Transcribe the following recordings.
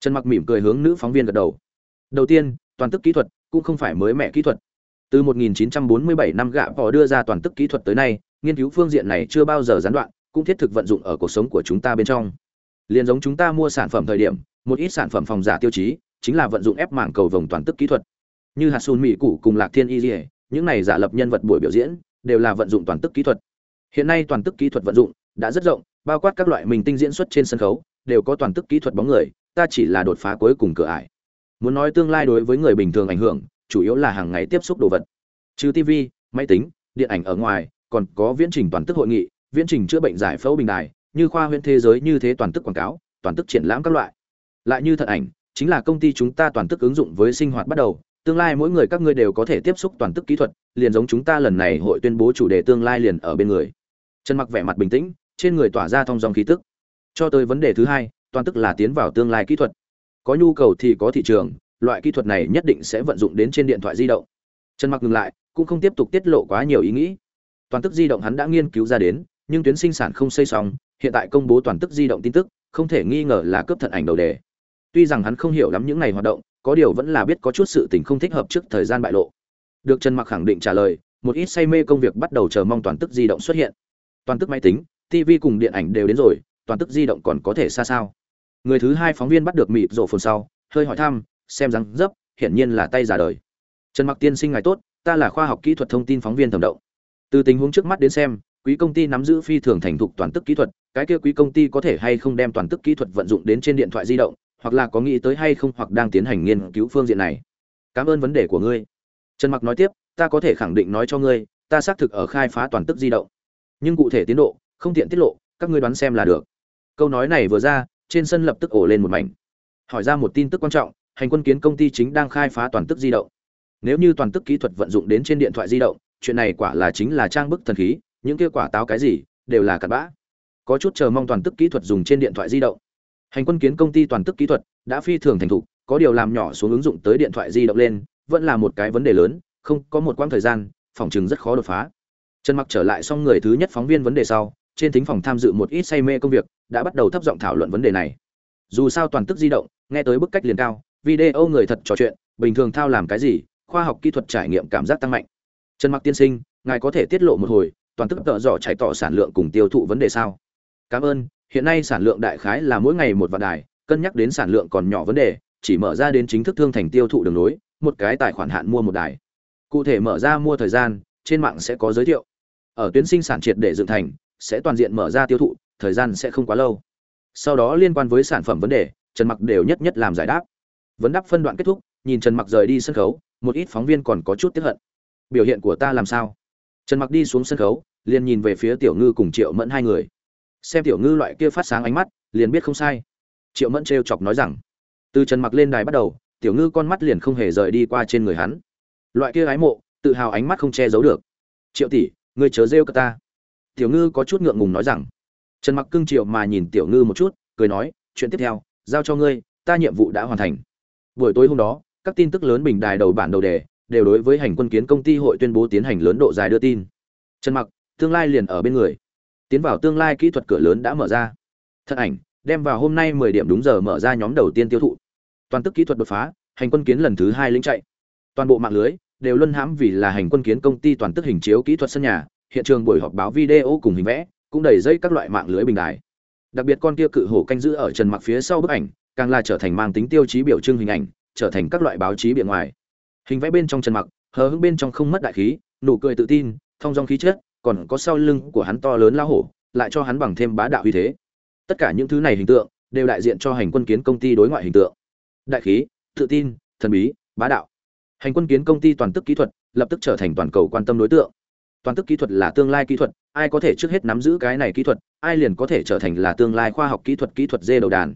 trần mặc mỉm cười hướng nữ phóng viên gật đầu. Đầu tiên, toàn tức kỹ thuật cũng không phải mới mẻ kỹ thuật. Từ 1947 năm gạ bỏ đưa ra toàn tức kỹ thuật tới nay, nghiên cứu phương diện này chưa bao giờ gián đoạn, cũng thiết thực vận dụng ở cuộc sống của chúng ta bên trong. Liền giống chúng ta mua sản phẩm thời điểm, một ít sản phẩm phòng giả tiêu chí, chính là vận dụng ép mảng cầu vồng toàn tức kỹ thuật. Như hạt sun mỹ cụ cùng lạc thiên y dỉa những này giả lập nhân vật buổi biểu diễn, đều là vận dụng toàn tức kỹ thuật. Hiện nay toàn tức kỹ thuật vận dụng đã rất rộng, bao quát các loại mình tinh diễn xuất trên sân khấu, đều có toàn tức kỹ thuật bóng người ta chỉ là đột phá cuối cùng cửa ải. Muốn nói tương lai đối với người bình thường ảnh hưởng, chủ yếu là hàng ngày tiếp xúc đồ vật. Trừ tv máy tính, điện ảnh ở ngoài, còn có viễn trình toàn tức hội nghị, viễn trình chữa bệnh giải phẫu bình đài, như khoa huyện thế giới như thế toàn tức quảng cáo, toàn tức triển lãm các loại. Lại như thật ảnh, chính là công ty chúng ta toàn tức ứng dụng với sinh hoạt bắt đầu, tương lai mỗi người các ngươi đều có thể tiếp xúc toàn tức kỹ thuật, liền giống chúng ta lần này hội tuyên bố chủ đề tương lai liền ở bên người. Trần mặc vẻ mặt bình tĩnh, trên người tỏa ra thông dòng khí tức. Cho tới vấn đề thứ hai toàn tức là tiến vào tương lai kỹ thuật. Có nhu cầu thì có thị trường, loại kỹ thuật này nhất định sẽ vận dụng đến trên điện thoại di động. Trần mặc ngừng lại, cũng không tiếp tục tiết lộ quá nhiều ý nghĩ. Toàn tức di động hắn đã nghiên cứu ra đến, nhưng tuyến sinh sản không xây xong, hiện tại công bố toàn tức di động tin tức, không thể nghi ngờ là cướp thận ảnh đầu đề. Tuy rằng hắn không hiểu lắm những này hoạt động, có điều vẫn là biết có chút sự tình không thích hợp trước thời gian bại lộ. Được trần mặc khẳng định trả lời, một ít say mê công việc bắt đầu chờ mong toàn tức di động xuất hiện. Toàn tức máy tính tv cùng điện ảnh đều đến rồi, toàn tức di động còn có thể xa sao? Người thứ hai phóng viên bắt được mịp rổ phồn sau, hơi hỏi thăm, xem răng dấp, hiển nhiên là tay giả đời. Trần mặc tiên sinh ngài tốt, ta là khoa học kỹ thuật thông tin phóng viên thẩm động. Từ tình huống trước mắt đến xem, quý công ty nắm giữ phi thường thành thục toàn tức kỹ thuật, cái kia quý công ty có thể hay không đem toàn tức kỹ thuật vận dụng đến trên điện thoại di động, hoặc là có nghĩ tới hay không hoặc đang tiến hành nghiên cứu phương diện này. Cảm ơn vấn đề của ngươi. Trần mặc nói tiếp, ta có thể khẳng định nói cho ngươi, ta xác thực ở khai phá toàn tức di động. Nhưng cụ thể tiến độ, không tiện tiết lộ, các ngươi đoán xem là được. Câu nói này vừa ra trên sân lập tức ổ lên một mảnh. Hỏi ra một tin tức quan trọng, hành quân kiến công ty chính đang khai phá toàn tức di động. Nếu như toàn tức kỹ thuật vận dụng đến trên điện thoại di động, chuyện này quả là chính là trang bức thần khí, những kia quả táo cái gì, đều là cặn bã. Có chút chờ mong toàn tức kỹ thuật dùng trên điện thoại di động. Hành quân kiến công ty toàn tức kỹ thuật đã phi thường thành thục, có điều làm nhỏ xuống ứng dụng tới điện thoại di động lên, vẫn là một cái vấn đề lớn, không có một quãng thời gian, phòng chừng rất khó đột phá. Trần mặc trở lại xong người thứ nhất phóng viên vấn đề sau trên thính phòng tham dự một ít say mê công việc, đã bắt đầu thấp giọng thảo luận vấn đề này. Dù sao toàn tức di động, nghe tới bức cách liền cao, video người thật trò chuyện, bình thường thao làm cái gì, khoa học kỹ thuật trải nghiệm cảm giác tăng mạnh. Trần mặc tiên sinh, ngài có thể tiết lộ một hồi, toàn tức tợ dò chạy tỏ sản lượng cùng tiêu thụ vấn đề sao? Cảm ơn, hiện nay sản lượng đại khái là mỗi ngày một vạn đài, cân nhắc đến sản lượng còn nhỏ vấn đề, chỉ mở ra đến chính thức thương thành tiêu thụ đường nối một cái tài khoản hạn mua một đài. Cụ thể mở ra mua thời gian, trên mạng sẽ có giới thiệu. Ở tuyến sinh sản triệt để dựng thành sẽ toàn diện mở ra tiêu thụ, thời gian sẽ không quá lâu. Sau đó liên quan với sản phẩm vấn đề, trần mặc đều nhất nhất làm giải đáp. Vấn đáp phân đoạn kết thúc, nhìn trần mặc rời đi sân khấu, một ít phóng viên còn có chút tiếp hận. Biểu hiện của ta làm sao? Trần mặc đi xuống sân khấu, liền nhìn về phía tiểu ngư cùng triệu mẫn hai người. Xem tiểu ngư loại kia phát sáng ánh mắt, liền biết không sai. Triệu mẫn trêu chọc nói rằng, từ trần mặc lên đài bắt đầu, tiểu ngư con mắt liền không hề rời đi qua trên người hắn. Loại kia ái mộ, tự hào ánh mắt không che giấu được. Triệu tỷ người chớ rêu cả ta tiểu ngư có chút ngượng ngùng nói rằng, trần mặc cưng triệu mà nhìn tiểu ngư một chút, cười nói, chuyện tiếp theo, giao cho ngươi, ta nhiệm vụ đã hoàn thành. Buổi tối hôm đó, các tin tức lớn bình đài đầu bản đầu đề, đều đối với hành quân kiến công ty hội tuyên bố tiến hành lớn độ dài đưa tin. Trần mặc, tương lai liền ở bên người. Tiến vào tương lai kỹ thuật cửa lớn đã mở ra. Thật ảnh, đem vào hôm nay 10 điểm đúng giờ mở ra nhóm đầu tiên tiêu thụ. Toàn tức kỹ thuật đột phá, hành quân kiến lần thứ hai lính chạy. Toàn bộ mạng lưới, đều luân hãm vì là hành quân kiến công ty toàn tức hình chiếu kỹ thuật sân nhà hiện trường buổi họp báo video cùng hình vẽ cũng đầy dây các loại mạng lưới bình đài. Đặc biệt con kia cự hổ canh giữ ở trần mặc phía sau bức ảnh, càng là trở thành mang tính tiêu chí biểu trưng hình ảnh, trở thành các loại báo chí bề ngoài. Hình vẽ bên trong trần mặc, hờ hững bên trong không mất đại khí, nụ cười tự tin thông dong khí chất, còn có sau lưng của hắn to lớn lao hổ, lại cho hắn bằng thêm bá đạo uy thế. Tất cả những thứ này hình tượng đều đại diện cho hành quân kiến công ty đối ngoại hình tượng. Đại khí, tự tin, thần bí, bá đạo. Hành quân kiến công ty toàn tức kỹ thuật lập tức trở thành toàn cầu quan tâm đối tượng toàn tức kỹ thuật là tương lai kỹ thuật, ai có thể trước hết nắm giữ cái này kỹ thuật, ai liền có thể trở thành là tương lai khoa học kỹ thuật kỹ thuật dê đầu đàn.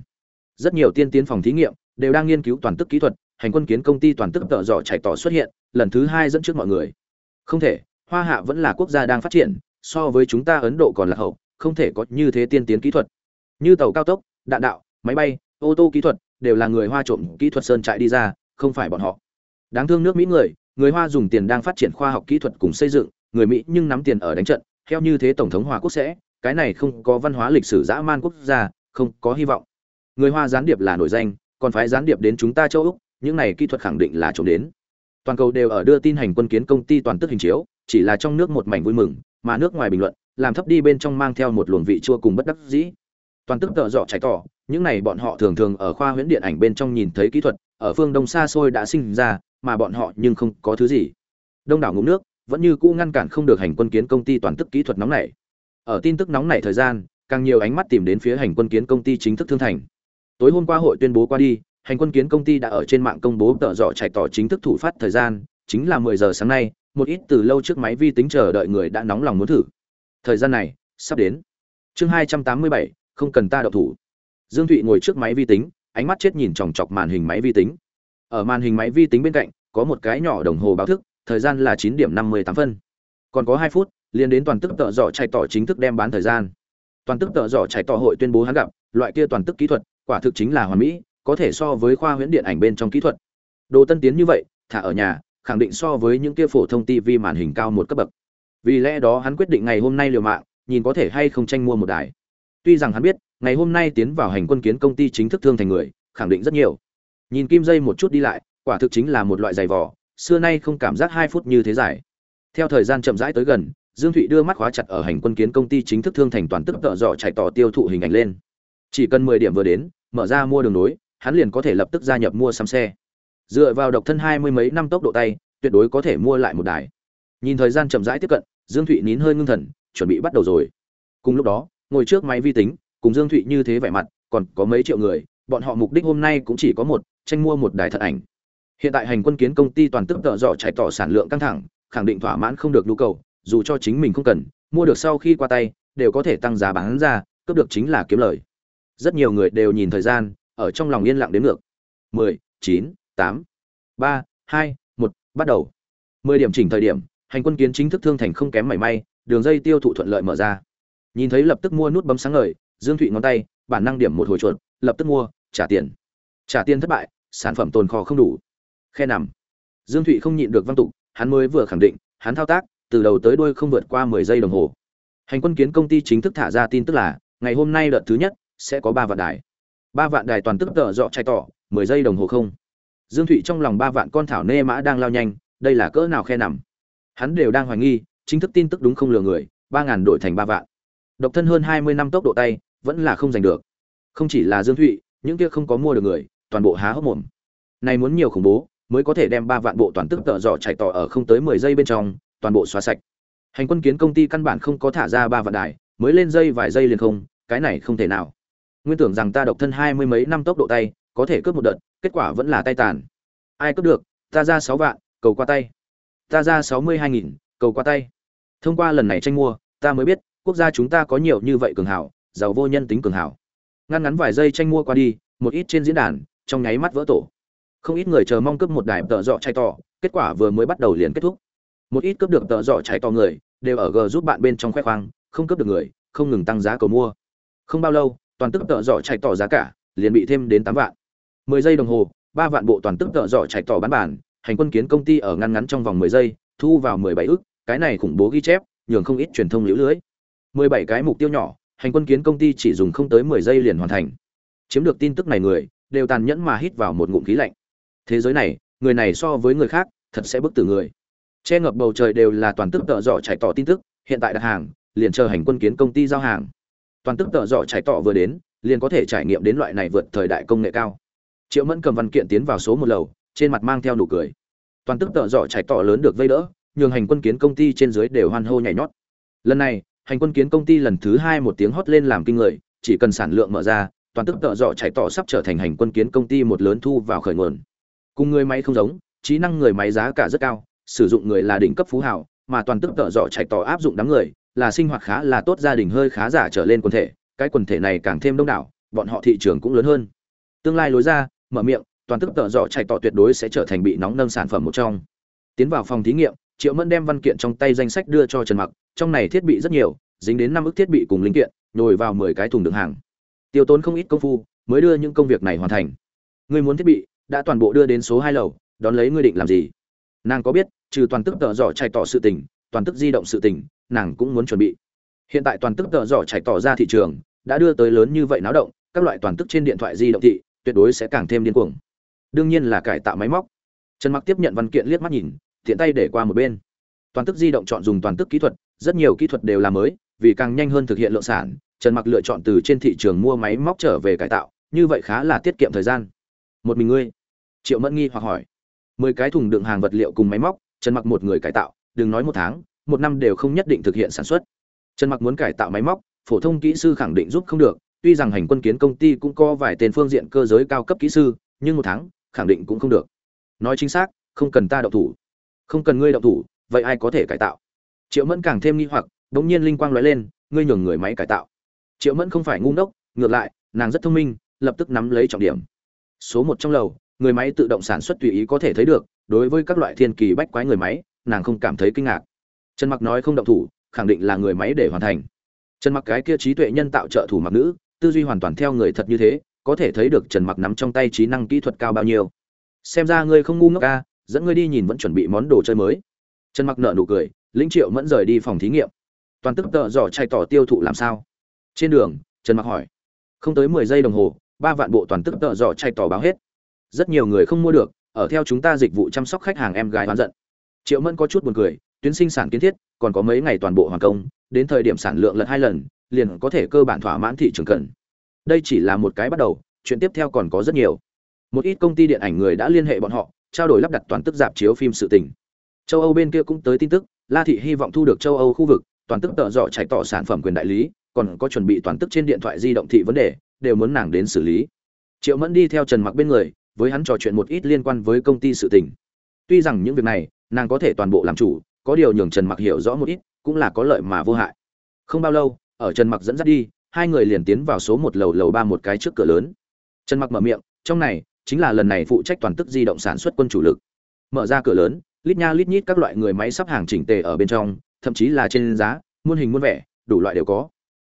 Rất nhiều tiên tiến phòng thí nghiệm đều đang nghiên cứu toàn tức kỹ thuật, hành quân kiến công ty toàn tức tợ dọ chạy tỏ xuất hiện, lần thứ hai dẫn trước mọi người. Không thể, hoa hạ vẫn là quốc gia đang phát triển, so với chúng ta ấn độ còn là hậu, không thể có như thế tiên tiến kỹ thuật. Như tàu cao tốc, đạn đạo, máy bay, ô tô kỹ thuật đều là người hoa trộm kỹ thuật sơn trại đi ra, không phải bọn họ. Đáng thương nước mỹ người người hoa dùng tiền đang phát triển khoa học kỹ thuật cùng xây dựng người mỹ nhưng nắm tiền ở đánh trận, theo như thế tổng thống hòa quốc sẽ, cái này không có văn hóa lịch sử dã man quốc gia, không có hy vọng. Người hoa gián điệp là nổi danh, còn phái gián điệp đến chúng ta châu úc, những này kỹ thuật khẳng định là trộm đến. Toàn cầu đều ở đưa tin hành quân kiến công ty toàn tức hình chiếu, chỉ là trong nước một mảnh vui mừng, mà nước ngoài bình luận, làm thấp đi bên trong mang theo một luồng vị chua cùng bất đắc dĩ. Toàn tức tợ dọ trái tỏ, những này bọn họ thường thường ở khoa huyễn điện ảnh bên trong nhìn thấy kỹ thuật, ở phương đông xa xôi đã sinh ra, mà bọn họ nhưng không có thứ gì. Đông đảo ngụm nước vẫn như cũ ngăn cản không được hành quân kiến công ty toàn tức kỹ thuật nóng này. Ở tin tức nóng này thời gian càng nhiều ánh mắt tìm đến phía hành quân kiến công ty chính thức thương thành. Tối hôm qua hội tuyên bố qua đi hành quân kiến công ty đã ở trên mạng công bố tờ rõ chạy tỏ chính thức thủ phát thời gian chính là 10 giờ sáng nay một ít từ lâu trước máy vi tính chờ đợi người đã nóng lòng muốn thử. Thời gian này sắp đến. Chương 287, không cần ta đậu thủ. Dương thụy ngồi trước máy vi tính ánh mắt chết nhìn chòng chọc màn hình máy vi tính. Ở màn hình máy vi tính bên cạnh có một cái nhỏ đồng hồ báo thức thời gian là 9 điểm 58 phân. Còn có 2 phút, liền đến toàn tức tợ dọ chạy tỏ chính thức đem bán thời gian. Toàn tức tợ dọ chạy tỏ hội tuyên bố hắn gặp, loại kia toàn tức kỹ thuật, quả thực chính là hoàn mỹ, có thể so với khoa huyễn điện ảnh bên trong kỹ thuật. Đồ tân tiến như vậy, thả ở nhà, khẳng định so với những kia phổ thông TV màn hình cao một cấp bậc. Vì lẽ đó hắn quyết định ngày hôm nay liều mạng, nhìn có thể hay không tranh mua một đài. Tuy rằng hắn biết, ngày hôm nay tiến vào hành quân kiến công ty chính thức thương thành người, khẳng định rất nhiều. Nhìn kim dây một chút đi lại, quả thực chính là một loại giày vò xưa nay không cảm giác hai phút như thế dài. Theo thời gian chậm rãi tới gần, dương thụy đưa mắt khóa chặt ở hành quân kiến công ty chính thức thương thành toàn tức tợ dọ chạy tỏ tiêu thụ hình ảnh lên. Chỉ cần mười điểm vừa đến, mở ra mua đường nối, hắn liền có thể lập tức gia nhập mua xăm xe. Dựa vào độc thân hai mươi mấy năm tốc độ tay, tuyệt đối có thể mua lại một đài. Nhìn thời gian chậm rãi tiếp cận, dương thụy nín hơi ngưng thần, chuẩn bị bắt đầu rồi. Cùng lúc đó, ngồi trước máy vi tính, cùng dương thụy như thế vẻ mặt, còn có mấy triệu người, bọn họ mục đích hôm nay cũng chỉ có một, tranh mua một đài thật ảnh hiện tại hành quân kiến công ty toàn tức tợ dọ chạy tỏ sản lượng căng thẳng, khẳng định thỏa mãn không được nhu cầu, dù cho chính mình không cần, mua được sau khi qua tay, đều có thể tăng giá bán ra, cướp được chính là kiếm lời. Rất nhiều người đều nhìn thời gian, ở trong lòng yên lặng đến ngược. Mười, chín, tám, ba, hai, một, bắt đầu. Mười điểm chỉnh thời điểm, hành quân kiến chính thức thương thành không kém mảy may, đường dây tiêu thụ thuận lợi mở ra. Nhìn thấy lập tức mua nút bấm sáng ngời, dương thụy ngón tay, bản năng điểm một hồi chuột, lập tức mua, trả tiền. Trả tiền thất bại, sản phẩm tồn kho không đủ khe nằm. Dương thụy không nhịn được văn tục, hắn mới vừa khẳng định, hắn thao tác, từ đầu tới đuôi không vượt qua mười giây đồng hồ. Hành quân kiến công ty chính thức thả ra tin tức là, ngày hôm nay đợt thứ nhất, sẽ có ba vạn đài. Ba vạn đài toàn tức tợ dọ chạy tỏ, mười giây đồng hồ không. Dương thụy trong lòng ba vạn con thảo nê mã đang lao nhanh, đây là cỡ nào khe nằm? Hắn đều đang hoài nghi, chính thức tin tức đúng không lừa người, ba ngàn đổi thành ba vạn. Độc thân hơn hai mươi năm tốc độ tay, vẫn là không giành được. Không chỉ là dương thụy, những kia không có mua được người, toàn bộ há hốc mồm. Này muốn nhiều khủng bố mới có thể đem ba vạn bộ toàn tức tợ dọ chạy tỏ ở không tới mười giây bên trong, toàn bộ xóa sạch. Hành quân kiến công ty căn bản không có thả ra ba vạn đài, mới lên dây vài giây liền không, cái này không thể nào. Nguyên tưởng rằng ta độc thân hai mươi mấy năm tốc độ tay, có thể cướp một đợt, kết quả vẫn là tay tàn. Ai cướp được? Ta ra sáu vạn, cầu qua tay. Ta ra sáu mươi hai nghìn, cầu qua tay. Thông qua lần này tranh mua, ta mới biết, quốc gia chúng ta có nhiều như vậy cường hảo, giàu vô nhân tính cường hảo. Ngăn ngắn vài giây tranh mua qua đi, một ít trên diễn đàn, trong nháy mắt vỡ tổ không ít người chờ mong cướp một đài tợ dọ chạy to, kết quả vừa mới bắt đầu liền kết thúc. Một ít cướp được tợ dọ chạy to người, đều ở g giúp bạn bên trong khoe khoang, không cướp được người, không ngừng tăng giá cầu mua. Không bao lâu, toàn tức tợ dọ chạy tỏ giá cả liền bị thêm đến tám vạn. Mười giây đồng hồ, ba vạn bộ toàn tức tợ dọ chạy tỏ bán bản, hành quân kiến công ty ở ngăn ngắn trong vòng mười giây, thu vào mười bảy ức, cái này khủng bố ghi chép, nhường không ít truyền thông liễu lưới. Mười bảy cái mục tiêu nhỏ, hành quân kiến công ty chỉ dùng không tới mười giây liền hoàn thành. Chiếm được tin tức này người, đều tàn nhẫn mà hít vào một ngụm khí lạnh thế giới này, người này so với người khác, thật sẽ bức tử người. Che ngập bầu trời đều là toàn tức tợ dọ chạy tỏ tin tức, hiện tại đặt hàng, liền chờ hành quân kiến công ty giao hàng. Toàn tức tợ dọ chạy tọ vừa đến, liền có thể trải nghiệm đến loại này vượt thời đại công nghệ cao. Triệu mẫn cầm văn kiện tiến vào số một lầu, trên mặt mang theo nụ cười. Toàn tức tợ dọ chạy tọ lớn được vây đỡ, nhường hành quân kiến công ty trên dưới đều hoan hô nhảy nhót. Lần này, hành quân kiến công ty lần thứ hai một tiếng hót lên làm kinh người, chỉ cần sản lượng mở ra, toàn tức tợ dọ chạy tọ sắp trở thành hành quân kiến công ty một lớn thu vào khởi nguồn cùng người máy không giống, trí năng người máy giá cả rất cao, sử dụng người là đỉnh cấp phú hảo mà toàn tức tợ dọ chạy tỏ áp dụng đám người, là sinh hoạt khá là tốt, gia đình hơi khá giả trở lên quần thể, cái quần thể này càng thêm đông đảo, bọn họ thị trường cũng lớn hơn. Tương lai lối ra, mở miệng, toàn tức tợ dọ chạy tỏ tuyệt đối sẽ trở thành bị nóng nâng sản phẩm một trong. Tiến vào phòng thí nghiệm, triệu mẫn đem văn kiện trong tay danh sách đưa cho trần mặc, trong này thiết bị rất nhiều, dính đến năm ức thiết bị cùng linh kiện, nhồi vào mười cái thùng đựng hàng. Tiêu tốn không ít công phu, mới đưa những công việc này hoàn thành. Người muốn thiết bị đã toàn bộ đưa đến số hai lầu, đón lấy ngươi định làm gì? Nàng có biết, trừ toàn tức tợ dọ chạy tỏ sự tình, toàn tức di động sự tình, nàng cũng muốn chuẩn bị. Hiện tại toàn tức tợ dọ chạy tỏ ra thị trường, đã đưa tới lớn như vậy náo động, các loại toàn tức trên điện thoại di động thị, tuyệt đối sẽ càng thêm điên cuồng. Đương nhiên là cải tạo máy móc. Trần mặc tiếp nhận văn kiện liếc mắt nhìn, tiện tay để qua một bên. Toàn tức di động chọn dùng toàn tức kỹ thuật, rất nhiều kỹ thuật đều là mới, vì càng nhanh hơn thực hiện lượng sản, trần mặc lựa chọn từ trên thị trường mua máy móc trở về cải tạo, như vậy khá là tiết kiệm thời gian một mình ngươi? Triệu mẫn nghi hoặc hỏi. Mười cái thùng đựng hàng vật liệu cùng máy móc, trần mặc một người cải tạo, đừng nói một tháng, một năm đều không nhất định thực hiện sản xuất. Trần mặc muốn cải tạo máy móc, phổ thông kỹ sư khẳng định giúp không được, tuy rằng hành quân kiến công ty cũng có vài tên phương diện cơ giới cao cấp kỹ sư, nhưng một tháng, khẳng định cũng không được. Nói chính xác, không cần ta đậu thủ. Không cần ngươi đậu thủ, vậy ai có thể cải tạo? Triệu mẫn càng thêm nghi hoặc đ ỗ n g nhiên linh quang nói lên, ngươi nhường người máy cải tạo. Triệu mẫn không phải ngu ngốc, ngược lại, nàng rất thông minh, lập tức nắm lấy trọng điểm số một trong lầu, người máy tự động sản xuất tùy ý có thể thấy được, đối với các loại thiên kỳ bách quái người máy, nàng không cảm thấy kinh ngạc. Trần mặc nói không động thủ, khẳng định là người máy để hoàn thành. Trần mặc cái kia trí tuệ nhân tạo trợ thủ mặc nữ, tư duy hoàn toàn theo người thật như thế, có thể thấy được trần mặc nắm trong tay trí năng kỹ thuật cao bao nhiêu. Xem ra ngươi không ngu ngốc ca dẫn ngươi đi nhìn vẫn chuẩn bị món đồ chơi mới. Trần mặc nợ nụ cười, lĩnh triệu mẫn rời đi phòng thí nghiệm. Toàn tức tợ dò chay tỏ tiêu thụ làm sao? Trên đường, trần mặc hỏi. Không tới 10 giây đồng hồ ba vạn bộ toàn tức tợ dò chay tỏ báo hết. Rất nhiều người không mua được, ở theo chúng ta dịch vụ chăm sóc khách hàng em gái oán giận. Triệu mẫn có chút buồn cười, tuyến sinh sản kiến thiết, còn có mấy ngày toàn bộ hoàn công, đến thời điểm sản lượng lật hai lần, liền có thể cơ bản thỏa mãn thị trường cần đây chỉ là một cái bắt đầu, chuyện tiếp theo còn có rất nhiều. Một ít công ty điện ảnh người đã liên hệ bọn họ, trao đổi lắp đặt toàn tức dạp chiếu phim sự tình. Châu âu bên kia cũng tới tin tức, la thị hy vọng thu được châu âu khu vực, toàn tức tợ dọ chạy tỏ sản phẩm quyền đại lý, còn có chuẩn bị toàn tức trên điện thoại di động thị vấn đề đều muốn nàng đến xử lý. Triệu mẫn đi theo trần mặc bên người, với hắn trò chuyện một ít liên quan với công ty sự tình. Tuy rằng những việc này, nàng có thể toàn bộ làm chủ, có điều nhường trần mặc hiểu rõ một ít, cũng là có lợi mà vô hại. Không bao lâu, ở trần mặc dẫn dắt đi, hai người liền tiến vào số một lầu lầu ba một cái trước cửa lớn. Trần mặc mở miệng, trong này, chính là lần này phụ trách toàn tức di động sản xuất quân chủ lực. Mở ra cửa lớn, lít nha lít nhít các loại người máy sắp hàng chỉnh tề ở bên trong, thậm chí là trên giá, muôn hình muôn vẻ, đủ loại đều có.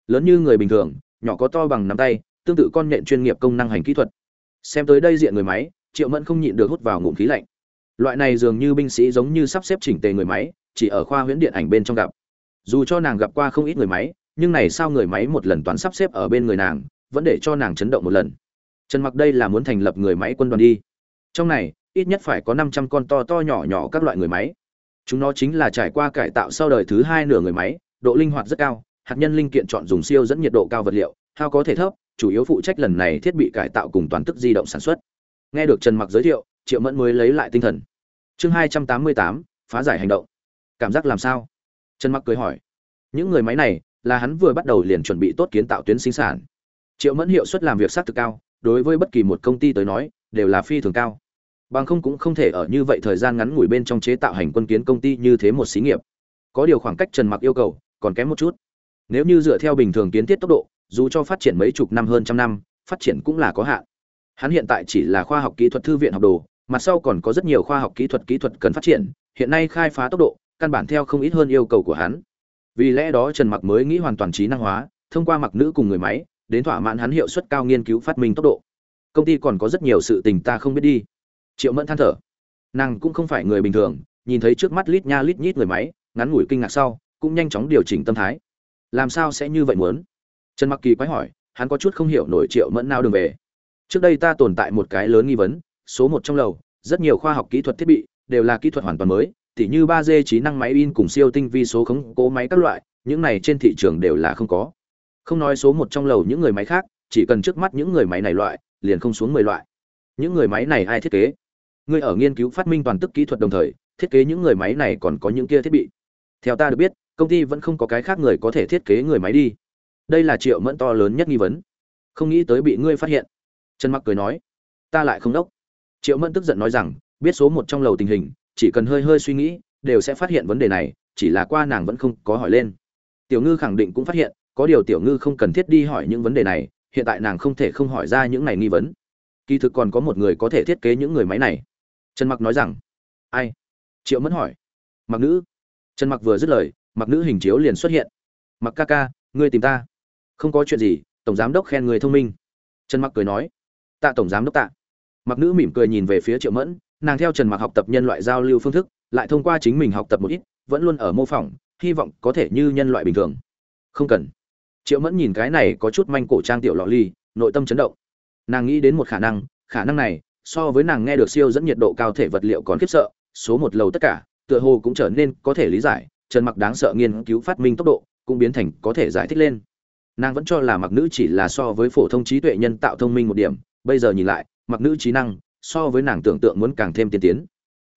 Lớn như người bình thường, nhỏ có to bằng nắm tay tương tự con nhện chuyên nghiệp công năng hành kỹ thuật. Xem tới đây diện người máy, triệu mẫn không nhịn được hút vào ngụm khí lạnh. Loại này dường như binh sĩ giống như sắp xếp chỉnh tề người máy, chỉ ở khoa huyễn điện ảnh bên trong gặp. Dù cho nàng gặp qua không ít người máy, nhưng này sao người máy một lần toán sắp xếp ở bên người nàng, vẫn để cho nàng chấn động một lần. Trần mặc đây là muốn thành lập người máy quân đoàn đi. Trong này, ít nhất phải có 500 con to to nhỏ nhỏ các loại người máy. Chúng nó chính là trải qua cải tạo sau đời thứ hai nửa người máy, độ linh hoạt rất cao, hạt nhân linh kiện chọn dùng siêu dẫn nhiệt độ cao vật liệu, hao có thể thấp chủ yếu phụ trách lần này thiết bị cải tạo cùng toàn tức di động sản xuất. Nghe được trần mặc giới thiệu triệu mẫn mới lấy lại tinh thần. Chương 288, phá giải hành động. Cảm giác làm sao? Trần mặc cười hỏi. Những người máy này là hắn vừa bắt đầu liền chuẩn bị tốt kiến tạo tuyến sinh sản. Triệu mẫn hiệu suất làm việc sát thực cao đối với bất kỳ một công ty tới nói đều là phi thường cao. Bằng không cũng không thể ở như vậy thời gian ngắn ngủi bên trong chế tạo hành quân kiến công ty như thế một xí nghiệp. Có điều khoảng cách trần mặc yêu cầu còn kém một chút. Nếu như dựa theo bình thường kiến thiết tốc độ dù cho phát triển mấy chục năm hơn trăm năm, phát triển cũng là có hạn. Hắn hiện tại chỉ là khoa học kỹ thuật thư viện học đồ mặt sau còn có rất nhiều khoa học kỹ thuật kỹ thuật cần phát triển, hiện nay khai phá tốc độ, căn bản theo không ít hơn yêu cầu của hắn. Vì lẽ đó trần mặc mới nghĩ hoàn toàn trí năng hóa, thông qua mặc nữ cùng người máy, đến thỏa mãn hắn hiệu suất cao nghiên cứu phát minh tốc độ. Công ty còn có rất nhiều sự tình ta không biết đi. Triệu mẫn than thở. Nàng cũng không phải người bình thường, nhìn thấy trước mắt lít nha lít nhít người máy, ngắn ngủi kinh ngạc sau, cũng nhanh chóng điều chỉnh tâm thái. Làm sao sẽ như vậy muốn? Trần mặc kỳ quái hỏi, hắn có chút không hiểu nổi triệu mẫn nào đường về. Trước đây ta tồn tại một cái lớn nghi vấn, số một trong lầu, rất nhiều khoa học kỹ thuật thiết bị đều là kỹ thuật hoàn toàn mới, tỉ như ba d trí năng máy in cùng siêu tinh vi số khống cố máy các loại, những này trên thị trường đều là không có. Không nói số một trong lầu những người máy khác, chỉ cần trước mắt những người máy này loại, liền không xuống mười loại. Những người máy này ai thiết kế? Ngươi ở nghiên cứu phát minh toàn tức kỹ thuật đồng thời, thiết kế những người máy này còn có những kia thiết bị. Theo ta được biết, công ty vẫn không có cái khác người có thể thiết kế người máy đi đây là triệu mẫn to lớn nhất nghi vấn. Không nghĩ tới bị ngươi phát hiện. Trần mặc cười nói, ta lại không đốc. Triệu mẫn tức giận nói rằng, biết số một trong lầu tình hình, chỉ cần hơi hơi suy nghĩ, đều sẽ phát hiện vấn đề này, chỉ là qua nàng vẫn không có hỏi lên. Tiểu ngư khẳng định cũng phát hiện, có điều tiểu ngư không cần thiết đi hỏi những vấn đề này, hiện tại nàng không thể không hỏi ra những này nghi vấn. Kỳ thực còn có một người có thể thiết kế những người máy này. Trần mặc nói rằng, ai? Triệu mẫn hỏi. Mặc nữ. Trần mặc vừa dứt lời, mặc nữ hình chiếu liền xuất hiện. Mặc ca ca, ngươi tìm ta không có chuyện gì, tổng giám đốc khen người thông minh. Trần mặc cười nói, tạ tổng giám đốc tạ. Mặc nữ mỉm cười nhìn về phía triệu mẫn, nàng theo trần mặc học tập nhân loại giao lưu phương thức, lại thông qua chính mình học tập một ít, vẫn luôn ở mô phỏng, hy vọng có thể như nhân loại bình thường. Không cần. Triệu mẫn nhìn cái này có chút manh cổ trang tiểu lọ ly nội tâm chấn động. Nàng nghĩ đến một khả năng khả năng này, so với nàng nghe được siêu dẫn nhiệt độ cao thể vật liệu còn khiếp sợ, số một lầu tất cả, tựa hồ cũng trở nên có thể lý giải, trần mặc đáng sợ nghiên cứu phát minh tốc độ, cũng biến thành có thể giải thích lên nàng vẫn cho là mặc nữ chỉ là so với phổ thông trí tuệ nhân tạo thông minh một điểm. Bây giờ nhìn lại, mặc nữ trí năng, so với nàng tưởng tượng muốn càng thêm tiên tiến.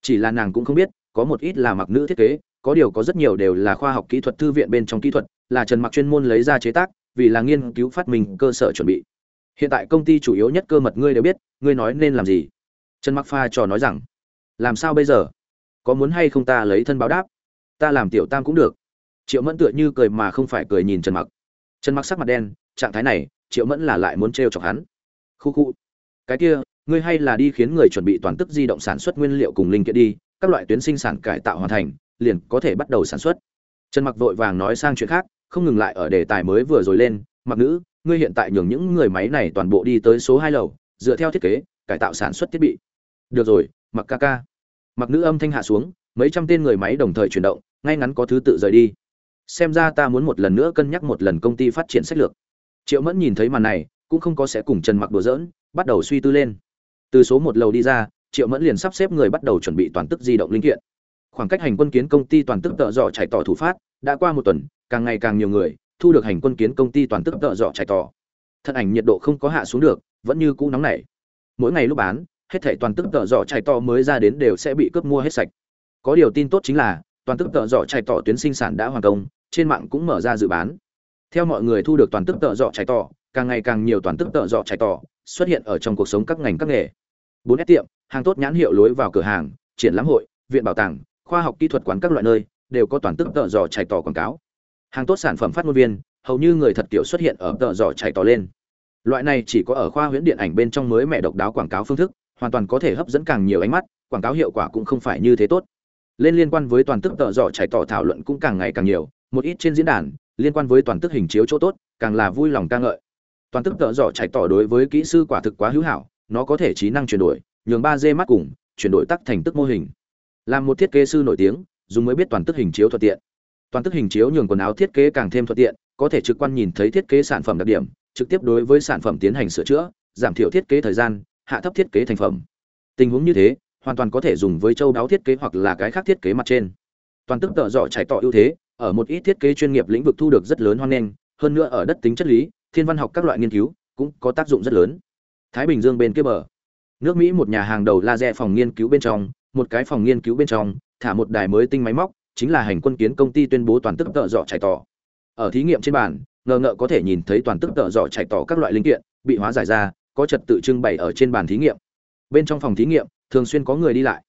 Chỉ là nàng cũng không biết, có một ít là mặc nữ thiết kế, có điều có rất nhiều đều là khoa học kỹ thuật thư viện bên trong kỹ thuật, là trần mặc chuyên môn lấy ra chế tác, vì là nghiên cứu phát minh cơ sở chuẩn bị. Hiện tại công ty chủ yếu nhất cơ mật ngươi đều biết, ngươi nói nên làm gì? Trần mặc pha trò nói rằng, làm sao bây giờ? Có muốn hay không ta lấy thân báo đáp? Ta làm tiểu tam cũng được. Triệu mẫn tựa như cười mà không phải cười nhìn trần mặc trần mặc sắc mặt đen, trạng thái này, triệu mẫn là lại muốn trêu chọc hắn. Khu khu. Cái kia, ngươi hay là đi khiến người chuẩn bị toàn tức di động sản xuất nguyên liệu cùng linh kiện đi, các loại tuyến sinh sản cải tạo hoàn thành, liền có thể bắt đầu sản xuất. Trần mặc vội vàng nói sang chuyện khác, không ngừng lại ở đề tài mới vừa rồi lên, mặc nữ, ngươi hiện tại nhường những người máy này toàn bộ đi tới số hai lầu, dựa theo thiết kế, cải tạo sản xuất thiết bị. Được rồi, mặc ca ca. Mặc nữ âm thanh hạ xuống, mấy trăm tên người máy đồng thời chuyển động, ngay ngắn có thứ tự rời đi xem ra ta muốn một lần nữa cân nhắc một lần công ty phát triển sách lược. Triệu mẫn nhìn thấy màn này, cũng không có sẽ cùng trần mặc đùa giỡn, bắt đầu suy tư lên. Từ số một lầu đi ra, triệu mẫn liền sắp xếp người bắt đầu chuẩn bị toàn tức di động linh kiện. Khoảng cách hành quân kiến công ty toàn tức tợ dọ chạy tỏ thủ phát, đã qua một tuần, càng ngày càng nhiều người, thu được hành quân kiến công ty toàn tức tợ dọ chạy tỏ thân ảnh nhiệt độ không có hạ xuống được, vẫn như cũ nóng nảy. Mỗi ngày lúc bán, hết thảy toàn tức tợ dọ chạy tỏ mới ra đến đều sẽ bị cướp mua hết sạch. Có điều tin tốt chính là, toàn tức tợ dọ chạy tỏ tuyến sinh sản đã hoàn công trên mạng cũng mở ra dự bán. Theo mọi người thu được toàn tức tợ dọ trái tỏ, càng ngày càng nhiều toàn tức tợ dọ trái tỏ xuất hiện ở trong cuộc sống các ngành các nghề. Bốn s tiệm, hàng tốt nhãn hiệu lối vào cửa hàng, triển lãm hội, viện bảo tàng, khoa học kỹ thuật quán các loại nơi, đều có toàn tức tợ dọ trái tỏ quảng cáo. Hàng tốt sản phẩm phát ngôn viên, hầu như người thật tiểu xuất hiện ở tợ dọ trái tỏ lên. Loại này chỉ có ở khoa huyễn điện ảnh bên trong mới mẹ độc đáo quảng cáo phương thức, hoàn toàn có thể hấp dẫn càng nhiều ánh mắt, quảng cáo hiệu quả cũng không phải như thế tốt. Lên liên quan với toàn tức tợ dọ trái tỏ thảo luận cũng càng ngày càng nhiều một ít trên diễn đàn, liên quan với toàn tức hình chiếu chỗ tốt, càng là vui lòng ca ngợi. Toàn tức tợ dò chạy tỏ đối với kỹ sư quả thực quá hữu hảo, nó có thể trí năng chuyển đổi, nhường ba d mắt cùng, chuyển đổi tắc thành tức mô hình. Làm một thiết kế sư nổi tiếng, dùng mới biết toàn tức hình chiếu thuận tiện. Toàn tức hình chiếu nhường quần áo thiết kế càng thêm thuận tiện, có thể trực quan nhìn thấy thiết kế sản phẩm đặc điểm, trực tiếp đối với sản phẩm tiến hành sửa chữa, giảm thiểu thiết kế thời gian, hạ thấp thiết kế thành phẩm. Tình huống như thế, hoàn toàn có thể dùng với châu đáo thiết kế hoặc là cái khác thiết kế mặt trên. Toàn tức tợ dọ trải tỏ ưu thế ở một ít thiết kế chuyên nghiệp lĩnh vực thu được rất lớn hoan nghênh, hơn nữa ở đất tính chất lý, thiên văn học các loại nghiên cứu cũng có tác dụng rất lớn. Thái bình dương bên kia bờ. Nước mỹ một nhà hàng đầu laser phòng nghiên cứu bên trong, một cái phòng nghiên cứu bên trong, thả một đài mới tinh máy móc, chính là hành quân kiến công ty tuyên bố toàn tức tợ dọ chạy tỏ ở thí nghiệm trên bàn, ngờ ngợ có thể nhìn thấy toàn tức tợ dọ chạy tỏ các loại linh kiện, bị hóa giải ra, có trật tự trưng bày ở trên bàn thí nghiệm. Bên trong phòng thí nghiệm, thường xuyên có người đi lại.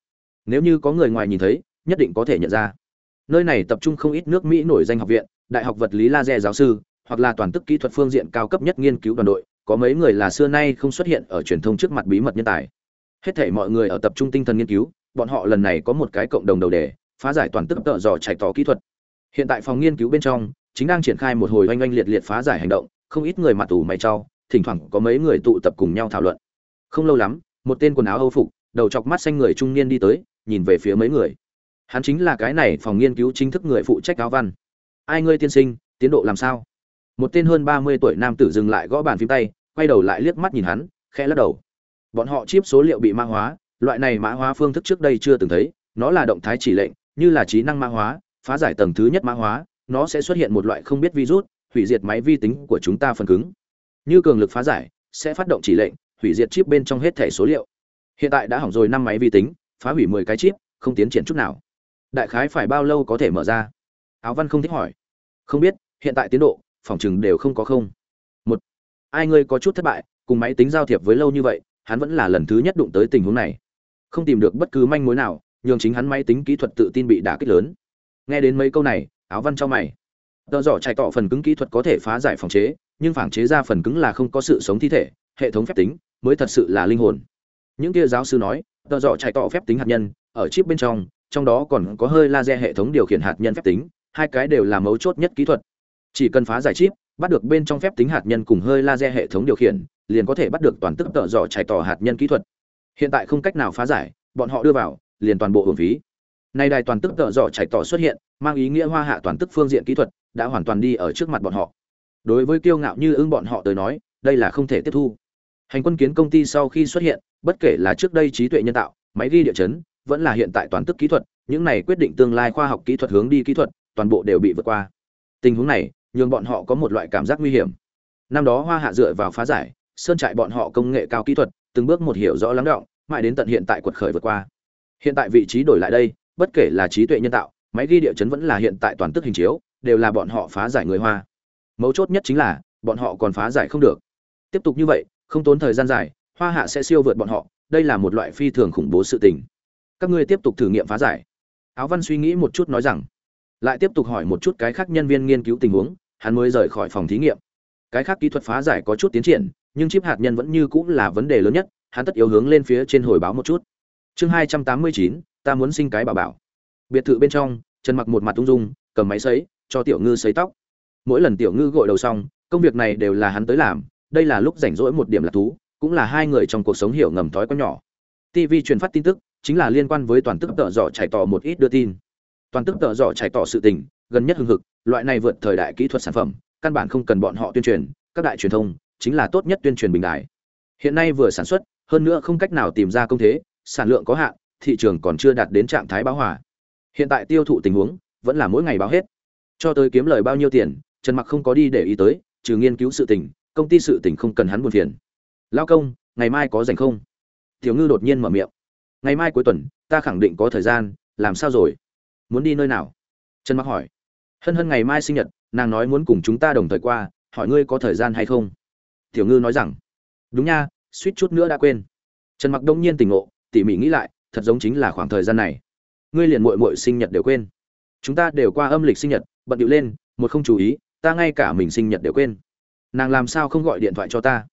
Nếu như có người ngoài nhìn thấy, nhất định có thể nhận ra nơi này tập trung không ít nước mỹ nổi danh học viện, đại học vật lý laser giáo sư, hoặc là toàn tức kỹ thuật phương diện cao cấp nhất nghiên cứu đoàn đội, có mấy người là xưa nay không xuất hiện ở truyền thông trước mặt bí mật nhân tài. Hết thảy mọi người ở tập trung tinh thần nghiên cứu, bọn họ lần này có một cái cộng đồng đầu đề, phá giải toàn tức tợ dò chạy tỏ kỹ thuật. Hiện tại phòng nghiên cứu bên trong, chính đang triển khai một hồi oanh oanh liệt liệt phá giải hành động, không ít người mặt tù mày trao thỉnh thoảng có mấy người tụ tập cùng nhau thảo luận. Không lâu lắm, một tên quần áo âu phục, đầu chọc mắt xanh người trung niên đi tới, nhìn về phía mấy người hắn chính là cái này phòng nghiên cứu chính thức người phụ trách áo văn. Ai ngươi tiên sinh, tiến độ làm sao? Một tên hơn ba mươi tuổi nam tử dừng lại gõ bàn phím tay, quay đầu lại liếc mắt nhìn hắn, khẽ lắc đầu. Bọn họ chip số liệu bị mã hóa, loại này mã hóa phương thức trước đây chưa từng thấy, nó là động thái chỉ lệnh, như là trí năng mã hóa, phá giải tầng thứ nhất mã hóa, nó sẽ xuất hiện một loại không biết virus, hủy diệt máy vi tính của chúng ta phần cứng. Như cường lực phá giải, sẽ phát động chỉ lệnh, hủy diệt chip bên trong hết thẻ số liệu. Hiện tại đã hỏng rồi năm máy vi tính, phá hủy mười cái chip, không tiến triển chút nào đại khái phải bao lâu có thể mở ra? Áo văn không thích hỏi. Không biết, hiện tại tiến độ, phòng chừng đều không có không. Một, ai ngươi có chút thất bại, cùng máy tính giao thiệp với lâu như vậy, hắn vẫn là lần thứ nhất đụng tới tình huống này. Không tìm được bất cứ manh mối nào, nhường chính hắn máy tính kỹ thuật tự tin bị đả kích lớn. Nghe đến mấy câu này, áo văn cho mày. Tờ dọ chạy tọ phần cứng kỹ thuật có thể phá giải phòng chế, nhưng phản chế ra phần cứng là không có sự sống thi thể, hệ thống phép tính mới thật sự là linh hồn. Những kia giáo sư nói, tờ dọ chạy tọ phép tính hạt nhân, ở chip bên trong trong đó còn có hơi laser hệ thống điều khiển hạt nhân phép tính, hai cái đều là mấu chốt nhất kỹ thuật. Chỉ cần phá giải chip, bắt được bên trong phép tính hạt nhân cùng hơi laser hệ thống điều khiển, liền có thể bắt được toàn tức tợ dọ chạy tỏ hạt nhân kỹ thuật. Hiện tại không cách nào phá giải, bọn họ đưa vào, liền toàn bộ hưởng phí. Nay đài toàn tức tợ dọ chạy tỏ xuất hiện, mang ý nghĩa hoa hạ toàn tức phương diện kỹ thuật đã hoàn toàn đi ở trước mặt bọn họ. Đối với kiêu ngạo như ứng bọn họ tới nói, đây là không thể tiếp thu. Hành quân kiến công ty sau khi xuất hiện, bất kể là trước đây trí tuệ nhân tạo, máy ghi địa chấn vẫn là hiện tại toàn tức kỹ thuật, những này quyết định tương lai khoa học kỹ thuật hướng đi kỹ thuật, toàn bộ đều bị vượt qua. Tình huống này, nhường bọn họ có một loại cảm giác nguy hiểm. Năm đó hoa hạ dựa vào phá giải, sơn trại bọn họ công nghệ cao kỹ thuật, từng bước một hiểu rõ lắng động, mãi đến tận hiện tại quật khởi vượt qua. Hiện tại vị trí đổi lại đây, bất kể là trí tuệ nhân tạo, máy ghi địa chấn vẫn là hiện tại toàn tức hình chiếu, đều là bọn họ phá giải người hoa. Mấu chốt nhất chính là, bọn họ còn phá giải không được. Tiếp tục như vậy, không tốn thời gian dài, hoa hạ sẽ siêu vượt bọn họ, đây là một loại phi thường khủng bố sự tình các ngươi tiếp tục thử nghiệm phá giải. Áo văn suy nghĩ một chút nói rằng, lại tiếp tục hỏi một chút cái khác nhân viên nghiên cứu tình huống, hắn mới rời khỏi phòng thí nghiệm. Cái khác kỹ thuật phá giải có chút tiến triển, nhưng chip hạt nhân vẫn như cũng là vấn đề lớn nhất, hắn tất yếu hướng lên phía trên hồi báo một chút. Chương hai trăm tám mươi chín, ta muốn sinh cái bảo bảo. Biệt thự bên trong, trần mặc một mặt ung dung, cầm máy sấy, cho tiểu ngư sấy tóc. Mỗi lần tiểu ngư gội đầu xong, công việc này đều là hắn tới làm, đây là lúc rảnh rỗi một điểm là thú, cũng là hai người trong cuộc sống hiểu ngầm thói có nhỏ. Tv truyền phát tin tức chính là liên quan với toàn tức tợ dọ chảy tỏ một ít đưa tin. Toàn tức tợ dọ chảy tỏ sự tình, gần nhất hưng hực, loại này vượt thời đại kỹ thuật sản phẩm, căn bản không cần bọn họ tuyên truyền, các đại truyền thông, chính là tốt nhất tuyên truyền bình đại hiện nay vừa sản xuất, hơn nữa không cách nào tìm ra công thế, sản lượng có hạn, thị trường còn chưa đạt đến trạng thái báo hòa. Hiện tại tiêu thụ tình huống, vẫn là mỗi ngày báo hết. Cho tới kiếm lời bao nhiêu tiền, trần mặc không có đi để ý tới, trừ nghiên cứu sự tình, công ty sự tình không cần hắn buồn phiền. Lao công, ngày mai có rảnh không? Tiểu ngư đột nhiên mở miệng ngày mai cuối tuần, ta khẳng định có thời gian, làm sao rồi? Muốn đi nơi nào? Trần mặc hỏi. Hân hân ngày mai sinh nhật, nàng nói muốn cùng chúng ta đồng thời qua, hỏi ngươi có thời gian hay không? Tiểu ngư nói rằng. Đúng nha, suýt chút nữa đã quên. Trần mặc đông nhiên tỉnh ngộ, tỉ mỉ nghĩ lại, thật giống chính là khoảng thời gian này. Ngươi liền muội muội sinh nhật đều quên. Chúng ta đều qua âm lịch sinh nhật, bận điệu lên, một không chú ý, ta ngay cả mình sinh nhật đều quên. Nàng làm sao không gọi điện thoại cho ta?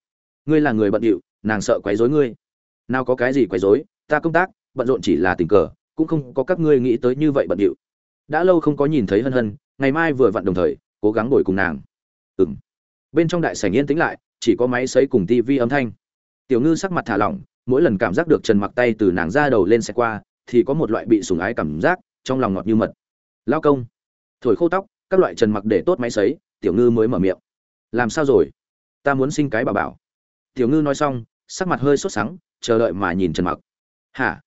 Ngươi là người bận điệu, nàng sợ quấy rối ngươi. Nào có cái gì quấy rối ta công tác, bận rộn chỉ là tình cờ, cũng không có các ngươi nghĩ tới như vậy bận điệu. Đã lâu không có nhìn thấy hân hân, ngày mai vừa vặn đồng thời, cố gắng ngồi cùng nàng. Ừng bên trong đại sảnh yên tĩnh lại, chỉ có máy sấy cùng tivi âm thanh. Tiểu ngư sắc mặt thả lỏng, mỗi lần cảm giác được trần mặc tay từ nàng ra đầu lên xe qua, thì có một loại bị sủng ái cảm giác, trong lòng ngọt như mật. Lao công. Thổi khô tóc, các loại trần mặc để tốt máy sấy, tiểu ngư mới mở miệng. Làm sao rồi? Ta muốn sinh cái bà bảo. Tiểu ngư nói xong, sắc mặt hơi sốt sắng, chờ đợi mà nhìn trần mặc hả?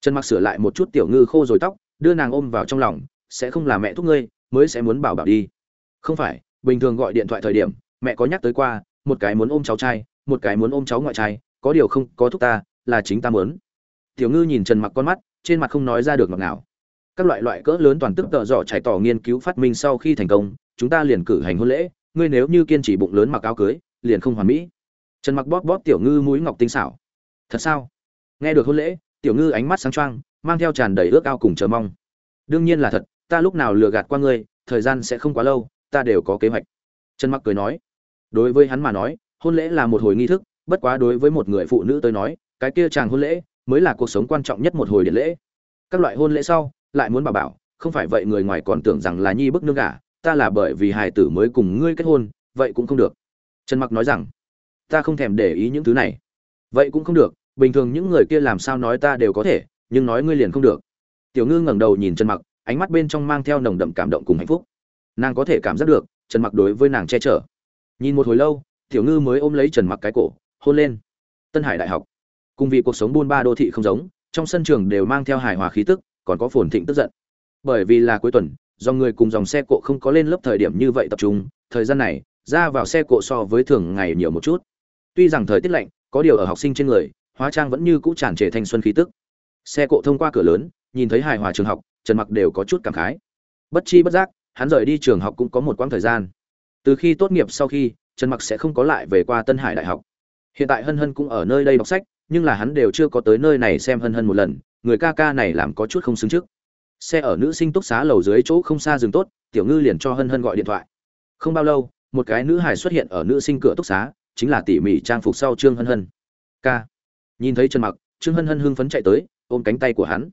Trần mặc sửa lại một chút tiểu ngư khô rồi tóc, đưa nàng ôm vào trong lòng, sẽ không là mẹ thúc ngươi, mới sẽ muốn bảo bảo đi. Không phải, bình thường gọi điện thoại thời điểm, mẹ có nhắc tới qua, một cái muốn ôm cháu trai, một cái muốn ôm cháu ngoại trai, có điều không có thúc ta, là chính ta muốn. Tiểu ngư nhìn trần mặc con mắt, trên mặt không nói ra được ngọt nào các loại loại cỡ lớn toàn tức tợ dỏ trải tỏ nghiên cứu phát minh sau khi thành công, chúng ta liền cử hành hôn lễ, ngươi nếu như kiên trì bụng lớn mặc áo cưới, liền không hoàn mỹ. Trần mặc bóp bóp tiểu ngư mũi ngọc tinh xảo. Thật sao? Nghe được hôn lễ tiểu ngư ánh mắt sáng choang, mang theo tràn đầy ước ao cùng chờ mong. Đương nhiên là thật, ta lúc nào lừa gạt qua ngươi, thời gian sẽ không quá lâu, ta đều có kế hoạch. Trần mặc cười nói. Đối với hắn mà nói, hôn lễ là một hồi nghi thức, bất quá đối với một người phụ nữ tới nói, cái kia chàng hôn lễ mới là cuộc sống quan trọng nhất một hồi điện lễ. Các loại hôn lễ sau, lại muốn bà bảo, không phải vậy người ngoài còn tưởng rằng là nhi bức nương gả, ta là bởi vì hài tử mới cùng ngươi kết hôn, vậy cũng không được. Trần mặc nói rằng, ta không thèm để ý những thứ này. Vậy cũng không được bình thường những người kia làm sao nói ta đều có thể, nhưng nói ngươi liền không được. Tiểu ngư ngẩng đầu nhìn trần mặc, ánh mắt bên trong mang theo nồng đậm cảm động cùng hạnh phúc. Nàng có thể cảm giác được, trần mặc đối với nàng che chở. Nhìn một hồi lâu, tiểu ngư mới ôm lấy trần mặc cái cổ, hôn lên. Tân hải đại học. Cùng vì cuộc sống buôn ba đô thị không giống, trong sân trường đều mang theo hài hòa khí tức, còn có phồn thịnh tức giận. Bởi vì là cuối tuần, do người cùng dòng xe cộ không có lên lớp thời điểm như vậy tập trung, thời gian này, ra vào xe cộ so với thường ngày nhiều một chút. Tuy rằng thời tiết lạnh, có điều ở học sinh trên người hóa trang vẫn như cũ tràn trề thanh xuân khí tức. Xe cộ thông qua cửa lớn, nhìn thấy hài hòa trường học, trần mặc đều có chút cảm khái. Bất chi bất giác, hắn rời đi trường học cũng có một quãng thời gian. Từ khi tốt nghiệp sau khi, trần mặc sẽ không có lại về qua tân hải đại học. Hiện tại hân hân cũng ở nơi đây đọc sách, nhưng là hắn đều chưa có tới nơi này xem hân hân một lần, người ca ca này làm có chút không xứng trước. Xe ở nữ sinh túc xá lầu dưới chỗ không xa dừng tốt, tiểu ngư liền cho hân hân gọi điện thoại. Không bao lâu, một cái nữ hải xuất hiện ở nữ sinh cửa túc xá, chính là tỉ mỉ trang phục sau trương hân hân. Ca nhìn thấy trần mặc, trương hân hân hưng phấn chạy tới, ôm cánh tay của hắn.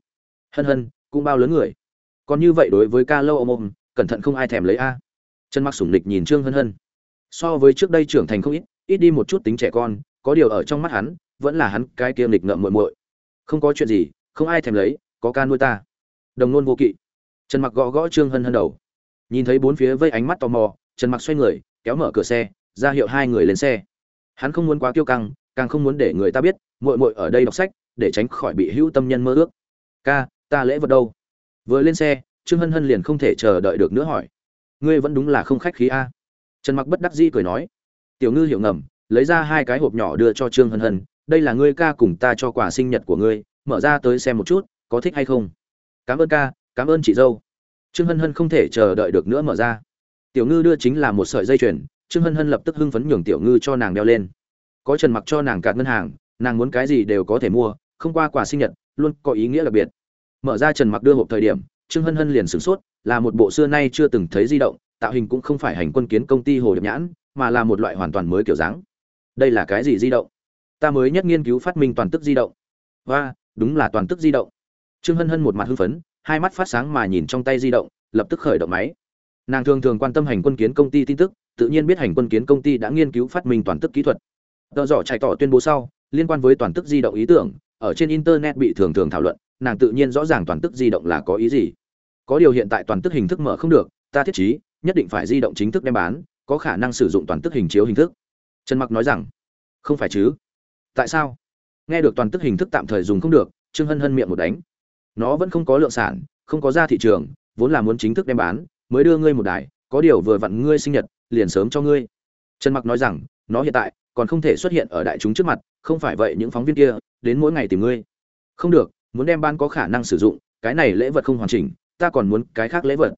Hân hân, cũng bao lớn người. Còn như vậy đối với ca lâu ôm ôm, cẩn thận không ai thèm lấy a. Trần mặc sủng nịch nhìn trương hân hân. So với trước đây trưởng thành không ít ít đi một chút tính trẻ con, có điều ở trong mắt hắn, vẫn là hắn cái kia nghịch ngợm muội muội. Không có chuyện gì, không ai thèm lấy, có ca nuôi ta. Đồng nôn vô kỵ. Trần mặc gõ gõ trương hân hân đầu. Nhìn thấy bốn phía vây ánh mắt tò mò, trần mặc xoay người, kéo mở cửa xe, ra hiệu hai người lên xe. Hắn không muốn quá kiêu căng càng không muốn để người ta biết, muội muội ở đây đọc sách, để tránh khỏi bị hữu tâm nhân mơ ước. Ca, ta lễ vật đâu? Vừa lên xe, trương hân hân liền không thể chờ đợi được nữa hỏi. Ngươi vẫn đúng là không khách khí a. Trần mặc bất đắc dĩ cười nói. Tiểu ngư hiểu ngầm, lấy ra hai cái hộp nhỏ đưa cho trương hân hân. Đây là ngươi ca cùng ta cho quà sinh nhật của ngươi, mở ra tới xem một chút, có thích hay không? Cảm ơn ca, cảm ơn chị dâu. Trương hân hân không thể chờ đợi được nữa mở ra. Tiểu ngư đưa chính là một sợi dây chuyền, trương hân hân lập tức hưng phấn nhường tiểu ngư cho nàng đeo lên có trần mặc cho nàng cạt ngân hàng, nàng muốn cái gì đều có thể mua, không qua quà sinh nhật, luôn có ý nghĩa đặc biệt. Mở ra trần mặc đưa hộp thời điểm, trương hân hân liền sửng sốt, là một bộ xưa nay chưa từng thấy di động, tạo hình cũng không phải hành quân kiến công ty hồ điệp nhãn, mà là một loại hoàn toàn mới kiểu dáng. Đây là cái gì di động? Ta mới nhất nghiên cứu phát minh toàn tức di động. Và đúng là toàn tức di động. Trương hân hân một mặt hưng phấn, hai mắt phát sáng mà nhìn trong tay di động, lập tức khởi động máy. Nàng thường thường quan tâm hành quân kiến công ty tin tức, tự nhiên biết hành quân kiến công ty đã nghiên cứu phát minh toàn tức kỹ thuật tờ dọ chạy tỏ tuyên bố sau, liên quan với toàn tức di động ý tưởng, ở trên internet bị thường thường thảo luận, nàng tự nhiên rõ ràng toàn tức di động là có ý gì. Có điều hiện tại toàn tức hình thức mở không được, ta thiết chí nhất định phải di động chính thức đem bán, có khả năng sử dụng toàn tức hình chiếu hình thức. Trần mặc nói rằng, không phải chứ? Tại sao? Nghe được toàn tức hình thức tạm thời dùng không được, trương hân hân miệng một đánh. Nó vẫn không có lượng sản, không có ra thị trường, vốn là muốn chính thức đem bán, mới đưa ngươi một đài, có điều vừa vặn ngươi sinh nhật, liền sớm cho ngươi. Trần mặc nói rằng, nó hiện tại còn không thể xuất hiện ở đại chúng trước mặt, không phải vậy những phóng viên kia, đến mỗi ngày tìm ngươi. Không được, muốn đem ban có khả năng sử dụng, cái này lễ vật không hoàn chỉnh, ta còn muốn cái khác lễ vật.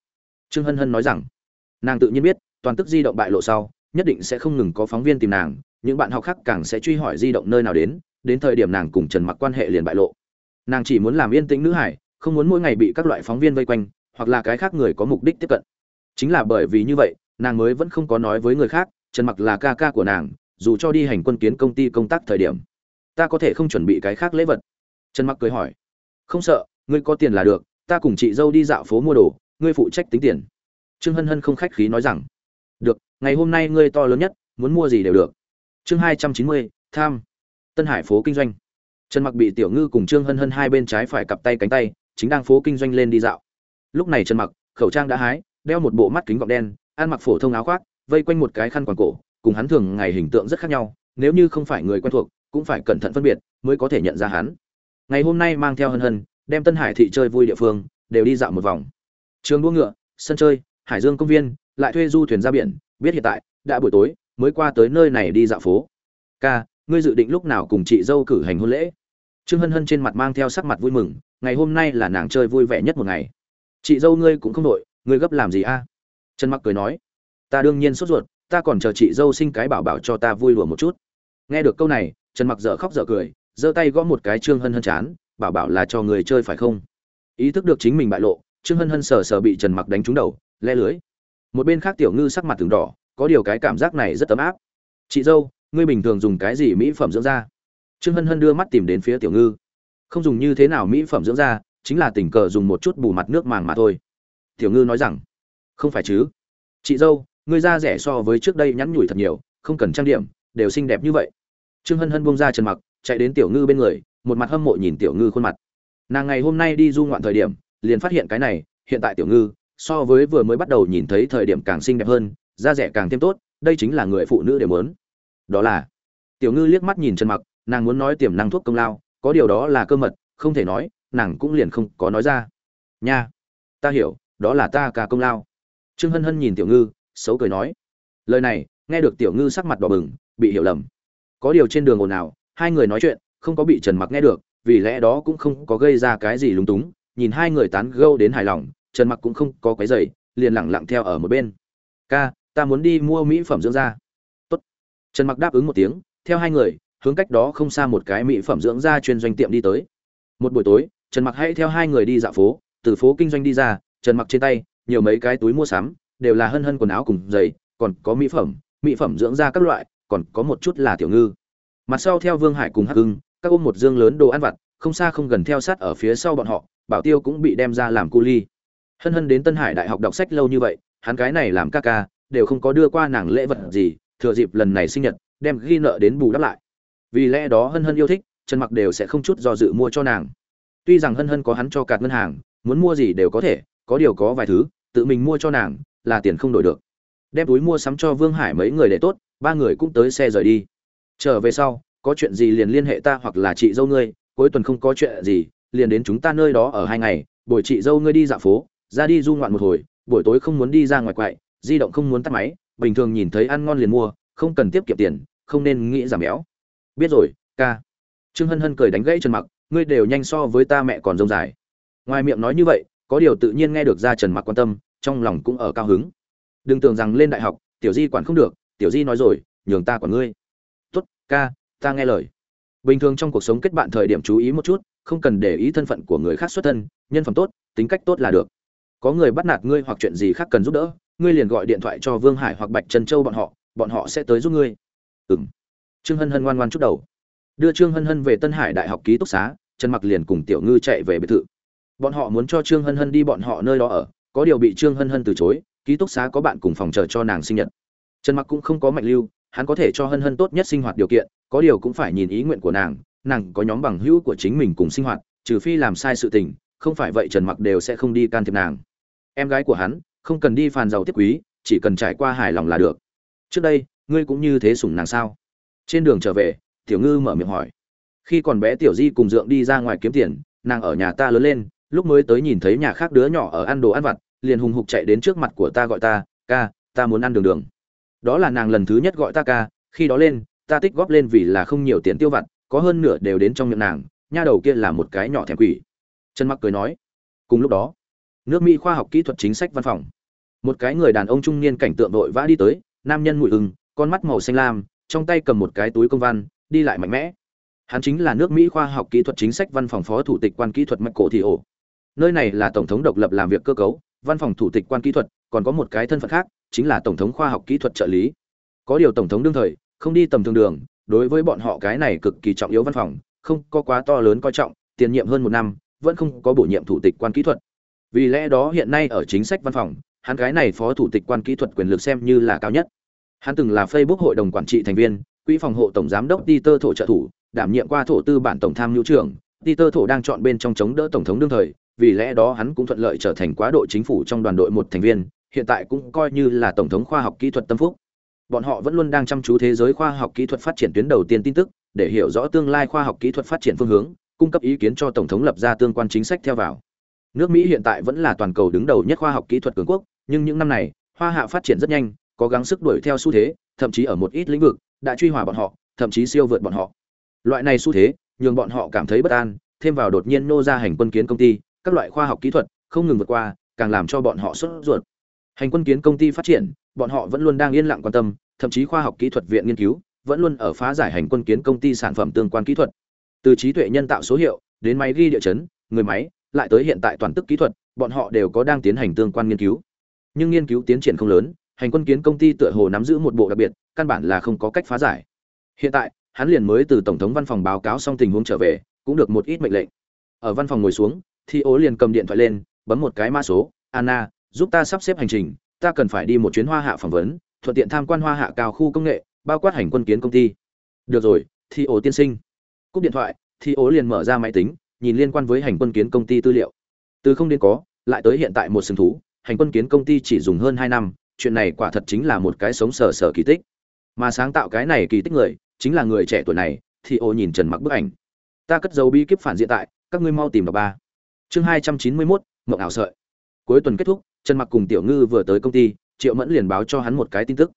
Trương hân hân nói rằng, nàng tự nhiên biết, toàn tức di động bại lộ sau, nhất định sẽ không ngừng có phóng viên tìm nàng, những bạn học khác càng sẽ truy hỏi di động nơi nào đến đến thời điểm nàng cùng trần mặc quan hệ liền bại lộ. Nàng chỉ muốn làm yên tĩnh nữ hải, không muốn mỗi ngày bị các loại phóng viên vây quanh, hoặc là cái khác người có mục đích tiếp cận. Chính là bởi vì như vậy, nàng mới vẫn không có nói với người khác, trần mặc là ca ca của nàng dù cho đi hành quân kiến công ty công tác thời điểm, ta có thể không chuẩn bị cái khác lễ vật. Trần mặc cười hỏi, không sợ, ngươi có tiền là được, ta cùng chị dâu đi dạo phố mua đồ, ngươi phụ trách tính tiền. Trương hân hân không khách khí nói rằng, được, ngày hôm nay ngươi to lớn nhất, muốn mua gì đều được. Chương hai trăm chín mươi, tham. Tân hải phố kinh doanh. Trần mặc bị tiểu ngư cùng trương hân hân hai bên trái phải cặp tay cánh tay, chính đang phố kinh doanh lên đi dạo. Lúc này trần mặc, khẩu trang đã hái, đeo một bộ mắt kính gọng đen, ăn mặc phổ thông áo khoác, vây quanh một cái khăn quàng cổ cùng hắn thường ngày hình tượng rất khác nhau, nếu như không phải người quen thuộc, cũng phải cẩn thận phân biệt mới có thể nhận ra hắn. Ngày hôm nay mang theo hân hân, đem tân hải thị chơi vui địa phương đều đi dạo một vòng. Trường đua ngựa, sân chơi, hải dương công viên, lại thuê du thuyền ra biển, biết hiện tại, đã buổi tối, mới qua tới nơi này đi dạo phố. Ca, ngươi dự định lúc nào cùng chị dâu cử hành hôn lễ? Trương hân hân trên mặt mang theo sắc mặt vui mừng, ngày hôm nay là nàng chơi vui vẻ nhất một ngày. Chị dâu ngươi cũng không đội, ngươi gấp làm gì a? Trần mặc cười nói, ta đương nhiên sốt ruột ta còn chờ chị dâu sinh cái bảo bảo cho ta vui đùa một chút. Nghe được câu này, trần mặc dở khóc dở cười, giơ tay gõ một cái trương hân hân chán, bảo bảo là cho người chơi phải không? Ý thức được chính mình bại lộ, trương hân hân sờ sờ bị trần mặc đánh trúng đầu, le lưới. Một bên khác tiểu ngư sắc mặt từng đỏ, có điều cái cảm giác này rất ấm áp. Chị dâu, ngươi bình thường dùng cái gì mỹ phẩm dưỡng da? Trương hân hân đưa mắt tìm đến phía tiểu ngư. Không dùng như thế nào mỹ phẩm dưỡng da, chính là tình cờ dùng một chút bù mặt nước màng mà thôi. Tiểu ngư nói rằng, không phải chứ. Chị dâu ngươi da rẻ so với trước đây nhắn nhủi thật nhiều, không cần trang điểm, đều xinh đẹp như vậy. Trương hân hân bông ra trần mặc, chạy đến tiểu ngư bên người, một mặt hâm mộ nhìn tiểu ngư khuôn mặt. Nàng ngày hôm nay đi du ngoạn thời điểm, liền phát hiện cái này, hiện tại tiểu ngư, so với vừa mới bắt đầu nhìn thấy thời điểm càng xinh đẹp hơn, da rẻ càng thêm tốt, đây chính là người phụ nữ đều muốn. Đó là, tiểu ngư liếc mắt nhìn trần mặc, nàng muốn nói tiềm năng thuốc công lao, có điều đó là cơ mật, không thể nói, nàng cũng liền không có nói ra. Nha, ta hiểu, đó là ta cả công lao. Trương hân hân nhìn tiểu ngư xấu cười nói. Lời này, nghe được tiểu ngư sắc mặt đỏ bừng, bị hiểu lầm. Có điều trên đường ồn ào, hai người nói chuyện, không có bị trần mặc nghe được, vì lẽ đó cũng không có gây ra cái gì lúng túng. Nhìn hai người tán gâu đến hài lòng, trần mặc cũng không có cái giày liền lẳng lặng theo ở một bên. Ca, ta muốn đi mua mỹ phẩm dưỡng da. Tốt. trần mặc đáp ứng một tiếng, theo hai người, hướng cách đó không xa một cái mỹ phẩm dưỡng da chuyên doanh tiệm đi tới. Một buổi tối, trần mặc hãy theo hai người đi dạo phố, từ phố kinh doanh đi ra, trần mặc trên tay, nhiều mấy cái túi mua sắm đều là hân hân quần áo cùng giày, còn có mỹ phẩm mỹ phẩm dưỡng da các loại, còn có một chút là tiểu ngư. Mặt sau theo vương hải cùng hắc hưng các ôm một dương lớn đồ ăn vặt, không xa không gần theo sát ở phía sau bọn họ, bảo tiêu cũng bị đem ra làm cu ly. Hân hân đến tân hải đại học đọc sách lâu như vậy, hắn cái này làm ca ca, đều không có đưa qua nàng lễ vật gì, thừa dịp lần này sinh nhật, đem ghi nợ đến bù đắp lại. Vì lẽ đó hân hân yêu thích trần mặc đều sẽ không chút do dự mua cho nàng. Tuy rằng hân hân có hắn cho cạt ngân hàng, muốn mua gì đều có thể, có điều có vài thứ, tự mình mua cho nàng là tiền không đổi được. Đem túi mua sắm cho vương hải mấy người để tốt, ba người cũng tới xe rời đi. Trở về sau, có chuyện gì liền liên hệ ta hoặc là chị dâu ngươi, cuối tuần không có chuyện gì, liền đến chúng ta nơi đó ở hai ngày buổi chị dâu ngươi đi dạo phố, ra đi du ngoạn một hồi, buổi tối không muốn đi ra ngoài quậy, di động không muốn tắt máy, bình thường nhìn thấy ăn ngon liền mua, không cần tiết kiệm tiền, không nên nghĩ giảm béo. Biết rồi, ca. Trương hân hân cười đánh gãy trần mặc, ngươi đều nhanh so với ta mẹ còn rông dài. Ngoài miệng nói như vậy, có điều tự nhiên nghe được ra trần mặc quan tâm trong lòng cũng ở cao hứng. Đừng tưởng rằng lên đại học, tiểu di quản không được, tiểu di nói rồi, nhường ta quản ngươi. Tốt, ca, ta nghe lời. Bình thường trong cuộc sống kết bạn thời điểm chú ý một chút, không cần để ý thân phận của người khác xuất thân, nhân phẩm tốt, tính cách tốt là được. Có người bắt nạt ngươi hoặc chuyện gì khác cần giúp đỡ, ngươi liền gọi điện thoại cho vương hải hoặc bạch trần châu bọn họ bọn họ sẽ tới giúp ngươi. Ừng trương hân hân ngoan ngoan chút đầu. Đưa trương hân hân về tân hải đại học ký túc xá, trần mặc liền cùng tiểu ngư chạy về biệt thự. Bọn họ muốn cho trương hân hân đi bọn họ nơi đó ở có điều bị trương hân hân từ chối, ký túc xá có bạn cùng phòng chờ cho nàng sinh nhật. Trần mặc cũng không có mạnh lưu, hắn có thể cho hân hân tốt nhất sinh hoạt điều kiện, có điều cũng phải nhìn ý nguyện của nàng nàng có nhóm bằng hữu của chính mình cùng sinh hoạt, trừ phi làm sai sự tình, không phải vậy trần mặc đều sẽ không đi can thiệp nàng. Em gái của hắn, không cần đi phàn giàu tiếp quý, chỉ cần trải qua hài lòng là được. Trước đây, ngươi cũng như thế sủng nàng sao? Trên đường trở về, tiểu ngư mở miệng hỏi. Khi còn bé tiểu di cùng dượng đi ra ngoài kiếm tiền, nàng ở nhà ta lớn lên, lúc mới tới nhìn thấy nhà khác đứa nhỏ ở ăn đồ ăn vặt liền hùng hục chạy đến trước mặt của ta gọi ta, ca, ta muốn ăn đường đường. Đó là nàng lần thứ nhất gọi ta ca, khi đó lên, ta tích góp lên vì là không nhiều tiền tiêu vặt, có hơn nửa đều đến trong miệng nàng, nha đầu kia là một cái nhỏ thèm quỷ. Trần mặc cười nói, cùng lúc đó, nước mỹ khoa học kỹ thuật chính sách văn phòng. Một cái người đàn ông trung niên cảnh tượng vội vã đi tới, nam nhân mùi ưng con mắt màu xanh lam, trong tay cầm một cái túi công văn, đi lại mạnh mẽ. Hắn chính là nước mỹ khoa học kỹ thuật chính sách văn phòng phó thủ tịch quan kỹ thuật mạch cổ thị ổ. Nơi này là tổng thống độc lập làm việc cơ cấu văn phòng thủ tịch quan kỹ thuật, còn có một cái thân phận khác, chính là tổng thống khoa học kỹ thuật trợ lý. Có điều tổng thống đương thời, không đi tầm thường đường, đối với bọn họ cái này cực kỳ trọng yếu văn phòng, không có quá to lớn coi trọng, tiền nhiệm hơn một năm, vẫn không có bổ nhiệm thủ tịch quan kỹ thuật. Vì lẽ đó hiện nay ở chính sách văn phòng, hắn cái này phó thủ tịch quan kỹ thuật quyền lực xem như là cao nhất. Hắn từng là facebook hội đồng quản trị thành viên, quỹ phòng hộ tổng giám đốc peter thổ trợ thủ, đảm nhiệm qua thổ tư bản tổng tham mưu trưởng. Peter thổ đang chọn bên trong chống đỡ tổng thống đương thời vì lẽ đó hắn cũng thuận lợi trở thành quá độ chính phủ trong đoàn đội một thành viên, hiện tại cũng coi như là tổng thống khoa học kỹ thuật tâm phúc. Bọn họ vẫn luôn đang chăm chú thế giới khoa học kỹ thuật phát triển tuyến đầu tiên tin tức, để hiểu rõ tương lai khoa học kỹ thuật phát triển phương hướng, cung cấp ý kiến cho tổng thống lập ra tương quan chính sách theo vào. Nước mỹ hiện tại vẫn là toàn cầu đứng đầu nhất khoa học kỹ thuật cường quốc, nhưng những năm này, hoa hạ phát triển rất nhanh, có gắng sức đuổi theo xu thế, thậm chí ở một ít lĩnh vực, đã truy hòa bọn họ, thậm chí siêu vượt bọn họ. Loại này xu thế, nhường bọn họ cảm thấy bất an, thêm vào đột nhiên nô ra hành quân kiến công ty các loại khoa học kỹ thuật không ngừng vượt qua, càng làm cho bọn họ sốt ruột. Hành quân kiến công ty phát triển, bọn họ vẫn luôn đang yên lặng quan tâm, thậm chí khoa học kỹ thuật viện nghiên cứu vẫn luôn ở phá giải hành quân kiến công ty sản phẩm tương quan kỹ thuật. Từ trí tuệ nhân tạo số hiệu đến máy ghi địa chấn, người máy, lại tới hiện tại toàn tức kỹ thuật, bọn họ đều có đang tiến hành tương quan nghiên cứu. Nhưng nghiên cứu tiến triển không lớn, hành quân kiến công ty tựa hồ nắm giữ một bộ đặc biệt, căn bản là không có cách phá giải. Hiện tại, hắn liền mới từ tổng thống văn phòng báo cáo xong tình huống trở về, cũng được một ít mệnh lệnh. Ở văn phòng ngồi xuống thì ố liền cầm điện thoại lên, bấm một cái mã số. Anna, giúp ta sắp xếp hành trình, ta cần phải đi một chuyến hoa hạ phỏng vấn, thuận tiện tham quan hoa hạ cao khu công nghệ, bao quát hành quân kiến công ty. Được rồi, thì ố tiên sinh. Cúp điện thoại, thì ố liền mở ra máy tính, nhìn liên quan với hành quân kiến công ty tư liệu. Từ không đến có, lại tới hiện tại một sừng thú, hành quân kiến công ty chỉ dùng hơn hai năm, chuyện này quả thật chính là một cái sống sờ sờ kỳ tích. Mà sáng tạo cái này kỳ tích người, chính là người trẻ tuổi này, thì ô nhìn trần mặc bức ảnh. Ta cất dấu bi kíp phản diện tại, các ngươi mau tìm đọc ba chương hai trăm chín mươi 291, mộng ảo sợi. Cuối tuần kết thúc trần mặc cùng tiểu ngư vừa tới công ty triệu mẫn liền báo cho hắn một cái tin tức.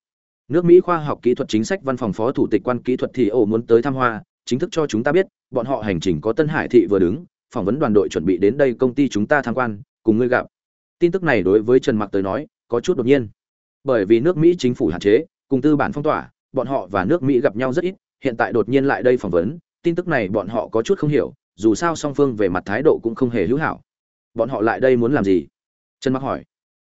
Nước mỹ khoa học kỹ thuật chính sách văn phòng phó thủ tịch quan kỹ thuật thì ổ muốn tới thăm hoa chính thức cho chúng ta biết bọn họ hành trình có tân hải thị vừa đứng phỏng vấn đoàn đội chuẩn bị đến đây công ty chúng ta tham quan cùng ngươi gặp. Tin tức này đối với trần mặc tới nói có chút đột nhiên. Bởi vì nước mỹ chính phủ hạn chế cùng tư bản phong tỏa bọn họ và nước mỹ gặp nhau rất ít hiện tại đột nhiên lại đây phỏng vấn tin tức này bọn họ có chút không hiểu dù sao song phương về mặt thái độ cũng không hề hữu hảo. Bọn họ lại đây muốn làm gì? Trần mặc hỏi.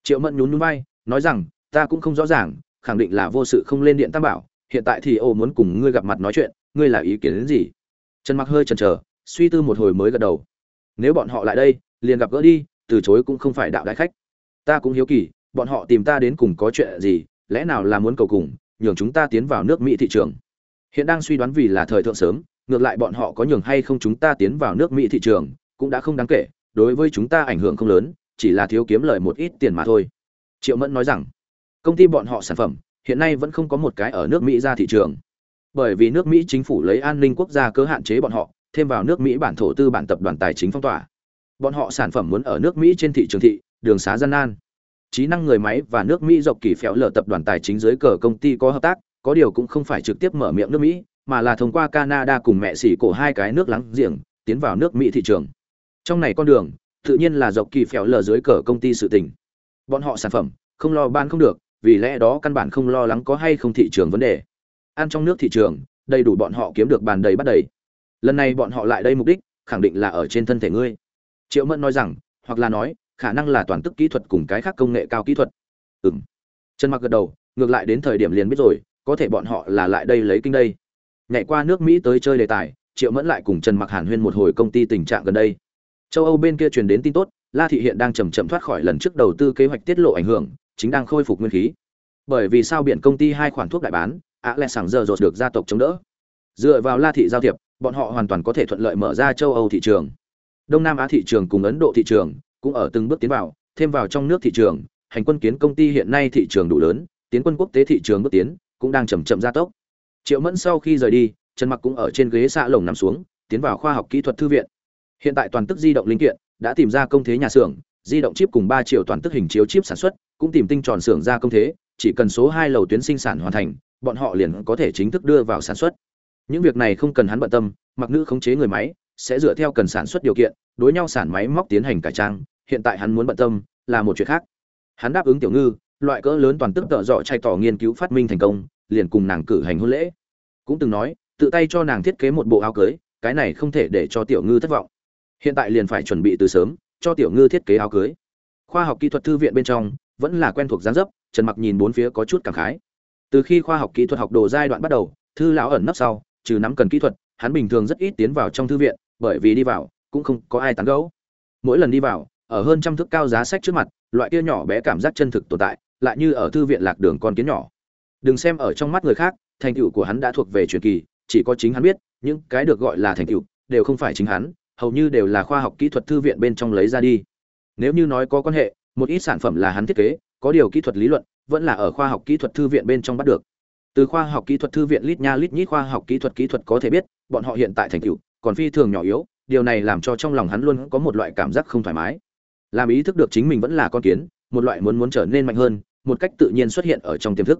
Triệu mẫn nhún nhún vai, nói rằng, ta cũng không rõ ràng, khẳng định là vô sự không lên điện tam bảo, hiện tại thì ô muốn cùng ngươi gặp mặt nói chuyện, ngươi là ý kiến đến gì? Trần mặc hơi chần chờ, suy tư một hồi mới gật đầu. Nếu bọn họ lại đây, liền gặp gỡ đi, từ chối cũng không phải đạo đại khách. Ta cũng hiếu kỳ, bọn họ tìm ta đến cùng có chuyện gì, lẽ nào là muốn cầu cùng, nhường chúng ta tiến vào nước mỹ thị trường? Hiện đang suy đoán vì là thời thượng sớm ngược lại bọn họ có nhường hay không chúng ta tiến vào nước mỹ thị trường, cũng đã không đáng kể, đối với chúng ta ảnh hưởng không lớn, chỉ là thiếu kiếm lời một ít tiền mà thôi. Triệu mẫn nói rằng, công ty bọn họ sản phẩm, hiện nay vẫn không có một cái ở nước mỹ ra thị trường. Bởi vì nước mỹ chính phủ lấy an ninh quốc gia cớ hạn chế bọn họ, thêm vào nước mỹ bản thổ tư bản tập đoàn tài chính phong tỏa. Bọn họ sản phẩm muốn ở nước mỹ trên thị trường thị, đường xá gian nan. Trí năng người máy và nước mỹ dọc kỳ phéo lở tập đoàn tài chính dưới cờ công ty có hợp tác, có điều cũng không phải trực tiếp mở miệng nước mỹ mà là thông qua canada cùng mẹ xỉ cổ hai cái nước láng giềng tiến vào nước mỹ thị trường. Trong này con đường tự nhiên là dọc kỳ phèo lờ dưới cờ công ty sự tình. Bọn họ sản phẩm không lo ban không được vì lẽ đó căn bản không lo lắng có hay không thị trường vấn đề. Ăn trong nước thị trường đầy đủ bọn họ kiếm được bàn đầy bắt đầy. Lần này bọn họ lại đây mục đích khẳng định là ở trên thân thể ngươi. Triệu mẫn nói rằng hoặc là nói khả năng là toàn tức kỹ thuật cùng cái khác công nghệ cao kỹ thuật. Ừm, chân trần mặc gật đầu ngược lại đến thời điểm liền biết rồi có thể bọn họ là lại đây lấy kinh đây nhảy qua nước mỹ tới chơi đề tài, triệu mẫn lại cùng trần mặc hàn huyên một hồi công ty tình trạng gần đây. Châu âu bên kia truyền đến tin tốt, la thị hiện đang chầm chậm thoát khỏi lần trước đầu tư kế hoạch tiết lộ ảnh hưởng, chính đang khôi phục nguyên khí. Bởi vì sao biển công ty hai khoản thuốc đại bán, ạ lẹ sảng giờ rột được gia tộc chống đỡ. Dựa vào la thị giao thiệp, bọn họ hoàn toàn có thể thuận lợi mở ra châu âu thị trường. Đông nam á thị trường cùng ấn độ thị trường cũng ở từng bước tiến vào, thêm vào trong nước thị trường, hành quân kiến công ty hiện nay thị trường đủ lớn, tiến quân quốc tế thị trường bước tiến cũng đang chậm chậm gia tốc triệu mẫn sau khi rời đi, trần mặc cũng ở trên ghế xạ lồng nằm xuống, tiến vào khoa học kỹ thuật thư viện. Hiện tại toàn tức di động linh kiện, đã tìm ra công thế nhà xưởng, di động chip cùng ba triệu toàn tức hình chiếu chip sản xuất, cũng tìm tinh tròn xưởng ra công thế, chỉ cần số hai lầu tuyến sinh sản hoàn thành, bọn họ liền có thể chính thức đưa vào sản xuất. Những việc này không cần hắn bận tâm, mặc nữ khống chế người máy, sẽ dựa theo cần sản xuất điều kiện, đối nhau sản máy móc tiến hành cải trang, hiện tại hắn muốn bận tâm là một chuyện khác. Hắn đáp ứng tiểu ngư, loại cỡ lớn toàn tức tợ dọ chạy tỏ nghiên cứu phát minh thành công liền cùng nàng cử hành hôn lễ. Cũng từng nói, tự tay cho nàng thiết kế một bộ áo cưới, cái này không thể để cho tiểu ngư thất vọng. Hiện tại liền phải chuẩn bị từ sớm, cho tiểu ngư thiết kế áo cưới. Khoa học kỹ thuật thư viện bên trong, vẫn là quen thuộc gián dấp, trần mặc nhìn bốn phía có chút cảm khái. Từ khi khoa học kỹ thuật học đồ giai đoạn bắt đầu, thư lão ẩn nấp sau, trừ nắm cần kỹ thuật, hắn bình thường rất ít tiến vào trong thư viện, bởi vì đi vào, cũng không có ai tán gẫu. Mỗi lần đi vào, ở hơn trăm thước cao giá sách trước mặt, loại kia nhỏ bé cảm giác chân thực tồn tại, lại như ở thư viện lạc đường con kiến nhỏ đừng xem ở trong mắt người khác, thành tựu của hắn đã thuộc về truyền kỳ, chỉ có chính hắn biết, những cái được gọi là thành tựu đều không phải chính hắn, hầu như đều là khoa học kỹ thuật thư viện bên trong lấy ra đi. Nếu như nói có quan hệ, một ít sản phẩm là hắn thiết kế, có điều kỹ thuật lý luận vẫn là ở khoa học kỹ thuật thư viện bên trong bắt được. Từ khoa học kỹ thuật thư viện lít nha lít nhít khoa học kỹ thuật kỹ thuật có thể biết, bọn họ hiện tại thành tựu còn phi thường nhỏ yếu, điều này làm cho trong lòng hắn luôn có một loại cảm giác không thoải mái. Làm ý thức được chính mình vẫn là con kiến, một loại muốn muốn trở nên mạnh hơn, một cách tự nhiên xuất hiện ở trong tiềm thức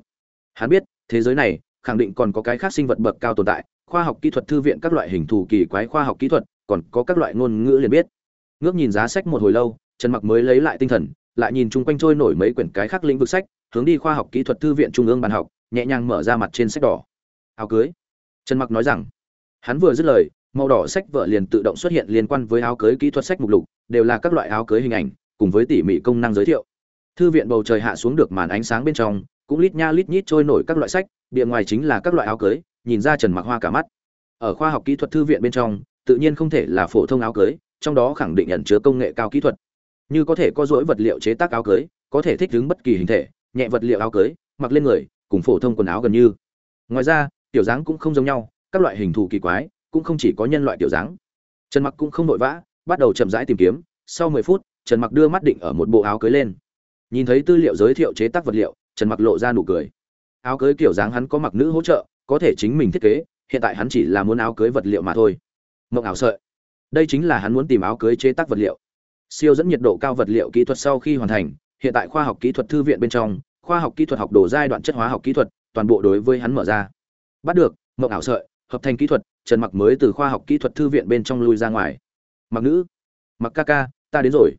hắn biết, thế giới này, khẳng định còn có cái khác sinh vật bậc cao tồn tại, khoa học kỹ thuật thư viện các loại hình thù kỳ quái khoa học kỹ thuật, còn có các loại ngôn ngữ liền biết. Ngước nhìn giá sách một hồi lâu, trần mặc mới lấy lại tinh thần, lại nhìn chung quanh trôi nổi mấy quyển cái khác lĩnh vực sách, hướng đi khoa học kỹ thuật thư viện trung ương bàn học, nhẹ nhàng mở ra mặt trên sách đỏ. Áo cưới. Trần mặc nói rằng, hắn vừa dứt lời, màu đỏ sách vợ liền tự động xuất hiện liên quan với áo cưới kỹ thuật sách mục lục, đều là các loại áo cưới hình ảnh, cùng với tỉ mỉ công năng giới thiệu. Thư viện bầu trời hạ xuống được màn ánh sáng bên trong cũng lít nha lít nhít trôi nổi các loại sách, bìa ngoài chính là các loại áo cưới, nhìn ra trần mặc hoa cả mắt. Ở khoa học kỹ thuật thư viện bên trong, tự nhiên không thể là phổ thông áo cưới, trong đó khẳng định nhận chứa công nghệ cao kỹ thuật. Như có thể có dỗi vật liệu chế tác áo cưới, có thể thích ứng bất kỳ hình thể, nhẹ vật liệu áo cưới, mặc lên người, cùng phổ thông quần áo gần như. Ngoài ra, tiểu dáng cũng không giống nhau, các loại hình thù kỳ quái, cũng không chỉ có nhân loại tiểu dáng. Trần mặc cũng không vội vã, bắt đầu chậm rãi tìm kiếm. Sau 10 phút, trần mặc đưa mắt định ở một bộ áo cưới lên. Nhìn thấy tư liệu giới thiệu chế tác vật liệu trần mặc lộ ra nụ cười. Áo cưới kiểu dáng hắn có mặc nữ hỗ trợ, có thể chính mình thiết kế, hiện tại hắn chỉ là muốn áo cưới vật liệu mà thôi. Mộng ảo sợi. Đây chính là hắn muốn tìm áo cưới chế tác vật liệu. Siêu dẫn nhiệt độ cao vật liệu kỹ thuật sau khi hoàn thành, hiện tại khoa học kỹ thuật thư viện bên trong, khoa học kỹ thuật học đồ giai đoạn chất hóa học kỹ thuật, toàn bộ đối với hắn mở ra. Bắt được, mộng ảo sợi, hợp thành kỹ thuật, trần mặc mới từ khoa học kỹ thuật thư viện bên trong lui ra ngoài. Mặc nữ. Mặc ca ca, ta đến rồi.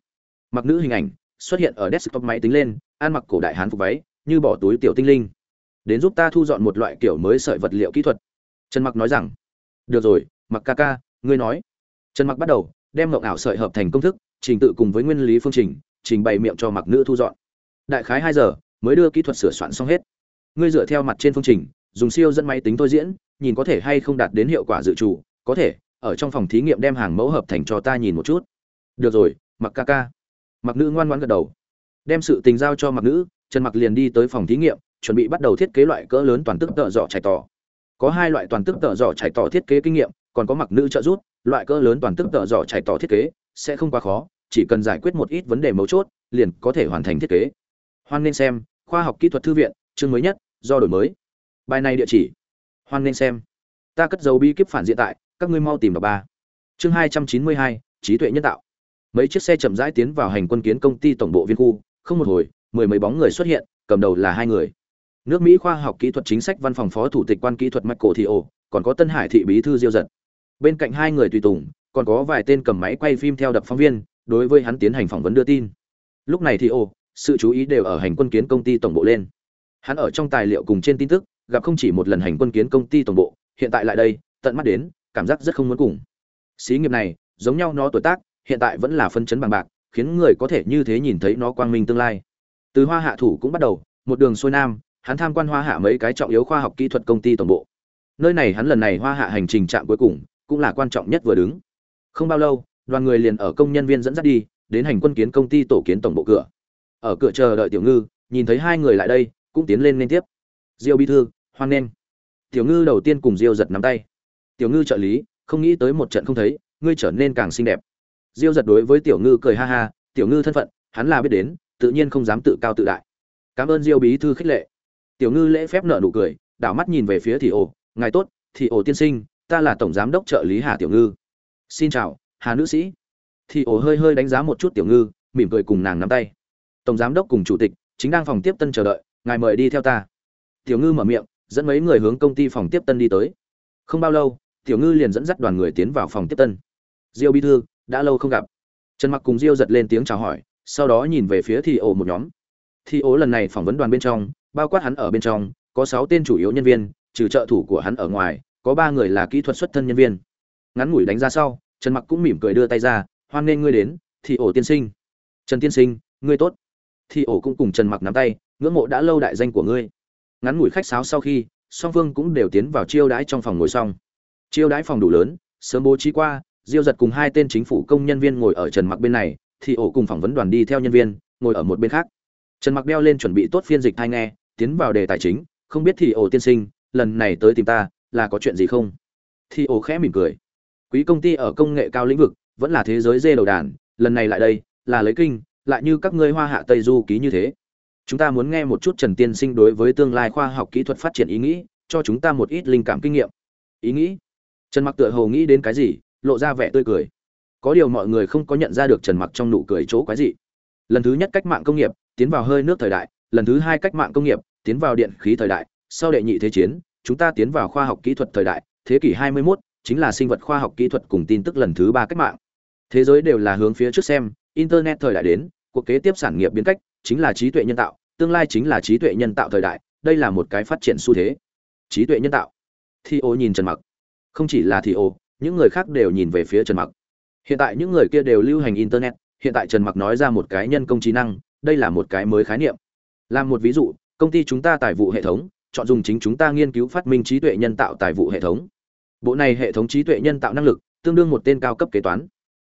Mặc nữ hình ảnh, xuất hiện ở desktop máy tính lên, ăn mặc cổ đại hán phục váy như bỏ túi tiểu tinh linh. Đến giúp ta thu dọn một loại kiểu mới sợi vật liệu kỹ thuật. Trần mặc nói rằng, được rồi, mặc ca ca, ngươi nói. Trần mặc bắt đầu đem mộng ảo sợi hợp thành công thức, trình tự cùng với nguyên lý phương trình trình bày miệng cho mặc nữ thu dọn. Đại khái hai giờ, mới đưa kỹ thuật sửa soạn xong hết. Ngươi dựa theo mặt trên phương trình, dùng siêu dẫn máy tính tôi diễn, nhìn có thể hay không đạt đến hiệu quả dự trù. Có thể, ở trong phòng thí nghiệm đem hàng mẫu hợp thành cho ta nhìn một chút. Được rồi, mặc ca ca. Mặc nữ ngoan ngoãn gật đầu. Đem sự tình giao cho mặc nữ trần mặc liền đi tới phòng thí nghiệm chuẩn bị bắt đầu thiết kế loại cỡ lớn toàn tức tợ dọ chạy tỏ. Có hai loại toàn tức tợ dọ chạy tỏ thiết kế kinh nghiệm còn có mặc nữ trợ rút, loại cỡ lớn toàn tức tợ dọ chạy tỏ thiết kế sẽ không quá khó chỉ cần giải quyết một ít vấn đề mấu chốt liền có thể hoàn thành thiết kế. Hoan nên xem khoa học kỹ thuật thư viện chương mới nhất do đổi mới. Bài này địa chỉ. Hoan nên xem. Ta cất dấu bí kíp phản diện tại các ngươi mau tìm đọc ba. Chương hai trăm chín mươi hai trí tuệ nhân tạo. Mấy chiếc xe chậm rãi tiến vào hành quân kiến công ty tổng bộ viên khu không một hồi mười mấy bóng người xuất hiện, cầm đầu là hai người. Nước mỹ khoa học kỹ thuật chính sách văn phòng phó thủ tịch quan kỹ thuật michael thị ổ còn có tân hải thị bí thư diêu Dật. bên cạnh hai người tùy tùng, còn có vài tên cầm máy quay phim theo đập phóng viên, đối với hắn tiến hành phỏng vấn đưa tin. Lúc này thì sự chú ý đều ở hành quân kiến công ty tổng bộ lên. Hắn ở trong tài liệu cùng trên tin tức, gặp không chỉ một lần hành quân kiến công ty tổng bộ, hiện tại lại đây, tận mắt đến, cảm giác rất không muốn cùng. Xí nghiệp này, giống nhau nó tuổi tác, hiện tại vẫn là phân chấn bằng bạc, khiến người có thể như thế nhìn thấy nó quang minh tương lai từ hoa hạ thủ cũng bắt đầu, một đường xuôi nam, hắn tham quan hoa hạ mấy cái trọng yếu khoa học kỹ thuật công ty tổng bộ. Nơi này hắn lần này hoa hạ hành trình trạm cuối cùng, cũng là quan trọng nhất vừa đứng. Không bao lâu, đoàn người liền ở công nhân viên dẫn dắt đi, đến hành quân kiến công ty tổ kiến tổng bộ cửa. Ở cửa chờ đợi tiểu ngư, nhìn thấy hai người lại đây, cũng tiến lên liên tiếp. Diêu bi thư, hoan nghênh. Tiểu ngư đầu tiên cùng diêu giật nắm tay. Tiểu ngư trợ lý, không nghĩ tới một trận không thấy, ngươi trở nên càng xinh đẹp. Diêu giật đối với tiểu ngư cười ha ha, tiểu ngư thân phận, hắn là biết đến tự nhiên không dám tự cao tự đại. Cảm ơn diêu bí thư khích lệ. Tiểu ngư lễ phép nợ nụ cười, đảo mắt nhìn về phía thị ổ. Ngài tốt thị ổ tiên sinh, ta là tổng giám đốc trợ lý hà tiểu ngư. Xin chào, hà nữ sĩ. Thị ổ hơi hơi đánh giá một chút tiểu ngư, mỉm cười cùng nàng nắm tay. Tổng giám đốc cùng chủ tịch, chính đang phòng tiếp tân chờ đợi, ngài mời đi theo ta. Tiểu ngư mở miệng, dẫn mấy người hướng công ty phòng tiếp tân đi tới. Không bao lâu, tiểu ngư liền dẫn dắt đoàn người tiến vào phòng tiếp tân. Diêu bí thư, đã lâu không gặp. Trần mặc cùng diêu giật lên tiếng chào hỏi sau đó nhìn về phía thị ổ một nhóm. Thị ổ lần này phỏng vấn đoàn bên trong, bao quát hắn ở bên trong, có sáu tên chủ yếu nhân viên, trừ trợ thủ của hắn ở ngoài, có ba người là kỹ thuật xuất thân nhân viên. Ngắn ngủi đánh ra sau, trần mặc cũng mỉm cười đưa tay ra, hoan nghênh ngươi đến thị ổ tiên sinh. Trần tiên sinh, ngươi tốt. Thị ổ cũng cùng trần mặc nắm tay, ngưỡng mộ đã lâu đại danh của ngươi. Ngắn ngủi khách sáo sau khi, song phương cũng đều tiến vào chiêu đãi trong phòng ngồi xong. Chiêu đãi phòng đủ lớn, sớm bố trí qua, diêu giật cùng hai tên chính phủ công nhân viên ngồi ở trần mặc bên này thì ổ cùng phỏng vấn đoàn đi theo nhân viên, ngồi ở một bên khác. Trần mặc đeo lên chuẩn bị tốt phiên dịch thai nghe, tiến vào đề tài chính, không biết thì ổ tiên sinh, lần này tới tìm ta, là có chuyện gì không? Thì ổ khẽ mỉm cười. Quý công ty ở công nghệ cao lĩnh vực, vẫn là thế giới dê đầu đàn, lần này lại đây, là lấy kinh, lại như các ngươi hoa hạ tây du ký như thế. Chúng ta muốn nghe một chút trần tiên sinh đối với tương lai khoa học kỹ thuật phát triển ý nghĩ, cho chúng ta một ít linh cảm kinh nghiệm. Ý nghĩ? Trần mặc tựa hồ nghĩ đến cái gì, lộ ra vẻ tươi cười có điều mọi người không có nhận ra được trần mặc trong nụ cười chỗ quái gì lần thứ nhất cách mạng công nghiệp tiến vào hơi nước thời đại. Lần thứ hai cách mạng công nghiệp tiến vào điện khí thời đại. Sau đệ nhị thế chiến chúng ta tiến vào khoa học kỹ thuật thời đại. Thế kỷ 21, chính là sinh vật khoa học kỹ thuật cùng tin tức lần thứ ba cách mạng. Thế giới đều là hướng phía trước xem internet thời đại đến cuộc kế tiếp sản nghiệp biến cách chính là trí tuệ nhân tạo tương lai chính là trí tuệ nhân tạo thời đại. Đây là một cái phát triển xu thế. Trí tuệ nhân tạo. Thi ô nhìn trần mặc. Không chỉ là thi ô những người khác đều nhìn về phía trần mặc hiện tại những người kia đều lưu hành internet, hiện tại trần mặc nói ra một cái nhân công trí năng, đây là một cái mới khái niệm. Làm một ví dụ, công ty chúng ta tài vụ hệ thống, chọn dùng chính chúng ta nghiên cứu phát minh trí tuệ nhân tạo tài vụ hệ thống. Bộ này hệ thống trí tuệ nhân tạo năng lực, tương đương một tên cao cấp kế toán.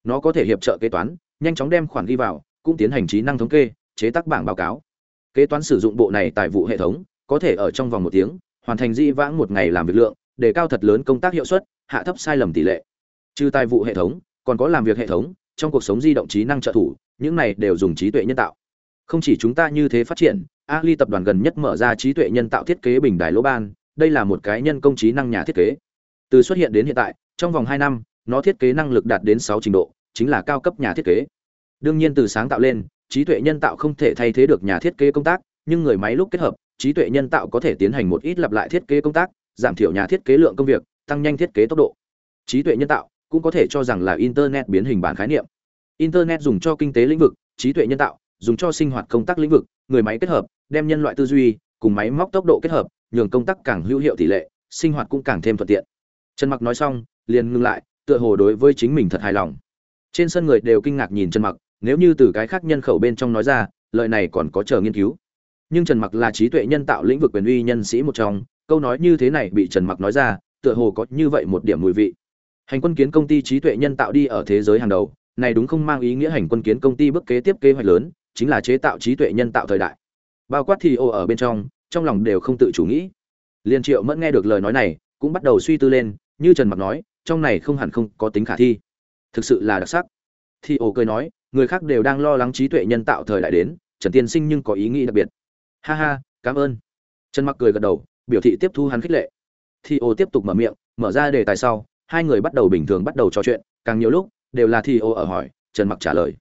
Nó có thể hiệp trợ kế toán, nhanh chóng đem khoản ghi vào, cũng tiến hành trí năng thống kê, chế tác bảng báo cáo. Kế toán sử dụng bộ này tài vụ hệ thống, có thể ở trong vòng một tiếng, hoàn thành di vãng một ngày làm việc lượng, để cao thật lớn công tác hiệu suất, hạ thấp sai lầm tỷ lệ. Trừ tài vụ hệ thống còn có làm việc hệ thống, trong cuộc sống di động trí năng trợ thủ, những này đều dùng trí tuệ nhân tạo. Không chỉ chúng ta như thế phát triển ali tập đoàn gần nhất mở ra trí tuệ nhân tạo thiết kế bình đài lỗ ban, đây là một cái nhân công trí năng nhà thiết kế. Từ xuất hiện đến hiện tại, trong vòng hai năm, nó thiết kế năng lực đạt đến sáu trình độ, chính là cao cấp nhà thiết kế. Đương nhiên từ sáng tạo lên, trí tuệ nhân tạo không thể thay thế được nhà thiết kế công tác, nhưng người máy lúc kết hợp, trí tuệ nhân tạo có thể tiến hành một ít lặp lại thiết kế công tác, giảm thiểu nhà thiết kế lượng công việc, tăng nhanh thiết kế tốc độ. Trí tuệ nhân tạo cũng có thể cho rằng là internet biến hình bản khái niệm. Internet dùng cho kinh tế lĩnh vực, trí tuệ nhân tạo, dùng cho sinh hoạt công tác lĩnh vực, người máy kết hợp, đem nhân loại tư duy, cùng máy móc tốc độ kết hợp, nhường công tác càng hữu hiệu tỷ lệ, sinh hoạt cũng càng thêm thuận tiện. Trần mặc nói xong, liền ngừng lại, tựa hồ đối với chính mình thật hài lòng. Trên sân người đều kinh ngạc nhìn trần mặc, nếu như từ cái khác nhân khẩu bên trong nói ra, lời này còn có chờ nghiên cứu. Nhưng trần mặc là trí tuệ nhân tạo lĩnh vực quyền uy nhân sĩ một trong, câu nói như thế này bị trần mặc nói ra, tựa hồ có như vậy một điểm mùi vị hành quân kiến công ty trí tuệ nhân tạo đi ở thế giới hàng đầu, này đúng không mang ý nghĩa hành quân kiến công ty bước kế tiếp kế hoạch lớn, chính là chế tạo trí tuệ nhân tạo thời đại. Bao quát thì ô ở bên trong trong lòng đều không tự chủ nghĩ. Liên triệu mẫn nghe được lời nói này, cũng bắt đầu suy tư lên, như trần mặc nói, trong này không hẳn không có tính khả thi. Thực sự là đặc sắc. Thì ô cười nói, người khác đều đang lo lắng trí tuệ nhân tạo thời đại đến, trần tiên sinh nhưng có ý nghĩ đặc biệt. Ha ha, cảm ơn. Trần mặc cười gật đầu, biểu thị tiếp thu hắn khích lệ. Thì ô tiếp tục mở miệng, mở ra đề tài sau hai người bắt đầu bình thường bắt đầu trò chuyện càng nhiều lúc đều là thì ô ở hỏi trần mặc trả lời.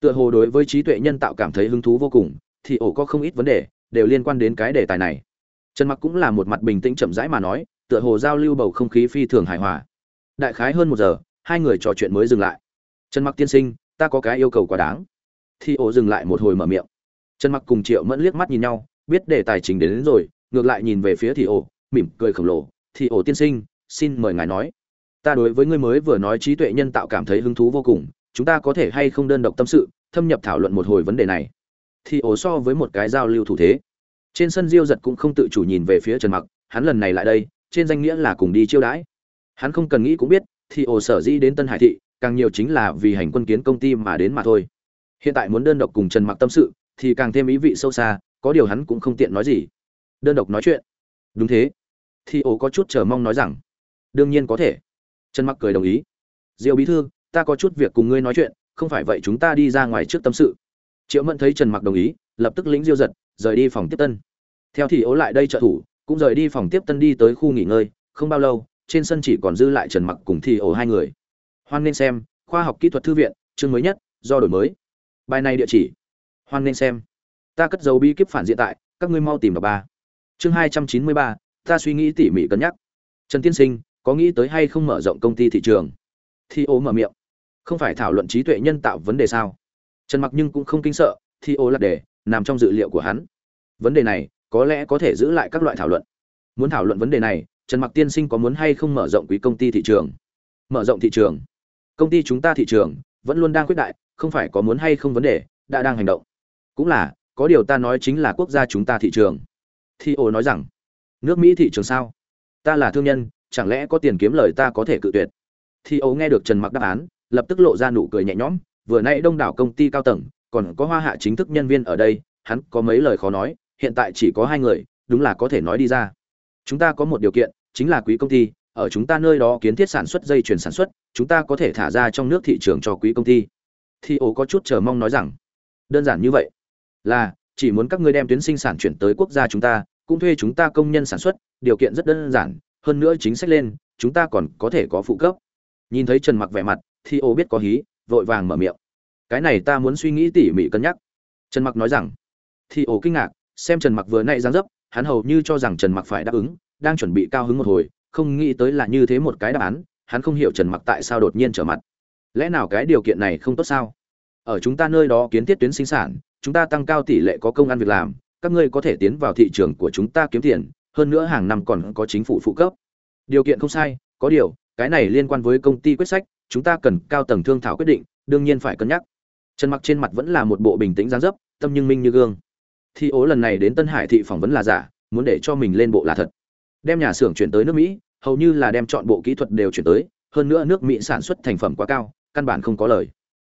Tựa hồ đối với trí tuệ nhân tạo cảm thấy hứng thú vô cùng thì ổ có không ít vấn đề đều liên quan đến cái đề tài này. Trần mặc cũng là một mặt bình tĩnh chậm rãi mà nói tựa hồ giao lưu bầu không khí phi thường hài hòa. Đại khái hơn một giờ hai người trò chuyện mới dừng lại. Trần mặc tiên sinh ta có cái yêu cầu quá đáng. Thì ổ dừng lại một hồi mở miệng. Trần mặc cùng triệu mẫn liếc mắt nhìn nhau biết đề tài chính đến, đến rồi ngược lại nhìn về phía thì ổ mỉm cười khổng lồ. Thì ổ tiên sinh xin mời ngài nói ta đối với ngươi mới vừa nói trí tuệ nhân tạo cảm thấy hứng thú vô cùng, chúng ta có thể hay không đơn độc tâm sự, thâm nhập thảo luận một hồi vấn đề này. Thì ổ so với một cái giao lưu thủ thế. Trên sân diêu giật cũng không tự chủ nhìn về phía trần mặc, hắn lần này lại đây, trên danh nghĩa là cùng đi chiêu đãi. Hắn không cần nghĩ cũng biết, thì ổ sở dĩ đến tân hải thị, càng nhiều chính là vì hành quân kiến công ty mà đến mà thôi. Hiện tại muốn đơn độc cùng trần mặc tâm sự, thì càng thêm ý vị sâu xa, có điều hắn cũng không tiện nói gì. Đơn độc nói chuyện. Đúng thế. Thì ổ có chút chờ mong nói rằng. Đương nhiên có thể trần mặc cười đồng ý. Diêu bí thư, ta có chút việc cùng ngươi nói chuyện, không phải vậy chúng ta đi ra ngoài trước tâm sự. Triệu mẫn thấy trần mặc đồng ý, lập tức lĩnh diêu giật, rời đi phòng tiếp tân. Theo thì ố lại đây trợ thủ, cũng rời đi phòng tiếp tân đi tới khu nghỉ ngơi, không bao lâu, trên sân chỉ còn dư lại trần mặc cùng thì ố hai người. Hoan nên xem, khoa học kỹ thuật thư viện, chương mới nhất, do đổi mới. Bài này địa chỉ? Hoan nên xem. Ta cất dấu bí kíp phản diện tại, các ngươi mau tìm đọc ba. Chương hai trăm chín mươi ba, ta suy nghĩ tỉ mỉ cân nhắc. Trần tiên sinh có nghĩ tới hay không mở rộng công ty thị trường? Thi ô mở miệng. Không phải thảo luận trí tuệ nhân tạo vấn đề sao? Trần mặc nhưng cũng không kinh sợ, thi ô lạc đề, nằm trong dự liệu của hắn. Vấn đề này, có lẽ có thể giữ lại các loại thảo luận. Muốn thảo luận vấn đề này, trần mặc tiên sinh có muốn hay không mở rộng quý công ty thị trường? Mở rộng thị trường. Công ty chúng ta thị trường, vẫn luôn đang quyết đại, không phải có muốn hay không vấn đề, đã đang hành động. Cũng là, có điều ta nói chính là quốc gia chúng ta thị trường. Thi ô nói rằng, nước mỹ thị trường sao? Ta là thương nhân chẳng lẽ có tiền kiếm lời ta có thể cự tuyệt? Thì ấu nghe được trần mặc đáp án, lập tức lộ ra nụ cười nhẹ nhõm, vừa nãy đông đảo công ty cao tầng, còn có hoa hạ chính thức nhân viên ở đây, hắn có mấy lời khó nói, hiện tại chỉ có hai người, đúng là có thể nói đi ra. Chúng ta có một điều kiện, chính là quý công ty, ở chúng ta nơi đó kiến thiết sản xuất dây chuyển sản xuất, chúng ta có thể thả ra trong nước thị trường cho quý công ty. Thì ố có chút chờ mong nói rằng, đơn giản như vậy, là, chỉ muốn các ngươi đem tuyến sinh sản chuyển tới quốc gia chúng ta, cũng thuê chúng ta công nhân sản xuất, điều kiện rất đơn giản hơn nữa chính sách lên, chúng ta còn có thể có phụ cấp. Nhìn thấy trần mặc vẻ mặt thì ô biết có hí, vội vàng mở miệng. Cái này ta muốn suy nghĩ tỉ mỉ cân nhắc. Trần mặc nói rằng thì ô kinh ngạc, xem trần mặc vừa nãy dáng dấp, hắn hầu như cho rằng trần mặc phải đáp ứng, đang chuẩn bị cao hứng một hồi, không nghĩ tới là như thế một cái đáp án, hắn không hiểu trần mặc tại sao đột nhiên trở mặt. Lẽ nào cái điều kiện này không tốt sao? Ở chúng ta nơi đó kiến thiết tuyến sinh sản, chúng ta tăng cao tỷ lệ có công ăn việc làm, các ngươi có thể tiến vào thị trường của chúng ta kiếm tiền hơn nữa hàng năm còn có chính phủ phụ cấp. Điều kiện không sai, có điều, cái này liên quan với công ty quyết sách, chúng ta cần cao tầng thương thảo quyết định, đương nhiên phải cân nhắc. Trần mặc trên mặt vẫn là một bộ bình tĩnh dáng dấp, tâm nhưng minh như gương. Thi ố lần này đến tân hải thị phỏng vấn là giả, muốn để cho mình lên bộ là thật. Đem nhà xưởng chuyển tới nước mỹ, hầu như là đem chọn bộ kỹ thuật đều chuyển tới, hơn nữa nước mỹ sản xuất thành phẩm quá cao, căn bản không có lời.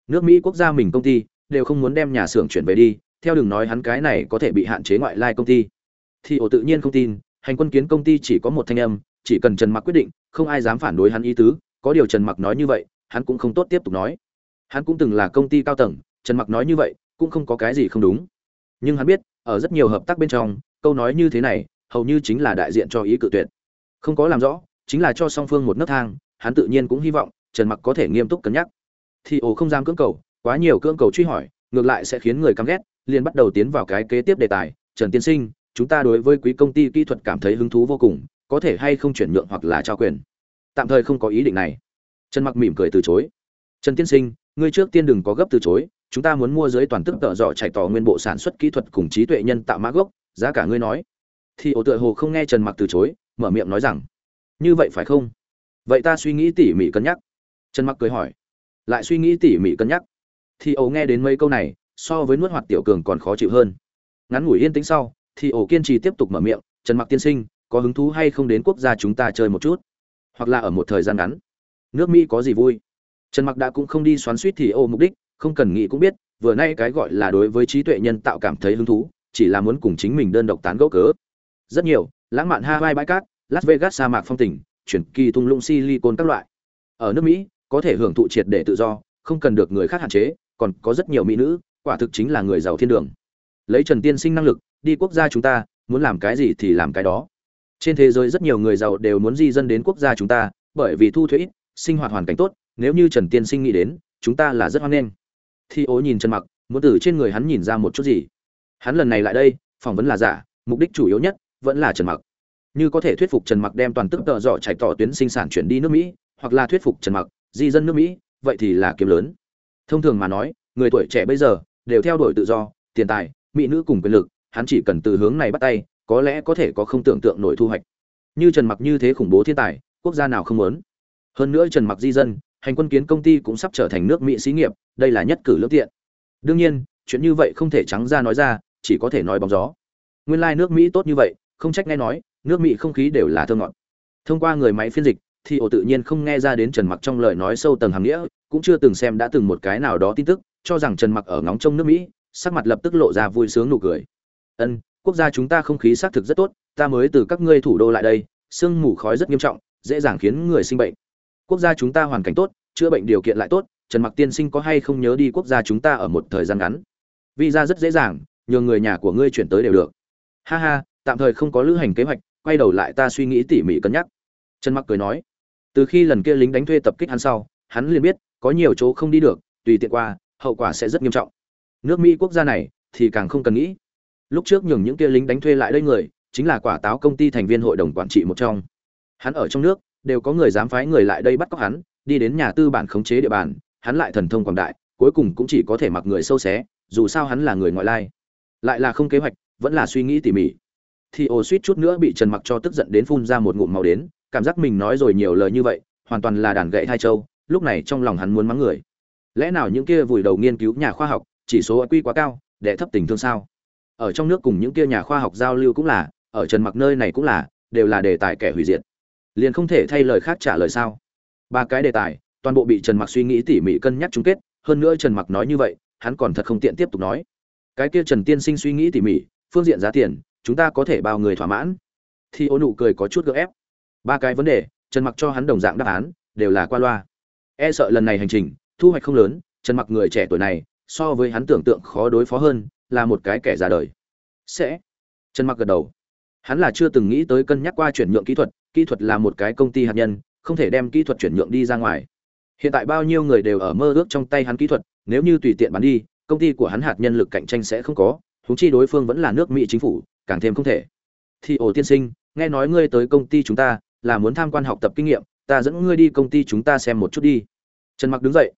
Nước mỹ quốc gia mình công ty, đều không muốn đem nhà xưởng chuyển về đi, theo đừng nói hắn cái này có thể bị hạn chế ngoại lai công ty. Thì ổ tự nhiên không tin hành quân kiến công ty chỉ có một thanh âm, chỉ cần trần mặc quyết định, không ai dám phản đối hắn ý tứ, có điều trần mặc nói như vậy, hắn cũng không tốt tiếp tục nói. Hắn cũng từng là công ty cao tầng, trần mặc nói như vậy, cũng không có cái gì không đúng. Nhưng hắn biết, ở rất nhiều hợp tác bên trong, câu nói như thế này, hầu như chính là đại diện cho ý cự tuyệt. Không có làm rõ, chính là cho song phương một nấc thang, hắn tự nhiên cũng hy vọng, trần mặc có thể nghiêm túc cân nhắc. Thì ồ không dám cưỡng cầu, quá nhiều cưỡng cầu truy hỏi, ngược lại sẽ khiến người căm ghét, liền bắt đầu tiến vào cái kế tiếp đề tài, trần tiên sinh chúng ta đối với quý công ty kỹ thuật cảm thấy hứng thú vô cùng, có thể hay không chuyển nhượng hoặc là trao quyền. Tạm thời không có ý định này. Trần mặc mỉm cười từ chối. Trần tiên sinh, ngươi trước tiên đừng có gấp từ chối, chúng ta muốn mua dưới toàn tức tợ dọ chạy tỏ nguyên bộ sản xuất kỹ thuật cùng trí tuệ nhân tạo mã gốc, giá cả ngươi nói. Thì ổ tựa hồ không nghe trần mặc từ chối, mở miệng nói rằng, như vậy phải không? Vậy ta suy nghĩ tỉ mỉ cân nhắc. Trần mặc cười hỏi. Lại suy nghĩ tỉ mỉ cân nhắc? Thì ổ nghe đến mấy câu này, so với nuốt hoạt tiểu cường còn khó chịu hơn. Ngắn ngủi yên tĩnh sau thì ổ kiên trì tiếp tục mở miệng, trần mặc tiên sinh, có hứng thú hay không đến quốc gia chúng ta chơi một chút? Hoặc là ở một thời gian ngắn? Nước mỹ có gì vui? Trần mặc đã cũng không đi xoắn suýt thì ô mục đích, không cần nghĩ cũng biết, vừa nay cái gọi là đối với trí tuệ nhân tạo cảm thấy hứng thú, chỉ là muốn cùng chính mình đơn độc tán gẫu cớ. Rất nhiều, lãng mạn hawaii bãi cát, las vegas sa mạc phong tỉnh chuyển kỳ thung lũng silicon các loại. Ở nước mỹ, có thể hưởng thụ triệt để tự do, không cần được người khác hạn chế, còn có rất nhiều mỹ nữ, quả thực chính là người giàu thiên đường. Lấy trần tiên sinh năng lực đi quốc gia chúng ta, muốn làm cái gì thì làm cái đó. Trên thế giới rất nhiều người giàu đều muốn di dân đến quốc gia chúng ta, bởi vì thu thuế ít, sinh hoạt hoàn cảnh tốt, nếu như trần tiên sinh nghĩ đến, chúng ta là rất hoan nghênh. Thi ố nhìn trần mặc, muốn từ trên người hắn nhìn ra một chút gì. Hắn lần này lại đây, phỏng vấn là giả, mục đích chủ yếu nhất vẫn là trần mặc. Như có thể thuyết phục trần mặc đem toàn tức tợ dọ chạy tỏ tuyến sinh sản chuyển đi nước mỹ, hoặc là thuyết phục trần mặc di dân nước mỹ, vậy thì là kiếm lớn. Thông thường mà nói, người tuổi trẻ bây giờ đều theo đuổi tự do, tiền tài, mỹ nữ cùng quyền lực hắn chỉ cần từ hướng này bắt tay, có lẽ có thể có không tưởng tượng nổi thu hoạch. Như trần mặc như thế khủng bố thiên tài, quốc gia nào không muốn? Hơn nữa trần mặc di dân, hành quân kiến công ty cũng sắp trở thành nước mỹ xí nghiệp, đây là nhất cử lương tiện. Đương nhiên, chuyện như vậy không thể trắng ra nói ra, chỉ có thể nói bóng gió. Nguyên lai like nước mỹ tốt như vậy, không trách nghe nói, nước mỹ không khí đều là thơ ngọt. Thông qua người máy phiên dịch, thì ổ tự nhiên không nghe ra đến trần mặc trong lời nói sâu tầng hàm nghĩa, cũng chưa từng xem đã từng một cái nào đó tin tức, cho rằng trần mặc ở ngóng trông nước mỹ, sắc mặt lập tức lộ ra vui sướng nụ cười ân, quốc gia chúng ta không khí xác thực rất tốt, ta mới từ các ngươi thủ đô lại đây, sương mù khói rất nghiêm trọng, dễ dàng khiến người sinh bệnh. Quốc gia chúng ta hoàn cảnh tốt, chữa bệnh điều kiện lại tốt, trần mặc tiên sinh có hay không nhớ đi quốc gia chúng ta ở một thời gian ngắn? Visa rất dễ dàng, nhờ người nhà của ngươi chuyển tới đều được. Ha ha, tạm thời không có lữ hành kế hoạch, quay đầu lại ta suy nghĩ tỉ mỉ cân nhắc. Trần mặc cười nói. Từ khi lần kia lính đánh thuê tập kích hắn sau, hắn liền biết, có nhiều chỗ không đi được, tùy tiện qua, hậu quả sẽ rất nghiêm trọng. Nước mỹ quốc gia này thì càng không cần nghĩ lúc trước nhường những kia lính đánh thuê lại đây người, chính là quả táo công ty thành viên hội đồng quản trị một trong. Hắn ở trong nước, đều có người dám phái người lại đây bắt cóc hắn, đi đến nhà tư bản khống chế địa bàn, hắn lại thần thông quảng đại, cuối cùng cũng chỉ có thể mặc người sâu xé, dù sao hắn là người ngoại lai. Lại là không kế hoạch, vẫn là suy nghĩ tỉ mỉ. Thì ồ suýt chút nữa bị trần mặc cho tức giận đến phun ra một ngụm màu đến, cảm giác mình nói rồi nhiều lời như vậy, hoàn toàn là đàn gậy hai châu, lúc này trong lòng hắn muốn mắng người. Lẽ nào những kia vùi đầu nghiên cứu nhà khoa học, chỉ số quy quá cao để thấp tình thương sao? Ở trong nước cùng những kia nhà khoa học giao lưu cũng là, ở trần mặc nơi này cũng là, đều là đề tài kẻ hủy diệt. Liền không thể thay lời khác trả lời sao? Ba cái đề tài, toàn bộ bị trần mặc suy nghĩ tỉ mỉ cân nhắc chung kết, hơn nữa trần mặc nói như vậy, hắn còn thật không tiện tiếp tục nói. Cái kia trần tiên sinh suy nghĩ tỉ mỉ, phương diện giá tiền, chúng ta có thể bao người thỏa mãn. Thì ô nụ cười có chút gượng ép. Ba cái vấn đề, trần mặc cho hắn đồng dạng đáp án, đều là qua loa. E sợ lần này hành trình, thu hoạch không lớn, trần mặc người trẻ tuổi này, so với hắn tưởng tượng khó đối phó hơn là một cái kẻ già đời. Sẽ. Trần mặc gật đầu. Hắn là chưa từng nghĩ tới cân nhắc qua chuyển nhượng kỹ thuật kỹ thuật là một cái công ty hạt nhân, không thể đem kỹ thuật chuyển nhượng đi ra ngoài. Hiện tại bao nhiêu người đều ở mơ ước trong tay hắn kỹ thuật, nếu như tùy tiện bán đi, công ty của hắn hạt nhân lực cạnh tranh sẽ không có húng chi đối phương vẫn là nước mỹ chính phủ, càng thêm không thể. Thì ổ tiên sinh, nghe nói ngươi tới công ty chúng ta, là muốn tham quan học tập kinh nghiệm, ta dẫn ngươi đi công ty chúng ta xem một chút đi. Trần mặc đứng dậy.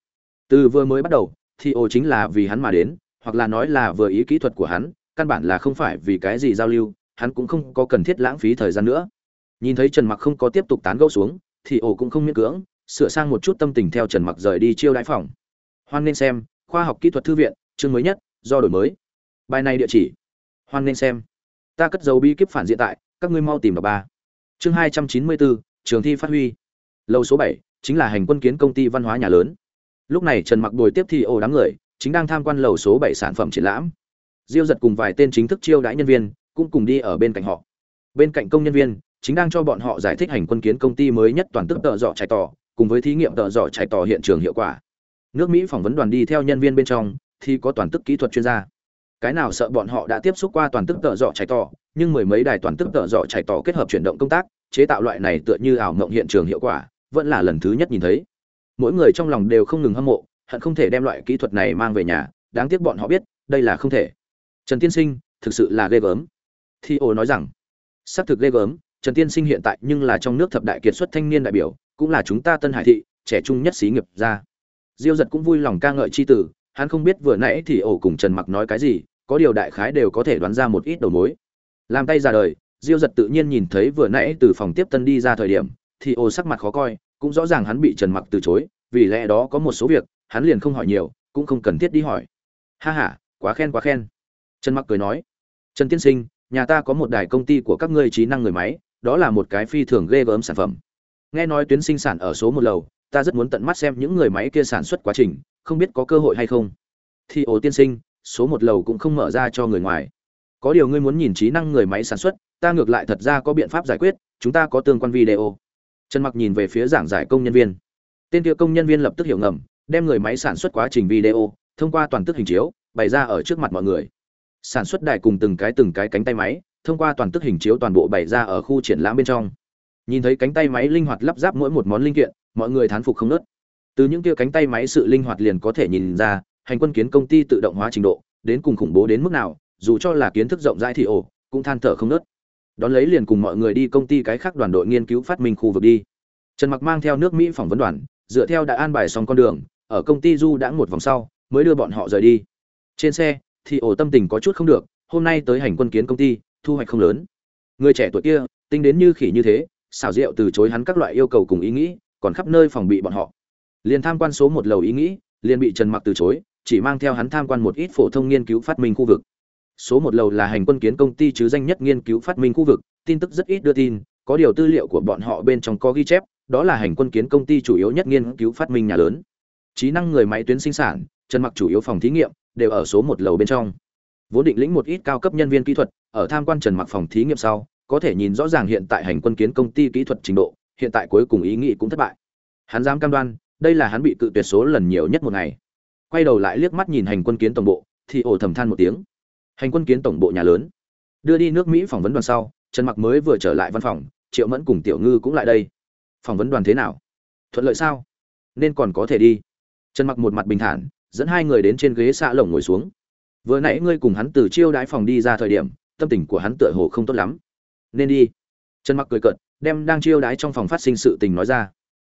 Từ vừa mới bắt đầu, thì ổ chính là vì hắn mà đến hoặc là nói là vừa ý kỹ thuật của hắn, căn bản là không phải vì cái gì giao lưu, hắn cũng không có cần thiết lãng phí thời gian nữa. Nhìn thấy trần mặc không có tiếp tục tán gẫu xuống, thì ổ cũng không miễn cưỡng, sửa sang một chút tâm tình theo trần mặc rời đi chiêu đãi phòng. Hoan nên xem, khoa học kỹ thuật thư viện, chương mới nhất, do đổi mới. Bài này địa chỉ. Hoan nên xem. Ta cất dấu bi kíp phản diện tại, các ngươi mau tìm đọc ba. Chương hai trăm chín mươi bốn trường thi phát huy. Lầu số bảy, chính là hành quân kiến công ty văn hóa nhà lớn. Lúc này trần mặc đổi tiếp thì ổ đám người chính đang tham quan lầu số bảy sản phẩm triển lãm. Diêu giật cùng vài tên chính thức chiêu đãi nhân viên cũng cùng đi ở bên cạnh họ. Bên cạnh công nhân viên, chính đang cho bọn họ giải thích hành quân kiến công ty mới nhất toàn tức tợ dọ chạy tỏ cùng với thí nghiệm tợ dọ chạy tỏ hiện trường hiệu quả. Nước mỹ phỏng vấn đoàn đi theo nhân viên bên trong thì có toàn tức kỹ thuật chuyên gia. Cái nào sợ bọn họ đã tiếp xúc qua toàn tức tợ dọ chạy tỏ nhưng mười mấy đài toàn tức tợ dọ chạy tỏ kết hợp chuyển động công tác, chế tạo loại này tựa như ảo mộng hiện trường hiệu quả, vẫn là lần thứ nhất nhìn thấy. Mỗi người trong lòng đều không ngừng hâm mộ hận không thể đem loại kỹ thuật này mang về nhà, đáng tiếc bọn họ biết, đây là không thể. Trần tiên sinh, thực sự là ghê gớm. Thi ô nói rằng, xác thực ghê gớm, trần tiên sinh hiện tại nhưng là trong nước thập đại kiệt xuất thanh niên đại biểu, cũng là chúng ta tân hải thị, trẻ trung nhất xí nghiệp ra diêu giật cũng vui lòng ca ngợi c h i tử hắn không biết vừa nãy thì ổ cùng trần mặc nói cái gì, có điều đại khái đều có thể đoán ra một ít đầu mối. Làm tay ra đời, diêu giật tự nhiên nhìn thấy vừa nãy từ phòng tiếp tân đi ra thời điểm thì ổ sắc mặt khó coi, cũng rõ ràng hắn bị trần mặc từ chối vì lẽ đó có một số việc, hắn liền không hỏi nhiều, cũng không cần thiết đi hỏi. Ha h a quá khen quá khen. Trần mặc cười nói, trần tiên sinh, nhà ta có một đài công ty của các ngươi trí năng người máy, đó là một cái phi thường ghê gớm sản phẩm. Nghe nói tuyến sinh sản ở số một lầu, ta rất muốn tận mắt xem những người máy kia sản xuất quá trình, không biết có cơ hội hay không. Thì ồ tiên sinh, số một lầu cũng không mở ra cho người ngoài. Có điều ngươi muốn nhìn trí năng người máy sản xuất, ta ngược lại thật ra có biện pháp giải quyết, chúng ta có tương quan video. Trần mặc nhìn về phía giảng giải công nhân viên tên kia công nhân viên lập tức hiểu ngầm, đem người máy sản xuất quá trình video, thông qua toàn tức hình chiếu, bày ra ở trước mặt mọi người. Sản xuất đài cùng từng cái từng cái cánh tay máy, thông qua toàn tức hình chiếu toàn bộ bày ra ở khu triển lãm bên trong. Nhìn thấy cánh tay máy linh hoạt lắp ráp mỗi một món linh kiện, mọi người thán phục không nớt. Từ những kia cánh tay máy sự linh hoạt liền có thể nhìn ra, hành quân kiến công ty tự động hóa trình độ, đến cùng khủng bố đến mức nào, dù cho là kiến thức rộng rãi thì ổ cũng than thở không nớt. Đón lấy liền cùng mọi người đi công ty cái khác đoàn đội nghiên cứu phát minh khu vực đi. Trần mặc mang theo nước mỹ phỏng vấn đoàn dựa theo đã an bài xong con đường, ở công ty du đã một vòng sau, mới đưa bọn họ rời đi. Trên xe, thì ổ tâm tình có chút không được, hôm nay tới hành quân kiến công ty, thu hoạch không lớn. Người trẻ tuổi kia, tính đến như khỉ như thế, xảo diệu từ chối hắn các loại yêu cầu cùng ý nghĩ, còn khắp nơi phòng bị bọn họ. Liền tham quan số một lầu ý nghĩ, liền bị trần mặc từ chối, chỉ mang theo hắn tham quan một ít phổ thông nghiên cứu phát minh khu vực. Số một lầu là hành quân kiến công ty chứ danh nhất nghiên cứu phát minh khu vực, tin tức rất ít đưa tin có điều tư liệu của bọn họ bên trong có ghi chép, đó là hành quân kiến công ty chủ yếu nhất nghiên cứu phát minh nhà lớn. Trí năng người máy tuyến sinh sản trần mặc chủ yếu phòng thí nghiệm, đều ở số một lầu bên trong. Vốn định lĩnh một ít cao cấp nhân viên kỹ thuật, ở tham quan trần mặc phòng thí nghiệm sau, có thể nhìn rõ ràng hiện tại hành quân kiến công ty kỹ thuật trình độ, hiện tại cuối cùng ý nghĩ cũng thất bại. Hắn dám cam đoan, đây là hắn bị cự tuyệt số lần nhiều nhất một ngày. Quay đầu lại liếc mắt nhìn hành quân kiến tổng bộ, thì ổ thầm than một tiếng. Hành quân kiến tổng bộ nhà lớn. Đưa đi nước mỹ phỏng vấn đoàn sau, trần mặc mới vừa trở lại văn phòng triệu mẫn cùng tiểu ngư cũng lại đây. Phỏng vấn đoàn thế nào? Thuận lợi sao? Nên còn có thể đi. Trần mặc một mặt bình thản, dẫn hai người đến trên ghế xạ lồng ngồi xuống. Vừa nãy ngươi cùng hắn từ chiêu đãi phòng đi ra thời điểm, tâm tình của hắn tựa hồ không tốt lắm. Nên đi. Trần mặc cười cợt, đem đang chiêu đãi trong phòng phát sinh sự tình nói ra.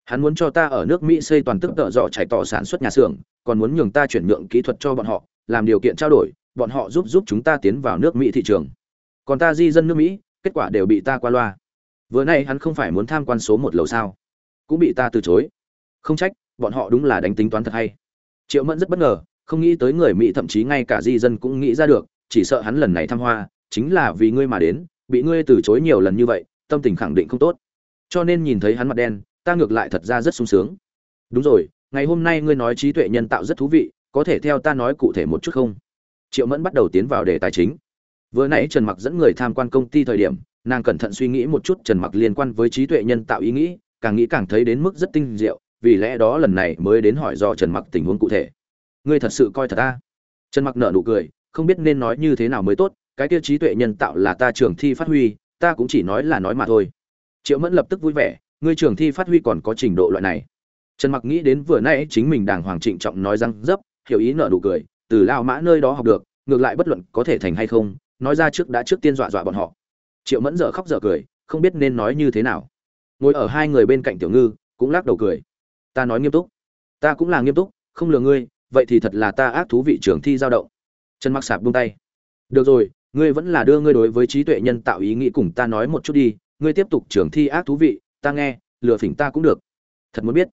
Hắn muốn cho ta ở nước mỹ xây toàn tức tợ dọ chảy tỏ sản xuất nhà xưởng, còn muốn nhường ta chuyển nhượng kỹ thuật cho bọn họ, làm điều kiện trao đổi, bọn họ giúp giúp chúng ta tiến vào nước mỹ thị trường. Còn ta di dân nước mỹ, kết quả đều bị ta qua loa vừa nay hắn không phải muốn tham quan số một lầu sao? Cũng bị ta từ chối. Không trách, bọn họ đúng là đánh tính toán thật hay. Triệu mẫn rất bất ngờ, không nghĩ tới người mỹ thậm chí ngay cả di dân cũng nghĩ ra được, chỉ sợ hắn lần này thăm hoa, chính là vì ngươi mà đến, bị ngươi từ chối nhiều lần như vậy, tâm tình khẳng định không tốt. Cho nên nhìn thấy hắn mặt đen, ta ngược lại thật ra rất sung sướng. Đúng rồi, ngày hôm nay ngươi nói trí tuệ nhân tạo rất thú vị, có thể theo ta nói cụ thể một chút không? Triệu mẫn bắt đầu tiến vào đề tài chính. Vừa nãy trần mặc dẫn người tham quan công ty thời điểm nàng cẩn thận suy nghĩ một chút trần mặc liên quan với trí tuệ nhân tạo ý nghĩ, càng nghĩ càng thấy đến mức rất tinh diệu, vì lẽ đó lần này mới đến hỏi do trần mặc tình huống cụ thể. Ngươi thật sự coi thật ta? Trần mặc nở nụ cười, không biết nên nói như thế nào mới tốt, cái tiêu trí tuệ nhân tạo là ta trường thi phát huy, ta cũng chỉ nói là nói mà thôi. Triệu mẫn lập tức vui vẻ, ngươi trường thi phát huy còn có trình độ loại này. Trần mặc nghĩ đến vừa nãy chính mình đàng hoàng trịnh trọng nói răng dấp, hiểu ý nở nụ cười, từ lao mã nơi đó học được, ngược lại bất luận có thể thành hay không, nói ra trước đã trước tiên dọa dọa bọn họ triệu mẫn dở khóc dở cười, không biết nên nói như thế nào. Ngồi ở hai người bên cạnh tiểu ngư, cũng lắc đầu cười. Ta nói nghiêm túc. Ta cũng là nghiêm túc, không lừa ngươi, vậy thì thật là ta ác thú vị trường thi giao động. Trần mặc sạp buông tay. Được rồi, ngươi vẫn là đưa ngươi đối với trí tuệ nhân tạo ý nghĩ cùng ta nói một chút đi, ngươi tiếp tục trường thi ác thú vị, ta nghe, lừa phỉnh ta cũng được. Thật muốn biết.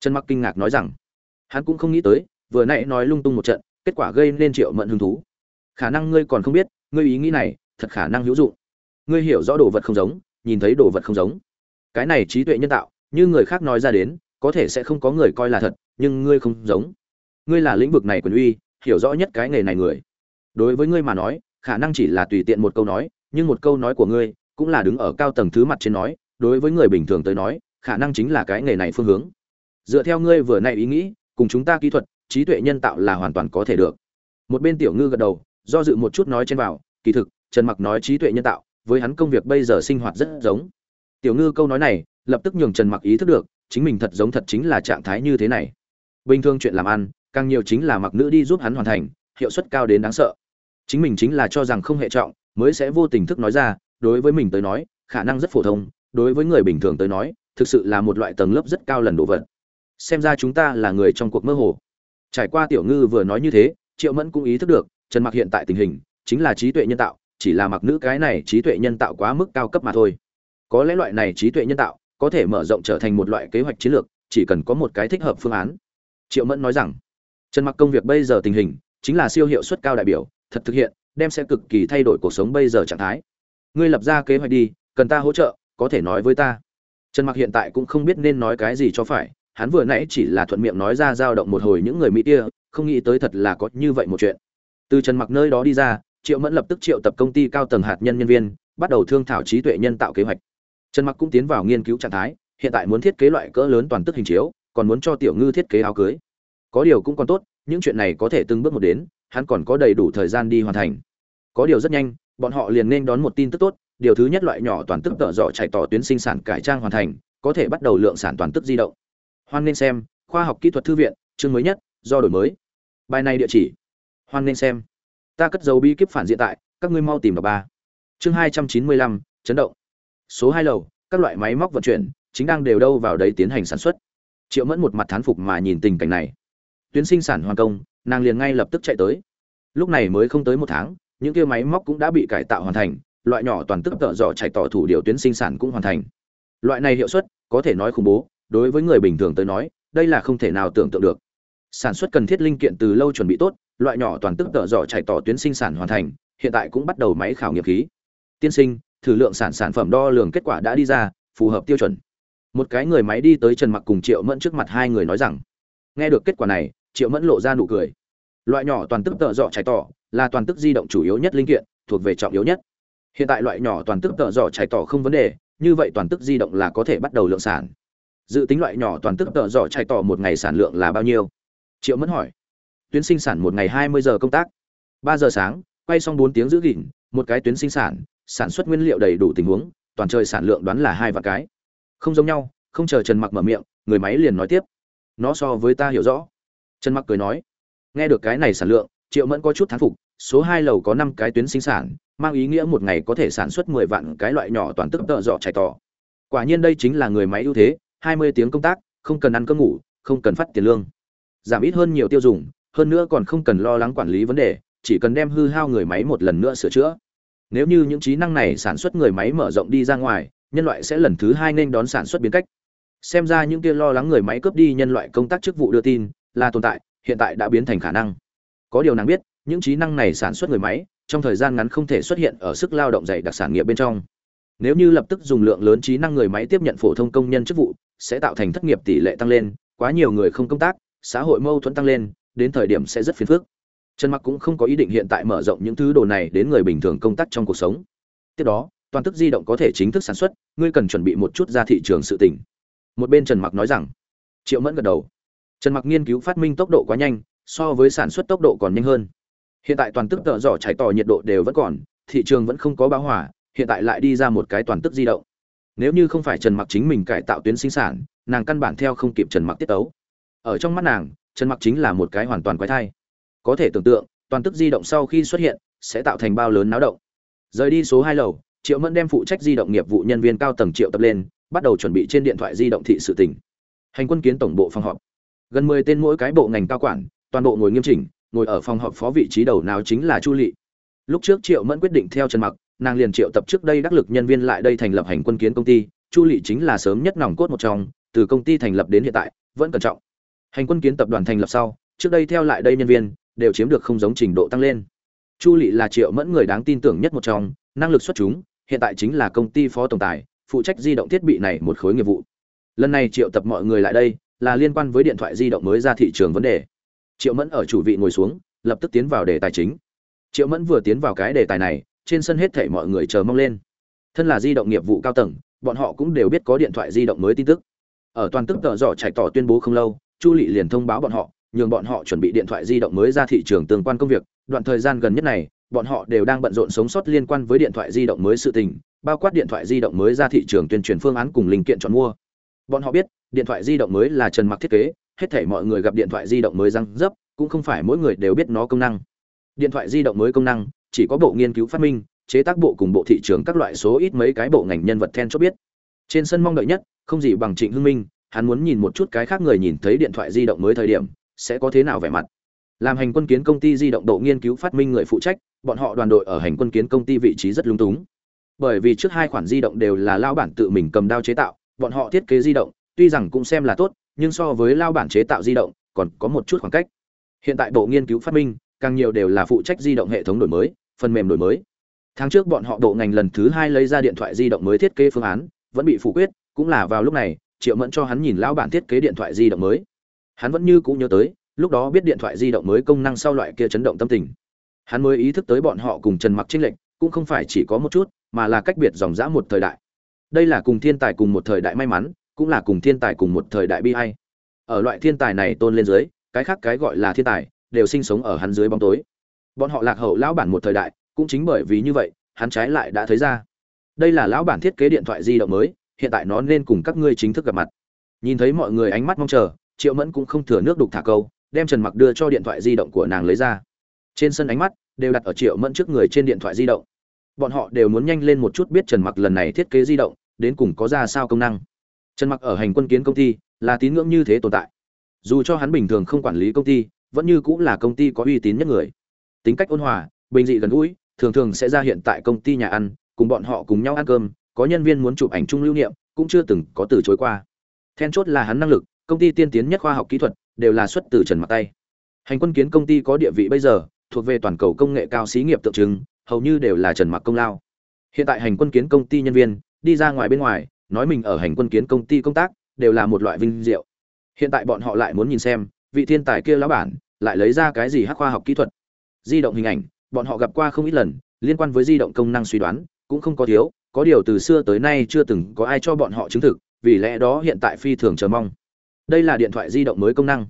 Trần mặc kinh ngạc nói rằng. Hắn cũng không nghĩ tới, vừa nãy nói lung tung một trận, kết quả gây nên triệu mẫn hứng thú. Khả năng ngươi còn không biết, ngươi ý nghĩ này, thật khả năng hữu dụng ngươi hiểu rõ đồ vật không giống, nhìn thấy đồ vật không giống. Cái này trí tuệ nhân tạo, như người khác nói ra đến, có thể sẽ không có người coi là thật, nhưng ngươi không giống. Ngươi là lĩnh vực này quyền uy, hiểu rõ nhất cái nghề này người. Đối với ngươi mà nói, khả năng chỉ là tùy tiện một câu nói, nhưng một câu nói của ngươi cũng là đứng ở cao tầng thứ mặt trên nói, đối với người bình thường tới nói, khả năng chính là cái nghề này phương hướng. Dựa theo ngươi vừa nay ý nghĩ, cùng chúng ta kỹ thuật, trí tuệ nhân tạo là hoàn toàn có thể được. Một bên tiểu ngư gật đầu, do dự một chút nói trên vào, kỳ thực, trần mặc nói trí tuệ nhân tạo với hắn công việc bây giờ sinh hoạt rất giống. Tiểu ngư câu nói này, lập tức nhường trần mặc ý thức được, chính mình thật giống thật chính là trạng thái như thế này. Bình thường chuyện làm ăn, càng nhiều chính là mặc nữ đi giúp hắn hoàn thành, hiệu suất cao đến đáng sợ. Chính mình chính là cho rằng không hệ trọng, mới sẽ vô tình thức nói ra, đối với mình tới nói, khả năng rất phổ thông, đối với người bình thường tới nói, thực sự là một loại tầng lớp rất cao lần đồ vật. Xem ra chúng ta là người trong cuộc mơ hồ. Trải qua tiểu ngư vừa nói như thế, triệu mẫn cũng ý thức được, trần mặc hiện tại tình hình, chính là trí tuệ nhân tạo chỉ là mặc nữ cái này trí tuệ nhân tạo quá mức cao cấp mà thôi. Có lẽ loại này trí tuệ nhân tạo có thể mở rộng trở thành một loại kế hoạch chiến lược, chỉ cần có một cái thích hợp phương án. Triệu mẫn nói rằng, trần mặc công việc bây giờ tình hình chính là siêu hiệu suất cao đại biểu, thật thực hiện, đem sẽ cực kỳ thay đổi cuộc sống bây giờ trạng thái. Ngươi lập ra kế hoạch đi, cần ta hỗ trợ, có thể nói với ta. Trần mặc hiện tại cũng không biết nên nói cái gì cho phải, hắn vừa nãy chỉ là thuận miệng nói ra dao động một hồi những người mỹ kia, không nghĩ tới thật là có như vậy một chuyện. Từ trần mặc nơi đó đi ra triệu mẫn lập tức triệu tập công ty cao tầng hạt nhân nhân viên, bắt đầu thương thảo trí tuệ nhân tạo kế hoạch. Trần mặc cũng tiến vào nghiên cứu trạng thái, hiện tại muốn thiết kế loại cỡ lớn toàn tức hình chiếu, còn muốn cho tiểu ngư thiết kế áo cưới. Có điều cũng còn tốt, những chuyện này có thể từng bước một đến, hắn còn có đầy đủ thời gian đi hoàn thành. Có điều rất nhanh, bọn họ liền nên đón một tin tức tốt, điều thứ nhất loại nhỏ toàn tức tợ dọ chạy tỏ tuyến sinh sản cải trang hoàn thành, có thể bắt đầu lượng sản toàn tức di động. Hoan nên xem, khoa học kỹ thuật thư viện, chương mới nhất, do đổi mới. Bài này địa chỉ. Hoan nên xem ta cất dấu bí kíp phản diện tại, các ngươi mau tìm đọc ba. Chương hai trăm chín mươi lăm, chấn động. Số hai lầu, các loại máy móc vận chuyển, chính đang đều đâu vào đấy tiến hành sản xuất. Triệu mẫn một mặt thán phục mà nhìn tình cảnh này. Tuyến sinh sản hoàn công, nàng liền ngay lập tức chạy tới. Lúc này mới không tới một tháng, những kia máy móc cũng đã bị cải tạo hoàn thành, loại nhỏ toàn tức tợ dò chạy tỏ thủ điều tuyến sinh sản cũng hoàn thành. Loại này hiệu suất, có thể nói khủng bố, đối với người bình thường tới nói, đây là không thể nào tưởng tượng được. Sản xuất cần thiết linh kiện từ lâu chuẩn bị tốt loại nhỏ toàn tức tợ dọ chạy tỏ tuyến sinh sản hoàn thành, hiện tại cũng bắt đầu máy khảo nghiệm khí. Tiên sinh, thử lượng sản sản phẩm đo lường kết quả đã đi ra, phù hợp tiêu chuẩn. Một cái người máy đi tới trần mặc cùng triệu mẫn trước mặt hai người nói rằng, nghe được kết quả này, triệu mẫn lộ ra nụ cười. Loại nhỏ toàn tức tợ dọ chạy tỏ là toàn tức di động chủ yếu nhất linh kiện, thuộc về trọng yếu nhất. Hiện tại loại nhỏ toàn tức tợ dọ chạy tỏ không vấn đề, như vậy toàn tức di động là có thể bắt đầu lượng sản. Dự tính loại nhỏ toàn tức tợ dọ chạy tỏ một ngày sản lượng là bao nhiêu? Triệu mẫn hỏi tuyến sinh sản một ngày hai mươi giờ công tác. Ba giờ sáng, quay xong bốn tiếng giữ gìn, một cái tuyến sinh sản sản xuất nguyên liệu đầy đủ tình huống, toàn trời sản lượng đoán là hai vạn cái. Không giống nhau, không chờ trần mặc mở miệng, người máy liền nói tiếp. Nó so với ta hiểu rõ. Trần mặc cười nói, nghe được cái này sản lượng, triệu mẫn có chút thán phục, số hai lầu có năm cái tuyến sinh sản, mang ý nghĩa một ngày có thể sản xuất mười vạn cái loại nhỏ toàn tức tợ dọ chạy tỏ. Quả nhiên đây chính là người máy ưu thế, hai mươi tiếng công tác, không cần ăn cơm ngủ, không cần phát tiền lương. Giảm ít hơn nhiều tiêu dùng hơn nữa còn không cần lo lắng quản lý vấn đề, chỉ cần đem hư hao người máy một lần nữa sửa chữa. Nếu như những trí năng này sản xuất người máy mở rộng đi ra ngoài, nhân loại sẽ lần thứ hai nên đón sản xuất biến cách. Xem ra những kia lo lắng người máy cướp đi nhân loại công tác chức vụ đưa tin, là tồn tại, hiện tại đã biến thành khả năng. Có điều nàng biết, những trí năng này sản xuất người máy, trong thời gian ngắn không thể xuất hiện ở sức lao động dày đặc sản nghiệp bên trong. Nếu như lập tức dùng lượng lớn trí năng người máy tiếp nhận phổ thông công nhân chức vụ, sẽ tạo thành thất nghiệp tỷ lệ tăng lên, quá nhiều người không công tác, xã hội mâu thuẫn tăng lên đến thời điểm sẽ rất phiền phức. Trần mặc cũng không có ý định hiện tại mở rộng những thứ đồ này đến người bình thường công tác trong cuộc sống. Tiếp đó, toàn tức di động có thể chính thức sản xuất, ngươi cần chuẩn bị một chút ra thị trường sự tỉnh một bên trần mặc nói rằng, triệu mẫn gật đầu. Trần mặc nghiên cứu phát minh tốc độ quá nhanh, so với sản xuất tốc độ còn nhanh hơn. Hiện tại toàn tức tợ dò chạy tỏ nhiệt độ đều vẫn còn, thị trường vẫn không có báo hỏa hiện tại lại đi ra một cái toàn tức di động. Nếu như không phải trần mặc chính mình cải tạo tuyến sinh sản, nàng căn bản theo không kịp trần mặc tiết tấu. Ở trong mắt nàng trần mặc chính là một cái hoàn toàn quái thai. Có thể tưởng tượng, toàn tức di động sau khi xuất hiện, sẽ tạo thành bao lớn náo động. Rời đi số hai lầu, triệu mẫn đem phụ trách di động nghiệp vụ nhân viên cao tầng triệu tập lên, bắt đầu chuẩn bị trên điện thoại di động thị sự tỉnh hành quân kiến tổng bộ phòng họp. Gần mười tên mỗi cái bộ ngành cao quản, toàn bộ ngồi nghiêm chỉnh, ngồi ở phòng họp phó vị trí đầu nào chính là chu lị. Lúc trước triệu mẫn quyết định theo trần mặc, nàng liền triệu tập trước đây đắc lực nhân viên lại đây thành lập hành quân kiến công ty, chu lị chính là sớm nhất nòng cốt một trong, từ công ty thành lập đến hiện tại, vẫn cẩn trọng hành quân kiến tập đoàn thành lập sau, trước đây theo lại đây nhân viên, đều chiếm được không giống trình độ tăng lên. Chu lị là triệu mẫn người đáng tin tưởng nhất một trong, năng lực xuất chúng, hiện tại chính là công ty phó tổng tài, phụ trách di động thiết bị này một khối nghiệp vụ. Lần này triệu tập mọi người lại đây, là liên quan với điện thoại di động mới ra thị trường vấn đề. Triệu mẫn ở chủ vị ngồi xuống, lập tức tiến vào đề tài chính. Triệu mẫn vừa tiến vào cái đề tài này, trên sân hết thảy mọi người chờ mong lên. Thân là di động nghiệp vụ cao tầng, bọn họ cũng đều biết có điện thoại di động mới tin tức. Ở toàn tức tợ dò chạy tỏ tuyên bố không lâu chu lị liền thông báo bọn họ, nhường bọn họ chuẩn bị điện thoại di động mới ra thị trường tương quan công việc. Đoạn thời gian gần nhất này, bọn họ đều đang bận rộn sống sót liên quan với điện thoại di động mới sự tình, bao quát điện thoại di động mới ra thị trường tuyên truyền phương án cùng linh kiện chọn mua. Bọn họ biết, điện thoại di động mới là trần mặc thiết kế, hết thảy mọi người gặp điện thoại di động mới răng dấp, cũng không phải mỗi người đều biết nó công năng. Điện thoại di động mới công năng, chỉ có bộ nghiên cứu phát minh, chế tác bộ cùng bộ thị trường các loại số ít mấy cái bộ ngành nhân vật then chốt biết. Trên sân mong đợi nhất, không gì bằng trịnh hưng minh hắn muốn nhìn một chút cái khác người nhìn thấy điện thoại di động mới thời điểm, sẽ có thế nào vẻ mặt. Làm hành quân kiến công ty di động độ nghiên cứu phát minh người phụ trách, bọn họ đoàn đội ở hành quân kiến công ty vị trí rất lung túng. Bởi vì trước hai khoản di động đều là lao bản tự mình cầm đao chế tạo, bọn họ thiết kế di động, tuy rằng cũng xem là tốt, nhưng so với lao bản chế tạo di động, còn có một chút khoảng cách. Hiện tại bộ nghiên cứu phát minh, càng nhiều đều là phụ trách di động hệ thống đổi mới, phần mềm đổi mới. Tháng trước bọn họ bộ ngành lần thứ hai lấy ra điện thoại di động mới thiết kế phương án, vẫn bị phủ quyết, cũng là vào lúc này triệu mẫn cho hắn nhìn lão bản thiết kế điện thoại di động mới. Hắn vẫn như cũ nhớ tới, lúc đó biết điện thoại di động mới công năng sau loại kia chấn động tâm tình. Hắn mới ý thức tới bọn họ cùng trần mặc trinh lệnh cũng không phải chỉ có một chút, mà là cách biệt dòng dã một thời đại. Đây là cùng thiên tài cùng một thời đại may mắn, cũng là cùng thiên tài cùng một thời đại bi hay ở loại thiên tài này tôn lên dưới, cái khác cái gọi là thiên tài, đều sinh sống ở hắn dưới bóng tối. Bọn họ lạc hậu lão bản một thời đại, cũng chính bởi vì như vậy, hắn trái lại đã thấy ra. Đây là lão bản thiết kế điện thoại di động mới hiện tại nó nên cùng các ngươi chính thức gặp mặt. Nhìn thấy mọi người ánh mắt mong chờ, triệu mẫn cũng không thừa nước đục thả câu, đem trần mặc đưa cho điện thoại di động của nàng lấy ra. Trên sân ánh mắt đều đặt ở triệu mẫn trước người trên điện thoại di động. Bọn họ đều muốn nhanh lên một chút biết trần mặc lần này thiết kế di động, đến cùng có ra sao công năng. Trần mặc ở hành quân kiến công ty là tín ngưỡng như thế tồn tại. Dù cho hắn bình thường không quản lý công ty, vẫn như cũng là công ty có uy tín nhất người. Tính cách ôn hòa, bình dị gần gũi, thường thường sẽ ra hiện tại công ty nhà ăn, cùng bọn họ cùng nhau ăn cơm có nhân viên muốn chụp ảnh chung lưu niệm, cũng chưa từng có từ chối qua. Then chốt là hắn năng lực, công ty tiên tiến nhất khoa học kỹ thuật, đều là xuất từ trần mặc tay. Hành quân kiến công ty có địa vị bây giờ, thuộc về toàn cầu công nghệ cao xí nghiệp tượng trưng, hầu như đều là trần mặc công lao. Hiện tại hành quân kiến công ty nhân viên, đi ra ngoài bên ngoài, nói mình ở hành quân kiến công ty công tác, đều là một loại vinh diệu. Hiện tại bọn họ lại muốn nhìn xem, vị thiên tài kia lão bản, lại lấy ra cái gì hắc khoa học kỹ thuật. Di động hình ảnh, bọn họ gặp qua không ít lần, liên quan với di động công năng suy đoán, cũng không có thiếu có điều từ xưa tới nay chưa từng có ai cho bọn họ chứng thực, vì lẽ đó hiện tại phi thường chờ mong. Đây là điện thoại di động mới công năng.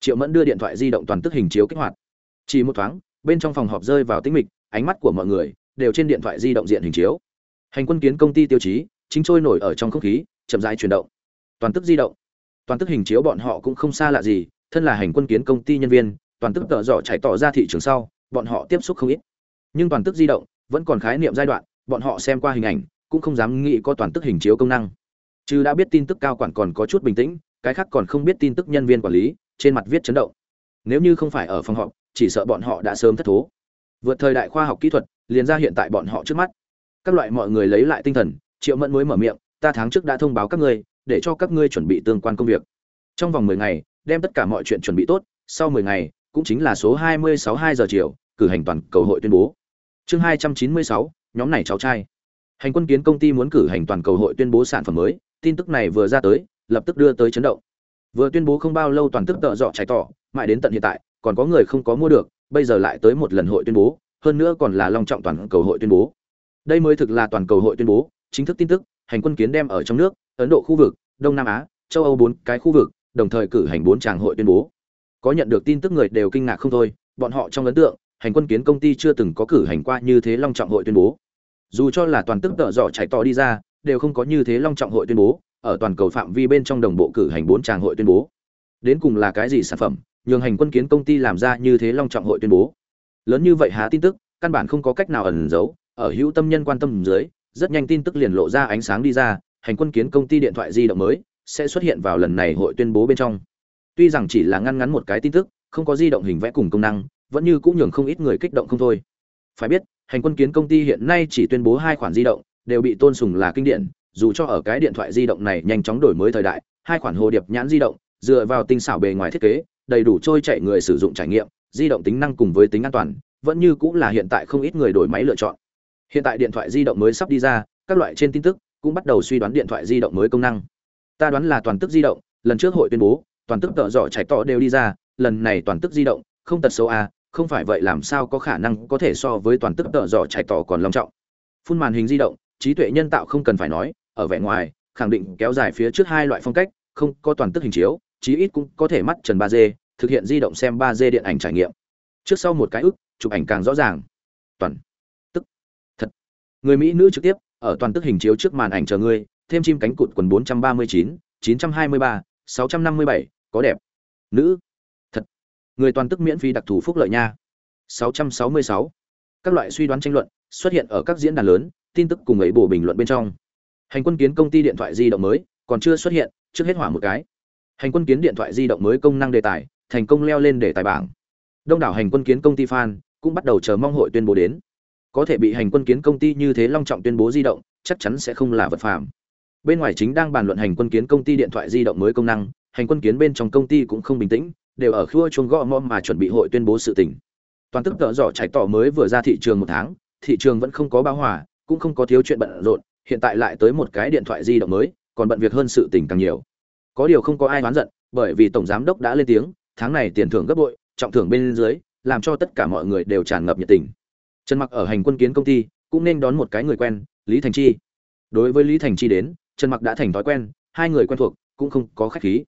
Triệu mẫn đưa điện thoại di động toàn tức hình chiếu kích hoạt. Chỉ một thoáng, bên trong phòng họp rơi vào tĩnh mịch, ánh mắt của mọi người đều trên điện thoại di động diện hình chiếu. Hành quân kiến công ty tiêu chí, chính trôi nổi ở trong không khí, chậm rãi chuyển động. Toàn tức di động. Toàn tức hình chiếu bọn họ cũng không xa lạ gì, thân là hành quân kiến công ty nhân viên, toàn tức tợ dọ chạy tỏ ra thị trường sau, bọn họ tiếp xúc không ít. Nhưng toàn tức di động vẫn còn khái niệm giai đoạn bọn họ xem qua hình ảnh, cũng không dám nghĩ có toàn tức hình chiếu công năng. Chứ đã biết tin tức cao quản còn có chút bình tĩnh, cái khác còn không biết tin tức nhân viên quản lý, trên mặt viết chấn động. Nếu như không phải ở phòng họp, chỉ sợ bọn họ đã sớm thất thố. Vượt thời đại khoa học kỹ thuật, liền ra hiện tại bọn họ trước mắt. Các loại mọi người lấy lại tinh thần, triệu mẫn mới mở miệng, ta tháng trước đã thông báo các ngươi, để cho các ngươi chuẩn bị tương quan công việc. Trong vòng 10 ngày, đem tất cả mọi chuyện chuẩn bị tốt, sau 10 ngày, cũng chính là số 26 2 giờ chiều, cử hành toàn cầu hội tuyên bố. Chương 296 nhóm này cháu trai. Hành quân kiến công ty muốn cử hành toàn cầu hội tuyên bố sản phẩm mới, tin tức này vừa ra tới, lập tức đưa tới chấn động. Vừa tuyên bố không bao lâu toàn tức tợ dọ trái tỏ, mãi đến tận hiện tại, còn có người không có mua được, bây giờ lại tới một lần hội tuyên bố, hơn nữa còn là long trọng toàn cầu hội tuyên bố. Đây mới thực là toàn cầu hội tuyên bố, chính thức tin tức, hành quân kiến đem ở trong nước, ấn độ khu vực, đông nam á, châu âu bốn cái khu vực, đồng thời cử hành bốn tràng hội tuyên bố. Có nhận được tin tức người đều kinh ngạc không thôi, bọn họ trong ấn tượng, hành quân kiến công ty chưa từng có cử hành qua như thế long trọng hội tuyên bố dù cho là toàn tức tợ dọ chạy to đi ra, đều không có như thế long trọng hội tuyên bố, ở toàn cầu phạm vi bên trong đồng bộ cử hành bốn tràng hội tuyên bố. Đến cùng là cái gì sản phẩm, nhường hành quân kiến công ty làm ra như thế long trọng hội tuyên bố? Lớn như vậy há tin tức, căn bản không có cách nào ẩn giấu, ở hữu tâm nhân quan tâm dưới, rất nhanh tin tức liền lộ ra ánh sáng đi ra, hành quân kiến công ty điện thoại di động mới sẽ xuất hiện vào lần này hội tuyên bố bên trong. Tuy rằng chỉ là ngăn ngắn một cái tin tức, không có di động hình vẽ cùng công năng, vẫn như cũng nhường không ít người kích động không thôi phải biết, hành quân kiến công ty hiện nay chỉ tuyên bố hai khoản di động, đều bị tôn sùng là kinh điển, dù cho ở cái điện thoại di động này nhanh chóng đổi mới thời đại, hai khoản hồ điệp nhãn di động, dựa vào tinh xảo bề ngoài thiết kế, đầy đủ trôi chạy người sử dụng trải nghiệm, di động tính năng cùng với tính an toàn, vẫn như cũng là hiện tại không ít người đổi máy lựa chọn. Hiện tại điện thoại di động mới sắp đi ra, các loại trên tin tức cũng bắt đầu suy đoán điện thoại di động mới công năng. Ta đoán là toàn tức di động, lần trước hội tuyên bố, toàn tức tợ rõ chạy tỏ đều đi ra, lần này toàn tức di động, không tật xấu à không phải vậy làm sao có khả năng có thể so với toàn tức tợ dò chạy tỏ còn long trọng. Phun màn hình di động trí tuệ nhân tạo không cần phải nói ở vẻ ngoài khẳng định kéo dài phía trước hai loại phong cách không có toàn tức hình chiếu chí ít cũng có thể mắt trần ba d thực hiện di động xem ba d điện ảnh trải nghiệm. Trước sau một cái ức chụp ảnh càng rõ ràng. Toàn tức. Thật. Người mỹ nữ trực tiếp ở toàn tức hình chiếu trước màn ảnh chờ ngươi thêm chim cánh cụt quần 439, 923, 657, có đẹp. Nữ người toàn tức miễn phí đặc thù phúc lợi nha. 666. các loại suy đoán tranh luận xuất hiện ở các diễn đàn lớn, tin tức cùng ấy bổ bình luận bên trong. Hành quân kiến công ty điện thoại di động mới còn chưa xuất hiện, trước hết hỏa một cái. Hành quân kiến điện thoại di động mới công năng đề tài, thành công leo lên đề tài bảng. Đông đảo hành quân kiến công ty fan cũng bắt đầu chờ mong hội tuyên bố đến. Có thể bị hành quân kiến công ty như thế long trọng tuyên bố di động, chắc chắn sẽ không là vật phàm. Bên ngoài chính đang bàn luận hành quân kiến công ty điện thoại di động mới công năng, hành quân kiến bên trong công ty cũng không bình tĩnh đều ở khua chuông gõ mõ mà chuẩn bị hội tuyên bố sự tình. Toàn tức tợ rõ chạy tỏ mới vừa ra thị trường một tháng, thị trường vẫn không có bao hòa, cũng không có thiếu chuyện bận rộn, hiện tại lại tới một cái điện thoại di động mới, còn bận việc hơn sự tình càng nhiều. Có điều không có ai oán giận, bởi vì tổng giám đốc đã lên tiếng, tháng này tiền thưởng gấp bội, trọng thưởng bên dưới, làm cho tất cả mọi người đều tràn ngập nhiệt tình. Trần mặc ở hành quân kiến công ty, cũng nên đón một cái người quen, lý thành chi. Đối với lý thành chi đến, trần mặc đã thành thói quen, hai người quen thuộc, cũng không có khách khí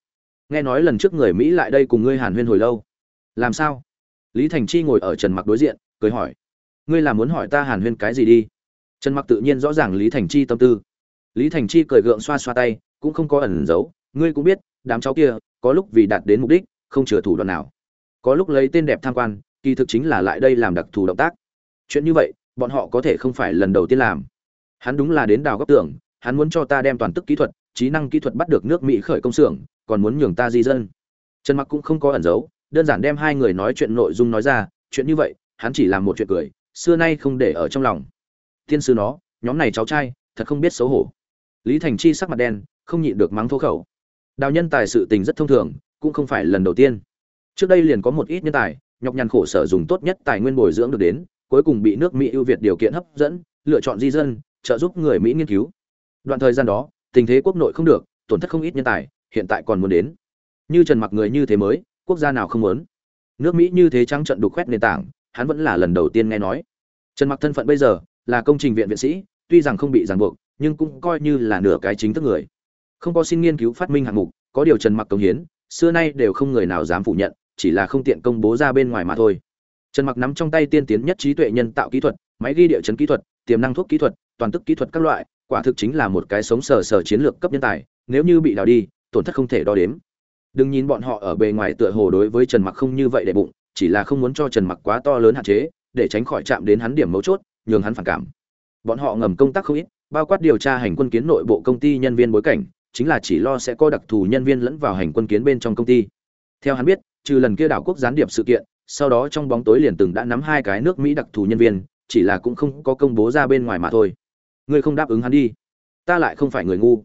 nghe nói lần trước người mỹ lại đây cùng ngươi hàn huyên hồi lâu. Làm sao? Lý thành chi ngồi ở trần mặc đối diện, cười hỏi. Ngươi là muốn hỏi ta hàn huyên cái gì đi? Trần mặc tự nhiên rõ ràng lý thành chi tâm tư. Lý thành chi cười gượng xoa xoa tay, cũng không có ẩn giấu. Ngươi cũng biết, đám cháu kia, có lúc vì đạt đến mục đích, không chừa thủ đoạn nào. Có lúc lấy tên đẹp tham quan, kỳ thực chính là lại đây làm đặc thù động tác. Chuyện như vậy, bọn họ có thể không phải lần đầu tiên làm. Hắn đúng là đến đào góc tưởng, hắn muốn cho ta đem toàn tức kỹ thuật trí năng kỹ thuật bắt được nước mỹ khởi công xưởng, còn muốn nhường ta di dân. Trần mặc cũng không có ẩn giấu, đơn giản đem hai người nói chuyện nội dung nói ra, chuyện như vậy, hắn chỉ làm một chuyện cười, xưa nay không để ở trong lòng. Tiên sư nó, nhóm này cháu trai, thật không biết xấu hổ. Lý thành chi sắc mặt đen, không nhịn được mắng thô khẩu. Đào nhân tài sự tình rất thông thường, cũng không phải lần đầu tiên. Trước đây liền có một ít nhân tài, nhọc nhằn khổ sở dùng tốt nhất tài nguyên bồi dưỡng được đến, cuối cùng bị nước mỹ ưu việt điều kiện hấp dẫn, lựa chọn di dân, trợ giúp người mỹ nghiên cứu. Đoạn thời gian đó tình thế quốc nội không được, tổn thất không ít nhân tài, hiện tại còn muốn đến. Như trần mặc người như thế mới, quốc gia nào không muốn? Nước mỹ như thế trắng trận đục khoét nền tảng, hắn vẫn là lần đầu tiên nghe nói. Trần mặc thân phận bây giờ, là công trình viện viện sĩ, tuy rằng không bị ràng buộc, nhưng cũng coi như là nửa cái chính thức người. Không có xin nghiên cứu phát minh hạng mục, có điều trần mặc công hiến, xưa nay đều không người nào dám phủ nhận, chỉ là không tiện công bố ra bên ngoài mà thôi. Trần mặc nắm trong tay tiên tiến nhất trí tuệ nhân tạo kỹ thuật, máy ghi địa chấn kỹ thuật, tiềm năng thuốc kỹ thuật, toàn tức kỹ thuật các loại quả thực chính là một cái sống sờ sờ chiến lược cấp nhân tài, nếu như bị đào đi, tổn thất không thể đo đếm. Đừng nhìn bọn họ ở bề ngoài tựa hồ đối với trần mặc không như vậy để bụng, chỉ là không muốn cho trần mặc quá to lớn hạn chế, để tránh khỏi chạm đến hắn điểm mấu chốt, nhường hắn phản cảm. Bọn họ ngầm công tác không ít, bao quát điều tra hành quân kiến nội bộ công ty nhân viên bối cảnh, chính là chỉ lo sẽ có đặc thù nhân viên lẫn vào hành quân kiến bên trong công ty. Theo hắn biết, trừ lần kia đảo quốc gián điệp sự kiện, sau đó trong bóng tối liền từng đã nắm hai cái nước mỹ đặc thù nhân viên, chỉ là cũng không có công bố ra bên ngoài mà thôi ngươi không đáp ứng hắn đi. Ta lại không phải người ngu.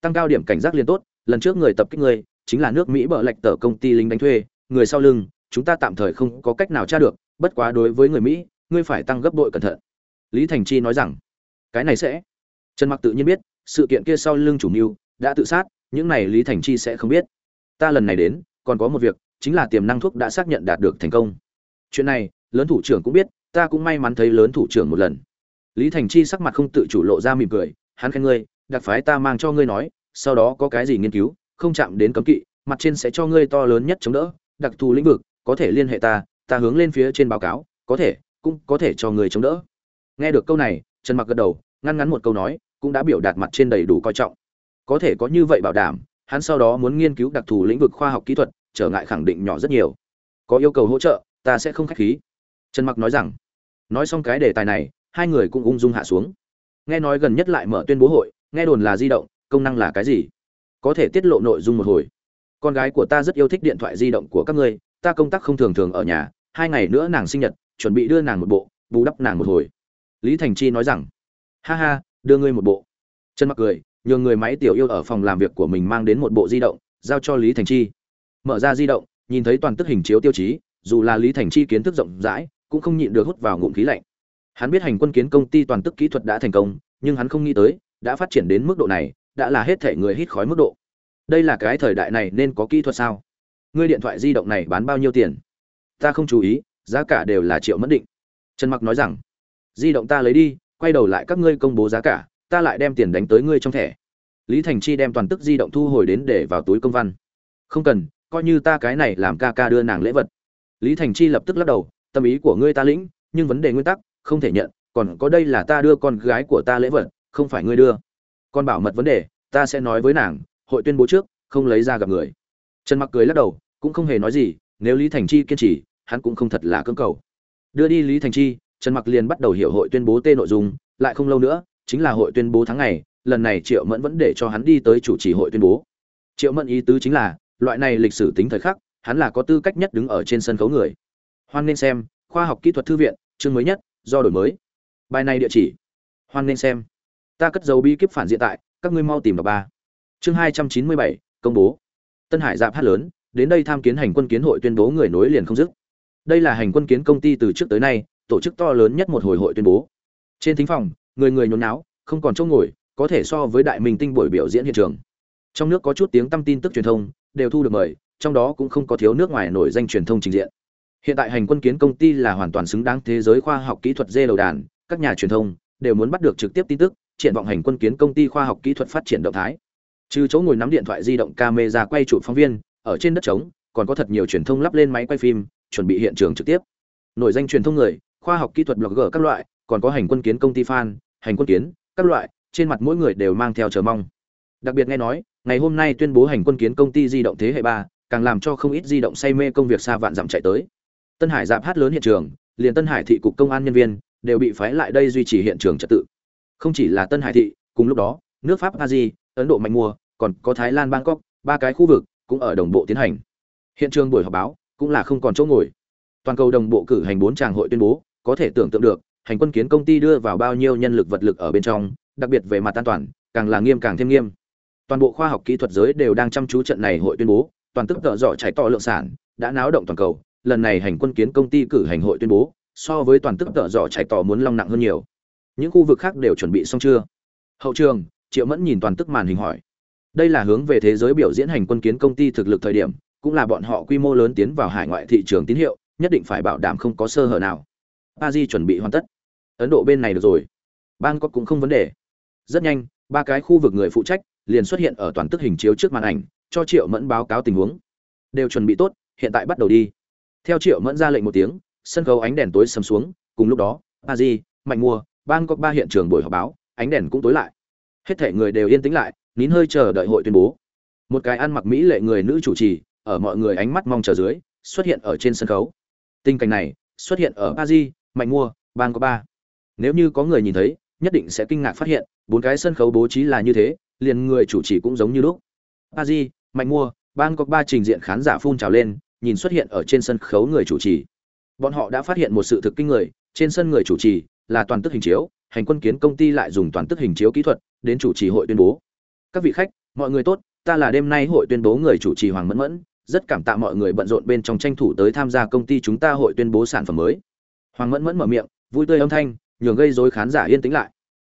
Tăng cao điểm cảnh giác liền tốt, lần trước người tập kích ngươi, chính là nước mỹ bợ lệch tờ công ty lính đánh thuê, người sau lưng, chúng ta tạm thời không có cách nào tra được, bất quá đối với người mỹ, ngươi phải tăng gấp đội cẩn thận. Lý thành chi nói rằng, cái này sẽ. Trần mặc tự nhiên biết, sự kiện kia sau lưng chủ mưu đã tự sát, những này lý thành chi sẽ không biết. Ta lần này đến, còn có một việc, chính là tiềm năng thuốc đã xác nhận đạt được thành công. Chuyện này, lớn thủ trưởng cũng biết, ta cũng may mắn thấy lớn thủ trưởng một lần lý thành chi sắc mặt không tự chủ lộ ra mỉm cười, hắn khen ngươi, đặc phái ta mang cho ngươi nói, sau đó có cái gì nghiên cứu, không chạm đến cấm kỵ, mặt trên sẽ cho ngươi to lớn nhất chống đỡ, đặc thù lĩnh vực, có thể liên hệ ta ta hướng lên phía trên báo cáo, có thể, cũng có thể cho người chống đỡ. Nghe được câu này, trần mặc gật đầu, ngăn ngắn một câu nói, cũng đã biểu đạt mặt trên đầy đủ coi trọng. Có thể có như vậy bảo đảm, hắn sau đó muốn nghiên cứu đặc thù lĩnh vực khoa học kỹ thuật, trở ngại khẳng định nhỏ rất nhiều. Có yêu cầu hỗ trợ, ta sẽ không khách khí. Trần mặc nói rằng, nói xong cái đề tài này hai người cũng ung dung hạ xuống. Nghe nói gần nhất lại mở tuyên bố hội, nghe đồn là di động, công năng là cái gì? Có thể tiết lộ nội dung một hồi. Con gái của ta rất yêu thích điện thoại di động của các ngươi, ta công tác không thường thường ở nhà, hai ngày nữa nàng sinh nhật, chuẩn bị đưa nàng một bộ, bù đắp nàng một hồi. Lý thành chi nói rằng, ha ha, đưa ngươi một bộ. Trần mặc cười nhường người máy tiểu yêu ở phòng làm việc của mình mang đến một bộ di động, giao cho lý thành chi. Mở ra di động, nhìn thấy toàn tức hình chiếu tiêu chí, dù là lý thành chi kiến thức rộng rãi, cũng không nhịn được hút vào ngụm khí lạnh hắn biết hành quân kiến công ty toàn tức kỹ thuật đã thành công, nhưng hắn không nghĩ tới, đã phát triển đến mức độ này, đã là hết thể người hít khói mức độ. Đây là cái thời đại này nên có kỹ thuật sao? Ngươi điện thoại di động này bán bao nhiêu tiền? Ta không chú ý, giá cả đều là triệu mất định. Trần mặc nói rằng, di động ta lấy đi, quay đầu lại các ngươi công bố giá cả, ta lại đem tiền đánh tới ngươi trong thẻ. Lý thành chi đem toàn tức di động thu hồi đến để vào túi công văn. Không cần, coi như ta cái này làm ca ca đưa nàng lễ vật. Lý thành chi lập tức lắc đầu, tâm ý của ngươi ta lĩnh, nhưng vấn đề nguyên tắc không thể nhận, còn có đây là ta đưa con gái của ta lễ vật, không phải ngươi đưa. Con bảo mật vấn đề, ta sẽ nói với nàng, hội tuyên bố trước, không lấy ra gặp người. Trần mặc cười lắc đầu, cũng không hề nói gì, nếu lý thành chi kiên trì, hắn cũng không thật là cưỡng cầu. Đưa đi lý thành chi, trần mặc liền bắt đầu hiểu hội tuyên bố tên nội dung, lại không lâu nữa, chính là hội tuyên bố tháng ngày, lần này triệu mẫn vẫn để cho hắn đi tới chủ trì hội tuyên bố. Triệu mẫn ý tứ chính là, loại này lịch sử tính thời khắc, hắn là có tư cách nhất đứng ở trên sân khấu người. Hoan nên xem, khoa học kỹ thuật thư viện, chương mới nhất do đổi mới. Bài này địa chỉ. Hoan nên xem. Ta cất dấu bi kíp phản diện tại, các ngươi mau tìm đọc ba. Chương hai trăm chín mươi bảy, công bố. Tân hải dạp hát lớn, đến đây tham kiến hành quân kiến hội tuyên bố người nối liền không dứt. Đây là hành quân kiến công ty từ trước tới nay, tổ chức to lớn nhất một hồi hội tuyên bố. Trên thính phòng, người người nhốn náo không còn chỗ ngồi, có thể so với đại minh tinh buổi biểu diễn hiện trường. Trong nước có chút tiếng tăm tin tức truyền thông, đều thu được mời, trong đó cũng không có thiếu nước ngoài nổi danh truyền thông trình diện hiện tại hành quân kiến công ty là hoàn toàn xứng đáng thế giới khoa học kỹ thuật dê đầu đàn, các nhà truyền thông đều muốn bắt được trực tiếp tin tức, triển vọng hành quân kiến công ty khoa học kỹ thuật phát triển động thái. Trừ chỗ ngồi nắm điện thoại di động camera quay chụp phóng viên, ở trên đất trống, còn có thật nhiều truyền thông lắp lên máy quay phim, chuẩn bị hiện trường trực tiếp. Nổi danh truyền thông người, khoa học kỹ thuật blogger các loại, còn có hành quân kiến công ty fan, hành quân kiến, các loại, trên mặt mỗi người đều mang theo chờ mong. Đặc biệt nghe nói, ngày hôm nay tuyên bố hành quân kiến công ty di động thế hệ ba, càng làm cho không ít di động say mê công việc xa vạn dặm chạy tới tân hải giáp hát lớn hiện trường liền tân hải thị cục công an nhân viên đều bị phái lại đây duy trì hiện trường trật tự. Không chỉ là tân hải thị cùng lúc đó nước pháp Paris, ấn độ mạnh mua còn có thái lan bangkok ba cái khu vực cũng ở đồng bộ tiến hành. Hiện trường buổi họp báo cũng là không còn chỗ ngồi. Toàn cầu đồng bộ cử hành bốn tràng hội tuyên bố có thể tưởng tượng được hành quân kiến công ty đưa vào bao nhiêu nhân lực vật lực ở bên trong đặc biệt về mặt an toàn càng là nghiêm càng thêm nghiêm. Toàn bộ khoa học kỹ thuật giới đều đang chăm chú trận này hội tuyên bố toàn tức tợ dọ cháy to lượng sản đã náo động toàn cầu lần này hành quân kiến công ty cử hành hội tuyên bố, so với toàn tức tợ dò chạy tỏ muốn long nặng hơn nhiều. Những khu vực khác đều chuẩn bị xong chưa? Hậu trường, triệu mẫn nhìn toàn tức màn hình hỏi. Đây là hướng về thế giới biểu diễn hành quân kiến công ty thực lực thời điểm, cũng là bọn họ quy mô lớn tiến vào hải ngoại thị trường tín hiệu, nhất định phải bảo đảm không có sơ hở nào. Pa di chuẩn bị hoàn tất. Ấn độ bên này được rồi. Có cũng không vấn đề. Rất nhanh, ba cái khu vực người phụ trách liền xuất hiện ở toàn tức hình chiếu trước màn ảnh, cho triệu mẫn báo cáo tình huống. Đều chuẩn bị tốt, hiện tại bắt đầu đi theo triệu mẫn ra lệnh một tiếng, sân khấu ánh đèn tối sầm xuống, cùng lúc đó, A di, mạnh mua có ba hiện trường buổi họp báo, ánh đèn cũng tối lại. Hết thể người đều yên tĩnh lại, nín hơi chờ đợi hội tuyên bố. Một cái ăn mặc mỹ lệ người nữ chủ trì, ở mọi người ánh mắt mong chờ dưới, xuất hiện ở trên sân khấu. Tình cảnh này, xuất hiện ở paris mạnh mua bang có ba. Nếu như có người nhìn thấy, nhất định sẽ kinh ngạc phát hiện, bốn cái sân khấu bố trí là như thế, liền người chủ trì cũng giống như lúc. Paris mạnh mua bang có ba trình diện khán giả phun trào lên nhìn xuất hiện ở trên sân khấu người chủ trì. Bọn họ đã phát hiện một sự thực kinh người, trên sân người chủ trì là toàn tức hình chiếu, hành quân kiến công ty lại dùng toàn tức hình chiếu kỹ thuật đến chủ trì hội tuyên bố. Các vị khách, mọi người tốt, ta là đêm nay hội tuyên bố người chủ trì hoàng mẫn mẫn, rất cảm tạ mọi người bận rộn bên trong tranh thủ tới tham gia công ty chúng ta hội tuyên bố sản phẩm mới. Hoàng mẫn mẫn mở miệng, vui tươi âm thanh, nhường gây dối khán giả yên tĩnh lại.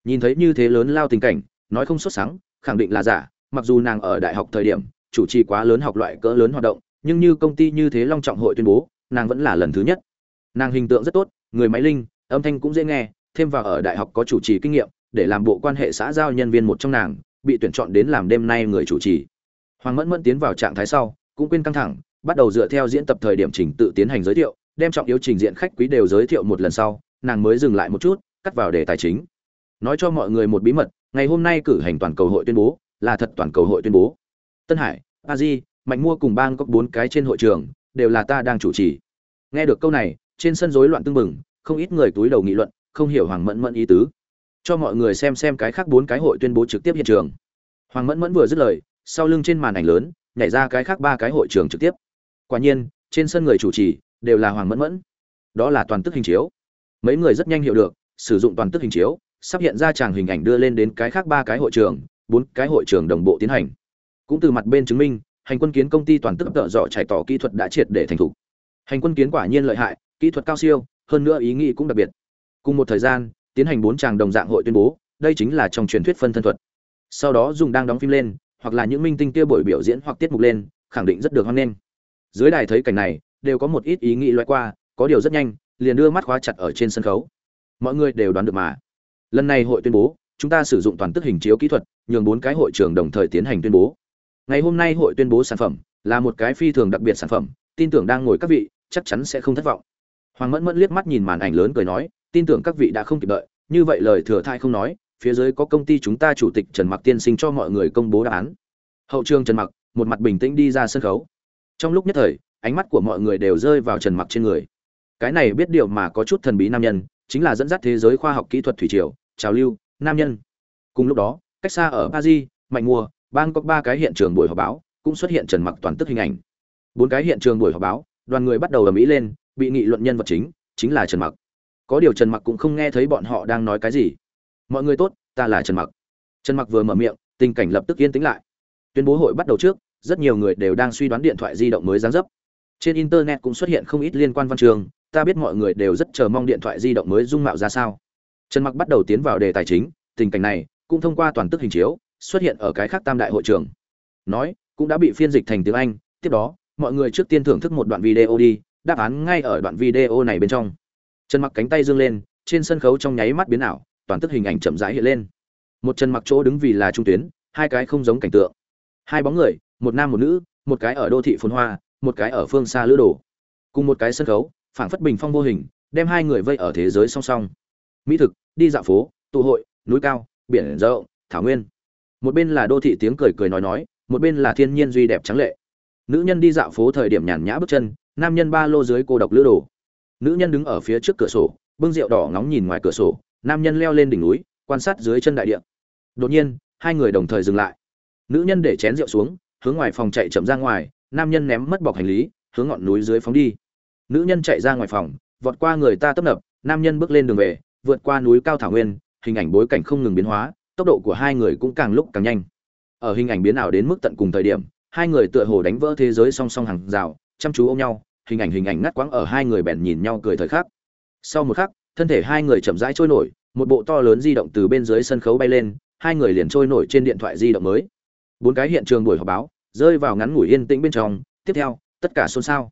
Nhìn thấy như thế lớn lao tình cảnh, nói không xuất sáng khẳng định là giả, mặc dù nàng ở đại học thời điểm, chủ trì quá lớn học loại cỡ lớn hoạt động nhưng như công ty như thế long trọng hội tuyên bố, nàng vẫn là lần thứ nhất. Nàng hình tượng rất tốt, người máy linh, âm thanh cũng dễ nghe, thêm vào ở đại học có chủ trì kinh nghiệm, để làm bộ quan hệ xã giao nhân viên một trong nàng, bị tuyển chọn đến làm đêm nay người chủ trì. Hoàng mẫn mẫn tiến vào trạng thái sau, cũng quên căng thẳng, bắt đầu dựa theo diễn tập thời điểm trình tự tiến hành giới thiệu, đem trọng yếu trình diện khách quý đều giới thiệu một lần sau, nàng mới dừng lại một chút, cắt vào đề tài chính. Nói cho mọi người một bí mật, ngày hôm nay cử hành toàn cầu hội tuyên bố, là thật toàn cầu hội tuyên bố. Tân hải, a di mạnh mua cùng bang có bốn cái trên hội trường, đều là ta đang chủ trì. Nghe được câu này, trên sân rối loạn tưng bừng, không ít người túi đầu nghị luận, không hiểu hoàng mẫn mẫn ý tứ. Cho mọi người xem xem cái khác bốn cái hội tuyên bố trực tiếp hiện trường. Hoàng mẫn mẫn vừa dứt lời, sau lưng trên màn ảnh lớn, nhảy ra cái khác ba cái hội trường trực tiếp. Quả nhiên, trên sân người chủ trì, đều là hoàng mẫn mẫn. Đó là toàn tức hình chiếu. Mấy người rất nhanh hiểu được, sử dụng toàn tức hình chiếu, sắp hiện ra tràng hình ảnh đưa lên đến cái khác ba cái hội trường, bốn cái hội trường đồng bộ tiến hành. Cũng từ mặt bên chứng minh hành quân kiến công ty toàn tức tợ dọ trải tỏ kỹ thuật đã triệt để thành thục. Hành quân kiến quả nhiên lợi hại, kỹ thuật cao siêu, hơn nữa ý nghĩ cũng đặc biệt. Cùng một thời gian, tiến hành bốn tràng đồng dạng hội tuyên bố, đây chính là trong truyền thuyết phân thân thuật. Sau đó dùng đang đóng phim lên, hoặc là những minh tinh kia buổi biểu diễn hoặc tiết mục lên, khẳng định rất được hoan nghênh. Dưới đài thấy cảnh này, đều có một ít ý nghĩ loại qua, có điều rất nhanh, liền đưa mắt khóa chặt ở trên sân khấu. Mọi người đều đoán được mà. Lần này hội tuyên bố, chúng ta sử dụng toàn tức hình chiếu kỹ thuật, nhường bốn cái hội trường đồng thời tiến hành tuyên bố ngày hôm nay hội tuyên bố sản phẩm là một cái phi thường đặc biệt sản phẩm, tin tưởng đang ngồi các vị chắc chắn sẽ không thất vọng. Hoàng mẫn mẫn liếc mắt nhìn màn ảnh lớn cười nói, tin tưởng các vị đã không kịp đợi, như vậy lời thừa thai không nói, phía dưới có công ty chúng ta chủ tịch trần mặc tiên sinh cho mọi người công bố đáp án. Hậu trường trần mặc, một mặt bình tĩnh đi ra sân khấu. Trong lúc nhất thời, ánh mắt của mọi người đều rơi vào trần mặc trên người. Cái này biết điều mà có chút thần bí nam nhân, chính là dẫn dắt thế giới khoa học kỹ thuật thủy triều, trào lưu, nam nhân. Cùng lúc đó, cách xa ở paris, mạnh mùa bang có ba cái hiện trường buổi họp báo, cũng xuất hiện trần mặc toàn tức hình ảnh. Bốn cái hiện trường buổi họp báo, đoàn người bắt đầu ở mỹ lên, bị nghị luận nhân vật chính chính là trần mặc. Có điều trần mặc cũng không nghe thấy bọn họ đang nói cái gì. Mọi người tốt, ta là trần mặc. Trần mặc vừa mở miệng, tình cảnh lập tức yên tĩnh lại. Tuyên bố hội bắt đầu trước, rất nhiều người đều đang suy đoán điện thoại di động mới giáng dấp. Trên internet cũng xuất hiện không ít liên quan văn trường, ta biết mọi người đều rất chờ mong điện thoại di động mới dung mạo ra sao. Trần mặc bắt đầu tiến vào đề tài chính, tình cảnh này cũng thông qua toàn tức hình chiếu xuất hiện ở cái khác tam đại hội trường. Nói, cũng đã bị phiên dịch thành tiếng anh, tiếp đó, mọi người trước tiên thưởng thức một đoạn video đi, đáp án ngay ở đoạn video này bên trong. Chân mặc cánh tay dương lên, trên sân khấu trong nháy mắt biến ảo, toàn tức hình ảnh chậm rãi hiện lên. Một chân mặc chỗ đứng vì là trung tuyến, hai cái không giống cảnh tượng. Hai bóng người, một nam một nữ, một cái ở đô thị phồn hoa, một cái ở phương xa lữ đồ. Cùng một cái sân khấu, phảng phất bình phong vô hình, đem hai người vây ở thế giới song song. Mỹ thực, đi dạo phố, tụ hội, núi cao, biển rộng, thảo nguyên một bên là đô thị tiếng cười cười nói nói, một bên là thiên nhiên duy đẹp trắng lệ. Nữ nhân đi dạo phố thời điểm nhàn nhã bước chân, nam nhân ba lô dưới cô độc lữ đồ. Nữ nhân đứng ở phía trước cửa sổ, bưng rượu đỏ ngóng nhìn ngoài cửa sổ, nam nhân leo lên đỉnh núi, quan sát dưới chân đại địa. Đột nhiên, hai người đồng thời dừng lại. Nữ nhân để chén rượu xuống, hướng ngoài phòng chạy chậm ra ngoài, nam nhân ném mất bọc hành lý, hướng ngọn núi dưới phóng đi. Nữ nhân chạy ra ngoài phòng, vọt qua người ta tấp nập, nam nhân bước lên đường về, vượt qua núi cao thảo nguyên, hình ảnh bối cảnh không ngừng biến hóa tốc độ của hai người cũng càng lúc càng nhanh. Ở hình ảnh biến ảo đến mức tận cùng thời điểm, hai người tựa hồ đánh vỡ thế giới song song hàng rào, chăm chú ôm nhau, hình ảnh hình ảnh ngắt quãng ở hai người bèn nhìn nhau cười thời khắc. Sau một khắc, thân thể hai người chậm rãi trôi nổi, một bộ to lớn di động từ bên dưới sân khấu bay lên, hai người liền trôi nổi trên điện thoại di động mới. Bốn cái hiện trường buổi họp báo, rơi vào ngắn ngủi yên tĩnh bên trong, tiếp theo, tất cả xôn xao.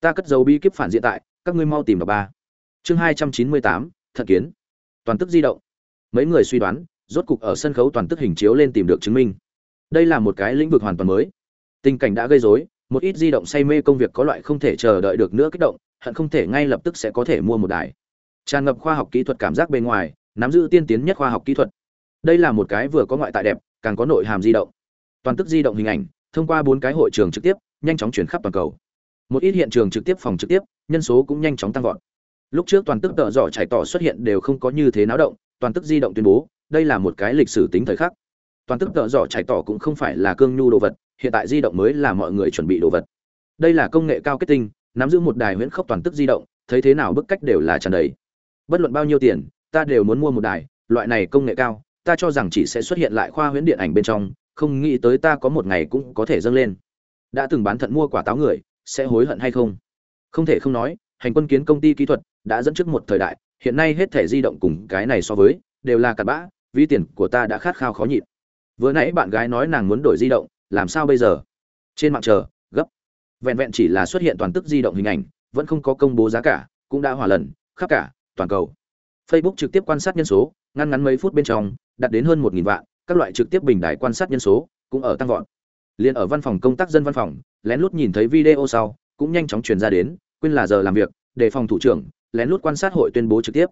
Ta cất dấu bi kíp phản diện tại, các ngươi mau tìm vào ba. Chương hai trăm chín mươi tám thật kiến. Toàn tức di động. Mấy người suy đoán rốt cục ở sân khấu toàn tức hình chiếu lên tìm được chứng minh. Đây là một cái lĩnh vực hoàn toàn mới. Tình cảnh đã gây rối, một ít di động say mê công việc có loại không thể chờ đợi được nữa kích động, hận không thể ngay lập tức sẽ có thể mua một đài. Tràn ngập khoa học kỹ thuật cảm giác bên ngoài, nắm giữ tiên tiến nhất khoa học kỹ thuật. Đây là một cái vừa có ngoại tại đẹp, càng có nội hàm di động. Toàn tức di động hình ảnh, thông qua bốn cái hội trường trực tiếp, nhanh chóng chuyển khắp toàn cầu. Một ít hiện trường trực tiếp, phòng trực tiếp, nhân số cũng nhanh chóng tăng vọt. Lúc trước toàn tức tợ dọ trải tỏ xuất hiện đều không có như thế náo động, toàn tức di động tuyên bố đây là một cái lịch sử tính thời khắc. Toàn tức tợ dỏ chạy tỏ cũng không phải là cương nhu đồ vật, hiện tại di động mới là mọi người chuẩn bị đồ vật. Đây là công nghệ cao kết tinh, nắm giữ một đài huyễn khốc toàn tức di động, thấy thế nào bức cách đều là tràn đầy. Bất luận bao nhiêu tiền, ta đều muốn mua một đài, loại này công nghệ cao, ta cho rằng chỉ sẽ xuất hiện lại khoa huyễn điện ảnh bên trong, không nghĩ tới ta có một ngày cũng có thể dâng lên. Đã từng bán thận mua quả táo người, sẽ hối hận hay không? Không thể không nói, hành quân kiến công ty kỹ thuật đã dẫn trước một thời đại, hiện nay hết thẻ di động cùng cái này so với, đều là cặn bã vì tiền của ta đã khát khao khó nhịn. Vừa nãy bạn gái nói nàng muốn đổi di động, làm sao bây giờ? Trên mạng chờ, gấp. Vẹn vẹn chỉ là xuất hiện toàn tức di động hình ảnh, vẫn không có công bố giá cả, cũng đã hỏa lần, khắp cả, toàn cầu. Facebook trực tiếp quan sát nhân số, ngăn ngắn mấy phút bên trong, đạt đến hơn một nghìn vạn, các loại trực tiếp bình đài quan sát nhân số cũng ở tăng vọt. Liền ở văn phòng công tác dân văn phòng, lén lút nhìn thấy video sau, cũng nhanh chóng truyền ra đến, quên là giờ làm việc, để phòng thủ trưởng, lén lút quan sát hội tuyên bố trực tiếp.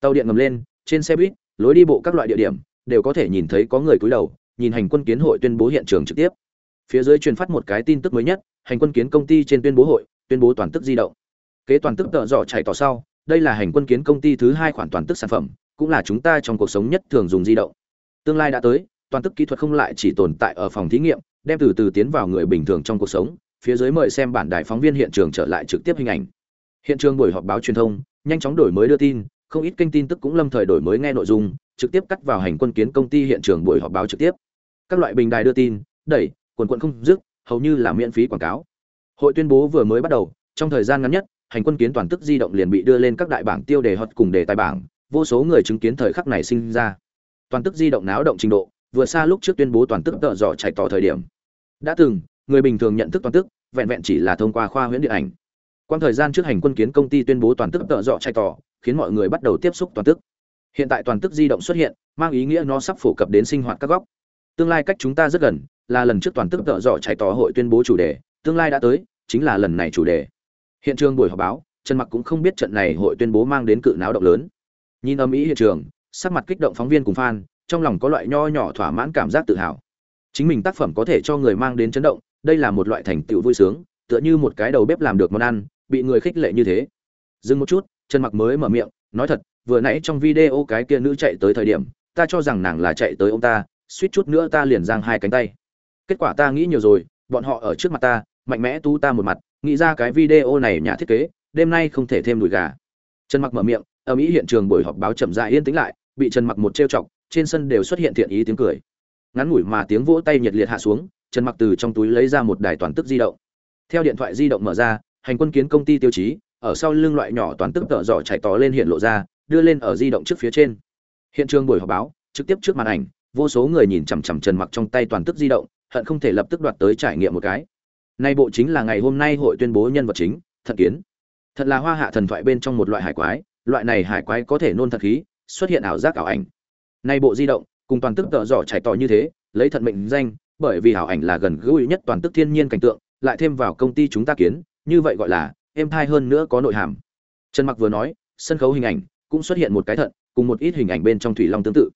Tàu điện ngầm lên, trên xe buýt lối đi bộ các loại địa điểm, đều có thể nhìn thấy có người cúi đầu, nhìn hành quân kiến hội tuyên bố hiện trường trực tiếp. Phía dưới truyền phát một cái tin tức mới nhất, hành quân kiến công ty trên tuyên bố hội, tuyên bố toàn tức di động. Kế toàn tức tợ dò chạy tỏ sau, đây là hành quân kiến công ty thứ hai khoản toàn tức sản phẩm, cũng là chúng ta trong cuộc sống nhất thường dùng di động. Tương lai đã tới, toàn tức kỹ thuật không lại chỉ tồn tại ở phòng thí nghiệm, đem từ từ tiến vào người bình thường trong cuộc sống, phía dưới mời xem bản đài phóng viên hiện trường trở lại trực tiếp hình ảnh. Hiện trường buổi họp báo truyền thông, nhanh chóng đổi mới đưa tin không ít kênh tin tức cũng lâm thời đổi mới nghe nội dung, trực tiếp cắt vào hành quân kiến công ty hiện trường buổi họp báo trực tiếp. Các loại bình đài đưa tin, đẩy, quần quần không dứt, hầu như là miễn phí quảng cáo. Hội tuyên bố vừa mới bắt đầu, trong thời gian ngắn nhất, hành quân kiến toàn tức di động liền bị đưa lên các đại bảng tiêu đề hot cùng đề tài bảng, vô số người chứng kiến thời khắc này sinh ra. Toàn tức di động náo động trình độ, vừa xa lúc trước tuyên bố toàn tức tợ dọ chạy tỏ thời điểm. Đã từng, người bình thường nhận thức toàn tức, vẹn vẹn chỉ là thông qua khoa huyễn điện ảnh. Quan thời gian trước hành quân kiến công ty tuyên bố toàn tức tợ dọ chạy tỏ khiến mọi người bắt đầu tiếp xúc toàn tức. Hiện tại toàn tức di động xuất hiện, mang ý nghĩa nó sắp phổ cập đến sinh hoạt các góc. Tương lai cách chúng ta rất gần, là lần trước toàn tức tợ dọ chạy tỏ hội tuyên bố chủ đề, tương lai đã tới, chính là lần này chủ đề. Hiện trường buổi họp báo, trần mặc cũng không biết trận này hội tuyên bố mang đến cự náo động lớn. Nhìn âm ý hiện trường, sắc mặt kích động phóng viên cùng fan, trong lòng có loại nho nhỏ thỏa mãn cảm giác tự hào. Chính mình tác phẩm có thể cho người mang đến chấn động, đây là một loại thành tựu vui sướng, tựa như một cái đầu bếp làm được món ăn, bị người khích lệ như thế. Dừng một chút trần mặc mới mở miệng, nói thật, vừa nãy trong video cái kia nữ chạy tới thời điểm, ta cho rằng nàng là chạy tới ông ta, suýt chút nữa ta liền giang hai cánh tay. Kết quả ta nghĩ nhiều rồi, bọn họ ở trước mặt ta, mạnh mẽ tú ta một mặt, nghĩ ra cái video này nhà thiết kế, đêm nay không thể thêm đùi gà. Trần mặc mở miệng, ở mỹ hiện trường buổi họp báo chậm rãi yên tĩnh lại, bị trần mặc một trêu chọc, trên sân đều xuất hiện thiện ý tiếng cười. Ngắn ngủi mà tiếng vỗ tay nhiệt liệt hạ xuống, trần mặc từ trong túi lấy ra một đài toàn tức di động. Theo điện thoại di động mở ra, hành quân kiến công ty tiêu chí ở sau lưng loại nhỏ toàn tức tợ dọ chạy tỏ lên hiện lộ ra, đưa lên ở di động trước phía trên. Hiện trường buổi họp báo, trực tiếp trước màn ảnh, vô số người nhìn chằm chằm trần mặc trong tay toàn tức di động, hận không thể lập tức đoạt tới trải nghiệm một cái. Nay bộ chính là ngày hôm nay hội tuyên bố nhân vật chính thật kiến. Thật là hoa hạ thần thoại bên trong một loại hải quái, loại này hải quái có thể nôn thật khí, xuất hiện ảo giác ảo ảnh. Nay bộ di động, cùng toàn tức tợ dọ chạy tỏ như thế, lấy thật mệnh danh, bởi vì ảo ảnh là gần gũi nhất toàn tức thiên nhiên cảnh tượng, lại thêm vào công ty chúng ta kiến, như vậy gọi là êm thai hơn nữa có nội hàm. Trần mặc vừa nói, sân khấu hình ảnh cũng xuất hiện một cái thận cùng một ít hình ảnh bên trong thủy long tương tự.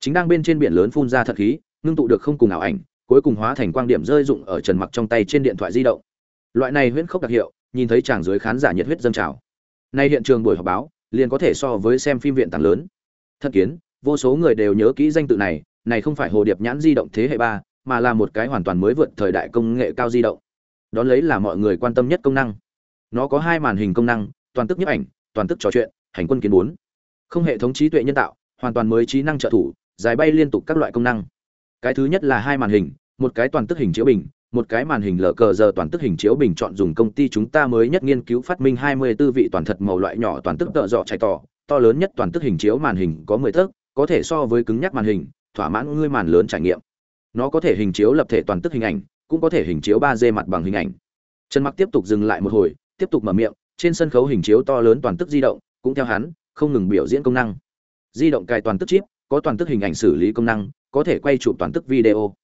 Chính đang bên trên biển lớn phun ra thật khí, ngưng tụ được không cùng ảo ảnh, cuối cùng hóa thành quang điểm rơi dụng ở trần mặc trong tay trên điện thoại di động. Loại này huyễn khốc đặc hiệu, nhìn thấy chàng dưới khán giả nhiệt huyết dâng trào. Nay hiện trường buổi họp báo, liền có thể so với xem phim viện tàng lớn. Thật kiến, vô số người đều nhớ kỹ danh tự này này không phải hồ điệp nhãn di động thế hệ ba, mà là một cái hoàn toàn mới vượt thời đại công nghệ cao di động. Đón lấy là mọi người quan tâm nhất công năng nó có hai màn hình công năng, toàn tức nhiếp ảnh, toàn tức trò chuyện, hành quân kiến bốn. Không hệ thống trí tuệ nhân tạo, hoàn toàn mới trí năng trợ thủ, giải bay liên tục các loại công năng. Cái thứ nhất là hai màn hình, một cái toàn tức hình chiếu bình, một cái màn hình lờ cờ giờ toàn tức hình chiếu bình chọn dùng công ty chúng ta mới nhất nghiên cứu phát minh 24 vị toàn thật màu loại nhỏ toàn tức tợ dọ chạy tỏ. To lớn nhất toàn tức hình chiếu màn hình có 10 thước, có thể so với cứng nhắc màn hình, thỏa mãn ngươi màn lớn trải nghiệm. Nó có thể hình chiếu lập thể toàn tức hình ảnh, cũng có thể hình chiếu 3D mặt bằng hình ảnh. Trần mặc tiếp tục dừng lại một hồi tiếp tục mở miệng, trên sân khấu hình chiếu to lớn toàn tức di động, cũng theo hắn, không ngừng biểu diễn công năng. Di động cài toàn tức chip, có toàn tức hình ảnh xử lý công năng, có thể quay chụp toàn tức video.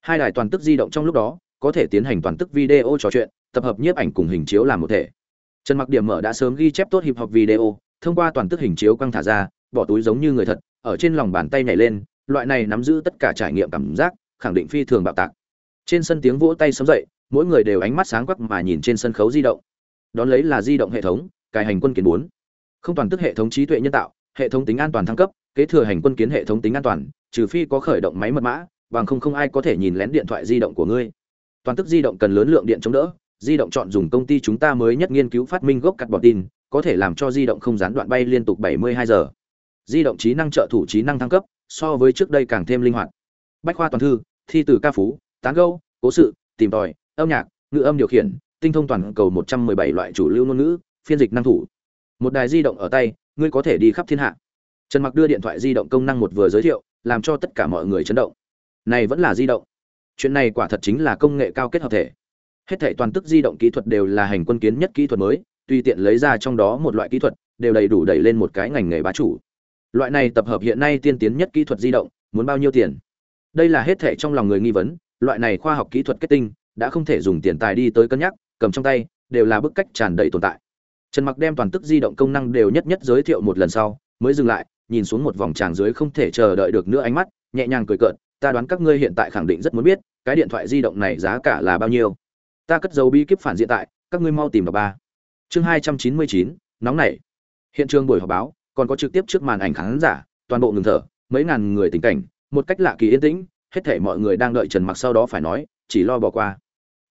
Hai đài toàn tức di động trong lúc đó, có thể tiến hành toàn tức video trò chuyện, tập hợp nhiếp ảnh cùng hình chiếu làm một thể. Trần mặc điểm mở đã sớm ghi chép tốt hiệp học video, thông qua toàn tức hình chiếu căng thả ra, bỏ túi giống như người thật, ở trên lòng bàn tay nhảy lên, loại này nắm giữ tất cả trải nghiệm cảm giác, khẳng định phi thường bạo tạc. Trên sân tiếng vỗ tay sớm dậy, mỗi người đều ánh mắt sáng quắc mà nhìn trên sân khấu di động đón lấy là di động hệ thống, cài hành quân kiến bốn. Không toàn tức hệ thống trí tuệ nhân tạo, hệ thống tính an toàn thăng cấp, kế thừa hành quân kiến hệ thống tính an toàn, trừ phi có khởi động máy mật mã, bằng không không ai có thể nhìn lén điện thoại di động của ngươi. Toàn tức di động cần lớn lượng điện chống đỡ, di động chọn dùng công ty chúng ta mới nhất nghiên cứu phát minh gốc cắt bọt tin, có thể làm cho di động không gián đoạn bay liên tục 72 giờ. Di động trí năng trợ thủ trí năng thăng cấp, so với trước đây càng thêm linh hoạt. Bách khoa toàn thư, thi từ ca phú, tán gâu cố sự, tìm tòi, âm nhạc, ngữ âm điều khiển tinh thông toàn cầu 117 loại chủ lưu ngôn ngữ, phiên dịch năng thủ. Một đài di động ở tay, ngươi có thể đi khắp thiên hạ. Trần mặc đưa điện thoại di động công năng một vừa giới thiệu, làm cho tất cả mọi người chấn động. Này vẫn là di động. Chuyện này quả thật chính là công nghệ cao kết hợp thể. Hết thảy toàn tức di động kỹ thuật đều là hành quân kiến nhất kỹ thuật mới, tùy tiện lấy ra trong đó một loại kỹ thuật, đều đầy đủ đẩy lên một cái ngành nghề bá chủ. Loại này tập hợp hiện nay tiên tiến nhất kỹ thuật di động, muốn bao nhiêu tiền? Đây là hết thảy trong lòng người nghi vấn, loại này khoa học kỹ thuật kết tinh, đã không thể dùng tiền tài đi tới cân nhắc cầm trong tay, đều là bức cách tràn đầy tồn tại. Trần mặc đem toàn tức di động công năng đều nhất nhất giới thiệu một lần sau, mới dừng lại, nhìn xuống một vòng tràng dưới không thể chờ đợi được nữa ánh mắt, nhẹ nhàng cười cợt, ta đoán các ngươi hiện tại khẳng định rất muốn biết, cái điện thoại di động này giá cả là bao nhiêu? Ta cất dấu bí kíp phản diện tại, các ngươi mau tìm đọc ba. Chương hai trăm chín mươi chín, nóng nảy. Hiện trường buổi họp báo, còn có trực tiếp trước màn ảnh khán giả, toàn bộ ngừng thở, mấy ngàn người tình cảnh, một cách lạ kỳ yên tĩnh, hết thể mọi người đang đợi trần mặc sau đó phải nói, chỉ lo bỏ qua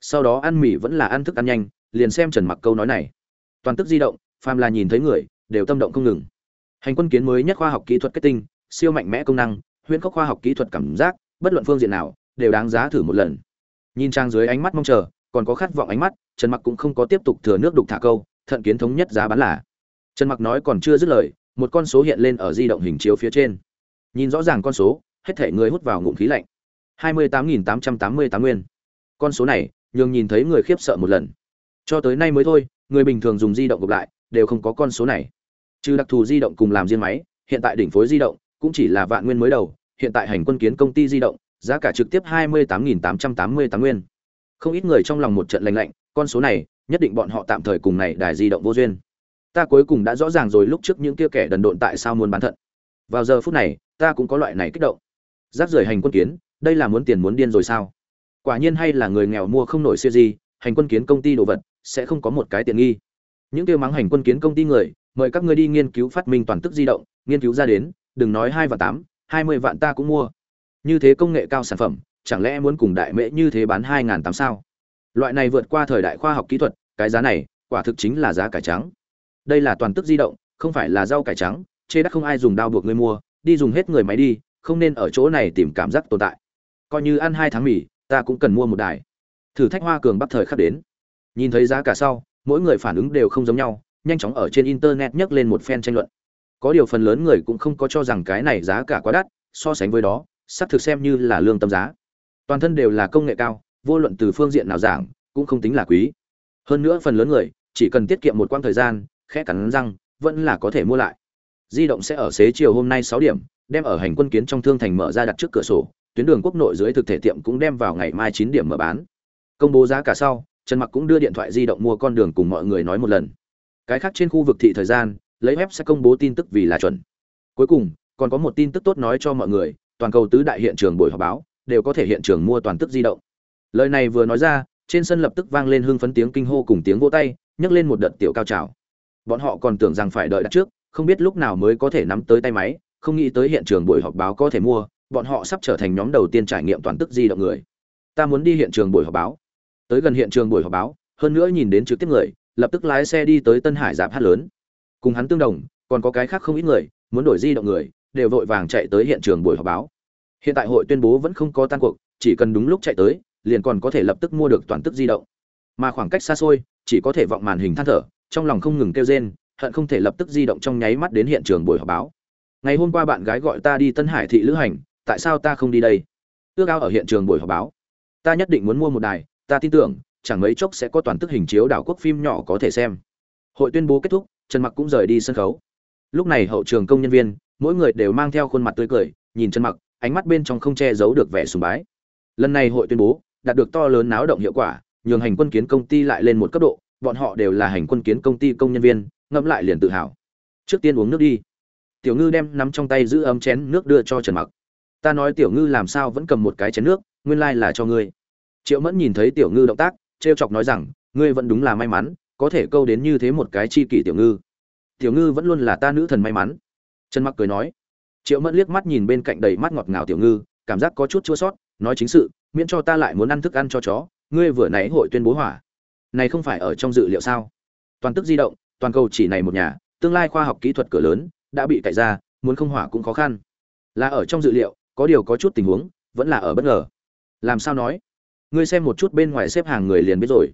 sau đó ăn mì vẫn là ăn thức ăn nhanh, liền xem trần mặc câu nói này. Toàn tức di động, phàm là nhìn thấy người, đều tâm động không ngừng. Hành quân kiến mới nhất khoa học kỹ thuật kết tinh, siêu mạnh mẽ công năng, huyễn khốc khoa học kỹ thuật cảm giác, bất luận phương diện nào, đều đáng giá thử một lần. Nhìn trang dưới ánh mắt mong chờ, còn có khát vọng ánh mắt, trần mặc cũng không có tiếp tục thừa nước đục thả câu, thận kiến thống nhất giá bán là. Trần mặc nói còn chưa dứt lời, một con số hiện lên ở di động hình chiếu phía trên. Nhìn rõ ràng con số, hết thể người hút vào ngụm khí lạnh. Hai mươi tám nghìn tám trăm tám mươi tám nguyên. Con số này nhường nhìn thấy người khiếp sợ một lần. Cho tới nay mới thôi, người bình thường dùng di động gộp lại, đều không có con số này. Trừ đặc thù di động cùng làm riêng máy, hiện tại đỉnh phối di động cũng chỉ là vạn nguyên mới đầu, hiện tại hành quân kiến công ty di động, giá cả trực tiếp hai mươi tám nghìn tám trăm tám mươi tám nguyên. Không ít người trong lòng một trận lành lạnh, con số này, nhất định bọn họ tạm thời cùng này đài di động vô duyên. Ta cuối cùng đã rõ ràng rồi lúc trước những kia kẻ đần độn tại sao muốn bán thận. Vào giờ phút này, ta cũng có loại này kích động. Giáp rời hành quân kiến, đây là muốn tiền muốn điên rồi sao? Quả nhiên hay là người nghèo mua không nổi siêu gì hành quân kiến công ty đồ vật, sẽ không có một cái tiện nghi. Những kêu mắng hành quân kiến công ty người, mời các ngươi đi nghiên cứu phát minh toàn tức di động, nghiên cứu ra đến, đừng nói hai và tám, hai mươi vạn ta cũng mua. Như thế công nghệ cao sản phẩm, chẳng lẽ muốn cùng đại mễ như thế bán hai ngàn tám sao? Loại này vượt qua thời đại khoa học kỹ thuật, cái giá này, quả thực chính là giá cải trắng. Đây là toàn tức di động, không phải là rau cải trắng, chê đắt không ai dùng đao buộc người mua, đi dùng hết người máy đi, không nên ở chỗ này tìm cảm giác tồn tại. Coi như ăn hai tháng mì ta cũng cần mua một đài. Thử thách hoa cường bắc thời khắc đến. Nhìn thấy giá cả sau, mỗi người phản ứng đều không giống nhau, nhanh chóng ở trên internet nhấc lên một phen tranh luận. Có điều phần lớn người cũng không có cho rằng cái này giá cả quá đắt, so sánh với đó xác thực xem như là lương tâm giá. Toàn thân đều là công nghệ cao, vô luận từ phương diện nào giảng, cũng không tính là quý. Hơn nữa phần lớn người, chỉ cần tiết kiệm một quãng thời gian, khẽ cắn răng, vẫn là có thể mua lại. Di động sẽ ở xế chiều hôm nay sáu điểm, đem ở hành quân kiến trong thương thành mở ra đặt trước cửa sổ tuyến đường quốc nội dưới thực thể tiệm cũng đem vào ngày mai chín điểm mở bán. Công bố giá cả sau, trần mặc cũng đưa điện thoại di động mua con đường cùng mọi người nói một lần. Cái khác trên khu vực thị thời gian, lấy web sẽ công bố tin tức vì là chuẩn. Cuối cùng, còn có một tin tức tốt nói cho mọi người, toàn cầu tứ đại hiện trường buổi họp báo đều có thể hiện trường mua toàn tức di động. Lời này vừa nói ra, trên sân lập tức vang lên hưng phấn tiếng kinh hô cùng tiếng vỗ tay, nhấc lên một đợt tiểu cao trào. Bọn họ còn tưởng rằng phải đợi đặt trước, không biết lúc nào mới có thể nắm tới tay máy, không nghĩ tới hiện trường buổi họp báo có thể mua bọn họ sắp trở thành nhóm đầu tiên trải nghiệm toàn tức di động người. Ta muốn đi hiện trường buổi họp báo. Tới gần hiện trường buổi họp báo, hơn nữa nhìn đến trực tiếp người, lập tức lái xe đi tới tân hải giáp hát lớn. Cùng hắn tương đồng, còn có cái khác không ít người, muốn đổi di động người, đều vội vàng chạy tới hiện trường buổi họp báo. Hiện tại hội tuyên bố vẫn không có tan cuộc, chỉ cần đúng lúc chạy tới, liền còn có thể lập tức mua được toàn tức di động. Mà khoảng cách xa xôi, chỉ có thể vọng màn hình than thở, trong lòng không ngừng kêu rên, hận không thể lập tức di động trong nháy mắt đến hiện trường buổi họp báo. Ngày hôm qua bạn gái gọi ta đi tân hải thị lữ hành tại sao ta không đi đây? Ước ao ở hiện trường buổi họp báo. Ta nhất định muốn mua một đài, ta tin tưởng, chẳng mấy chốc sẽ có toàn tức hình chiếu đảo quốc phim nhỏ có thể xem. Hội tuyên bố kết thúc, trần mặc cũng rời đi sân khấu. Lúc này hậu trường công nhân viên, mỗi người đều mang theo khuôn mặt tươi cười, nhìn trần mặc, ánh mắt bên trong không che giấu được vẻ sùng bái. Lần này hội tuyên bố, đạt được to lớn náo động hiệu quả, nhường hành quân kiến công ty lại lên một cấp độ, bọn họ đều là hành quân kiến công ty công nhân viên, ngẫm lại liền tự hào. Trước tiên uống nước đi. Tiểu ngư đem nắm trong tay giữ ấm chén nước đưa cho trần mặc ta nói tiểu ngư làm sao vẫn cầm một cái chén nước, nguyên lai là cho ngươi. Triệu mẫn nhìn thấy tiểu ngư động tác, trêu chọc nói rằng, ngươi vẫn đúng là may mắn, có thể câu đến như thế một cái chi kỷ tiểu ngư. Tiểu ngư vẫn luôn là ta nữ thần may mắn. Trần mặc cười nói. Triệu mẫn liếc mắt nhìn bên cạnh đầy mắt ngọt ngào tiểu ngư, cảm giác có chút chua sót, nói chính sự, miễn cho ta lại muốn ăn thức ăn cho chó, ngươi vừa nãy hội tuyên bố hỏa. Này không phải ở trong dự liệu sao? Toàn tức di động, toàn cầu chỉ này một nhà, tương lai khoa học kỹ thuật cửa lớn, đã bị cậy ra, muốn không hỏa cũng khó khăn. Là ở trong dự liệu có điều có chút tình huống, vẫn là ở bất ngờ. Làm sao nói? Ngươi xem một chút bên ngoài xếp hàng người liền biết rồi.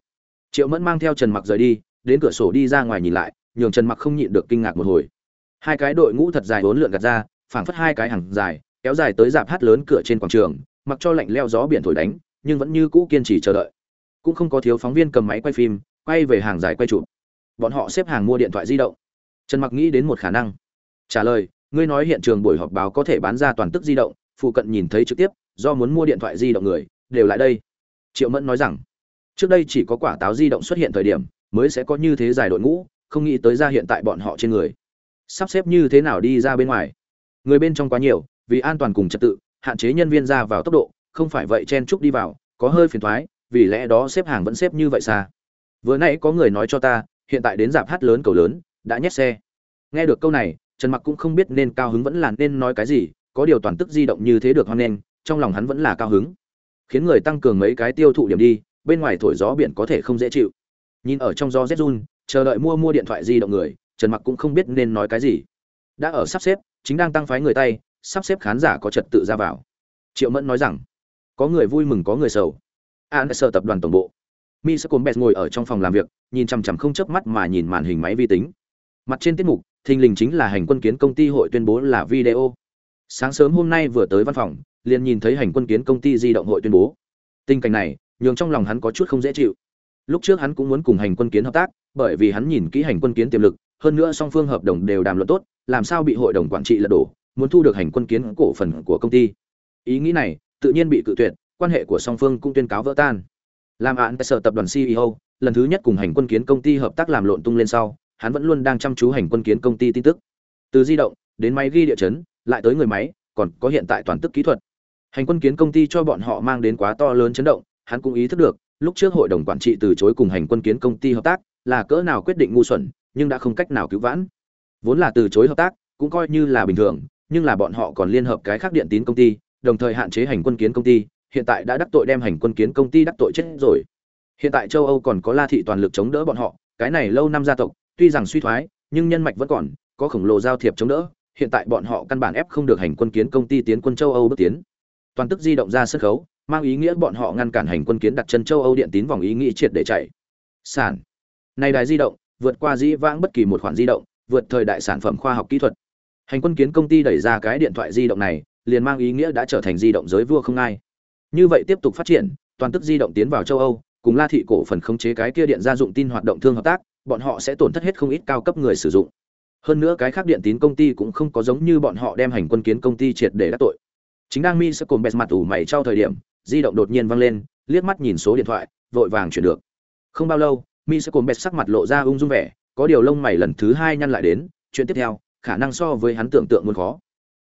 Triệu mẫn mang theo trần mặc rời đi, đến cửa sổ đi ra ngoài nhìn lại, nhường trần mặc không nhịn được kinh ngạc một hồi. Hai cái đội ngũ thật dài vốn lượn gạt ra, phảng phất hai cái hàng dài, kéo dài tới dạp hát lớn cửa trên quảng trường, mặc cho lạnh leo gió biển thổi đánh, nhưng vẫn như cũ kiên trì chờ đợi. Cũng không có thiếu phóng viên cầm máy quay phim, quay về hàng dài quay chụp. Bọn họ xếp hàng mua điện thoại di động. Trần mặc nghĩ đến một khả năng. Trả lời, ngươi nói hiện trường buổi họp báo có thể bán ra toàn tức di động phụ cận nhìn thấy trực tiếp, do muốn mua điện thoại di động người, đều lại đây. Triệu mẫn nói rằng, trước đây chỉ có quả táo di động xuất hiện thời điểm, mới sẽ có như thế dài đội ngũ, không nghĩ tới ra hiện tại bọn họ trên người. Sắp xếp như thế nào đi ra bên ngoài? Người bên trong quá nhiều, vì an toàn cùng trật tự, hạn chế nhân viên ra vào tốc độ, không phải vậy chen chúc đi vào, có hơi phiền thoái, vì lẽ đó xếp hàng vẫn xếp như vậy xa. Vừa nãy có người nói cho ta, hiện tại đến dạp hát lớn cầu lớn, đã nhét xe. Nghe được câu này, trần mặc cũng không biết nên cao hứng vẫn là nên nói cái gì có điều toàn tức di động như thế được hoan nghênh, trong lòng hắn vẫn là cao hứng. Khiến người tăng cường mấy cái tiêu thụ điểm đi, bên ngoài thổi gió biển có thể không dễ chịu. Nhìn ở trong gió rét run, chờ đợi mua mua điện thoại di động người, trần mặc cũng không biết nên nói cái gì. Đã ở sắp xếp, chính đang tăng phái người tay, sắp xếp khán giả có trật tự ra vào. Triệu mẫn nói rằng, có người vui mừng, có người sầu. An sợ tập đoàn tổng bộ. Mi sẽ cồn bẹt ngồi ở trong phòng làm việc, nhìn chằm chằm không chớp mắt mà nhìn màn hình máy vi tính. Mặt trên tiết mục, thình lình chính là hành quân kiến công ty hội tuyên bố là video sáng sớm hôm nay vừa tới văn phòng, liền nhìn thấy hành quân kiến công ty di động hội tuyên bố. Tình cảnh này, nhường trong lòng hắn có chút không dễ chịu. Lúc trước hắn cũng muốn cùng hành quân kiến hợp tác, bởi vì hắn nhìn kỹ hành quân kiến tiềm lực, hơn nữa song phương hợp đồng đều đàm luận tốt, làm sao bị hội đồng quản trị lật đổ, muốn thu được hành quân kiến cổ phần của công ty. Ý nghĩ này, tự nhiên bị cự tuyệt, quan hệ của song phương cũng tuyên cáo vỡ tan. Làm án tại sở tập đoàn ceo lần thứ nhất cùng hành quân kiến công ty hợp tác làm lộn tung lên sau, hắn vẫn luôn đang chăm chú hành quân kiến công ty tin tức. Từ di động đến máy ghi địa chấn lại tới người máy, còn có hiện tại toàn tức kỹ thuật. Hành quân kiến công ty cho bọn họ mang đến quá to lớn chấn động, hắn cũng ý thức được, lúc trước hội đồng quản trị từ chối cùng hành quân kiến công ty hợp tác là cỡ nào quyết định ngu xuẩn, nhưng đã không cách nào cứu vãn. Vốn là từ chối hợp tác, cũng coi như là bình thường, nhưng là bọn họ còn liên hợp cái khác điện tín công ty, đồng thời hạn chế hành quân kiến công ty, hiện tại đã đắc tội đem hành quân kiến công ty đắc tội chết rồi. Hiện tại châu âu còn có la thị toàn lực chống đỡ bọn họ, cái này lâu năm gia tộc, tuy rằng suy thoái, nhưng nhân mạch vẫn còn, có khổng lồ giao thiệp chống đỡ hiện tại bọn họ căn bản ép không được hành quân kiến công ty tiến quân châu âu bước tiến. Toàn tức di động ra sân khấu, mang ý nghĩa bọn họ ngăn cản hành quân kiến đặt chân châu âu điện tín vòng ý nghĩ triệt để chạy. Sản. Này đài di động, vượt qua dĩ vãng bất kỳ một khoản di động, vượt thời đại sản phẩm khoa học kỹ thuật. Hành quân kiến công ty đẩy ra cái điện thoại di động này, liền mang ý nghĩa đã trở thành di động giới vua không ai. Như vậy tiếp tục phát triển, toàn tức di động tiến vào châu âu, cùng la thị cổ phần khống chế cái kia điện gia dụng tin hoạt động thương hợp tác, bọn họ sẽ tổn thất hết không ít cao cấp người sử dụng hơn nữa cái khác điện tín công ty cũng không có giống như bọn họ đem hành quân kiến công ty triệt để đắc tội. Chính đang mi sẽ cùng bẹt mặt ủ mày trao thời điểm, di động đột nhiên văng lên, liếc mắt nhìn số điện thoại, vội vàng chuyển được. Không bao lâu mi sẽ cùng bẹt sắc mặt lộ ra ung dung vẻ, có điều lông mày lần thứ hai nhăn lại đến, chuyện tiếp theo, khả năng so với hắn tưởng tượng muốn khó.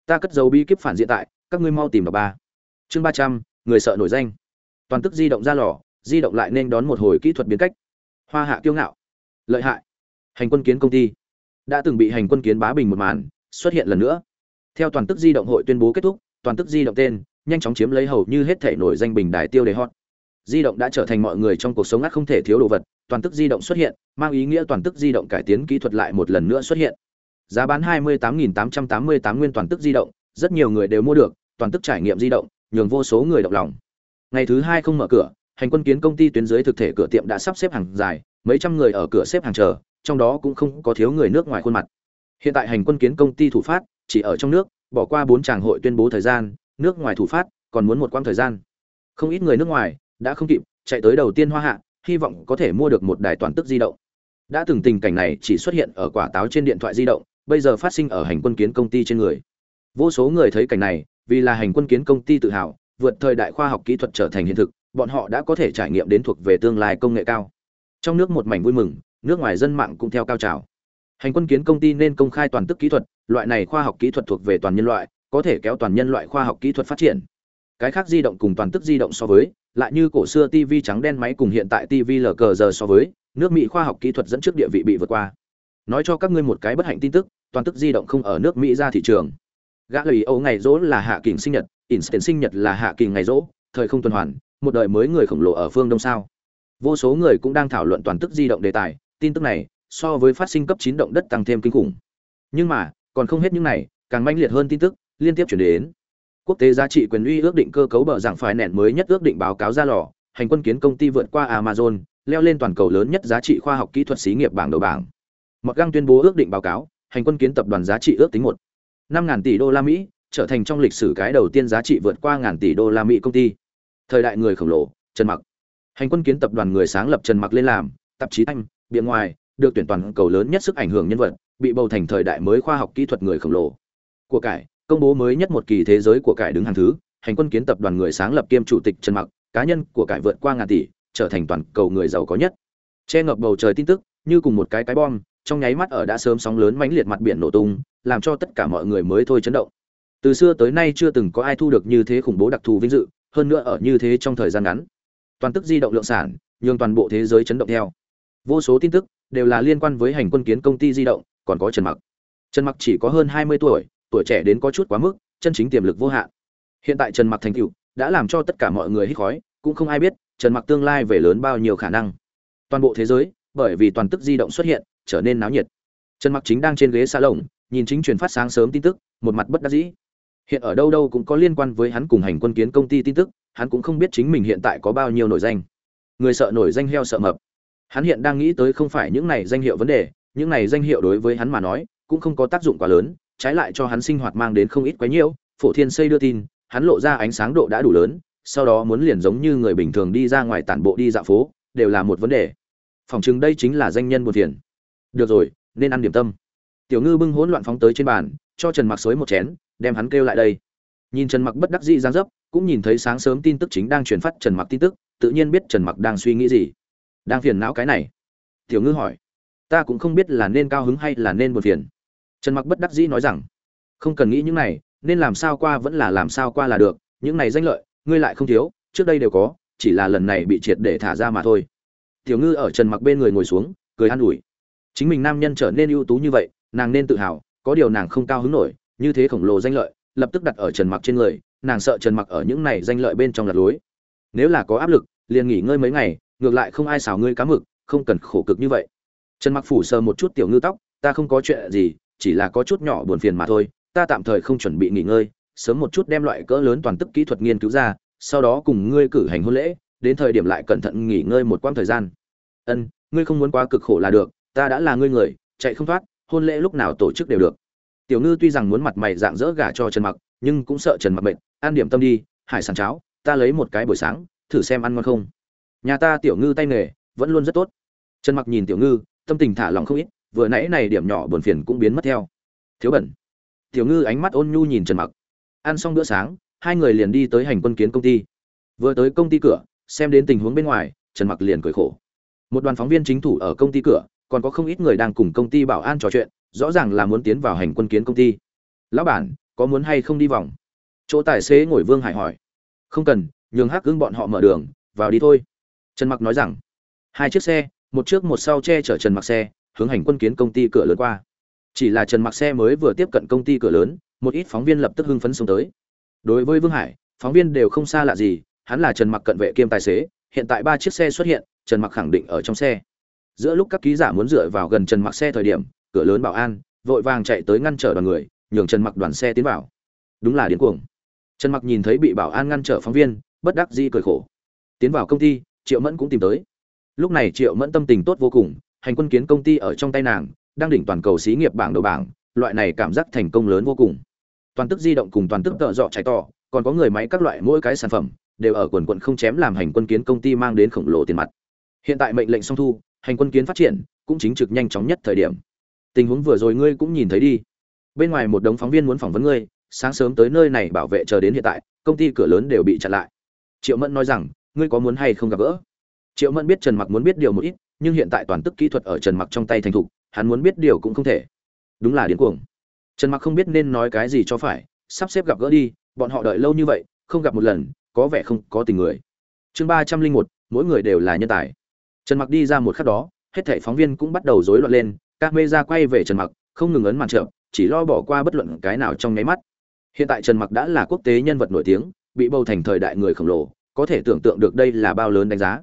Ta cất dấu bi kíp phản diện tại, các ngươi mau tìm đọc ba. Chương ba trăm, người sợ nổi danh. Toàn tức di động ra lò, di động lại nên đón một hồi kỹ thuật biến cách. Hoa hạ kiêu ngạo. Lợi hại. Hành quân kiến công ty đã từng bị hành quân kiến bá bình một màn, xuất hiện lần nữa. Theo toàn tức di động hội tuyên bố kết thúc, toàn tức di động tên, nhanh chóng chiếm lấy hầu như hết thể nổi danh bình đài tiêu đề hot. Di động đã trở thành mọi người trong cuộc sống ác không thể thiếu đồ vật, toàn tức di động xuất hiện, mang ý nghĩa toàn tức di động cải tiến kỹ thuật lại một lần nữa xuất hiện. Giá bán 28.888 nguyên toàn tức di động, rất nhiều người đều mua được, toàn tức trải nghiệm di động, nhường vô số người động lòng. Ngày thứ hai không mở cửa, hành quân kiến công ty tuyến dưới thực thể cửa tiệm đã sắp xếp hàng dài, mấy trăm người ở cửa xếp hàng chờ trong đó cũng không có thiếu người nước ngoài khuôn mặt. Hiện tại hành quân kiến công ty thủ phát chỉ ở trong nước, bỏ qua bốn tràng hội tuyên bố thời gian, nước ngoài thủ phát còn muốn một quãng thời gian. Không ít người nước ngoài đã không kịp, chạy tới đầu tiên hoa hạ, hy vọng có thể mua được một đài toàn tức di động. Đã từng tình cảnh này chỉ xuất hiện ở quả táo trên điện thoại di động, bây giờ phát sinh ở hành quân kiến công ty trên người. Vô số người thấy cảnh này, vì là hành quân kiến công ty tự hào, vượt thời đại khoa học kỹ thuật trở thành hiện thực, bọn họ đã có thể trải nghiệm đến thuộc về tương lai công nghệ cao. Trong nước một mảnh vui mừng nước ngoài dân mạng cũng theo cao trào. Hành quân kiến công ty nên công khai toàn tức kỹ thuật, loại này khoa học kỹ thuật thuộc về toàn nhân loại, có thể kéo toàn nhân loại khoa học kỹ thuật phát triển. Cái khác di động cùng toàn tức di động so với, lại như cổ xưa tv trắng đen máy cùng hiện tại tv lờ cờ giờ so với, nước mỹ khoa học kỹ thuật dẫn trước địa vị bị vượt qua. Nói cho các ngươi một cái bất hạnh tin tức, toàn tức di động không ở nước mỹ ra thị trường. Gã lời âu ngày rỗ là hạ kình sinh nhật instant sinh nhật là hạ kình ngày rỗ, thời không tuần hoàn, một đời mới người khổng lồ ở phương đông sao. Vô số người cũng đang thảo luận toàn tức di động đề tài tin tức này so với phát sinh cấp chín động đất tăng thêm kinh khủng nhưng mà còn không hết những này càng manh liệt hơn tin tức liên tiếp chuyển đến quốc tế giá trị quyền uy ước định cơ cấu bờ dạng phải nền mới nhất ước định báo cáo ra lò hành quân kiến công ty vượt qua amazon leo lên toàn cầu lớn nhất giá trị khoa học kỹ thuật xí nghiệp bảng đầu bảng mặc Găng tuyên bố ước định báo cáo, hành quân kiến tập đoàn giá trị ước tính một năm ngàn tỷ đô la Mỹ, trở thành trong lịch sử cái đầu tiên giá trị vượt qua ngàn tỷ đô la Mỹ công ty. Thời đại người khổng lồ, Trần Mặc. Hành quân kiến tập đoàn người sáng lập Trần Mặc lên làm, tạp chí Anh, bề ngoài, được tuyển toàn cầu lớn nhất sức ảnh hưởng nhân vật, bị bầu thành thời đại mới khoa học kỹ thuật người khổng lồ. Của cải, công bố mới nhất một kỳ thế giới của cải đứng hàng thứ, hành quân kiến tập đoàn người sáng lập kiêm chủ tịch Trần Mặc, cá nhân của cải vượt qua ngàn tỷ, trở thành toàn cầu người giàu có nhất. Che ngập bầu trời tin tức, như cùng một cái cái bom, trong nháy mắt ở đã sớm sóng lớn mãnh liệt mặt biển nổ tung, làm cho tất cả mọi người mới thôi chấn động. Từ xưa tới nay chưa từng có ai thu được như thế khủng bố đặc thù vinh dự, hơn nữa ở như thế trong thời gian ngắn. Toàn tức di động lượng sản, nhưng toàn bộ thế giới chấn động theo. Vô số tin tức đều là liên quan với hành quân kiến công ty di động, còn có Trần Mặc. Trần Mặc chỉ có hơn 20 tuổi, tuổi trẻ đến có chút quá mức, chân chính tiềm lực vô hạn. Hiện tại Trần Mặc thành tựu đã làm cho tất cả mọi người hít khói, cũng không ai biết Trần Mặc tương lai về lớn bao nhiêu khả năng. Toàn bộ thế giới, bởi vì toàn tức di động xuất hiện, trở nên náo nhiệt trần mặc chính đang trên ghế xa lồng nhìn chính truyền phát sáng sớm tin tức một mặt bất đắc dĩ hiện ở đâu đâu cũng có liên quan với hắn cùng hành quân kiến công ty tin tức hắn cũng không biết chính mình hiện tại có bao nhiêu nổi danh người sợ nổi danh heo sợ mập hắn hiện đang nghĩ tới không phải những này danh hiệu vấn đề, những này danh hiệu đối với hắn mà nói, cũng không có tác dụng quá lớn, trái lại cho hắn sinh hoạt mang đến không ít quá nhiễu. phổ thiên xây đưa tin, hắn lộ ra ánh sáng độ đã đủ lớn, sau đó muốn liền giống như người bình thường đi ra ngoài tản bộ đi dạo phố, đều là một vấn đề. Phòng chừng đây chính là danh nhân buồn phiền. Được rồi, nên ăn điểm tâm. Tiểu ngư bưng hỗn loạn phóng tới trên bàn, cho trần mặc xối một chén, đem hắn kêu lại đây. Nhìn trần mặc bất đắc dĩ giang dấp, cũng nhìn thấy sáng sớm tin tức chính đang truyền phát trần mặc tin tức, tự nhiên biết trần mặc đang suy nghĩ gì đang phiền não cái này. Tiểu ngư hỏi. Ta cũng không biết là nên cao hứng hay là nên buồn phiền. Trần mặc bất đắc dĩ nói rằng, không cần nghĩ những này, nên làm sao qua vẫn là làm sao qua là được, những này danh lợi, ngươi lại không thiếu, trước đây đều có, chỉ là lần này bị triệt để thả ra mà thôi. Tiểu ngư ở trần mặc bên người ngồi xuống, cười an ủi. Chính mình nam nhân trở nên ưu tú như vậy, nàng nên tự hào, có điều nàng không cao hứng nổi, như thế khổng lồ danh lợi, lập tức đặt ở trần mặc trên người, nàng sợ trần mặc ở những này danh lợi bên trong lật lối. Nếu là có áp lực, liền nghỉ ngơi mấy ngày ngược lại không ai xào ngươi cá mực, không cần khổ cực như vậy. Trần mặc phủ sờ một chút tiểu ngư tóc, ta không có chuyện gì, chỉ là có chút nhỏ buồn phiền mà thôi, ta tạm thời không chuẩn bị nghỉ ngơi, sớm một chút đem loại cỡ lớn toàn tức kỹ thuật nghiên cứu ra, sau đó cùng ngươi cử hành hôn lễ, đến thời điểm lại cẩn thận nghỉ ngơi một quãng thời gian. Ân, ngươi không muốn quá cực khổ là được, ta đã là ngươi người, chạy không thoát, hôn lễ lúc nào tổ chức đều được. Tiểu ngư tuy rằng muốn mặt mày dạng dỡ gả cho trần mặc, nhưng cũng sợ trần mặc bệnh an điểm tâm đi, hải sản cháo, ta lấy một cái buổi sáng, thử xem ăn ngon không nhà ta tiểu ngư tay nghề, vẫn luôn rất tốt. Trần mặc nhìn tiểu ngư, tâm tình thả lòng không ít, vừa nãy này điểm nhỏ buồn phiền cũng biến mất theo. Thiếu bẩn. Tiểu ngư ánh mắt ôn nhu nhìn trần mặc. Ăn xong bữa sáng, hai người liền đi tới hành quân kiến công ty. Vừa tới công ty cửa, xem đến tình huống bên ngoài, trần mặc liền cười khổ. Một đoàn phóng viên chính thủ ở công ty cửa, còn có không ít người đang cùng công ty bảo an trò chuyện, rõ ràng là muốn tiến vào hành quân kiến công ty. Lão bản, có muốn hay không đi vòng? Chỗ tài xế ngồi vương hải hỏi. Không cần, nhường hắc gương bọn họ mở đường, vào đi thôi trần mặc nói rằng, hai chiếc xe, một trước một sau che chở trần mặc xe, hướng hành quân kiến công ty cửa lớn qua. Chỉ là trần mặc xe mới vừa tiếp cận công ty cửa lớn, một ít phóng viên lập tức hưng phấn xuống tới. Đối với vương hải, phóng viên đều không xa lạ gì, hắn là trần mặc cận vệ kiêm tài xế, hiện tại ba chiếc xe xuất hiện, trần mặc khẳng định ở trong xe. Giữa lúc các ký giả muốn dựa vào gần trần mặc xe thời điểm, cửa lớn bảo an, vội vàng chạy tới ngăn trở đoàn người, nhường trần mặc đoàn xe tiến vào. Đúng là điên cuồng. Trần mặc nhìn thấy bị bảo an ngăn trở phóng viên, bất đắc dĩ cười khổ. Tiến vào công ty triệu mẫn cũng tìm tới. Lúc này triệu mẫn tâm tình tốt vô cùng, hành quân kiến công ty ở trong tay nàng, đang đỉnh toàn cầu xí nghiệp bảng đầu bảng, loại này cảm giác thành công lớn vô cùng. Toàn tức di động cùng toàn tức tợ dọ cháy to, còn có người máy các loại mỗi cái sản phẩm, đều ở quần quận không chém làm hành quân kiến công ty mang đến khổng lồ tiền mặt. Hiện tại mệnh lệnh song thu, hành quân kiến phát triển, cũng chính trực nhanh chóng nhất thời điểm. Tình huống vừa rồi ngươi cũng nhìn thấy đi. Bên ngoài một đống phóng viên muốn phỏng vấn ngươi, sáng sớm tới nơi này bảo vệ chờ đến hiện tại, công ty cửa lớn đều bị chặn lại. Triệu mẫn nói rằng ngươi có muốn hay không gặp gỡ? Triệu mẫn biết trần mặc muốn biết điều một ít, nhưng hiện tại toàn tức kỹ thuật ở trần mặc trong tay thành thục, hắn muốn biết điều cũng không thể. Đúng là điên cuồng. Trần mặc không biết nên nói cái gì cho phải, sắp xếp gặp gỡ đi, bọn họ đợi lâu như vậy, không gặp một lần, có vẻ không có tình người. Chương ba trăm linh một, mỗi người đều là nhân tài. Trần mặc đi ra một khắc đó, hết thảy phóng viên cũng bắt đầu rối loạn lên, các mê ra quay về trần mặc, không ngừng ấn màn trợ chỉ lo bỏ qua bất luận cái nào trong nháy mắt. Hiện tại trần mặc đã là quốc tế nhân vật nổi tiếng, bị bầu thành thời đại người khổng lồ có thể tưởng tượng được đây là bao lớn đánh giá.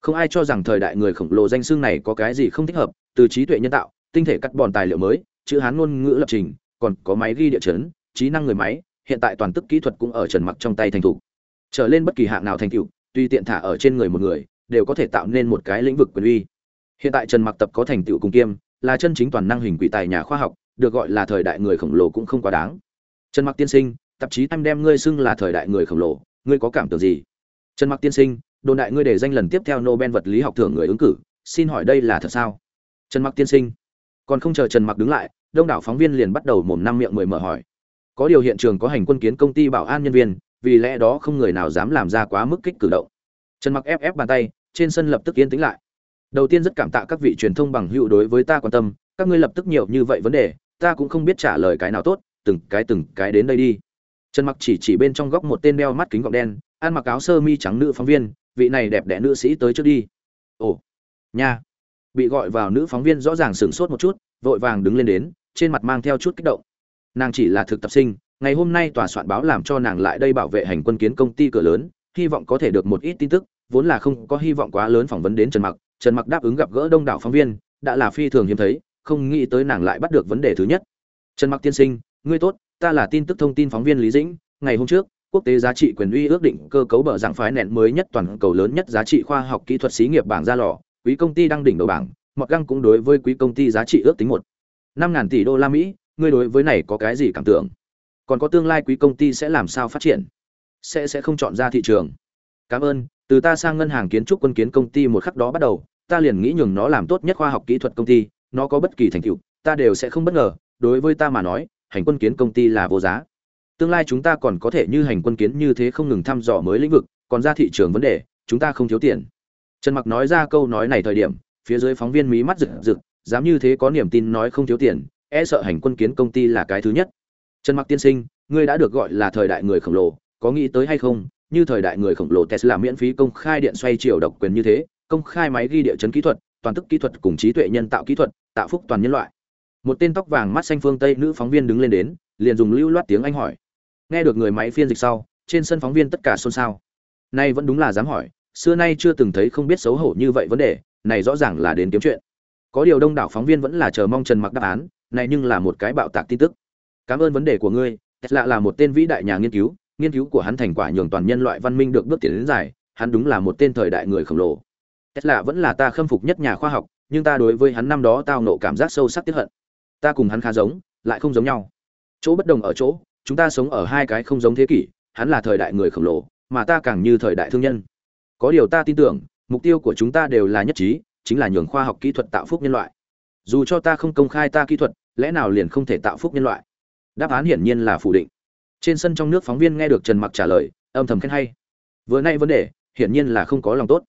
Không ai cho rằng thời đại người khổng lồ danh xưng này có cái gì không thích hợp, từ trí tuệ nhân tạo, tinh thể cắt bòn tài liệu mới, chữ hán ngôn ngữ lập trình, còn có máy ghi địa chấn, trí năng người máy, hiện tại toàn tức kỹ thuật cũng ở trần mặc trong tay thành thủ trở lên bất kỳ hạng nào thành tựu tuy tiện thả ở trên người một người, đều có thể tạo nên một cái lĩnh vực quyền uy. Hiện tại trần mặc tập có thành tựu cùng kiêm, là chân chính toàn năng hình quỷ tài nhà khoa học, được gọi là thời đại người khổng lồ cũng không quá đáng. Trần mặc tiên sinh, tạp chí time đem ngươi xưng là thời đại người khổng lồ, ngươi có cảm tưởng gì? Trần mặc tiên sinh, đồn đại ngươi để danh lần tiếp theo nobel vật lý học thưởng người ứng cử, xin hỏi đây là thật sao? Trần mặc tiên sinh. Còn không chờ trần mặc đứng lại, đông đảo phóng viên liền bắt đầu mồm năm miệng mười mở hỏi. Có điều hiện trường có hành quân kiến công ty bảo an nhân viên, vì lẽ đó không người nào dám làm ra quá mức kích cử động. Trần mặc ép ép bàn tay, trên sân lập tức yên tĩnh lại. Đầu tiên rất cảm tạ các vị truyền thông bằng hữu đối với ta quan tâm, các ngươi lập tức nhiều như vậy vấn đề, ta cũng không biết trả lời cái nào tốt, từng cái từng cái đến đây đi. Trần mặc chỉ chỉ bên trong góc một tên đeo mắt kính gọng đen ăn mặc áo sơ mi trắng nữ phóng viên, vị này đẹp đẽ nữ sĩ tới trước đi. Ồ, nha. Bị gọi vào nữ phóng viên rõ ràng sửng sốt một chút, vội vàng đứng lên đến, trên mặt mang theo chút kích động. Nàng chỉ là thực tập sinh, ngày hôm nay tòa soạn báo làm cho nàng lại đây bảo vệ hành quân kiến công ty cửa lớn, hy vọng có thể được một ít tin tức, vốn là không có hy vọng quá lớn phỏng vấn đến trần mặc. Trần mặc đáp ứng gặp gỡ đông đảo phóng viên, đã là phi thường hiếm thấy, không nghĩ tới nàng lại bắt được vấn đề thứ nhất. Trần mặc tiên sinh, ngươi tốt, ta là tin tức thông tin phóng viên lý dĩnh, ngày hôm trước quốc tế giá trị quyền uy ước định cơ cấu bờ dạng phái nền mới nhất toàn cầu lớn nhất giá trị khoa học kỹ thuật xí nghiệp bảng ra lò, quý công ty đang đỉnh đầu bảng, mọt găng cũng đối với quý công ty giá trị ước tính một. Năm ngàn tỷ đô la mỹ, ngươi đối với này có cái gì cảm tưởng? Còn có tương lai quý công ty sẽ làm sao phát triển? Sẽ sẽ không chọn ra thị trường. Cảm ơn, từ ta sang ngân hàng kiến trúc quân kiến công ty một khắc đó bắt đầu, ta liền nghĩ nhường nó làm tốt nhất khoa học kỹ thuật công ty, nó có bất kỳ thành tựu, ta đều sẽ không bất ngờ, đối với ta mà nói, hành quân kiến công ty là vô giá tương lai chúng ta còn có thể như hành quân kiến như thế không ngừng thăm dò mới lĩnh vực, còn ra thị trường vấn đề, chúng ta không thiếu tiền. Trần mặc nói ra câu nói này thời điểm, phía dưới phóng viên mí mắt rực rực, dám như thế có niềm tin nói không thiếu tiền e sợ hành quân kiến công ty là cái thứ nhất. Trần mặc tiên sinh, ngươi đã được gọi là thời đại người khổng lồ, có nghĩ tới hay không? Như thời đại người khổng lồ tesla miễn phí công khai điện xoay chiều độc quyền như thế, công khai máy ghi địa chấn kỹ thuật, toàn tức kỹ thuật cùng trí tuệ nhân tạo kỹ thuật, tạo phúc toàn nhân loại. Một tên tóc vàng mắt xanh phương tây nữ phóng viên đứng lên đến, liền dùng lưu loát tiếng anh hỏi nghe được người máy phiên dịch sau, trên sân phóng viên tất cả xôn xao. Nay vẫn đúng là dám hỏi, xưa nay chưa từng thấy không biết xấu hổ như vậy vấn đề, này rõ ràng là đến kiếm chuyện. Có điều đông đảo phóng viên vẫn là chờ mong trần mặc đáp án, này nhưng là một cái bạo tạc tin tức. Cảm ơn vấn đề của ngươi tesla là một tên vĩ đại nhà nghiên cứu nghiên cứu của hắn thành quả nhường toàn nhân loại văn minh được bước tiến đến dài, hắn đúng là một tên thời đại người khổng lồ. Tesla vẫn là ta khâm phục nhất nhà khoa học, nhưng ta đối với hắn năm đó tao nộ cảm giác sâu sắc tiếc hận. Ta cùng hắn khá giống, lại không giống nhau. Chỗ bất đồng ở chỗ chúng ta sống ở hai cái không giống thế kỷ, hắn là thời đại người khổng lồ, mà ta càng như thời đại thương nhân. Có điều ta tin tưởng, mục tiêu của chúng ta đều là nhất trí, chính là nhường khoa học kỹ thuật tạo phúc nhân loại. Dù cho ta không công khai ta kỹ thuật, lẽ nào liền không thể tạo phúc nhân loại? Đáp án hiển nhiên là phủ định. Trên sân trong nước phóng viên nghe được trần mặc trả lời, âm thầm khen hay. Vừa nay vấn đề, hiển nhiên là không có lòng tốt.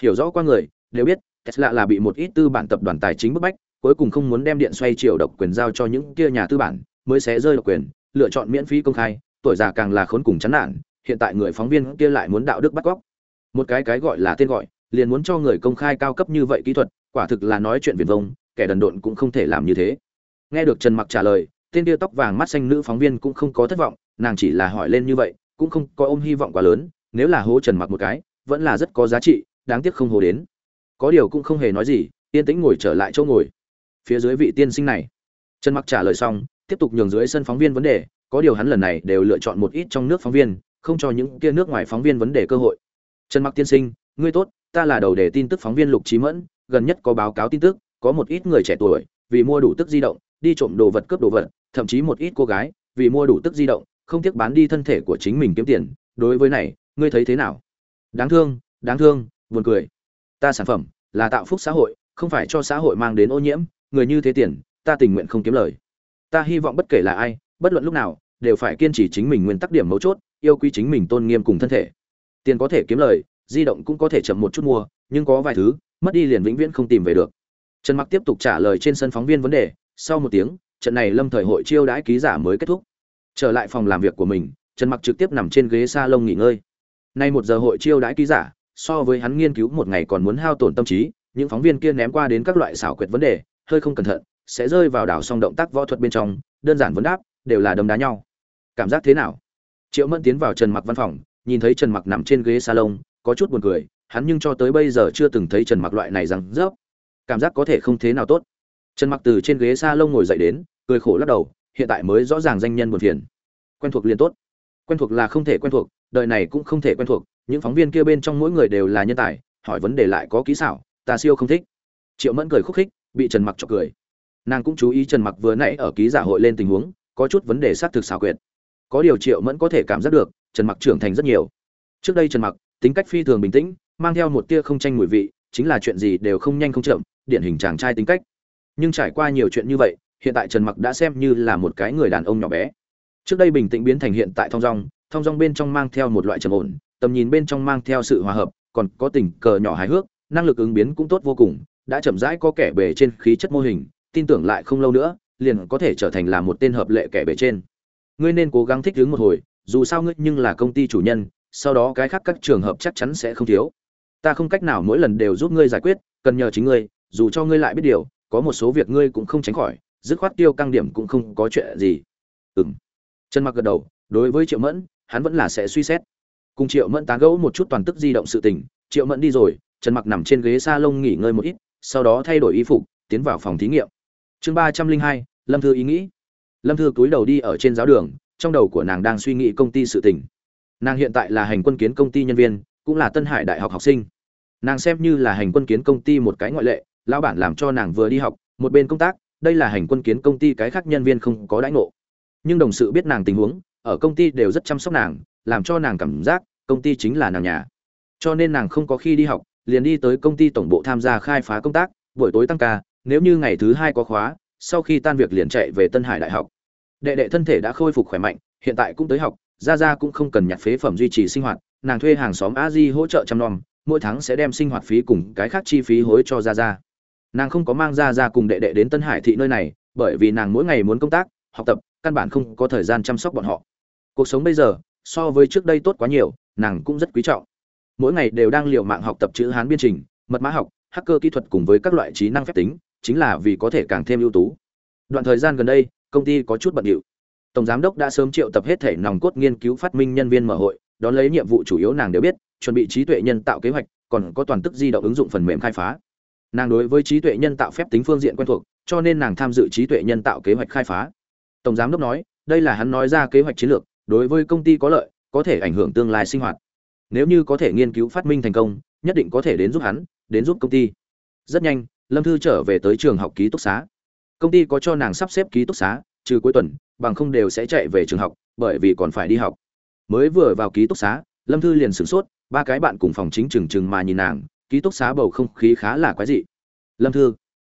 Hiểu rõ qua người, đều biết, tesla là bị một ít tư bản tập đoàn tài chính bức bách, cuối cùng không muốn đem điện xoay chiều độc quyền giao cho những kia nhà tư bản, mới sẽ rơi độc quyền lựa chọn miễn phí công khai, tuổi già càng là khốn cùng chán nản, hiện tại người phóng viên kia lại muốn đạo đức bắt cóc. Một cái cái gọi là tên gọi, liền muốn cho người công khai cao cấp như vậy kỹ thuật, quả thực là nói chuyện viền vông, kẻ đần độn cũng không thể làm như thế. Nghe được trần mặc trả lời, tên kia tóc vàng mắt xanh nữ phóng viên cũng không có thất vọng, nàng chỉ là hỏi lên như vậy, cũng không có ôm hy vọng quá lớn, nếu là hố trần mặc một cái, vẫn là rất có giá trị, đáng tiếc không hố đến. Có điều cũng không hề nói gì, yên tĩnh ngồi trở lại chỗ ngồi. Phía dưới vị tiên sinh này. Trần mặc trả lời xong tiếp tục nhường dưới sân phóng viên vấn đề, có điều hắn lần này đều lựa chọn một ít trong nước phóng viên, không cho những kia nước ngoài phóng viên vấn đề cơ hội. Trần mặc tiên sinh, ngươi tốt, ta là đầu đề tin tức phóng viên lục trí mẫn, gần nhất có báo cáo tin tức, có một ít người trẻ tuổi, vì mua đủ tức di động, đi trộm đồ vật cướp đồ vật, thậm chí một ít cô gái, vì mua đủ tức di động, không tiếc bán đi thân thể của chính mình kiếm tiền. Đối với này, ngươi thấy thế nào? Đáng thương đáng thương, buồn cười. Ta sản phẩm là tạo phúc xã hội, không phải cho xã hội mang đến ô nhiễm, người như thế tiền, ta tình nguyện không kiếm lời ta hy vọng bất kể là ai, bất luận lúc nào, đều phải kiên trì chính mình nguyên tắc điểm mấu chốt, yêu quý chính mình tôn nghiêm cùng thân thể. Tiền có thể kiếm lời, di động cũng có thể chậm một chút mua, nhưng có vài thứ, mất đi liền vĩnh viễn không tìm về được. Trần mặc tiếp tục trả lời trên sân phóng viên vấn đề, sau một tiếng, trận này lâm thời hội chiêu đãi ký giả mới kết thúc. Trở lại phòng làm việc của mình, trần mặc trực tiếp nằm trên ghế salon nghỉ ngơi. Nay một giờ hội chiêu đãi ký giả, so với hắn nghiên cứu một ngày còn muốn hao tổn tâm trí, những phóng viên kia ném qua đến các loại xảo quyệt vấn đề, hơi không cẩn thận sẽ rơi vào đảo song động tác võ thuật bên trong, đơn giản vấn đáp, đều là đấm đá nhau. Cảm giác thế nào? Triệu mẫn tiến vào trần mặc văn phòng, nhìn thấy trần mặc nằm trên ghế salon, có chút buồn cười, hắn nhưng cho tới bây giờ chưa từng thấy trần mặc loại này rằng rớp. Cảm giác có thể không thế nào tốt. Trần mặc từ trên ghế salon ngồi dậy đến, cười khổ lắc đầu, hiện tại mới rõ ràng danh nhân buồn phiền. Quen thuộc liền tốt. Quen thuộc là không thể quen thuộc, đời này cũng không thể quen thuộc, những phóng viên kia bên trong mỗi người đều là nhân tài, hỏi vấn đề lại có kỹ xảo, ta siêu không thích. Triệu mẫn cười khúc khích, bị trần mặc chọc cười nàng cũng chú ý trần mặc vừa nãy ở ký giả hội lên tình huống, có chút vấn đề xác thực xảo quyệt. Có điều triệu mẫn có thể cảm giác được, trần mặc trưởng thành rất nhiều. Trước đây trần mặc, tính cách phi thường bình tĩnh, mang theo một tia không tranh mùi vị, chính là chuyện gì đều không nhanh không chậm, điển hình chàng trai tính cách. Nhưng trải qua nhiều chuyện như vậy, hiện tại trần mặc đã xem như là một cái người đàn ông nhỏ bé. Trước đây bình tĩnh biến thành hiện tại thong dong thong dong bên trong mang theo một loại trầm ổn, tầm nhìn bên trong mang theo sự hòa hợp, còn có tình cờ nhỏ hài hước, năng lực ứng biến cũng tốt vô cùng, đã chậm rãi có kẻ bề trên khí chất mô hình tin tưởng lại không lâu nữa, liền có thể trở thành là một tên hợp lệ kẻ bề trên. Ngươi nên cố gắng thích ứng một hồi, dù sao ngươi nhưng là công ty chủ nhân, sau đó cái khác các trường hợp chắc chắn sẽ không thiếu. Ta không cách nào mỗi lần đều giúp ngươi giải quyết, cần nhờ chính ngươi, dù cho ngươi lại biết điều, có một số việc ngươi cũng không tránh khỏi, dứt khoát tiêu căng điểm cũng không có chuyện gì. Ừng trần mặc gật đầu, đối với triệu mẫn, hắn vẫn là sẽ suy xét. Cùng triệu mẫn tán gẫu một chút toàn tức di động sự tình, triệu mẫn đi rồi, trần mặc nằm trên ghế s a lông nghỉ ngơi một ít, sau đó thay đổi y phục, tiến vào phòng thí nghiệm chương ba trăm linh hai, lâm thư ý nghĩ. Lâm thư cúi đầu đi ở trên giáo đường, trong đầu của nàng đang suy nghĩ công ty sự tình. Nàng hiện tại là hành quân kiến công ty nhân viên, cũng là tân hải đại học học sinh. Nàng xem như là hành quân kiến công ty một cái ngoại lệ, lão bản làm cho nàng vừa đi học, một bên công tác, đây là hành quân kiến công ty cái khác nhân viên không có đãi ngộ. Nhưng đồng sự biết nàng tình huống, ở công ty đều rất chăm sóc nàng, làm cho nàng cảm giác công ty chính là nàng nhà. Cho nên nàng không có khi đi học, liền đi tới công ty tổng bộ tham gia khai phá công tác, buổi tối tăng ca nếu như ngày thứ hai có khóa, sau khi tan việc liền chạy về tân hải đại học. Đệ đệ thân thể đã khôi phục khỏe mạnh, hiện tại cũng tới học ra ra cũng không cần nhặt phế phẩm duy trì sinh hoạt, nàng thuê hàng xóm a di hỗ trợ chăm nom, mỗi tháng sẽ đem sinh hoạt phí cùng cái khác chi phí hối cho ra ra nàng không có mang ra ra cùng đệ đệ đến tân hải thị nơi này, bởi vì nàng mỗi ngày muốn công tác, học tập, căn bản không có thời gian chăm sóc bọn họ. Cuộc sống bây giờ, so với trước đây tốt quá nhiều, nàng cũng rất quý trọng. Mỗi ngày đều đang liều mạng học tập chữ hán biên trình, mật mã học, hacker kỹ thuật cùng với các loại trí năng phép tính chính là vì có thể càng thêm ưu tú. Đoạn thời gian gần đây, công ty có chút bận rộn. tổng giám đốc đã sớm triệu tập hết thể nòng cốt nghiên cứu phát minh nhân viên mở hội, đón lấy nhiệm vụ chủ yếu nàng đều biết, chuẩn bị trí tuệ nhân tạo kế hoạch, còn có toàn tức di động ứng dụng phần mềm khai phá. Nàng đối với trí tuệ nhân tạo phép tính phương diện quen thuộc, cho nên nàng tham dự trí tuệ nhân tạo kế hoạch khai phá. Tổng giám đốc nói, đây là hắn nói ra kế hoạch chiến lược, đối với công ty có lợi, có thể ảnh hưởng tương lai sinh hoạt. Nếu như có thể nghiên cứu phát minh thành công, nhất định có thể đến giúp hắn, đến giúp công ty. Rất nhanh lâm thư trở về tới trường học ký túc xá. Công ty có cho nàng sắp xếp ký túc xá, trừ cuối tuần, bằng không đều sẽ chạy về trường học, bởi vì còn phải đi học. Mới vừa vào ký túc xá, lâm thư liền sửng sốt, ba cái bạn cùng phòng chính trừng trừng mà nhìn nàng, ký túc xá bầu không khí khá là quái dị. Lâm thư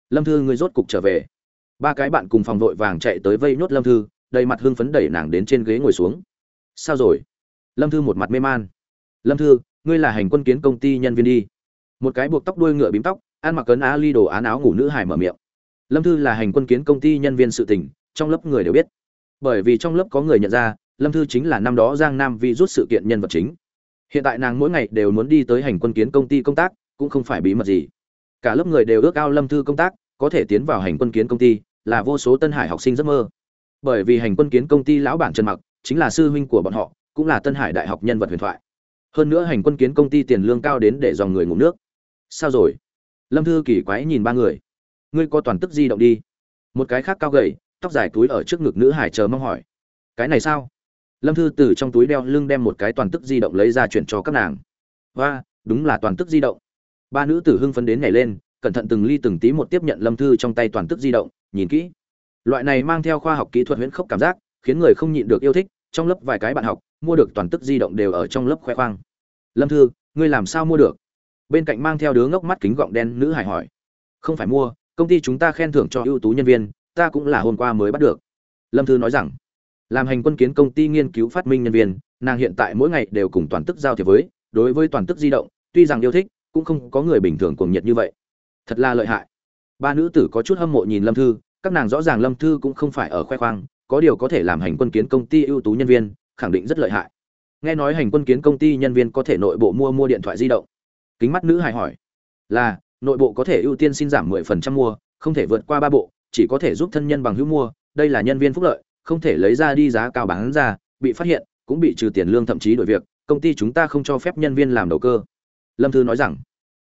lâm thư người rốt cục trở về. Ba cái bạn cùng phòng vội vàng chạy tới vây nhốt lâm thư, đầy mặt hưng phấn đẩy nàng đến trên ghế ngồi xuống. Sao rồi? Lâm thư một mặt mê man. Lâm thư, ngươi là hành quân kiến công ty nhân viên đi. Một cái buộc tóc đuôi ngựa bím tóc ăn mặc cấn á ly đồ án áo ngủ nữ hải mở miệng. Lâm thư là hành quân kiến công ty nhân viên sự tình, trong lớp người đều biết. Bởi vì trong lớp có người nhận ra, lâm thư chính là năm đó giang nam vi rút sự kiện nhân vật chính. Hiện tại nàng mỗi ngày đều muốn đi tới hành quân kiến công ty công tác, cũng không phải bí mật gì. Cả lớp người đều ước ao lâm thư công tác, có thể tiến vào hành quân kiến công ty, là vô số tân hải học sinh giấc mơ. Bởi vì hành quân kiến công ty lão bản trần mặc, chính là sư huynh của bọn họ, cũng là tân hải đại học nhân vật huyền thoại. Hơn nữa hành quân kiến công ty tiền lương cao đến để dòng người ngủ nước. Sao rồi? Lâm thư kỳ quái nhìn ba người. Ngươi có toàn tức di động đi. Một cái khác cao gầy, tóc dài túi ở trước ngực nữ hải chờ mong hỏi. Cái này sao? Lâm thư từ trong túi đeo lưng đem một cái toàn tức di động lấy ra chuyển cho các nàng. Và đúng là toàn tức di động. Ba nữ tử hưng phấn đến nhảy lên, cẩn thận từng ly từng tí một tiếp nhận lâm thư trong tay toàn tức di động, nhìn kỹ. Loại này mang theo khoa học kỹ thuật huyễn khốc cảm giác, khiến người không nhịn được yêu thích, trong lớp vài cái bạn học, mua được toàn tức di động đều ở trong lớp khoe khoang. Lâm thư, ngươi làm sao mua được? Bên cạnh mang theo đứa ngốc mắt kính gọng đen nữ hải hỏi, không phải mua, công ty chúng ta khen thưởng cho ưu tú nhân viên, ta cũng là hôm qua mới bắt được. Lâm thư nói rằng, làm hành quân kiến công ty nghiên cứu phát minh nhân viên, nàng hiện tại mỗi ngày đều cùng toàn tức giao thiệp với, đối với toàn tức di động, tuy rằng yêu thích, cũng không có người bình thường cuồng nhiệt như vậy. Thật là lợi hại. Ba nữ tử có chút hâm mộ nhìn lâm thư, các nàng rõ ràng lâm thư cũng không phải ở khoe khoang, có điều có thể làm hành quân kiến công ty ưu tú nhân viên, khẳng định rất lợi hại. Nghe nói hành quân kiến công ty nhân viên có thể nội bộ mua mua điện thoại di động kính mắt nữ hài hỏi. Là, nội bộ có thể ưu tiên xin giảm 10% mua, không thể vượt qua ba bộ, chỉ có thể giúp thân nhân bằng hữu mua, đây là nhân viên phúc lợi, không thể lấy ra đi giá cao bán ra, bị phát hiện, cũng bị trừ tiền lương thậm chí đổi việc, công ty chúng ta không cho phép nhân viên làm đầu cơ. Lâm thư nói rằng,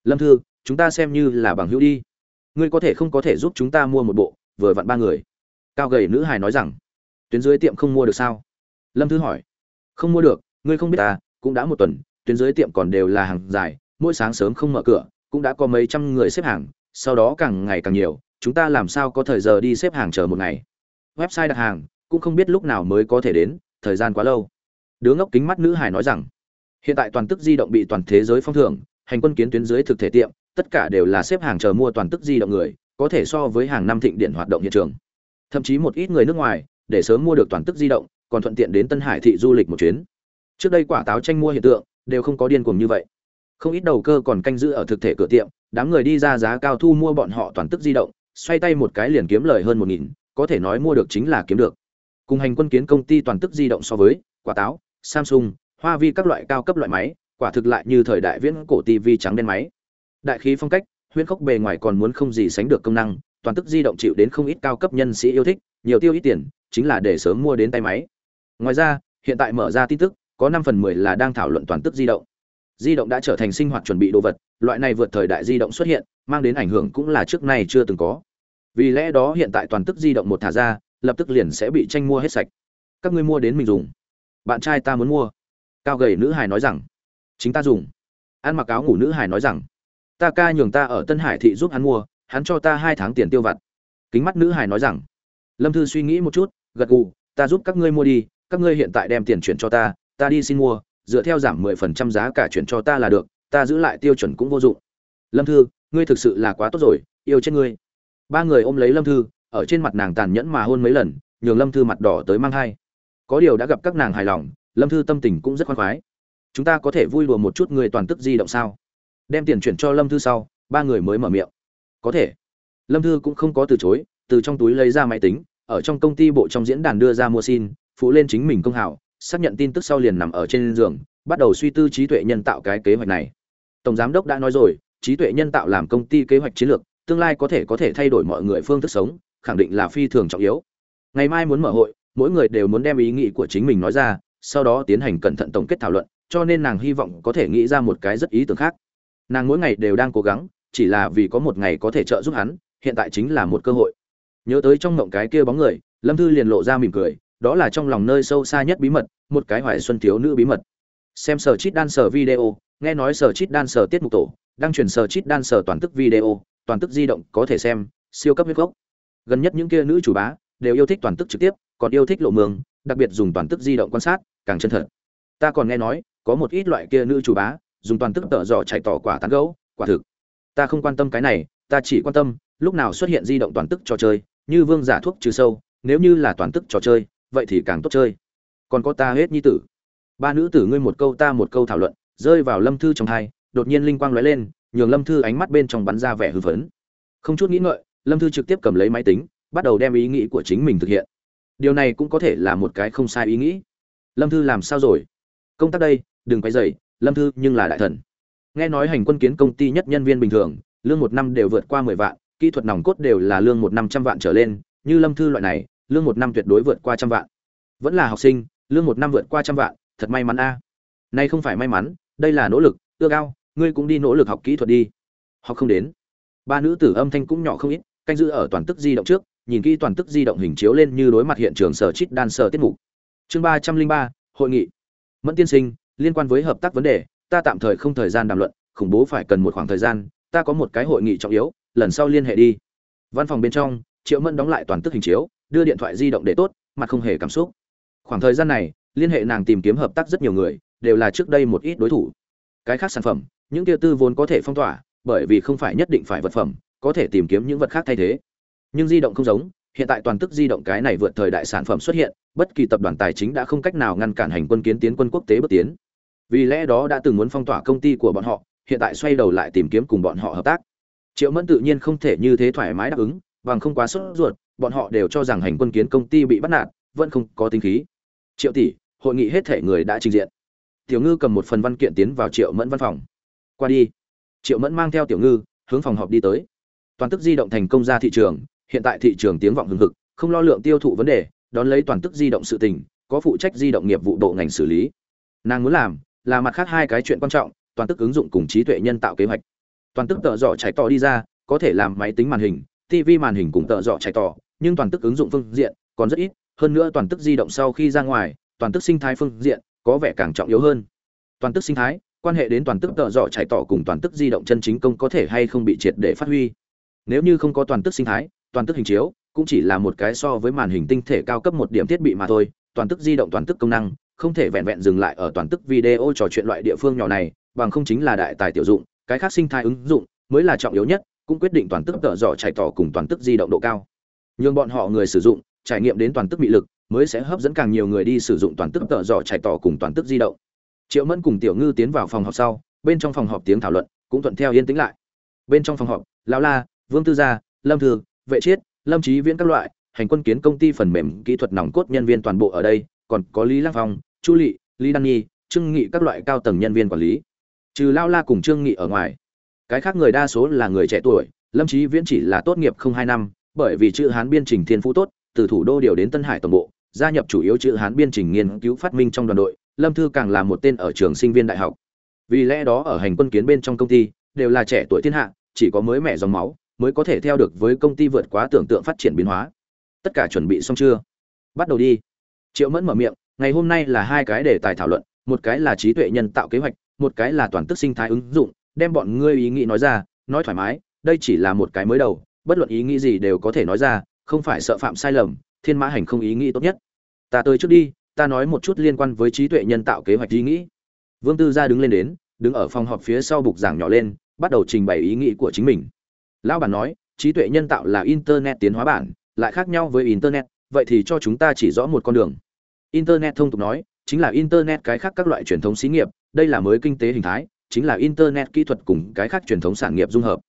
lâm thư, chúng ta xem như là bằng hữu đi. Ngươi có thể không có thể giúp chúng ta mua một bộ, vừa vặn ba người. Cao gầy nữ hài nói rằng, tuyến dưới tiệm không mua được sao? Lâm thư hỏi, không mua được, ngươi không biết ta cũng đã một tuần, tuyến dưới tiệm còn đều là hàng dài mỗi sáng sớm không mở cửa, cũng đã có mấy trăm người xếp hàng, sau đó càng ngày càng nhiều, chúng ta làm sao có thời giờ đi xếp hàng chờ một ngày. Website đặt hàng, cũng không biết lúc nào mới có thể đến, thời gian quá lâu. Đứa ngốc kính mắt nữ hải nói rằng, hiện tại toàn tức di động bị toàn thế giới phong thưởng, hành quân kiến tuyến dưới thực thể tiệm, tất cả đều là xếp hàng chờ mua toàn tức di động người, có thể so với hàng năm thịnh điện hoạt động hiện trường. Thậm chí một ít người nước ngoài, để sớm mua được toàn tức di động, còn thuận tiện đến tân hải thị du lịch một chuyến. Trước đây quả táo tranh mua hiện tượng, đều không có điên cuồng như vậy không ít đầu cơ còn canh giữ ở thực thể cửa tiệm, đám người đi ra giá cao thu mua bọn họ toàn tức di động, xoay tay một cái liền kiếm lời hơn một nghìn, có thể nói mua được chính là kiếm được. Cùng hành quân kiến công ty toàn tức di động so với, quả táo, samsung, hoa vi các loại cao cấp loại máy, quả thực lại như thời đại viễn cổ tv trắng đen máy. Đại khí phong cách, huyễn khốc bề ngoài còn muốn không gì sánh được công năng, toàn tức di động chịu đến không ít cao cấp nhân sĩ yêu thích, nhiều tiêu ít tiền, chính là để sớm mua đến tay máy. Ngoài ra, hiện tại mở ra tin tức, có năm phần mười là đang thảo luận toàn tức di động di động đã trở thành sinh hoạt chuẩn bị đồ vật, loại này vượt thời đại di động xuất hiện, mang đến ảnh hưởng cũng là trước nay chưa từng có. Vì lẽ đó hiện tại toàn tức di động một thả ra, lập tức liền sẽ bị tranh mua hết sạch. Các ngươi mua đến mình dùng. Bạn trai ta muốn mua. Cao gầy nữ hải nói rằng. Chính ta dùng. Ăn mặc áo ngủ nữ hải nói rằng. Ta ca nhường ta ở tân hải thị giúp hắn mua, hắn cho ta hai tháng tiền tiêu vặt. Kính mắt nữ hải nói rằng. Lâm thư suy nghĩ một chút, gật gù, ta giúp các ngươi mua đi, các ngươi hiện tại đem tiền chuyển cho ta ta đi xin mua dựa theo giảm mười phần trăm giá cả chuyển cho ta là được, ta giữ lại tiêu chuẩn cũng vô dụng. Lâm thư, ngươi thực sự là quá tốt rồi, yêu chết ngươi. Ba người ôm lấy lâm thư, ở trên mặt nàng tàn nhẫn mà hôn mấy lần, nhường lâm thư mặt đỏ tới mang hai có điều đã gặp các nàng hài lòng, lâm thư tâm tình cũng rất khoan khoái. Chúng ta có thể vui đùa một chút người toàn tức di động sao? Đem tiền chuyển cho lâm thư sau, ba người mới mở miệng. Có thể. Lâm thư cũng không có từ chối, từ trong túi lấy ra máy tính, ở trong công ty bộ trong diễn đàn đưa ra mua xin, phụ lên chính mình công hảo xác nhận tin tức sau liền nằm ở trên giường, bắt đầu suy tư trí tuệ nhân tạo cái kế hoạch này. Tổng giám đốc đã nói rồi, trí tuệ nhân tạo làm công ty kế hoạch chiến lược, tương lai có thể có thể thay đổi mọi người phương thức sống, khẳng định là phi thường trọng yếu. Ngày mai muốn mở hội, mỗi người đều muốn đem ý nghĩ của chính mình nói ra, sau đó tiến hành cẩn thận tổng kết thảo luận, cho nên nàng hy vọng có thể nghĩ ra một cái rất ý tưởng khác. Nàng mỗi ngày đều đang cố gắng, chỉ là vì có một ngày có thể trợ giúp hắn, hiện tại chính là một cơ hội. Nhớ tới trong mộng cái kia bóng người, lâm thư liền lộ ra mỉm cười đó là trong lòng nơi sâu xa nhất bí mật, một cái hoài xuân thiếu nữ bí mật. Xem sở chít đan sở video, nghe nói sở chít đan sở tiết mục tổ đang truyền sở chít đan sở toàn tức video, toàn tức di động, có thể xem, siêu cấp huyết gốc gần nhất những kia nữ chủ bá, đều yêu thích toàn tức trực tiếp, còn yêu thích lộ mường đặc biệt dùng toàn tức di động quan sát, càng chân thật. Ta còn nghe nói, có một ít loại kia nữ chủ bá, dùng toàn tức tợ dò chạy tỏ quả tán gấu, quả thực. Ta không quan tâm cái này, ta chỉ quan tâm, lúc nào xuất hiện di động toàn tức trò chơi, như vương giả thuốc trừ sâu, nếu như là toàn tức trò chơi vậy thì càng tốt chơi. Còn có ta hết nhi tử. Ba nữ tử ngươi một câu ta một câu thảo luận, rơi vào lâm thư trong hai, đột nhiên linh quang lóe lên, nhường lâm thư ánh mắt bên trong bắn ra vẻ hư phấn. Không chút nghĩ ngợi, lâm thư trực tiếp cầm lấy máy tính, bắt đầu đem ý nghĩ của chính mình thực hiện. Điều này cũng có thể là một cái không sai ý nghĩ. Lâm thư làm sao rồi? Công tác đây, đừng quay dày lâm thư nhưng là đại thần. Nghe nói hành quân kiến công ty nhất nhân viên bình thường, lương một năm đều vượt qua mười vạn, kỹ thuật nòng cốt đều là lương một năm trăm vạn trở lên, như lâm thư loại này lương một năm tuyệt đối vượt qua trăm vạn. Vẫn là học sinh, lương một năm vượt qua trăm vạn, thật may mắn a. Nay không phải may mắn, đây là nỗ lực, ước ao, ngươi cũng đi nỗ lực học kỹ thuật đi. Học không đến. Ba nữ tử âm thanh cũng nhỏ không ít, canh giữ ở toàn tức di động trước, nhìn kỹ toàn tức di động hình chiếu lên như đối mặt hiện trường sở chít đan sở tiết mục. Chương ba trăm linh ba, hội nghị. Mẫn tiên sinh, liên quan với hợp tác vấn đề, ta tạm thời không thời gian đàm luận, khủng bố phải cần một khoảng thời gian, ta có một cái hội nghị trọng yếu, lần sau liên hệ đi. Văn phòng bên trong, triệu mẫn đóng lại toàn tức hình chiếu đưa điện thoại di động để tốt mà không hề cảm xúc. Khoảng thời gian này, liên hệ nàng tìm kiếm hợp tác rất nhiều người, đều là trước đây một ít đối thủ. Cái khác sản phẩm, những tiêu tư vốn có thể phong tỏa, bởi vì không phải nhất định phải vật phẩm, có thể tìm kiếm những vật khác thay thế. Nhưng di động không giống, hiện tại toàn tức di động cái này vượt thời đại sản phẩm xuất hiện, bất kỳ tập đoàn tài chính đã không cách nào ngăn cản hành quân kiến tiến quân quốc tế bước tiến. Vì lẽ đó đã từng muốn phong tỏa công ty của bọn họ, hiện tại xoay đầu lại tìm kiếm cùng bọn họ hợp tác. Triệu mẫn tự nhiên không thể như thế thoải mái đáp ứng, bằng không quá sốt ruột bọn họ đều cho rằng hành quân kiến công ty bị bắt nạt, vẫn không có tính khí. Triệu tỷ, hội nghị hết thể người đã trình diện. Tiểu ngư cầm một phần văn kiện tiến vào triệu mẫn văn phòng. Qua đi. Triệu mẫn mang theo tiểu ngư, hướng phòng họp đi tới. Toàn tức di động thành công ra thị trường, hiện tại thị trường tiếng vọng hưng hực, không lo lượng tiêu thụ vấn đề, đón lấy toàn tức di động sự tình, có phụ trách di động nghiệp vụ bộ ngành xử lý. Nàng muốn làm, là mặt khác hai cái chuyện quan trọng, toàn tức ứng dụng cùng trí tuệ nhân tạo kế hoạch. Toàn tức tợ dọ chạy to đi ra, có thể làm máy tính màn hình tv màn hình cùng tợ dọ chạy to nhưng toàn tức ứng dụng phương diện còn rất ít hơn nữa toàn tức di động sau khi ra ngoài toàn tức sinh thái phương diện có vẻ càng trọng yếu hơn toàn tức sinh thái quan hệ đến toàn tức tợ dọ chạy tỏ cùng toàn tức di động chân chính công có thể hay không bị triệt để phát huy nếu như không có toàn tức sinh thái toàn tức hình chiếu cũng chỉ là một cái so với màn hình tinh thể cao cấp một điểm thiết bị mà thôi toàn tức di động toàn tức công năng không thể vẹn vẹn dừng lại ở toàn tức video trò chuyện loại địa phương nhỏ này bằng không chính là đại tài tiểu dụng cái khác sinh thái ứng dụng mới là trọng yếu nhất cũng quyết định toàn tức tợ dọ chạy tỏ cùng toàn tức di động độ cao nhưng bọn họ người sử dụng, trải nghiệm đến toàn tức bị lực, mới sẽ hấp dẫn càng nhiều người đi sử dụng toàn tức tợ dò chạy tỏ cùng toàn tức di động. Triệu mẫn cùng tiểu ngư tiến vào phòng họp sau, bên trong phòng họp tiếng thảo luận cũng thuận theo yên tĩnh lại. Bên trong phòng họp, lão la, vương tư gia, lâm thư, vệ chiết, lâm trí viễn các loại, hành quân kiến công ty phần mềm kỹ thuật nòng cốt nhân viên toàn bộ ở đây, còn có lý lăng phong, chu lị, lý đăng nhi, trương nghị các loại cao tầng nhân viên quản lý. Trừ lao la cùng trương nghị ở ngoài, cái khác người đa số là người trẻ tuổi, lâm trí viễn chỉ là tốt nghiệp không hai năm bởi vì chữ hán biên trình thiên phú tốt, từ thủ đô điều đến tân hải tổng bộ, gia nhập chủ yếu chữ hán biên trình nghiên cứu phát minh trong đoàn đội, lâm thư càng là một tên ở trường sinh viên đại học. Vì lẽ đó ở hành quân kiến bên trong công ty, đều là trẻ tuổi thiên hạ, chỉ có mới mẹ dòng máu, mới có thể theo được với công ty vượt quá tưởng tượng phát triển biến hóa. Tất cả chuẩn bị xong chưa? Bắt đầu đi. Triệu mẫn mở miệng, ngày hôm nay là hai cái đề tài thảo luận, một cái là trí tuệ nhân tạo kế hoạch, một cái là toàn tức sinh thái ứng dụng, đem bọn ngươi ý nghĩ nói ra, nói thoải mái, đây chỉ là một cái mới đầu bất luận ý nghĩ gì đều có thể nói ra, không phải sợ phạm sai lầm, thiên mã hành không ý nghĩ tốt nhất. Ta tới trước đi, ta nói một chút liên quan với trí tuệ nhân tạo kế hoạch ý nghĩ. Vương tư gia đứng lên đến, đứng ở phòng họp phía sau bục giảng nhỏ lên, bắt đầu trình bày ý nghĩ của chính mình. Lão bản nói, trí tuệ nhân tạo là internet tiến hóa bản, lại khác nhau với internet, vậy thì cho chúng ta chỉ rõ một con đường. Internet thông tục nói, chính là internet cái khác các loại truyền thống xí nghiệp, đây là mới kinh tế hình thái, chính là internet kỹ thuật cùng cái khác truyền thống sản nghiệp dung hợp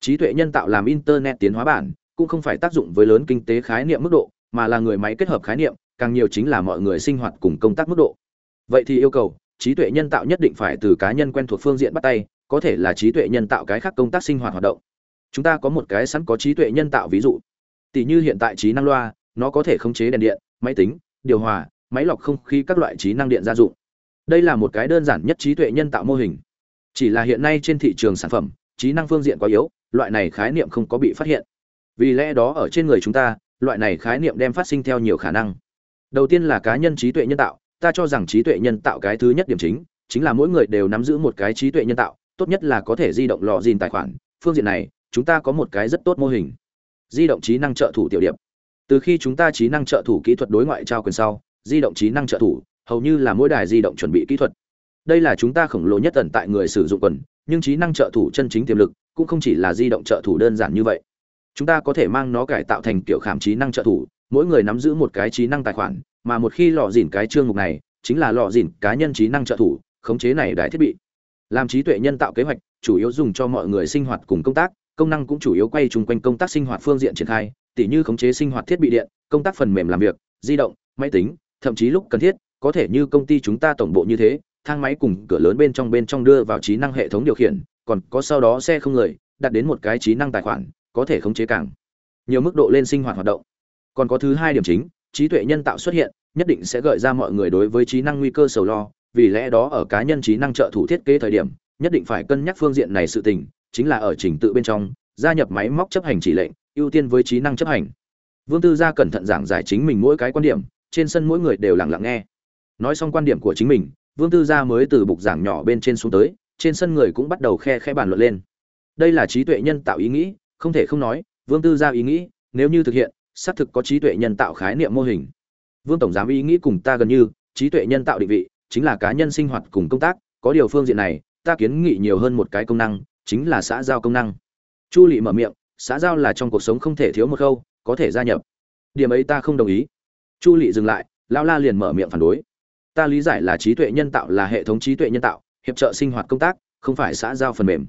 trí tuệ nhân tạo làm internet tiến hóa bản, cũng không phải tác dụng với lớn kinh tế khái niệm mức độ, mà là người máy kết hợp khái niệm, càng nhiều chính là mọi người sinh hoạt cùng công tác mức độ. Vậy thì yêu cầu, trí tuệ nhân tạo nhất định phải từ cá nhân quen thuộc phương diện bắt tay, có thể là trí tuệ nhân tạo cái khác công tác sinh hoạt hoạt động. Chúng ta có một cái sẵn có trí tuệ nhân tạo ví dụ. Tỷ như hiện tại trí năng loa, nó có thể khống chế đèn điện, máy tính, điều hòa, máy lọc không khí các loại trí năng điện gia dụng. Đây là một cái đơn giản nhất trí tuệ nhân tạo mô hình. Chỉ là hiện nay trên thị trường sản phẩm, trí năng phương diện quá yếu loại này khái niệm không có bị phát hiện. Vì lẽ đó ở trên người chúng ta, loại này khái niệm đem phát sinh theo nhiều khả năng. Đầu tiên là cá nhân trí tuệ nhân tạo, ta cho rằng trí tuệ nhân tạo cái thứ nhất điểm chính chính là mỗi người đều nắm giữ một cái trí tuệ nhân tạo, tốt nhất là có thể di động lò dìn tài khoản. Phương diện này, chúng ta có một cái rất tốt mô hình. Di động trí năng trợ thủ tiểu điệp. Từ khi chúng ta trí năng trợ thủ kỹ thuật đối ngoại trao quyền sau, di động trí năng trợ thủ, hầu như là mỗi đài di động chuẩn bị kỹ thuật. Đây là chúng ta khổng lồ nhất ẩn tại người sử dụng quần nhưng trí năng trợ thủ chân chính tiềm lực cũng không chỉ là di động trợ thủ đơn giản như vậy. Chúng ta có thể mang nó cải tạo thành kiểu khảm trí năng trợ thủ, mỗi người nắm giữ một cái trí năng tài khoản, mà một khi lọ dỉn cái chương mục này, chính là lọ dỉn cá nhân trí năng trợ thủ, khống chế này đại thiết bị. Làm trí tuệ nhân tạo kế hoạch, chủ yếu dùng cho mọi người sinh hoạt cùng công tác, công năng cũng chủ yếu quay chung quanh công tác sinh hoạt phương diện triển khai, tỉ như khống chế sinh hoạt thiết bị điện, công tác phần mềm làm việc, di động, máy tính, thậm chí lúc cần thiết, có thể như công ty chúng ta tổng bộ như thế thang máy cùng cửa lớn bên trong bên trong đưa vào trí năng hệ thống điều khiển, còn có sau đó xe không người, đặt đến một cái trí năng tài khoản, có thể khống chế càng nhiều mức độ lên sinh hoạt hoạt động. Còn có thứ hai điểm chính, trí tuệ nhân tạo xuất hiện, nhất định sẽ gợi ra mọi người đối với trí năng nguy cơ sầu lo, vì lẽ đó ở cá nhân trí năng trợ thủ thiết kế thời điểm, nhất định phải cân nhắc phương diện này sự tình, chính là ở trình tự bên trong, gia nhập máy móc chấp hành chỉ lệnh, ưu tiên với trí năng chấp hành. Vương tư gia cẩn thận giảng giải chính mình mỗi cái quan điểm, trên sân mỗi người đều lặng lặng nghe. Nói xong quan điểm của chính mình vương tư gia mới từ bục giảng nhỏ bên trên xuống tới, trên sân người cũng bắt đầu khe khẽ bàn luận lên. Đây là trí tuệ nhân tạo ý nghĩ, không thể không nói, vương tư gia ý nghĩ, nếu như thực hiện, xác thực có trí tuệ nhân tạo khái niệm mô hình. Vương tổng giám ý nghĩ cùng ta gần như, trí tuệ nhân tạo định vị, chính là cá nhân sinh hoạt cùng công tác, có điều phương diện này, ta kiến nghị nhiều hơn một cái công năng, chính là xã giao công năng. Chu Lệ mở miệng, xã giao là trong cuộc sống không thể thiếu một khâu, có thể gia nhập. Điểm ấy ta không đồng ý. Chu Lệ dừng lại Lão la liền mở miệng phản đối ta lý giải là trí tuệ nhân tạo là hệ thống trí tuệ nhân tạo, hiệp trợ sinh hoạt công tác, không phải xã giao phần mềm.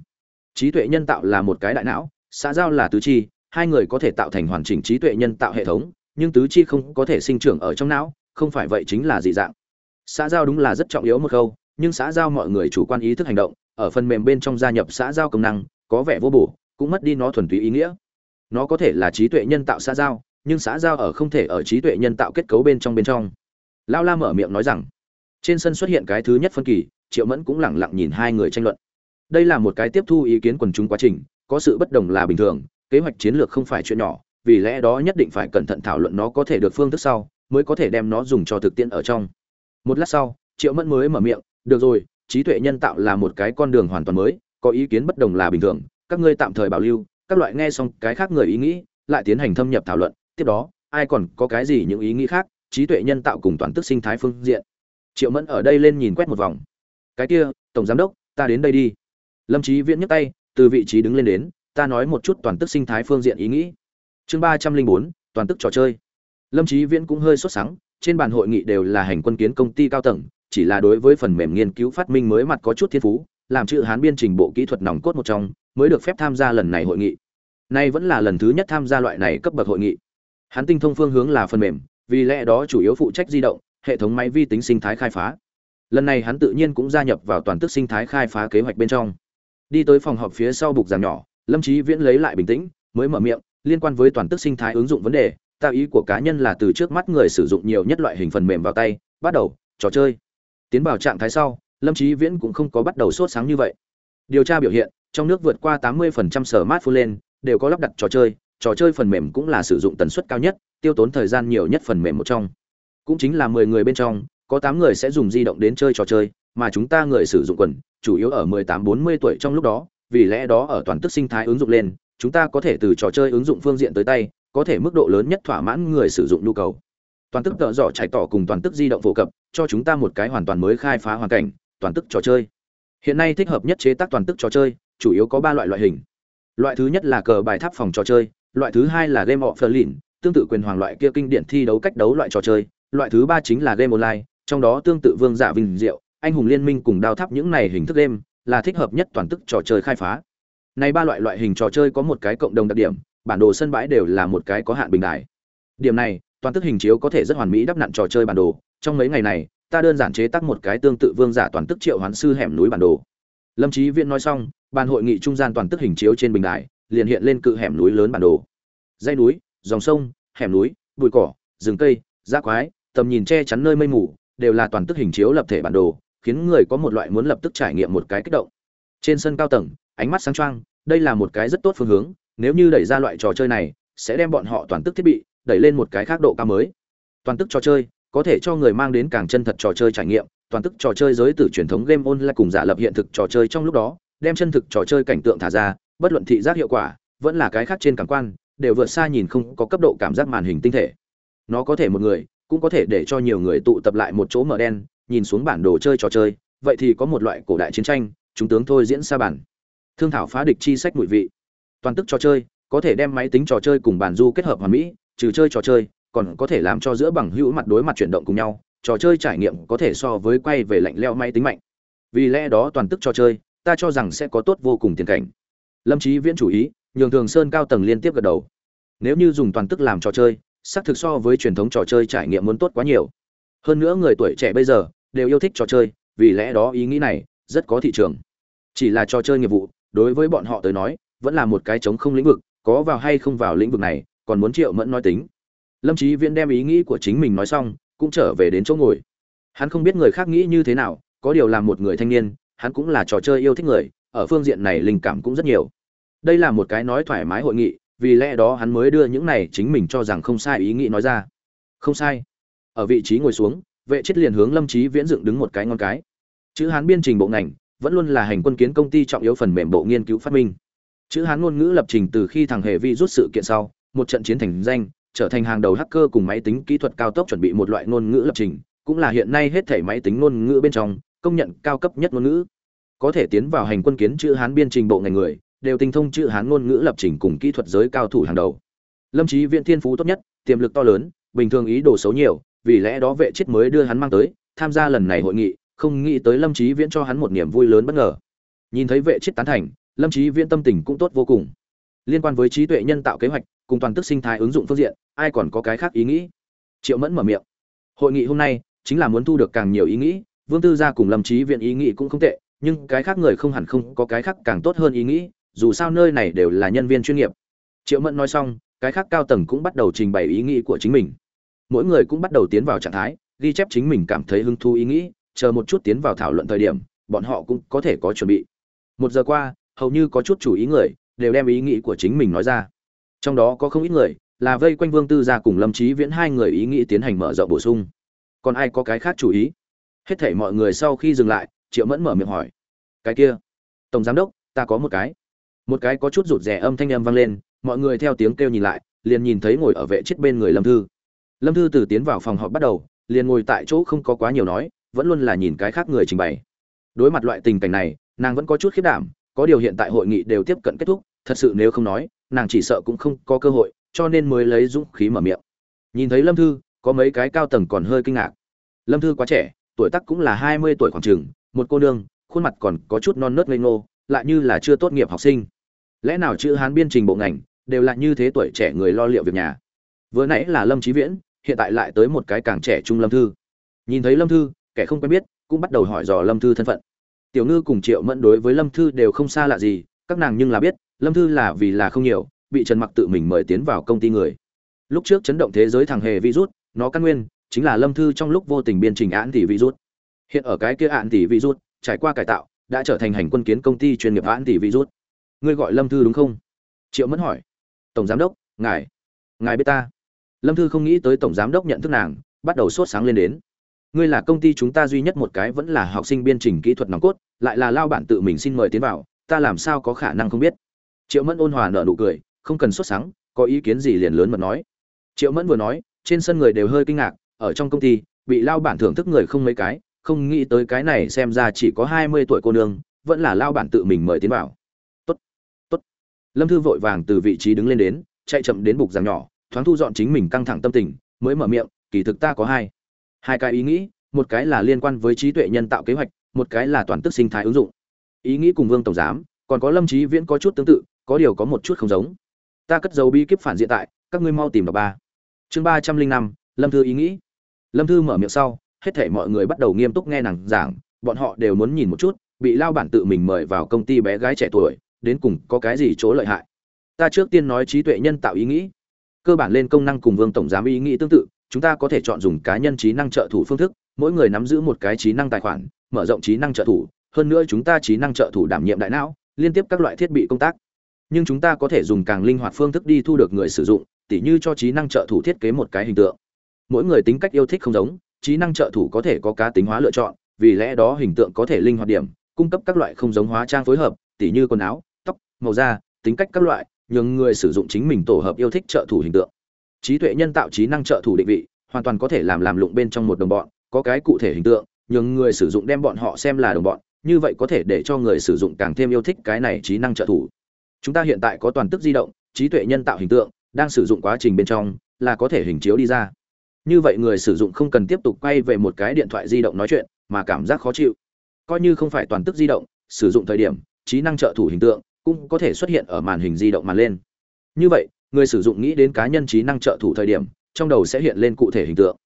Trí tuệ nhân tạo là một cái đại não, xã giao là tứ chi, hai người có thể tạo thành hoàn chỉnh trí tuệ nhân tạo hệ thống, nhưng tứ chi không có thể sinh trưởng ở trong não, không phải vậy chính là dị dạng. Xã giao đúng là rất trọng yếu một khâu nhưng xã giao mọi người chủ quan ý thức hành động, ở phần mềm bên trong gia nhập xã giao công năng, có vẻ vô bổ, cũng mất đi nó thuần túy ý nghĩa. Nó có thể là trí tuệ nhân tạo xã giao, nhưng xã giao ở không thể ở trí tuệ nhân tạo kết cấu bên trong bên trong. Lao la mở miệng nói rằng trên sân xuất hiện cái thứ nhất phân kỳ, triệu mẫn cũng lẳng lặng nhìn hai người tranh luận. Đây là một cái tiếp thu ý kiến quần chúng quá trình, có sự bất đồng là bình thường, kế hoạch chiến lược không phải chuyện nhỏ, vì lẽ đó nhất định phải cẩn thận thảo luận nó có thể được phương thức sau, mới có thể đem nó dùng cho thực tiễn ở trong. Một lát sau, triệu mẫn mới mở miệng, được rồi, trí tuệ nhân tạo là một cái con đường hoàn toàn mới, có ý kiến bất đồng là bình thường, các ngươi tạm thời bảo lưu, các loại nghe xong cái khác người ý nghĩ, lại tiến hành thâm nhập thảo luận, tiếp đó, ai còn có cái gì những ý nghĩ khác, trí tuệ nhân tạo cùng toàn tức sinh thái phương diện triệu mẫn ở đây lên nhìn quét một vòng. Cái kia, tổng giám đốc, ta đến đây đi. Lâm trí viễn nhấc tay, từ vị trí đứng lên đến, ta nói một chút toàn tức sinh thái phương diện ý nghĩ. Chương ba trăm linh bốn, toàn tức trò chơi. Lâm trí viễn cũng hơi sốt sắng, trên bàn hội nghị đều là hành quân kiến công ty cao tầng, chỉ là đối với phần mềm nghiên cứu phát minh mới mặt có chút thiên phú, làm chữ hán biên trình bộ kỹ thuật nòng cốt một trong, mới được phép tham gia lần này hội nghị. Nay vẫn là lần thứ nhất tham gia loại này cấp bậc hội nghị. Hắn tinh thông phương hướng là phần mềm, vì lẽ đó chủ yếu phụ trách di động hệ thống máy vi tính sinh thái khai phá. Lần này hắn tự nhiên cũng gia nhập vào toàn tức sinh thái khai phá kế hoạch bên trong. Đi tới phòng họp phía sau bục giảng nhỏ, lâm trí viễn lấy lại bình tĩnh, mới mở miệng, liên quan với toàn tức sinh thái ứng dụng vấn đề tạo ý của cá nhân là từ trước mắt người sử dụng nhiều nhất loại hình phần mềm vào tay, bắt đầu, trò chơi. Tiến vào trạng thái sau, lâm trí viễn cũng không có bắt đầu sốt sáng như vậy. Điều tra biểu hiện, trong nước vượt qua 80% sở mát phun lên, đều có lắp đặt trò chơi trò chơi phần mềm cũng là sử dụng tần suất cao nhất, tiêu tốn thời gian nhiều nhất phần mềm một trong cũng chính là 10 người bên trong, có 8 người sẽ dùng di động đến chơi trò chơi, mà chúng ta người sử dụng quần, chủ yếu ở 18-40 tuổi trong lúc đó, vì lẽ đó ở toàn tức sinh thái ứng dụng lên, chúng ta có thể từ trò chơi ứng dụng phương diện tới tay, có thể mức độ lớn nhất thỏa mãn người sử dụng nhu cầu. Toàn tức tợ rõ chạy tỏ cùng toàn tức di động phổ cập, cho chúng ta một cái hoàn toàn mới khai phá hoàn cảnh, toàn tức trò chơi. Hiện nay thích hợp nhất chế tác toàn tức trò chơi, chủ yếu có ba loại loại hình. Loại thứ nhất là cờ bài tháp phòng trò chơi, loại thứ hai là game of tương tự quyền hoàng loại kia kinh điển thi đấu cách đấu loại trò chơi loại thứ ba chính là game online, trong đó tương tự vương giả vinh diệu, anh hùng liên minh cùng đao tháp những này hình thức game, là thích hợp nhất toàn tức trò chơi khai phá. Này ba loại loại hình trò chơi có một cái cộng đồng đặc điểm, bản đồ sân bãi đều là một cái có hạn bình đại điểm này, toàn tức hình chiếu có thể rất hoàn mỹ đắp nặn trò chơi bản đồ, trong mấy ngày này, ta đơn giản chế tác một cái tương tự vương giả toàn tức triệu hoán sư hẻm núi bản đồ. Lâm trí viễn nói xong, bàn hội nghị trung gian toàn tức hình chiếu trên bình đại liền hiện lên cự hẻm núi lớn bản đồ. Dây núi, dòng sông, hẻm núi, bụi cỏ, rừng cây, rác quái tầm nhìn che chắn nơi mây mù, đều là toàn tức hình chiếu lập thể bản đồ, khiến người có một loại muốn lập tức trải nghiệm một cái kích động. Trên sân cao tầng, ánh mắt sáng trang đây là một cái rất tốt phương hướng, nếu như đẩy ra loại trò chơi này, sẽ đem bọn họ toàn tức thiết bị đẩy lên một cái khác độ cao mới. Toàn tức trò chơi, có thể cho người mang đến càng chân thật trò chơi trải nghiệm, toàn tức trò chơi giới từ truyền thống game online cùng giả lập hiện thực trò chơi trong lúc đó, đem chân thực trò chơi cảnh tượng thả ra, bất luận thị giác hiệu quả, vẫn là cái khác trên cảm quan, đều vượt xa nhìn không có cấp độ cảm giác màn hình tinh thể. Nó có thể một người cũng có thể để cho nhiều người tụ tập lại một chỗ mở đen, nhìn xuống bản đồ chơi trò chơi, vậy thì có một loại cổ đại chiến tranh, chúng tướng thôi diễn xa bản. Thương thảo phá địch chi sách mùi vị. Toàn tức trò chơi, có thể đem máy tính trò chơi cùng bản du kết hợp hoàn mỹ, trừ chơi trò chơi, còn có thể làm cho giữa bằng hữu mặt đối mặt chuyển động cùng nhau, trò chơi trải nghiệm có thể so với quay về lạnh leo máy tính mạnh. Vì lẽ đó toàn tức trò chơi, ta cho rằng sẽ có tốt vô cùng tiền cảnh. Lâm trí viễn chủ ý, nhường thường sơn cao tầng liên tiếp gật đầu. Nếu như dùng toàn tức làm trò chơi xác thực so với truyền thống trò chơi trải nghiệm muốn tốt quá nhiều. Hơn nữa người tuổi trẻ bây giờ đều yêu thích trò chơi, vì lẽ đó ý nghĩ này rất có thị trường. Chỉ là trò chơi nghiệp vụ, đối với bọn họ tới nói, vẫn là một cái chống không lĩnh vực, có vào hay không vào lĩnh vực này, còn muốn triệu mẫn nói tính. Lâm trí viễn đem ý nghĩ của chính mình nói xong, cũng trở về đến chỗ ngồi. Hắn không biết người khác nghĩ như thế nào, có điều là một người thanh niên, hắn cũng là trò chơi yêu thích người, ở phương diện này linh cảm cũng rất nhiều. Đây là một cái nói thoải mái hội nghị vì lẽ đó hắn mới đưa những này chính mình cho rằng không sai ý nghĩ nói ra. Không sai. Ở vị trí ngồi xuống, vệ chết liền hướng lâm trí viễn dựng đứng một cái ngon cái. Chữ hán biên trình bộ ngành, vẫn luôn là hành quân kiến công ty trọng yếu phần mềm bộ nghiên cứu phát minh. Chữ hán ngôn ngữ lập trình từ khi thằng hề vi rút sự kiện sau, một trận chiến thành danh, trở thành hàng đầu hacker cùng máy tính kỹ thuật cao tốc chuẩn bị một loại ngôn ngữ lập trình, cũng là hiện nay hết thể máy tính ngôn ngữ bên trong, công nhận cao cấp nhất ngôn ngữ. Có thể tiến vào hành quân kiến chữ hán biên trình bộ ngành người đều tinh thông chữ hán ngôn ngữ lập trình cùng kỹ thuật giới cao thủ hàng đầu. Lâm trí viện thiên phú tốt nhất, tiềm lực to lớn, bình thường ý đồ xấu nhiều, vì lẽ đó vệ chết mới đưa hắn mang tới, tham gia lần này hội nghị, không nghĩ tới lâm trí viễn cho hắn một niềm vui lớn bất ngờ. Nhìn thấy vệ chết tán thành, lâm trí viễn tâm tình cũng tốt vô cùng. Liên quan với trí tuệ nhân tạo kế hoạch, cùng toàn tức sinh thái ứng dụng phương diện, ai còn có cái khác ý nghĩ? Triệu mẫn mở miệng. Hội nghị hôm nay, chính là muốn thu được càng nhiều ý nghĩ, vương tư gia cùng lâm trí viện ý nghĩ cũng không tệ, nhưng cái khác người không hẳn không có cái khác càng tốt hơn ý nghĩ dù sao nơi này đều là nhân viên chuyên nghiệp. Triệu mẫn nói xong, cái khác cao tầng cũng bắt đầu trình bày ý nghĩ của chính mình. Mỗi người cũng bắt đầu tiến vào trạng thái, ghi chép chính mình cảm thấy hứng thú ý nghĩ, chờ một chút tiến vào thảo luận thời điểm, bọn họ cũng có thể có chuẩn bị. Một giờ qua, hầu như có chút chủ ý người, đều đem ý nghĩ của chính mình nói ra. Trong đó có không ít người, là vây quanh vương tư gia cùng lâm trí viễn hai người ý nghĩ tiến hành mở rộng bổ sung. Còn ai có cái khác chủ ý? Hết thảy mọi người sau khi dừng lại, triệu mẫn mở miệng hỏi. Cái kia, tổng giám đốc, ta có một cái một cái có chút rụt rè âm thanh âm vang lên, mọi người theo tiếng kêu nhìn lại, liền nhìn thấy ngồi ở vệ chết bên người lâm thư. Lâm thư từ tiến vào phòng họp bắt đầu, liền ngồi tại chỗ không có quá nhiều nói, vẫn luôn là nhìn cái khác người trình bày. Đối mặt loại tình cảnh này, nàng vẫn có chút khiết đảm, có điều hiện tại hội nghị đều tiếp cận kết thúc, thật sự nếu không nói, nàng chỉ sợ cũng không có cơ hội, cho nên mới lấy dũng khí mở miệng. Nhìn thấy lâm thư, có mấy cái cao tầng còn hơi kinh ngạc. Lâm thư quá trẻ, tuổi tác cũng là hai mươi tuổi khoảng chừng, một cô nương, khuôn mặt còn có chút non nớt ngây ngô, lại như là chưa tốt nghiệp học sinh lẽ nào chữ hán biên trình bộ ngành đều là như thế tuổi trẻ người lo liệu việc nhà? Vừa nãy là lâm trí viễn, hiện tại lại tới một cái càng trẻ trung lâm thư. Nhìn thấy lâm thư, kẻ không quen biết cũng bắt đầu hỏi dò lâm thư thân phận. Tiểu ngư cùng triệu mẫn đối với lâm thư đều không xa lạ gì, các nàng nhưng là biết, lâm thư là vì là không nhiều, bị trần mặc tự mình mời tiến vào công ty người. Lúc trước chấn động thế giới thằng hề virus, nó căn nguyên chính là lâm thư trong lúc vô tình biên trình án tỷ virus. Hiện ở cái kia án tỷ virus, trải qua cải tạo, đã trở thành hành quân kiến công ty chuyên nghiệp án tỷ virus ngươi gọi lâm thư đúng không? Triệu mẫn hỏi. Tổng giám đốc, ngài. Ngài biết ta. Lâm thư không nghĩ tới tổng giám đốc nhận thức nàng, bắt đầu sốt sáng lên đến. Ngươi là công ty chúng ta duy nhất một cái vẫn là học sinh biên trình kỹ thuật nòng cốt, lại là lao bản tự mình xin mời tiến vào, ta làm sao có khả năng không biết? Triệu mẫn ôn hòa nở nụ cười, không cần sốt sáng, có ý kiến gì liền lớn mật nói. Triệu mẫn vừa nói, trên sân người đều hơi kinh ngạc, ở trong công ty, bị lao bản thưởng thức người không mấy cái, không nghĩ tới cái này xem ra chỉ có hai mươi tuổi cô nương, vẫn là lao bản tự mình mời tiến vào lâm thư vội vàng từ vị trí đứng lên đến, chạy chậm đến bục giảng nhỏ, thoáng thu dọn chính mình căng thẳng tâm tình, mới mở miệng, kỳ thực ta có hai hai cái ý nghĩ, một cái là liên quan với trí tuệ nhân tạo kế hoạch, một cái là toàn tức sinh thái ứng dụng. Ý nghĩ cùng vương tổng giám, còn có lâm trí viễn có chút tương tự, có điều có một chút không giống. Ta cất dấu bi kíp phản diện tại, các ngươi mau tìm đọc ba. Chương ba trăm linh năm, lâm thư ý nghĩ. Lâm thư mở miệng sau, hết thể mọi người bắt đầu nghiêm túc nghe nàng giảng, bọn họ đều muốn nhìn một chút, bị lao bản tự mình mời vào công ty bé gái trẻ tuổi đến cùng có cái gì chỗ lợi hại. Ta trước tiên nói trí tuệ nhân tạo ý nghĩ. Cơ bản lên công năng cùng vương tổng giám ý nghĩ tương tự, chúng ta có thể chọn dùng cá nhân trí năng trợ thủ phương thức, mỗi người nắm giữ một cái trí năng tài khoản, mở rộng trí năng trợ thủ, hơn nữa chúng ta trí năng trợ thủ đảm nhiệm đại não, liên tiếp các loại thiết bị công tác. Nhưng chúng ta có thể dùng càng linh hoạt phương thức đi thu được người sử dụng, tỉ như cho trí năng trợ thủ thiết kế một cái hình tượng. Mỗi người tính cách yêu thích không giống, trí năng trợ thủ có thể có cá tính hóa lựa chọn, vì lẽ đó hình tượng có thể linh hoạt điểm, cung cấp các loại không giống hóa trang phối hợp, tỉ như quần áo màu da, tính cách các loại, nhường người sử dụng chính mình tổ hợp yêu thích trợ thủ hình tượng. Trí tuệ nhân tạo trí năng trợ thủ định vị, hoàn toàn có thể làm làm lụng bên trong một đồng bọn, có cái cụ thể hình tượng, nhường người sử dụng đem bọn họ xem là đồng bọn, như vậy có thể để cho người sử dụng càng thêm yêu thích cái này trí năng trợ thủ. Chúng ta hiện tại có toàn tức di động, trí tuệ nhân tạo hình tượng, đang sử dụng quá trình bên trong, là có thể hình chiếu đi ra. Như vậy người sử dụng không cần tiếp tục quay về một cái điện thoại di động nói chuyện, mà cảm giác khó chịu. Coi như không phải toàn tức di động, sử dụng thời điểm, trí năng trợ thủ hình tượng cũng có thể xuất hiện ở màn hình di động màn lên. Như vậy, người sử dụng nghĩ đến cá nhân trí năng trợ thủ thời điểm, trong đầu sẽ hiện lên cụ thể hình tượng.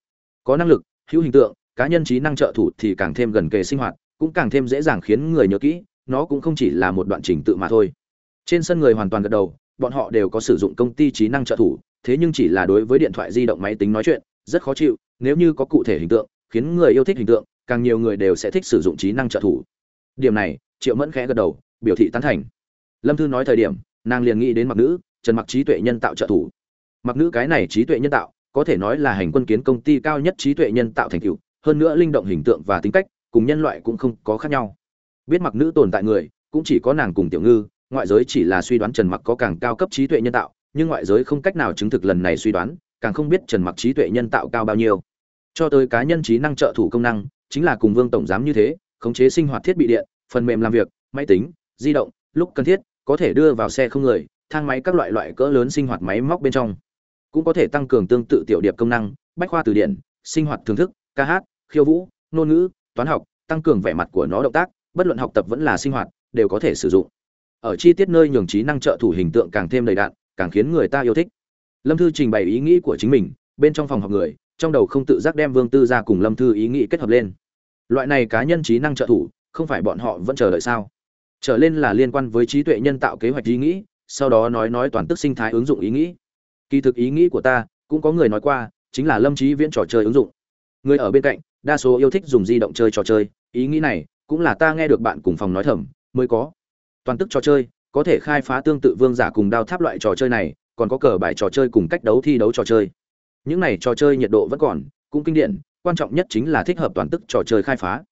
Có năng lực, hữu hình tượng, cá nhân trí năng trợ thủ thì càng thêm gần kề sinh hoạt, cũng càng thêm dễ dàng khiến người nhớ kỹ, nó cũng không chỉ là một đoạn trình tự mà thôi. Trên sân người hoàn toàn gật đầu, bọn họ đều có sử dụng công ty trí năng trợ thủ, thế nhưng chỉ là đối với điện thoại di động máy tính nói chuyện, rất khó chịu, nếu như có cụ thể hình tượng, khiến người yêu thích hình tượng, càng nhiều người đều sẽ thích sử dụng trí năng trợ thủ. Điểm này, triệu mẫn khẽ gật đầu, biểu thị tán thành lâm thư nói thời điểm, nàng liền nghĩ đến mặc nữ, trần mặc trí tuệ nhân tạo trợ thủ. Mặc nữ cái này trí tuệ nhân tạo, có thể nói là hành quân kiến công ty cao nhất trí tuệ nhân tạo thành tựu, hơn nữa linh động hình tượng và tính cách, cùng nhân loại cũng không có khác nhau. Biết mặc nữ tồn tại người, cũng chỉ có nàng cùng tiểu ngư, ngoại giới chỉ là suy đoán trần mặc có càng cao cấp trí tuệ nhân tạo, nhưng ngoại giới không cách nào chứng thực lần này suy đoán, càng không biết trần mặc trí tuệ nhân tạo cao bao nhiêu. Cho tới cá nhân trí năng trợ thủ công năng, chính là cùng vương tổng giám như thế, khống chế sinh hoạt thiết bị điện, phần mềm làm việc, máy tính, di động, lúc cần thiết có thể đưa vào xe không người, thang máy các loại loại cỡ lớn sinh hoạt máy móc bên trong. Cũng có thể tăng cường tương tự tiểu điệp công năng, bách khoa từ điển, sinh hoạt thưởng thức, ca hát, khiêu vũ, ngôn ngữ, toán học, tăng cường vẻ mặt của nó động tác, bất luận học tập vẫn là sinh hoạt, đều có thể sử dụng. Ở chi tiết nơi nhường trí năng trợ thủ hình tượng càng thêm đầy đạn càng khiến người ta yêu thích. Lâm thư trình bày ý nghĩ của chính mình, bên trong phòng học người, trong đầu không tự giác đem vương tư ra cùng lâm thư ý nghĩ kết hợp lên. Loại này cá nhân trí năng trợ thủ, không phải bọn họ vẫn chờ đợi sao? Trở lên là liên quan với trí tuệ nhân tạo kế hoạch ý nghĩ, sau đó nói nói toàn tức sinh thái ứng dụng ý nghĩ. Kỳ thực ý nghĩ của ta cũng có người nói qua, chính là lâm trí viễn trò chơi ứng dụng. Người ở bên cạnh, đa số yêu thích dùng di động chơi trò chơi, ý nghĩ này cũng là ta nghe được bạn cùng phòng nói thầm, mới có. Toàn tức trò chơi, có thể khai phá tương tự vương giả cùng đao tháp loại trò chơi này, còn có cờ bài trò chơi cùng cách đấu thi đấu trò chơi. Những này trò chơi nhiệt độ vẫn còn, cũng kinh điển, quan trọng nhất chính là thích hợp toàn tức trò chơi khai phá.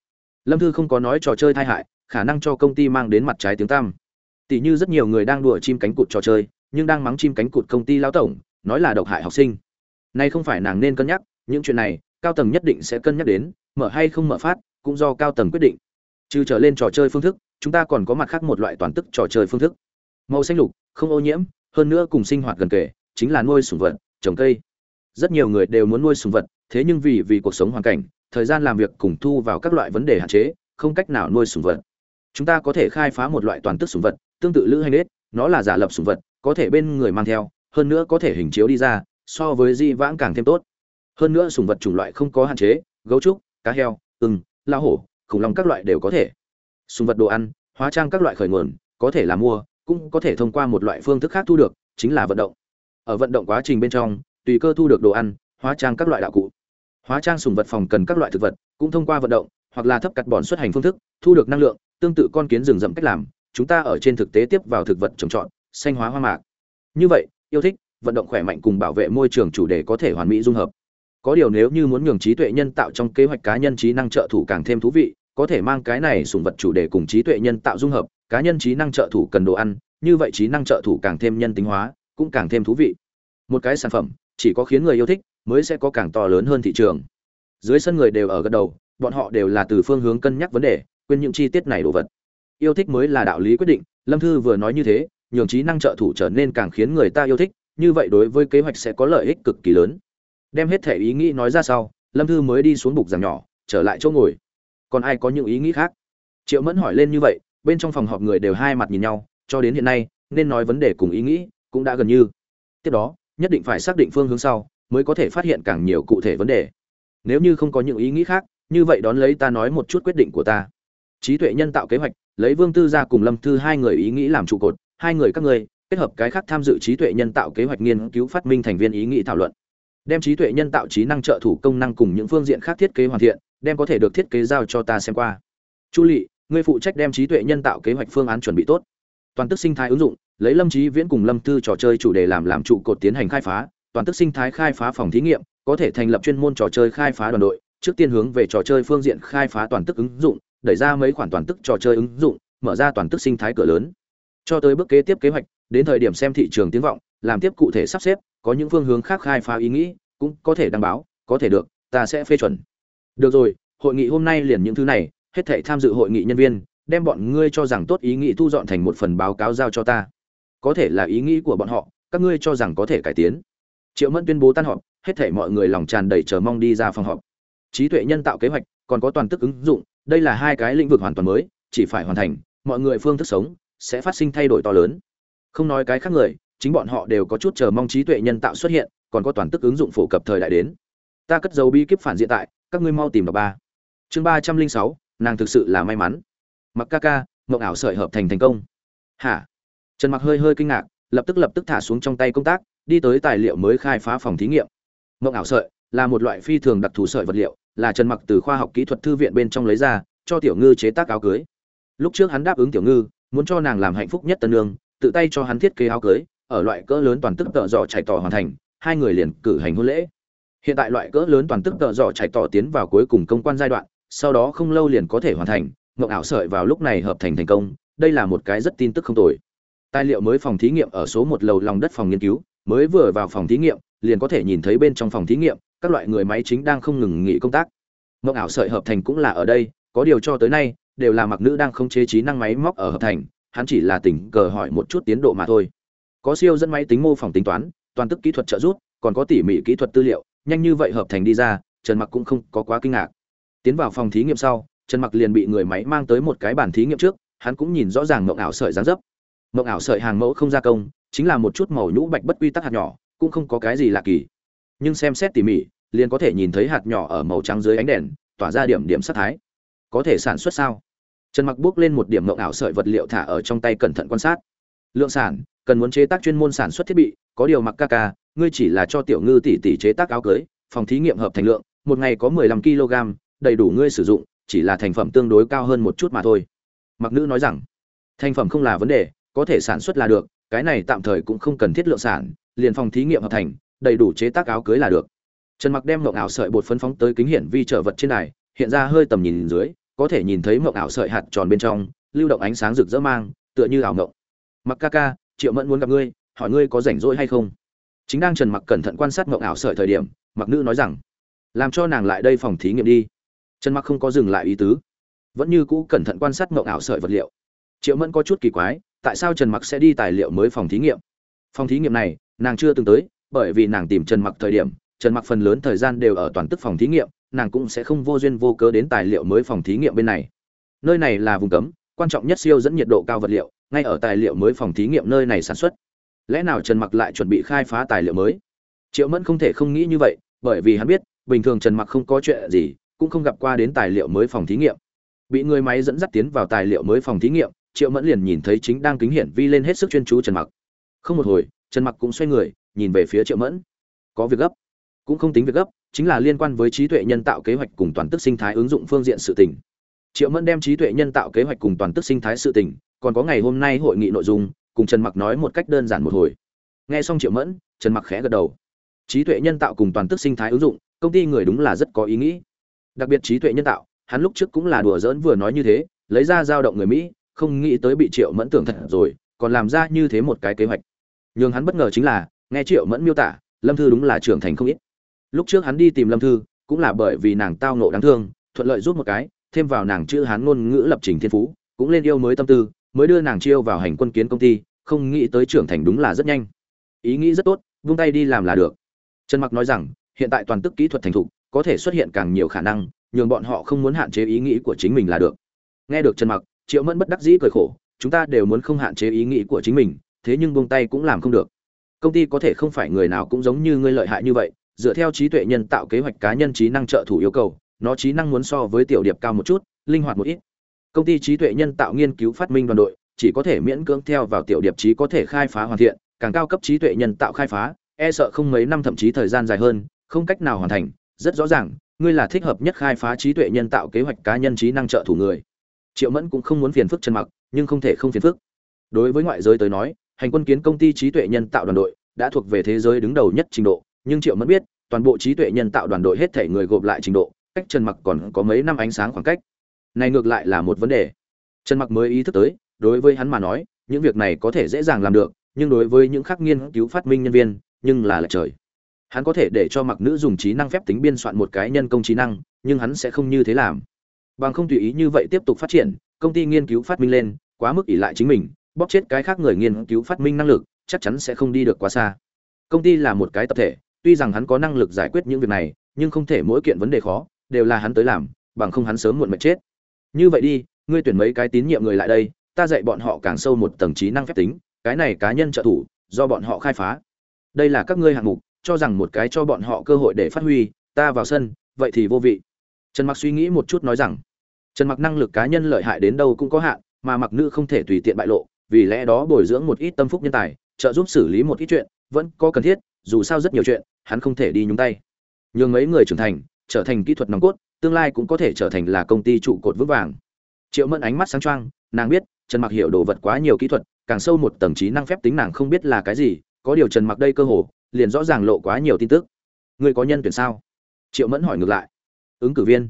Lâm thư không có nói trò chơi tai hại khả năng cho công ty mang đến mặt trái tiếng tăm. Tỷ như rất nhiều người đang đùa chim cánh cụt trò chơi, nhưng đang mắng chim cánh cụt công ty lão tổng, nói là độc hại học sinh. Nay không phải nàng nên cân nhắc, những chuyện này, cao tầng nhất định sẽ cân nhắc đến, mở hay không mở phát, cũng do cao tầng quyết định. Trừ trở lên trò chơi phương thức, chúng ta còn có mặt khác một loại toàn tức trò chơi phương thức. Màu xanh lục, không ô nhiễm, hơn nữa cùng sinh hoạt gần kề, chính là nuôi sủng vật, trồng cây. Rất nhiều người đều muốn nuôi sủng vật, thế nhưng vì vì cuộc sống hoàn cảnh, thời gian làm việc cùng thu vào các loại vấn đề hạn chế, không cách nào nuôi sủng vật chúng ta có thể khai phá một loại toàn tức sủng vật tương tự lữ hành nết, nó là giả lập sủng vật có thể bên người mang theo hơn nữa có thể hình chiếu đi ra so với di vãng càng thêm tốt. Hơn nữa sủng vật chủng loại không có hạn chế gấu trúc cá heo ưng lao hổ khủng long các loại đều có thể. Sùng vật đồ ăn hóa trang các loại khởi nguồn có thể là mua cũng có thể thông qua một loại phương thức khác thu được chính là vận động. Ở vận động quá trình bên trong tùy cơ thu được đồ ăn hóa trang các loại đạo cụ. Hóa trang sùng vật phòng cần các loại thực vật cũng thông qua vận động hoặc là thấp cắt bọn xuất hành phương thức, thu được năng lượng, tương tự con kiến rừng rậm cách làm, chúng ta ở trên thực tế tiếp vào thực vật trồng trọt, xanh hóa hoa mạc. Như vậy, yêu thích, vận động khỏe mạnh cùng bảo vệ môi trường chủ đề có thể hoàn mỹ dung hợp. Có điều nếu như muốn nhường trí tuệ nhân tạo trong kế hoạch cá nhân trí năng trợ thủ càng thêm thú vị, có thể mang cái này sùng vật chủ đề cùng trí tuệ nhân tạo dung hợp, cá nhân trí năng trợ thủ cần đồ ăn, như vậy trí năng trợ thủ càng thêm nhân tính hóa, cũng càng thêm thú vị. Một cái sản phẩm, chỉ có khiến người yêu thích, mới sẽ có càng to lớn hơn thị trường. Dưới sân người đều ở gật đầu bọn họ đều là từ phương hướng cân nhắc vấn đề, quên những chi tiết này đồ vật. Yêu thích mới là đạo lý quyết định, lâm thư vừa nói như thế, nhường trí năng trợ thủ trở nên càng khiến người ta yêu thích, như vậy đối với kế hoạch sẽ có lợi ích cực kỳ lớn. Đem hết thể ý nghĩ nói ra sau, lâm thư mới đi xuống bục giảng nhỏ, trở lại chỗ ngồi. Còn ai có những ý nghĩ khác? Triệu mẫn hỏi lên như vậy, bên trong phòng họp người đều hai mặt nhìn nhau, cho đến hiện nay, nên nói vấn đề cùng ý nghĩ cũng đã gần như. Tiếp đó, nhất định phải xác định phương hướng sau, mới có thể phát hiện càng nhiều cụ thể vấn đề. Nếu như không có những ý nghĩ khác như vậy đón lấy ta nói một chút quyết định của ta. Trí tuệ nhân tạo kế hoạch, lấy vương tư gia cùng lâm thư hai người ý nghĩ làm trụ cột, hai người các ngươi, kết hợp cái khác tham dự trí tuệ nhân tạo kế hoạch nghiên cứu phát minh thành viên ý nghĩ thảo luận. Đem trí tuệ nhân tạo trí năng trợ thủ công năng cùng những phương diện khác thiết kế hoàn thiện, đem có thể được thiết kế giao cho ta xem qua. Chu lị người phụ trách đem trí tuệ nhân tạo kế hoạch phương án chuẩn bị tốt. Toàn tức sinh thái ứng dụng, lấy lâm trí viễn cùng lâm thư trò chơi chủ đề làm làm trụ cột tiến hành khai phá. Toàn tức sinh thái khai phá phòng thí nghiệm, có thể thành lập chuyên môn trò chơi khai phá đoàn đội trước tiên hướng về trò chơi phương diện khai phá toàn tức ứng dụng, đẩy ra mấy khoản toàn tức trò chơi ứng dụng, mở ra toàn tức sinh thái cửa lớn. Cho tới bước kế tiếp kế hoạch, đến thời điểm xem thị trường tiếng vọng, làm tiếp cụ thể sắp xếp, có những phương hướng khác khai phá ý nghĩ, cũng có thể đăng báo, có thể được, ta sẽ phê chuẩn. Được rồi, hội nghị hôm nay liền những thứ này, hết thảy tham dự hội nghị nhân viên, đem bọn ngươi cho rằng tốt ý nghĩ thu dọn thành một phần báo cáo giao cho ta. Có thể là ý nghĩ của bọn họ, các ngươi cho rằng có thể cải tiến. Triệu mẫn tuyên bố tan họp, hết thảy mọi người lòng tràn đầy chờ mong đi ra phòng họp trí tuệ nhân tạo kế hoạch, còn có toàn tức ứng dụng, đây là hai cái lĩnh vực hoàn toàn mới, chỉ phải hoàn thành, mọi người phương thức sống sẽ phát sinh thay đổi to lớn. Không nói cái khác người, chính bọn họ đều có chút chờ mong trí tuệ nhân tạo xuất hiện, còn có toàn tức ứng dụng phổ cập thời đại đến. Ta cất dấu bi kíp phản diện tại, các ngươi mau tìm đọc ba. Chương ba trăm linh sáu, nàng thực sự là may mắn. Mặc ca ca, mộng ảo sợi hợp thành thành công. Hả? Trần mặc hơi hơi kinh ngạc, lập tức lập tức thả xuống trong tay công tác, đi tới tài liệu mới khai phá phòng thí nghiệm. Mộng ảo sợi là một loại phi thường đặc thù sợi vật liệu là trần mặc từ khoa học kỹ thuật thư viện bên trong lấy ra, cho tiểu ngư chế tác áo cưới. Lúc trước hắn đáp ứng tiểu ngư, muốn cho nàng làm hạnh phúc nhất tân lương tự tay cho hắn thiết kế áo cưới, ở loại cỡ lớn toàn tức tợ dò chạy tỏ hoàn thành, hai người liền cử hành hôn lễ. Hiện tại loại cỡ lớn toàn tức tợ dò chạy tỏ tiến vào cuối cùng công quan giai đoạn, sau đó không lâu liền có thể hoàn thành mộng ảo sợi vào lúc này hợp thành thành công, đây là một cái rất tin tức không tồi. Tài liệu mới phòng thí nghiệm ở số một lầu lòng đất phòng nghiên cứu, mới vừa vào phòng thí nghiệm, liền có thể nhìn thấy bên trong phòng thí nghiệm các loại người máy chính đang không ngừng nghỉ công tác. Mộng ảo sợi hợp thành cũng là ở đây, có điều cho tới nay, đều là mặc nữ đang không chế trí năng máy móc ở hợp thành, hắn chỉ là tình cờ hỏi một chút tiến độ mà thôi. Có siêu dẫn máy tính mô phỏng tính toán, toàn tức kỹ thuật trợ giúp, còn có tỉ mỉ kỹ thuật tư liệu, nhanh như vậy hợp thành đi ra, trần mặc cũng không có quá kinh ngạc. Tiến vào phòng thí nghiệm sau, trần mặc liền bị người máy mang tới một cái bàn thí nghiệm trước, hắn cũng nhìn rõ ràng mộng ảo sợi dáng dấp. Mộng ảo sợi hàng mẫu không gia công, chính là một chút màu nhũ bạch bất quy tắc hạt nhỏ, cũng không có cái gì lạ kỳ nhưng xem xét tỉ mỉ, liền có thể nhìn thấy hạt nhỏ ở màu trắng dưới ánh đèn, tỏa ra điểm điểm sắc thái. Có thể sản xuất sao? Trần mặc bước lên một điểm mộng ảo sợi vật liệu thả ở trong tay cẩn thận quan sát. Lượng sản, cần muốn chế tác chuyên môn sản xuất thiết bị, có điều mặc ca ca, ngươi chỉ là cho tiểu ngư tỷ tỷ chế tác áo cưới, phòng thí nghiệm hợp thành lượng, một ngày có 15 kg, đầy đủ ngươi sử dụng, chỉ là thành phẩm tương đối cao hơn một chút mà thôi. Mặc nữ nói rằng, thành phẩm không là vấn đề, có thể sản xuất là được, cái này tạm thời cũng không cần thiết lượng sản, liền phòng thí nghiệm hợp thành đầy đủ chế tác áo cưới là được. Trần mặc đem mộng ảo sợi bột phấn phóng tới kính hiển vi trở vật trên này hiện ra hơi tầm nhìn dưới, có thể nhìn thấy mộng ảo sợi hạt tròn bên trong, lưu động ánh sáng rực rỡ mang, tựa như ảo mộng. Mặc ca ca, triệu mẫn muốn gặp ngươi, hỏi ngươi có rảnh rỗi hay không? Chính đang trần mặc cẩn thận quan sát mộng ảo sợi thời điểm, mặc nữ nói rằng, làm cho nàng lại đây phòng thí nghiệm đi. Trần mặc không có dừng lại ý tứ, vẫn như cũ cẩn thận quan sát mộng ảo sợi vật liệu. Triệu mẫn có chút kỳ quái, tại sao trần mặc sẽ đi tài liệu mới phòng thí nghiệm? Phòng thí nghiệm này, nàng chưa từng tới bởi vì nàng tìm trần mặc thời điểm, trần mặc phần lớn thời gian đều ở toàn tức phòng thí nghiệm, nàng cũng sẽ không vô duyên vô cớ đến tài liệu mới phòng thí nghiệm bên này. Nơi này là vùng cấm, quan trọng nhất siêu dẫn nhiệt độ cao vật liệu, ngay ở tài liệu mới phòng thí nghiệm nơi này sản xuất. Lẽ nào trần mặc lại chuẩn bị khai phá tài liệu mới? Triệu mẫn không thể không nghĩ như vậy, bởi vì hắn biết, bình thường trần mặc không có chuyện gì, cũng không gặp qua đến tài liệu mới phòng thí nghiệm. Bị người máy dẫn dắt tiến vào tài liệu mới phòng thí nghiệm, triệu mẫn liền nhìn thấy chính đang kính hiển vi lên hết sức chuyên chú trần mặc. Không một hồi, trần mặc cũng xoay người nhìn về phía triệu mẫn. Có việc gấp. Cũng không tính việc gấp, chính là liên quan với trí tuệ nhân tạo kế hoạch cùng toàn tức sinh thái ứng dụng phương diện sự tỉnh triệu mẫn đem trí tuệ nhân tạo kế hoạch cùng toàn tức sinh thái sự tỉnh còn có ngày hôm nay hội nghị nội dung, cùng trần mặc nói một cách đơn giản một hồi. Nghe xong triệu mẫn, trần mặc khẽ gật đầu. Trí tuệ nhân tạo cùng toàn tức sinh thái ứng dụng, công ty người đúng là rất có ý nghĩ. Đặc biệt trí tuệ nhân tạo, hắn lúc trước cũng là đùa giỡn vừa nói như thế, lấy ra dao động người mỹ, không nghĩ tới bị triệu mẫn tưởng thật rồi, còn làm ra như thế một cái kế hoạch. Nhưng hắn bất ngờ chính là nghe triệu mẫn miêu tả, lâm thư đúng là trưởng thành không ít. Lúc trước hắn đi tìm lâm thư, cũng là bởi vì nàng tao nộ đáng thương, thuận lợi rút một cái, thêm vào nàng chữ hán ngôn ngữ lập trình thiên phú, cũng lên yêu mới tâm tư, mới đưa nàng chiêu vào hành quân kiến công ty, không nghĩ tới trưởng thành đúng là rất nhanh. Ý nghĩ rất tốt, vung tay đi làm là được. Trần mặc nói rằng, hiện tại toàn tức kỹ thuật thành thục, có thể xuất hiện càng nhiều khả năng, nhường bọn họ không muốn hạn chế ý nghĩ của chính mình là được. Nghe được trần mặc, triệu mẫn bất đắc dĩ cười khổ, chúng ta đều muốn không hạn chế ý nghĩ của chính mình, thế nhưng buông tay cũng làm không được công ty có thể không phải người nào cũng giống như ngươi lợi hại như vậy, dựa theo trí tuệ nhân tạo kế hoạch cá nhân trí năng trợ thủ yêu cầu, nó trí năng muốn so với tiểu điệp cao một chút, linh hoạt một ít. Công ty trí tuệ nhân tạo nghiên cứu phát minh đoàn đội, chỉ có thể miễn cưỡng theo vào tiểu điệp trí có thể khai phá hoàn thiện, càng cao cấp trí tuệ nhân tạo khai phá e sợ không mấy năm thậm chí thời gian dài hơn, không cách nào hoàn thành. Rất rõ ràng, ngươi là thích hợp nhất khai phá trí tuệ nhân tạo kế hoạch cá nhân trí năng trợ thủ người. Triệu mẫn cũng không muốn phiền phức chân mặc, nhưng không thể không phiền phức. Đối với ngoại giới tới nói hành quân kiến công ty trí tuệ nhân tạo đoàn đội, đã thuộc về thế giới đứng đầu nhất trình độ, nhưng triệu mẫn biết, toàn bộ trí tuệ nhân tạo đoàn đội hết thể người gộp lại trình độ, cách trần mặc còn có mấy năm ánh sáng khoảng cách. Này ngược lại là một vấn đề. Trần mặc mới ý thức tới, đối với hắn mà nói, những việc này có thể dễ dàng làm được, nhưng đối với những khắc nghiên cứu phát minh nhân viên, nhưng là lệch trời. Hắn có thể để cho mặc nữ dùng trí năng phép tính biên soạn một cái nhân công trí năng, nhưng hắn sẽ không như thế làm. Bằng không tùy ý như vậy tiếp tục phát triển, công ty nghiên cứu phát minh lên, quá mức ỷ lại chính mình bóp chết cái khác người nghiên cứu phát minh năng lực, chắc chắn sẽ không đi được quá xa. Công ty là một cái tập thể, tuy rằng hắn có năng lực giải quyết những việc này, nhưng không thể mỗi kiện vấn đề khó, đều là hắn tới làm, bằng không hắn sớm muộn mệt chết. Như vậy đi, ngươi tuyển mấy cái tín nhiệm người lại đây, ta dạy bọn họ càng sâu một tầng trí năng phép tính, cái này cá nhân trợ thủ, do bọn họ khai phá. Đây là các ngươi hạng mục, cho rằng một cái cho bọn họ cơ hội để phát huy, ta vào sân, vậy thì vô vị. Trần mặc suy nghĩ một chút nói rằng, trần mặc năng lực cá nhân lợi hại đến đâu cũng có hạn, mà mặc nữ không thể tùy tiện bại lộ vì lẽ đó bồi dưỡng một ít tâm phúc nhân tài, trợ giúp xử lý một ít chuyện, vẫn có cần thiết, dù sao rất nhiều chuyện, hắn không thể đi nhúng tay. Nhường mấy người trưởng thành, trở thành kỹ thuật nòng cốt, tương lai cũng có thể trở thành là công ty trụ cột vững vàng. Triệu mẫn ánh mắt sáng choang, nàng biết, trần mặc hiểu đồ vật quá nhiều kỹ thuật, càng sâu một tầng trí năng phép tính nàng không biết là cái gì, có điều trần mặc đây cơ hồ, liền rõ ràng lộ quá nhiều tin tức. Người có nhân tuyển sao? Triệu mẫn hỏi ngược lại. Ứng cử viên.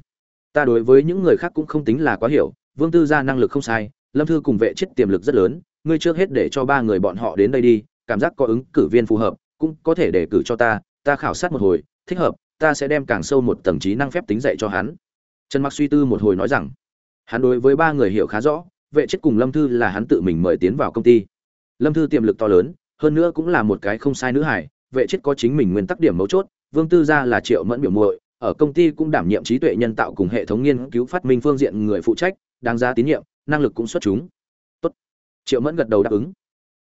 Ta đối với những người khác cũng không tính là quá hiểu, vương tư gia năng lực không sai, lâm thư cùng vệ chết tiềm lực rất lớn ngươi trước hết để cho ba người bọn họ đến đây đi, cảm giác có ứng cử viên phù hợp, cũng có thể để cử cho ta ta khảo sát một hồi, thích hợp, ta sẽ đem càng sâu một tầng trí năng phép tính dạy cho hắn. Trần mặc suy tư một hồi nói rằng, hắn đối với ba người hiểu khá rõ, vệ chết cùng lâm thư là hắn tự mình mời tiến vào công ty. Lâm thư tiềm lực to lớn, hơn nữa cũng là một cái không sai nữ hải vệ chết có chính mình nguyên tắc điểm mấu chốt, vương tư gia là triệu mẫn biểu muội, ở công ty cũng đảm nhiệm trí tuệ nhân tạo cùng hệ thống nghiên cứu phát minh phương diện người phụ trách, đáng ra tín nhiệm, năng lực cũng xuất chúng triệu mẫn gật đầu đáp ứng.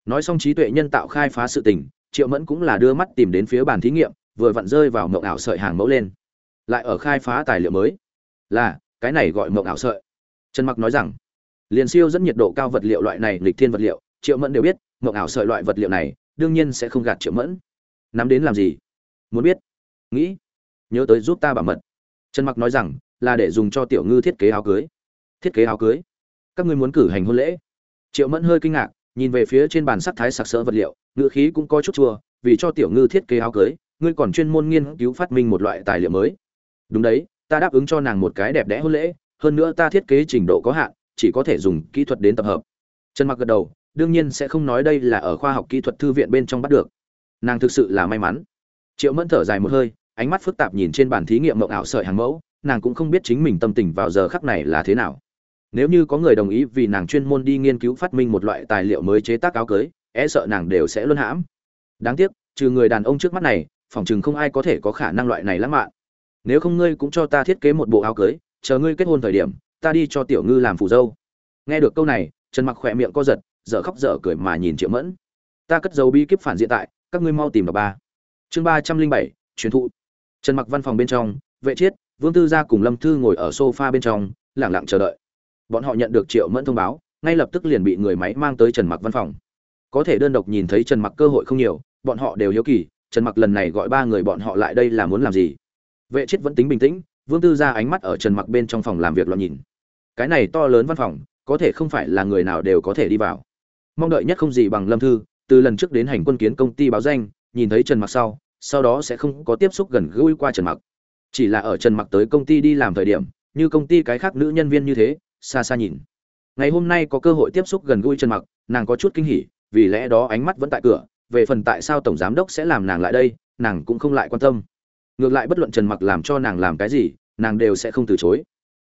Nói xong trí tuệ nhân tạo khai phá sự tình, triệu mẫn cũng là đưa mắt tìm đến phía bàn thí nghiệm, vừa vặn rơi vào mộng ảo sợi hàng mẫu lên. Lại ở khai phá tài liệu mới. Là, cái này gọi mộng ảo sợi. Trần mặc nói rằng, liền siêu dẫn nhiệt độ cao vật liệu loại này lịch thiên vật liệu, triệu mẫn đều biết, mộng ảo sợi loại vật liệu này, đương nhiên sẽ không gạt triệu mẫn. Nắm đến làm gì? Muốn biết. Nghĩ. Nhớ tới giúp ta bảo mật. Trần mặc nói rằng, là để dùng cho tiểu ngư thiết kế áo cưới. Thiết kế áo cưới? Các ngươi muốn cử hành hôn lễ? Triệu mẫn hơi kinh ngạc, nhìn về phía trên bàn sắc thái sặc sỡ vật liệu, ngữ khí cũng có chút chua, vì cho tiểu ngư thiết kế áo cưới, ngươi còn chuyên môn nghiên cứu phát minh một loại tài liệu mới. Đúng đấy, ta đáp ứng cho nàng một cái đẹp đẽ hôn lễ, hơn nữa ta thiết kế trình độ có hạn, chỉ có thể dùng kỹ thuật đến tập hợp. Trần mặc gật đầu, đương nhiên sẽ không nói đây là ở khoa học kỹ thuật thư viện bên trong bắt được. Nàng thực sự là may mắn. Triệu mẫn thở dài một hơi, ánh mắt phức tạp nhìn trên bàn thí nghiệm mộng ảo sợi hàng mẫu, nàng cũng không biết chính mình tâm tình vào giờ khắc này là thế nào nếu như có người đồng ý vì nàng chuyên môn đi nghiên cứu phát minh một loại tài liệu mới chế tác áo cưới e sợ nàng đều sẽ luân hãm. Đáng tiếc, trừ người đàn ông trước mắt này phỏng chừng không ai có thể có khả năng loại này lãng mạn. Nếu không ngươi cũng cho ta thiết kế một bộ áo cưới, chờ ngươi kết hôn thời điểm, ta đi cho tiểu ngư làm phù dâu. Nghe được câu này, trần mặc khỏe miệng co giật, dở khóc dở cười mà nhìn triệu mẫn. Ta cất dấu bi kíp phản diện tại, các ngươi mau tìm đọc ba. Chương ba trăm linh bảy, truyền thụ. Trần mặc văn phòng bên trong, vệ chiết, vương tư gia cùng lâm thư ngồi ở sofa bên trong lẳng lặng chờ đợi bọn họ nhận được triệu mẫn thông báo, ngay lập tức liền bị người máy mang tới trần mặc văn phòng. Có thể đơn độc nhìn thấy trần mặc cơ hội không nhiều, bọn họ đều hiếu kỳ, trần mặc lần này gọi ba người bọn họ lại đây là muốn làm gì? Vệ chết vẫn tính bình tĩnh, vương tư ra ánh mắt ở trần mặc bên trong phòng làm việc lo nhìn. Cái này to lớn văn phòng, có thể không phải là người nào đều có thể đi vào. Mong đợi nhất không gì bằng lâm thư, từ lần trước đến hành quân kiến công ty báo danh, nhìn thấy trần mặc sau sau đó sẽ không có tiếp xúc gần gũi qua trần mặc. Chỉ là ở trần mặc tới công ty đi làm thời điểm, như công ty cái khác nữ nhân viên như thế xa xa nhìn. Ngày hôm nay có cơ hội tiếp xúc gần gũi trần mặc, nàng có chút kinh hỉ, vì lẽ đó ánh mắt vẫn tại cửa, về phần tại sao tổng giám đốc sẽ làm nàng lại đây, nàng cũng không lại quan tâm. Ngược lại bất luận trần mặc làm cho nàng làm cái gì, nàng đều sẽ không từ chối.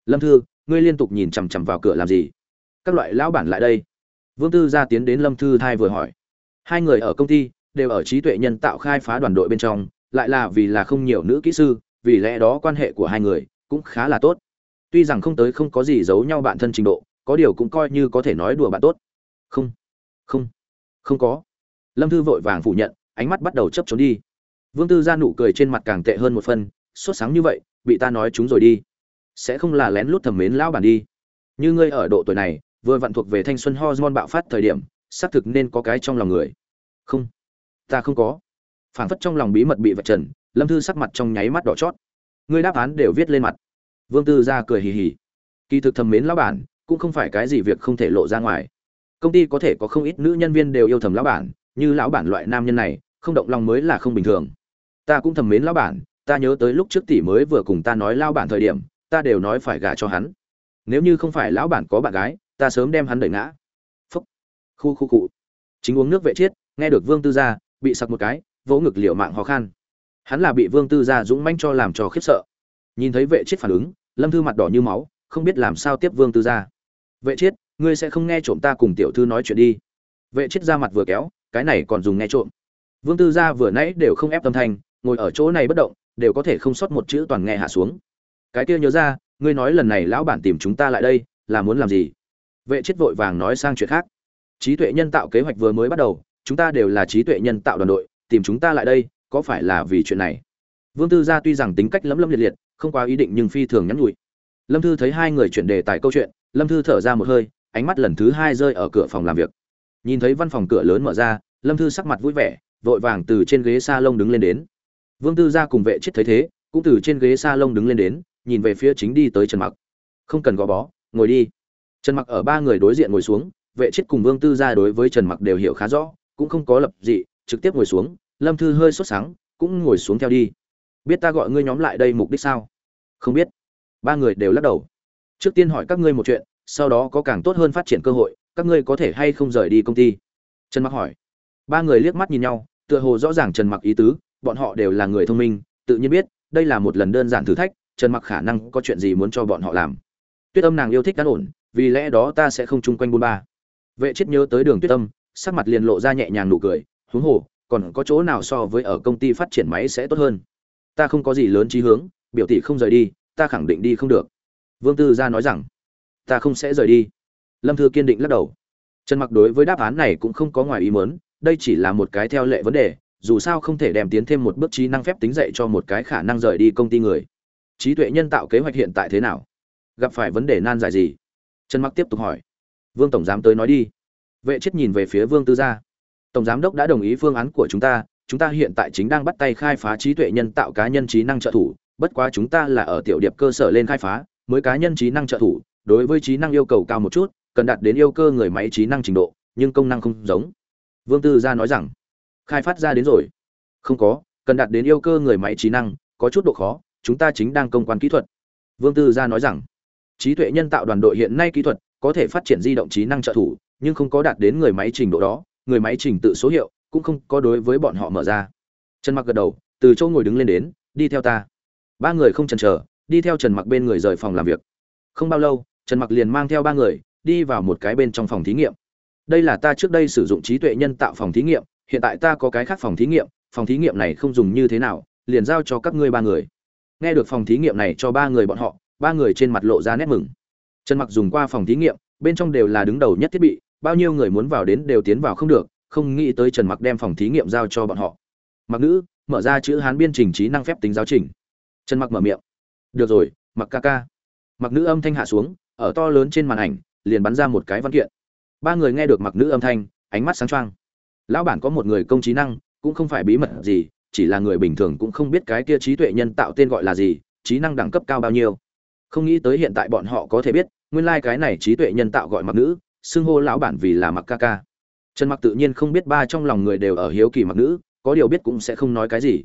Lâm thư, ngươi liên tục nhìn chằm chằm vào cửa làm gì? Các loại lão bản lại đây. Vương tư gia tiến đến lâm thư thai vừa hỏi. Hai người ở công ty, đều ở trí tuệ nhân tạo khai phá đoàn đội bên trong, lại là vì là không nhiều nữ kỹ sư, vì lẽ đó quan hệ của hai người cũng khá là tốt tuy rằng không tới không có gì giấu nhau bạn thân trình độ, có điều cũng coi như có thể nói đùa bạn tốt. Không không không có. Lâm thư vội vàng phủ nhận, ánh mắt bắt đầu chấp trốn đi. Vương tư ra nụ cười trên mặt càng tệ hơn một phân sốt sáng như vậy, bị ta nói chúng rồi đi. Sẽ không là lén lút thầm mến lão bản đi. Như ngươi ở độ tuổi này, vừa vặn thuộc về thanh xuân hormone bạo phát thời điểm, xác thực nên có cái trong lòng người. Không, ta không có. Phảng phất trong lòng bí mật bị vạch trần, lâm thư sắc mặt trong nháy mắt đỏ chót. Ngươi đáp án đều viết lên mặt vương tư ra cười hì hì. Kỳ thực thầm mến lão bản, cũng không phải cái gì việc không thể lộ ra ngoài. Công ty có thể có không ít nữ nhân viên đều yêu thầm lão bản, như lão bản loại nam nhân này, không động lòng mới là không bình thường. Ta cũng thầm mến lão bản, ta nhớ tới lúc trước tỷ mới vừa cùng ta nói lão bản thời điểm, ta đều nói phải gả cho hắn. Nếu như không phải lão bản có bạn gái, ta sớm đem hắn đẩy ngã. Phúc. Khu khu cụ chính uống nước vệ chiết, nghe được vương tư gia, bị sặc một cái, vỗ ngực liều mạng khó khăn hắn là bị vương tư gia dũng manh cho làm cho khiếp sợ nhìn thấy vệ chết phản ứng lâm thư mặt đỏ như máu không biết làm sao tiếp vương tư gia vệ chết, ngươi sẽ không nghe trộm ta cùng tiểu thư nói chuyện đi. Vệ chết ra mặt vừa kéo cái này còn dùng nghe trộm. Vương tư gia vừa nãy đều không ép tâm thanh ngồi ở chỗ này bất động đều có thể không sót một chữ toàn nghe hạ xuống. Cái kia nhớ ra ngươi nói lần này lão bản tìm chúng ta lại đây là muốn làm gì? Vệ chết vội vàng nói sang chuyện khác. Trí tuệ nhân tạo kế hoạch vừa mới bắt đầu chúng ta đều là trí tuệ nhân tạo đoàn đội tìm chúng ta lại đây có phải là vì chuyện này? Vương tư gia tuy rằng tính cách lấm lấm liệt liệt không quá ý định nhưng phi thường nhắn nhủi. Lâm thư thấy hai người chuyển đề tài câu chuyện, lâm thư thở ra một hơi, ánh mắt lần thứ hai rơi ở cửa phòng làm việc. Nhìn thấy văn phòng cửa lớn mở ra, lâm thư sắc mặt vui vẻ, vội vàng từ trên ghế s a lông đứng lên đến. Vương tư gia cùng vệ chết thấy thế, cũng từ trên ghế s a lông đứng lên đến, nhìn về phía chính đi tới trần mặc. Không cần gò bó, ngồi đi. Trần mặc ở ba người đối diện ngồi xuống, vệ chết cùng vương tư gia đối với trần mặc đều hiểu khá rõ, cũng không có lập dị, trực tiếp ngồi xuống, lâm thư hơi sốt sáng cũng ngồi xuống theo đi biết ta gọi ngươi nhóm lại đây mục đích sao? Không biết. Ba người đều lắc đầu. Trước tiên hỏi các ngươi một chuyện, sau đó có càng tốt hơn phát triển cơ hội, các ngươi có thể hay không rời đi công ty? Trần mặc hỏi. Ba người liếc mắt nhìn nhau, tựa hồ rõ ràng trần mặc ý tứ, bọn họ đều là người thông minh, tự nhiên biết, đây là một lần đơn giản thử thách, trần mặc khả năng có chuyện gì muốn cho bọn họ làm. Tuyết âm nàng yêu thích cán ổn, vì lẽ đó ta sẽ không chung quanh buôn ba. Vệ chết nhớ tới đường tuyết âm, sắc mặt liền lộ ra nhẹ nhàng nụ cười, huống hồ, còn có chỗ nào so với ở công ty phát triển máy sẽ tốt hơn? Ta không có gì lớn trí hướng, biểu tỷ không rời đi, ta khẳng định đi không được. Vương tư gia nói rằng, ta không sẽ rời đi. Lâm thư kiên định lắc đầu. Trần mặc đối với đáp án này cũng không có ngoài ý muốn, đây chỉ là một cái theo lệ vấn đề, dù sao không thể đem tiến thêm một bước trí năng phép tính dạy cho một cái khả năng rời đi công ty người. Trí tuệ nhân tạo kế hoạch hiện tại thế nào? Gặp phải vấn đề nan giải gì? Trần mặc tiếp tục hỏi. Vương tổng giám tới nói đi. Vệ chết nhìn về phía vương tư gia. Tổng giám đốc đã đồng ý phương án của chúng ta chúng ta hiện tại chính đang bắt tay khai phá trí tuệ nhân tạo cá nhân trí năng trợ thủ, bất quá chúng ta là ở tiểu điệp cơ sở lên khai phá, mới cá nhân trí năng trợ thủ, đối với trí năng yêu cầu cao một chút, cần đạt đến yêu cơ người máy trí năng trình độ, nhưng công năng không giống. Vương tư gia nói rằng, khai phát ra đến rồi. Không có, cần đạt đến yêu cơ người máy trí năng, có chút độ khó, chúng ta chính đang công quan kỹ thuật. Vương tư gia nói rằng, trí tuệ nhân tạo đoàn đội hiện nay kỹ thuật có thể phát triển di động trí năng trợ thủ, nhưng không có đạt đến người máy trình độ đó, người máy trình tự số hiệu cũng không có đối với bọn họ mở ra. Trần mặc gật đầu, từ chỗ ngồi đứng lên đến, đi theo ta. Ba người không chần chờ, đi theo trần mặc bên người rời phòng làm việc. Không bao lâu, trần mặc liền mang theo ba người, đi vào một cái bên trong phòng thí nghiệm. Đây là ta trước đây sử dụng trí tuệ nhân tạo phòng thí nghiệm, hiện tại ta có cái khác phòng thí nghiệm, phòng thí nghiệm này không dùng như thế nào, liền giao cho các ngươi ba người. Nghe được phòng thí nghiệm này cho ba người bọn họ, ba người trên mặt lộ ra nét mừng. Trần mặc dùng qua phòng thí nghiệm, bên trong đều là đứng đầu nhất thiết bị, bao nhiêu người muốn vào đến đều tiến vào không được không nghĩ tới trần mặc đem phòng thí nghiệm giao cho bọn họ. Mặc nữ, mở ra chữ hán biên trình trí năng phép tính giáo trình. Trần mặc mở miệng. Được rồi, mặc ca ca. Mặc nữ âm thanh hạ xuống, ở to lớn trên màn ảnh, liền bắn ra một cái văn kiện. Ba người nghe được mặc nữ âm thanh, ánh mắt sáng choang. Lão bản có một người công trí năng, cũng không phải bí mật gì, chỉ là người bình thường cũng không biết cái kia trí tuệ nhân tạo tên gọi là gì, trí năng đẳng cấp cao bao nhiêu. Không nghĩ tới hiện tại bọn họ có thể biết, nguyên lai cái này trí tuệ nhân tạo gọi mặc nữ, xưng hô lão bản vì là mặc ca ca trần mặc tự nhiên không biết ba trong lòng người đều ở hiếu kỳ mặc nữ, có điều biết cũng sẽ không nói cái gì.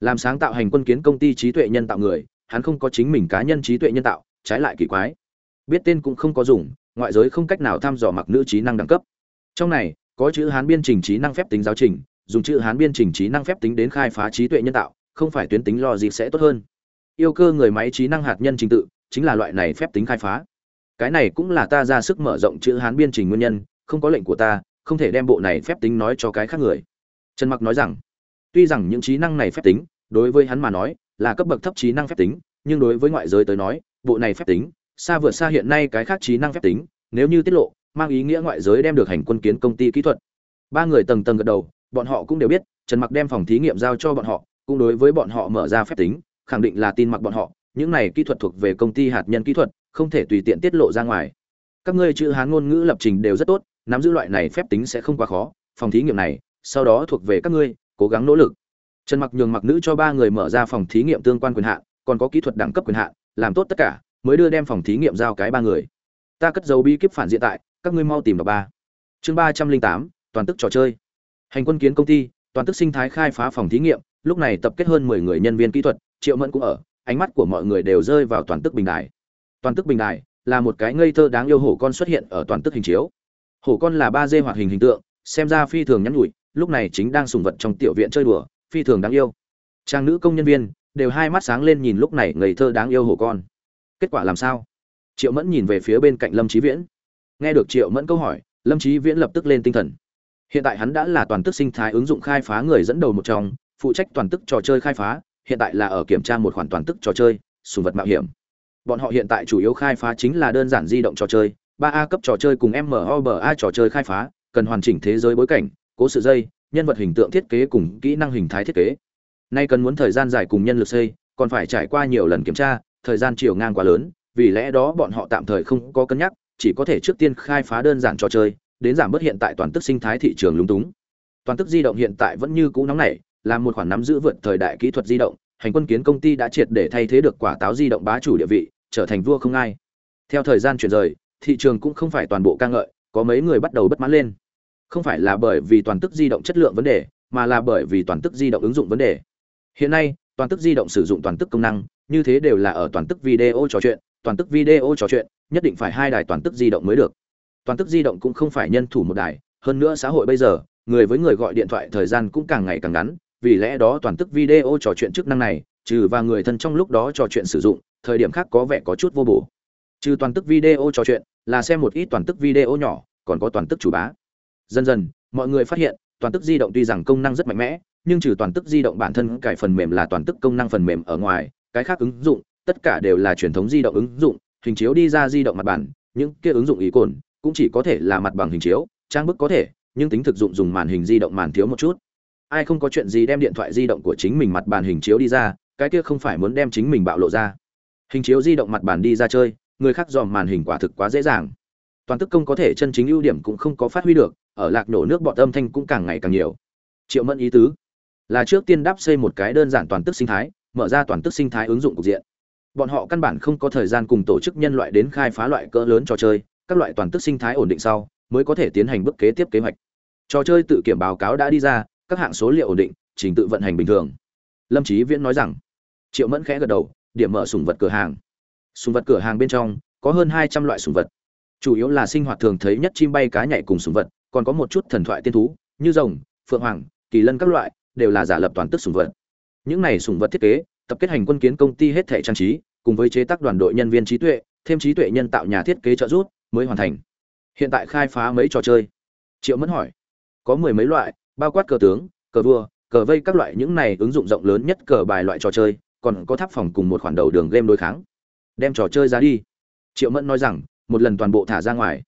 Làm sáng tạo hành quân kiến công ty trí tuệ nhân tạo người, hắn không có chính mình cá nhân trí tuệ nhân tạo, trái lại kỳ quái. Biết tên cũng không có dùng, ngoại giới không cách nào thăm dò mặc nữ trí năng đẳng cấp. Trong này, có chữ hán biên trình trí năng phép tính giáo trình, dùng chữ hán biên trình trí năng phép tính đến khai phá trí tuệ nhân tạo, không phải tuyến tính lo gì sẽ tốt hơn. Yêu cơ người máy trí năng hạt nhân trình tự, chính là loại này phép tính khai phá. Cái này cũng là ta ra sức mở rộng chữ hán biên trình nguyên nhân, không có lệnh của ta không thể đem bộ này phép tính nói cho cái khác người. Trần mặc nói rằng, tuy rằng những trí năng này phép tính, đối với hắn mà nói, là cấp bậc thấp trí năng phép tính, nhưng đối với ngoại giới tới nói, bộ này phép tính, xa vượt xa hiện nay cái khác trí năng phép tính, nếu như tiết lộ, mang ý nghĩa ngoại giới đem được hành quân kiến công ty kỹ thuật. Ba người tầng tầng gật đầu, bọn họ cũng đều biết, trần mặc đem phòng thí nghiệm giao cho bọn họ, cũng đối với bọn họ mở ra phép tính, khẳng định là tin mặc bọn họ, những này kỹ thuật thuộc về công ty hạt nhân kỹ thuật, không thể tùy tiện tiết lộ ra ngoài. Các ngươi chữ hán ngôn ngữ lập trình đều rất tốt nắm giữ loại này phép tính sẽ không quá khó, phòng thí nghiệm này, sau đó thuộc về các ngươi, cố gắng nỗ lực. Trần mặc nhường mặc nữ cho ba người mở ra phòng thí nghiệm tương quan quyền hạn, còn có kỹ thuật đẳng cấp quyền hạn, làm tốt tất cả, mới đưa đem phòng thí nghiệm giao cái ba người. Ta cất dấu bi kíp phản diện tại, các ngươi mau tìm vào ba. Chương ba trăm linh tám, toàn tức trò chơi. Hành quân kiến công ty, toàn tức sinh thái khai phá phòng thí nghiệm, lúc này tập kết hơn mười người nhân viên kỹ thuật, triệu mẫn cũng ở, ánh mắt của mọi người đều rơi vào toàn tức bình đài. Toàn tức bình đài là một cái ngây thơ đáng yêu hổ con xuất hiện ở toàn tức hình chiếu hổ con là ba d hoạt hình hình tượng, xem ra phi thường nhắn nhủi, lúc này chính đang sùng vật trong tiểu viện chơi đùa, phi thường đáng yêu. Trang nữ công nhân viên, đều hai mắt sáng lên nhìn lúc này ngây thơ đáng yêu hổ con. Kết quả làm sao? Triệu mẫn nhìn về phía bên cạnh lâm trí viễn. Nghe được triệu mẫn câu hỏi, lâm trí viễn lập tức lên tinh thần. Hiện tại hắn đã là toàn tức sinh thái ứng dụng khai phá người dẫn đầu một trong, phụ trách toàn tức trò chơi khai phá, hiện tại là ở kiểm tra một khoản toàn tức trò chơi, sùng vật mạo hiểm. Bọn họ hiện tại chủ yếu khai phá chính là đơn giản di động trò chơi ba a cấp trò chơi cùng moba trò chơi khai phá, cần hoàn chỉnh thế giới bối cảnh, cố sự dây, nhân vật hình tượng thiết kế cùng kỹ năng hình thái thiết kế. Nay cần muốn thời gian dài cùng nhân lực xây, còn phải trải qua nhiều lần kiểm tra, thời gian chiều ngang quá lớn, vì lẽ đó bọn họ tạm thời không có cân nhắc, chỉ có thể trước tiên khai phá đơn giản trò chơi, đến giảm bớt hiện tại toàn tức sinh thái thị trường lúng túng. Toàn tức di động hiện tại vẫn như cũ nóng nảy, là một khoản nắm giữ vượt thời đại kỹ thuật di động, hành quân kiến công ty đã triệt để thay thế được quả táo di động bá chủ địa vị, trở thành vua không ai. Theo thời gian chuyển rời thị trường cũng không phải toàn bộ ca ngợi, có mấy người bắt đầu bất mãn lên. Không phải là bởi vì toàn tức di động chất lượng vấn đề, mà là bởi vì toàn tức di động ứng dụng vấn đề. Hiện nay, toàn tức di động sử dụng toàn tức công năng, như thế đều là ở toàn tức video trò chuyện, toàn tức video trò chuyện, nhất định phải hai đài toàn tức di động mới được. Toàn tức di động cũng không phải nhân thủ một đài, hơn nữa xã hội bây giờ, người với người gọi điện thoại thời gian cũng càng ngày càng ngắn, vì lẽ đó toàn tức video trò chuyện chức năng này, trừ và người thân trong lúc đó trò chuyện sử dụng, thời điểm khác có vẻ có chút vô bổ trừ toàn tức video trò chuyện, là xem một ít toàn tức video nhỏ, còn có toàn tức chủ bá. Dần dần, mọi người phát hiện, toàn tức di động tuy rằng công năng rất mạnh mẽ, nhưng trừ toàn tức di động bản thân cải phần mềm là toàn tức công năng phần mềm ở ngoài, cái khác ứng dụng, tất cả đều là truyền thống di động ứng dụng, hình chiếu đi ra di động mặt bản, những kia ứng dụng ý cồn, cũng chỉ có thể là mặt bằng hình chiếu, trang bức có thể, nhưng tính thực dụng dùng màn hình di động màn thiếu một chút. Ai không có chuyện gì đem điện thoại di động của chính mình mặt bàn hình chiếu đi ra, cái kia không phải muốn đem chính mình bạo lộ ra. Hình chiếu di động mặt bàn đi ra chơi người khác dòm màn hình quả thực quá dễ dàng. Toàn tức công có thể chân chính ưu điểm cũng không có phát huy được, ở lạc nổ nước bọt âm thanh cũng càng ngày càng nhiều. Triệu mẫn ý tứ, là trước tiên đáp xây một cái đơn giản toàn tức sinh thái, mở ra toàn tức sinh thái ứng dụng cục diện. Bọn họ căn bản không có thời gian cùng tổ chức nhân loại đến khai phá loại cỡ lớn trò chơi, các loại toàn tức sinh thái ổn định sau, mới có thể tiến hành bước kế tiếp kế hoạch. Trò chơi tự kiểm báo cáo đã đi ra, các hạng số liệu ổn định, trình tự vận hành bình thường. Lâm trí viễn nói rằng, triệu mẫn khẽ gật đầu, điểm mở sùng vật cửa hàng sùng vật cửa hàng bên trong, có hơn hai trăm loại sùng vật. Chủ yếu là sinh hoạt thường thấy nhất chim bay cá nhảy cùng sùng vật, còn có một chút thần thoại tiên thú, như rồng, phượng hoàng, kỳ lân các loại, đều là giả lập toàn tức sùng vật. Những này sùng vật thiết kế, tập kết hành quân kiến công ty hết thể trang trí, cùng với chế tác đoàn đội nhân viên trí tuệ, thêm trí tuệ nhân tạo nhà thiết kế trợ giúp, mới hoàn thành. Hiện tại khai phá mấy trò chơi? Triệu mẫn hỏi. Có mười mấy loại, bao quát cờ tướng, cờ vua, cờ vây các loại, những này ứng dụng rộng lớn nhất cờ bài loại trò chơi, còn có tháp phòng cùng một khoản đầu đường game đối kháng đem trò chơi ra đi. Triệu mẫn nói rằng, một lần toàn bộ thả ra ngoài.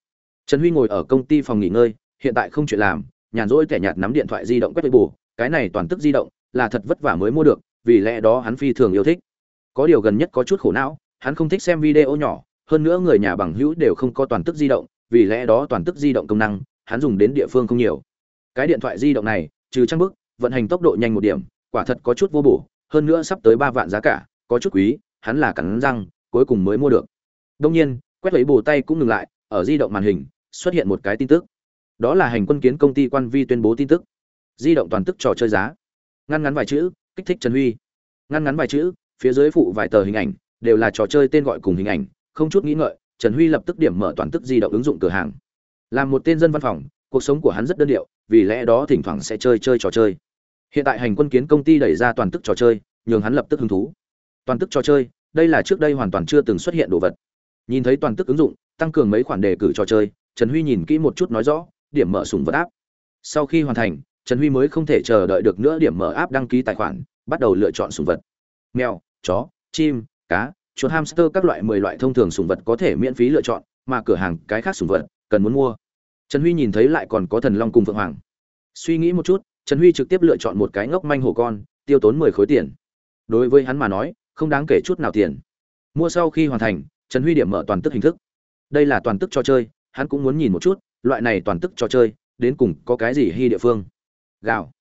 Trần huy ngồi ở công ty phòng nghỉ ngơi, hiện tại không chuyện làm, nhàn rỗi kẻ nhạt nắm điện thoại di động quét bù cái này toàn tức di động, là thật vất vả mới mua được, vì lẽ đó hắn phi thường yêu thích. Có điều gần nhất có chút khổ não, hắn không thích xem video nhỏ, hơn nữa người nhà bằng hữu đều không có toàn tức di động, vì lẽ đó toàn tức di động công năng, hắn dùng đến địa phương không nhiều. Cái điện thoại di động này, trừ trang bức, vận hành tốc độ nhanh một điểm, quả thật có chút vô bổ, hơn nữa sắp tới ba vạn giá cả, có chút quý, hắn là cắn răng cuối cùng mới mua được. Đông nhiên, quét lấy bồ tay cũng ngừng lại, ở di động màn hình, xuất hiện một cái tin tức. Đó là hành quân kiến công ty quan vi tuyên bố tin tức. Di động toàn tức trò chơi giá. Ngăn ngắn vài chữ, kích thích trần huy. Ngăn ngắn vài chữ, phía dưới phụ vài tờ hình ảnh, đều là trò chơi tên gọi cùng hình ảnh, không chút nghĩ ngợi, trần huy lập tức điểm mở toàn tức di động ứng dụng cửa hàng. Làm một tên dân văn phòng, cuộc sống của hắn rất đơn điệu, vì lẽ đó thỉnh thoảng sẽ chơi chơi trò chơi. Hiện tại hành quân kiến công ty đẩy ra toàn tức trò chơi, nhường hắn lập tức hứng thú. Toàn tức trò chơi đây là trước đây hoàn toàn chưa từng xuất hiện đồ vật. Nhìn thấy toàn tức ứng dụng, tăng cường mấy khoản đề cử trò chơi, trần huy nhìn kỹ một chút nói rõ, điểm mở sùng vật áp sau khi hoàn thành, trần huy mới không thể chờ đợi được nữa điểm mở áp đăng ký tài khoản, bắt đầu lựa chọn sùng vật. Mèo, chó, chim, cá, chuột, hamster các loại mười loại thông thường sùng vật có thể miễn phí lựa chọn, mà cửa hàng cái khác sùng vật, cần muốn mua. Trần huy nhìn thấy lại còn có thần long cùng phượng hoàng. Suy nghĩ một chút, trần huy trực tiếp lựa chọn một cái ngốc manh hổ con, tiêu tốn mười khối tiền. Đối với hắn mà nói không đáng kể chút nào tiền. Mua sau khi hoàn thành, trần huy điểm mở toàn tức hình thức. Đây là toàn tức cho chơi, hắn cũng muốn nhìn một chút, loại này toàn tức cho chơi, đến cùng có cái gì hy địa phương. Gào.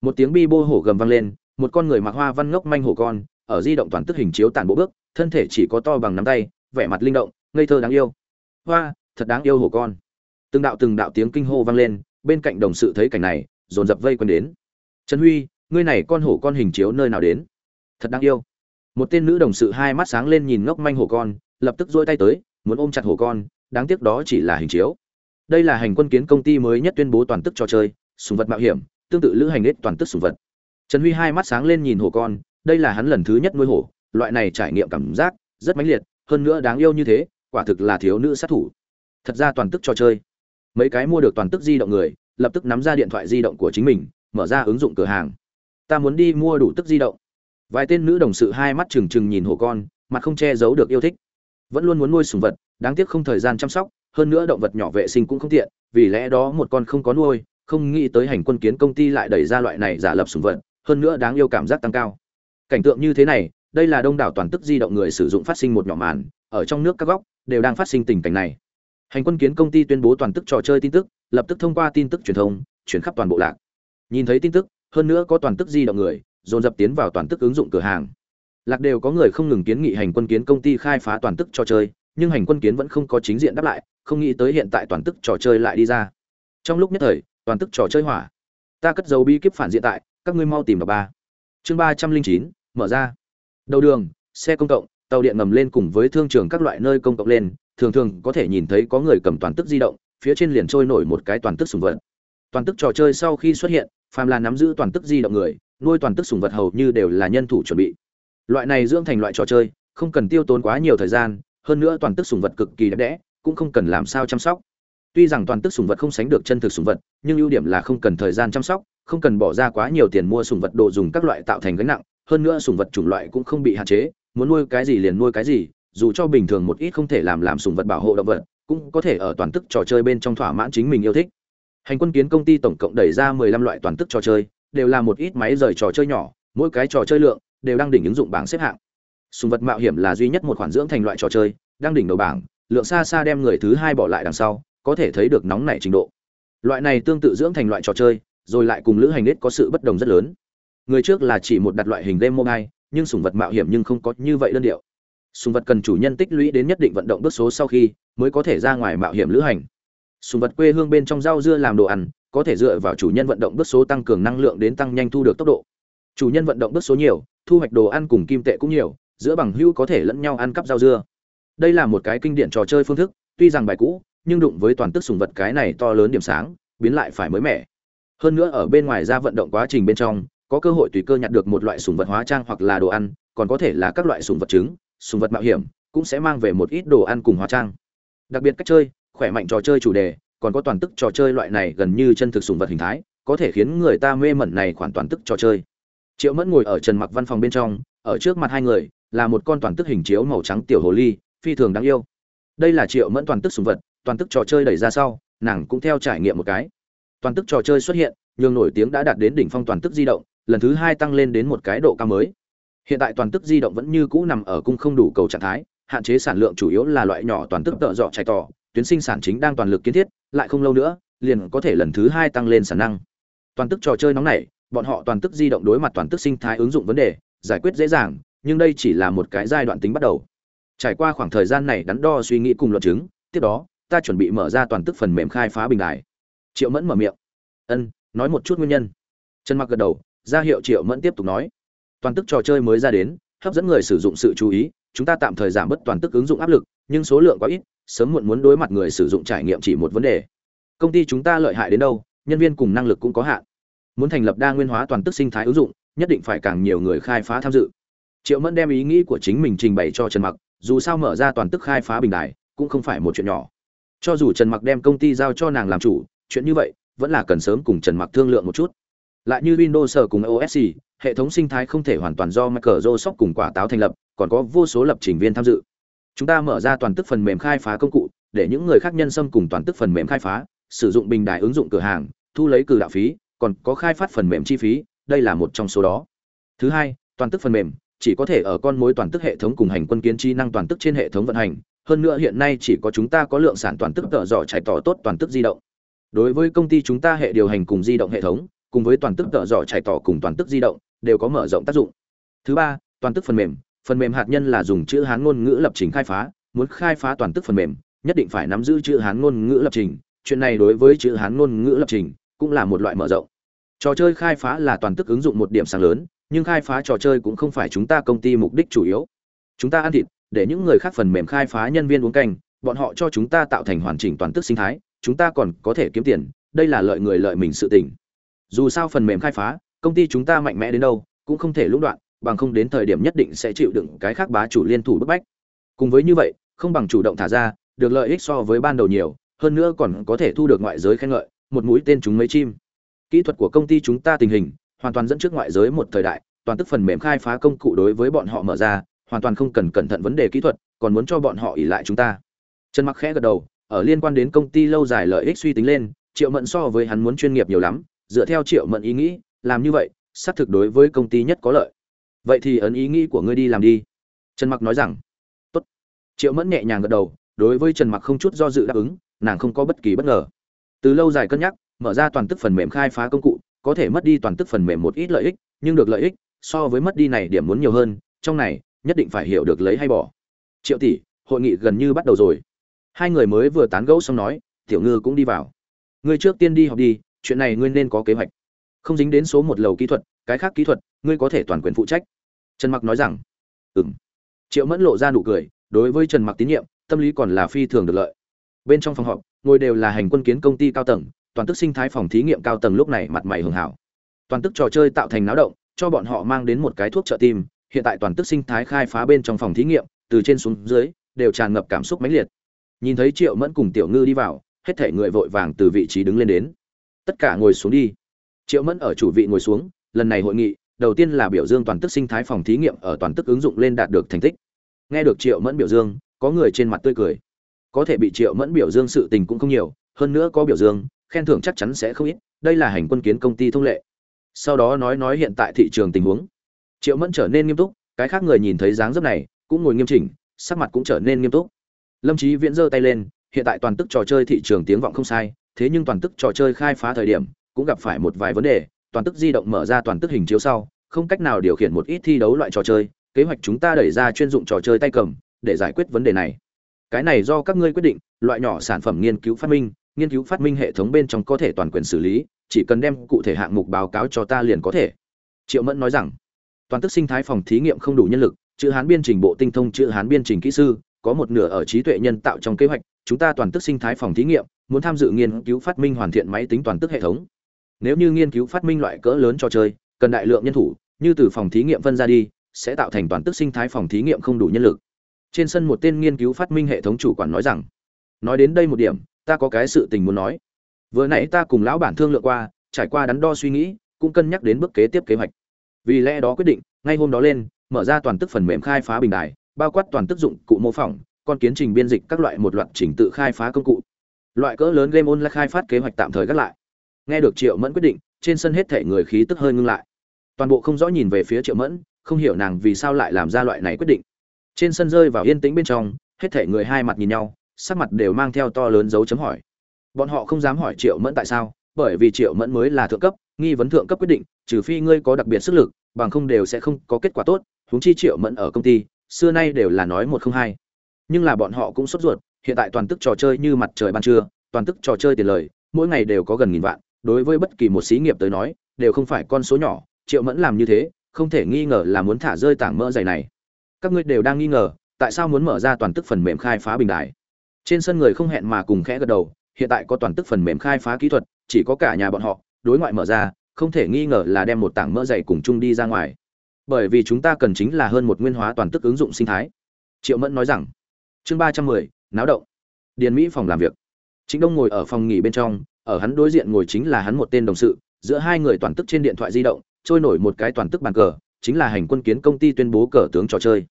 Một tiếng bi bô hổ gầm vang lên, một con người mặc hoa văn ngốc manh hổ con, ở di động toàn tức hình chiếu tản bộ bước, thân thể chỉ có to bằng nắm tay, vẻ mặt linh động, ngây thơ đáng yêu. Hoa, thật đáng yêu hổ con. Từng đạo từng đạo tiếng kinh hô vang lên, bên cạnh đồng sự thấy cảnh này, dồn dập vây quanh đến. Trần huy, ngươi này con hổ con hình chiếu nơi nào đến? Thật đáng yêu một tên nữ đồng sự hai mắt sáng lên nhìn ngốc manh hổ con, lập tức dỗi tay tới, muốn ôm chặt hổ con, đáng tiếc đó chỉ là hình chiếu. Đây là hành quân kiến công ty mới nhất tuyên bố toàn tức trò chơi, sùng vật mạo hiểm, tương tự lữ hành hết toàn tức sùng vật. Trần huy hai mắt sáng lên nhìn hổ con, đây là hắn lần thứ nhất nuôi hổ, loại này trải nghiệm cảm giác, rất mãnh liệt, hơn nữa đáng yêu như thế, quả thực là thiếu nữ sát thủ. Thật ra toàn tức trò chơi, mấy cái mua được toàn tức di động người, lập tức nắm ra điện thoại di động của chính mình, mở ra ứng dụng cửa hàng. Ta muốn đi mua đủ tức di động vài tên nữ đồng sự hai mắt trừng trừng nhìn hổ con, mặt không che giấu được yêu thích. Vẫn luôn muốn nuôi sùng vật, đáng tiếc không thời gian chăm sóc, hơn nữa động vật nhỏ vệ sinh cũng không tiện, vì lẽ đó một con không có nuôi, không nghĩ tới hành quân kiến công ty lại đẩy ra loại này giả lập sùng vật, hơn nữa đáng yêu cảm giác tăng cao. Cảnh tượng như thế này, đây là đông đảo toàn tức di động người sử dụng phát sinh một nhỏ màn, ở trong nước các góc, đều đang phát sinh tình cảnh này. Hành quân kiến công ty tuyên bố toàn tức trò chơi tin tức, lập tức thông qua tin tức truyền thông, chuyển khắp toàn bộ lạc. Nhìn thấy tin tức, hơn nữa có toàn tức di động người dồn dập tiến vào toàn tức ứng dụng cửa hàng. Lạc đều có người không ngừng kiến nghị hành quân kiến công ty khai phá toàn tức trò chơi, nhưng hành quân kiến vẫn không có chính diện đáp lại, không nghĩ tới hiện tại toàn tức trò chơi lại đi ra. Trong lúc nhất thời, toàn tức trò chơi hỏa. Ta cất dấu bi kíp phản diện tại, các ngươi mau tìm vào ba. Chương ba trăm linh chín, mở ra. Đầu đường, xe công cộng, tàu điện ngầm lên cùng với thương trường các loại nơi công cộng lên, thường thường có thể nhìn thấy có người cầm toàn tức di động, phía trên liền trôi nổi một cái toàn tức sùng vật. Toàn tức trò chơi sau khi xuất hiện, phàm là nắm giữ toàn tức di động người nuôi toàn tức sùng vật hầu như đều là nhân thủ chuẩn bị. Loại này dưỡng thành loại trò chơi, không cần tiêu tốn quá nhiều thời gian, hơn nữa toàn tức sùng vật cực kỳ đẹp đẽ, cũng không cần làm sao chăm sóc. Tuy rằng toàn tức sùng vật không sánh được chân thực sùng vật, nhưng ưu điểm là không cần thời gian chăm sóc, không cần bỏ ra quá nhiều tiền mua sùng vật đồ dùng các loại tạo thành gánh nặng, hơn nữa sùng vật chủng loại cũng không bị hạn chế, muốn nuôi cái gì liền nuôi cái gì, dù cho bình thường một ít không thể làm làm sùng vật bảo hộ động vật, cũng có thể ở toàn tức trò chơi bên trong thỏa mãn chính mình yêu thích. Hành quân kiến công ty tổng cộng đẩy ra 15 loại toàn tức trò chơi đều là một ít máy rời trò chơi nhỏ, mỗi cái trò chơi lượng đều đang đỉnh ứng dụng bảng xếp hạng. Sùng vật mạo hiểm là duy nhất một khoản dưỡng thành loại trò chơi, đang đỉnh đầu bảng, lượng xa xa đem người thứ hai bỏ lại đằng sau, có thể thấy được nóng nảy trình độ. Loại này tương tự dưỡng thành loại trò chơi, rồi lại cùng lữ hành nết có sự bất đồng rất lớn. Người trước là chỉ một đặt loại hình game mobile, nhưng sùng vật mạo hiểm nhưng không có như vậy đơn điệu. Sùng vật cần chủ nhân tích lũy đến nhất định vận động bước số sau khi mới có thể ra ngoài mạo hiểm lữ hành. Sùng vật quê hương bên trong rau dưa làm đồ ăn có thể dựa vào chủ nhân vận động bước số tăng cường năng lượng đến tăng nhanh thu được tốc độ. Chủ nhân vận động bước số nhiều, thu hoạch đồ ăn cùng kim tệ cũng nhiều, giữa bằng hữu có thể lẫn nhau ăn cắp rau dưa. Đây là một cái kinh điển trò chơi phương thức, tuy rằng bài cũ, nhưng đụng với toàn tức sùng vật cái này to lớn điểm sáng, biến lại phải mới mẻ. Hơn nữa ở bên ngoài ra vận động quá trình bên trong, có cơ hội tùy cơ nhặt được một loại sùng vật hóa trang hoặc là đồ ăn, còn có thể là các loại sùng vật trứng, sùng vật mạo hiểm, cũng sẽ mang về một ít đồ ăn cùng hóa trang. Đặc biệt cách chơi, khỏe mạnh trò chơi chủ đề còn có toàn tức trò chơi loại này gần như chân thực sùng vật hình thái, có thể khiến người ta mê mẩn này khoản toàn tức trò chơi. Triệu mẫn ngồi ở trần mặc văn phòng bên trong, ở trước mặt hai người, là một con toàn tức hình chiếu màu trắng tiểu hồ ly, phi thường đáng yêu. Đây là triệu mẫn toàn tức sùng vật, toàn tức trò chơi đẩy ra sau, nàng cũng theo trải nghiệm một cái. Toàn tức trò chơi xuất hiện, nhường nổi tiếng đã đạt đến đỉnh phong toàn tức di động, lần thứ hai tăng lên đến một cái độ cao mới. Hiện tại toàn tức di động vẫn như cũ nằm ở cung không đủ cầu trạng thái, hạn chế sản lượng chủ yếu là loại nhỏ toàn tức tợ dọ chạy tỏ, tuyến sinh sản chính đang toàn lực kiến thiết lại không lâu nữa, liền có thể lần thứ hai tăng lên sản năng. Toàn tức trò chơi nóng này, bọn họ toàn tức di động đối mặt toàn tức sinh thái ứng dụng vấn đề, giải quyết dễ dàng, nhưng đây chỉ là một cái giai đoạn tính bắt đầu. Trải qua khoảng thời gian này đắn đo suy nghĩ cùng luận chứng, tiếp đó, ta chuẩn bị mở ra toàn tức phần mềm khai phá bình đài. Triệu mẫn mở miệng. Ân, nói một chút nguyên nhân. Trần mặc gật đầu, ra hiệu triệu mẫn tiếp tục nói. Toàn tức trò chơi mới ra đến, hấp dẫn người sử dụng sự chú ý, chúng ta tạm thời giảm bớt toàn tức ứng dụng áp lực, nhưng số lượng quá ít sớm muộn muốn đối mặt người sử dụng trải nghiệm chỉ một vấn đề. Công ty chúng ta lợi hại đến đâu, nhân viên cùng năng lực cũng có hạn. Muốn thành lập đa nguyên hóa toàn tức sinh thái ứng dụng, nhất định phải càng nhiều người khai phá tham dự. Triệu mẫn đem ý nghĩ của chính mình trình bày cho trần mặc, dù sao mở ra toàn tức khai phá bình đài, cũng không phải một chuyện nhỏ. Cho dù trần mặc đem công ty giao cho nàng làm chủ, chuyện như vậy vẫn là cần sớm cùng trần mặc thương lượng một chút. Lại như windows sở cùng osc hệ thống sinh thái không thể hoàn toàn do microsoft cùng quả táo thành lập, còn có vô số lập trình viên tham dự chúng ta mở ra toàn tức phần mềm khai phá công cụ để những người khác nhân xâm cùng toàn tức phần mềm khai phá sử dụng bình đài ứng dụng cửa hàng thu lấy cử đạo phí còn có khai phát phần mềm chi phí đây là một trong số đó thứ hai toàn tức phần mềm chỉ có thể ở con mối toàn tức hệ thống cùng hành quân kiến trí năng toàn tức trên hệ thống vận hành hơn nữa hiện nay chỉ có chúng ta có lượng sản toàn tức tợ dò chạy tỏ tốt toàn tức di động đối với công ty chúng ta hệ điều hành cùng di động hệ thống cùng với toàn tức tợ dò chạy tỏ cùng toàn tức di động đều có mở rộng tác dụng thứ ba toàn tức phần mềm phần mềm hạt nhân là dùng chữ hán ngôn ngữ lập trình khai phá, muốn khai phá toàn tức phần mềm, nhất định phải nắm giữ chữ hán ngôn ngữ lập trình. Chuyện này đối với chữ hán ngôn ngữ lập trình cũng là một loại mở rộng. Trò chơi khai phá là toàn tức ứng dụng một điểm sáng lớn, nhưng khai phá trò chơi cũng không phải chúng ta công ty mục đích chủ yếu. Chúng ta ăn thịt, để những người khác phần mềm khai phá nhân viên uống canh, bọn họ cho chúng ta tạo thành hoàn chỉnh toàn tức sinh thái, chúng ta còn có thể kiếm tiền, đây là lợi người lợi mình sự tình. dù sao phần mềm khai phá, công ty chúng ta mạnh mẽ đến đâu cũng không thể lũng đoạn bằng không đến thời điểm nhất định sẽ chịu đựng cái khác bá chủ liên thủ bức bách. Cùng với như vậy, không bằng chủ động thả ra, được lợi ích so với ban đầu nhiều, hơn nữa còn có thể thu được ngoại giới khen ngợi, một mũi tên chúng mấy chim. Kỹ thuật của công ty chúng ta tình hình, hoàn toàn dẫn trước ngoại giới một thời đại, toàn tức phần mềm khai phá công cụ đối với bọn họ mở ra, hoàn toàn không cần cẩn thận vấn đề kỹ thuật, còn muốn cho bọn họ ỉ lại chúng ta. Trần mặc khẽ gật đầu, ở liên quan đến công ty lâu dài lợi ích suy tính lên, triệu mẫn so với hắn muốn chuyên nghiệp nhiều lắm, dựa theo triệu mẫn ý nghĩ, làm như vậy, xác thực đối với công ty nhất có lợi vậy thì ấn ý nghĩ của ngươi đi làm đi. Trần mặc nói rằng. Tốt. Triệu mẫn nhẹ nhàng gật đầu, đối với trần mặc không chút do dự đáp ứng, nàng không có bất kỳ bất ngờ. Từ lâu dài cân nhắc, mở ra toàn tức phần mềm khai phá công cụ, có thể mất đi toàn tức phần mềm một ít lợi ích, nhưng được lợi ích so với mất đi này điểm muốn nhiều hơn, trong này nhất định phải hiểu được lấy hay bỏ. Triệu tỷ, hội nghị gần như bắt đầu rồi. Hai người mới vừa tán gẫu xong nói, tiểu ngư cũng đi vào. Ngươi trước tiên đi học đi, chuyện này ngươi nên có kế hoạch. Không dính đến số một lầu kỹ thuật cái khác kỹ thuật, ngươi có thể toàn quyền phụ trách. Trần mặc nói rằng ừ m triệu mẫn lộ ra nụ cười, đối với trần mặc tín nhiệm, tâm lý còn là phi thường được lợi. Bên trong phòng họp, ngồi đều là hành quân kiến công ty cao tầng, toàn tức sinh thái phòng thí nghiệm cao tầng lúc này mặt mày hưởng hảo. Toàn tức trò chơi tạo thành náo động, cho bọn họ mang đến một cái thuốc trợ tim, hiện tại toàn tức sinh thái khai phá bên trong phòng thí nghiệm, từ trên xuống dưới, đều tràn ngập cảm xúc mãnh liệt. Nhìn thấy triệu mẫn cùng tiểu ngư đi vào, hết thể người vội vàng từ vị trí đứng lên đến. Tất cả ngồi xuống đi. Triệu mẫn ở chủ vị ngồi xuống lần này hội nghị, đầu tiên là biểu dương toàn tức sinh thái phòng thí nghiệm ở toàn tức ứng dụng lên đạt được thành tích. Nghe được triệu mẫn biểu dương, có người trên mặt tươi cười. Có thể bị triệu mẫn biểu dương sự tình cũng không nhiều, hơn nữa có biểu dương, khen thưởng chắc chắn sẽ không ít, đây là hành quân kiến công ty thông lệ. Sau đó nói nói hiện tại thị trường tình huống. Triệu mẫn trở nên nghiêm túc, cái khác người nhìn thấy dáng dấp này, cũng ngồi nghiêm chỉnh, sắc mặt cũng trở nên nghiêm túc. Lâm trí viễn giơ tay lên, hiện tại toàn tức trò chơi thị trường tiếng vọng không sai, thế nhưng toàn tức trò chơi khai phá thời điểm, cũng gặp phải một vài vấn đề toàn tức di động mở ra toàn tức hình chiếu sau, không cách nào điều khiển một ít thi đấu loại trò chơi, kế hoạch chúng ta đẩy ra chuyên dụng trò chơi tay cầm, để giải quyết vấn đề này. Cái này do các ngươi quyết định, loại nhỏ sản phẩm nghiên cứu phát minh, nghiên cứu phát minh hệ thống bên trong có thể toàn quyền xử lý, chỉ cần đem cụ thể hạng mục báo cáo cho ta liền có thể. Triệu mẫn nói rằng. Toàn tức sinh thái phòng thí nghiệm không đủ nhân lực, chữ hán biên trình bộ tinh thông chữ hán biên trình kỹ sư, có một nửa ở trí tuệ nhân tạo trong kế hoạch, chúng ta toàn tức sinh thái phòng thí nghiệm, muốn tham dự nghiên cứu phát minh hoàn thiện máy tính toàn tức hệ thống nếu như nghiên cứu phát minh loại cỡ lớn cho chơi, cần đại lượng nhân thủ, như từ phòng thí nghiệm phân ra đi, sẽ tạo thành toàn tức sinh thái phòng thí nghiệm không đủ nhân lực. Trên sân một tên nghiên cứu phát minh hệ thống chủ quản nói rằng, nói đến đây một điểm, ta có cái sự tình muốn nói. Vừa nãy ta cùng lão bản thương lượng qua, trải qua đắn đo suy nghĩ, cũng cân nhắc đến bước kế tiếp kế hoạch. Vì lẽ đó quyết định, ngay hôm đó lên, mở ra toàn tức phần mềm khai phá bình đài, bao quát toàn tức dụng cụ mô phỏng, con kiến trình biên dịch các loại một loạt trình tự khai phá công cụ. Loại cỡ lớn game online khai phát kế hoạch tạm thời gác lại nghe được triệu mẫn quyết định, trên sân hết thể người khí tức hơi ngưng lại. Toàn bộ không rõ nhìn về phía triệu mẫn, không hiểu nàng vì sao lại làm ra loại này quyết định. Trên sân rơi vào yên tĩnh bên trong, hết thể người hai mặt nhìn nhau, sắc mặt đều mang theo to lớn dấu chấm hỏi. Bọn họ không dám hỏi triệu mẫn tại sao, bởi vì triệu mẫn mới là thượng cấp, nghi vấn thượng cấp quyết định, trừ phi ngươi có đặc biệt sức lực, bằng không đều sẽ không có kết quả tốt, huống chi triệu mẫn ở công ty, xưa nay đều là nói một không hai. Nhưng là bọn họ cũng sốt ruột, hiện tại toàn tức trò chơi như mặt trời ban trưa, toàn tức trò chơi tiền lời, mỗi ngày đều có gần nghìn vạn đối với bất kỳ một xí nghiệp tới nói, đều không phải con số nhỏ, triệu mẫn làm như thế, không thể nghi ngờ là muốn thả rơi tảng mỡ dày này. Các ngươi đều đang nghi ngờ, tại sao muốn mở ra toàn tức phần mềm khai phá bình đài? Trên sân người không hẹn mà cùng khẽ gật đầu, hiện tại có toàn tức phần mềm khai phá kỹ thuật, chỉ có cả nhà bọn họ, đối ngoại mở ra, không thể nghi ngờ là đem một tảng mỡ dày cùng chung đi ra ngoài. Bởi vì chúng ta cần chính là hơn một nguyên hóa toàn tức ứng dụng sinh thái. Triệu mẫn nói rằng, chương ba trăm mười, náo động. Điền mỹ phòng làm việc. Chính đông ngồi ở phòng nghỉ bên trong ở hắn đối diện ngồi chính là hắn một tên đồng sự, giữa hai người toàn tức trên điện thoại di động, trôi nổi một cái toàn tức bàn cờ, chính là hành quân kiến công ty tuyên bố cờ tướng trò chơi.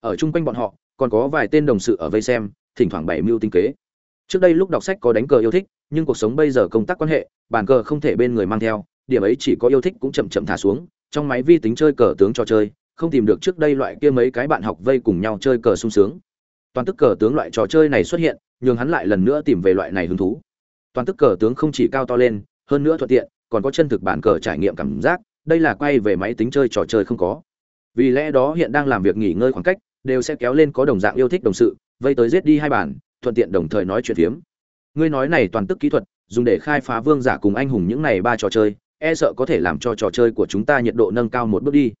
Ở chung quanh bọn họ, còn có vài tên đồng sự ở vây xem, thỉnh thoảng bảy mưu tinh kế. Trước đây lúc đọc sách có đánh cờ yêu thích, nhưng cuộc sống bây giờ công tác quan hệ, bàn cờ không thể bên người mang theo, điểm ấy chỉ có yêu thích cũng chậm chậm thả xuống, trong máy vi tính chơi cờ tướng trò chơi, không tìm được trước đây loại kia mấy cái bạn học vây cùng nhau chơi cờ sung sướng. Toàn tức cờ tướng loại trò chơi này xuất hiện, nhường hắn lại lần nữa tìm về loại này hứng thú toàn tức cờ tướng không chỉ cao to lên, hơn nữa thuận tiện, còn có chân thực bản cờ trải nghiệm cảm giác, đây là quay về máy tính chơi trò chơi không có. Vì lẽ đó hiện đang làm việc nghỉ ngơi khoảng cách, đều sẽ kéo lên có đồng dạng yêu thích đồng sự, vây tới giết đi hai bản, thuận tiện đồng thời nói chuyện phiếm. Ngươi nói này toàn tức kỹ thuật, dùng để khai phá vương giả cùng anh hùng những này ba trò chơi e sợ có thể làm cho trò chơi của chúng ta nhiệt độ nâng cao một bước đi.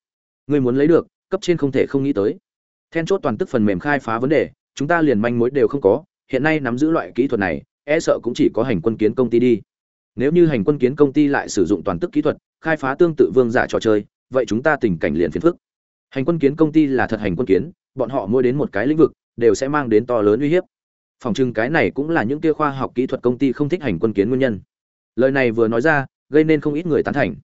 Ngươi muốn lấy được, cấp trên không thể không nghĩ tới. Then chốt toàn tức phần mềm khai phá vấn đề, chúng ta liền manh mối đều không có, hiện nay nắm giữ loại kỹ thuật này e sợ cũng chỉ có hành quân kiến công ty đi. Nếu như hành quân kiến công ty lại sử dụng toàn tức kỹ thuật, khai phá tương tự vương giả trò chơi, vậy chúng ta tình cảnh liền phiền phức. Hành quân kiến công ty là thật hành quân kiến, bọn họ mua đến một cái lĩnh vực, đều sẽ mang đến to lớn uy hiếp. Phòng trưng cái này cũng là những kia khoa học kỹ thuật công ty không thích hành quân kiến nguyên nhân. Lời này vừa nói ra, gây nên không ít người tán thành.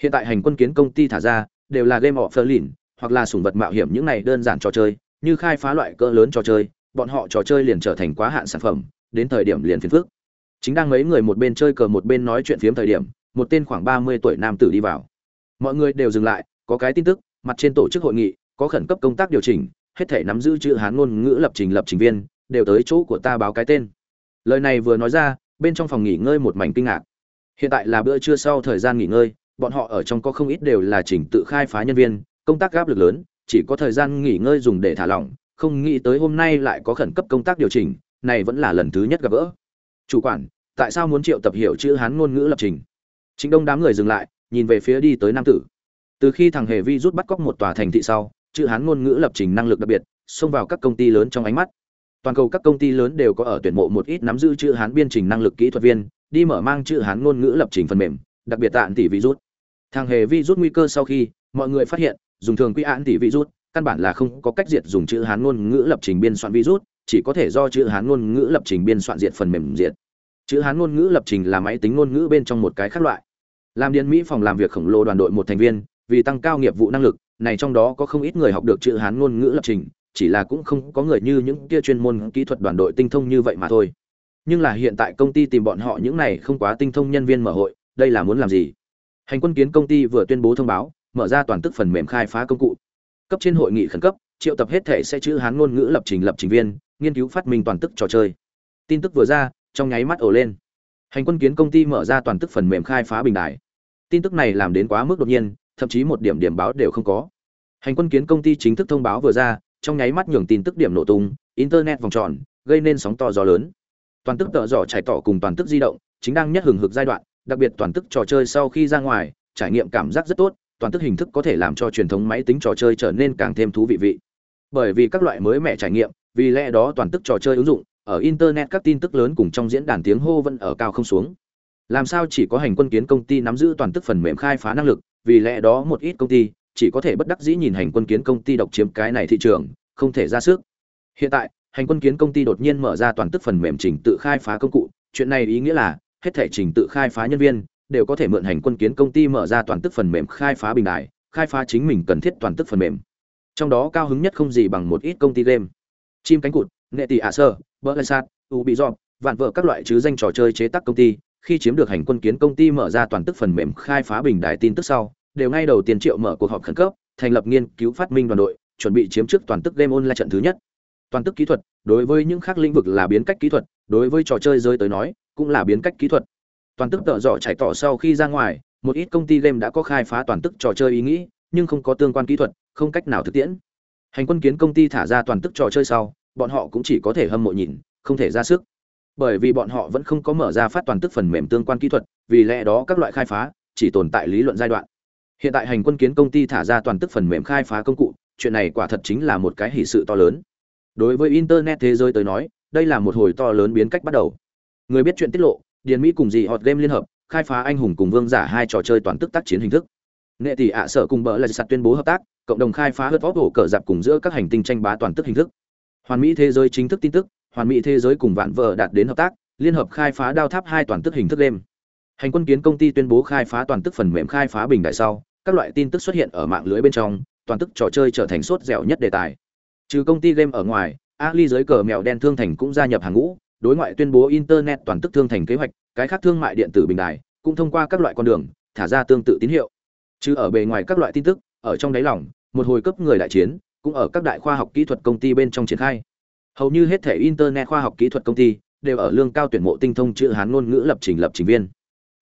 Hiện tại hành quân kiến công ty thả ra, đều là game of lìn hoặc là sủng vật mạo hiểm những này đơn giản trò chơi, như khai phá loại cỡ lớn trò chơi, bọn họ trò chơi liền trở thành quá hạn sản phẩm đến thời điểm liền phiền phức. Chính đang mấy người một bên chơi cờ một bên nói chuyện phiếm thời điểm, một tên khoảng ba mươi tuổi nam tử đi vào. Mọi người đều dừng lại, có cái tin tức, mặt trên tổ chức hội nghị, có khẩn cấp công tác điều chỉnh, hết thể nắm giữ chữ hán ngôn ngữ lập trình lập trình viên, đều tới chỗ của ta báo cái tên. Lời này vừa nói ra, bên trong phòng nghỉ ngơi một mảnh kinh ngạc. Hiện tại là bữa trưa sau thời gian nghỉ ngơi, bọn họ ở trong có không ít đều là chỉnh tự khai phá nhân viên, công tác gáp lực lớn, chỉ có thời gian nghỉ ngơi dùng để thả lỏng, không nghĩ tới hôm nay lại có khẩn cấp công tác điều chỉnh này vẫn là lần thứ nhất gặp gỡ. Chủ quản, tại sao muốn triệu tập hiểu chữ hán ngôn ngữ lập trình? Chính đông đám người dừng lại, nhìn về phía đi tới nam tử. Từ khi thằng hề vi rút bắt cóc một tòa thành thị sau, chữ hán ngôn ngữ lập trình năng lực đặc biệt, xông vào các công ty lớn trong ánh mắt. Toàn cầu các công ty lớn đều có ở tuyển mộ một ít nắm giữ chữ hán biên trình năng lực kỹ thuật viên, đi mở mang chữ hán ngôn ngữ lập trình phần mềm, đặc biệt tạn tỷ virus thằng hề vi rút nguy cơ sau khi, mọi người phát hiện, dùng thường quy án tỷ virus căn bản là không có cách diệt dùng chữ hán ngôn ngữ lập trình biên soạn virus chỉ có thể do chữ hán ngôn ngữ lập trình biên soạn diệt phần mềm diệt. Chữ hán ngôn ngữ lập trình là máy tính ngôn ngữ bên trong một cái khác loại. Làm điện mỹ phòng làm việc khổng lồ đoàn đội một thành viên, vì tăng cao nghiệp vụ năng lực, này trong đó có không ít người học được chữ hán ngôn ngữ lập trình, chỉ là cũng không có người như những kia chuyên môn kỹ thuật đoàn đội tinh thông như vậy mà thôi. Nhưng là hiện tại công ty tìm bọn họ những này không quá tinh thông nhân viên mở hội, đây là muốn làm gì? Hành quân kiến công ty vừa tuyên bố thông báo, mở ra toàn tức phần mềm khai phá công cụ. Cấp trên hội nghị khẩn cấp, triệu tập hết thể sẽ chữ hán ngôn ngữ lập trình lập trình viên nghiên cứu phát minh toàn tức trò chơi. Tin tức vừa ra, trong nháy mắt ổ lên. Hành quân kiến công ty mở ra toàn tức phần mềm khai phá bình đại. tin tức này làm đến quá mức đột nhiên, thậm chí một điểm điểm báo đều không có. Hành quân kiến công ty chính thức thông báo vừa ra, trong nháy mắt nhường tin tức điểm nổ tung, internet vòng tròn, gây nên sóng to gió lớn. Toàn tức tợ dò trải tỏ cùng toàn tức di động, chính đang nhất hừng hực giai đoạn, đặc biệt toàn tức trò chơi sau khi ra ngoài, trải nghiệm cảm giác rất tốt, toàn tức hình thức có thể làm cho truyền thống máy tính trò chơi trở nên càng thêm thú vị vị bởi vì các loại mới mẻ trải nghiệm, vì lẽ đó toàn tức trò chơi ứng dụng, ở internet các tin tức lớn cùng trong diễn đàn tiếng hô vẫn ở cao không xuống. Làm sao chỉ có hành quân kiến công ty nắm giữ toàn tức phần mềm khai phá năng lực, vì lẽ đó một ít công ty chỉ có thể bất đắc dĩ nhìn hành quân kiến công ty độc chiếm cái này thị trường, không thể ra sức. Hiện tại, hành quân kiến công ty đột nhiên mở ra toàn tức phần mềm trình tự khai phá công cụ, chuyện này ý nghĩa là hết thể trình tự khai phá nhân viên đều có thể mượn hành quân kiến công ty mở ra toàn tức phần mềm khai phá bình đại khai phá chính mình cần thiết toàn tức phần mềm trong đó cao hứng nhất không gì bằng một ít công ty game. Chim cánh cụt nghệ tỷ ạ sơ bơ lê sát, u bị dọn vạn vợ các loại chứ danh trò chơi chế tác công ty, khi chiếm được hành quân kiến công ty mở ra toàn tức phần mềm khai phá bình đại tin tức sau, đều ngay đầu tiên triệu mở cuộc họp khẩn cấp, thành lập nghiên cứu phát minh đoàn đội, chuẩn bị chiếm trước toàn tức game online trận thứ nhất. Toàn tức kỹ thuật, đối với những khác lĩnh vực là biến cách kỹ thuật, đối với trò chơi rơi tới nói, cũng là biến cách kỹ thuật. Toàn tức tợ dọ chảy tỏ sau khi ra ngoài, một ít công ty game đã có khai phá toàn tức trò chơi ý nghĩ, nhưng không có tương quan kỹ thuật không cách nào thực tiễn. Hành quân kiến công ty thả ra toàn tức trò chơi sau, bọn họ cũng chỉ có thể hâm mộ nhìn, không thể ra sức. Bởi vì bọn họ vẫn không có mở ra phát toàn tức phần mềm tương quan kỹ thuật, vì lẽ đó các loại khai phá chỉ tồn tại lý luận giai đoạn. Hiện tại hành quân kiến công ty thả ra toàn tức phần mềm khai phá công cụ, chuyện này quả thật chính là một cái hỷ sự to lớn. Đối với internet thế giới tới nói, đây là một hồi to lớn biến cách bắt đầu. Người biết chuyện tiết lộ, điền mỹ cùng dì hot game liên hợp, khai phá anh hùng cùng vương giả hai trò chơi toàn tức tác chiến hình thức. Nghệ tỷ ạ sợ cùng bỡ là sạt tuyên bố hợp tác cộng đồng khai phá hớt vóc hổ cờ dạp cùng giữa các hành tinh tranh bá toàn tức hình thức. Hoàn mỹ thế giới chính thức tin tức, hoàn mỹ thế giới cùng vạn vợ đạt đến hợp tác, liên hợp khai phá đao tháp hai toàn tức hình thức đêm hành quân kiến công ty tuyên bố khai phá toàn tức phần mềm khai phá bình đại sau, các loại tin tức xuất hiện ở mạng lưới bên trong, toàn tức trò chơi trở thành sốt dẻo nhất đề tài. Trừ công ty game ở ngoài ali giới cờ mèo đen thương thành cũng gia nhập hàng ngũ, đối ngoại tuyên bố internet toàn tức thương thành kế hoạch, cái khác thương mại điện tử bình đài cũng thông qua các loại con đường, thả ra tương tự tín hiệu. Chứ ở bề ngoài các loại tin tức, ở trong đáy lòng một hồi cấp người đại chiến, cũng ở các đại khoa học kỹ thuật công ty bên trong triển khai. Hầu như hết thể internet khoa học kỹ thuật công ty đều ở lương cao tuyển mộ tinh thông chữ hán ngôn ngữ lập trình lập trình viên.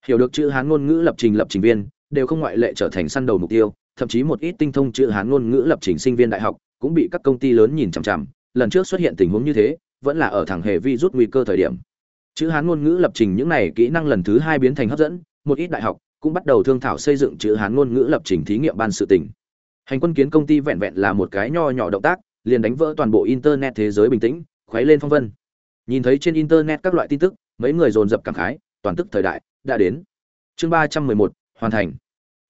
Hiểu được chữ hán ngôn ngữ lập trình lập trình viên, đều không ngoại lệ trở thành săn đầu mục tiêu, thậm chí một ít tinh thông chữ hán ngôn ngữ lập trình sinh viên đại học cũng bị các công ty lớn nhìn chằm chằm. Lần trước xuất hiện tình huống như thế, vẫn là ở thẳng hề vi rút nguy cơ thời điểm. Chữ hán ngôn ngữ lập trình những này kỹ năng lần thứ hai biến thành hấp dẫn, một ít đại học cũng bắt đầu thương thảo xây dựng chữ hán ngôn ngữ lập trình thí nghiệm ban sự tỉnh hành quân kiến công ty vẹn vẹn là một cái nho nhỏ động tác, liền đánh vỡ toàn bộ internet thế giới bình tĩnh, khuấy lên phong vân. Nhìn thấy trên internet các loại tin tức, mấy người dồn dập cảm khái, toàn tức thời đại, đã đến. Chương ba trăm mười một, hoàn thành.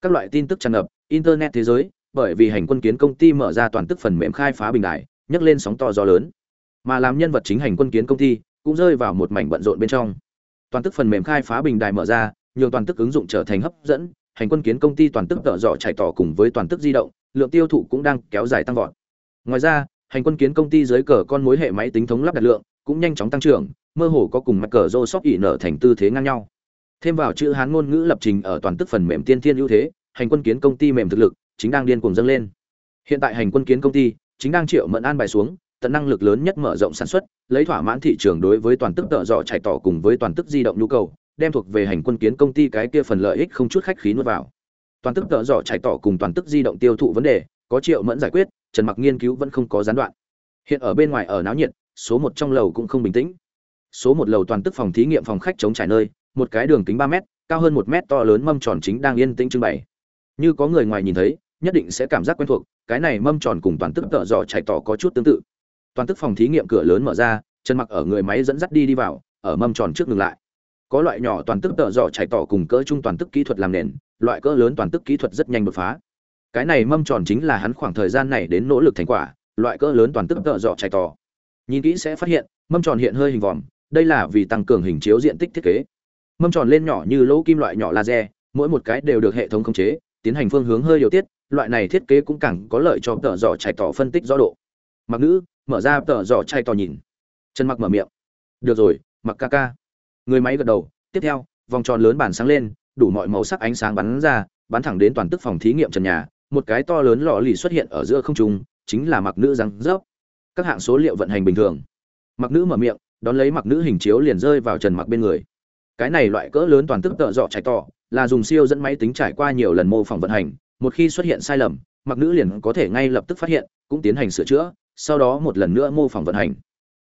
Các loại tin tức tràn ngập, internet thế giới, bởi vì hành quân kiến công ty mở ra toàn tức phần mềm khai phá bình đại nhấc lên sóng to gió lớn. Mà làm nhân vật chính hành quân kiến công ty, cũng rơi vào một mảnh bận rộn bên trong. Toàn tức phần mềm khai phá bình đài mở ra nhiều toàn tức ứng dụng trở thành hấp dẫn, hành quân kiến công ty toàn tức tợ dọ chạy tỏ cùng với toàn tức di động lượng tiêu thụ cũng đang kéo dài tăng vọt. Ngoài ra, hành quân kiến công ty dưới cờ con mối hệ máy tính thống lắp đặt lượng cũng nhanh chóng tăng trưởng, mơ hồ có cùng mặt cờ rô sóc ỉ nở thành tư thế ngang nhau. Thêm vào chữ hán ngôn ngữ lập trình ở toàn tức phần mềm tiên thiên ưu thế, hành quân kiến công ty mềm thực lực chính đang điên cuồng dâng lên. Hiện tại hành quân kiến công ty chính đang triệu mẫn an bài xuống, tận năng lực lớn nhất mở rộng sản xuất, lấy thỏa mãn thị trường đối với toàn tức tợ dọ chạy tỏ cùng với toàn tức di động nhu cầu, đem thuộc về hành quân kiến công ty cái kia phần lợi ích không chút khách khí nuốt vào toàn tức tợ dọ chạy tỏ cùng toàn tức di động tiêu thụ vấn đề, có triệu mẫn giải quyết, trần mặc nghiên cứu vẫn không có gián đoạn. Hiện ở bên ngoài ở náo nhiệt, số một trong lầu cũng không bình tĩnh. Số một lầu toàn tức phòng thí nghiệm phòng khách chống trải nơi, một cái đường kính ba mét, cao hơn một mét to lớn mâm tròn chính đang yên tĩnh trưng bày. Như có người ngoài nhìn thấy, nhất định sẽ cảm giác quen thuộc, cái này mâm tròn cùng toàn tức tợ dọ chạy tỏ có chút tương tự. Toàn tức phòng thí nghiệm cửa lớn mở ra, Trần mặc ở người máy dẫn dắt đi đi vào, ở mâm tròn trước ngừng lại có loại nhỏ toàn tức tợ dọ chạy tỏ cùng cỡ trung toàn tức kỹ thuật làm nền, loại cỡ lớn toàn tức kỹ thuật rất nhanh đột phá. Cái này mâm tròn chính là hắn khoảng thời gian này đến nỗ lực thành quả, loại cỡ lớn toàn tức tợ dọ chạy tỏ. Nhìn kỹ sẽ phát hiện, mâm tròn hiện hơi hình vòm, đây là vì tăng cường hình chiếu diện tích thiết kế. Mâm tròn lên nhỏ như lỗ kim loại nhỏ laser, mỗi một cái đều được hệ thống khống chế, tiến hành phương hướng hơi điều tiết, loại này thiết kế cũng càng có lợi cho tợ dọ chạy tỏ phân tích rõ độ. Mặc nữ, mở ra tợ dọ chạy tỏ nhìn. Chân mặc mở miệng. Được rồi, mặc ca ca người máy gật đầu, tiếp theo, vòng tròn lớn bản sáng lên, đủ mọi màu sắc ánh sáng bắn ra, bắn thẳng đến toàn tức phòng thí nghiệm trần nhà. Một cái to lớn lọ lì xuất hiện ở giữa không trung, chính là mặc nữ răng rớp. Các hạng số liệu vận hành bình thường. Mặc nữ mở miệng, đón lấy mặc nữ hình chiếu liền rơi vào trần mặc bên người. Cái này loại cỡ lớn toàn tức tợ dọ chạy to, là dùng siêu dẫn máy tính trải qua nhiều lần mô phỏng vận hành. Một khi xuất hiện sai lầm, mặc nữ liền có thể ngay lập tức phát hiện, cũng tiến hành sửa chữa, sau đó một lần nữa mô phỏng vận hành.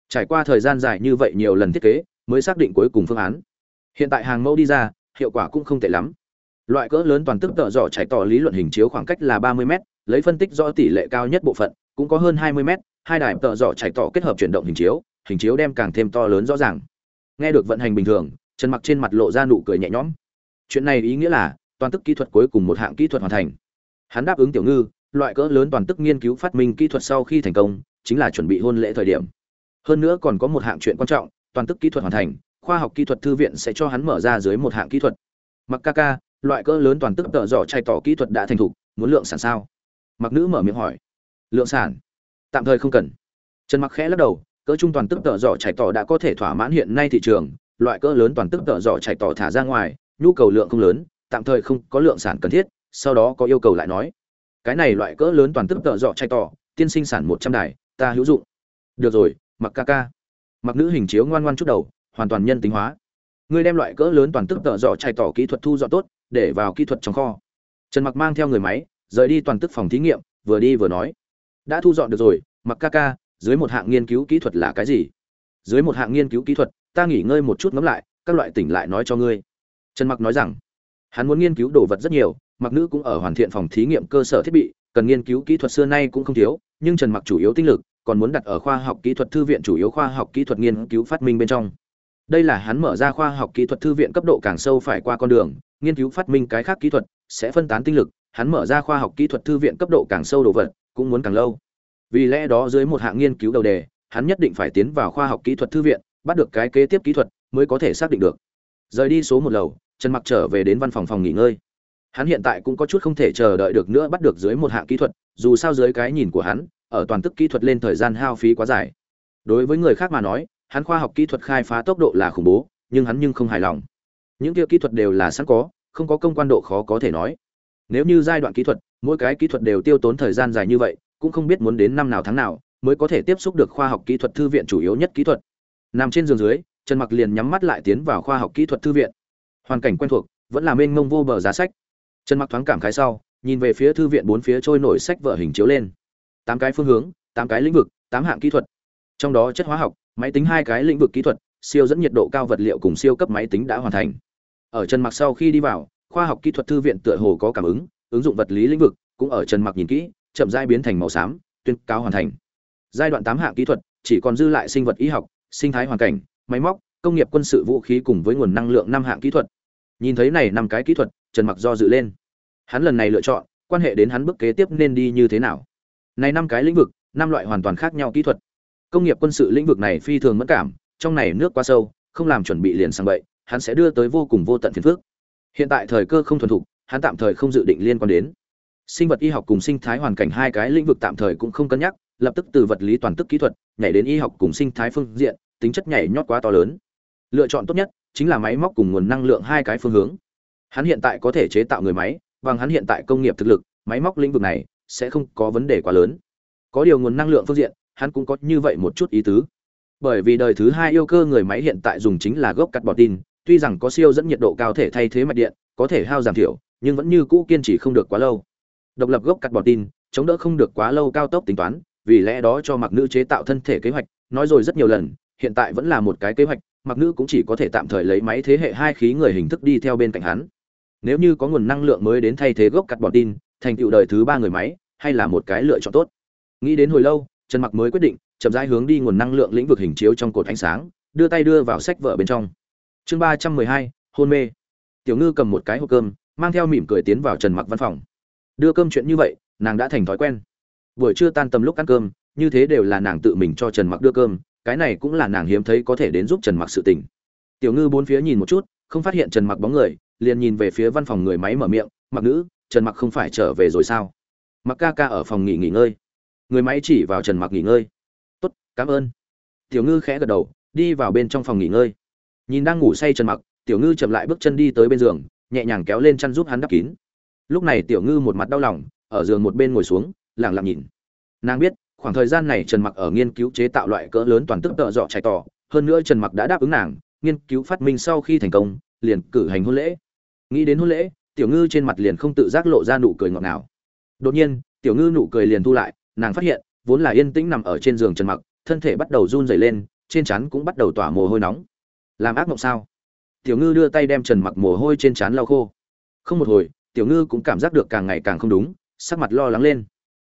Trải qua thời gian dài như vậy nhiều lần thiết kế mới xác định cuối cùng phương án. Hiện tại hàng mẫu đi ra, hiệu quả cũng không tệ lắm. Loại cỡ lớn toàn tức tợ dọ chạy tỏ lý luận hình chiếu khoảng cách là 30 m lấy phân tích rõ tỷ lệ cao nhất bộ phận, cũng có hơn 20 m hai đài tợ dọ chạy tỏ kết hợp chuyển động hình chiếu hình chiếu đem càng thêm to lớn rõ ràng. Nghe được vận hành bình thường, trần mặc trên mặt lộ ra nụ cười nhẹ nhõm. Chuyện này ý nghĩa là, toàn tức kỹ thuật cuối cùng một hạng kỹ thuật hoàn thành. Hắn đáp ứng tiểu ngư, loại cỡ lớn toàn tức nghiên cứu phát minh kỹ thuật sau khi thành công, chính là chuẩn bị hôn lễ thời điểm. Hơn nữa còn có một hạng chuyện quan trọng toàn tức kỹ thuật hoàn thành, khoa học kỹ thuật thư viện sẽ cho hắn mở ra dưới một hạng kỹ thuật. Mặc ca ca, loại cỡ lớn toàn tức tợ dọ chay tỏ kỹ thuật đã thành thục, muốn lượng sản sao? Mặc nữ mở miệng hỏi. Lượng sản? Tạm thời không cần. Trần mặc khẽ lắc đầu, cỡ trung toàn tức tợ dọ chạy tỏ đã có thể thỏa mãn hiện nay thị trường, loại cỡ lớn toàn tức tợ dọ chạy tỏ thả ra ngoài, nhu cầu lượng không lớn, tạm thời không có lượng sản cần thiết, sau đó có yêu cầu lại nói. Cái này loại cỡ lớn toàn tức tợ dọ chạy tỏ, tiên sinh sản một trăm đài, ta hữu dụng. Được rồi, mặc ca ca mặc nữ hình chiếu ngoan ngoan chút đầu, hoàn toàn nhân tính hóa. Người đem loại cỡ lớn toàn tức tợ dọ chạy tỏ kỹ thuật thu dọn tốt, để vào kỹ thuật trong kho. Trần mặc mang theo người máy, rời đi toàn tức phòng thí nghiệm, vừa đi vừa nói. Đã thu dọn được rồi, mặc ca ca, dưới một hạng nghiên cứu kỹ thuật là cái gì? Dưới một hạng nghiên cứu kỹ thuật, ta nghỉ ngơi một chút ngẫm lại, các loại tỉnh lại nói cho ngươi. Trần mặc nói rằng, hắn muốn nghiên cứu đồ vật rất nhiều, mặc nữ cũng ở hoàn thiện phòng thí nghiệm cơ sở thiết bị, cần nghiên cứu kỹ thuật xưa nay cũng không thiếu, nhưng trần mặc chủ yếu tinh lực còn muốn đặt ở khoa học kỹ thuật thư viện, chủ yếu khoa học kỹ thuật nghiên cứu phát minh bên trong. Đây là hắn mở ra khoa học kỹ thuật thư viện cấp độ càng sâu phải qua con đường, nghiên cứu phát minh cái khác kỹ thuật, sẽ phân tán tinh lực. Hắn mở ra khoa học kỹ thuật thư viện cấp độ càng sâu đồ vật, cũng muốn càng lâu. Vì lẽ đó dưới một hạng nghiên cứu đầu đề, hắn nhất định phải tiến vào khoa học kỹ thuật thư viện, bắt được cái kế tiếp kỹ thuật, mới có thể xác định được. Rời đi số một lầu, trần mặc trở về đến văn phòng phòng nghỉ ngơi. Hắn hiện tại cũng có chút không thể chờ đợi được nữa bắt được dưới một hạng kỹ thuật, dù sao dưới cái nhìn của hắn ở toàn tức kỹ thuật lên thời gian hao phí quá dài. Đối với người khác mà nói, hắn khoa học kỹ thuật khai phá tốc độ là khủng bố, nhưng hắn nhưng không hài lòng. Những kia kỹ thuật đều là sẵn có, không có công quan độ khó có thể nói. Nếu như giai đoạn kỹ thuật, mỗi cái kỹ thuật đều tiêu tốn thời gian dài như vậy, cũng không biết muốn đến năm nào tháng nào mới có thể tiếp xúc được khoa học kỹ thuật thư viện chủ yếu nhất kỹ thuật. Nằm trên giường dưới, trần mặc liền nhắm mắt lại tiến vào khoa học kỹ thuật thư viện. Hoàn cảnh quen thuộc, vẫn là mênh mông vô bờ giá sách. Trần mặc thoáng cảm khái sau, nhìn về phía thư viện bốn phía trôi nổi sách vở hình chiếu lên tám cái phương hướng, tám cái lĩnh vực, tám hạng kỹ thuật. Trong đó chất hóa học, máy tính hai cái lĩnh vực kỹ thuật, siêu dẫn nhiệt độ cao vật liệu cùng siêu cấp máy tính đã hoàn thành. Ở trần mặc sau khi đi vào, khoa học kỹ thuật thư viện tựa hồ có cảm ứng ứng dụng vật lý lĩnh vực cũng ở trần mặc nhìn kỹ, chậm dai biến thành màu xám, tuyên cáo hoàn thành. Giai đoạn tám hạng kỹ thuật, chỉ còn dư lại sinh vật y học, sinh thái hoàn cảnh, máy móc, công nghiệp quân sự vũ khí cùng với nguồn năng lượng năm hạng kỹ thuật. Nhìn thấy này năm cái kỹ thuật, trần mặc do dự lên. Hắn lần này lựa chọn, quan hệ đến hắn bước kế tiếp nên đi như thế nào? Này năm cái lĩnh vực, năm loại hoàn toàn khác nhau kỹ thuật. Công nghiệp quân sự lĩnh vực này phi thường mất cảm, trong này nước quá sâu, không làm chuẩn bị liền sang bậy, hắn sẽ đưa tới vô cùng vô tận phiền phức. Hiện tại thời cơ không thuần thục, hắn tạm thời không dự định liên quan đến. Sinh vật y học cùng sinh thái hoàn cảnh hai cái lĩnh vực tạm thời cũng không cân nhắc, lập tức từ vật lý toàn tức kỹ thuật, nhảy đến y học cùng sinh thái phương diện, tính chất nhảy nhót quá to lớn. Lựa chọn tốt nhất, chính là máy móc cùng nguồn năng lượng hai cái phương hướng. Hắn hiện tại có thể chế tạo người máy, bằng hắn hiện tại công nghiệp thực lực, máy móc lĩnh vực này sẽ không có vấn đề quá lớn. Có điều nguồn năng lượng phương diện, hắn cũng có như vậy một chút ý tứ. Bởi vì đời thứ hai yêu cơ người máy hiện tại dùng chính là gốc cắt bọt tin, tuy rằng có siêu dẫn nhiệt độ cao thể thay thế mạch điện, có thể hao giảm thiểu, nhưng vẫn như cũ kiên trì không được quá lâu. Độc lập gốc cắt bọt tin, chống đỡ không được quá lâu cao tốc tính toán, vì lẽ đó cho mặc nữ chế tạo thân thể kế hoạch, nói rồi rất nhiều lần, hiện tại vẫn là một cái kế hoạch, mặc nữ cũng chỉ có thể tạm thời lấy máy thế hệ hai khí người hình thức đi theo bên cạnh hắn. Nếu như có nguồn năng lượng mới đến thay thế gốc cắt bọt tin thành tựu đời thứ ba người máy, hay là một cái lựa chọn tốt? Nghĩ đến hồi lâu, trần mặc mới quyết định, chậm rãi hướng đi nguồn năng lượng lĩnh vực hình chiếu trong cột ánh sáng, đưa tay đưa vào sách vở bên trong. Chương ba trăm mười hai, hôn mê. Tiểu ngư cầm một cái hộp cơm, mang theo mỉm cười tiến vào trần mặc văn phòng. Đưa cơm chuyện như vậy, nàng đã thành thói quen. Buổi trưa tan tầm lúc ăn cơm, như thế đều là nàng tự mình cho trần mặc đưa cơm, cái này cũng là nàng hiếm thấy có thể đến giúp trần mặc sự tình. Tiểu ngư bốn phía nhìn một chút, không phát hiện trần mặc bóng người, liền nhìn về phía văn phòng người máy mở miệng, mặc nữ trần mặc không phải trở về rồi sao? Mặc ca ca ở phòng nghỉ nghỉ ngơi. Người máy chỉ vào trần mặc nghỉ ngơi. Tốt, cảm ơn. Tiểu ngư khẽ gật đầu, đi vào bên trong phòng nghỉ ngơi. Nhìn đang ngủ say trần mặc, tiểu ngư chậm lại bước chân đi tới bên giường, nhẹ nhàng kéo lên chăn giúp hắn đắp kín. Lúc này tiểu ngư một mặt đau lòng, ở giường một bên ngồi xuống, lặng lặng nhìn. Nàng biết, khoảng thời gian này trần mặc ở nghiên cứu chế tạo loại cỡ lớn toàn tức tợ dọ chạy tỏ, hơn nữa trần mặc đã đáp ứng nàng, nghiên cứu phát minh sau khi thành công, liền cử hành hôn lễ. Nghĩ đến hôn lễ tiểu ngư trên mặt liền không tự giác lộ ra nụ cười ngọt ngào. Đột nhiên, tiểu ngư nụ cười liền thu lại, nàng phát hiện, vốn là yên tĩnh nằm ở trên giường trần mặc, thân thể bắt đầu run rẩy lên, trên trán cũng bắt đầu tỏa mồ hôi nóng. Làm ác mộng sao? Tiểu ngư đưa tay đem trần mặc mồ hôi trên trán lau khô. Không một hồi, tiểu ngư cũng cảm giác được càng ngày càng không đúng, sắc mặt lo lắng lên.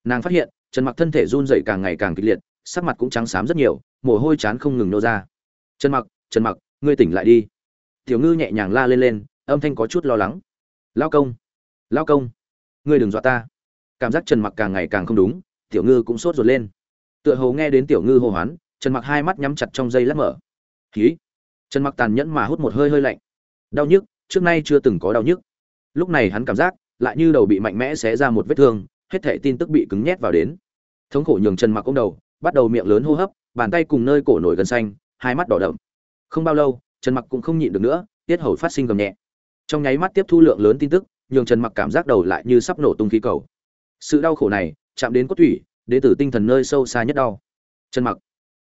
Nàng phát hiện, trần mặc thân thể run rẩy càng ngày càng kịch liệt, sắc mặt cũng trắng xám rất nhiều, mồ hôi chán không ngừng nô ra. Trần mặc trần mặc, ngươi tỉnh lại đi. Tiểu ngư nhẹ nhàng la lên lên, âm thanh có chút lo lắng lao công lao công, ngươi đừng dọa ta. Cảm giác trần mặc càng ngày càng không đúng, tiểu ngư cũng sốt ruột lên. Tựa hồ nghe đến tiểu ngư hô hoán, trần mặc hai mắt nhắm chặt trong dây lát mở. Khí trần mặc tàn nhẫn mà hút một hơi hơi lạnh. Đau nhức, trước nay chưa từng có đau nhức. Lúc này hắn cảm giác, lại như đầu bị mạnh mẽ xé ra một vết thương, hết thảy tin tức bị cứng nhét vào đến. Thống khổ nhường trần mặc ôm đầu, bắt đầu miệng lớn hô hấp, bàn tay cùng nơi cổ nổi gần xanh, hai mắt đỏ đậm. Không bao lâu, trần mặc cũng không nhịn được nữa, tiết hầu phát sinh gầm nhẹ trong nháy mắt tiếp thu lượng lớn tin tức, nhường trần mặc cảm giác đầu lại như sắp nổ tung khí cầu. Sự đau khổ này, chạm đến cốt thủy đến từ tinh thần nơi sâu xa nhất đau. Trần mặc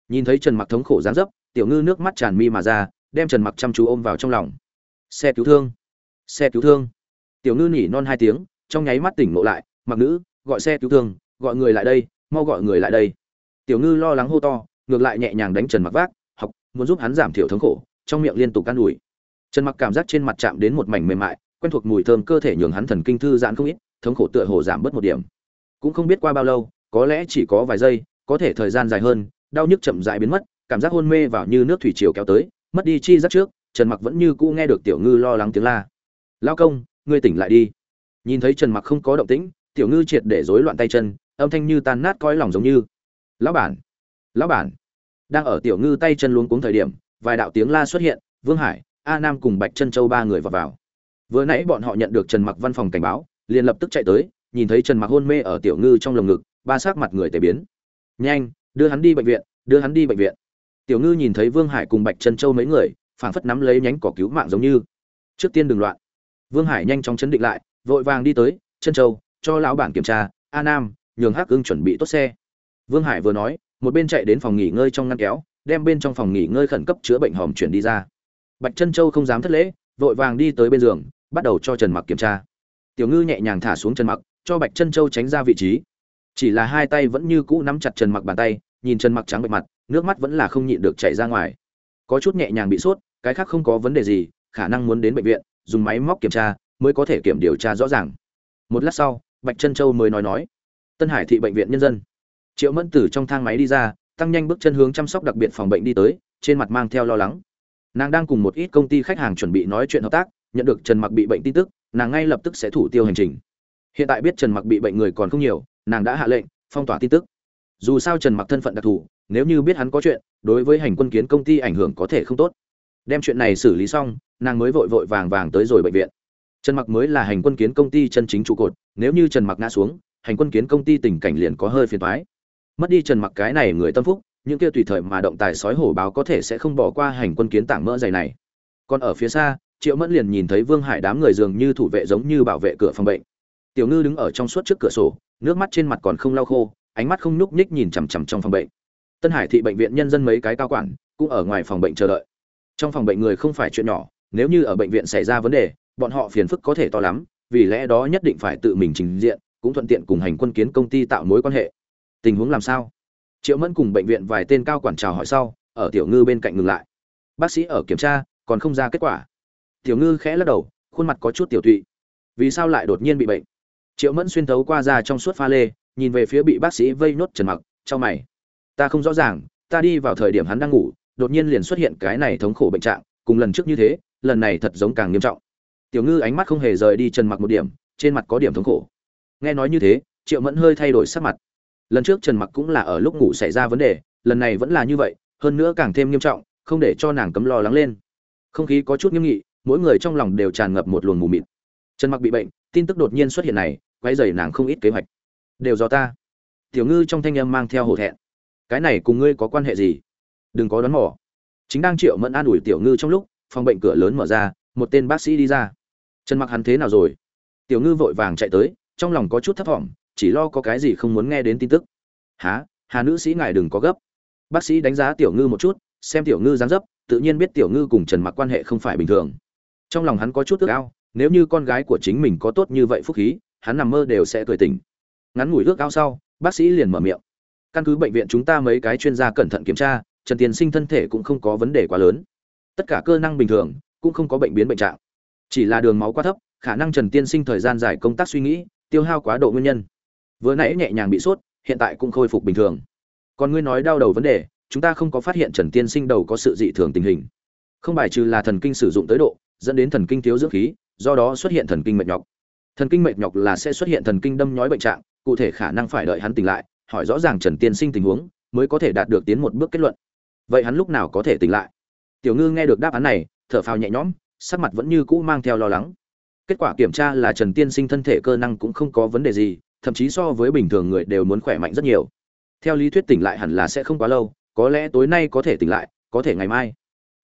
nhìn thấy trần mặc thống khổ gián dấp, tiểu ngư nước mắt tràn mi mà ra, đem trần mặc chăm chú ôm vào trong lòng. Xe cứu thương, xe cứu thương. Tiểu ngư nhỉ non hai tiếng, trong nháy mắt tỉnh ngộ lại, mặc nữ, gọi xe cứu thương, gọi người lại đây, mau gọi người lại đây. Tiểu ngư lo lắng hô to, ngược lại nhẹ nhàng đánh trần mặc vác, học, muốn giúp hắn giảm thiểu thống khổ. Trong miệng liên tục can ủi trần mặc cảm giác trên mặt chạm đến một mảnh mềm mại, quen thuộc mùi thơm cơ thể nhường hắn thần kinh thư giãn không ít, thống khổ tựa hồ giảm bớt một điểm. Cũng không biết qua bao lâu, có lẽ chỉ có vài giây, có thể thời gian dài hơn, đau nhức chậm rãi biến mất, cảm giác hôn mê vào như nước thủy triều kéo tới, mất đi chi giác trước, trần mặc vẫn như cũ nghe được tiểu ngư lo lắng tiếng la. Lao công, ngươi tỉnh lại đi. Nhìn thấy trần mặc không có động tĩnh, tiểu ngư triệt để rối loạn tay chân, âm thanh như tan nát coi lòng giống như, lão bản lão bản. Đang ở tiểu ngư tay chân luống cuống thời điểm, vài đạo tiếng la xuất hiện, vương hải a nam cùng bạch chân châu ba người vào vào. Vừa nãy bọn họ nhận được trần mặc văn phòng cảnh báo, liền lập tức chạy tới, nhìn thấy trần mặc hôn mê ở tiểu ngư trong lồng ngực, ba sắc mặt người tê biến. Nhanh, đưa hắn đi bệnh viện, đưa hắn đi bệnh viện. Tiểu ngư nhìn thấy vương hải cùng bạch chân châu mấy người, phảng phất nắm lấy nhánh cỏ cứu mạng giống như. Trước tiên đừng loạn. Vương hải nhanh chóng chấn định lại, vội vàng đi tới, chân châu, cho lão bản kiểm tra, a nam, nhường hắc ưng chuẩn bị tốt xe. Vương hải vừa nói, một bên chạy đến phòng nghỉ ngơi trong ngăn kéo, đem bên trong phòng nghỉ ngơi khẩn cấp chữa bệnh hòm chuyển đi ra bạch chân châu không dám thất lễ, vội vàng đi tới bên giường, bắt đầu cho trần mặc kiểm tra. Tiểu ngư nhẹ nhàng thả xuống trần mặc, cho bạch chân châu tránh ra vị trí. Chỉ là hai tay vẫn như cũ nắm chặt trần mặc bàn tay, nhìn trần mặc trắng bệch mặt, nước mắt vẫn là không nhịn được chảy ra ngoài. Có chút nhẹ nhàng bị sốt, cái khác không có vấn đề gì, khả năng muốn đến bệnh viện, dùng máy móc kiểm tra, mới có thể kiểm điều tra rõ ràng. Một lát sau, bạch chân châu mới nói nói, tân hải thị bệnh viện nhân dân. Triệu mẫn tử trong thang máy đi ra, tăng nhanh bước chân hướng chăm sóc đặc biệt phòng bệnh đi tới, trên mặt mang theo lo lắng nàng đang cùng một ít công ty khách hàng chuẩn bị nói chuyện hợp tác, nhận được trần mặc bị bệnh tin tức, nàng ngay lập tức sẽ thủ tiêu hành trình. Hiện tại biết trần mặc bị bệnh người còn không nhiều, nàng đã hạ lệnh, phong tỏa tin tức. Dù sao trần mặc thân phận đặc thù, nếu như biết hắn có chuyện, đối với hành quân kiến công ty ảnh hưởng có thể không tốt. Đem chuyện này xử lý xong, nàng mới vội vội vàng vàng tới rồi bệnh viện. Trần mặc mới là hành quân kiến công ty chân chính trụ cột, nếu như trần mặc ngã xuống, hành quân kiến công ty tình cảnh liền có hơi phiền thoái mất đi trần mặc cái này người tâm phúc những kia tùy thời mà động tài sói hổ báo có thể sẽ không bỏ qua hành quân kiến tảng mỡ dày này. Còn ở phía xa, triệu mẫn liền nhìn thấy vương hải đám người dường như thủ vệ giống như bảo vệ cửa phòng bệnh. Tiểu ngư đứng ở trong suốt trước cửa sổ, nước mắt trên mặt còn không lau khô, ánh mắt không nhúc nhích nhìn chằm chằm trong phòng bệnh. Tân hải thị bệnh viện nhân dân mấy cái cao quản cũng ở ngoài phòng bệnh chờ đợi. Trong phòng bệnh người không phải chuyện nhỏ, nếu như ở bệnh viện xảy ra vấn đề, bọn họ phiền phức có thể to lắm, vì lẽ đó nhất định phải tự mình trình diện, cũng thuận tiện cùng hành quân kiến công ty tạo mối quan hệ. Tình huống làm sao? Triệu mẫn cùng bệnh viện vài tên cao quản chào hỏi sau, ở tiểu ngư bên cạnh ngừng lại. Bác sĩ ở kiểm tra, còn không ra kết quả. Tiểu ngư khẽ lắc đầu, khuôn mặt có chút tiểu tụy. Vì sao lại đột nhiên bị bệnh? Triệu mẫn xuyên thấu qua ra trong suốt pha lê, nhìn về phía bị bác sĩ vây nốt trần mặc cho mày. Ta không rõ ràng, ta đi vào thời điểm hắn đang ngủ, đột nhiên liền xuất hiện cái này thống khổ bệnh trạng, cùng lần trước như thế, lần này thật giống càng nghiêm trọng. Tiểu ngư ánh mắt không hề rời đi trần mặc một điểm, trên mặt có điểm thống khổ. Nghe nói như thế, triệu mẫn hơi thay đổi sắc mặt lần trước trần mặc cũng là ở lúc ngủ xảy ra vấn đề, lần này vẫn là như vậy, hơn nữa càng thêm nghiêm trọng, không để cho nàng cấm lo lắng lên. Không khí có chút nghiêm nghị, mỗi người trong lòng đều tràn ngập một luồng mù mịt. Trần mặc bị bệnh, tin tức đột nhiên xuất hiện này quay dày nàng không ít kế hoạch. Đều do ta. Tiểu ngư trong thanh âm mang theo hổ thẹn. Cái này cùng ngươi có quan hệ gì? Đừng có đoán mỏ. chính đang triệu mẫn an ủi tiểu ngư trong lúc, phòng bệnh cửa lớn mở ra, một tên bác sĩ đi ra. Trần mặc hắn thế nào rồi? Tiểu ngư vội vàng chạy tới, trong lòng có chút thấp thỏm chỉ lo có cái gì không muốn nghe đến tin tức. Há hà nữ sĩ ngài đừng có gấp. Bác sĩ đánh giá tiểu ngư một chút, xem tiểu ngư dáng dấp, tự nhiên biết tiểu ngư cùng trần mặc quan hệ không phải bình thường. Trong lòng hắn có chút ước ao, nếu như con gái của chính mình có tốt như vậy phúc khí, hắn nằm mơ đều sẽ cười tỉnh. Ngắn ngủi ước ao sau, bác sĩ liền mở miệng. Căn cứ bệnh viện chúng ta mấy cái chuyên gia cẩn thận kiểm tra, trần tiên sinh thân thể cũng không có vấn đề quá lớn. Tất cả cơ năng bình thường, cũng không có bệnh biến bệnh trạng. Chỉ là đường máu quá thấp, khả năng trần tiên sinh thời gian dài công tác suy nghĩ, tiêu hao quá độ nguyên nhân vừa nãy nhẹ nhàng bị sốt, hiện tại cũng khôi phục bình thường. Còn ngươi nói đau đầu vấn đề, chúng ta không có phát hiện trần tiên sinh đầu có sự dị thường tình hình. Không bài trừ là thần kinh sử dụng tới độ, dẫn đến thần kinh thiếu dưỡng khí, do đó xuất hiện thần kinh mệt nhọc. Thần kinh mệt nhọc là sẽ xuất hiện thần kinh đâm nhói bệnh trạng, cụ thể khả năng phải đợi hắn tỉnh lại, hỏi rõ ràng trần tiên sinh tình huống, mới có thể đạt được tiến một bước kết luận. Vậy hắn lúc nào có thể tỉnh lại? Tiểu ngư nghe được đáp án này, thở phào nhẹ nhõm, sắc mặt vẫn như cũ mang theo lo lắng. Kết quả kiểm tra là trần tiên sinh thân thể cơ năng cũng không có vấn đề gì thậm chí so với bình thường người đều muốn khỏe mạnh rất nhiều. Theo lý thuyết tỉnh lại hẳn là sẽ không quá lâu, có lẽ tối nay có thể tỉnh lại, có thể ngày mai.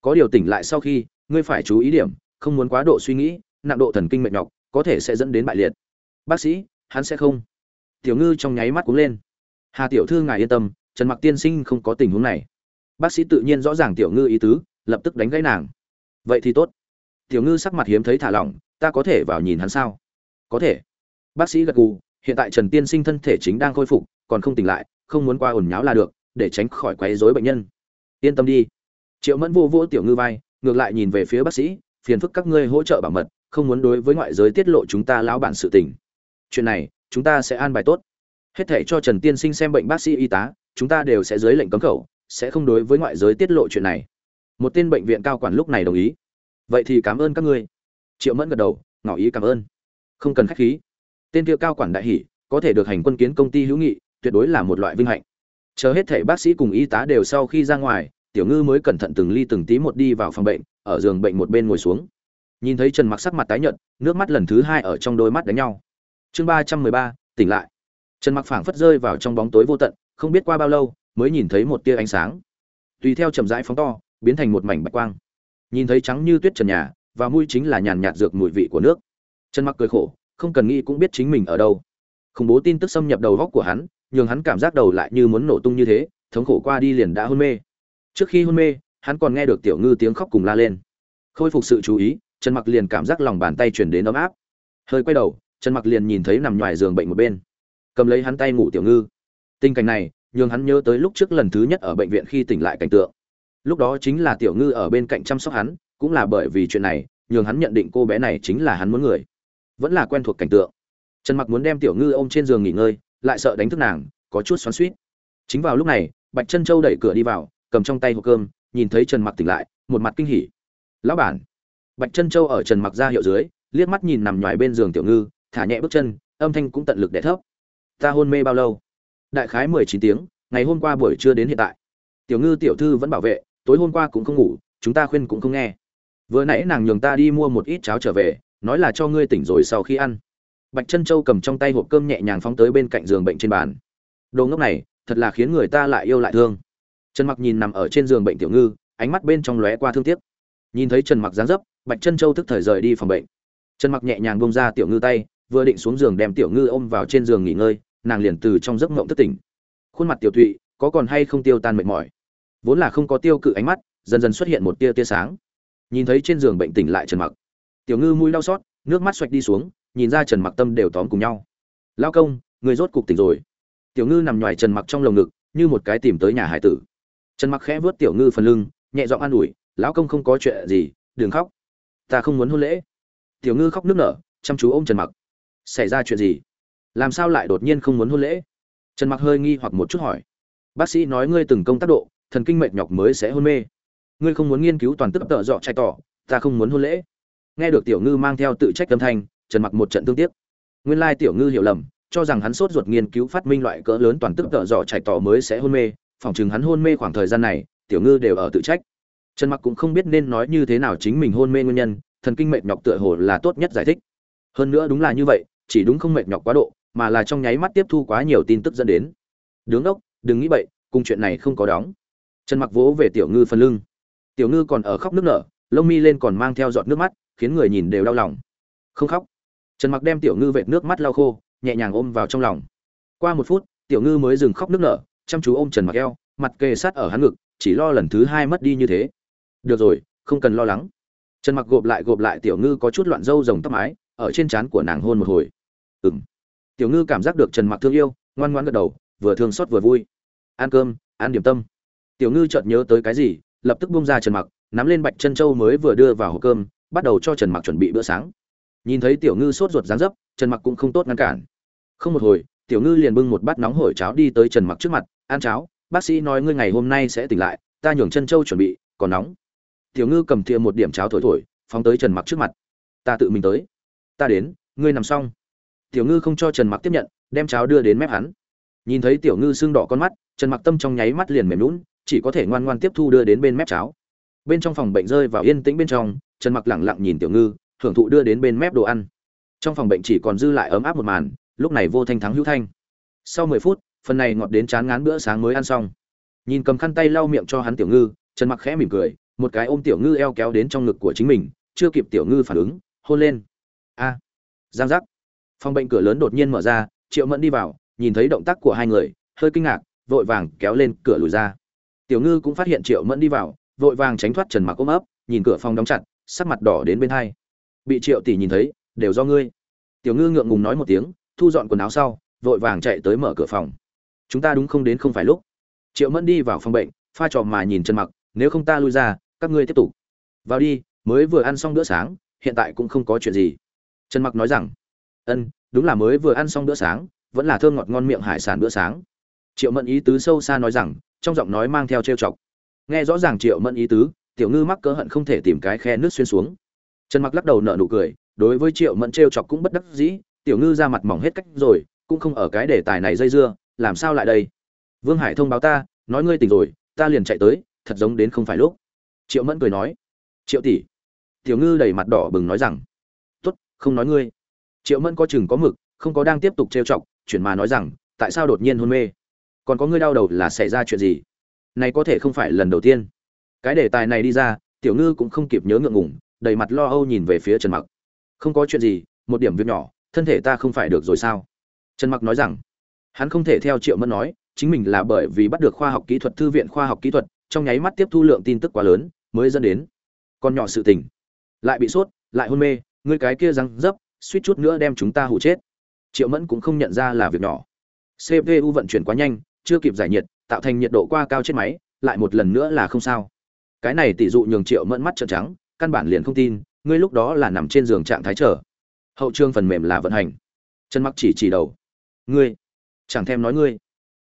Có điều tỉnh lại sau khi, ngươi phải chú ý điểm, không muốn quá độ suy nghĩ, nặng độ thần kinh mệt nhọc, có thể sẽ dẫn đến bại liệt. Bác sĩ, hắn sẽ không. Tiểu ngư trong nháy mắt cú lên. Hà tiểu thư ngài yên tâm, trần mặc tiên sinh không có tình huống này. Bác sĩ tự nhiên rõ ràng tiểu ngư ý tứ, lập tức đánh gãy nàng. Vậy thì tốt. Tiểu ngư sắc mặt hiếm thấy thả lỏng, ta có thể vào nhìn hắn sao? Có thể. Bác sĩ gật gù hiện tại trần tiên sinh thân thể chính đang khôi phục, còn không tỉnh lại, không muốn qua ồn nháo là được, để tránh khỏi quấy rối bệnh nhân. Yên tâm đi. Triệu mẫn vô vỗ tiểu ngư vai, ngược lại nhìn về phía bác sĩ, phiền phức các ngươi hỗ trợ bảo mật, không muốn đối với ngoại giới tiết lộ chúng ta lão bản sự tình. Chuyện này, chúng ta sẽ an bài tốt. Hết thể cho trần tiên sinh xem bệnh bác sĩ y tá, chúng ta đều sẽ dưới lệnh cấm khẩu, sẽ không đối với ngoại giới tiết lộ chuyện này. Một tên bệnh viện cao quản lúc này đồng ý. Vậy thì cảm ơn các ngươi. Triệu mẫn gật đầu, ngỏ ý cảm ơn. Không cần khách khí tên kia cao quản đại hỷ, có thể được hành quân kiến công ty hữu nghị, tuyệt đối là một loại vinh hạnh. Chờ hết thể bác sĩ cùng y tá đều sau khi ra ngoài, tiểu ngư mới cẩn thận từng ly từng tí một đi vào phòng bệnh, ở giường bệnh một bên ngồi xuống. Nhìn thấy trần mặc sắc mặt tái nhợt, nước mắt lần thứ hai ở trong đôi mắt đánh nhau. Chương ba trăm mười ba, tỉnh lại. Trần mặc phảng phất rơi vào trong bóng tối vô tận, không biết qua bao lâu, mới nhìn thấy một tia ánh sáng. Tùy theo chậm rãi phóng to, biến thành một mảnh bạch quang. Nhìn thấy trắng như tuyết trần nhà, và mũi chính là nhàn nhạt dược mùi vị của nước. Trần mặc cười khổ không cần nghĩ cũng biết chính mình ở đâu. Khủng bố tin tức xâm nhập đầu góc của hắn, nhường hắn cảm giác đầu lại như muốn nổ tung như thế, thống khổ qua đi liền đã hôn mê. Trước khi hôn mê, hắn còn nghe được tiểu ngư tiếng khóc cùng la lên. Khôi phục sự chú ý, trần mặc liền cảm giác lòng bàn tay chuyển đến ấm áp. Hơi quay đầu, trần mặc liền nhìn thấy nằm ngoài giường bệnh một bên. Cầm lấy hắn tay ngủ tiểu ngư. Tình cảnh này, nhường hắn nhớ tới lúc trước lần thứ nhất ở bệnh viện khi tỉnh lại cảnh tượng. Lúc đó chính là tiểu ngư ở bên cạnh chăm sóc hắn, cũng là bởi vì chuyện này, nhường hắn nhận định cô bé này chính là hắn muốn người vẫn là quen thuộc cảnh tượng. Trần mặc muốn đem tiểu ngư ôm trên giường nghỉ ngơi, lại sợ đánh thức nàng, có chút xoắn suýt chính vào lúc này, bạch chân châu đẩy cửa đi vào, cầm trong tay hộp cơm, nhìn thấy trần mặc tỉnh lại, một mặt kinh hỉ. Lão bản. Bạch chân châu ở trần mặc ra hiệu dưới, liếc mắt nhìn nằm ngoài bên giường tiểu ngư, thả nhẹ bước chân, âm thanh cũng tận lực để thấp. Ta hôn mê bao lâu? Đại khái mười chín tiếng, ngày hôm qua buổi trưa đến hiện tại. Tiểu ngư tiểu thư vẫn bảo vệ, tối hôm qua cũng không ngủ, chúng ta khuyên cũng không nghe. Vừa nãy nàng nhường ta đi mua một ít cháo trở về nói là cho ngươi tỉnh rồi sau khi ăn. Bạch chân châu cầm trong tay hộp cơm nhẹ nhàng phóng tới bên cạnh giường bệnh trên bàn. Đồ ngốc này, thật là khiến người ta lại yêu lại thương. Trần mặc nhìn nằm ở trên giường bệnh tiểu ngư, ánh mắt bên trong lóe qua thương tiếc. Nhìn thấy trần mặc dáng dấp, bạch chân châu thức thời rời đi phòng bệnh. Trần mặc nhẹ nhàng bông ra tiểu ngư tay, vừa định xuống giường đem tiểu ngư ôm vào trên giường nghỉ ngơi, nàng liền từ trong giấc mộng thất tỉnh. Khuôn mặt tiểu thụy, có còn hay không tiêu tan mệt mỏi? Vốn là không có tiêu cự ánh mắt, dần dần xuất hiện một tia tia sáng. Nhìn thấy trên giường bệnh tỉnh lại trần mặc tiểu ngư mũi đau xót, nước mắt xoạch đi xuống, nhìn ra trần mặc tâm đều tóm cùng nhau. Lao công, người rốt cục tỉnh rồi. Tiểu ngư nằm ngoài trần mặc trong lồng ngực, như một cái tìm tới nhà hải tử. Trần mặc khẽ vớt tiểu ngư phần lưng, nhẹ giọng an ủi, lão công không có chuyện gì, đừng khóc. Ta không muốn hôn lễ. Tiểu ngư khóc nức nở, chăm chú ôm trần mặc. Xảy ra chuyện gì? Làm sao lại đột nhiên không muốn hôn lễ? Trần mặc hơi nghi hoặc một chút hỏi. Bác sĩ nói ngươi từng công tác độ, thần kinh mệt nhọc mới sẽ hôn mê. Ngươi không muốn nghiên cứu toàn tức tợ dọ chạy tỏ, ta không muốn hôn lễ nghe được tiểu ngư mang theo tự trách tâm thanh trần mặc một trận tương tiếc. Nguyên lai tiểu ngư hiểu lầm cho rằng hắn sốt ruột nghiên cứu phát minh loại cỡ lớn toàn tức tợ dọ chạy tỏ mới sẽ hôn mê phòng chừng hắn hôn mê khoảng thời gian này tiểu ngư đều ở tự trách. Trần mặc cũng không biết nên nói như thế nào chính mình hôn mê nguyên nhân thần kinh mệt nhọc tựa hồ là tốt nhất giải thích. Hơn nữa đúng là như vậy chỉ đúng không mệt nhọc quá độ mà là trong nháy mắt tiếp thu quá nhiều tin tức dẫn đến. Đứng đốc đừng nghĩ vậy, cùng chuyện này không có đóng. Trần mặc vỗ về tiểu ngư phần lưng. Tiểu ngư còn ở khóc nước nở lông mi lên còn mang theo giọt nước mắt khiến người nhìn đều đau lòng. Không khóc. Trần mặc đem tiểu ngư vệt nước mắt lau khô, nhẹ nhàng ôm vào trong lòng. Qua một phút, tiểu ngư mới dừng khóc nước nở, chăm chú ôm trần mặc eo, mặt kề sát ở hắn ngực, chỉ lo lần thứ hai mất đi như thế. Được rồi, không cần lo lắng. Trần mặc gộp lại gộp lại tiểu ngư có chút loạn râu rồng tóc mái, ở trên trán của nàng hôn một hồi. Ừng tiểu ngư cảm giác được trần mặc thương yêu, ngoan ngoãn gật đầu, vừa thương xót vừa vui. Ăn cơm, ăn điểm tâm. Tiểu ngư chợt nhớ tới cái gì, lập tức bung ra trần mặc, nắm lên bạch chân châu mới vừa đưa vào hộp cơm bắt đầu cho trần mặc chuẩn bị bữa sáng. Nhìn thấy tiểu ngư sốt ruột dáng dấp, trần mặc cũng không tốt ngăn cản. Không một hồi, tiểu ngư liền bưng một bát nóng hổi cháo đi tới trần mặc trước mặt, ăn cháo, bác sĩ nói ngươi ngày hôm nay sẽ tỉnh lại, ta nhường chân trâu chuẩn bị, còn nóng. Tiểu ngư cầm thìa một điểm cháo thổi thổi, phóng tới trần mặc trước mặt. Ta tự mình tới. Ta đến, ngươi nằm xong. Tiểu ngư không cho trần mặc tiếp nhận, đem cháo đưa đến mép hắn. Nhìn thấy tiểu ngư sưng đỏ con mắt, trần mặc tâm trong nháy mắt liền mềm lún chỉ có thể ngoan ngoan tiếp thu đưa đến bên mép cháo. Bên trong phòng bệnh rơi vào yên tĩnh bên trong trần mặc lẳng lặng nhìn tiểu ngư, hưởng thụ đưa đến bên mép đồ ăn. Trong phòng bệnh chỉ còn dư lại ấm áp một màn, lúc này vô thanh thắng hữu thanh. Sau 10 phút, phần này ngọt đến chán ngán bữa sáng mới ăn xong. Nhìn cầm khăn tay lau miệng cho hắn tiểu ngư, trần mặc khẽ mỉm cười, một cái ôm tiểu ngư eo kéo đến trong ngực của chính mình, chưa kịp tiểu ngư phản ứng, hôn lên. A, giang giác. Phòng bệnh cửa lớn đột nhiên mở ra, triệu mẫn đi vào, nhìn thấy động tác của hai người, hơi kinh ngạc, vội vàng kéo lên cửa lùi ra. Tiểu ngư cũng phát hiện triệu mẫn đi vào, vội vàng tránh thoát trần mặc ôm ấp, nhìn cửa phòng đóng chặt sắc mặt đỏ đến bên hai. Bị triệu tỷ nhìn thấy, đều do ngươi. Tiểu ngư ngượng ngùng nói một tiếng, thu dọn quần áo sau, vội vàng chạy tới mở cửa phòng. Chúng ta đúng không đến không phải lúc. Triệu mẫn đi vào phòng bệnh, pha trò mà nhìn chân mặc, nếu không ta lui ra, các ngươi tiếp tục. Vào đi, mới vừa ăn xong bữa sáng, hiện tại cũng không có chuyện gì. Trần mặc nói rằng, ân, đúng là mới vừa ăn xong bữa sáng, vẫn là thơm ngọt ngon miệng hải sản bữa sáng. Triệu mẫn ý tứ sâu xa nói rằng, trong giọng nói mang theo trêu chọc. Nghe rõ ràng triệu mẫn ý tứ tiểu ngư mắc cỡ hận không thể tìm cái khe nước xuyên xuống. Trần mặc lắc đầu nở nụ cười, đối với triệu mẫn trêu chọc cũng bất đắc dĩ, tiểu ngư ra mặt mỏng hết cách rồi, cũng không ở cái đề tài này dây dưa, làm sao lại đây? Vương hải thông báo ta, nói ngươi tỉnh rồi, ta liền chạy tới, thật giống đến không phải lúc. Triệu mẫn cười nói, triệu tỷ. Tiểu ngư đầy mặt đỏ bừng nói rằng, tốt, không nói ngươi. Triệu mẫn có chừng có mực, không có đang tiếp tục trêu chọc, chuyển mà nói rằng, tại sao đột nhiên hôn mê? Còn có ngươi đau đầu là xảy ra chuyện gì? Này có thể không phải lần đầu tiên cái đề tài này đi ra, tiểu ngư cũng không kịp nhớ ngượng ngủng đầy mặt lo âu nhìn về phía trần mặc. Không có chuyện gì, một điểm việc nhỏ, thân thể ta không phải được rồi sao? Trần mặc nói rằng, hắn không thể theo triệu mẫn nói, chính mình là bởi vì bắt được khoa học kỹ thuật, thư viện khoa học kỹ thuật, trong nháy mắt tiếp thu lượng tin tức quá lớn, mới dẫn đến con nhỏ sự tình. Lại bị sốt, lại hôn mê, ngươi cái kia răng dấp, suýt chút nữa đem chúng ta hụ chết. Triệu mẫn cũng không nhận ra là việc nhỏ. Cpu vận chuyển quá nhanh, chưa kịp giải nhiệt, tạo thành nhiệt độ qua cao chết máy, lại một lần nữa là không sao cái này tỷ dụ nhường triệu mẫn mắt trợn trắng, căn bản liền không tin, ngươi lúc đó là nằm trên giường trạng thái trở hậu trương phần mềm là vận hành. Chân mắc chỉ chỉ đầu. Ngươi, chẳng thèm nói ngươi.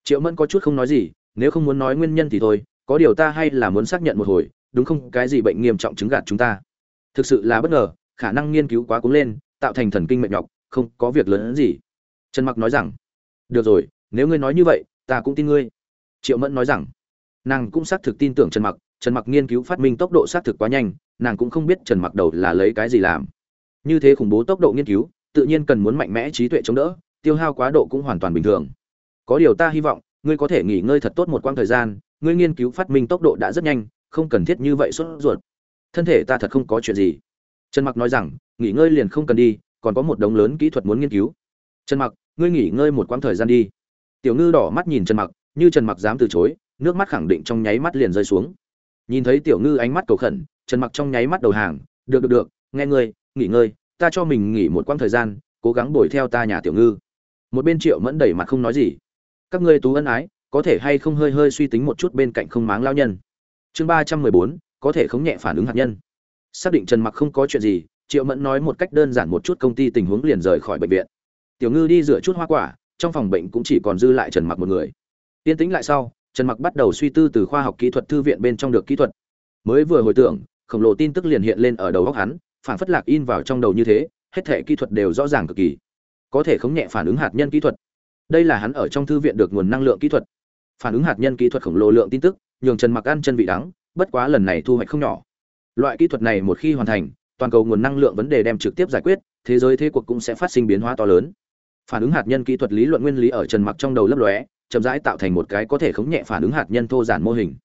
Triệu mẫn có chút không nói gì, nếu không muốn nói nguyên nhân thì thôi, có điều ta hay là muốn xác nhận một hồi, đúng không? Cái gì bệnh nghiêm trọng chứng gạt chúng ta? Thực sự là bất ngờ, khả năng nghiên cứu quá cúng lên, tạo thành thần kinh mệt nhọc, không có việc lớn hơn gì. Trần mặc nói rằng, được rồi, nếu ngươi nói như vậy, ta cũng tin ngươi. Triệu mẫn nói rằng, nàng cũng xác thực tin tưởng trần mặc trần mặc nghiên cứu phát minh tốc độ xác thực quá nhanh, nàng cũng không biết trần mặc đầu là lấy cái gì làm. Như thế khủng bố tốc độ nghiên cứu, tự nhiên cần muốn mạnh mẽ trí tuệ chống đỡ, tiêu hao quá độ cũng hoàn toàn bình thường. Có điều ta hy vọng, ngươi có thể nghỉ ngơi thật tốt một quãng thời gian, ngươi nghiên cứu phát minh tốc độ đã rất nhanh, không cần thiết như vậy sốt ruột. Thân thể ta thật không có chuyện gì. Trần mặc nói rằng, nghỉ ngơi liền không cần đi, còn có một đống lớn kỹ thuật muốn nghiên cứu. Trần mặc, ngươi nghỉ ngơi một quãng thời gian đi. Tiểu ngư đỏ mắt nhìn trần mặc, như trần mặc dám từ chối, nước mắt khẳng định trong nháy mắt liền rơi xuống nhìn thấy tiểu ngư ánh mắt cầu khẩn, trần mặc trong nháy mắt đầu hàng, được được được, nghe ngươi, nghỉ ngơi, ta cho mình nghỉ một quãng thời gian, cố gắng đuổi theo ta nhà tiểu ngư. Một bên triệu mẫn đẩy mặt không nói gì. Các ngươi tú ân ái, có thể hay không hơi hơi suy tính một chút bên cạnh không máng lao nhân? Chương ba trăm mười bốn, có thể không nhẹ phản ứng hạt nhân. Xác định trần mặc không có chuyện gì, triệu mẫn nói một cách đơn giản một chút công ty tình huống liền rời khỏi bệnh viện. Tiểu ngư đi rửa chút hoa quả, trong phòng bệnh cũng chỉ còn dư lại trần mặc một người. Yên tĩnh lại sau trần mặc bắt đầu suy tư từ khoa học kỹ thuật thư viện bên trong được kỹ thuật. Mới vừa hồi tưởng, khổng lồ tin tức liền hiện lên ở đầu góc hắn phản phất lạc in vào trong đầu như thế, hết thể kỹ thuật đều rõ ràng cực kỳ. Có thể khống nhẹ phản ứng hạt nhân kỹ thuật. Đây là hắn ở trong thư viện được nguồn năng lượng kỹ thuật. Phản ứng hạt nhân kỹ thuật khổng lồ lượng tin tức, nhường trần mặc ăn chân vị đắng, bất quá lần này thu hoạch không nhỏ. Loại kỹ thuật này một khi hoàn thành, toàn cầu nguồn năng lượng vấn đề đem trực tiếp giải quyết, thế giới thế cuộc cũng sẽ phát sinh biến hóa to lớn phản ứng hạt nhân kỹ thuật lý luận nguyên lý ở trần mặc trong đầu lấp lóe, chậm rãi tạo thành một cái có thể khống nhẹ phản ứng hạt nhân thô giản mô hình.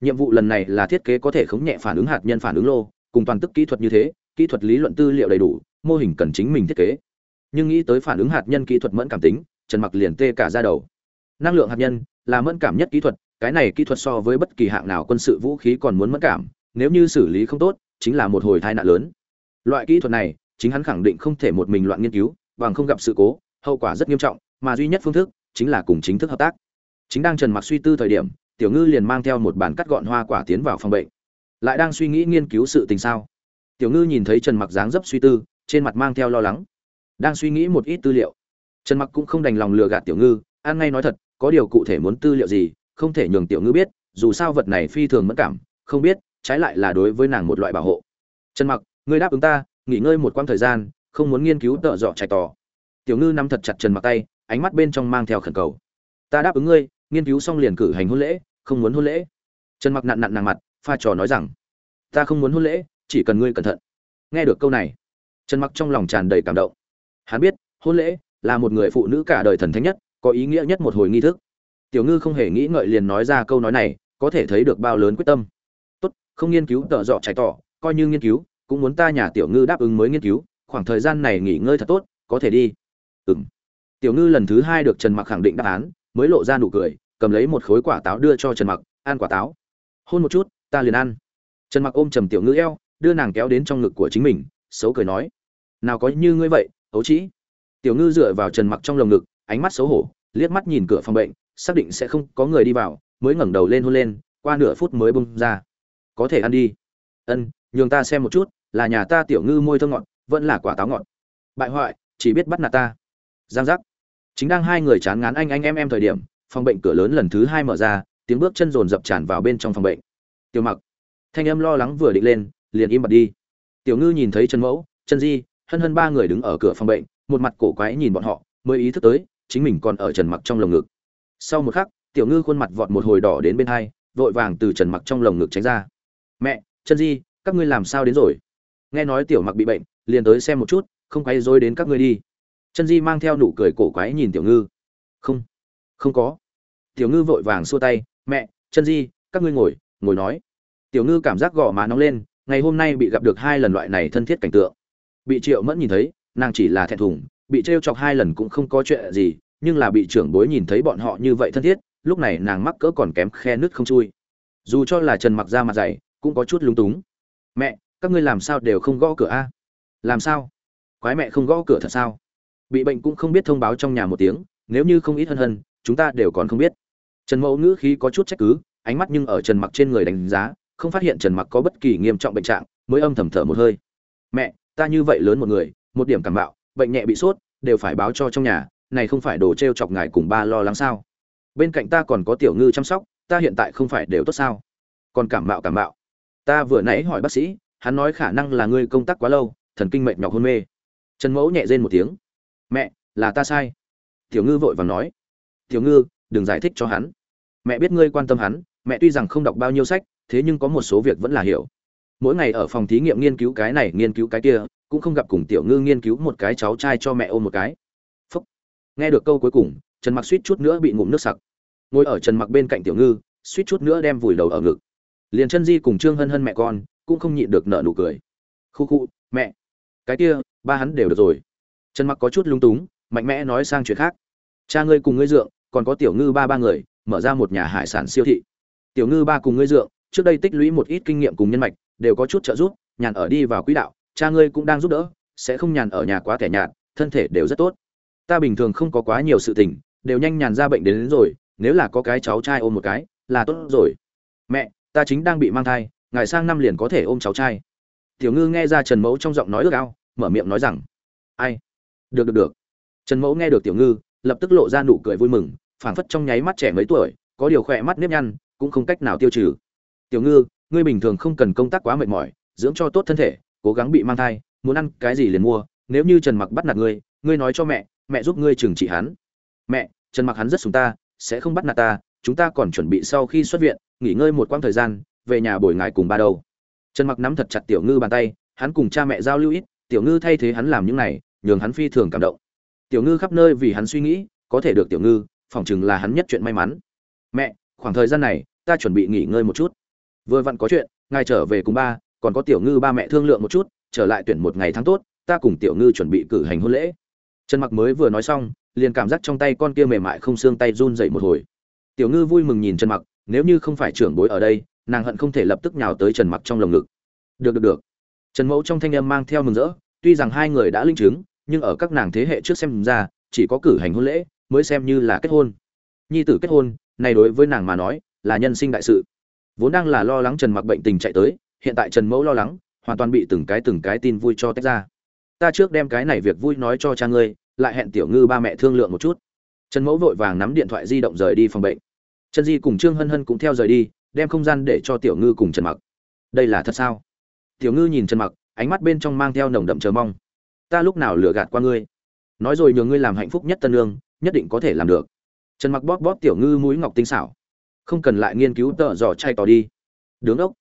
Nhiệm vụ lần này là thiết kế có thể khống nhẹ phản ứng hạt nhân phản ứng lô, cùng toàn tức kỹ thuật như thế, kỹ thuật lý luận tư liệu đầy đủ, mô hình cần chính mình thiết kế. Nhưng nghĩ tới phản ứng hạt nhân kỹ thuật mẫn cảm tính, trần mặc liền tê cả ra đầu. Năng lượng hạt nhân là mẫn cảm nhất kỹ thuật, cái này kỹ thuật so với bất kỳ hạng nào quân sự vũ khí còn muốn mẫn cảm, nếu như xử lý không tốt, chính là một hồi tai nạn lớn. Loại kỹ thuật này, chính hắn khẳng định không thể một mình loạn nghiên cứu, bằng không gặp sự cố hậu quả rất nghiêm trọng, mà duy nhất phương thức chính là cùng chính thức hợp tác. Chính đang trần mặc suy tư thời điểm, tiểu ngư liền mang theo một bản cắt gọn hoa quả tiến vào phòng bệnh. Lại đang suy nghĩ nghiên cứu sự tình sao? Tiểu ngư nhìn thấy trần mặc dáng dấp suy tư, trên mặt mang theo lo lắng. Đang suy nghĩ một ít tư liệu. Trần mặc cũng không đành lòng lừa gạt tiểu ngư an ngay nói thật, có điều cụ thể muốn tư liệu gì, không thể nhường tiểu ngư biết, dù sao vật này phi thường mẫn cảm, không biết, trái lại là đối với nàng một loại bảo hộ. Trần mặc, ngươi đáp ứng ta, nghỉ ngơi một quãng thời gian, không muốn nghiên cứu tợ dọ chạy tỏ tiểu ngư nắm thật chặt trần mặc tay, ánh mắt bên trong mang theo khẩn cầu. Ta đáp ứng ngươi, nghiên cứu xong liền cử hành hôn lễ, không muốn hôn lễ. Trần mặc nặn nặn nàng mặt, pha trò nói rằng, ta không muốn hôn lễ, chỉ cần ngươi cẩn thận. Nghe được câu này, trần mặc trong lòng tràn đầy cảm động. Hắn biết, hôn lễ là một người phụ nữ cả đời thần thánh nhất, có ý nghĩa nhất một hồi nghi thức. Tiểu ngư không hề nghĩ ngợi liền nói ra câu nói này, có thể thấy được bao lớn quyết tâm. Tốt, không nghiên cứu tợ dọ trái tỏ, coi như nghiên cứu, cũng muốn ta nhà tiểu ngư đáp ứng mới nghiên cứu, khoảng thời gian này nghỉ ngơi thật tốt, có thể đi ừng tiểu ngư lần thứ hai được trần mặc khẳng định đáp án, mới lộ ra nụ cười, cầm lấy một khối quả táo đưa cho trần mặc, ăn quả táo. Hôn một chút, ta liền ăn. Trần mặc ôm trầm tiểu ngư eo, đưa nàng kéo đến trong ngực của chính mình, xấu cười nói, nào có như ngươi vậy, ấu trĩ. Tiểu ngư dựa vào trần mặc trong lồng ngực, ánh mắt xấu hổ, liếc mắt nhìn cửa phòng bệnh, xác định sẽ không có người đi vào, mới ngẩng đầu lên hôn lên, qua nửa phút mới bung ra. Có thể ăn đi. Ân, nhường ta xem một chút, là nhà ta tiểu ngư môi thơ ngọt, vẫn là quả táo ngọt. Bại hoại, chỉ biết bắt nạt ta giang giác. Chính đang hai người chán ngán anh anh em em thời điểm, phòng bệnh cửa lớn lần thứ hai mở ra, tiếng bước chân rồn dập tràn vào bên trong phòng bệnh. Tiểu mặc, thanh âm lo lắng vừa định lên, liền im bặt đi. Tiểu ngư nhìn thấy chân mẫu chân di, hân hân ba người đứng ở cửa phòng bệnh, một mặt cổ quái nhìn bọn họ, mới ý thức tới, chính mình còn ở trần mặc trong lồng ngực. Sau một khắc, tiểu ngư khuôn mặt vọt một hồi đỏ đến bên hai, vội vàng từ trần mặc trong lồng ngực tránh ra. Mẹ chân di, các ngươi làm sao đến rồi? Nghe nói tiểu mặc bị bệnh, liền tới xem một chút, không quay dối đến các ngươi đi chân di mang theo nụ cười cổ quái nhìn tiểu ngư. Không không có. Tiểu ngư vội vàng xua tay, mẹ, chân di, các ngươi ngồi ngồi nói. Tiểu ngư cảm giác gò má nóng lên, ngày hôm nay bị gặp được hai lần loại này thân thiết cảnh tượng. Bị triệu mẫn nhìn thấy, nàng chỉ là thẹn thùng, bị t r e o chọc hai lần cũng không có chuyện gì, nhưng là bị trưởng bối nhìn thấy bọn họ như vậy thân thiết, lúc này nàng mắc cỡ còn kém khe nứt không chui. Dù cho là trần mặc ra mặt dày, cũng có chút lúng túng. Mẹ, các ngươi làm sao đều không gõ cửa a? Làm sao? Quái mẹ không gõ cửa thật sao? Bị bệnh cũng không biết thông báo trong nhà một tiếng, nếu như không ít hân hân, chúng ta đều còn không biết. Trần mẫu ngữ khí có chút trách cứ, ánh mắt nhưng ở trần mặc trên người đánh giá, không phát hiện trần mặc có bất kỳ nghiêm trọng bệnh trạng, mới âm thầm thở một hơi. Mẹ, ta như vậy lớn một người, một điểm cảm bạo, bệnh nhẹ bị sốt, đều phải báo cho trong nhà, này không phải đồ trêu chọc ngài cùng ba lo lắng sao? Bên cạnh ta còn có tiểu ngư chăm sóc, ta hiện tại không phải đều tốt sao? Còn cảm mạo cảm mạo ta vừa nãy hỏi bác sĩ, hắn nói khả năng là ngươi công tác quá lâu, thần kinh mệt nhọc hôn mê. Trần mẫu nhẹ rên một tiếng mẹ, là ta sai. Tiểu ngư vội vàng nói. Tiểu ngư, đừng giải thích cho hắn. Mẹ biết ngươi quan tâm hắn, mẹ tuy rằng không đọc bao nhiêu sách, thế nhưng có một số việc vẫn là hiểu. Mỗi ngày ở phòng thí nghiệm nghiên cứu cái này, nghiên cứu cái kia, cũng không gặp cùng tiểu ngư nghiên cứu một cái cháu trai cho mẹ ôm một cái. Phúc. nghe được câu cuối cùng, trần mặc suýt chút nữa bị ngụm nước sặc. Ngồi ở trần mặc bên cạnh tiểu ngư, suýt chút nữa đem vùi đầu ở ngực. Liền chân di cùng trương hân hân mẹ con, cũng không nhịn được nợ nụ cười. Khu khu, mẹ, cái kia, ba hắn đều được rồi trần mặc có chút lung túng mạnh mẽ nói sang chuyện khác. Cha ngươi cùng ngươi dượng còn có tiểu ngư ba ba người mở ra một nhà hải sản siêu thị. Tiểu ngư ba cùng ngươi dượng trước đây tích lũy một ít kinh nghiệm cùng nhân mạch đều có chút trợ giúp nhàn ở đi vào quỹ đạo cha ngươi cũng đang giúp đỡ sẽ không nhàn ở nhà quá kẻ nhạt thân thể đều rất tốt. Ta bình thường không có quá nhiều sự tình đều nhanh nhàn ra bệnh đến, đến rồi nếu là có cái cháu trai ôm một cái là tốt rồi. Mẹ ta chính đang bị mang thai ngài sang năm liền có thể ôm cháu trai. Tiểu ngư nghe ra trần mẫu trong giọng nói ước ao mở miệng nói rằng ai được được được. Trần mẫu nghe được tiểu ngư, lập tức lộ ra nụ cười vui mừng, phảng phất trong nháy mắt trẻ mấy tuổi, có điều khỏe mắt nếp nhăn, cũng không cách nào tiêu trừ. Tiểu ngư, ngươi bình thường không cần công tác quá mệt mỏi, dưỡng cho tốt thân thể, cố gắng bị mang thai, muốn ăn cái gì liền mua, nếu như trần mặc bắt nạt ngươi ngươi nói cho mẹ mẹ giúp ngươi trừng trị hắn. Mẹ, trần mặc hắn rất sùng ta, sẽ không bắt nạt ta, chúng ta còn chuẩn bị sau khi xuất viện, nghỉ ngơi một quãng thời gian, về nhà bồi ngài cùng ba đâu trần mặc nắm thật chặt tiểu ngư bàn tay, hắn cùng cha mẹ giao lưu ít, tiểu ngư thay thế hắn làm những này nhường hắn phi thường cảm động. Tiểu ngư khắp nơi vì hắn suy nghĩ, có thể được tiểu ngư, phỏng chừng là hắn nhất chuyện may mắn. Mẹ, khoảng thời gian này, ta chuẩn bị nghỉ ngơi một chút. Vừa vặn có chuyện, ngài trở về cùng ba, còn có tiểu ngư ba mẹ thương lượng một chút, trở lại tuyển một ngày tháng tốt, ta cùng tiểu ngư chuẩn bị cử hành hôn lễ. Trần mặc mới vừa nói xong, liền cảm giác trong tay con kia mềm mại không xương tay run dậy một hồi. Tiểu ngư vui mừng nhìn trần mặc, nếu như không phải trưởng bối ở đây, nàng hận không thể lập tức nhào tới trần mặc trong lồng ngực. Được được được. Trần mẫu trong thanh âm mang theo mừng rỡ, tuy rằng hai người đã linh chứng nhưng ở các nàng thế hệ trước xem ra, chỉ có cử hành hôn lễ mới xem như là kết hôn. Nhi tử kết hôn, này đối với nàng mà nói, là nhân sinh đại sự. Vốn đang là lo lắng trần mặc bệnh tình chạy tới, hiện tại trần mẫu lo lắng, hoàn toàn bị từng cái từng cái tin vui cho tách ra. Ta trước đem cái này việc vui nói cho cha ngươi, lại hẹn tiểu ngư ba mẹ thương lượng một chút. Trần mẫu vội vàng nắm điện thoại di động rời đi phòng bệnh. Trần di cùng trương hân hân cũng theo rời đi, đem không gian để cho tiểu ngư cùng trần mặc. Đây là thật sao? Tiểu ngư nhìn trần mặc, ánh mắt bên trong mang theo nồng đậm chờ mong ta lúc nào lừa gạt qua ngươi? Nói rồi nhường ngươi làm hạnh phúc nhất tân lương, nhất định có thể làm được. Trần mặc bóp bóp tiểu ngư mũi ngọc tinh xảo. Không cần lại nghiên cứu tợ dò chay tỏ đi. Đứng ốc.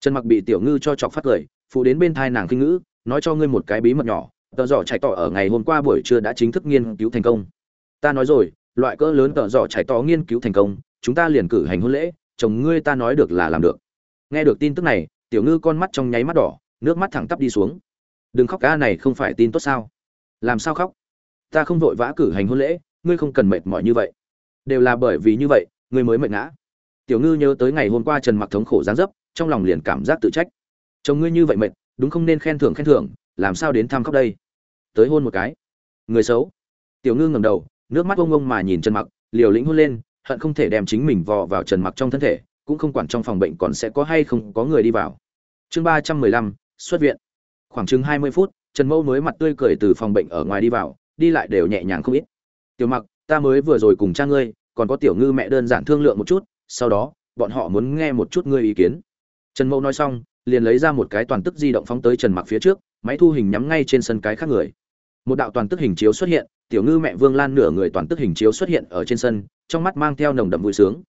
Trần mặc bị tiểu ngư cho chọc phát cười phụ đến bên thai nàng kinh ngữ, nói cho ngươi một cái bí mật nhỏ, tợ dò chạy tỏ ở ngày hôm qua buổi trưa đã chính thức nghiên cứu thành công. Ta nói rồi, loại cỡ lớn tợ dò chạy tỏ nghiên cứu thành công, chúng ta liền cử hành hôn lễ, chồng ngươi ta nói được là làm được. Nghe được tin tức này, tiểu ngư con mắt trong nháy mắt đỏ, nước mắt thẳng tắp đi xuống đừng khóc ca này không phải tin tốt sao? Làm sao khóc? Ta không vội vã cử hành hôn lễ, ngươi không cần mệt mỏi như vậy. Đều là bởi vì như vậy, ngươi mới mệt ngã. Tiểu ngư nhớ tới ngày hôm qua trần mặc thống khổ gián dấp, trong lòng liền cảm giác tự trách. Chồng ngươi như vậy mệt, đúng không nên khen thưởng khen thưởng, làm sao đến thăm khóc đây? Tới hôn một cái. Người xấu. Tiểu ngư ngẩng đầu, nước mắt ông ông mà nhìn trần mặc, liều lĩnh hôn lên, hận không thể đem chính mình vò vào trần mặc trong thân thể, cũng không quản trong phòng bệnh còn sẽ có hay không có người đi vào. Chương ba trăm mười lăm, xuất viện khoảng chừng hai mươi phút, trần mẫu mới mặt tươi cười từ phòng bệnh ở ngoài đi vào, đi lại đều nhẹ nhàng không ít. Tiểu mặc, ta mới vừa rồi cùng cha ngươi, còn có tiểu ngư mẹ đơn giản thương lượng một chút, sau đó, bọn họ muốn nghe một chút ngươi ý kiến. Trần mẫu nói xong, liền lấy ra một cái toàn tức di động phóng tới trần mặc phía trước, máy thu hình nhắm ngay trên sân cái khác người. Một đạo toàn tức hình chiếu xuất hiện, tiểu ngư mẹ vương lan nửa người toàn tức hình chiếu xuất hiện ở trên sân, trong mắt mang theo nồng đậm vui sướng.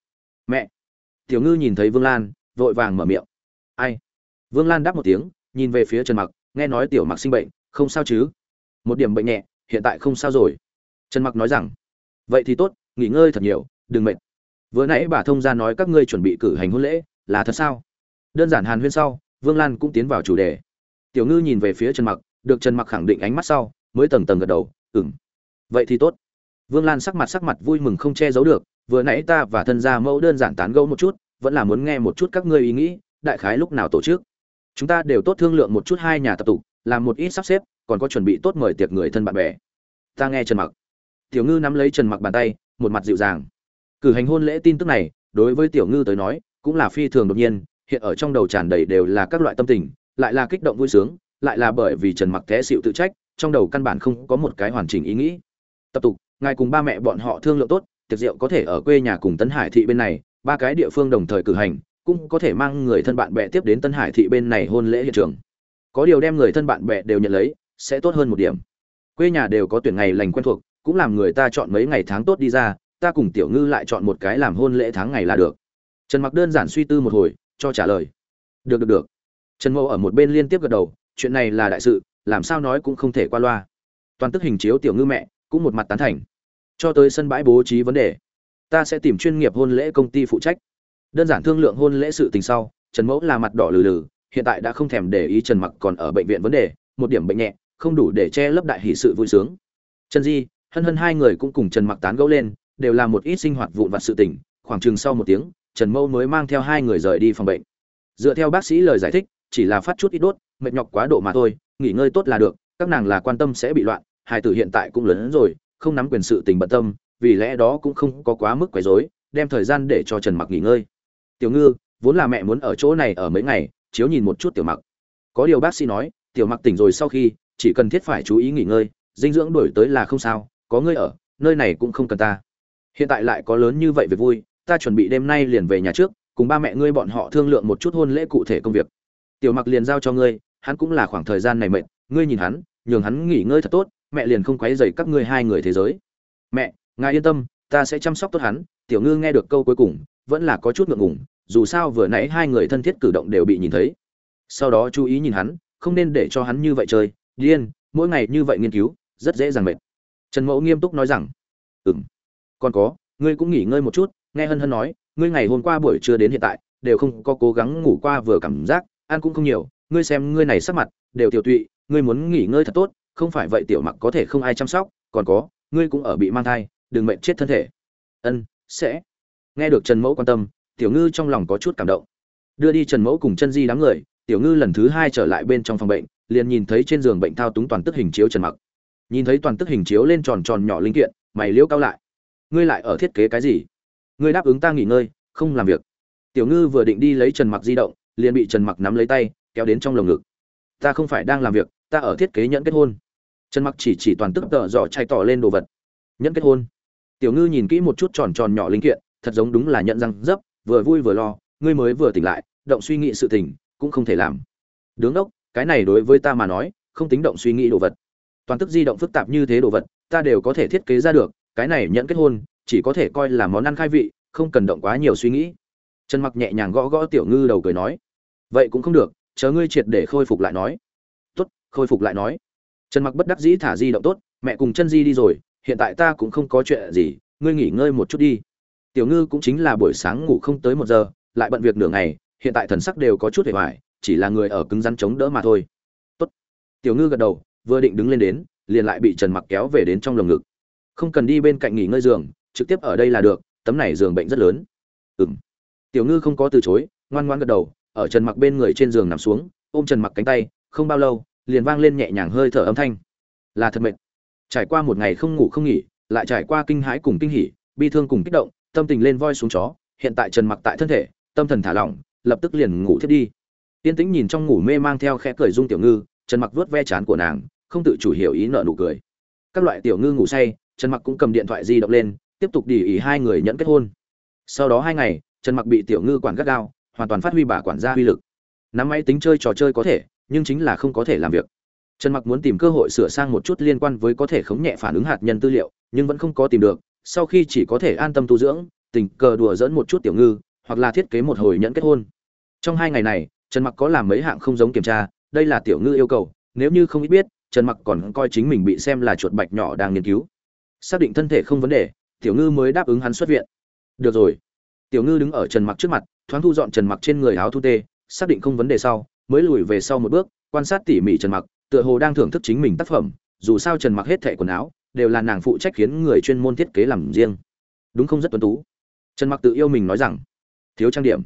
Mẹ! Tiểu ngư nhìn thấy vương lan, vội vàng mở miệng. Ai? Vương lan đáp một tiếng, nhìn về phía trần mặc nghe nói tiểu mặc sinh bệnh, không sao chứ? Một điểm bệnh nhẹ, hiện tại không sao rồi. Trần mặc nói rằng, vậy thì tốt, nghỉ ngơi thật nhiều, đừng mệt. Vừa nãy bà thông gia nói các ngươi chuẩn bị cử hành hôn lễ, là thật sao? Đơn giản hàn huyên sau, vương lan cũng tiến vào chủ đề. Tiểu ngư nhìn về phía trần mặc, được trần mặc khẳng định ánh mắt sau, mới tầng tầng gật đầu ừng vậy thì tốt. Vương lan sắc mặt sắc mặt vui mừng không che giấu được, vừa nãy ta và thân gia mẫu đơn giản tán gẫu một chút, vẫn là muốn nghe một chút các ngươi ý nghĩ, đại khái lúc nào tổ chức? Chúng ta đều tốt thương lượng một chút hai nhà tập tục, làm một ít sắp xếp, còn có chuẩn bị tốt mời tiệc người thân bạn bè. Ta nghe trần mặc. Tiểu ngư nắm lấy trần mặc bàn tay, một mặt dịu dàng. Cử hành hôn lễ tin tức này, đối với tiểu ngư tới nói, cũng là phi thường đột nhiên, hiện ở trong đầu tràn đầy đều là các loại tâm tình, lại là kích động vui sướng, lại là bởi vì trần mặc té xịu tự trách, trong đầu căn bản không có một cái hoàn chỉnh ý nghĩ. Tập tục, ngài cùng ba mẹ bọn họ thương lượng tốt, tiệc rượu có thể ở quê nhà cùng tấn hải thị bên này, ba cái địa phương đồng thời cử hành cũng có thể mang người thân bạn bè tiếp đến tân hải thị bên này hôn lễ hiện trường. Có điều đem người thân bạn bè đều nhận lấy, sẽ tốt hơn một điểm. Quê nhà đều có tuyển ngày lành quen thuộc, cũng làm người ta chọn mấy ngày tháng tốt đi ra, ta cùng tiểu ngư lại chọn một cái làm hôn lễ tháng ngày là được. Trần mặc đơn giản suy tư một hồi, cho trả lời. Được được được. Trần mẫu ở một bên liên tiếp gật đầu, chuyện này là đại sự, làm sao nói cũng không thể qua loa. Toàn tức hình chiếu tiểu ngư mẹ, cũng một mặt tán thành. Cho tới sân bãi bố trí vấn đề, ta sẽ tìm chuyên nghiệp hôn lễ công ty phụ trách đơn giản thương lượng hôn lễ sự tình sau, trần mẫu là mặt đỏ lừ lừ, hiện tại đã không thèm để ý trần mặc còn ở bệnh viện vấn đề, một điểm bệnh nhẹ, không đủ để che lấp đại hỷ sự vui sướng. Trần di, hân hân hai người cũng cùng trần mặc tán gẫu lên, đều là một ít sinh hoạt vụn vặt sự tình, khoảng chừng sau một tiếng, trần Mẫu mới mang theo hai người rời đi phòng bệnh. Dựa theo bác sĩ lời giải thích, chỉ là phát chút ít đốt, mệt nhọc quá độ mà thôi, nghỉ ngơi tốt là được, các nàng là quan tâm sẽ bị loạn hai tử hiện tại cũng lớn rồi, không nắm quyền sự tình bận tâm, vì lẽ đó cũng không có quá mức quấy rối, đem thời gian để cho trần mặc nghỉ ngơi tiểu ngư, vốn là mẹ muốn ở chỗ này ở mấy ngày, chiếu nhìn một chút tiểu mặc. Có điều bác sĩ nói, tiểu mặc tỉnh rồi sau khi, chỉ cần thiết phải chú ý nghỉ ngơi, dinh dưỡng đổi tới là không sao, có ngươi ở, nơi này cũng không cần ta. Hiện tại lại có lớn như vậy về vui, ta chuẩn bị đêm nay liền về nhà trước, cùng ba mẹ ngươi bọn họ thương lượng một chút hôn lễ cụ thể công việc. Tiểu mặc liền giao cho ngươi, hắn cũng là khoảng thời gian này mệt, ngươi nhìn hắn, nhường hắn nghỉ ngơi thật tốt, mẹ liền không quấy dày các ngươi hai người thế giới. Mẹ, ngài yên tâm, ta sẽ chăm sóc tốt hắn, tiểu ngư nghe được câu cuối cùng vẫn là có chút ngượng ngùng, dù sao vừa nãy hai người thân thiết cử động đều bị nhìn thấy. Sau đó chú ý nhìn hắn, không nên để cho hắn như vậy chơi. Điên, mỗi ngày như vậy nghiên cứu, rất dễ dàng mệt. Trần mẫu nghiêm túc nói rằng, ừm, còn có, ngươi cũng nghỉ ngơi một chút. Nghe hân hân nói, ngươi ngày hôm qua buổi trưa đến hiện tại, đều không có cố gắng ngủ qua vừa cảm giác, ăn cũng không nhiều. Ngươi xem, ngươi này sắc mặt, đều tiểu tụy, ngươi muốn nghỉ ngơi thật tốt, không phải vậy tiểu mặc có thể không ai chăm sóc, còn có, ngươi cũng ở bị mang thai, đừng mệnh chết thân thể. Ân, sẽ nghe được trần mẫu quan tâm, tiểu ngư trong lòng có chút cảm động. Đưa đi trần mẫu cùng chân di đám người, tiểu ngư lần thứ hai trở lại bên trong phòng bệnh, liền nhìn thấy trên giường bệnh thao túng toàn tức hình chiếu trần mặc. Nhìn thấy toàn tức hình chiếu lên tròn tròn nhỏ linh kiện, mày liễu cao lại. Ngươi lại ở thiết kế cái gì? Ngươi đáp ứng ta nghỉ ngơi, không làm việc. Tiểu ngư vừa định đi lấy trần mặc di động, liền bị trần mặc nắm lấy tay, kéo đến trong lồng ngực. Ta không phải đang làm việc, ta ở thiết kế nhẫn kết hôn. Trần mặc chỉ chỉ toàn tức tợ dò chay tỏ lên đồ vật. Nhẫn kết hôn. Tiểu ngư nhìn kỹ một chút tròn tròn nhỏ linh kiện thật giống đúng là nhận răng dấp, vừa vui vừa lo, ngươi mới vừa tỉnh lại, động suy nghĩ sự tình, cũng không thể làm. Đứng đốc, cái này đối với ta mà nói, không tính động suy nghĩ đồ vật. Toàn tức di động phức tạp như thế đồ vật, ta đều có thể thiết kế ra được, cái này nhận kết hôn, chỉ có thể coi là món ăn khai vị, không cần động quá nhiều suy nghĩ. Trần mặc nhẹ nhàng gõ gõ tiểu ngư đầu cười nói, vậy cũng không được, chờ ngươi triệt để khôi phục lại nói. Tốt, khôi phục lại nói. Trần mặc bất đắc dĩ thả di động tốt, mẹ cùng chân di đi rồi, hiện tại ta cũng không có chuyện gì, ngươi nghỉ ngơi một chút đi tiểu ngư cũng chính là buổi sáng ngủ không tới một giờ, lại bận việc nửa ngày, hiện tại thần sắc đều có chút hề hoài, chỉ là người ở cứng rắn chống đỡ mà thôi. Tốt. Tiểu ngư gật đầu, vừa định đứng lên đến, liền lại bị trần mặc kéo về đến trong lồng ngực. Không cần đi bên cạnh nghỉ ngơi giường, trực tiếp ở đây là được, tấm này giường bệnh rất lớn. Ừm. Tiểu ngư không có từ chối, ngoan ngoan gật đầu, ở trần mặc bên người trên giường nằm xuống, ôm trần mặc cánh tay, không bao lâu, liền vang lên nhẹ nhàng hơi thở âm thanh. Là thật mệt. Trải qua một ngày không ngủ không nghỉ, lại trải qua kinh hãi cùng kinh hỉ, bi thương cùng kích động tâm tình lên voi xuống chó, hiện tại trần mặc tại thân thể, tâm thần thả lỏng, lập tức liền ngủ thiết đi. Tiên tĩnh nhìn trong ngủ mê mang theo khẽ cười dung tiểu ngư, trần mặc vuốt ve chán của nàng, không tự chủ hiểu ý nợ nụ cười. Các loại tiểu ngư ngủ say, trần mặc cũng cầm điện thoại di động lên, tiếp tục đi ý hai người nhận kết hôn. Sau đó hai ngày, trần mặc bị tiểu ngư quản gắt gao, hoàn toàn phát huy bà quản gia uy lực. Nắm máy tính chơi trò chơi có thể, nhưng chính là không có thể làm việc. Trần mặc muốn tìm cơ hội sửa sang một chút liên quan với có thể khống nhẹ phản ứng hạt nhân tư liệu, nhưng vẫn không có tìm được sau khi chỉ có thể an tâm tu dưỡng, tình cờ đùa dẫn một chút tiểu ngư, hoặc là thiết kế một hồi nhẫn kết hôn. Trong hai ngày này, trần mặc có làm mấy hạng không giống kiểm tra, đây là tiểu ngư yêu cầu, nếu như không biết, trần mặc còn coi chính mình bị xem là chuột bạch nhỏ đang nghiên cứu. Xác định thân thể không vấn đề, tiểu ngư mới đáp ứng hắn xuất viện. Được rồi. Tiểu ngư đứng ở trần mặc trước mặt, thoáng thu dọn trần mặc trên người áo thu tê, xác định không vấn đề sau, mới lùi về sau một bước, quan sát tỉ mỉ trần mặc, tựa hồ đang thưởng thức chính mình tác phẩm, dù sao trần mặc hết thẻ quần áo đều là nàng phụ trách khiến người chuyên môn thiết kế làm riêng. Đúng không rất tuấn tú. Trần mặc tự yêu mình nói rằng, thiếu trang điểm.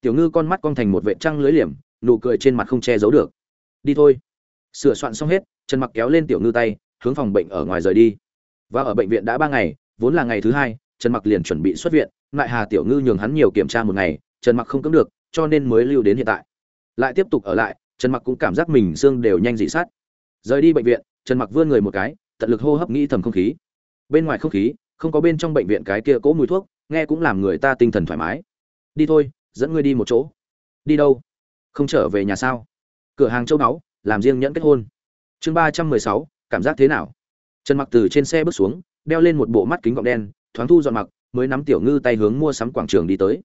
Tiểu ngư con mắt cong thành một vệ trăng lưới liềm, nụ cười trên mặt không che giấu được. Đi thôi. Sửa soạn xong hết, trần mặc kéo lên tiểu ngư tay, hướng phòng bệnh ở ngoài rời đi. Và ở bệnh viện đã ba ngày, vốn là ngày thứ hai, trần mặc liền chuẩn bị xuất viện, lại hà tiểu ngư nhường hắn nhiều kiểm tra một ngày, trần mặc không cấm được, cho nên mới lưu đến hiện tại. Lại tiếp tục ở lại, trần mặc cũng cảm giác mình xương đều nhanh dị sát. Rời đi bệnh viện, trần mặc vươn người một cái tận lực hô hấp nghĩ thầm không khí. Bên ngoài không khí, không có bên trong bệnh viện cái kia cỗ mùi thuốc, nghe cũng làm người ta tinh thần thoải mái. Đi thôi, dẫn ngươi đi một chỗ. Đi đâu? Không trở về nhà sao? Cửa hàng châu báu, làm riêng nhẫn kết hôn. Chương ba trăm mười sáu, cảm giác thế nào? Trần mặc từ trên xe bước xuống, đeo lên một bộ mắt kính gọng đen, thoáng thu dọn mặc, mới nắm tiểu ngư tay hướng mua sắm quảng trường đi tới.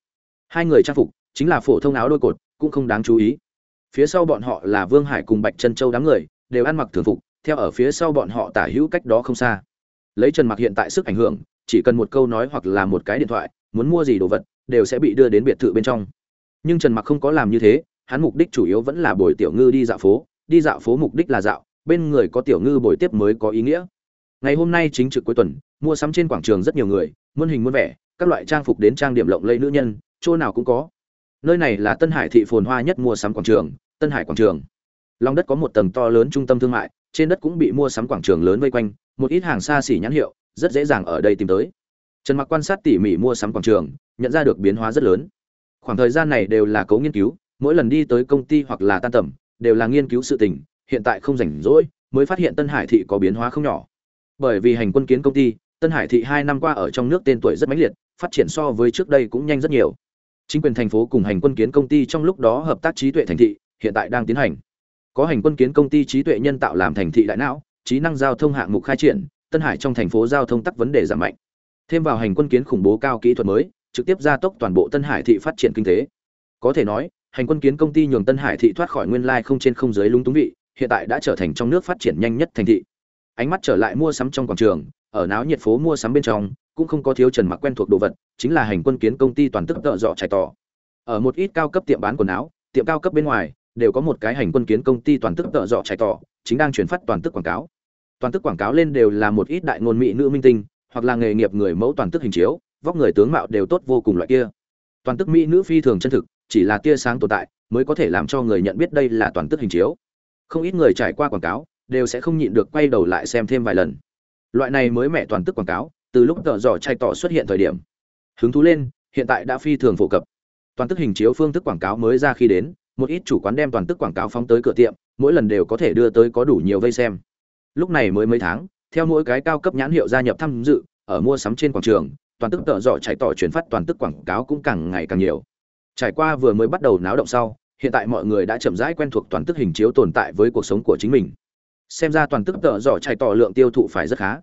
Hai người trang phục, chính là phổ thông áo đôi cột, cũng không đáng chú ý. Phía sau bọn họ là vương hải cùng bạch chân châu đám người, đều ăn mặc thường phục theo ở phía sau bọn họ tả hữu cách đó không xa. Lấy trần mặc hiện tại sức ảnh hưởng, chỉ cần một câu nói hoặc là một cái điện thoại, muốn mua gì đồ vật, đều sẽ bị đưa đến biệt thự bên trong. Nhưng trần mặc không có làm như thế, hắn mục đích chủ yếu vẫn là bồi tiểu ngư đi dạo phố, đi dạo phố mục đích là dạo, bên người có tiểu ngư bồi tiếp mới có ý nghĩa. Ngày hôm nay chính trực cuối tuần, mua sắm trên quảng trường rất nhiều người, muôn hình muôn vẻ, các loại trang phục đến trang điểm lộng lẫy nữ nhân, chỗ nào cũng có. Nơi này là tân hải thị phồn hoa nhất mua sắm quảng trường, tân hải quảng trường. Lòng đất có một tầng to lớn trung tâm thương mại trên đất cũng bị mua sắm quảng trường lớn vây quanh, một ít hàng xa xỉ nhãn hiệu, rất dễ dàng ở đây tìm tới. Trần mặc quan sát tỉ mỉ mua sắm quảng trường, nhận ra được biến hóa rất lớn. Khoảng thời gian này đều là cấu nghiên cứu, mỗi lần đi tới công ty hoặc là tan tầm, đều là nghiên cứu sự tình, hiện tại không rảnh rỗi, mới phát hiện tân hải thị có biến hóa không nhỏ. Bởi vì hành quân kiến công ty, tân hải thị hai năm qua ở trong nước tên tuổi rất mãnh liệt, phát triển so với trước đây cũng nhanh rất nhiều. Chính quyền thành phố cùng hành quân kiến công ty trong lúc đó hợp tác trí tuệ thành thị, hiện tại đang tiến hành có hành quân kiến công ty trí tuệ nhân tạo làm thành thị đại não, trí năng giao thông hạng mục khai triển, tân hải trong thành phố giao thông tắc vấn đề giảm mạnh. Thêm vào hành quân kiến khủng bố cao kỹ thuật mới, trực tiếp gia tốc toàn bộ tân hải thị phát triển kinh tế. Có thể nói, hành quân kiến công ty nhường tân hải thị thoát khỏi nguyên lai không trên không dưới lúng túng vị, hiện tại đã trở thành trong nước phát triển nhanh nhất thành thị. Ánh mắt trở lại mua sắm trong quảng trường, ở náo nhiệt phố mua sắm bên trong, cũng không có thiếu trần mặc quen thuộc đồ vật, chính là hành quân kiến công ty toàn tức tợ dọ chạy tỏ. Ở một ít cao cấp tiệm bán quần áo, tiệm cao cấp bên ngoài đều có một cái hành quân kiến công ty toàn tức tợ dọ chạy tỏ, chính đang chuyển phát toàn tức quảng cáo. Toàn tức quảng cáo lên đều là một ít đại ngôn mỹ nữ minh tinh, hoặc là nghề nghiệp người mẫu toàn tức hình chiếu, vóc người tướng mạo đều tốt vô cùng loại kia. Toàn tức mỹ nữ phi thường chân thực, chỉ là tia sáng tồn tại, mới có thể làm cho người nhận biết đây là toàn tức hình chiếu. Không ít người trải qua quảng cáo, đều sẽ không nhịn được quay đầu lại xem thêm vài lần. Loại này mới mẹ toàn tức quảng cáo, từ lúc tợ dò chay tỏ xuất hiện thời điểm. Hứng thú lên, hiện tại đã phi thường phổ cập. Toàn tức hình chiếu phương thức quảng cáo mới ra khi đến một ít chủ quán đem toàn tức quảng cáo phóng tới cửa tiệm, mỗi lần đều có thể đưa tới có đủ nhiều vây xem. Lúc này mới mấy tháng, theo mỗi cái cao cấp nhãn hiệu gia nhập tham dự, ở mua sắm trên quảng trường, toàn tức tợ dọ chạy tỏ chuyển phát toàn tức quảng cáo cũng càng ngày càng nhiều. Trải qua vừa mới bắt đầu náo động sau, hiện tại mọi người đã chậm rãi quen thuộc toàn tức hình chiếu tồn tại với cuộc sống của chính mình. Xem ra toàn tức tợ dọ chạy tỏ lượng tiêu thụ phải rất khá.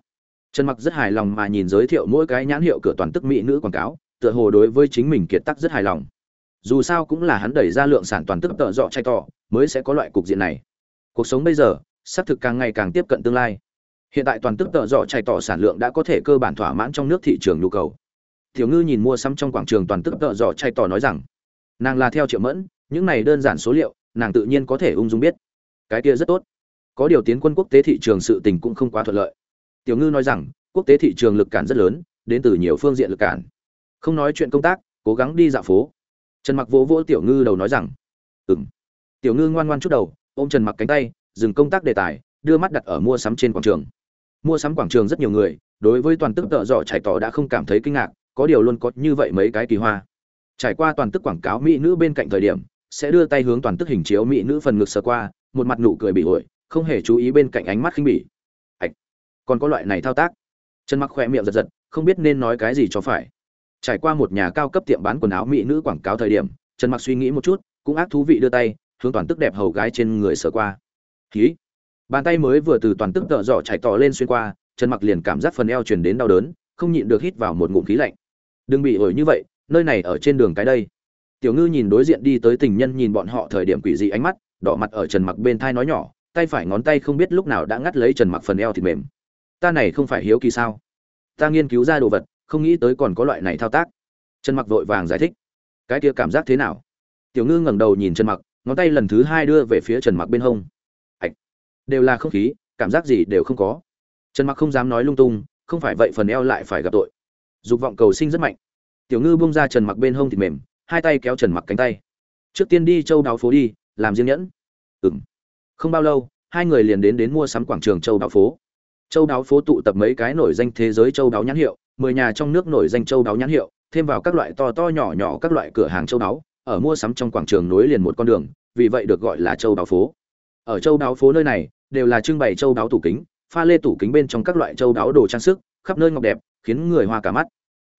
Trần mặc rất hài lòng mà nhìn giới thiệu mỗi cái nhãn hiệu cửa toàn tức mỹ nữ quảng cáo, tựa hồ đối với chính mình kiệt tác rất hài lòng dù sao cũng là hắn đẩy ra lượng sản toàn tức tợ dọ chạy tỏ mới sẽ có loại cục diện này. Cuộc sống bây giờ, xác thực càng ngày càng tiếp cận tương lai. Hiện tại toàn tức tợ dọ chạy tỏ sản lượng đã có thể cơ bản thỏa mãn trong nước thị trường nhu cầu. Tiểu ngư nhìn mua sắm trong quảng trường toàn tức tợ dọ chạy tỏ nói rằng, nàng là theo triệu mẫn, những này đơn giản số liệu, nàng tự nhiên có thể ung dung biết. Cái kia rất tốt. Có điều tiến quân quốc tế thị trường sự tình cũng không quá thuận lợi. Tiểu ngư nói rằng, quốc tế thị trường lực cản rất lớn, đến từ nhiều phương diện lực cản. Không nói chuyện công tác, cố gắng đi dạo phố trần mặc vỗ vỗ tiểu ngư đầu nói rằng, ừm. Tiểu ngư ngoan ngoan chút đầu, ôm trần mặc cánh tay, dừng công tác đề tài, đưa mắt đặt ở mua sắm trên quảng trường. Mua sắm quảng trường rất nhiều người, đối với toàn tức tợ dọ trải tỏ đã không cảm thấy kinh ngạc, có điều luôn có như vậy mấy cái kỳ hoa. Trải qua toàn tức quảng cáo mỹ nữ bên cạnh thời điểm, sẽ đưa tay hướng toàn tức hình chiếu mỹ nữ phần ngực sờ qua, một mặt nụ cười bị ổi không hề chú ý bên cạnh ánh mắt khinh bỉ. Ạch còn có loại này thao tác. Trần mặc khỏe miệng giật giật, không biết nên nói cái gì cho phải trải qua một nhà cao cấp tiệm bán quần áo mỹ nữ quảng cáo thời điểm, trần mặc suy nghĩ một chút, cũng ác thú vị đưa tay, hướng toàn tức đẹp hầu gái trên người sờ qua. Khí bàn tay mới vừa từ toàn tức tợ dọ chạy tỏ lên xuyên qua, trần mặc liền cảm giác phần eo truyền đến đau đớn, không nhịn được hít vào một ngụm khí lạnh. Đừng bị ổi như vậy, nơi này ở trên đường cái đây. Tiểu ngư nhìn đối diện đi tới tình nhân nhìn bọn họ thời điểm quỷ dị ánh mắt, đỏ mặt ở trần mặc bên thai nói nhỏ, tay phải ngón tay không biết lúc nào đã ngắt lấy trần mặc phần eo thịt mềm. Ta này không phải hiếu kỳ sao? Ta nghiên cứu ra đồ vật không nghĩ tới còn có loại này thao tác. Trần mặc vội vàng giải thích. Cái kia cảm giác thế nào? Tiểu ngư ngẩng đầu nhìn trần mặc, ngón tay lần thứ hai đưa về phía trần mặc bên hông. Ạch. Đều là không khí, cảm giác gì đều không có. Trần mặc không dám nói lung tung, không phải vậy phần eo lại phải gặp tội. Dục vọng cầu sinh rất mạnh. Tiểu ngư bung ra trần mặc bên hông thịt mềm, hai tay kéo trần mặc cánh tay. Trước tiên đi châu đào phố đi, làm riêng nhẫn. Ừm. Không bao lâu, hai người liền đến đến mua sắm quảng trường châu đào phố. Châu đào phố tụ tập mấy cái nổi danh thế giới châu đào nhãn hiệu mười nhà trong nước nổi danh châu đáo nhãn hiệu, thêm vào các loại to to nhỏ nhỏ các loại cửa hàng châu đáo, ở mua sắm trong quảng trường nối liền một con đường, vì vậy được gọi là châu đáo phố. Ở châu đáo phố nơi này, đều là trưng bày châu đáo tủ kính, pha lê tủ kính bên trong các loại châu đáo đồ trang sức, khắp nơi ngọc đẹp, khiến người hoa cả mắt.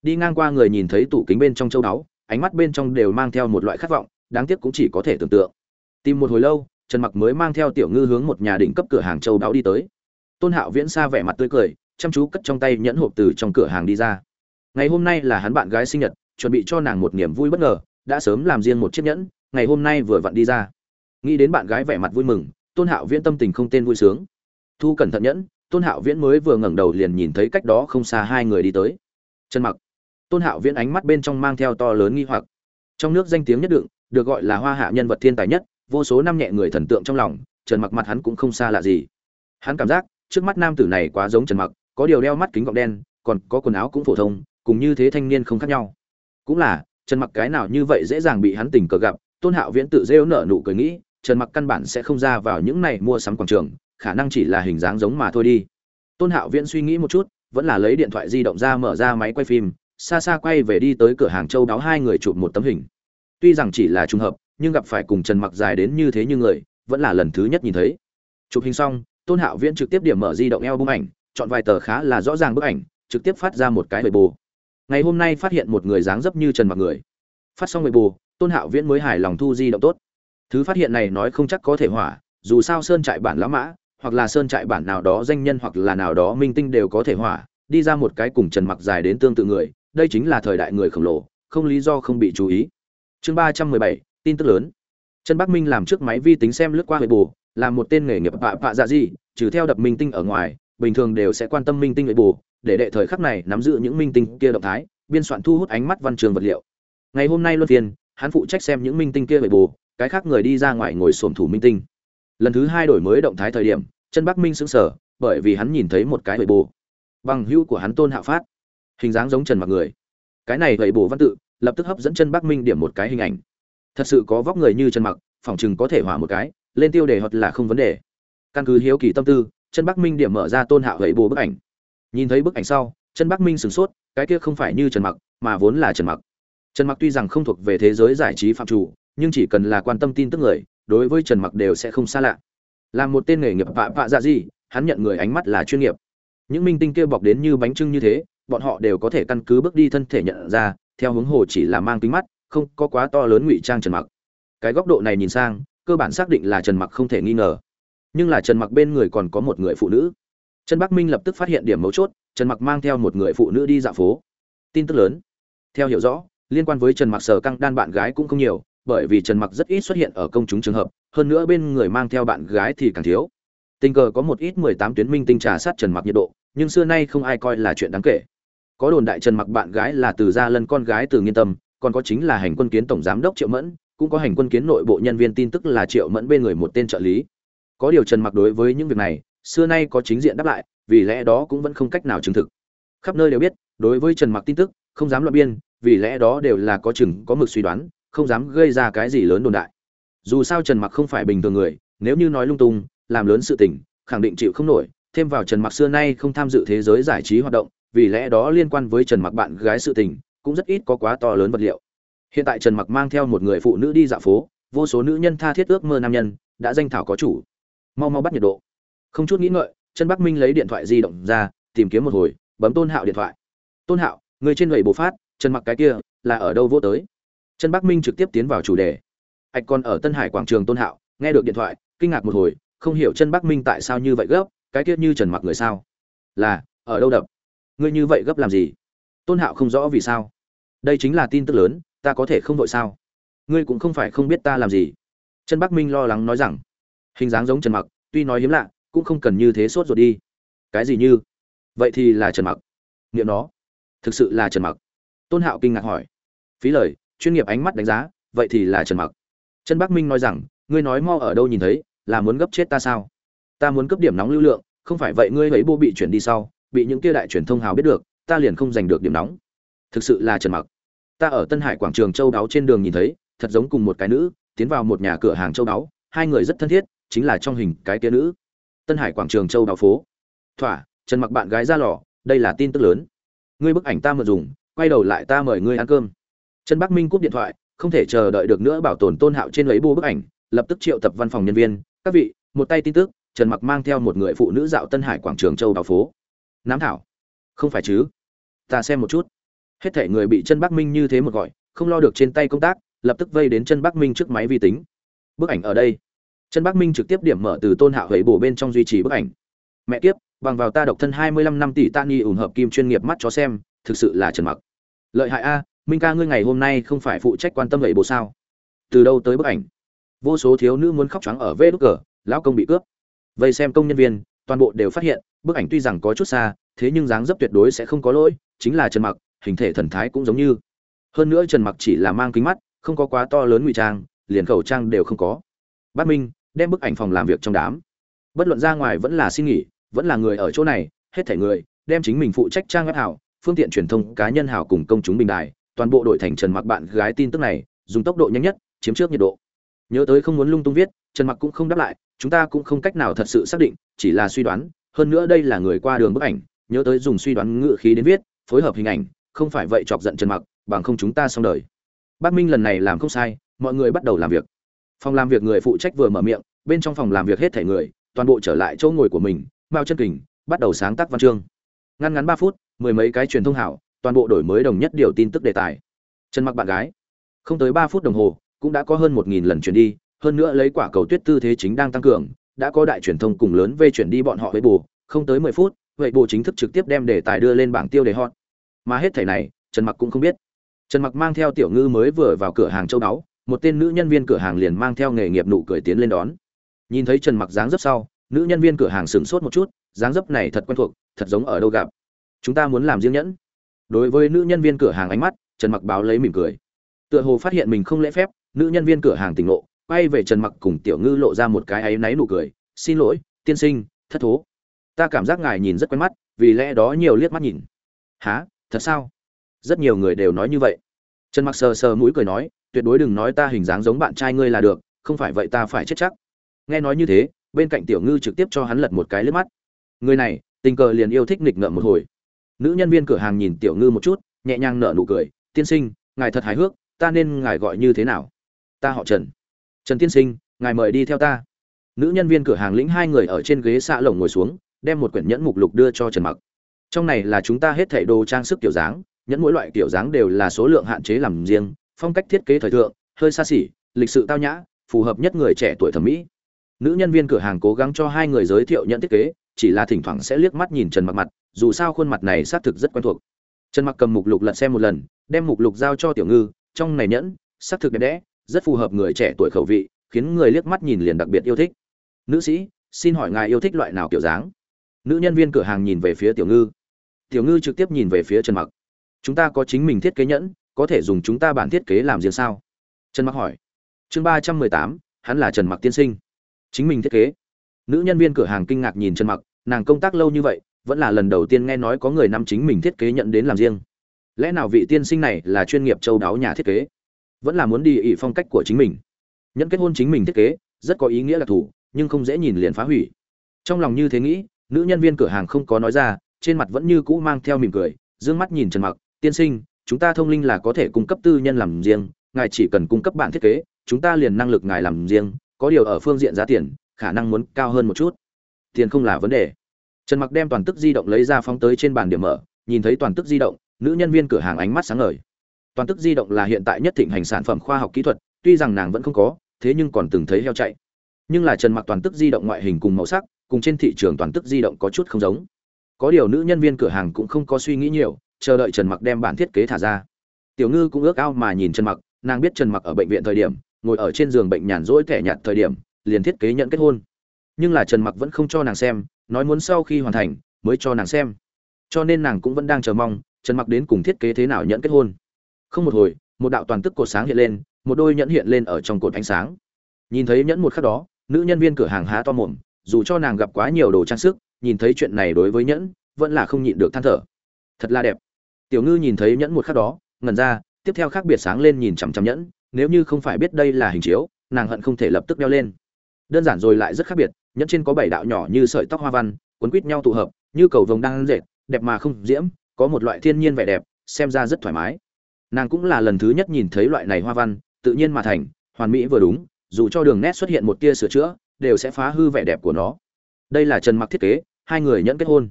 Đi ngang qua người nhìn thấy tủ kính bên trong châu đáo, ánh mắt bên trong đều mang theo một loại khát vọng, đáng tiếc cũng chỉ có thể tưởng tượng. Tìm một hồi lâu, trần mặc mới mang theo tiểu ngư hướng một nhà đỉnh cấp cửa hàng châu đáo đi tới. Tôn hạo viễn xa vẻ mặt tươi cười chăm chú cất trong tay nhẫn hộp từ trong cửa hàng đi ra. Ngày hôm nay là hắn bạn gái sinh nhật, chuẩn bị cho nàng một niềm vui bất ngờ, đã sớm làm riêng một chiếc nhẫn, ngày hôm nay vừa vặn đi ra. Nghĩ đến bạn gái vẻ mặt vui mừng, tôn hạo viễn tâm tình không tên vui sướng. Thu cẩn thận nhẫn, tôn hạo viễn mới vừa ngẩng đầu liền nhìn thấy cách đó không xa hai người đi tới. Trần mặc. Tôn hạo viễn ánh mắt bên trong mang theo to lớn nghi hoặc. Trong nước danh tiếng nhất đựng được gọi là hoa hạ nhân vật thiên tài nhất, vô số năm nhẹ người thần tượng trong lòng, trần mặc mặt hắn cũng không xa lạ gì. Hắn cảm giác, trước mắt nam tử này quá giống trần mặc có điều đeo mắt kính gọng đen, còn có quần áo cũng phổ thông, cùng như thế thanh niên không khác nhau. Cũng là, trần mặc cái nào như vậy dễ dàng bị hắn tình cờ gặp, tôn hạo viễn tự rêu nở nụ cười nghĩ, trần mặc căn bản sẽ không ra vào những này mua sắm quảng trường, khả năng chỉ là hình dáng giống mà thôi đi. Tôn hạo viễn suy nghĩ một chút, vẫn là lấy điện thoại di động ra mở ra máy quay phim, xa xa quay về đi tới cửa hàng châu đáo hai người chụp một tấm hình. Tuy rằng chỉ là trùng hợp, nhưng gặp phải cùng trần mặc dài đến như thế như người, vẫn là lần thứ nhất nhìn thấy. Chụp hình xong, tôn hạo viễn trực tiếp điểm mở di động eo bung ảnh chọn vài tờ khá là rõ ràng bức ảnh, trực tiếp phát ra một cái bề bù ngày hôm nay phát hiện một người dáng dấp như trần mặc người. Phát xong bề bù tôn hạo viễn mới hài lòng thu di động tốt. Thứ phát hiện này nói không chắc có thể hỏa, dù sao sơn trại bản lão mã, hoặc là sơn trại bản nào đó danh nhân hoặc là nào đó minh tinh đều có thể hỏa, đi ra một cái cùng trần mặc dài đến tương tự người, đây chính là thời đại người khổng lồ, không lý do không bị chú ý. Chương ba trăm mười bảy, tin tức lớn. Trần bắc minh làm trước máy vi tính xem lướt qua hệ bù là một tên nghề nghiệp bạ bạ dạ gì, trừ theo đập minh tinh ở ngoài bình thường đều sẽ quan tâm minh tinh nội bù, để đệ thời khắc này nắm giữ những minh tinh kia động thái, biên soạn thu hút ánh mắt văn trường vật liệu. Ngày hôm nay luân phiên, hắn phụ trách xem những minh tinh kia nội bù, cái khác người đi ra ngoài ngồi xổm thủ minh tinh. Lần thứ hai đổi mới động thái thời điểm, chân bắc minh sững sờ, bởi vì hắn nhìn thấy một cái nội bù. Bằng hữu của hắn tôn hạ phát. Hình dáng giống trần mặc người. Cái này nội bù văn tự, lập tức hấp dẫn chân bắc minh điểm một cái hình ảnh. Thật sự có vóc người như trần mặc, phỏng chừng có thể hỏa một cái, lên tiêu đề hoặc là không vấn đề. Căn cứ hiếu kỳ tâm tư chân bắc minh điểm mở ra tôn hạo hệ bù bức ảnh. Nhìn thấy bức ảnh sau, chân bắc minh sửng sốt, cái kia không phải như trần mặc, mà vốn là trần mặc. Trần mặc tuy rằng không thuộc về thế giới giải trí phạm chủ, nhưng chỉ cần là quan tâm tin tức người, đối với trần mặc đều sẽ không xa lạ. Làm một tên nghề nghiệp vạ vạ dạ gì, hắn nhận người ánh mắt là chuyên nghiệp. Những minh tinh kia bọc đến như bánh trưng như thế, bọn họ đều có thể căn cứ bước đi thân thể nhận ra, theo hướng hồ chỉ là mang kính mắt, không có quá to lớn ngụy trang trần mặc. Cái góc độ này nhìn sang, cơ bản xác định là trần mặc không thể nghi ngờ nhưng là trần mặc bên người còn có một người phụ nữ. Trần bắc minh lập tức phát hiện điểm mấu chốt, trần mặc mang theo một người phụ nữ đi dạo phố. Tin tức lớn. Theo hiểu rõ, liên quan với trần mặc sở căng đan bạn gái cũng không nhiều, bởi vì trần mặc rất ít xuất hiện ở công chúng trường hợp, hơn nữa bên người mang theo bạn gái thì càng thiếu. Tình cờ có một ít 18 tuyến minh tinh trà sát trần mặc nhiệt độ, nhưng xưa nay không ai coi là chuyện đáng kể. Có đồn đại trần mặc bạn gái là từ gia lân con gái từ nghiên tâm, còn có chính là hành quân kiến tổng giám đốc triệu mẫn, cũng có hành quân kiến nội bộ nhân viên tin tức là triệu mẫn bên người một tên trợ lý có điều trần mặc đối với những việc này, xưa nay có chính diện đáp lại, vì lẽ đó cũng vẫn không cách nào chứng thực. Khắp nơi đều biết, đối với trần mặc tin tức, không dám luận biên, vì lẽ đó đều là có chừng, có mực suy đoán, không dám gây ra cái gì lớn đồn đại. Dù sao trần mặc không phải bình thường người, nếu như nói lung tung, làm lớn sự tình, khẳng định chịu không nổi. Thêm vào trần mặc xưa nay không tham dự thế giới giải trí hoạt động, vì lẽ đó liên quan với trần mặc bạn gái sự tình, cũng rất ít có quá to lớn vật liệu. Hiện tại trần mặc mang theo một người phụ nữ đi dạo phố, vô số nữ nhân tha thiết ước mơ nam nhân, đã danh thảo có chủ mau mau bắt nhiệt độ. Không chút nghĩ ngợi, chân bắc minh lấy điện thoại di động ra, tìm kiếm một hồi, bấm tôn hạo điện thoại. Tôn hạo, người trên gậy bồ phát trần mặc cái kia, là ở đâu vô tới? Chân bắc minh trực tiếp tiến vào chủ đề. Ạch còn ở tân hải quảng trường tôn hạo, nghe được điện thoại, kinh ngạc một hồi, không hiểu chân bắc minh tại sao như vậy gấp, cái kia như trần mặc người sao? Là, ở đâu đập? Ngươi như vậy gấp làm gì? Tôn hạo không rõ vì sao. Đây chính là tin tức lớn, ta có thể không vội sao? Ngươi cũng không phải không biết ta làm gì. Chân bắc minh lo lắng nói rằng hình dáng giống trần mặc, tuy nói hiếm lạ, cũng không cần như thế sốt rồi đi. Cái gì như? Vậy thì là trần mặc. Nghiệm nó. Thực sự là trần mặc. Tôn hạo kinh ngạc hỏi. Phí lời, chuyên nghiệp ánh mắt đánh giá, vậy thì là trần mặc. Trần bắc minh nói rằng, ngươi nói mo ở đâu nhìn thấy, là muốn gấp chết ta sao? Ta muốn cấp điểm nóng lưu lượng, không phải vậy ngươi ấy bô bị chuyển đi sau, bị những kia đại truyền thông hào biết được, ta liền không giành được điểm nóng. Thực sự là trần mặc. Ta ở tân hải quảng trường châu đáo trên đường nhìn thấy, thật giống cùng một cái nữ, tiến vào một nhà cửa hàng châu đáo, hai người rất thân thiết chính là trong hình cái kia nữ. Tân hải quảng trường châu Đào phố. Thỏa, trần mặc bạn gái ra lò, đây là tin tức lớn. Ngươi bức ảnh ta mượn dùng, quay đầu lại ta mời ngươi ăn cơm. Trần bắc minh cúp điện thoại, không thể chờ đợi được nữa bảo tồn tôn hạo trên lấy bô bức ảnh, lập tức triệu tập văn phòng nhân viên. Các vị, một tay tin tức, trần mặc mang theo một người phụ nữ dạo tân hải quảng trường châu đào phố. Nám thảo. Không phải chứ? Ta xem một chút. Hết thể người bị chân bắc minh như thế một gọi, không lo được trên tay công tác, lập tức vây đến chân bắc minh trước máy vi tính. Bức ảnh ở đây chân bắc minh trực tiếp điểm mở từ tôn hạo huệ bổ bên trong duy trì bức ảnh. Mẹ kiếp, bằng vào ta độc thân hai mươi lăm năm tỷ ta nghi ủng hợp kim chuyên nghiệp mắt chó xem, thực sự là trần mặc. Lợi hại a, minh ca ngươi ngày hôm nay không phải phụ trách quan tâm vậy bổ sao? Từ đâu tới bức ảnh? Vô số thiếu nữ muốn khóc trắng ở vê đúc cờ, lão công bị cướp. Vây xem công nhân viên, toàn bộ đều phát hiện, bức ảnh tuy rằng có chút xa, thế nhưng dáng dấp tuyệt đối sẽ không có lỗi, chính là trần mặc, hình thể thần thái cũng giống như. Hơn nữa trần mặc chỉ là mang kính mắt, không có quá to lớn ngụy trang, liền khẩu trang đều không có. Bát minh đem bức ảnh phòng làm việc trong đám. Bất luận ra ngoài vẫn là xin nghỉ, vẫn là người ở chỗ này, hết thảy người, đem chính mình phụ trách trang web hảo, phương tiện truyền thông, cá nhân hảo cùng công chúng bình đài, toàn bộ đội thành trần mặc bạn gái tin tức này, dùng tốc độ nhanh nhất, chiếm trước nhiệt độ. Nhớ tới không muốn lung tung viết, trần mặc cũng không đáp lại, chúng ta cũng không cách nào thật sự xác định, chỉ là suy đoán, hơn nữa đây là người qua đường bức ảnh, nhớ tới dùng suy đoán ngữ khí đến viết, phối hợp hình ảnh, không phải vậy chọc giận trần mặc, bằng không chúng ta xong đời. Bác minh lần này làm không sai, mọi người bắt đầu làm việc phòng làm việc người phụ trách vừa mở miệng, bên trong phòng làm việc hết thể người, toàn bộ trở lại chỗ ngồi của mình, mao chân kình bắt đầu sáng tác văn chương. Ngăn ngắn ba phút, mười mấy cái truyền thông hảo, toàn bộ đổi mới đồng nhất điều tin tức đề tài. Trần mặc bạn gái. Không tới ba phút đồng hồ, cũng đã có hơn một nghìn lần chuyển đi, hơn nữa lấy quả cầu tuyết tư thế chính đang tăng cường, đã có đại truyền thông cùng lớn về chuyển đi bọn họ với bù không tới mười phút vậy bù chính thức trực tiếp đem đề tài đưa lên bảng tiêu đề hot. Mà hết thảy này, trần mặc cũng không biết. Trần mặc mang theo tiểu ngư mới vừa vào cửa hàng châu đáo một tên nữ nhân viên cửa hàng liền mang theo nghề nghiệp nụ cười tiến lên đón. Nhìn thấy trần mặc dáng dấp sau nữ nhân viên cửa hàng sửng sốt một chút dáng dấp này thật quen thuộc thật giống ở đâu gặp. Chúng ta muốn làm riêng nhẫn. Đối với nữ nhân viên cửa hàng ánh mắt trần mặc báo lấy mỉm cười. Tựa hồ phát hiện mình không lễ phép nữ nhân viên cửa hàng tỉnh lộ, quay về trần mặc cùng tiểu ngư lộ ra một cái áy náy nụ cười. Xin lỗi tiên sinh thất thố. Ta cảm giác ngài nhìn rất quen mắt vì lẽ đó nhiều liếc mắt nhìn. Há thật sao? Rất nhiều người đều nói như vậy. Trần mặc sờ sờ mũi cười nói tuyệt đối đừng nói ta hình dáng giống bạn trai ngươi là được, không phải vậy ta phải chết chắc. Nghe nói như thế, bên cạnh tiểu ngư trực tiếp cho hắn lật một cái lướt mắt. Người này, tình cờ liền yêu thích nghịch ngợm một hồi. Nữ nhân viên cửa hàng nhìn tiểu ngư một chút, nhẹ nhàng nở nụ cười, tiên sinh, ngài thật hài hước, ta nên ngài gọi như thế nào? Ta họ trần. Trần tiên sinh, ngài mời đi theo ta. Nữ nhân viên cửa hàng lĩnh hai người ở trên ghế xạ lồng ngồi xuống, đem một quyển nhẫn mục lục đưa cho trần mặc. Trong này là chúng ta hết thảy đồ trang sức kiểu dáng, nhẫn mỗi loại kiểu dáng đều là số lượng hạn chế làm riêng phong cách thiết kế thời thượng, hơi xa xỉ, lịch sự tao nhã, phù hợp nhất người trẻ tuổi thẩm mỹ. Nữ nhân viên cửa hàng cố gắng cho hai người giới thiệu nhẫn thiết kế, chỉ là thỉnh thoảng sẽ liếc mắt nhìn trần mặc mặt, dù sao khuôn mặt này xác thực rất quen thuộc. Trần mặc cầm mục lục lật xem một lần, đem mục lục giao cho tiểu ngư, trong này nhẫn, xác thực đẹp đẽ, rất phù hợp người trẻ tuổi khẩu vị, khiến người liếc mắt nhìn liền đặc biệt yêu thích. Nữ sĩ, xin hỏi ngài yêu thích loại nào kiểu dáng? Nữ nhân viên cửa hàng nhìn về phía tiểu ngư. Tiểu ngư trực tiếp nhìn về phía trần mặc. Chúng ta có chính mình thiết kế nhẫn có thể dùng chúng ta bản thiết kế làm riêng sao? Trần mặc hỏi. Chương ba trăm mười tám, hắn là trần mặc tiên sinh. Chính mình thiết kế. Nữ nhân viên cửa hàng kinh ngạc nhìn trần mặc, nàng công tác lâu như vậy, vẫn là lần đầu tiên nghe nói có người năm chính mình thiết kế nhận đến làm riêng. Lẽ nào vị tiên sinh này là chuyên nghiệp châu đáo nhà thiết kế? Vẫn là muốn đi ỵ phong cách của chính mình. Nhận kết hôn chính mình thiết kế, rất có ý nghĩa đặc thù nhưng không dễ nhìn liền phá hủy. Trong lòng như thế nghĩ, nữ nhân viên cửa hàng không có nói ra, trên mặt vẫn như cũ mang theo mỉm cười d ư ơ n g mắt nhìn trần mặc, tiên sinh chúng ta thông linh là có thể cung cấp tư nhân làm riêng, ngài chỉ cần cung cấp bản thiết kế, chúng ta liền năng lực ngài làm riêng, có điều ở phương diện giá tiền, khả năng muốn cao hơn một chút. Tiền không là vấn đề. Trần mặc đem toàn tức di động lấy ra phóng tới trên bàn điểm mở, nhìn thấy toàn tức di động, nữ nhân viên cửa hàng ánh mắt sáng ngời. Toàn tức di động là hiện tại nhất thịnh hành sản phẩm khoa học kỹ thuật, tuy rằng nàng vẫn không có, thế nhưng còn từng thấy heo chạy. Nhưng là trần mặc toàn tức di động ngoại hình cùng màu sắc, cùng trên thị trường toàn tức di động có chút không giống. Có điều nữ nhân viên cửa hàng cũng không có suy nghĩ nhiều chờ đợi trần mặc đem bản thiết kế thả ra. Tiểu ngư cũng ước ao mà nhìn trần mặc, nàng biết trần mặc ở bệnh viện thời điểm, ngồi ở trên giường bệnh nhàn rỗi thẻ nhạt thời điểm, liền thiết kế nhận kết hôn. Nhưng là trần mặc vẫn không cho nàng xem, nói muốn sau khi hoàn thành, mới cho nàng xem. Cho nên nàng cũng vẫn đang chờ mong, trần mặc đến cùng thiết kế thế nào nhận kết hôn. Không một hồi, một đạo toàn tức cột sáng hiện lên, một đôi nhẫn hiện lên ở trong cột ánh sáng. Nhìn thấy nhẫn một khắc đó, nữ nhân viên cửa hàng há to mồm, dù cho nàng gặp quá nhiều đồ trang sức, nhìn thấy chuyện này đối với nhẫn, vẫn là không nhịn được than thở. Thật là đẹp tiểu ngư nhìn thấy nhẫn một khắc đó, ngẩn ra, tiếp theo khác biệt sáng lên nhìn chằm chằm nhẫn, nếu như không phải biết đây là hình chiếu, nàng hận không thể lập tức đeo lên. Đơn giản rồi lại rất khác biệt, nhẫn trên có bảy đạo nhỏ như sợi tóc hoa văn, quấn quít nhau tụ hợp, như cầu vồng đang dệt, đẹp mà không diễm, có một loại thiên nhiên vẻ đẹp, xem ra rất thoải mái. Nàng cũng là lần thứ nhất nhìn thấy loại này hoa văn, tự nhiên mà thành, hoàn mỹ vừa đúng, dù cho đường nét xuất hiện một tia sửa chữa, đều sẽ phá hư vẻ đẹp của nó. Đây là trần mặc thiết kế, hai người nhẫn kết hôn.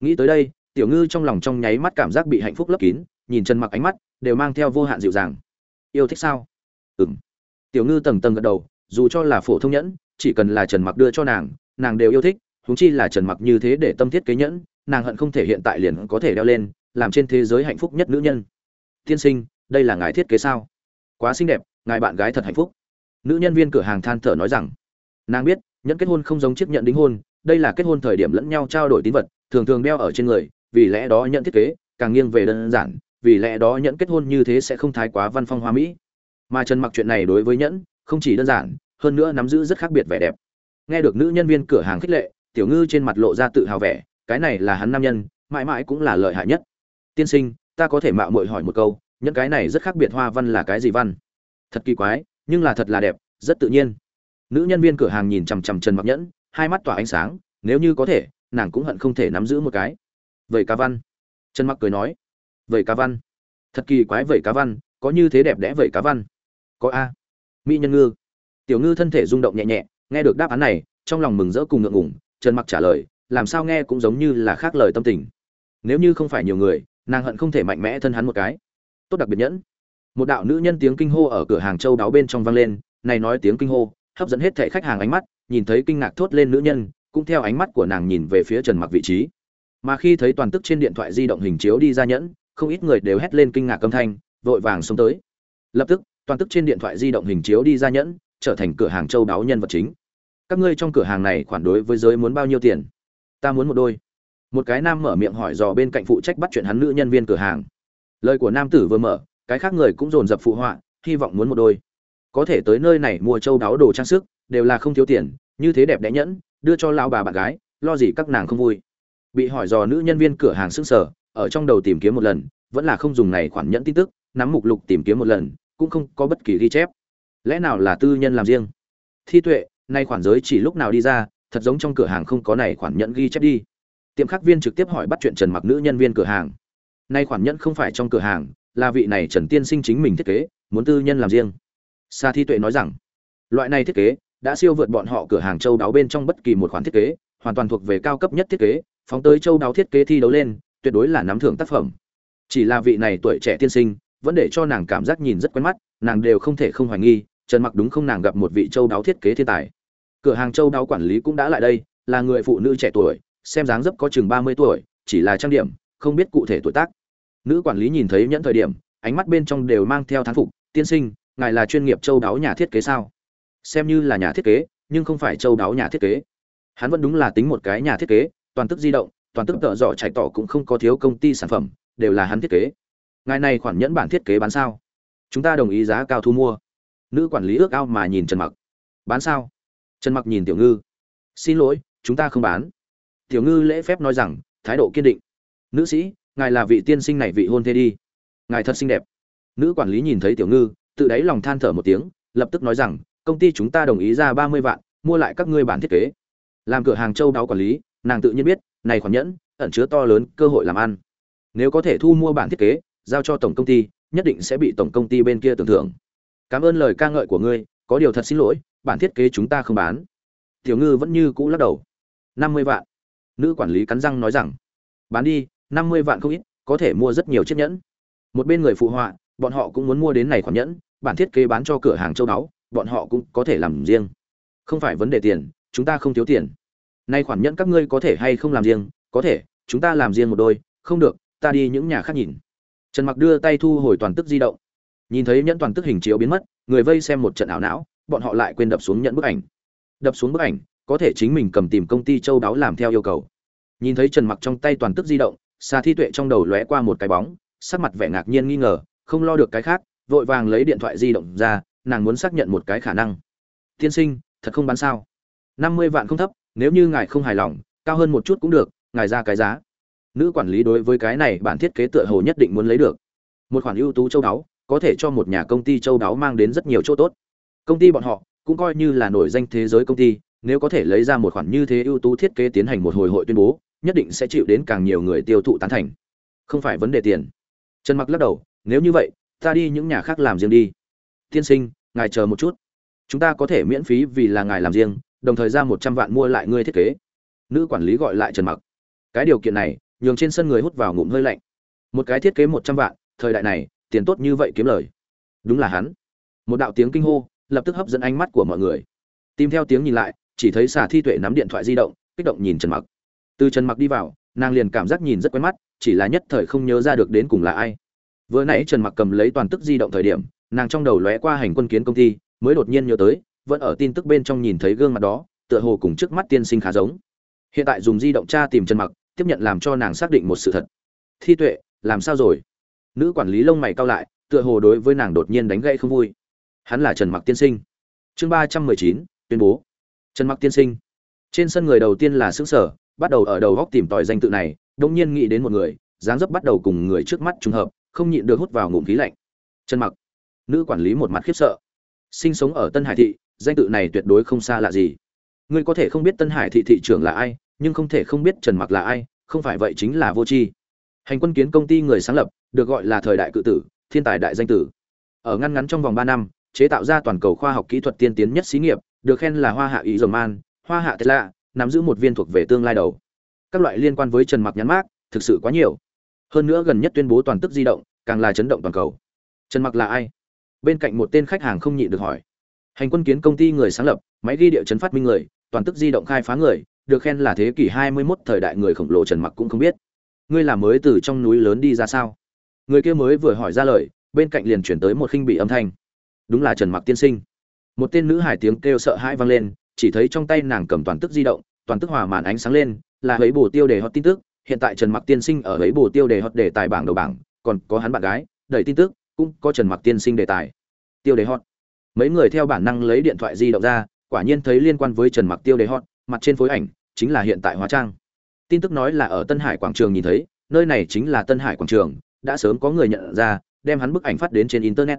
Nghĩ tới đây tiểu ngư trong lòng trong nháy mắt cảm giác bị hạnh phúc lấp kín, nhìn trần mặc ánh mắt, đều mang theo vô hạn dịu dàng. Yêu thích sao? Ừm. Tiểu ngư tầng tầng gật đầu, dù cho là phổ thông nhẫn, chỉ cần là trần mặc đưa cho nàng nàng đều yêu thích húng chi là trần mặc như thế để tâm thiết kế nhẫn, nàng hận không thể hiện tại liền có thể đeo lên, làm trên thế giới hạnh phúc nhất nữ nhân. Tiên sinh, đây là ngài thiết kế sao? Quá xinh đẹp, ngài bạn gái thật hạnh phúc. Nữ nhân viên cửa hàng than thở nói rằng. Nàng biết, nhẫn kết hôn không giống chiếc nhận đính hôn, đây là kết hôn thời điểm lẫn nhau trao đổi tín vật, thường thường đeo ở trên người vì lẽ đó nhận thiết kế, càng nghiêng về đơn giản, vì lẽ đó nhẫn kết hôn như thế sẽ không thái quá văn phong hoa mỹ. Mà trần mặc chuyện này đối với nhẫn, không chỉ đơn giản, hơn nữa nắm giữ rất khác biệt vẻ đẹp. Nghe được nữ nhân viên cửa hàng khích lệ, tiểu ngư trên mặt lộ ra tự hào vẻ, cái này là hắn nam nhân, mãi mãi cũng là lợi hại nhất. Tiên sinh, ta có thể mạo muội hỏi một câu những cái này rất khác biệt hoa văn là cái gì văn? Thật kỳ quái, nhưng là thật là đẹp, rất tự nhiên. Nữ nhân viên cửa hàng nhìn chằm chằm trần mặc nhẫn, hai mắt tỏa ánh sáng, nếu như có thể, nàng cũng hận không thể nắm giữ một cái vậy cá văn. Trần mặc cười nói. Vậy cá văn. Thật kỳ quái vậy cá văn, có như thế đẹp đẽ vậy cá văn. Có a. Mỹ nhân ngư. Tiểu ngư thân thể rung động nhẹ nhẹ, nghe được đáp án này, trong lòng mừng rỡ cùng ngượng ngùng, trần mặc trả lời, làm sao nghe cũng giống như là khác lời tâm tình. Nếu như không phải nhiều người, nàng hận không thể mạnh mẽ thân hắn một cái. Tốt đặc biệt nhẫn. Một đạo nữ nhân tiếng kinh hô ở cửa hàng châu đáo bên trong vang lên, này nói tiếng kinh hô, hấp dẫn hết thảy khách hàng ánh mắt, nhìn thấy kinh ngạc thốt lên nữ nhân, cũng theo ánh mắt của nàng nhìn về phía trần mặc vị trí mà khi thấy toàn tức trên điện thoại di động hình chiếu đi ra nhẫn, không ít người đều hét lên kinh ngạc âm thanh, vội vàng xông tới. Lập tức, toàn tức trên điện thoại di động hình chiếu đi ra nhẫn, trở thành cửa hàng châu đáo nhân vật chính. Các ngươi trong cửa hàng này khoản đối với giới muốn bao nhiêu tiền? Ta muốn một đôi. Một cái nam mở miệng hỏi dò bên cạnh phụ trách bắt chuyện hắn nữ nhân viên cửa hàng. Lời của nam tử vừa mở, cái khác người cũng dồn dập phụ họa, hy vọng muốn một đôi. Có thể tới nơi này mua châu đáo đồ trang sức, đều là không thiếu tiền, như thế đẹp đẽ nhẫn, đưa cho lao bà bạn gái, lo gì các nàng không vui bị hỏi dò nữ nhân viên cửa hàng sững sở ở trong đầu tìm kiếm một lần, vẫn là không dùng này khoản nhẫn tin tức, nắm mục lục tìm kiếm một lần, cũng không có bất kỳ ghi chép. Lẽ nào là tư nhân làm riêng? Thi tuệ, nay khoản giới chỉ lúc nào đi ra, thật giống trong cửa hàng không có này khoản nhẫn ghi chép đi. Tiệm khắc viên trực tiếp hỏi bắt chuyện trần mặc nữ nhân viên cửa hàng. Nay khoản nhẫn không phải trong cửa hàng, là vị này trần tiên sinh chính mình thiết kế, muốn tư nhân làm riêng. Sa thi tuệ nói rằng, loại này thiết kế, đã siêu vượt bọn họ cửa hàng châu đáo bên trong bất kỳ một khoản thiết kế, hoàn toàn thuộc về cao cấp nhất thiết kế phóng tới châu đáo thiết kế thi đấu lên, tuyệt đối là nắm thưởng tác phẩm. Chỉ là vị này tuổi trẻ tiên sinh, vẫn để cho nàng cảm giác nhìn rất quen mắt, nàng đều không thể không hoài nghi, trần mặc đúng không nàng gặp một vị châu đáo thiết kế thiên tài. Cửa hàng châu đáo quản lý cũng đã lại đây, là người phụ nữ trẻ tuổi, xem dáng dấp có chừng 30 tuổi, chỉ là trang điểm, không biết cụ thể tuổi tác. Nữ quản lý nhìn thấy nhẫn thời điểm, ánh mắt bên trong đều mang theo thán phục, tiên sinh, ngài là chuyên nghiệp châu đáo nhà thiết kế sao? Xem như là nhà thiết kế, nhưng không phải châu đáo nhà thiết kế. Hắn vẫn đúng là tính một cái nhà thiết kế toàn tức di động, toàn tức tợ dọ chạy tỏ cũng không có thiếu công ty sản phẩm, đều là hắn thiết kế. Ngài này khoản nhẫn bản thiết kế bán sao? Chúng ta đồng ý giá cao thu mua. Nữ quản lý ước ao mà nhìn trần mặc. Bán sao? Trần mặc nhìn tiểu ngư. Xin lỗi, chúng ta không bán. Tiểu ngư lễ phép nói rằng, thái độ kiên định. Nữ sĩ, ngài là vị tiên sinh này vị hôn thê đi. Ngài thật xinh đẹp. Nữ quản lý nhìn thấy tiểu ngư, tự đáy lòng than thở một tiếng, lập tức nói rằng, công ty chúng ta đồng ý ra ba mươi vạn, mua lại các ngươi bản thiết kế. Làm cửa hàng châu đáo quản lý nàng tự nhiên biết, này khoản nhẫn, ẩn chứa to lớn cơ hội làm ăn. Nếu có thể thu mua bản thiết kế, giao cho tổng công ty, nhất định sẽ bị tổng công ty bên kia tưởng thưởng. Cảm ơn lời ca ngợi của ngươi, có điều thật xin lỗi, bản thiết kế chúng ta không bán. Tiểu ngư vẫn như cũ lắc đầu. Năm mươi vạn. Nữ quản lý cắn răng nói rằng. Bán đi, năm mươi vạn không ít, có thể mua rất nhiều chiếc nhẫn. Một bên người phụ họa, bọn họ cũng muốn mua đến này khoản nhẫn, bản thiết kế bán cho cửa hàng châu báu, bọn họ cũng có thể làm riêng. Không phải vấn đề tiền, chúng ta không thiếu tiền nay khoản nhẫn các ngươi có thể hay không làm riêng? Có thể, chúng ta làm riêng một đôi, không được, ta đi những nhà khác nhìn. Trần mặc đưa tay thu hồi toàn tức di động. Nhìn thấy nhẫn toàn tức hình chiếu biến mất, người vây xem một trận ảo não, bọn họ lại quên đập xuống nhận bức ảnh. Đập xuống bức ảnh, có thể chính mình cầm tìm công ty châu đáo làm theo yêu cầu. Nhìn thấy trần mặc trong tay toàn tức di động xa thi tuệ trong đầu lóe qua một cái bóng, sắc mặt vẻ ngạc nhiên nghi ngờ, không lo được cái khác, vội vàng lấy điện thoại di động ra, nàng muốn xác nhận một cái khả năng. Tiên sinh, thật không bán sao? Năm mươi vạn không thấp nếu như ngài không hài lòng, cao hơn một chút cũng được, ngài ra cái giá. Nữ quản lý đối với cái này bản thiết kế tựa hồ nhất định muốn lấy được. Một khoản ưu tú châu đáo, có thể cho một nhà công ty châu đáo mang đến rất nhiều chỗ tốt. Công ty bọn họ cũng coi như là nổi danh thế giới công ty, nếu có thể lấy ra một khoản như thế ưu tú thiết kế tiến hành một hồi hội tuyên bố, nhất định sẽ chịu đến càng nhiều người tiêu thụ tán thành. Không phải vấn đề tiền. Trần mặc lắc đầu, nếu như vậy, ta đi những nhà khác làm riêng đi. Tiên sinh, ngài chờ một chút. Chúng ta có thể miễn phí vì là ngài làm riêng đồng thời ra một trăm vạn mua lại ngươi thiết kế. Nữ quản lý gọi lại trần mặc. Cái điều kiện này, nhường trên sân người hút vào ngụm hơi lạnh. Một cái thiết kế một trăm vạn, thời đại này, tiền tốt như vậy kiếm lời. Đúng là hắn. Một đạo tiếng kinh hô, lập tức hấp dẫn ánh mắt của mọi người. Tìm theo tiếng nhìn lại, chỉ thấy xà thi tuệ nắm điện thoại di động, kích động nhìn trần mặc. Từ trần mặc đi vào, nàng liền cảm giác nhìn rất quen mắt, chỉ là nhất thời không nhớ ra được đến cùng là ai. Vừa nãy trần mặc cầm lấy toàn tức di động thời điểm, nàng trong đầu lóe qua hành quân kiến công ty, mới đột nhiên nhớ tới vẫn ở tin tức bên trong nhìn thấy gương mặt đó, tựa hồ cùng trước mắt tiên sinh khá giống. Hiện tại dùng di động tra tìm trần mặc, tiếp nhận làm cho nàng xác định một sự thật. Thi tuệ, làm sao rồi? Nữ quản lý lông mày cao lại, tựa hồ đối với nàng đột nhiên đánh gãy không vui. Hắn là trần mặc tiên sinh. Chương ba trăm mười chín, tuyên bố. Trần mặc tiên sinh. Trên sân người đầu tiên là xứng sở, bắt đầu ở đầu góc tìm tòi danh tự này đông nhiên nghĩ đến một người, dáng dấp bắt đầu cùng người trước mắt trùng hợp, không nhịn được hút vào ngụm khí lạnh. Trần mặc. Nữ quản lý một mặt khiếp sợ. Sinh sống ở tân hải thị danh tự này tuyệt đối không xa lạ gì. Ngươi có thể không biết tân hải thị thị trưởng là ai, nhưng không thể không biết trần mặc là ai, không phải vậy chính là vô tri. Hành quân kiến công ty người sáng lập, được gọi là thời đại cự tử, thiên tài đại danh tử. Ở ngăn ngắn trong vòng ba năm, chế tạo ra toàn cầu khoa học kỹ thuật tiên tiến nhất xí nghiệp, được khen là hoa hạ ý dầu man, hoa hạ tesla nắm giữ một viên thuộc về tương lai đầu. Các loại liên quan với trần mặc nhắn mát thực sự quá nhiều. Hơn nữa gần nhất tuyên bố toàn tức di động, càng là chấn động toàn cầu. Trần mặc là ai? Bên cạnh một tên khách hàng không nhịn được hỏi hành quân kiến công ty người sáng lập, máy ghi địa chấn phát minh người, toàn tức di động khai phá người, được khen là thế kỷ 21 thời đại người khổng lồ trần mặc cũng không biết. Ngươi là mới từ trong núi lớn đi ra sao? Người kia mới vừa hỏi ra lời, bên cạnh liền chuyển tới một khinh bị âm thanh. Đúng là trần mặc tiên sinh. Một tên nữ hải tiếng kêu sợ hãi vang lên, chỉ thấy trong tay nàng cầm toàn tức di động, toàn tức hòa màn ánh sáng lên, là ấy bổ tiêu đề hot tin tức. Hiện tại trần mặc tiên sinh ở ấy bổ tiêu đề hot đề tài bảng đầu bảng, còn có hắn bạn gái đẩy tin tức, cũng có trần mặc tiên sinh đề tài. Tiêu đề hot mấy người theo bản năng lấy điện thoại di động ra, quả nhiên thấy liên quan với trần mặc tiêu đề hot, mặt trên phối ảnh chính là hiện tại hóa trang. Tin tức nói là ở tân hải quảng trường nhìn thấy, nơi này chính là tân hải quảng trường, đã sớm có người nhận ra, đem hắn bức ảnh phát đến trên internet.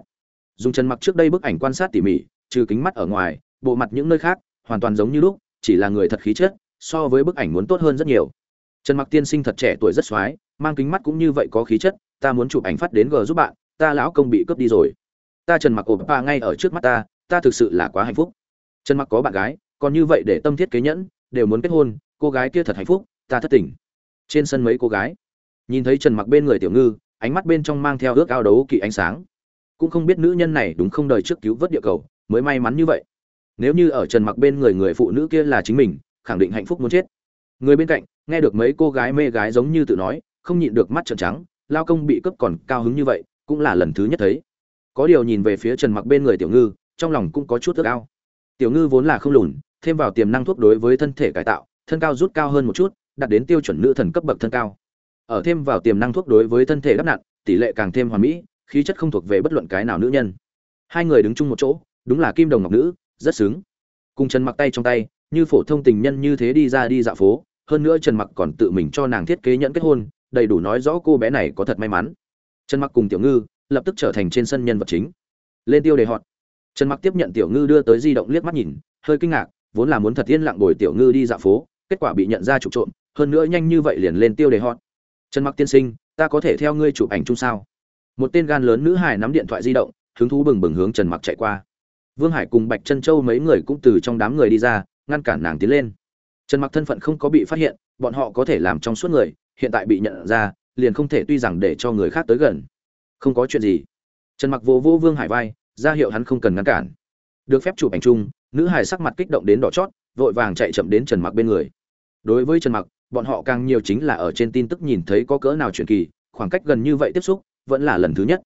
Dùng trần mặc trước đây bức ảnh quan sát tỉ mỉ, trừ kính mắt ở ngoài, bộ mặt những nơi khác, hoàn toàn giống như lúc, chỉ là người thật khí chất, so với bức ảnh muốn tốt hơn rất nhiều. Trần mặc tiên sinh thật trẻ tuổi rất soái mang kính mắt cũng như vậy có khí chất, ta muốn chụp ảnh phát đến g giúp bạn, ta lão công bị cướp đi rồi ta trần mặc ổn bà ngay ở trước mắt ta ta thực sự là quá hạnh phúc. Trần mặc có bạn gái, còn như vậy để tâm thiết kế nhẫn, đều muốn kết hôn, cô gái kia thật hạnh phúc, ta thất tình. Trên sân mấy cô gái, nhìn thấy trần mặc bên người tiểu ngư, ánh mắt bên trong mang theo ước ao đấu kỵ ánh sáng. Cũng không biết nữ nhân này đúng không đời trước cứu vớt địa cầu, mới may mắn như vậy. Nếu như ở trần mặc bên người người phụ nữ kia là chính mình, khẳng định hạnh phúc muốn chết. Người bên cạnh, nghe được mấy cô gái mê gái giống như tự nói, không nhịn được mắt trợn trắng, lao công bị cướp còn cao hứng như vậy, cũng là lần thứ nhất thấy có điều nhìn về phía trần mặc bên người tiểu ngư, trong lòng cũng có chút ước ao. Tiểu ngư vốn là không lùn, thêm vào tiềm năng thuốc đối với thân thể cải tạo, thân cao rút cao hơn một chút, đạt đến tiêu chuẩn nữ thần cấp bậc thân cao. Ở thêm vào tiềm năng thuốc đối với thân thể đắp nặn, tỷ lệ càng thêm hoàn mỹ, khí chất không thuộc về bất luận cái nào nữ nhân. Hai người đứng chung một chỗ, đúng là kim đồng ngọc nữ, rất xứng. Cùng trần mặc tay trong tay, như phổ thông tình nhân như thế đi ra đi dạo phố, hơn nữa trần mặc còn tự mình cho nàng thiết kế nhận kết hôn, đầy đủ nói rõ cô bé này có thật may mắn. Trần mặc cùng tiểu ngư lập tức trở thành trên sân nhân vật chính. Lên tiêu đề họ trần mặc tiếp nhận tiểu ngư đưa tới di động liếc mắt nhìn, hơi kinh ngạc, vốn là muốn thật yên lặng bồi tiểu ngư đi dạo phố, kết quả bị nhận ra chụp trộm, hơn nữa nhanh như vậy liền lên tiêu đề hot. Trần mặc tiên sinh, ta có thể theo ngươi chụp ảnh chung sao? Một tên gan lớn nữ hải nắm điện thoại di động, hứng thú bừng bừng hướng trần mặc chạy qua. Vương hải cùng bạch chân châu mấy người cũng từ trong đám người đi ra, ngăn cản nàng tiến lên. Trần mặc thân phận không có bị phát hiện, bọn họ có thể làm trong suốt người, hiện tại bị nhận ra, liền không thể tuy rằng để cho người khác tới gần không có chuyện gì. Trần mặc vô vô vương hải vai, ra hiệu hắn không cần ngăn cản. Được phép chụp ảnh chung, nữ hải sắc mặt kích động đến đỏ chót, vội vàng chạy chậm đến trần mặc bên người. Đối với trần mặc, bọn họ càng nhiều chính là ở trên tin tức nhìn thấy có cỡ nào truyền kỳ, khoảng cách gần như vậy tiếp xúc, vẫn là lần thứ nhất.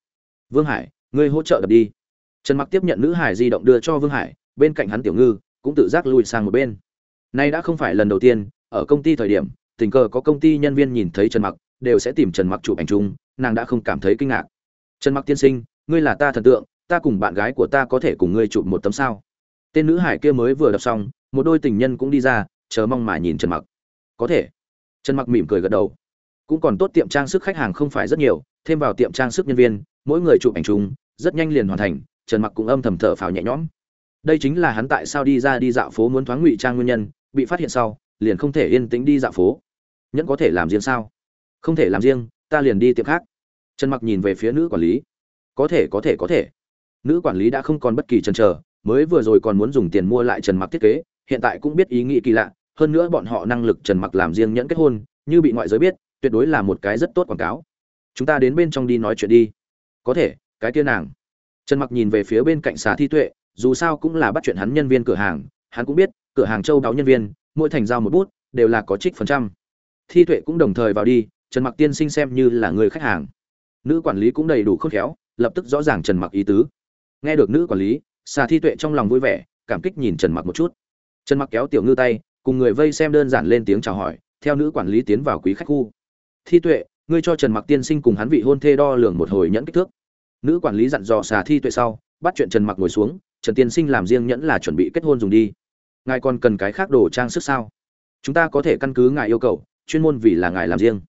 Vương hải, ngươi hỗ trợ đập đi. Trần mặc tiếp nhận nữ hải di động đưa cho vương hải, bên cạnh hắn tiểu ngư, cũng tự giác lùi sang một bên. Nay đã không phải lần đầu tiên, ở công ty thời điểm, tình cờ có công ty nhân viên nhìn thấy trần mặc, đều sẽ tìm trần mặc chụp ảnh chung, nàng đã không cảm thấy kinh ngạc trần mặc tiên sinh, ngươi là ta thần tượng, ta cùng bạn gái của ta có thể cùng ngươi chụp một tấm sao? Tên nữ hải kia mới vừa đọc xong, một đôi tình nhân cũng đi ra, chờ mong mà nhìn trần mặc. Có thể. Trần mặc mỉm cười gật đầu. Cũng còn tốt tiệm trang sức khách hàng không phải rất nhiều, thêm vào tiệm trang sức nhân viên, mỗi người chụp ảnh chung, rất nhanh liền hoàn thành, trần mặc cũng âm thầm thở phào nhẹ nhõm. Đây chính là hắn tại sao đi ra đi dạo phố muốn thoáng ngụy trang nguyên nhân, bị phát hiện sau, liền không thể yên tĩnh đi dạo phố. Nhẫn có thể làm riêng sao? Không thể làm riêng, ta liền đi tiệm khác trần mặc nhìn về phía nữ quản lý. Có thể có thể có thể. Nữ quản lý đã không còn bất kỳ chần chờ, mới vừa rồi còn muốn dùng tiền mua lại trần mặc thiết kế, hiện tại cũng biết ý nghĩ kỳ lạ, hơn nữa bọn họ năng lực trần mặc làm riêng nhẫn kết hôn, như bị ngoại giới biết, tuyệt đối là một cái rất tốt quảng cáo. Chúng ta đến bên trong đi nói chuyện đi. Có thể, cái kia nàng. Trần mặc nhìn về phía bên cạnh xà thi tuệ, dù sao cũng là bắt chuyện hắn nhân viên cửa hàng, hắn cũng biết, cửa hàng châu đáo nhân viên, mỗi thành giao một bút, đều là có trích phần trăm. Thi tuệ cũng đồng thời vào đi, trần mặc tiên sinh xem như là người khách hàng nữ quản lý cũng đầy đủ khôn khéo, lập tức rõ ràng trần mặc ý tứ. Nghe được nữ quản lý xà thi tuệ trong lòng vui vẻ, cảm kích nhìn trần mặc một chút. Trần mặc kéo tiểu ngư tay, cùng người vây xem đơn giản lên tiếng chào hỏi, theo nữ quản lý tiến vào quý khách khu. Thi tuệ, ngươi cho trần mặc tiên sinh cùng hắn vị hôn thê đo lường một hồi nhẫn kích thước. Nữ quản lý dặn dò xà thi tuệ sau, bắt chuyện trần mặc ngồi xuống, trần tiên sinh làm riêng nhẫn là chuẩn bị kết hôn dùng đi. Ngài còn cần cái khác đồ trang sức sao? Chúng ta có thể căn cứ ngài yêu cầu, chuyên môn vì là ngài làm riêng.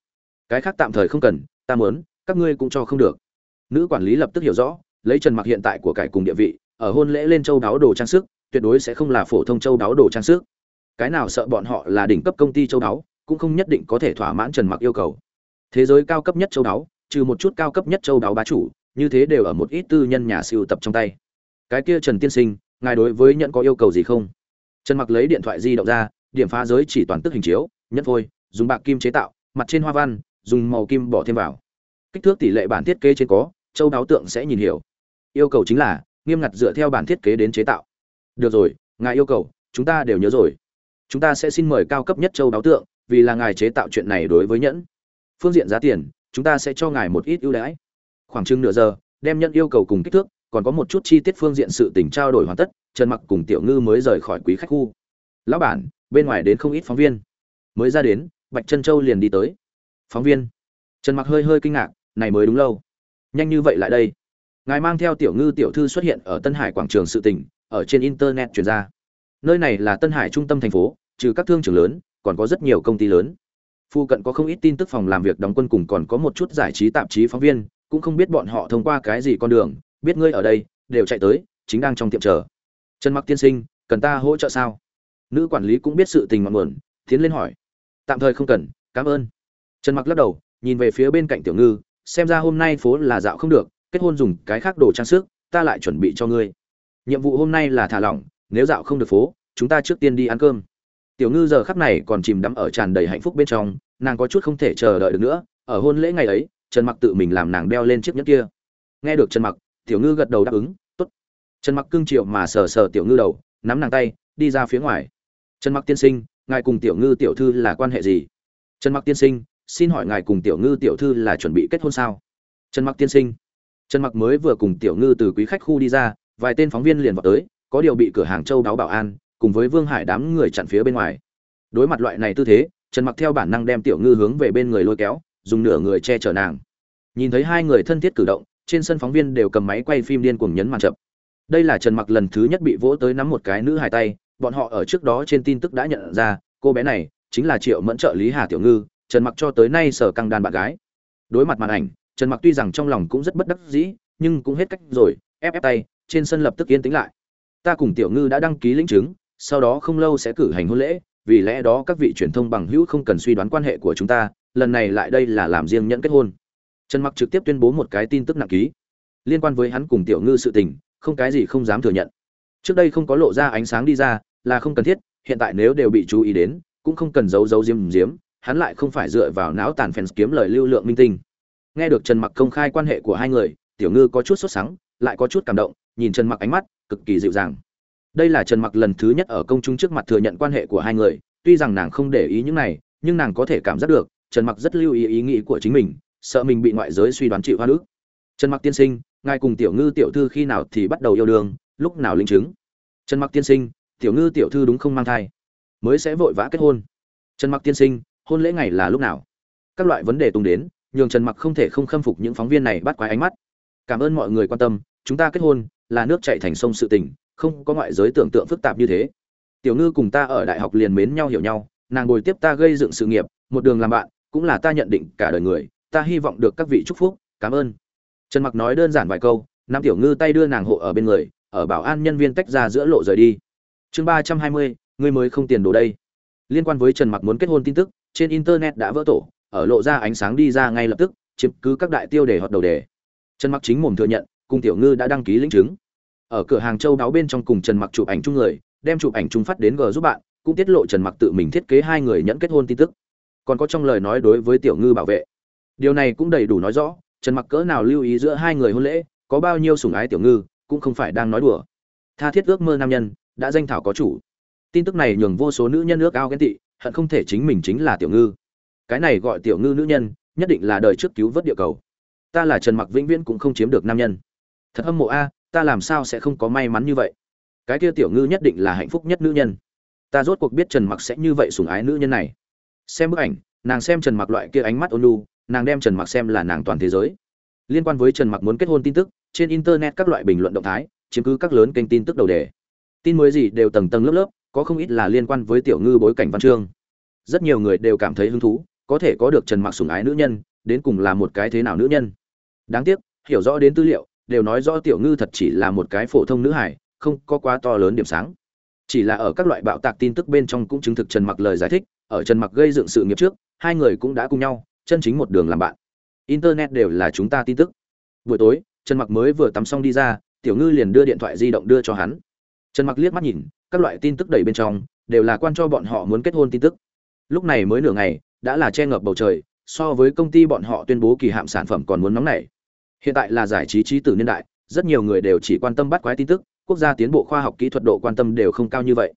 Cái khác tạm thời không cần, ta muốn các ngươi cũng cho không được. Nữ quản lý lập tức hiểu rõ, lấy trần mặc hiện tại của cải cùng địa vị, ở hôn lễ lên châu đáo đồ trang sức, tuyệt đối sẽ không là phổ thông châu đáo đồ trang sức. Cái nào sợ bọn họ là đỉnh cấp công ty châu đáo, cũng không nhất định có thể thỏa mãn trần mặc yêu cầu. Thế giới cao cấp nhất châu đáo, trừ một chút cao cấp nhất châu đáo bá chủ, như thế đều ở một ít tư nhân nhà siêu tập trong tay. Cái kia trần tiên sinh, ngài đối với nhận có yêu cầu gì không? Trần mặc lấy điện thoại di động ra, điểm phá giới chỉ toàn tức hình chiếu nhất phôi, dùng bạc kim chế tạo, mặt trên hoa văn, dùng màu kim bỏ thêm vào kích thước tỷ lệ bản thiết kế trên có, châu đáo tượng sẽ nhìn hiểu. Yêu cầu chính là, nghiêm ngặt dựa theo bản thiết kế đến chế tạo. Được rồi, ngài yêu cầu, chúng ta đều nhớ rồi. Chúng ta sẽ xin mời cao cấp nhất châu đáo tượng, vì là ngài chế tạo chuyện này đối với nhẫn. Phương diện giá tiền, chúng ta sẽ cho ngài một ít ưu đãi. Khoảng chừng nửa giờ, đem nhận yêu cầu cùng kích thước, còn có một chút chi tiết phương diện sự tình trao đổi hoàn tất, trần mặc cùng tiểu ngư mới rời khỏi quý khách khu. Lão bản, bên ngoài đến không ít phóng viên. Mới ra đến, bạch trân châu liền đi tới. Phóng viên. Trần mặc hơi hơi kinh ngạc này mới đúng lâu. Nhanh như vậy lại đây. Ngài mang theo tiểu ngư tiểu thư xuất hiện ở tân hải quảng trường sự tỉnh ở trên internet truyền ra. Nơi này là tân hải trung tâm thành phố, trừ các thương trường lớn, còn có rất nhiều công ty lớn. Phu cận có không ít tin tức phòng làm việc đóng quân cùng còn có một chút giải trí tạp chí phóng viên, cũng không biết bọn họ thông qua cái gì con đường, biết ngươi ở đây, đều chạy tới, chính đang trong tiệm chờ. Trần mặc tiên sinh, cần ta hỗ trợ sao? Nữ quản lý cũng biết sự tình mặn nguồn, tiến lên hỏi. Tạm thời không cần, cảm ơn. Trần mặc lắc đầu, nhìn về phía bên cạnh tiểu ngư xem ra hôm nay phố là dạo không được, kết hôn dùng cái khác đồ trang sức, ta lại chuẩn bị cho ngươi. Nhiệm vụ hôm nay là thả lỏng, nếu dạo không được phố, chúng ta trước tiên đi ăn cơm. Tiểu ngư giờ khắp này còn chìm đắm ở tràn đầy hạnh phúc bên trong, nàng có chút không thể chờ đợi được nữa, ở hôn lễ ngày ấy, trần mặc tự mình làm nàng đeo lên chiếc nhẫn kia. Nghe được trần mặc, tiểu ngư gật đầu đáp ứng, tốt. Trần mặc cương triệu mà sờ sờ tiểu ngư đầu, nắm nàng tay, đi ra phía ngoài. Trần mặc tiên sinh, ngài cùng tiểu ngư tiểu thư là quan hệ gì? Trần mặc tiên sinh xin hỏi ngài cùng tiểu ngư tiểu thư là chuẩn bị kết hôn sao? Trần mặc tiên sinh. Trần mặc mới vừa cùng tiểu ngư từ quý khách khu đi ra, vài tên phóng viên liền vào tới, có điều bị cửa hàng châu đáo bảo an, cùng với vương hải đám người chặn phía bên ngoài. Đối mặt loại này tư thế, trần mặc theo bản năng đem tiểu ngư hướng về bên người lôi kéo, dùng nửa người che chở nàng. Nhìn thấy hai người thân thiết cử động, trên sân phóng viên đều cầm máy quay phim điên cuồng nhấn màn chậm đây là trần mặc lần thứ nhất bị vỗ tới nắm một cái nữ hài tay, bọn họ ở trước đó trên tin tức đã nhận ra, cô bé này chính là triệu mẫn trợ lý hà tiểu ngư trần mặc cho tới nay sở căng đàn bạn gái. Đối mặt màn ảnh, trần mặc tuy rằng trong lòng cũng rất bất đắc dĩ, nhưng cũng hết cách rồi, ép ép tay, trên sân lập tức yên tĩnh lại. Ta cùng tiểu ngư đã đăng ký lĩnh chứng, sau đó không lâu sẽ cử hành hôn lễ, vì lẽ đó các vị truyền thông bằng hữu không cần suy đoán quan hệ của chúng ta, lần này lại đây là làm riêng nhận kết hôn. Trần mặc trực tiếp tuyên bố một cái tin tức nặng ký. Liên quan với hắn cùng tiểu ngư sự tình, không cái gì không dám thừa nhận. Trước đây không có lộ ra ánh sáng đi ra, là không cần thiết, hiện tại nếu đều bị chú ý đến, cũng không cần giấu giấu diếm diếm hắn lại không phải dựa vào não tàn fans kiếm lời lưu lượng minh tinh. Nghe được trần mặc công khai quan hệ của hai người, tiểu ngư có chút sốt sắng, lại có chút cảm động, nhìn trần mặc ánh mắt, cực kỳ dịu dàng. Đây là trần mặc lần thứ nhất ở công chúng trước mặt thừa nhận quan hệ của hai người, tuy rằng nàng không để ý những này, nhưng nàng có thể cảm giác được, trần mặc rất lưu ý ý nghĩ của chính mình, sợ mình bị ngoại giới suy đoán chịu hoa nước trần mặc tiên sinh, ngài cùng tiểu ngư tiểu thư khi nào thì bắt đầu yêu đương, lúc nào linh chứng? Trần mặc tiên sinh, tiểu ngư tiểu thư đúng không mang thai? Mới sẽ vội vã kết hôn. Trần mặc tiên sinh hôn lễ ngày là lúc nào? Các loại vấn đề tung đến, nhường trần mặc không thể không khâm phục những phóng viên này bắt quái ánh mắt. Cảm ơn mọi người quan tâm, chúng ta kết hôn, là nước chảy thành sông sự tình, không có ngoại giới tưởng tượng phức tạp như thế. Tiểu ngư cùng ta ở đại học liền mến nhau hiểu nhau, nàng bồi tiếp ta gây dựng sự nghiệp, một đường làm bạn, cũng là ta nhận định cả đời người, ta hy vọng được các vị chúc phúc, cảm ơn. Trần mặc nói đơn giản vài câu, nam tiểu ngư tay đưa nàng hộ ở bên người, ở bảo an nhân viên tách ra giữa lộ rời đi. Chương ba trăm hai mươi, ngươi mới không tiền đồ đây. Liên quan với trần mặc muốn kết hôn tin tức trên internet đã vỡ tổ, ở lộ ra ánh sáng đi ra ngay lập tức, chiếm cứ các đại tiêu đề hoặc đầu đề. Trần mặc chính mồm thừa nhận, cùng tiểu ngư đã đăng ký lĩnh chứng. Ở cửa hàng châu đáo bên trong cùng trần mặc chụp ảnh chung người, đem chụp ảnh chung phát đến g giúp bạn, cũng tiết lộ trần mặc tự mình thiết kế hai người nhẫn kết hôn tin tức. Còn có trong lời nói đối với tiểu ngư bảo vệ. Điều này cũng đầy đủ nói rõ, trần mặc cỡ nào lưu ý giữa hai người hôn lễ, có bao nhiêu sủng ái tiểu ngư, cũng không phải đang nói đùa. Tha thiết ước mơ nam nhân, đã danh thảo có chủ. Tin tức này nhường vô số nữ nhân ước ao ghen tị hận không thể chính mình chính là tiểu ngư. Cái này gọi tiểu ngư nữ nhân, nhất định là đời trước cứu vớt địa cầu. Ta là trần mặc vĩnh viễn cũng không chiếm được nam nhân. Thật âm mộ a, ta làm sao sẽ không có may mắn như vậy? Cái kia tiểu ngư nhất định là hạnh phúc nhất nữ nhân. Ta rốt cuộc biết trần mặc sẽ như vậy sủng ái nữ nhân này. Xem bức ảnh, nàng xem trần mặc loại kia ánh mắt ôn lu nàng đem trần mặc xem là nàng toàn thế giới. Liên quan với trần mặc muốn kết hôn tin tức, trên internet các loại bình luận động thái, chiếm cứ các lớn kênh tin tức đầu đề. Tin mới gì đều tầng tầng lớp lớp có không ít là liên quan với tiểu ngư bối cảnh văn chương. Rất nhiều người đều cảm thấy hứng thú, có thể có được trần mặc sủng ái nữ nhân, đến cùng là một cái thế nào nữ nhân. Đáng tiếc, hiểu rõ đến tư liệu, đều nói rõ tiểu ngư thật chỉ là một cái phổ thông nữ hải không có quá to lớn điểm sáng. Chỉ là ở các loại bạo tạc tin tức bên trong cũng chứng thực trần mặc lời giải thích, ở trần mặc gây dựng sự nghiệp trước, hai người cũng đã cùng nhau, chân chính một đường làm bạn. Internet đều là chúng ta tin tức. Buổi tối, trần mặc mới vừa tắm xong đi ra, tiểu ngư liền đưa điện thoại di động đưa cho hắn. Trần mặc liếc mắt nhìn các loại tin tức đầy bên trong, đều là quan cho bọn họ muốn kết hôn tin tức. Lúc này mới nửa ngày, đã là che ngập bầu trời, so với công ty bọn họ tuyên bố kỳ hạm sản phẩm còn muốn nóng nảy. Hiện tại là giải trí trí tử niên đại, rất nhiều người đều chỉ quan tâm bắt quái tin tức, quốc gia tiến bộ khoa học kỹ thuật độ quan tâm đều không cao như vậy.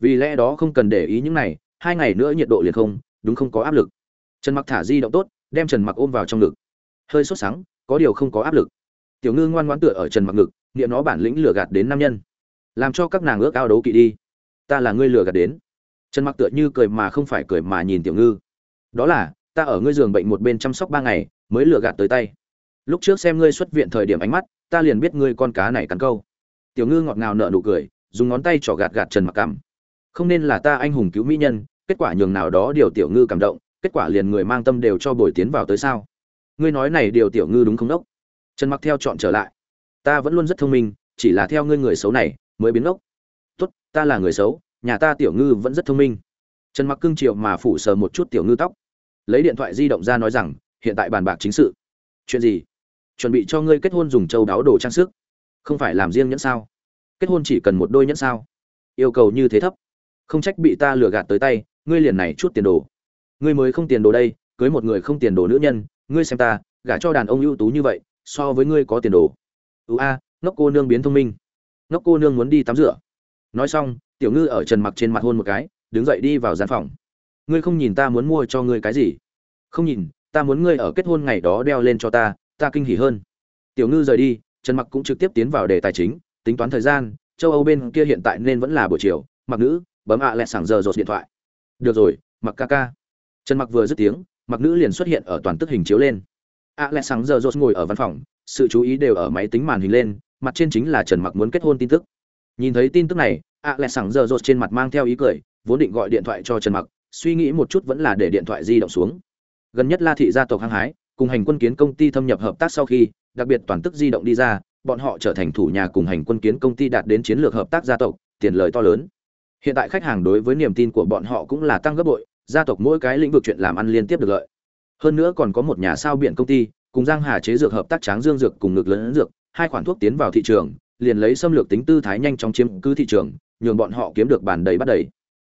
Vì lẽ đó không cần để ý những này, hai ngày nữa nhiệt độ liền không, đúng không có áp lực. Trần mặc thả di động tốt, đem trần mặc ôm vào trong ngực. Hơi sốt sắng, có điều không có áp lực. Tiểu ngư ngoan ngoãn tựa ở trần mặc ngực niệm nó bản lĩnh lừa gạt đến nam nhân làm cho các nàng ước ao đấu kỵ đi. Ta là ngươi lừa gạt đến. Trần mặc tựa như cười mà không phải cười mà nhìn tiểu ngư. Đó là, ta ở ngươi giường bệnh một bên chăm sóc ba ngày, mới lừa gạt tới tay. Lúc trước xem ngươi xuất viện thời điểm ánh mắt, ta liền biết ngươi con cá này cắn câu. Tiểu ngư ngọt ngào nợ nụ cười, dùng ngón tay trỏ gạt gạt trần mặc cảm. Không nên là ta anh hùng cứu mỹ nhân, kết quả nhường nào đó điều tiểu ngư cảm động, kết quả liền người mang tâm đều cho bồi tiến vào tới sao? Ngươi nói này điều tiểu ngư đúng không đốc? Trần mặc theo chọn trở lại. Ta vẫn luôn rất thông minh, chỉ là theo ngươi người xấu này mới biến ngốc. Tốt, ta là người xấu, nhà ta tiểu ngư vẫn rất thông minh. Trần mặc cưng triệu mà phủ sờ một chút tiểu ngư tóc. Lấy điện thoại di động ra nói rằng, hiện tại bàn bạc chính sự. Chuyện gì? Chuẩn bị cho ngươi kết hôn dùng châu đáo đồ trang sức. Không phải làm riêng nhẫn sao? Kết hôn chỉ cần một đôi nhẫn sao? Yêu cầu như thế thấp. Không trách bị ta lừa gạt tới tay, ngươi liền này chút tiền đồ. Ngươi mới không tiền đồ đây, cưới một người không tiền đồ nữ nhân, ngươi xem ta, gả cho đàn ông ưu tú như vậy, so với ngươi có tiền đồ. Ưu a, ngốc cô nương biến thông minh ngốc cô nương muốn đi tắm rửa. Nói xong, tiểu ngư ở trần mặc trên mặt hôn một cái, đứng dậy đi vào gian phòng. Ngươi không nhìn ta muốn mua cho ngươi cái gì? Không nhìn, ta muốn ngươi ở kết hôn ngày đó đeo lên cho ta ta kinh hỉ hơn. Tiểu ngư rời đi, trần mặc cũng trực tiếp tiến vào đề tài chính, tính toán thời gian, châu âu bên kia hiện tại nên vẫn là buổi chiều, mặc nữ, bấm ạ à lẹ sảng giờ rột điện thoại. Được rồi, mặc ca ca. Trần mặc vừa dứt tiếng, mặc nữ liền xuất hiện ở toàn tức hình chiếu lên. ạ à lẹ sảng giờ rột ngồi ở văn phòng, sự chú ý đều ở máy tính màn hình lên mặt trên chính là trần mặc muốn kết hôn tin tức. Nhìn thấy tin tức này, ạ à lẹ sảng giờ rột trên mặt mang theo ý cười, vốn định gọi điện thoại cho trần mặc, suy nghĩ một chút vẫn là để điện thoại di động xuống. Gần nhất la thị gia tộc hăng hái, cùng hành quân kiến công ty thâm nhập hợp tác sau khi, đặc biệt toàn tức di động đi ra, bọn họ trở thành thủ nhà cùng hành quân kiến công ty đạt đến chiến lược hợp tác gia tộc, tiền lời to lớn. Hiện tại khách hàng đối với niềm tin của bọn họ cũng là tăng gấp bội, gia tộc mỗi cái lĩnh vực chuyện làm ăn liên tiếp được lợi. Hơn nữa còn có một nhà sao biển công ty, cùng giang hà chế dược hợp tác tráng dương dược cùng ngực lớn dược hai khoản thuốc tiến vào thị trường, liền lấy xâm lược tính tư thái nhanh chóng chiếm cứ thị trường, nhường bọn họ kiếm được bàn đầy bắt đầy.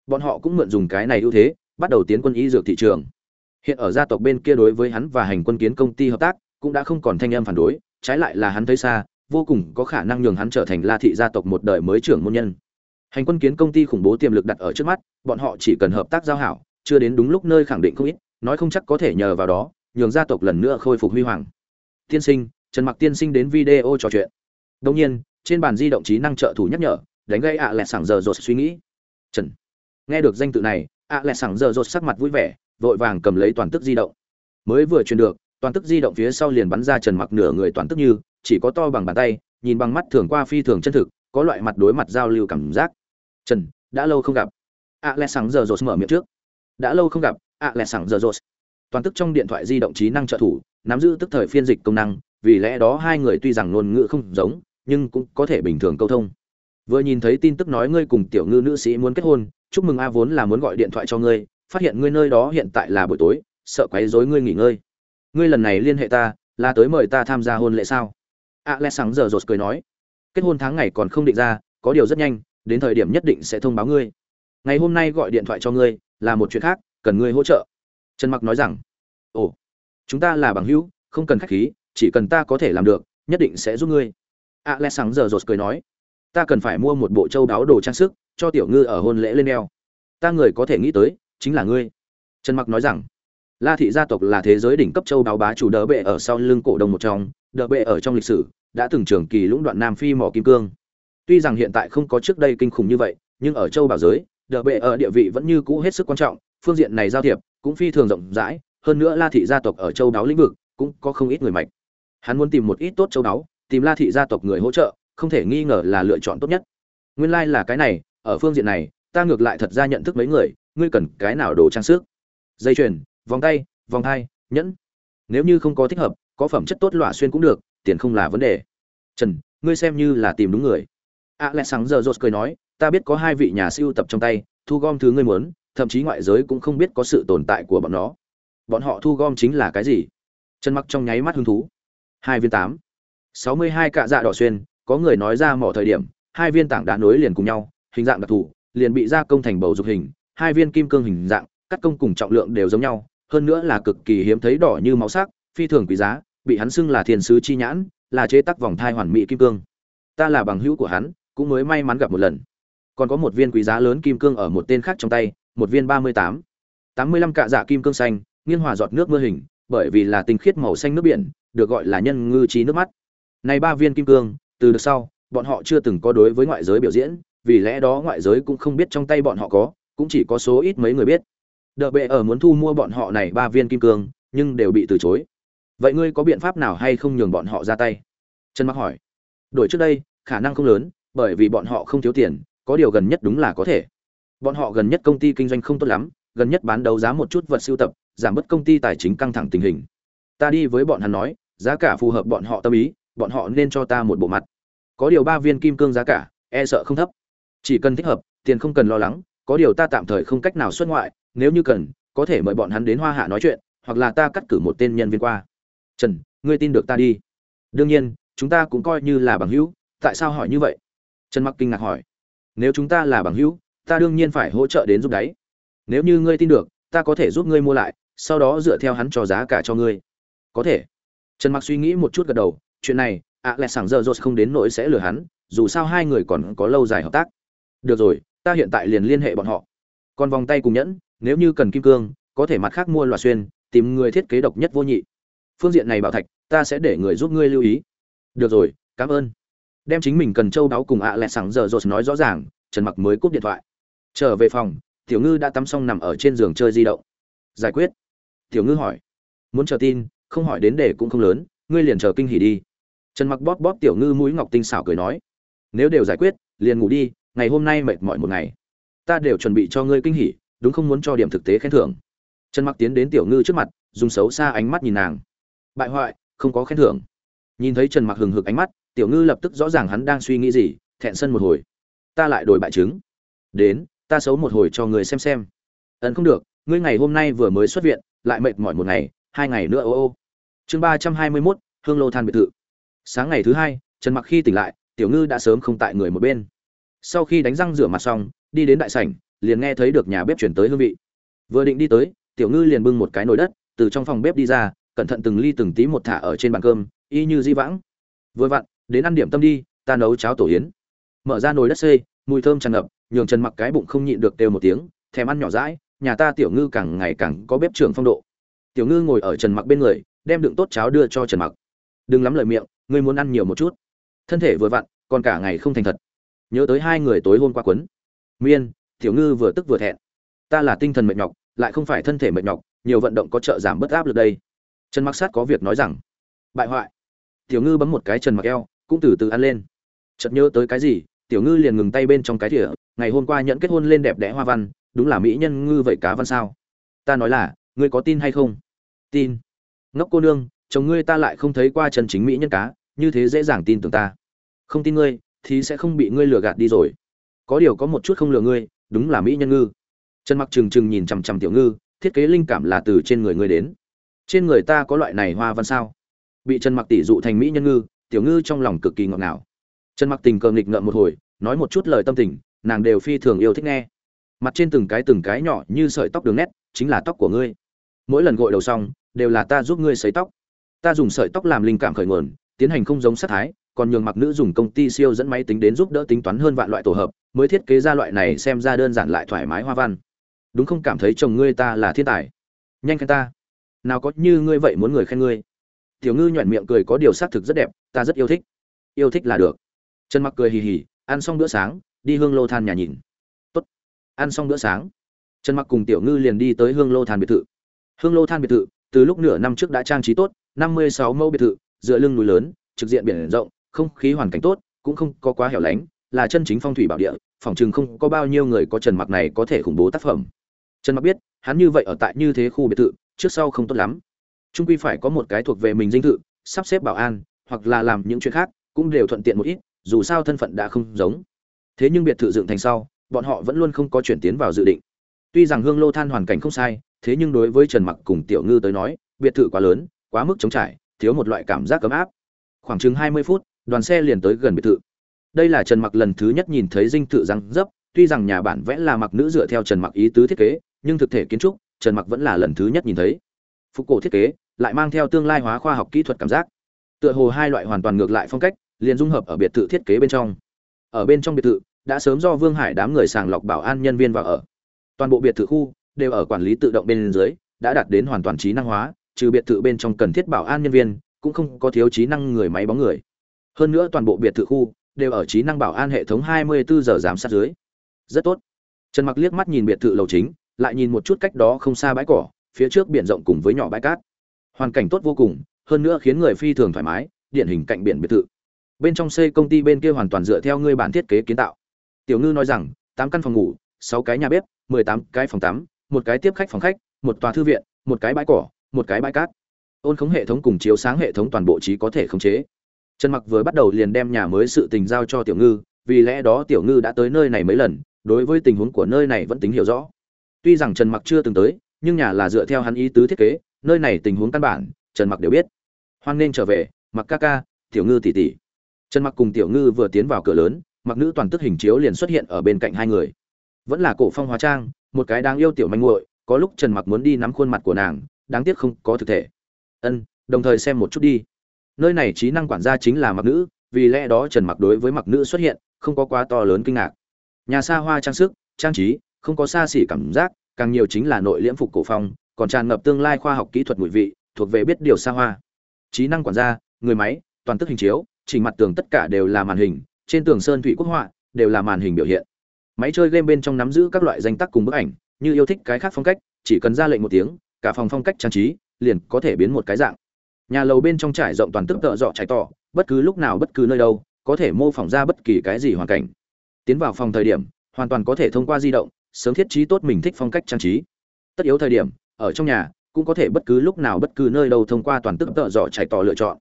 Bọn họ cũng mượn dùng cái này ưu thế, bắt đầu tiến quân y dược thị trường. Hiện ở gia tộc bên kia đối với hắn và hành quân kiến công ty hợp tác, cũng đã không còn thanh âm phản đối, trái lại là hắn thấy xa, vô cùng có khả năng nhường hắn trở thành la thị gia tộc một đời mới trưởng môn nhân. Hành quân kiến công ty khủng bố tiềm lực đặt ở trước mắt, bọn họ chỉ cần hợp tác giao hảo, chưa đến đúng lúc nơi khẳng định không ít, nói không chắc có thể nhờ vào đó, nhường gia tộc lần nữa khôi phục huy hoàng. Tiên sinh trần mặc tiên sinh đến video trò chuyện. Đông nhiên, trên bàn di động trí năng trợ thủ nhắc nhở, đánh gây ạ à sảng giờ rột suy nghĩ. Trần, nghe được danh tự này, ạ à sảng giờ rột sắc mặt vui vẻ, vội vàng cầm lấy toàn tức di động. Mới vừa truyền được, toàn tức di động phía sau liền bắn ra trần mặc nửa người toàn tức như, chỉ có to bằng bàn tay, nhìn bằng mắt thường qua phi thường chân thực, có loại mặt đối mặt giao lưu cảm giác. Trần, đã lâu không gặp. ạ lẹ sảng giờ rột mở miệng trước. Đã lâu không gặp, ạ lẹ sảng giờ rột toàn tức trong điện thoại di động trí năng trợ thủ, nắm giữ tức thời phiên dịch công năng vì lẽ đó hai người tuy rằng ngôn ngữ không giống, nhưng cũng có thể bình thường câu thông. Vừa nhìn thấy tin tức nói ngươi cùng tiểu ngư nữ sĩ muốn kết hôn, chúc mừng a vốn là muốn gọi điện thoại cho ngươi, phát hiện ngươi nơi đó hiện tại là buổi tối, sợ quấy rối ngươi nghỉ ngơi. Ngươi lần này liên hệ ta, là tới mời ta tham gia hôn lễ sao? A lẽ sáng giờ rột cười nói. Kết hôn tháng ngày còn không định ra, có điều rất nhanh, đến thời điểm nhất định sẽ thông báo ngươi. Ngày hôm nay gọi điện thoại cho ngươi, là một chuyện khác, cần ngươi hỗ trợ. Trần mặc nói rằng, ồ, chúng ta là bằng hữu, không cần khách khí chỉ cần ta có thể làm được, nhất định sẽ giúp ngươi. A lẽ sáng giờ rột cười nói, ta cần phải mua một bộ châu đáo đồ trang sức, cho tiểu ngư ở hôn lễ lên đeo ta người có thể nghĩ tới, chính là ngươi. Trần mặc nói rằng, la thị gia tộc là thế giới đỉnh cấp châu đáo bá chủ đỡ bệ ở sau lưng cổ đông một trong, đỡ bệ ở trong lịch sử, đã từng trường kỳ lũng đoạn nam phi mỏ kim cương. Tuy rằng hiện tại không có trước đây kinh khủng như vậy, nhưng ở châu bảo giới, đỡ bệ ở địa vị vẫn như cũ hết sức quan trọng, phương diện này giao thiệp cũng phi thường rộng rãi, hơn nữa la thị gia tộc ở châu đáo lĩnh vực cũng có không ít người mạnh hắn muốn tìm một ít tốt châu đáo tìm la thị gia tộc người hỗ trợ, không thể nghi ngờ là lựa chọn tốt nhất. Nguyên lai là cái này, ở phương diện này, ta ngược lại thật ra nhận thức mấy người, ngươi cần cái nào đồ trang sức? Dây chuyền, vòng tay, vòng hai nhẫn. Nếu như không có thích hợp, có phẩm chất tốt lọa xuyên cũng được, tiền không là vấn đề. Trần, ngươi xem như là tìm đúng người. A lẽ sáng giờ rột cười nói, ta biết có hai vị nhà siêu tập trong tay, thu gom thứ ngươi muốn, thậm chí ngoại giới cũng không biết có sự tồn tại của bọn nó. Bọn họ thu gom chính là cái gì? Trần mặc trong nháy mắt hứng thú hai viên tám. Sáu mươi hai cạ dạ đỏ xuyên, có người nói ra mỏ thời điểm, hai viên tảng đá nối liền cùng nhau, hình dạng đặc thù, liền bị gia công thành bầu dục hình, hai viên kim cương hình dạng, cắt công cùng trọng lượng đều giống nhau, hơn nữa là cực kỳ hiếm thấy đỏ như máu sắc, phi thường quý giá, bị hắn xưng là thiên sứ chi nhãn, là chế tác vòng thai hoàn mỹ kim cương. Ta là bằng hữu của hắn, cũng mới may mắn gặp một lần. Còn có một viên quý giá lớn kim cương ở một tên khác trong tay, một viên ba mươi tám. Tám mươi lăm cạ dạ kim cương xanh nghiên hòa giọt nước mưa hình, bởi vì là tinh khiết màu xanh nước biển được gọi là nhân ngư trí nước mắt. Này ba viên kim cương, từ được sau, bọn họ chưa từng có đối với ngoại giới biểu diễn, vì lẽ đó ngoại giới cũng không biết trong tay bọn họ có, cũng chỉ có số ít mấy người biết. Đợi bệ ở muốn thu mua bọn họ này ba viên kim cương, nhưng đều bị từ chối. Vậy ngươi có biện pháp nào hay không nhường bọn họ ra tay? Trần mặc hỏi. Đổi trước đây, khả năng không lớn, bởi vì bọn họ không thiếu tiền, có điều gần nhất đúng là có thể. Bọn họ gần nhất công ty kinh doanh không tốt lắm, gần nhất bán đấu giá một chút vật sưu tập, giảm bớt công ty tài chính căng thẳng tình hình. Ta đi với bọn hắn nói giá cả phù hợp bọn họ tâm ý, bọn họ nên cho ta một bộ mặt. Có điều ba viên kim cương giá cả e sợ không thấp. Chỉ cần thích hợp, tiền không cần lo lắng, có điều ta tạm thời không cách nào xuất ngoại, nếu như cần, có thể mời bọn hắn đến hoa hạ nói chuyện, hoặc là ta cắt cử một tên nhân viên qua. Trần, ngươi tin được ta đi. Đương nhiên, chúng ta cũng coi như là bằng hữu, tại sao hỏi như vậy? Trần mặc kinh ngạc hỏi. Nếu chúng ta là bằng hữu, ta đương nhiên phải hỗ trợ đến giúp đấy nếu như ngươi tin được, ta có thể giúp ngươi mua lại, sau đó dựa theo hắn cho giá cả cho ngươi. Có thể trần mặc suy nghĩ một chút gật đầu, chuyện này, ạ lẹ sảng giờ rột không đến nỗi sẽ lừa hắn, dù sao hai người còn có lâu dài hợp tác. Được rồi, ta hiện tại liền liên hệ bọn họ. Còn vòng tay cùng nhẫn, nếu như cần kim cương, có thể mặt khác mua loạt xuyên, tìm người thiết kế độc nhất vô nhị. Phương diện này bảo thạch, ta sẽ để người giúp ngươi lưu ý. Được rồi, cảm ơn. Đem chính mình cần châu đáo cùng ạ lẹ sảng giờ rột nói rõ ràng, trần mặc mới cúp điện thoại. Trở về phòng, tiểu ngư đã tắm xong nằm ở trên giường chơi di động. Giải quyết. Tiểu ngư hỏi. Muốn chờ tin không hỏi đến để cũng không lớn, ngươi liền chờ kinh hỉ đi. Trần mặc bóp bóp tiểu ngư mũi ngọc tinh xảo cười nói, nếu đều giải quyết, liền ngủ đi, ngày hôm nay mệt mỏi một ngày. Ta đều chuẩn bị cho ngươi kinh hỉ, đúng không muốn cho điểm thực tế khen thưởng. Trần mặc tiến đến tiểu ngư trước mặt, dùng xấu xa ánh mắt nhìn nàng. Bại hoại, không có khen thưởng. Nhìn thấy trần mặc hừng hực ánh mắt, tiểu ngư lập tức rõ ràng hắn đang suy nghĩ gì, thẹn sân một hồi. Ta lại đổi bại chứng. Đến, ta xấu một hồi cho người xem xem. Ấn không được, ngươi ngày hôm nay vừa mới xuất viện, lại mệt mỏi một ngày hai ngày nữa ô ô. Chương ba trăm hai mươi mốt, hương lô than biệt thự. Sáng ngày thứ hai, trần mặc khi tỉnh lại, tiểu ngư đã sớm không tại người một bên. Sau khi đánh răng rửa mặt xong, đi đến đại sảnh, liền nghe thấy được nhà bếp chuyển tới hương vị. Vừa định đi tới, tiểu ngư liền bưng một cái nồi đất, từ trong phòng bếp đi ra, cẩn thận từng ly từng tí một thả ở trên bàn cơm, y như di vãng. Vừa vặn, đến ăn điểm tâm đi, ta nấu cháo tổ yến. Mở ra nồi đất xê, mùi thơm tràn ngập, nhường trần mặc cái bụng không nhịn được đều một tiếng, thèm ăn nhỏ rãi nhà ta tiểu ngư càng ngày càng có bếp trưởng phong độ tiểu ngư ngồi ở trần mặc bên người, đem đựng tốt cháo đưa cho trần mặc. Đừng lắm lời miệng, ngươi muốn ăn nhiều một chút. Thân thể vừa vặn, còn cả ngày không thành thật. Nhớ tới hai người tối hôm qua quấn. Miên, tiểu ngư vừa tức vừa thẹn. Ta là tinh thần mệt nhọc, lại không phải thân thể mệt nhọc, nhiều vận động có trợ giảm bớt áp lực đây. Trần mặc sát có việc nói rằng. Bại hoại. Tiểu ngư bấm một cái trần mặc eo, cũng từ từ ăn lên. Chợt nhớ tới cái gì, tiểu ngư liền ngừng tay bên trong cái thìa, ngày hôm qua nhận kết hôn lên đẹp đẽ hoa văn, đúng là mỹ nhân ngư vậy cá văn sao? Ta nói là, ngươi có tin hay không? Tin. Ngốc cô nương, chồng ngươi ta lại không thấy qua chân chính mỹ nhân cá, như thế dễ dàng tin tưởng ta. Không tin ngươi, thì sẽ không bị ngươi lừa gạt đi rồi. Có điều có một chút không lừa ngươi, đúng là mỹ nhân ngư. Trần mặc trừng trừng nhìn chằm chằm tiểu ngư, thiết kế linh cảm là từ trên người ngươi đến. Trên người ta có loại này hoa văn sao? Bị trần mặc tỷ dụ thành mỹ nhân ngư, tiểu ngư trong lòng cực kỳ ngọt ngào. Trần mặc tình cờ nghịch ngợm một hồi, nói một chút lời tâm tình, nàng đều phi thường yêu thích nghe. Mặt trên từng cái từng cái nhỏ như sợi tóc đường nét, chính là tóc của ngươi. Mỗi lần gội đầu xong đều là ta giúp ngươi sấy tóc. Ta dùng sợi tóc làm linh cảm khởi nguồn, tiến hành không giống sát thái, còn nhường mặc nữ dùng công ty siêu dẫn máy tính đến giúp đỡ tính toán hơn vạn loại tổ hợp, mới thiết kế ra loại này xem ra đơn giản lại thoải mái hoa văn. Đúng không? Cảm thấy chồng ngươi ta là thiên tài. Nhanh khen ta. Nào có như ngươi vậy muốn người khen ngươi. Tiểu ngư nhoẻn miệng cười có điều xác thực rất đẹp, ta rất yêu thích. Yêu thích là được. Trần mặc cười hì hì, ăn xong bữa sáng, đi hương lô than nhà nhìn. Tốt. Ăn xong bữa sáng, trần mặc cùng tiểu ngư liền đi tới hương lô than biệt thự. Hương lô than biệt thự từ lúc nửa năm trước đã trang trí tốt, năm mươi sáu mẫu biệt thự, dựa lưng núi lớn, trực diện biển rộng, không khí hoàn cảnh tốt, cũng không có quá hẻo lánh, là chân chính phong thủy bảo địa, phòng chừng không có bao nhiêu người có trần mặc này có thể khủng bố tác phẩm. Trần mặc biết, hắn như vậy ở tại như thế khu biệt thự, trước sau không tốt lắm. Trung quy phải có một cái thuộc về mình dinh thự, sắp xếp bảo an, hoặc là làm những chuyện khác, cũng đều thuận tiện một ít, dù sao thân phận đã không giống. Thế nhưng biệt thự dựng thành sau, bọn họ vẫn luôn không có chuyển tiến vào dự định. Tuy rằng hương lô than hoàn cảnh không sai thế nhưng đối với trần mặc cùng tiểu ngư tới nói, biệt thự quá lớn, quá mức trống trải, thiếu một loại cảm giác ấm áp. Khoảng chừng 20 phút, đoàn xe liền tới gần biệt thự. Đây là trần mặc lần thứ nhất nhìn thấy dinh thự răng dấp, tuy rằng nhà bản vẽ là mặc nữ dựa theo trần mặc ý tứ thiết kế, nhưng thực thể kiến trúc, trần mặc vẫn là lần thứ nhất nhìn thấy. Phục cổ thiết kế, lại mang theo tương lai hóa khoa học kỹ thuật cảm giác. Tựa hồ hai loại hoàn toàn ngược lại phong cách, liền dung hợp ở biệt thự thiết kế bên trong. Ở bên trong biệt thự, đã sớm do vương hải đám người sàng lọc bảo an nhân viên vào ở. Toàn bộ biệt thự khu đều ở quản lý tự động bên dưới, đã đạt đến hoàn toàn trí năng hóa, trừ biệt thự bên trong cần thiết bảo an nhân viên, cũng không có thiếu trí năng người máy bóng người. Hơn nữa toàn bộ biệt thự khu đều ở trí năng bảo an hệ thống 24 giờ giám sát dưới. Rất tốt. Trần mặc liếc mắt nhìn biệt thự lầu chính, lại nhìn một chút cách đó không xa bãi cỏ, phía trước biển rộng cùng với nhỏ bãi cát. Hoàn cảnh tốt vô cùng, hơn nữa khiến người phi thường thoải mái, điển hình cạnh biển biệt thự. Bên trong xây công ty bên kia hoàn toàn dựa theo ngươi bản thiết kế kiến tạo. Tiểu ngư nói rằng, tám căn phòng ngủ, sáu cái nhà bếp, mười tám cái phòng tắm một cái tiếp khách phòng khách, một tòa thư viện, một cái bãi cỏ, một cái bãi cát. Ôn khống hệ thống cùng chiếu sáng hệ thống toàn bộ trí có thể khống chế. Trần mặc vừa bắt đầu liền đem nhà mới sự tình giao cho tiểu ngư, vì lẽ đó tiểu ngư đã tới nơi này mấy lần, đối với tình huống của nơi này vẫn tính hiểu rõ. Tuy rằng trần mặc chưa từng tới, nhưng nhà là dựa theo hắn ý tứ thiết kế, nơi này tình huống căn bản, trần mặc đều biết. Hoan nên trở về, mặc ca ca, tiểu ngư tỷ tỷ. Trần mặc cùng tiểu ngư vừa tiến vào cửa lớn, mặc nữ toàn tức hình chiếu liền xuất hiện ở bên cạnh hai người. Vẫn là cổ phong hóa trang một cái đáng yêu tiểu manh muội, có lúc trần mặc muốn đi nắm khuôn mặt của nàng, đáng tiếc không có thực thể. Ân, đồng thời xem một chút đi. Nơi này trí năng quản gia chính là mặc nữ, vì lẽ đó trần mặc đối với mặc nữ xuất hiện, không có quá to lớn kinh ngạc. Nhà xa hoa trang sức, trang trí, không có xa xỉ cảm giác, càng nhiều chính là nội liễm phục cổ phong, còn tràn ngập tương lai khoa học kỹ thuật mùi vị, thuộc về biết điều xa hoa. Trí năng quản gia, người máy, toàn tức hình chiếu, chỉnh mặt tường tất cả đều là màn hình, trên tường sơn thủy quốc họa, đều là màn hình biểu hiện máy chơi game bên trong nắm giữ các loại danh tác cùng bức ảnh, như yêu thích cái khác phong cách, chỉ cần ra lệnh một tiếng, cả phòng phong cách trang trí, liền có thể biến một cái dạng. Nhà lầu bên trong trải rộng toàn tức tợ dọ trái tỏ, bất cứ lúc nào bất cứ nơi đâu, có thể mô phỏng ra bất kỳ cái gì hoàn cảnh. Tiến vào phòng thời điểm, hoàn toàn có thể thông qua di động, sớm thiết trí tốt mình thích phong cách trang trí. Tất yếu thời điểm, ở trong nhà, cũng có thể bất cứ lúc nào bất cứ nơi đâu thông qua toàn tức tợ dọ trải tỏ lựa chọn.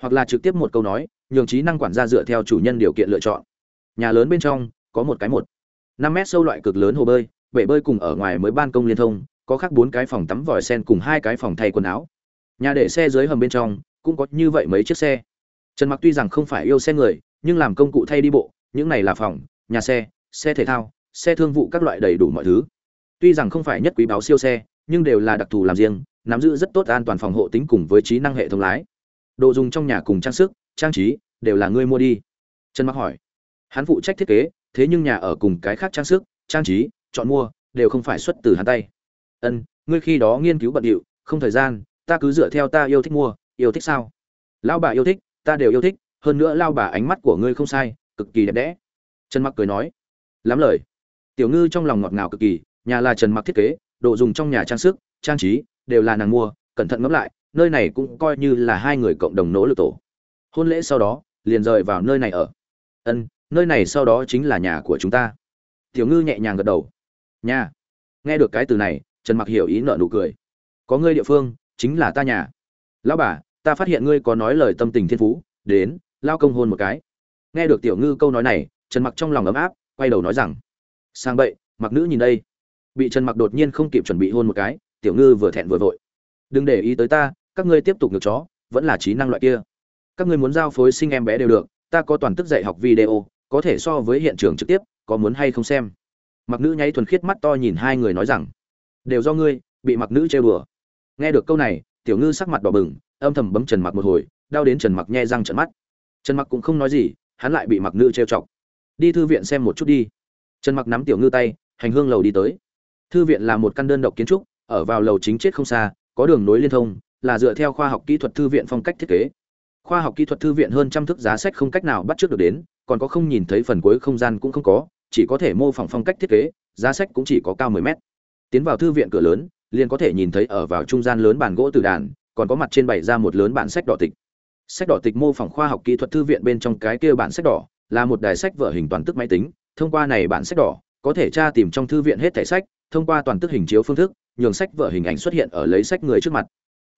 Hoặc là trực tiếp một câu nói, nhường trí năng quản gia dựa theo chủ nhân điều kiện lựa chọn. Nhà lớn bên trong, có một cái một. 5 mét sâu loại cực lớn hồ bơi, bể bơi cùng ở ngoài mới ban công liên thông, có khác bốn cái phòng tắm vòi sen cùng hai cái phòng thay quần áo. Nhà để xe dưới hầm bên trong, cũng có như vậy mấy chiếc xe. Trần mặc tuy rằng không phải yêu xe người, nhưng làm công cụ thay đi bộ, những này là phòng, nhà xe xe thể thao, xe thương vụ các loại đầy đủ mọi thứ. Tuy rằng không phải nhất quý báo siêu xe, nhưng đều là đặc thù làm riêng, nắm giữ rất tốt an toàn phòng hộ tính cùng với trí năng hệ thống lái. Đồ dùng trong nhà cùng trang sức, trang trí, đều là ngươi mua đi. Trần mặc hỏi, hắn phụ trách thiết kế thế nhưng nhà ở cùng cái khác trang sức, trang trí, chọn mua, đều không phải xuất từ hắn tay. Ân, ngươi khi đó nghiên cứu bận điệu, không thời gian, ta cứ dựa theo ta yêu thích mua, yêu thích sao? Lao bà yêu thích, ta đều yêu thích, hơn nữa lao bà ánh mắt của ngươi không sai, cực kỳ đẹp đẽ. Trần mặc cười nói. Lắm lời. Tiểu ngư trong lòng ngọt ngào cực kỳ, nhà là trần mặc thiết kế, đồ dùng trong nhà trang sức, trang trí, đều là nàng mua, cẩn thận ngẫm lại, nơi này cũng coi như là hai người cộng đồng nỗ lực tổ. Hôn lễ sau đó, liền rời vào nơi này ở. Ân nơi này sau đó chính là nhà của chúng ta. Tiểu ngư nhẹ nhàng gật đầu. Nhà. Nghe được cái từ này, trần mặc hiểu ý nợ nụ cười. Có ngươi địa phương, chính là ta nhà. Lão bà, ta phát hiện ngươi có nói lời tâm tình thiên phú, đến, lao công hôn một cái. Nghe được tiểu ngư câu nói này, trần mặc trong lòng ấm áp, quay đầu nói rằng, sang bậy, mặc nữ nhìn đây. Bị trần mặc đột nhiên không kịp chuẩn bị hôn một cái, tiểu ngư vừa thẹn vừa vội. Đừng để ý tới ta, các ngươi tiếp tục ngược chó, vẫn là trí năng loại kia. Các ngươi muốn giao phối sinh em bé đều được, ta có toàn tức dạy học video có thể so với hiện trường trực tiếp, có muốn hay không xem? Mặc nữ nháy thuần khiết mắt to nhìn hai người nói rằng, đều do ngươi, bị mặc nữ trêu đùa. Nghe được câu này, tiểu ngư sắc mặt đỏ bừng, âm thầm bấm trần mặc một hồi, đau đến trần mặc nhe răng trợn mắt. Trần mặc cũng không nói gì, hắn lại bị mặc nữ trêu chọc. Đi thư viện xem một chút đi. Trần mặc nắm tiểu ngư tay, hành hương lầu đi tới. Thư viện là một căn đơn độc kiến trúc, ở vào lầu chính chết không xa, có đường nối liên thông, là dựa theo khoa học kỹ thuật thư viện phong cách thiết kế khoa học kỹ thuật thư viện hơn trăm thức giá sách không cách nào bắt trước được đến, còn có không nhìn thấy phần cuối không gian cũng không có, chỉ có thể mô phỏng phong cách thiết kế, giá sách cũng chỉ có cao 10 mét. Tiến vào thư viện cửa lớn, liền có thể nhìn thấy ở vào trung gian lớn bàn gỗ từ đàn, còn có mặt trên bày ra một lớn bản sách đỏ tịch. Sách đỏ tịch mô phỏng khoa học kỹ thuật thư viện bên trong cái kia bản sách đỏ, là một đài sách vở hình toàn tức máy tính, thông qua này bản sách đỏ, có thể tra tìm trong thư viện hết thẻ sách, thông qua toàn tức hình chiếu phương thức, nhường sách vở hình ảnh xuất hiện ở lấy sách người trước mặt.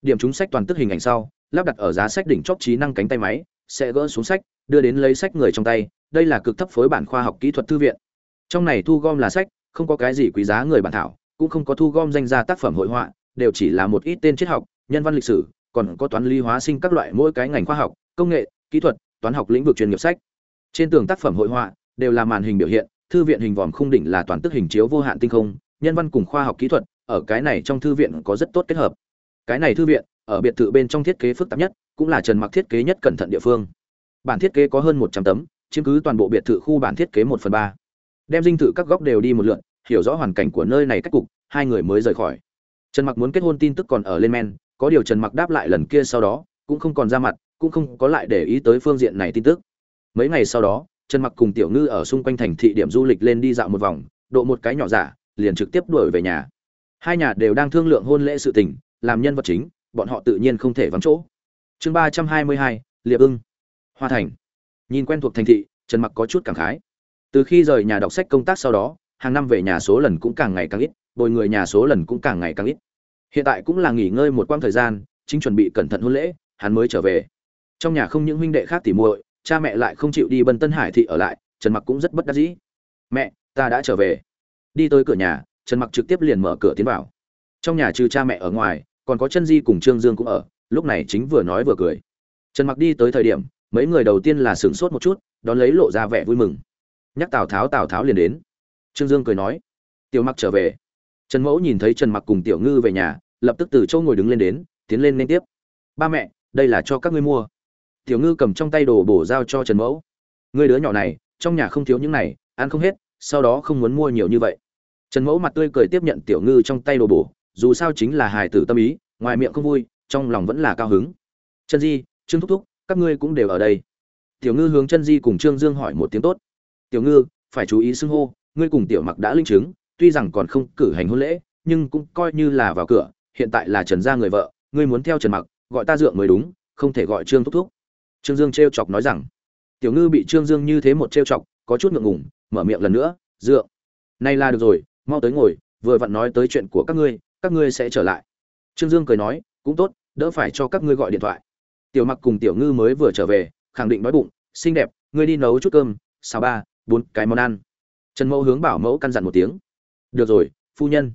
Điểm chúng sách toàn tức hình ảnh sau lắp đặt ở giá sách đỉnh chóp trí năng cánh tay máy, sẽ gỡ xuống sách, đưa đến lấy sách người trong tay, đây là cực thấp phối bản khoa học kỹ thuật thư viện. Trong này thu gom là sách, không có cái gì quý giá người bản thảo, cũng không có thu gom danh gia tác phẩm hội họa, đều chỉ là một ít tên triết học, nhân văn lịch sử, còn có toán lý hóa sinh các loại mỗi cái ngành khoa học, công nghệ, kỹ thuật, toán học lĩnh vực chuyên nghiệp sách. Trên tường tác phẩm hội họa đều là màn hình biểu hiện, thư viện hình vòm khung đỉnh là toàn tức hình chiếu vô hạn tinh không, nhân văn cùng khoa học kỹ thuật, ở cái này trong thư viện có rất tốt kết hợp cái này thư viện, ở biệt thự bên trong thiết kế phức tạp nhất, cũng là trần mặc thiết kế nhất cẩn thận địa phương. Bản thiết kế có hơn một trăm tấm, chiếm cứ toàn bộ biệt thự khu bản thiết kế một phần ba. Đem dinh thự các góc đều đi một lượn, hiểu rõ hoàn cảnh của nơi này cách cục, hai người mới rời khỏi. Trần mặc muốn kết hôn tin tức còn ở lên men, có điều trần mặc đáp lại lần kia sau đó, cũng không còn ra mặt, cũng không có lại để ý tới phương diện này tin tức. Mấy ngày sau đó, trần mặc cùng tiểu ngư ở xung quanh thành thị điểm du lịch lên đi dạo một vòng, độ một cái nhỏ giả, liền trực tiếp đuổi về nhà. Hai nhà đều đang thương lượng hôn lễ sự tình làm nhân vật chính, bọn họ tự nhiên không thể vắng chỗ. Chương ba trăm hai mươi hai, liệp ưng. Hoa thành. Nhìn quen thuộc thành thị, trần mặc có chút cảm khái. Từ khi rời nhà đọc sách công tác sau đó, hàng năm về nhà số lần cũng càng ngày càng ít, bồi người nhà số lần cũng càng ngày càng ít. Hiện tại cũng là nghỉ ngơi một quãng thời gian, chính chuẩn bị cẩn thận hôn lễ, hắn mới trở về. Trong nhà không những huynh đệ khác tỉ muội, cha mẹ lại không chịu đi bân tân hải thị ở lại, trần mặc cũng rất bất đắc dĩ. Mẹ, ta đã trở về. Đi tới cửa nhà, trần mặc trực tiếp liền mở cửa tiến vào trong nhà trừ cha mẹ ở ngoài, còn có chân di cùng trương dương cũng ở, lúc này chính vừa nói vừa cười. Trần mặc đi tới thời điểm, mấy người đầu tiên là sửng sốt một chút, đón lấy lộ ra vẻ vui mừng. Nhắc tào tháo tào tháo liền đến. Trương dương cười nói, tiểu mặc trở về. Trần mẫu nhìn thấy trần mặc cùng tiểu ngư về nhà, lập tức từ chỗ ngồi đứng lên đến, tiến lên liên tiếp. Ba mẹ, đây là cho các ngươi mua. Tiểu ngư cầm trong tay đồ bổ giao cho trần mẫu. Người đứa nhỏ này, trong nhà không thiếu những này, ăn không hết, sau đó không muốn mua nhiều như vậy. Trần mẫu mặt tươi cười tiếp nhận tiểu ngư trong tay đồ bổ dù sao chính là hài tử tâm ý, ngoài miệng không vui, trong lòng vẫn là cao hứng. Chân di, trương thúc thúc, các ngươi cũng đều ở đây. Tiểu ngư hướng chân di cùng trương dương hỏi một tiếng tốt. Tiểu ngư, phải chú ý xưng hô, ngươi cùng tiểu mặc đã linh chứng, tuy rằng còn không cử hành hôn lễ, nhưng cũng coi như là vào cửa, hiện tại là trần gia người vợ, ngươi muốn theo trần mặc, gọi ta dượng mới đúng, không thể gọi trương thúc thúc. Trương dương trêu chọc nói rằng. Tiểu ngư bị trương dương như thế một trêu chọc, có chút ngượng ngùng, mở miệng lần nữa, dượng, nay là được rồi, mau tới ngồi, vừa vặn nói tới chuyện của các ngươi các ngươi sẽ trở lại. Trương dương cười nói, cũng tốt, đỡ phải cho các ngươi gọi điện thoại. Tiểu mặc cùng tiểu ngư mới vừa trở về, khẳng định đói bụng, xinh đẹp, ngươi đi nấu chút cơm, xào ba, bốn cái món ăn. Trần mẫu hướng bảo mẫu căn dặn một tiếng. Được rồi, phu nhân.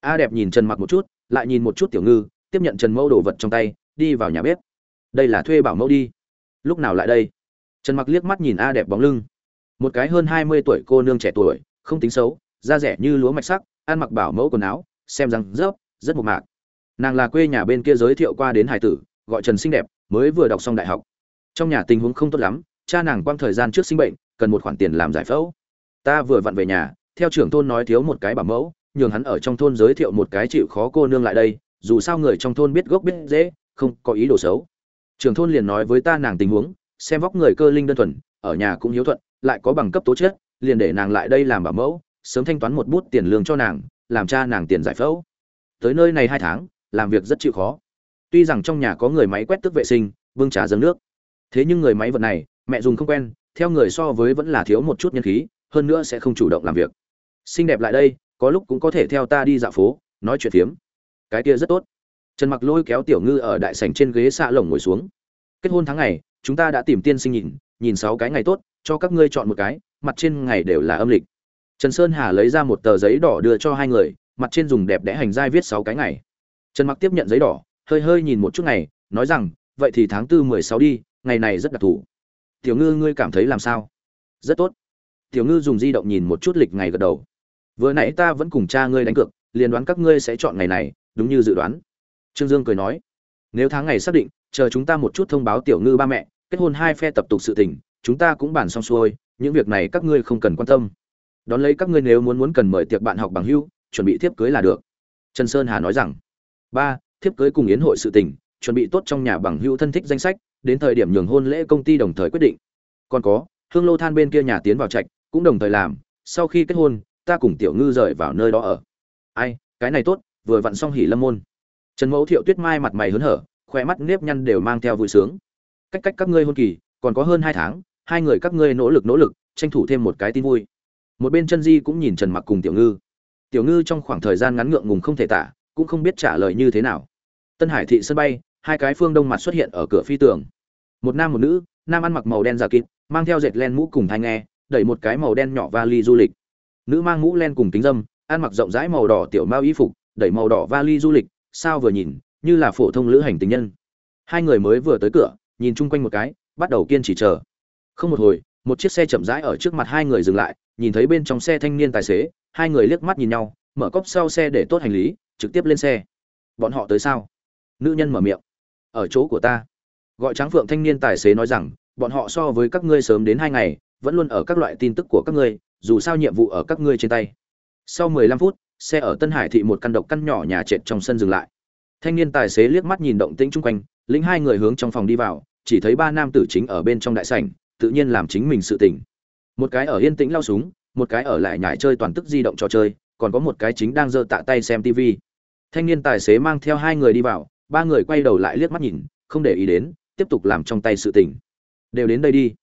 A đẹp nhìn trần mặc một chút, lại nhìn một chút tiểu ngư, tiếp nhận trần mẫu đồ vật trong tay, đi vào nhà bếp. Đây là thuê bảo mẫu đi. Lúc nào lại đây? Trần mặc liếc mắt nhìn a đẹp bóng lưng. Một cái hơn hai mươi tuổi cô nương trẻ tuổi, không tính xấu, da rẻ như lúa mạch sắc, ăn mặc bảo mẫu quần áo xem rằng rớp, rất mộc mạc. Nàng là quê nhà bên kia giới thiệu qua đến hải tử, gọi trần xinh đẹp, mới vừa đọc xong đại học. Trong nhà tình huống không tốt lắm, cha nàng quang thời gian trước sinh bệnh, cần một khoản tiền làm giải phẫu. Ta vừa vặn về nhà, theo trưởng thôn nói thiếu một cái bảo mẫu, nhường hắn ở trong thôn giới thiệu một cái chịu khó cô nương lại đây, dù sao người trong thôn biết gốc biết dễ không có ý đồ xấu. Trưởng thôn liền nói với ta nàng tình huống, xem vóc người cơ linh đơn thuần, ở nhà cũng hiếu thuận, lại có bằng cấp tố chất, liền để nàng lại đây làm bảo mẫu, sớm thanh toán một bút tiền lương cho nàng làm cha nàng tiền giải phẫu. Tới nơi này hai tháng, làm việc rất chịu khó. Tuy rằng trong nhà có người máy quét tước vệ sinh vương trà dâng nước. Thế nhưng người máy vật này, mẹ dùng không quen, theo người so với vẫn là thiếu một chút nhân khí, hơn nữa sẽ không chủ động làm việc. Xinh đẹp lại đây, có lúc cũng có thể theo ta đi dạo phố, nói chuyện phiếm. Cái kia rất tốt. Trần mặc lôi kéo tiểu ngư ở đại sảnh trên ghế xạ lồng ngồi xuống. Kết hôn tháng ngày, chúng ta đã tìm tiên sinh nhìn nhìn sáu cái ngày tốt, cho các ngươi chọn một cái, mặt trên ngày đều là âm lịch trần sơn hà lấy ra một tờ giấy đỏ đưa cho hai người, mặt trên dùng đẹp đẽ hành giai viết sáu cái ngày. Trần mặc tiếp nhận giấy đỏ, hơi hơi nhìn một chút ngày, nói rằng, vậy thì tháng tư mười sáu đi, ngày này rất đặc thù. Tiểu ngư, ngươi cảm thấy làm sao? Rất tốt. Tiểu ngư dùng di động nhìn một chút lịch ngày gật đầu. Vừa nãy ta vẫn cùng cha ngươi đánh cược, liền đoán các ngươi sẽ chọn ngày này, đúng như dự đoán. Trương dương cười nói. Nếu tháng ngày xác định, chờ chúng ta một chút thông báo tiểu ngư ba mẹ, kết hôn hai phe tập tục sự tình, chúng ta cũng bàn xong xuôi, những việc này các ngươi không cần quan tâm đón lấy các ngươi nếu muốn muốn cần mời tiệc bạn học bằng hưu chuẩn bị thiếp cưới là được. Trần sơn hà nói rằng, ba, thiếp cưới cùng yến hội sự tình, chuẩn bị tốt trong nhà bằng hưu thân thích danh sách, đến thời điểm nhường hôn lễ công ty đồng thời quyết định. Còn có, hương lô than bên kia nhà tiến vào trạch, cũng đồng thời làm, sau khi kết hôn, ta cùng tiểu ngư rời vào nơi đó ở. Ai, cái này tốt, vừa vặn xong hỉ lâm môn. Trần mẫu thiệu tuyết mai mặt mày hớn hở khoe mắt nếp nhăn đều mang theo vui sướng. Cách cách các ngươi hôn kỳ, còn có hơn hai tháng, hai người các ngươi nỗ lực nỗ lực, tranh thủ thêm một cái tin vui một bên chân di cũng nhìn trần mặc cùng tiểu ngư. Tiểu ngư trong khoảng thời gian ngắn ngượng ngùng không thể tả, cũng không biết trả lời như thế nào. Tân hải thị sân bay, hai cái phương đông mặt xuất hiện ở cửa phi tường. Một nam một nữ, nam ăn mặc màu đen giả kịp, mang theo dệt len mũ cùng thai nghe, đẩy một cái màu đen nhỏ vali du lịch. Nữ mang mũ len cùng kính dâm, ăn mặc rộng rãi màu đỏ tiểu mao y phục, đẩy màu đỏ vali du lịch, sao vừa nhìn, như là phổ thông lữ hành tình nhân. Hai người mới vừa tới cửa, nhìn chung quanh một cái, bắt đầu kiên trì chờ. Không một hồi một chiếc xe chậm rãi ở trước mặt hai người dừng lại, nhìn thấy bên trong xe thanh niên tài xế, hai người liếc mắt nhìn nhau, mở cốc sau xe để tốt hành lý, trực tiếp lên xe. Bọn họ tới sao? Nữ nhân mở miệng. Ở chỗ của ta. Gọi Tráng phượng thanh niên tài xế nói rằng, bọn họ so với các ngươi sớm đến hai ngày, vẫn luôn ở các loại tin tức của các ngươi, dù sao nhiệm vụ ở các ngươi trên tay. Sau 15 phút, xe ở tân hải thị một căn độc căn nhỏ nhà trệt trong sân dừng lại. Thanh niên tài xế liếc mắt nhìn động tĩnh chung quanh, lĩnh hai người hướng trong phòng đi vào, chỉ thấy ba nam tử chính ở bên trong đại sảnh tự nhiên làm chính mình sự tỉnh một cái ở yên tĩnh lao súng, một cái ở lại nhải chơi toàn tức di động trò chơi, còn có một cái chính đang giơ tạ tay xem tv thanh niên tài xế mang theo hai người đi vào, ba người quay đầu lại liếc mắt nhìn, không để ý đến, tiếp tục làm trong tay sự tỉnh đều đến đây đi.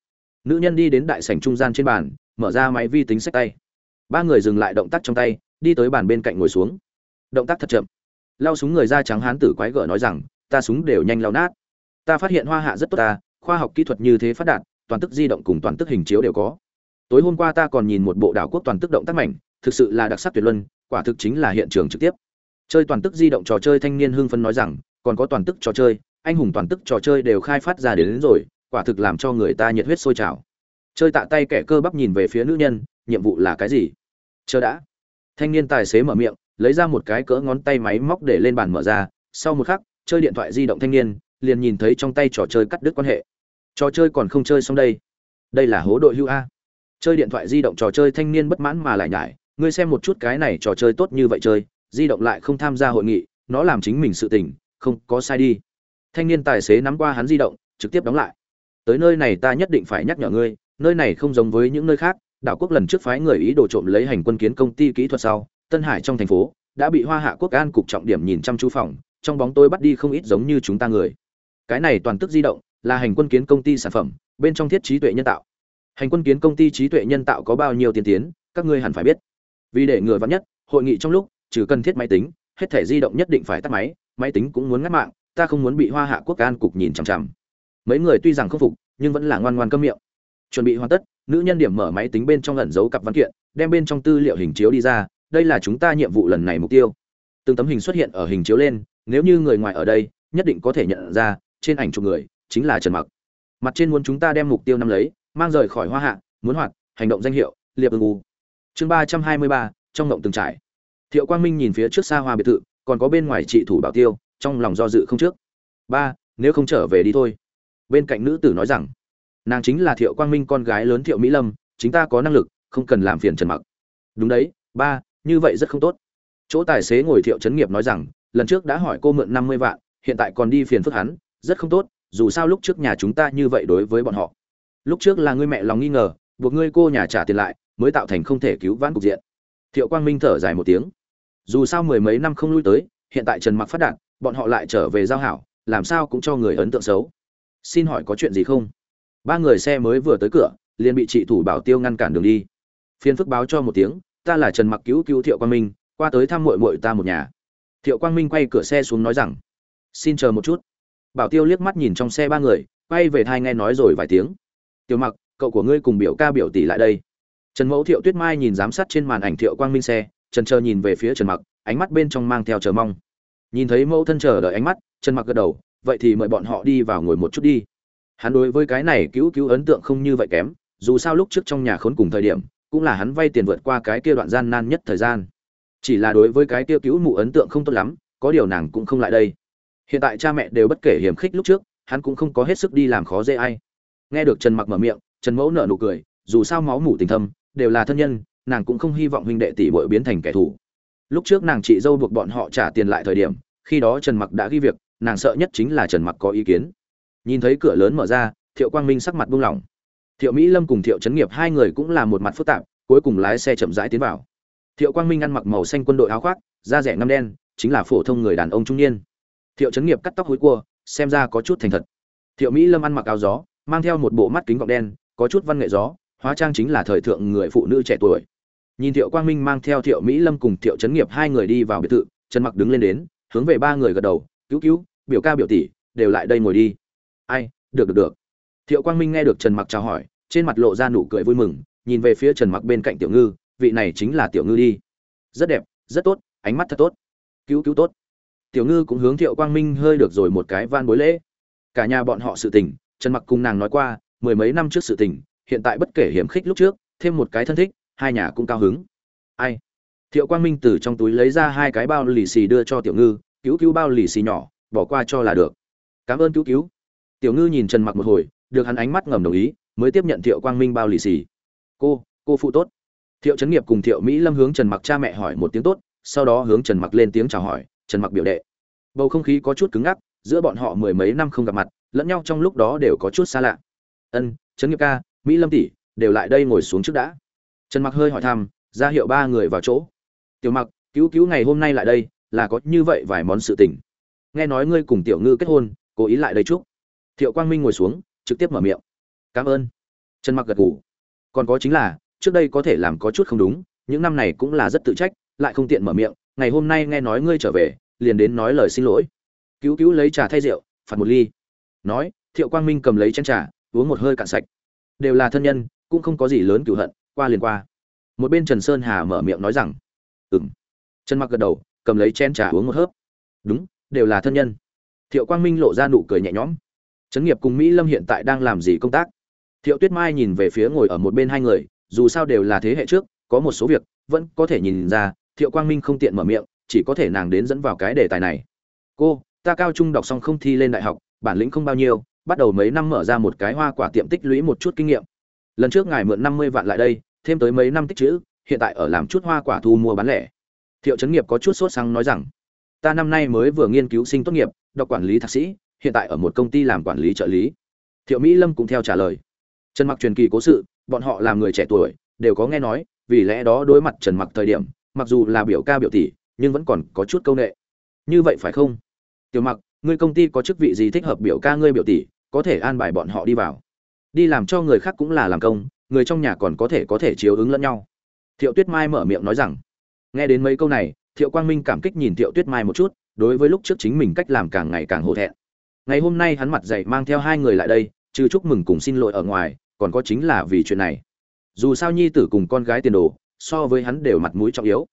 Nữ nhân đi đến đại sảnh trung gian trên bàn, mở ra máy vi tính sách tay. Ba người dừng lại động tác trong tay, đi tới bàn bên cạnh ngồi xuống. Động tác thật chậm. Lao súng người da trắng hán tử quái gở nói rằng, ta súng đều nhanh lao nát. Ta phát hiện hoa hạ rất tốt ta, khoa học kỹ thuật như thế phát đạt toàn tức di động cùng toàn tức hình chiếu đều có. Tối hôm qua ta còn nhìn một bộ đảo quốc toàn tức động tác mảnh thực sự là đặc sắc tuyệt luân quả thực chính là hiện trường trực tiếp. Chơi toàn tức di động trò chơi thanh niên hưng phấn nói rằng còn có toàn tức trò chơi anh hùng toàn tức trò chơi đều khai phát ra đến, đến rồi quả thực làm cho người ta nhiệt huyết sôi trào. Chơi tạ tay kẻ cơ bắp nhìn về phía nữ nhân nhiệm vụ là cái gì? Chờ đã. Thanh niên tài xế mở miệng lấy ra một cái cỡ ngón tay máy móc để lên bàn mở ra sau một khắc chơi điện thoại di động thanh niên liền nhìn thấy trong tay trò chơi cắt đứt quan hệ trò chơi còn không chơi xong đây. Đây là hố đội hưu a. Chơi điện thoại di động trò chơi thanh niên bất mãn mà lại nhải, ngươi xem một chút cái này trò chơi tốt như vậy chơi, di động lại không tham gia hội nghị, nó làm chính mình sự tình, không có sai đi. Thanh niên tài xế nắm qua hắn di động, trực tiếp đóng lại. Tới nơi này ta nhất định phải nhắc nhở ngươi, nơi này không giống với những nơi khác, đảo quốc lần trước phái người ý đồ trộm lấy hành quân kiến công ty kỹ thuật sau, tân hải trong thành phố, đã bị hoa hạ quốc an cục trọng điểm nhìn chăm chú phòng, trong bóng tôi bắt đi không ít giống như chúng ta người. Cái này toàn tức di động là hành quân kiến công ty sản phẩm, bên trong thiết trí tuệ nhân tạo. Hành quân kiến công ty trí tuệ nhân tạo có bao nhiêu tiên tiến, các ngươi hẳn phải biết. Vì để ngừa vắn nhất, hội nghị trong lúc, trừ cần thiết máy tính, hết thể di động nhất định phải tắt máy máy tính cũng muốn ngắt mạng, ta không muốn bị hoa hạ quốc an cục nhìn chằm chằm. Mấy người tuy rằng không phục, nhưng vẫn là ngoan ngoan câm miệng. Chuẩn bị hoàn tất, nữ nhân điểm mở máy tính bên trong ẩn giấu cặp văn kiện, đem bên trong tư liệu hình chiếu đi ra, đây là chúng ta nhiệm vụ lần này mục tiêu. Từng tấm hình xuất hiện ở hình chiếu lên, nếu như người ngoài ở đây, nhất định có thể nhận ra, trên ảnh chụp người chính là trần mặc. Mặt trên muốn chúng ta đem mục tiêu năm lấy, mang rời khỏi hoa hạ, muốn hoạt, hành động danh hiệu, liệp ưng u. Chương ba trăm hai mươi ba, trong ngộng từng trải. Thiệu quang minh nhìn phía trước xa hoa biệt thự, còn có bên ngoài trị thủ bảo tiêu, trong lòng do dự không trước. Ba, nếu không trở về đi thôi. Bên cạnh nữ tử nói rằng, nàng chính là thiệu quang minh con gái lớn thiệu mỹ lâm, chính ta có năng lực, không cần làm phiền trần mặc. Đúng đấy, ba, như vậy rất không tốt. Chỗ tài xế ngồi thiệu trấn nghiệp nói rằng, lần trước đã hỏi cô mượn năm mươi vạn, hiện tại còn đi phiền phức hắn, rất không tốt dù sao lúc trước nhà chúng ta như vậy đối với bọn họ. Lúc trước là ngươi mẹ lòng nghi ngờ, buộc ngươi cô nhà trả tiền lại, mới tạo thành không thể cứu vãn cục diện. Thiệu quang minh thở dài một tiếng. Dù sao mười mấy năm không lui tới, hiện tại trần mặc phát đạt, bọn họ lại trở về giao hảo, làm sao cũng cho người ấn tượng xấu. Xin hỏi có chuyện gì không? Ba người xe mới vừa tới cửa, liền bị chị thủ bảo tiêu ngăn cản đường đi. Phiên phức báo cho một tiếng, ta là trần mặc cứu cứu thiệu quang minh, qua tới thăm muội muội ta một nhà. Thiệu quang minh quay cửa xe xuống nói rằng, xin chờ một chút bảo tiêu liếc mắt nhìn trong xe ba người, quay về thai nghe nói rồi vài tiếng. Tiểu mặc, cậu của ngươi cùng biểu ca biểu tỷ lại đây. Trần mẫu thiệu tuyết mai nhìn giám sát trên màn ảnh thiệu quang minh xe, trần chờ nhìn về phía trần mặc, ánh mắt bên trong mang theo chờ mong. Nhìn thấy mẫu thân chờ đợi ánh mắt, trần mặc gật đầu, vậy thì mời bọn họ đi vào ngồi một chút đi. Hắn đối với cái này cứu cứu ấn tượng không như vậy kém, dù sao lúc trước trong nhà khốn cùng thời điểm, cũng là hắn vay tiền vượt qua cái kia đoạn gian nan nhất thời gian. Chỉ là đối với cái kia cứu mụ ấn tượng không tốt lắm, có điều nàng cũng không lại đây hiện tại cha mẹ đều bất kể hiểm khích lúc trước, hắn cũng không có hết sức đi làm khó dễ ai. Nghe được trần mặc mở miệng, trần mẫu nở nụ cười, dù sao máu mủ tình thâm, đều là thân nhân, nàng cũng không hy vọng huynh đệ tỷ bội biến thành kẻ thù. Lúc trước nàng chị dâu buộc bọn họ trả tiền lại thời điểm, khi đó trần mặc đã ghi việc, nàng sợ nhất chính là trần mặc có ý kiến. Nhìn thấy cửa lớn mở ra, thiệu quang minh sắc mặt buông lỏng. Thiệu mỹ lâm cùng thiệu trấn nghiệp hai người cũng là một mặt phức tạp, cuối cùng lái xe chậm rãi tiến vào. Thiệu quang minh ăn mặc màu xanh quân đội áo khoác, da rẻ ngăm đen, chính là phổ thông người đàn ông trung niên thiệu trấn nghiệp cắt tóc hối cua, xem ra có chút thành thật. Thiệu mỹ lâm ăn mặc áo gió, mang theo một bộ mắt kính gọng đen, có chút văn nghệ gió, hóa trang chính là thời thượng người phụ nữ trẻ tuổi. Nhìn thiệu quang minh mang theo thiệu mỹ lâm cùng thiệu trấn nghiệp hai người đi vào biệt thự, trần mặc đứng lên đến, hướng về ba người gật đầu, cứu cứu, biểu ca biểu tỷ, đều lại đây ngồi đi. Ai, được được được. Thiệu quang minh nghe được trần mặc chào hỏi, trên mặt lộ ra nụ cười vui mừng, nhìn về phía trần mặc bên cạnh tiểu ngư, vị này chính là tiểu ngư đi. Rất đẹp, rất tốt, ánh mắt thật tốt. Cứu cứu tốt tiểu ngư cũng hướng thiệu quang minh hơi được rồi một cái van bối lễ. Cả nhà bọn họ sự tình, trần mặc cùng nàng nói qua, mười mấy năm trước sự tình, hiện tại bất kể hiểm khích lúc trước, thêm một cái thân thích, hai nhà cũng cao hứng. Ai? Thiệu quang minh từ trong túi lấy ra hai cái bao lì xì đưa cho tiểu ngư, cứu cứu bao lì xì nhỏ, bỏ qua cho là được. Cảm ơn cứu cứu. Tiểu ngư nhìn trần mặc một hồi, được hắn ánh mắt ngầm đồng ý, mới tiếp nhận thiệu quang minh bao lì xì. Cô cô phụ tốt. Thiệu trấn nghiệp cùng thiệu mỹ lâm hướng trần mặc cha mẹ hỏi một tiếng tốt, sau đó hướng trần mặc lên tiếng chào hỏi trần mặc biểu đệ. Bầu không khí có chút cứng ngắc, giữa bọn họ mười mấy năm không gặp mặt, lẫn nhau trong lúc đó đều có chút xa lạ. Ân, trấn nghiệp ca, mỹ lâm tỷ, đều lại đây ngồi xuống trước đã. Trần mặc hơi hỏi thăm, ra hiệu ba người vào chỗ. Tiểu mặc, cứu cứu ngày hôm nay lại đây, là có như vậy vài món sự tình. Nghe nói ngươi cùng tiểu ngư kết hôn, cố ý lại đây chúc. Thiệu quang minh ngồi xuống, trực tiếp mở miệng. Cảm ơn. Trần mặc gật gù. Còn có chính là, trước đây có thể làm có chút không đúng, những năm này cũng là rất tự trách, lại không tiện mở miệng ngày hôm nay nghe nói ngươi trở về, liền đến nói lời xin lỗi. Cứu cứu lấy trà thay rượu, phạt một ly. Nói, thiệu quang minh cầm lấy chén trà, uống một hơi cạn sạch. Đều là thân nhân, cũng không có gì lớn cửu hận, qua liền qua. Một bên trần sơn hà mở miệng nói rằng ừng trần mặc gật đầu, cầm lấy chén trà uống một hớp. Đúng, đều là thân nhân. Thiệu quang minh lộ ra nụ cười nhẹ nhõm. Trấn nghiệp cùng mỹ lâm hiện tại đang làm gì công tác? Thiệu tuyết mai nhìn về phía ngồi ở một bên hai người, dù sao đều là thế hệ trước, có một số việc, vẫn có thể nhìn ra thiệu quang minh không tiện mở miệng, chỉ có thể nàng đến dẫn vào cái đề tài này. Cô, ta cao trung đọc xong không thi lên đại học, bản lĩnh không bao nhiêu, bắt đầu mấy năm mở ra một cái hoa quả tiệm tích lũy một chút kinh nghiệm. Lần trước ngài mượn năm mươi vạn lại đây, thêm tới mấy năm tích chữ, hiện tại ở làm chút hoa quả thu mua bán lẻ. Thiệu trấn nghiệp có chút sốt sáng nói rằng, ta năm nay mới vừa nghiên cứu sinh tốt nghiệp, đọc quản lý thạc sĩ, hiện tại ở một công ty làm quản lý trợ lý. Thiệu mỹ lâm cũng theo trả lời. Trần mặc truyền kỳ cố sự, bọn họ làm người trẻ tuổi, đều có nghe nói, vì lẽ đó đối mặt trần mặc thời điểm mặc dù là biểu ca biểu tỷ, nhưng vẫn còn có chút câu nệ. Như vậy phải không? Tiểu mặc, ngươi công ty có chức vị gì thích hợp biểu ca ngươi biểu tỷ, có thể an bài bọn họ đi vào. Đi làm cho người khác cũng là làm công, người trong nhà còn có thể có thể chiếu ứng lẫn nhau. Thiệu tuyết mai mở miệng nói rằng, nghe đến mấy câu này, thiệu quang minh cảm kích nhìn thiệu tuyết mai một chút, đối với lúc trước chính mình cách làm càng ngày càng hổ thẹn. Ngày hôm nay hắn mặt dậy mang theo hai người lại đây, trừ chúc mừng cùng xin lỗi ở ngoài, còn có chính là vì chuyện này. Dù sao nhi tử cùng con gái tiền đồ so với hắn đều mặt mũi trọng yếu.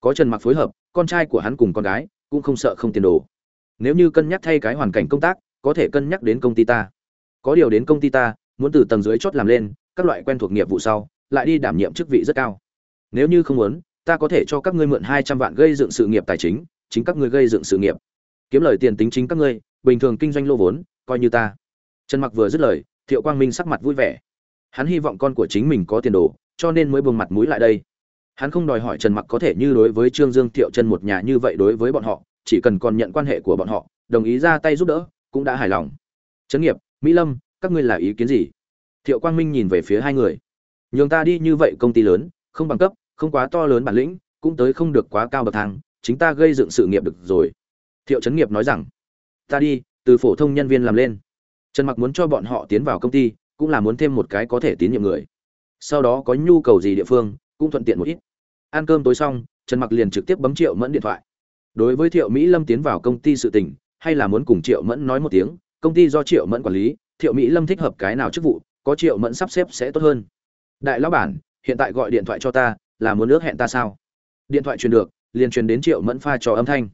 Có trần mặc phối hợp, con trai của hắn cùng con gái cũng không sợ không tiền đồ. Nếu như cân nhắc thay cái hoàn cảnh công tác, có thể cân nhắc đến công ty ta. Có điều đến công ty ta, muốn từ tầng dưới chốt làm lên, các loại quen thuộc nghiệp vụ sau, lại đi đảm nhiệm chức vị rất cao. Nếu như không muốn, ta có thể cho các ngươi mượn hai trăm vạn gây dựng sự nghiệp tài chính chính các ngươi gây dựng sự nghiệp. Kiếm lời tiền tính chính các ngươi, bình thường kinh doanh lô vốn, coi như ta. Trần mặc vừa dứt lời, thiệu quang minh sắc mặt vui vẻ. Hắn hy vọng con của chính mình có tiền đồ, cho nên mới buông mặt mũi lại đây hắn không đòi hỏi trần mặc có thể như đối với trương dương thiệu chân một nhà như vậy đối với bọn họ, chỉ cần còn nhận quan hệ của bọn họ, đồng ý ra tay giúp đỡ, cũng đã hài lòng. Trấn nghiệp, mỹ lâm, các ngươi là ý kiến gì? Thiệu quang minh nhìn về phía hai người. Nhường ta đi như vậy công ty lớn, không bằng cấp, không quá to lớn bản lĩnh, cũng tới không được quá cao bậc thang, chính ta gây dựng sự nghiệp được rồi. Thiệu trấn nghiệp nói rằng, ta đi, từ phổ thông nhân viên làm lên. Trần mặc muốn cho bọn họ tiến vào công ty, cũng là muốn thêm một cái có thể tín nhiệm người. Sau đó có nhu cầu gì địa phương cũng thuận tiện một ít. Ăn cơm tối xong, trần mặc liền trực tiếp bấm triệu mẫn điện thoại. Đối với thiệu mỹ lâm tiến vào công ty sự tình, hay là muốn cùng triệu mẫn nói một tiếng, công ty do triệu mẫn quản lý, thiệu mỹ lâm thích hợp cái nào chức vụ, có triệu mẫn sắp xếp sẽ tốt hơn. Đại lão bản, hiện tại gọi điện thoại cho ta, là muốn ước hẹn ta sao? Điện thoại truyền được, liền truyền đến triệu mẫn pha trò âm thanh.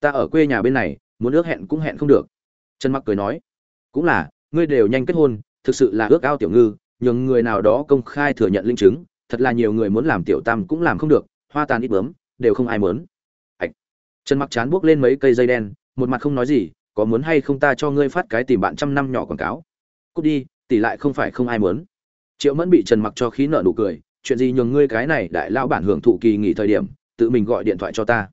Ta ở quê nhà bên này, muốn ước hẹn cũng hẹn không được. Trần mặc cười nói, cũng là, ngươi đều nhanh kết hôn, thực sự là ước ao tiểu ngư, nhường người nào đó công khai thừa nhận linh chứng thật là nhiều người muốn làm tiểu tam cũng làm không được, hoa tàn ít bướm, đều không ai muốn. Ạch trần mặc chán buốc lên mấy cây dây đen, một mặt không nói gì, có muốn hay không ta cho ngươi phát cái tìm bạn trăm năm nhỏ quảng cáo. Cút đi, tỷ lại không phải không ai muốn. Triệu mẫn bị trần mặc cho khí nợ nụ cười, chuyện gì nhường ngươi cái này đại lão bản hưởng thụ kỳ nghỉ thời điểm, tự mình gọi điện thoại cho ta.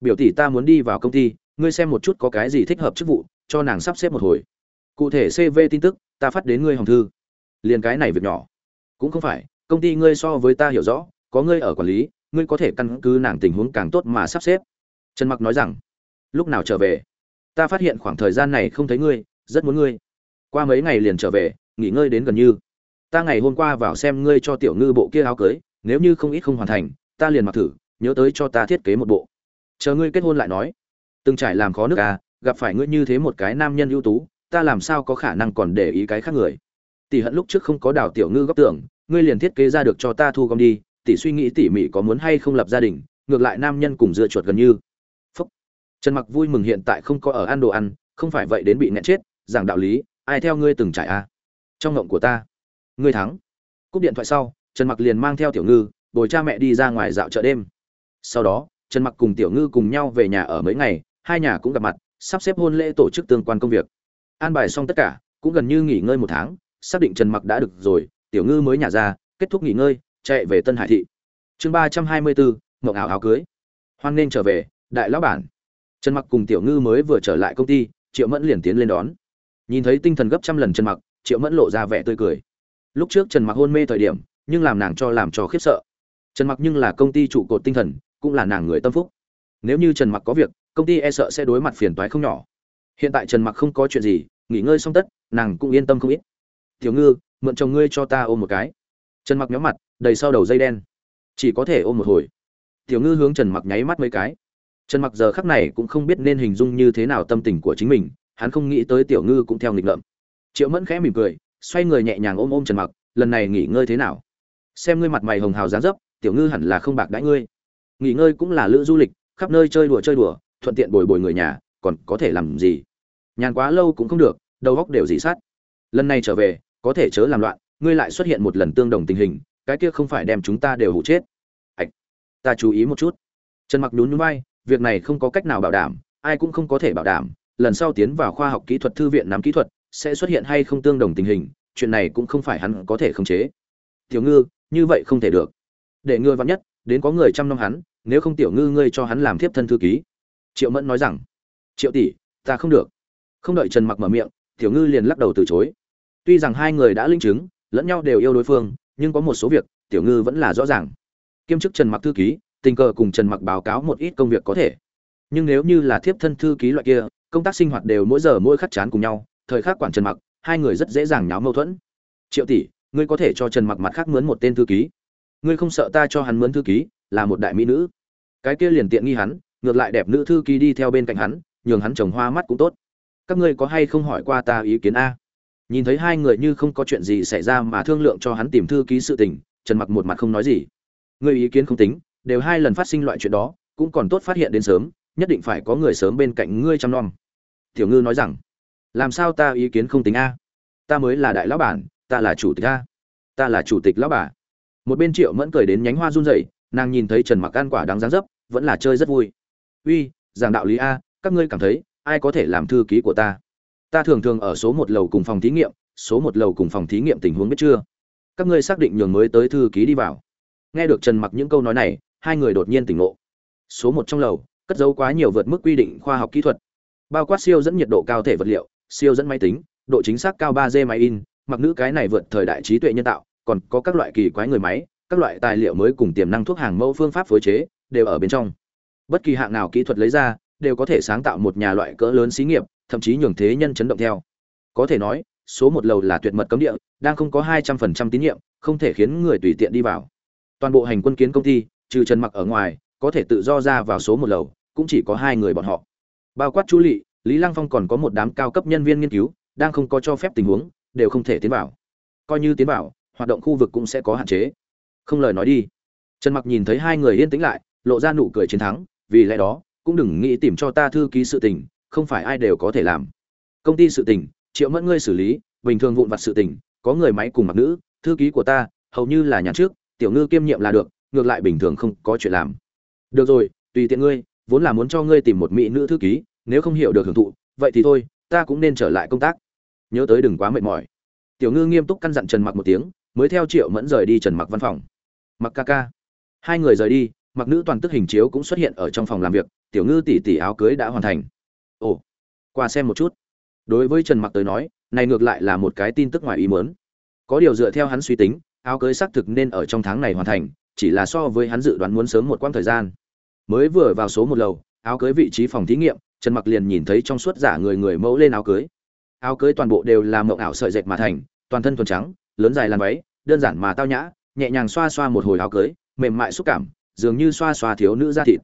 Biểu tỷ ta muốn đi vào công ty, ngươi xem một chút có cái gì thích hợp chức vụ, cho nàng sắp xếp một hồi. Cụ thể cv tin tức, ta phát đến ngươi hồng thư. Liền cái này việc nhỏ. Cũng không phải công ty ngươi so với ta hiểu rõ, có ngươi ở quản lý, ngươi có thể căn cứ nàng tình huống càng tốt mà sắp xếp. Trần mặc nói rằng, lúc nào trở về? Ta phát hiện khoảng thời gian này không thấy ngươi, rất muốn ngươi. Qua mấy ngày liền trở về, nghỉ ngơi đến gần như. Ta ngày hôm qua vào xem ngươi cho tiểu ngư bộ kia áo cưới, nếu như không ít không hoàn thành, ta liền mặc thử, nhớ tới cho ta thiết kế một bộ. Chờ ngươi kết hôn lại nói. Từng trải làm khó nước à gặp phải ngươi như thế một cái nam nhân ưu tú, ta làm sao có khả năng còn để ý cái khác người? Tỷ hận lúc trước không có đào tiểu ngư góc tưởng ngươi liền thiết kế ra được cho ta thu gom đi, tỷ suy nghĩ tỉ mỉ có muốn hay không lập gia đình, ngược lại nam nhân cùng dưa chuột gần như. Phúc. Trần mặc vui mừng hiện tại không có ở ăn đồ ăn, không phải vậy đến bị nẹt chết, giảng đạo lý, ai theo ngươi từng trải a à? trong ngộng của ta, ngươi thắng. Cúp điện thoại sau, trần mặc liền mang theo tiểu ngư, bồi cha mẹ đi ra ngoài dạo chợ đêm. Sau đó, trần mặc cùng tiểu ngư cùng nhau về nhà ở mấy ngày, hai nhà cũng gặp mặt, sắp xếp hôn lễ tổ chức tương quan công việc. An bài xong tất cả, cũng gần như nghỉ ngơi một tháng, xác định trần mặc đã được rồi tiểu ngư mới nhả ra, kết thúc nghỉ ngơi, chạy về tân hải thị. Chương ba trăm hai mươi bốn ngọc ảo áo cưới. Hoan nên trở về, đại lão bản. Trần mặc cùng tiểu ngư mới vừa trở lại công ty, triệu mẫn liền tiến lên đón. Nhìn thấy tinh thần gấp trăm lần trần mặc, triệu mẫn lộ ra vẻ tươi cười. Lúc trước trần mặc hôn mê thời điểm, nhưng làm nàng cho làm cho khiếp sợ. Trần mặc nhưng là công ty trụ cột tinh thần, cũng là nàng người tâm phúc. Nếu như trần mặc có việc, công ty e sợ sẽ đối mặt phiền toái không nhỏ. Hiện tại trần mặc không có chuyện gì, nghỉ ngơi xong tất, nàng cũng yên tâm không ít. Tiểu ngư mượn chồng ngươi cho ta ôm một cái. Trần mặc nhóm mặt, đầy sau đầu dây đen. Chỉ có thể ôm một hồi. Tiểu ngư hướng trần mặc nháy mắt mấy cái. Trần mặc giờ khắc này cũng không biết nên hình dung như thế nào tâm tình của chính mình, hắn không nghĩ tới tiểu ngư cũng theo nghịch ngợm. Triệu mẫn khẽ mỉm cười, xoay người nhẹ nhàng ôm ôm trần mặc, lần này nghỉ ngơi thế nào? Xem ngươi mặt mày hồng hào dáng dấp, tiểu ngư hẳn là không bạc đãi ngươi. Nghỉ ngơi cũng là lữ du lịch, khắp nơi chơi đùa chơi đùa, thuận tiện bồi bồi người nhà, còn có thể làm gì? Nhàn quá lâu cũng không được, đầu góc đều dỉ sát. Lần này trở về có thể chớ làm loạn, ngươi lại xuất hiện một lần tương đồng tình hình, cái kia không phải đem chúng ta đều hụ chết. Ạch ta chú ý một chút. Trần mặc nhún nhún vai, việc này không có cách nào bảo đảm, ai cũng không có thể bảo đảm, lần sau tiến vào khoa học kỹ thuật thư viện nắm kỹ thuật, sẽ xuất hiện hay không tương đồng tình hình, chuyện này cũng không phải hắn có thể khống chế. Tiểu ngư, như vậy không thể được. Để ngươi vắn nhất, đến có người chăm nom hắn, nếu không tiểu ngư ngươi cho hắn làm thiếp thân thư ký. Triệu mẫn nói rằng, triệu tỷ, ta không được. Không đợi trần mặc mở miệng, tiểu ngư liền lắc đầu từ chối tuy rằng hai người đã linh chứng, lẫn nhau đều yêu đối phương, nhưng có một số việc, tiểu ngư vẫn là rõ ràng. Kiêm chức trần mặc thư ký, tình cờ cùng trần mặc báo cáo một ít công việc có thể. Nhưng nếu như là thiếp thân thư ký loại kia, công tác sinh hoạt đều mỗi giờ mỗi khắc chán cùng nhau, thời khắc quản trần mặc, hai người rất dễ dàng nháo mâu thuẫn. Triệu tỷ, ngươi có thể cho trần mặc mặt khác mướn một tên thư ký. Ngươi không sợ ta cho hắn mướn thư ký, là một đại mỹ nữ. Cái kia liền tiện nghi hắn, ngược lại đẹp nữ thư ký đi theo bên cạnh hắn, nhường hắn trồng hoa mắt cũng tốt. Các ngươi có hay không hỏi qua ta ý kiến a? Nhìn thấy hai người như không có chuyện gì xảy ra mà thương lượng cho hắn tìm thư ký sự tình, trần mặc một mặt không nói gì. Ngươi ý kiến không tính, đều hai lần phát sinh loại chuyện đó, cũng còn tốt phát hiện đến sớm, nhất định phải có người sớm bên cạnh ngươi chăm nom. Tiểu ngư nói rằng, làm sao ta ý kiến không tính a? Ta mới là đại lão bản, ta là chủ tịch a? Ta là chủ tịch lão bà. Một bên triệu mẫn cười đến nhánh hoa run rẩy, nàng nhìn thấy trần mặc ăn quả đáng dáng dấp, vẫn là chơi rất vui. Uy, giảng đạo lý a, các ngươi cảm thấy, ai có thể làm thư ký của ta? Ta thường thường ở số một lầu cùng phòng thí nghiệm, số một lầu cùng phòng thí nghiệm tình huống biết chưa? Các ngươi xác định nhường mới tới thư ký đi vào. Nghe được trần mặc những câu nói này, hai người đột nhiên tỉnh ngộ. Số một trong lầu, cất giấu quá nhiều vượt mức quy định khoa học kỹ thuật. Bao quát siêu dẫn nhiệt độ cao thể vật liệu, siêu dẫn máy tính, độ chính xác cao 3D máy in, mặc nữ cái này vượt thời đại trí tuệ nhân tạo, còn có các loại kỳ quái người máy, các loại tài liệu mới cùng tiềm năng thuốc hàng mẫu phương pháp phối chế, đều ở bên trong. Bất kỳ hạng nào kỹ thuật lấy ra, đều có thể sáng tạo một nhà loại cỡ lớn xí nghiệp thậm chí nhường thế nhân chấn động theo. Có thể nói, số một lầu là tuyệt mật cấm địa, đang không có hai trăm phần trăm tín nhiệm, không thể khiến người tùy tiện đi vào. Toàn bộ hành quân kiến công ty, trừ trần mặc ở ngoài, có thể tự do ra vào số một lầu, cũng chỉ có hai người bọn họ. Bao quát chú lị, lý lăng phong còn có một đám cao cấp nhân viên nghiên cứu, đang không có cho phép tình huống, đều không thể tiến vào. Coi như tiến vào, hoạt động khu vực cũng sẽ có hạn chế. Không lời nói đi. Trần mặc nhìn thấy hai người yên tĩnh lại, lộ ra nụ cười chiến thắng, vì lẽ đó, cũng đừng nghĩ tìm cho ta thư ký sự tình không phải ai đều có thể làm. Công ty sự tình, triệu mẫn ngươi xử lý, bình thường vụn vặt sự tình, có người máy cùng mặc nữ, thư ký của ta, hầu như là nhà trước, tiểu ngư kiêm nhiệm là được, ngược lại bình thường không có chuyện làm. Được rồi, tùy tiện ngươi, vốn là muốn cho ngươi tìm một mỹ nữ thư ký, nếu không hiểu được hưởng thụ, vậy thì thôi, ta cũng nên trở lại công tác. Nhớ tới đừng quá mệt mỏi. Tiểu ngư nghiêm túc căn dặn trần mặc một tiếng, mới theo triệu mẫn rời đi trần mặc văn phòng. Mặc ca ca. Hai người rời đi, mặc nữ toàn tức hình chiếu cũng xuất hiện ở trong phòng làm việc, tiểu ngư tỷ tỷ áo cưới đã hoàn thành qua xem một chút. Đối với trần mặc tới nói, này ngược lại là một cái tin tức ngoài ý muốn. Có điều dựa theo hắn suy tính, áo cưới xác thực nên ở trong tháng này hoàn thành, chỉ là so với hắn dự đoán muốn sớm một quãng thời gian. Mới vừa vào số một lầu, áo cưới vị trí phòng thí nghiệm, trần mặc liền nhìn thấy trong suốt giả người người mẫu lên áo cưới. Áo cưới toàn bộ đều là mộng ảo sợi dệt mà thành, toàn thân thuần trắng, lớn dài làn váy, đơn giản mà tao nhã, nhẹ nhàng xoa xoa một hồi áo cưới, mềm mại xúc cảm, dường như xoa xoa thiếu nữ da thịt.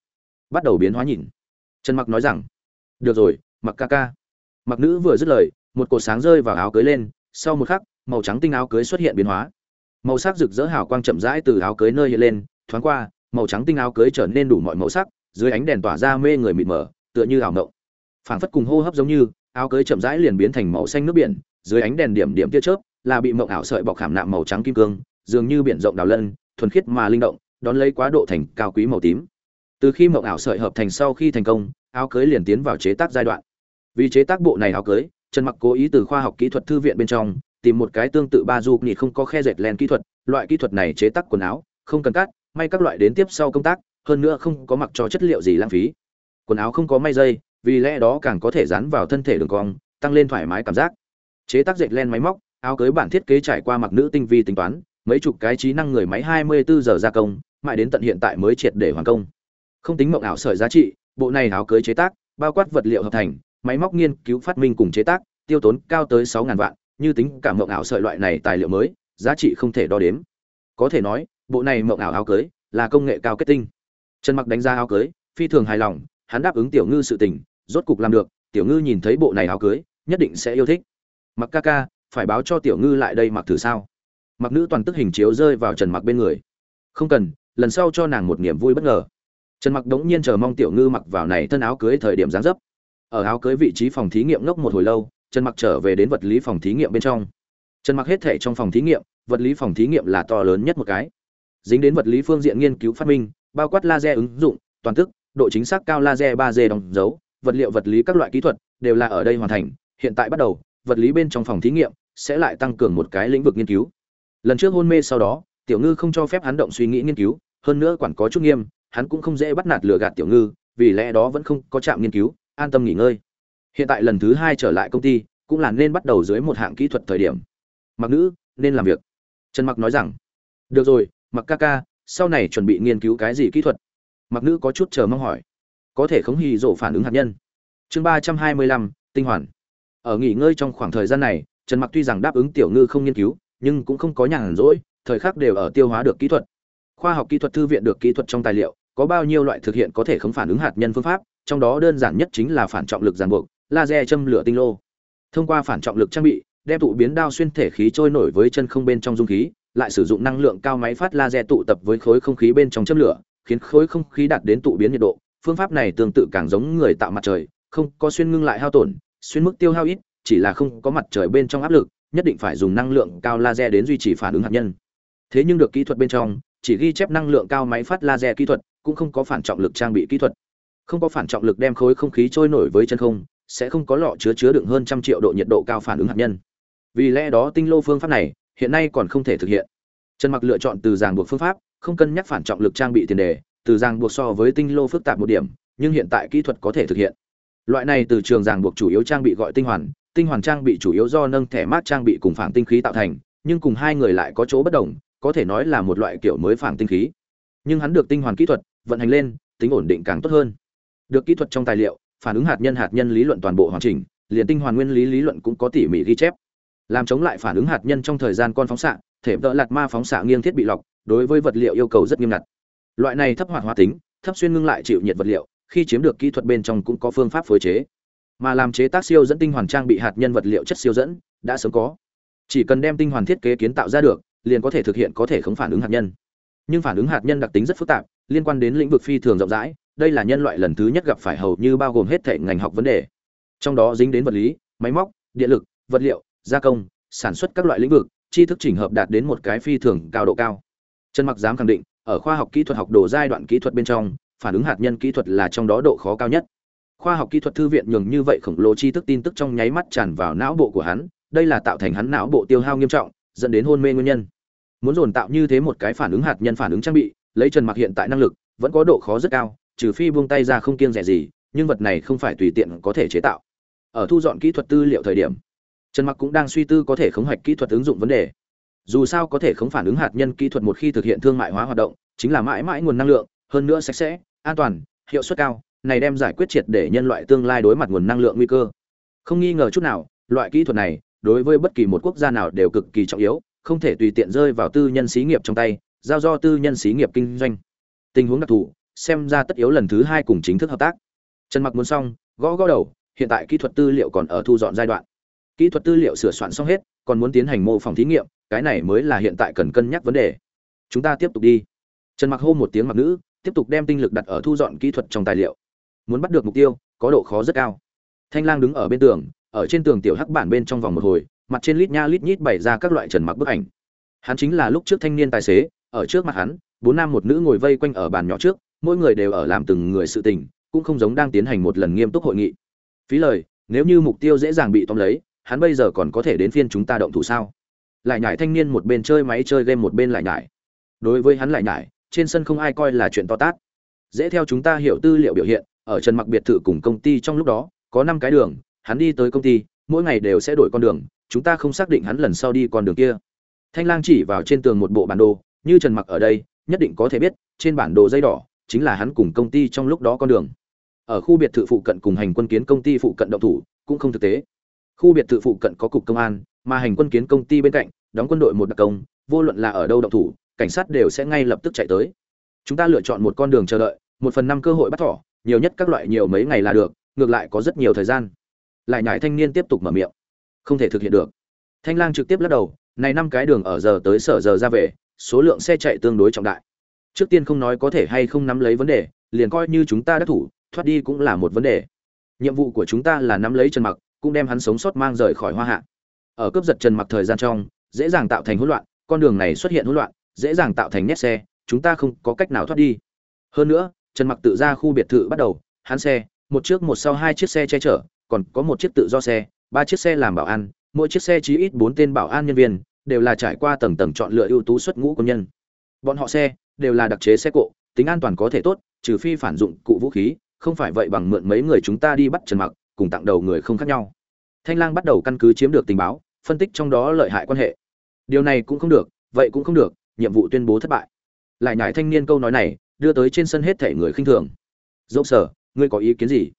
Bắt đầu biến hóa nhìn. Trần mặc nói rằng, được rồi mặc ca ca. Mặc nữ vừa dứt lời, một cột sáng rơi vào áo cưới lên, sau một khắc, màu trắng tinh áo cưới xuất hiện biến hóa. Màu sắc rực rỡ hào quang chậm rãi từ áo cưới nơi hiện lên, thoáng qua, màu trắng tinh áo cưới trở nên đủ mọi màu sắc, dưới ánh đèn tỏa ra mê người mịt mờ, tựa như ảo mộng. Phảng phất cùng hô hấp giống như, áo cưới chậm rãi liền biến thành màu xanh nước biển, dưới ánh đèn điểm điểm tia chớp, là bị mộng ảo sợi bọc khảm nạm màu trắng kim cương, dường như biển rộng đào lân, thuần khiết mà linh động, đón lấy quá độ thành cao quý màu tím. Từ khi mộng ảo sợi hợp thành sau khi thành công, áo cưới liền tiến vào chế tác giai đoạn vì chế tác bộ này áo cưới, trần mặc cố ý từ khoa học kỹ thuật thư viện bên trong tìm một cái tương tự ba du nịt không có khe dệt len kỹ thuật. Loại kỹ thuật này chế tác quần áo, không cần cắt, may các loại đến tiếp sau công tác, hơn nữa không có mặc cho chất liệu gì lãng phí. Quần áo không có may dây, vì lẽ đó càng có thể dán vào thân thể đường cong, tăng lên thoải mái cảm giác. Chế tác dệt len máy móc, áo cưới bản thiết kế trải qua mặc nữ tinh vi tính toán, mấy chục cái trí năng người máy 24 giờ gia công, mãi đến tận hiện tại mới triệt để hoàn công. Không tính mộng ảo sợi giá trị, bộ này áo cưới chế tác, bao quát vật liệu hợp thành máy móc nghiên cứu phát minh cùng chế tác, tiêu tốn cao tới 6000 vạn, như tính cả mộng ảo sợi loại này tài liệu mới, giá trị không thể đo đếm. Có thể nói, bộ này mộng ảo áo cưới là công nghệ cao kết tinh. Trần mặc đánh giá áo cưới, phi thường hài lòng, hắn đáp ứng tiểu ngư sự tình, rốt cục làm được, tiểu ngư nhìn thấy bộ này áo cưới, nhất định sẽ yêu thích. Mặc ca ca, phải báo cho tiểu ngư lại đây mặc thử sao? Mặc nữ toàn tức hình chiếu rơi vào trần mặc bên người. Không cần, lần sau cho nàng một niềm vui bất ngờ. Trần mặc đống nhiên chờ mong tiểu ngư mặc vào này thân áo cưới thời điểm dáng dấp ở áo cưới vị trí phòng thí nghiệm ngốc một hồi lâu, trần mặc trở về đến vật lý phòng thí nghiệm bên trong. Trần mặc hết thể trong phòng thí nghiệm, vật lý phòng thí nghiệm là to lớn nhất một cái. Dính đến vật lý phương diện nghiên cứu phát minh, bao quát laser ứng dụng, toàn tức, độ chính xác cao laser 3D đóng dấu, vật liệu vật lý các loại kỹ thuật đều là ở đây hoàn thành. Hiện tại bắt đầu, vật lý bên trong phòng thí nghiệm sẽ lại tăng cường một cái lĩnh vực nghiên cứu. Lần trước hôn mê sau đó, tiểu ngư không cho phép hắn động suy nghĩ nghiên cứu, hơn nữa quản có chút nghiêm, hắn cũng không dễ bắt nạt lừa gạt tiểu ngư, vì lẽ đó vẫn không có trạm nghiên cứu an tâm nghỉ ngơi. Hiện tại lần thứ hai trở lại công ty, cũng là nên bắt đầu dưới một hạng kỹ thuật thời điểm. Mặc nữ, nên làm việc. Trần mặc nói rằng, được rồi, mặc ca ca, sau này chuẩn bị nghiên cứu cái gì kỹ thuật? Mặc nữ có chút chờ mong hỏi. Có thể khống hì rộ phản ứng hạt nhân. Chương ba trăm hai mươi lăm, tinh hoàn. Ở nghỉ ngơi trong khoảng thời gian này, trần mặc tuy rằng đáp ứng tiểu ngư không nghiên cứu, nhưng cũng không có nhàn rỗi, thời khắc đều ở tiêu hóa được kỹ thuật. Khoa học kỹ thuật, thư viện được kỹ thuật trong tài liệu, có bao nhiêu loại thực hiện có thể khống phản ứng hạt nhân phương pháp trong đó đơn giản nhất chính là phản trọng lực giàn buộc, laser châm lửa tinh lô. Thông qua phản trọng lực trang bị, đem tụ biến đao xuyên thể khí trôi nổi với chân không bên trong dung khí, lại sử dụng năng lượng cao máy phát laser tụ tập với khối không khí bên trong châm lửa, khiến khối không khí đạt đến tụ biến nhiệt độ. Phương pháp này tương tự càng giống người tạo mặt trời, không có xuyên ngưng lại hao tổn, xuyên mức tiêu hao ít, chỉ là không có mặt trời bên trong áp lực, nhất định phải dùng năng lượng cao laser đến duy trì phản ứng hạt nhân. Thế nhưng được kỹ thuật bên trong, chỉ ghi chép năng lượng cao máy phát laser kỹ thuật, cũng không có phản trọng lực trang bị kỹ thuật không có phản trọng lực đem khối không khí trôi nổi với chân không, sẽ không có lọ chứa chứa đựng hơn trăm triệu độ nhiệt độ cao phản ứng hạt nhân. Vì lẽ đó tinh lô phương pháp này hiện nay còn không thể thực hiện. Trần mặc lựa chọn từ ràng buộc phương pháp, không cân nhắc phản trọng lực trang bị tiền đề, từ ràng buộc so với tinh lô phức tạp một điểm, nhưng hiện tại kỹ thuật có thể thực hiện. Loại này từ trường ràng buộc chủ yếu trang bị gọi tinh hoàn tinh hoàn trang bị chủ yếu do nâng thẻ mát trang bị cùng phản tinh khí tạo thành, nhưng cùng hai người lại có chỗ bất đồng, có thể nói là một loại kiểu mới phản tinh khí. Nhưng hắn được tinh hoàn kỹ thuật, vận hành lên, tính ổn định càng tốt hơn được kỹ thuật trong tài liệu, phản ứng hạt nhân hạt nhân lý luận toàn bộ hoàn chỉnh, liền tinh hoàn nguyên lý lý luận cũng có tỉ mỉ ghi chép. Làm chống lại phản ứng hạt nhân trong thời gian con phóng xạ, thể đỡ lạt ma phóng xạ nghiêng thiết bị lọc, đối với vật liệu yêu cầu rất nghiêm ngặt. Loại này thấp hoạt hóa tính, thấp xuyên ngưng lại chịu nhiệt vật liệu, khi chiếm được kỹ thuật bên trong cũng có phương pháp phối chế. Mà làm chế tác siêu dẫn tinh hoàn trang bị hạt nhân vật liệu chất siêu dẫn, đã sớm có. Chỉ cần đem tinh hoàn thiết kế kiến tạo ra được, liền có thể thực hiện có thể không phản ứng hạt nhân. Nhưng phản ứng hạt nhân đặc tính rất phức tạp, liên quan đến lĩnh vực phi thường rộng rãi đây là nhân loại lần thứ nhất gặp phải hầu như bao gồm hết thể ngành học vấn đề. Trong đó dính đến vật lý, máy móc, điện lực, vật liệu, gia công, sản xuất các loại lĩnh vực, tri thức chỉnh hợp đạt đến một cái phi thường cao độ cao. Trần mặc dám khẳng định, ở khoa học kỹ thuật học đồ giai đoạn kỹ thuật bên trong, phản ứng hạt nhân kỹ thuật là trong đó độ khó cao nhất. Khoa học kỹ thuật thư viện nhường như vậy khổng lồ tri thức tin tức trong nháy mắt tràn vào não bộ của hắn, đây là tạo thành hắn não bộ tiêu hao nghiêm trọng, dẫn đến hôn mê nguyên nhân. Muốn dồn tạo như thế một cái phản ứng hạt nhân phản ứng trang bị, lấy trần mặc hiện tại năng lực, vẫn có độ khó rất cao trừ phi buông tay ra không kiêng rẻ gì, nhưng vật này không phải tùy tiện có thể chế tạo. Ở thu dọn kỹ thuật tư liệu thời điểm, trần mặc cũng đang suy tư có thể khống hoạch kỹ thuật ứng dụng vấn đề. Dù sao có thể khống phản ứng hạt nhân kỹ thuật một khi thực hiện thương mại hóa hoạt động, chính là mãi mãi nguồn năng lượng, hơn nữa sạch sẽ, an toàn, hiệu suất cao, này đem giải quyết triệt để nhân loại tương lai đối mặt nguồn năng lượng nguy cơ. Không nghi ngờ chút nào, loại kỹ thuật này, đối với bất kỳ một quốc gia nào đều cực kỳ trọng yếu, không thể tùy tiện rơi vào tư nhân xí nghiệp trong tay, giao do tư nhân xí nghiệp kinh doanh. Tình huống đặc thù xem ra tất yếu lần thứ hai cùng chính thức hợp tác. Trần mặc muốn xong, gõ gõ đầu, hiện tại kỹ thuật tư liệu còn ở thu dọn giai đoạn. Kỹ thuật tư liệu sửa soạn xong hết, còn muốn tiến hành mô phỏng thí nghiệm, cái này mới là hiện tại cần cân nhắc vấn đề. Chúng ta tiếp tục đi. Trần mặc hô một tiếng mặc nữ, tiếp tục đem tinh lực đặt ở thu dọn kỹ thuật trong tài liệu. Muốn bắt được mục tiêu, có độ khó rất cao. Thanh lang đứng ở bên tường, ở trên tường tiểu hắc bản bên trong vòng một hồi, mặt trên lít nha lít nhít bày ra các loại trần mặc bức ảnh. Hắn chính là lúc trước thanh niên tài xế, ở trước mặt hắn, bốn nam một nữ ngồi vây quanh ở bàn nhỏ trước mỗi người đều ở làm từng người sự tình, cũng không giống đang tiến hành một lần nghiêm túc hội nghị. Phí lời, nếu như mục tiêu dễ dàng bị tóm lấy, hắn bây giờ còn có thể đến phiên chúng ta động thủ sao? Lại nhải thanh niên một bên chơi máy chơi game một bên lại nhải. Đối với hắn lại nhải, trên sân không ai coi là chuyện to tát. Dễ theo chúng ta hiểu tư liệu biểu hiện, ở trần mặc biệt thự cùng công ty trong lúc đó, có năm cái đường, hắn đi tới công ty, mỗi ngày đều sẽ đổi con đường, chúng ta không xác định hắn lần sau đi con đường kia. Thanh lang chỉ vào trên tường một bộ bản đồ, như trần mặc ở đây, nhất định có thể biết, trên bản đồ dây đỏ chính là hắn cùng công ty trong lúc đó con đường. Ở khu biệt thự phụ cận cùng hành quân kiến công ty phụ cận động thủ, cũng không thực tế. Khu biệt thự phụ cận có cục công an, mà hành quân kiến công ty bên cạnh, đóng quân đội một đặc công, vô luận là ở đâu động thủ, cảnh sát đều sẽ ngay lập tức chạy tới. Chúng ta lựa chọn một con đường chờ đợi, một phần năm cơ hội bắt thỏ, nhiều nhất các loại nhiều mấy ngày là được, ngược lại có rất nhiều thời gian. Lại nhải thanh niên tiếp tục mở miệng. Không thể thực hiện được. Thanh lang trực tiếp lắc đầu, này năm cái đường ở giờ tới sở giờ ra về, số lượng xe chạy tương đối trọng đại trước tiên không nói có thể hay không nắm lấy vấn đề, liền coi như chúng ta đã thủ, thoát đi cũng là một vấn đề. Nhiệm vụ của chúng ta là nắm lấy trần mặc, cũng đem hắn sống sót mang rời khỏi hoa hạ. Ở cướp giật trần mặc thời gian trong, dễ dàng tạo thành hỗn loạn, con đường này xuất hiện hỗn loạn, dễ dàng tạo thành nét xe, chúng ta không có cách nào thoát đi. Hơn nữa, trần mặc tự ra khu biệt thự bắt đầu, hắn xe, một trước một sau hai chiếc xe che chở, còn có một chiếc tự do xe, ba chiếc xe làm bảo an, mỗi chiếc xe chí ít bốn tên bảo an nhân viên, đều là trải qua tầng tầng chọn lựa ưu tú xuất ngũ công nhân. Bọn họ xe đều là đặc chế xe cộ, tính an toàn có thể tốt, trừ phi phản dụng cụ vũ khí, không phải vậy bằng mượn mấy người chúng ta đi bắt trần mặc, cùng tặng đầu người không khác nhau. Thanh lang bắt đầu căn cứ chiếm được tình báo, phân tích trong đó lợi hại quan hệ. Điều này cũng không được, vậy cũng không được, nhiệm vụ tuyên bố thất bại. Lại nhải thanh niên câu nói này, đưa tới trên sân hết thể người khinh thường. Dẫu sở, ngươi có ý kiến gì?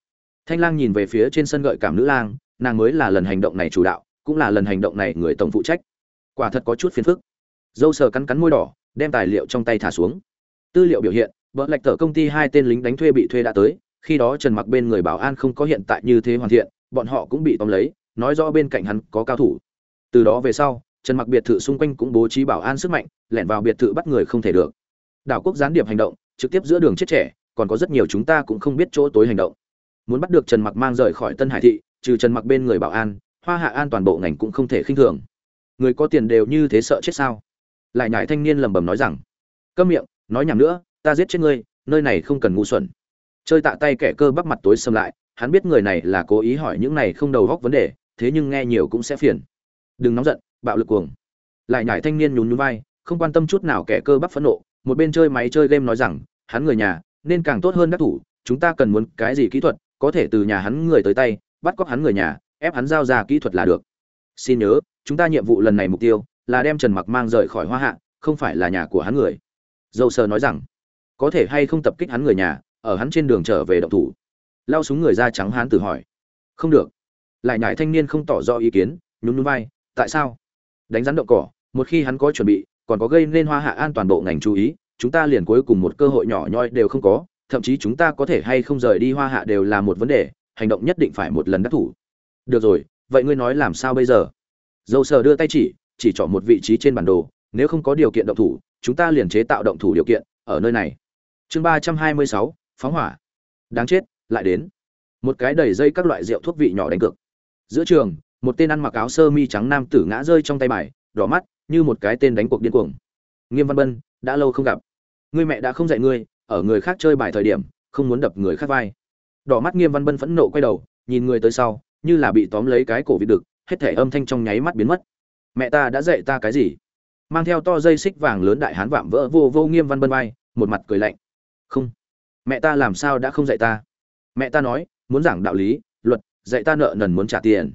Thanh lang nhìn về phía trên sân gợi cảm nữ lang, nàng mới là lần hành động này chủ đạo, cũng là lần hành động này người tổng phụ trách. Quả thật có chút phiền phức. Dâu sờ cắn cắn môi đỏ đem tài liệu trong tay thả xuống. Tư liệu biểu hiện vợ lạch tờ công ty hai tên lính đánh thuê bị thuê đã tới, khi đó trần mặc bên người bảo an không có hiện tại như thế hoàn thiện, bọn họ cũng bị tóm lấy, nói rõ bên cạnh hắn có cao thủ. Từ đó về sau, trần mặc biệt thự xung quanh cũng bố trí bảo an sức mạnh, lẻn vào biệt thự bắt người không thể được. Đảo quốc gián điệp hành động, trực tiếp giữa đường chết trẻ, còn có rất nhiều chúng ta cũng không biết chỗ tối hành động. Muốn bắt được trần mặc mang rời khỏi tân hải thị, trừ trần mặc bên người bảo an, hoa hạ an toàn bộ ngành cũng không thể khinh thường. Người có tiền đều như thế sợ chết sao? Lại nhải thanh niên lầm bầm nói rằng, câm miệng, nói nhảm nữa, ta giết chết ngươi, nơi này không cần ngu xuẩn. Chơi tạ tay kẻ cơ bắp mặt tối xâm lại, hắn biết người này là cố ý hỏi những này không đầu góc vấn đề, thế nhưng nghe nhiều cũng sẽ phiền. Đừng nóng giận, bạo lực cuồng. Lại nhải thanh niên nhún nhún vai, không quan tâm chút nào kẻ cơ bắp phẫn nộ, một bên chơi máy chơi game nói rằng, hắn người nhà, nên càng tốt hơn đắc thủ, chúng ta cần muốn cái gì kỹ thuật, có thể từ nhà hắn người tới tay, bắt cóc hắn người nhà, ép hắn giao ra kỹ thuật là được. Xin nhớ, chúng ta nhiệm vụ lần này mục tiêu là đem trần mặc mang rời khỏi hoa hạ, không phải là nhà của hắn người. Dâu sơ nói rằng, có thể hay không tập kích hắn người nhà, ở hắn trên đường trở về động thủ. Lao súng người da trắng hắn tự hỏi. Không được. Lại nhải thanh niên không tỏ rõ ý kiến, nhún nhún vai, tại sao? Đánh rắn động cỏ, một khi hắn có chuẩn bị, còn có gây nên hoa hạ an toàn bộ ngành chú ý, chúng ta liền cuối cùng một cơ hội nhỏ nhoi đều không có, thậm chí chúng ta có thể hay không rời đi hoa hạ đều là một vấn đề, hành động nhất định phải một lần đắc thủ. Được rồi, vậy ngươi nói làm sao bây giờ? Dầu sờ đưa tay chỉ chỉ chọn một vị trí trên bản đồ, nếu không có điều kiện động thủ, chúng ta liền chế tạo động thủ điều kiện ở nơi này. Chương ba trăm hai mươi sáu, phóng hỏa. Đáng chết, lại đến. Một cái đầy dây các loại rượu thuốc vị nhỏ đánh cực giữa trường, một tên ăn mặc áo sơ mi trắng nam tử ngã rơi trong tay bài, đỏ mắt, như một cái tên đánh cuộc điên cuồng. Nghiêm văn bân, đã lâu không gặp. Người mẹ đã không dạy ngươi, ở người khác chơi bài thời điểm, không muốn đập người khác vai. Đỏ mắt nghiêm văn bân phẫn nộ quay đầu, nhìn người tới sau, như là bị tóm lấy cái cổ vịt đực, hết thể âm thanh trong nháy mắt biến mất mẹ ta đã dạy ta cái gì? Mang theo to dây xích vàng lớn đại hán vạm vỡ vô vô nghiêm văn bân vai, một mặt cười lạnh. Không. Mẹ ta làm sao đã không dạy ta? Mẹ ta nói, muốn giảng đạo lý, luật, dạy ta nợ nần muốn trả tiền.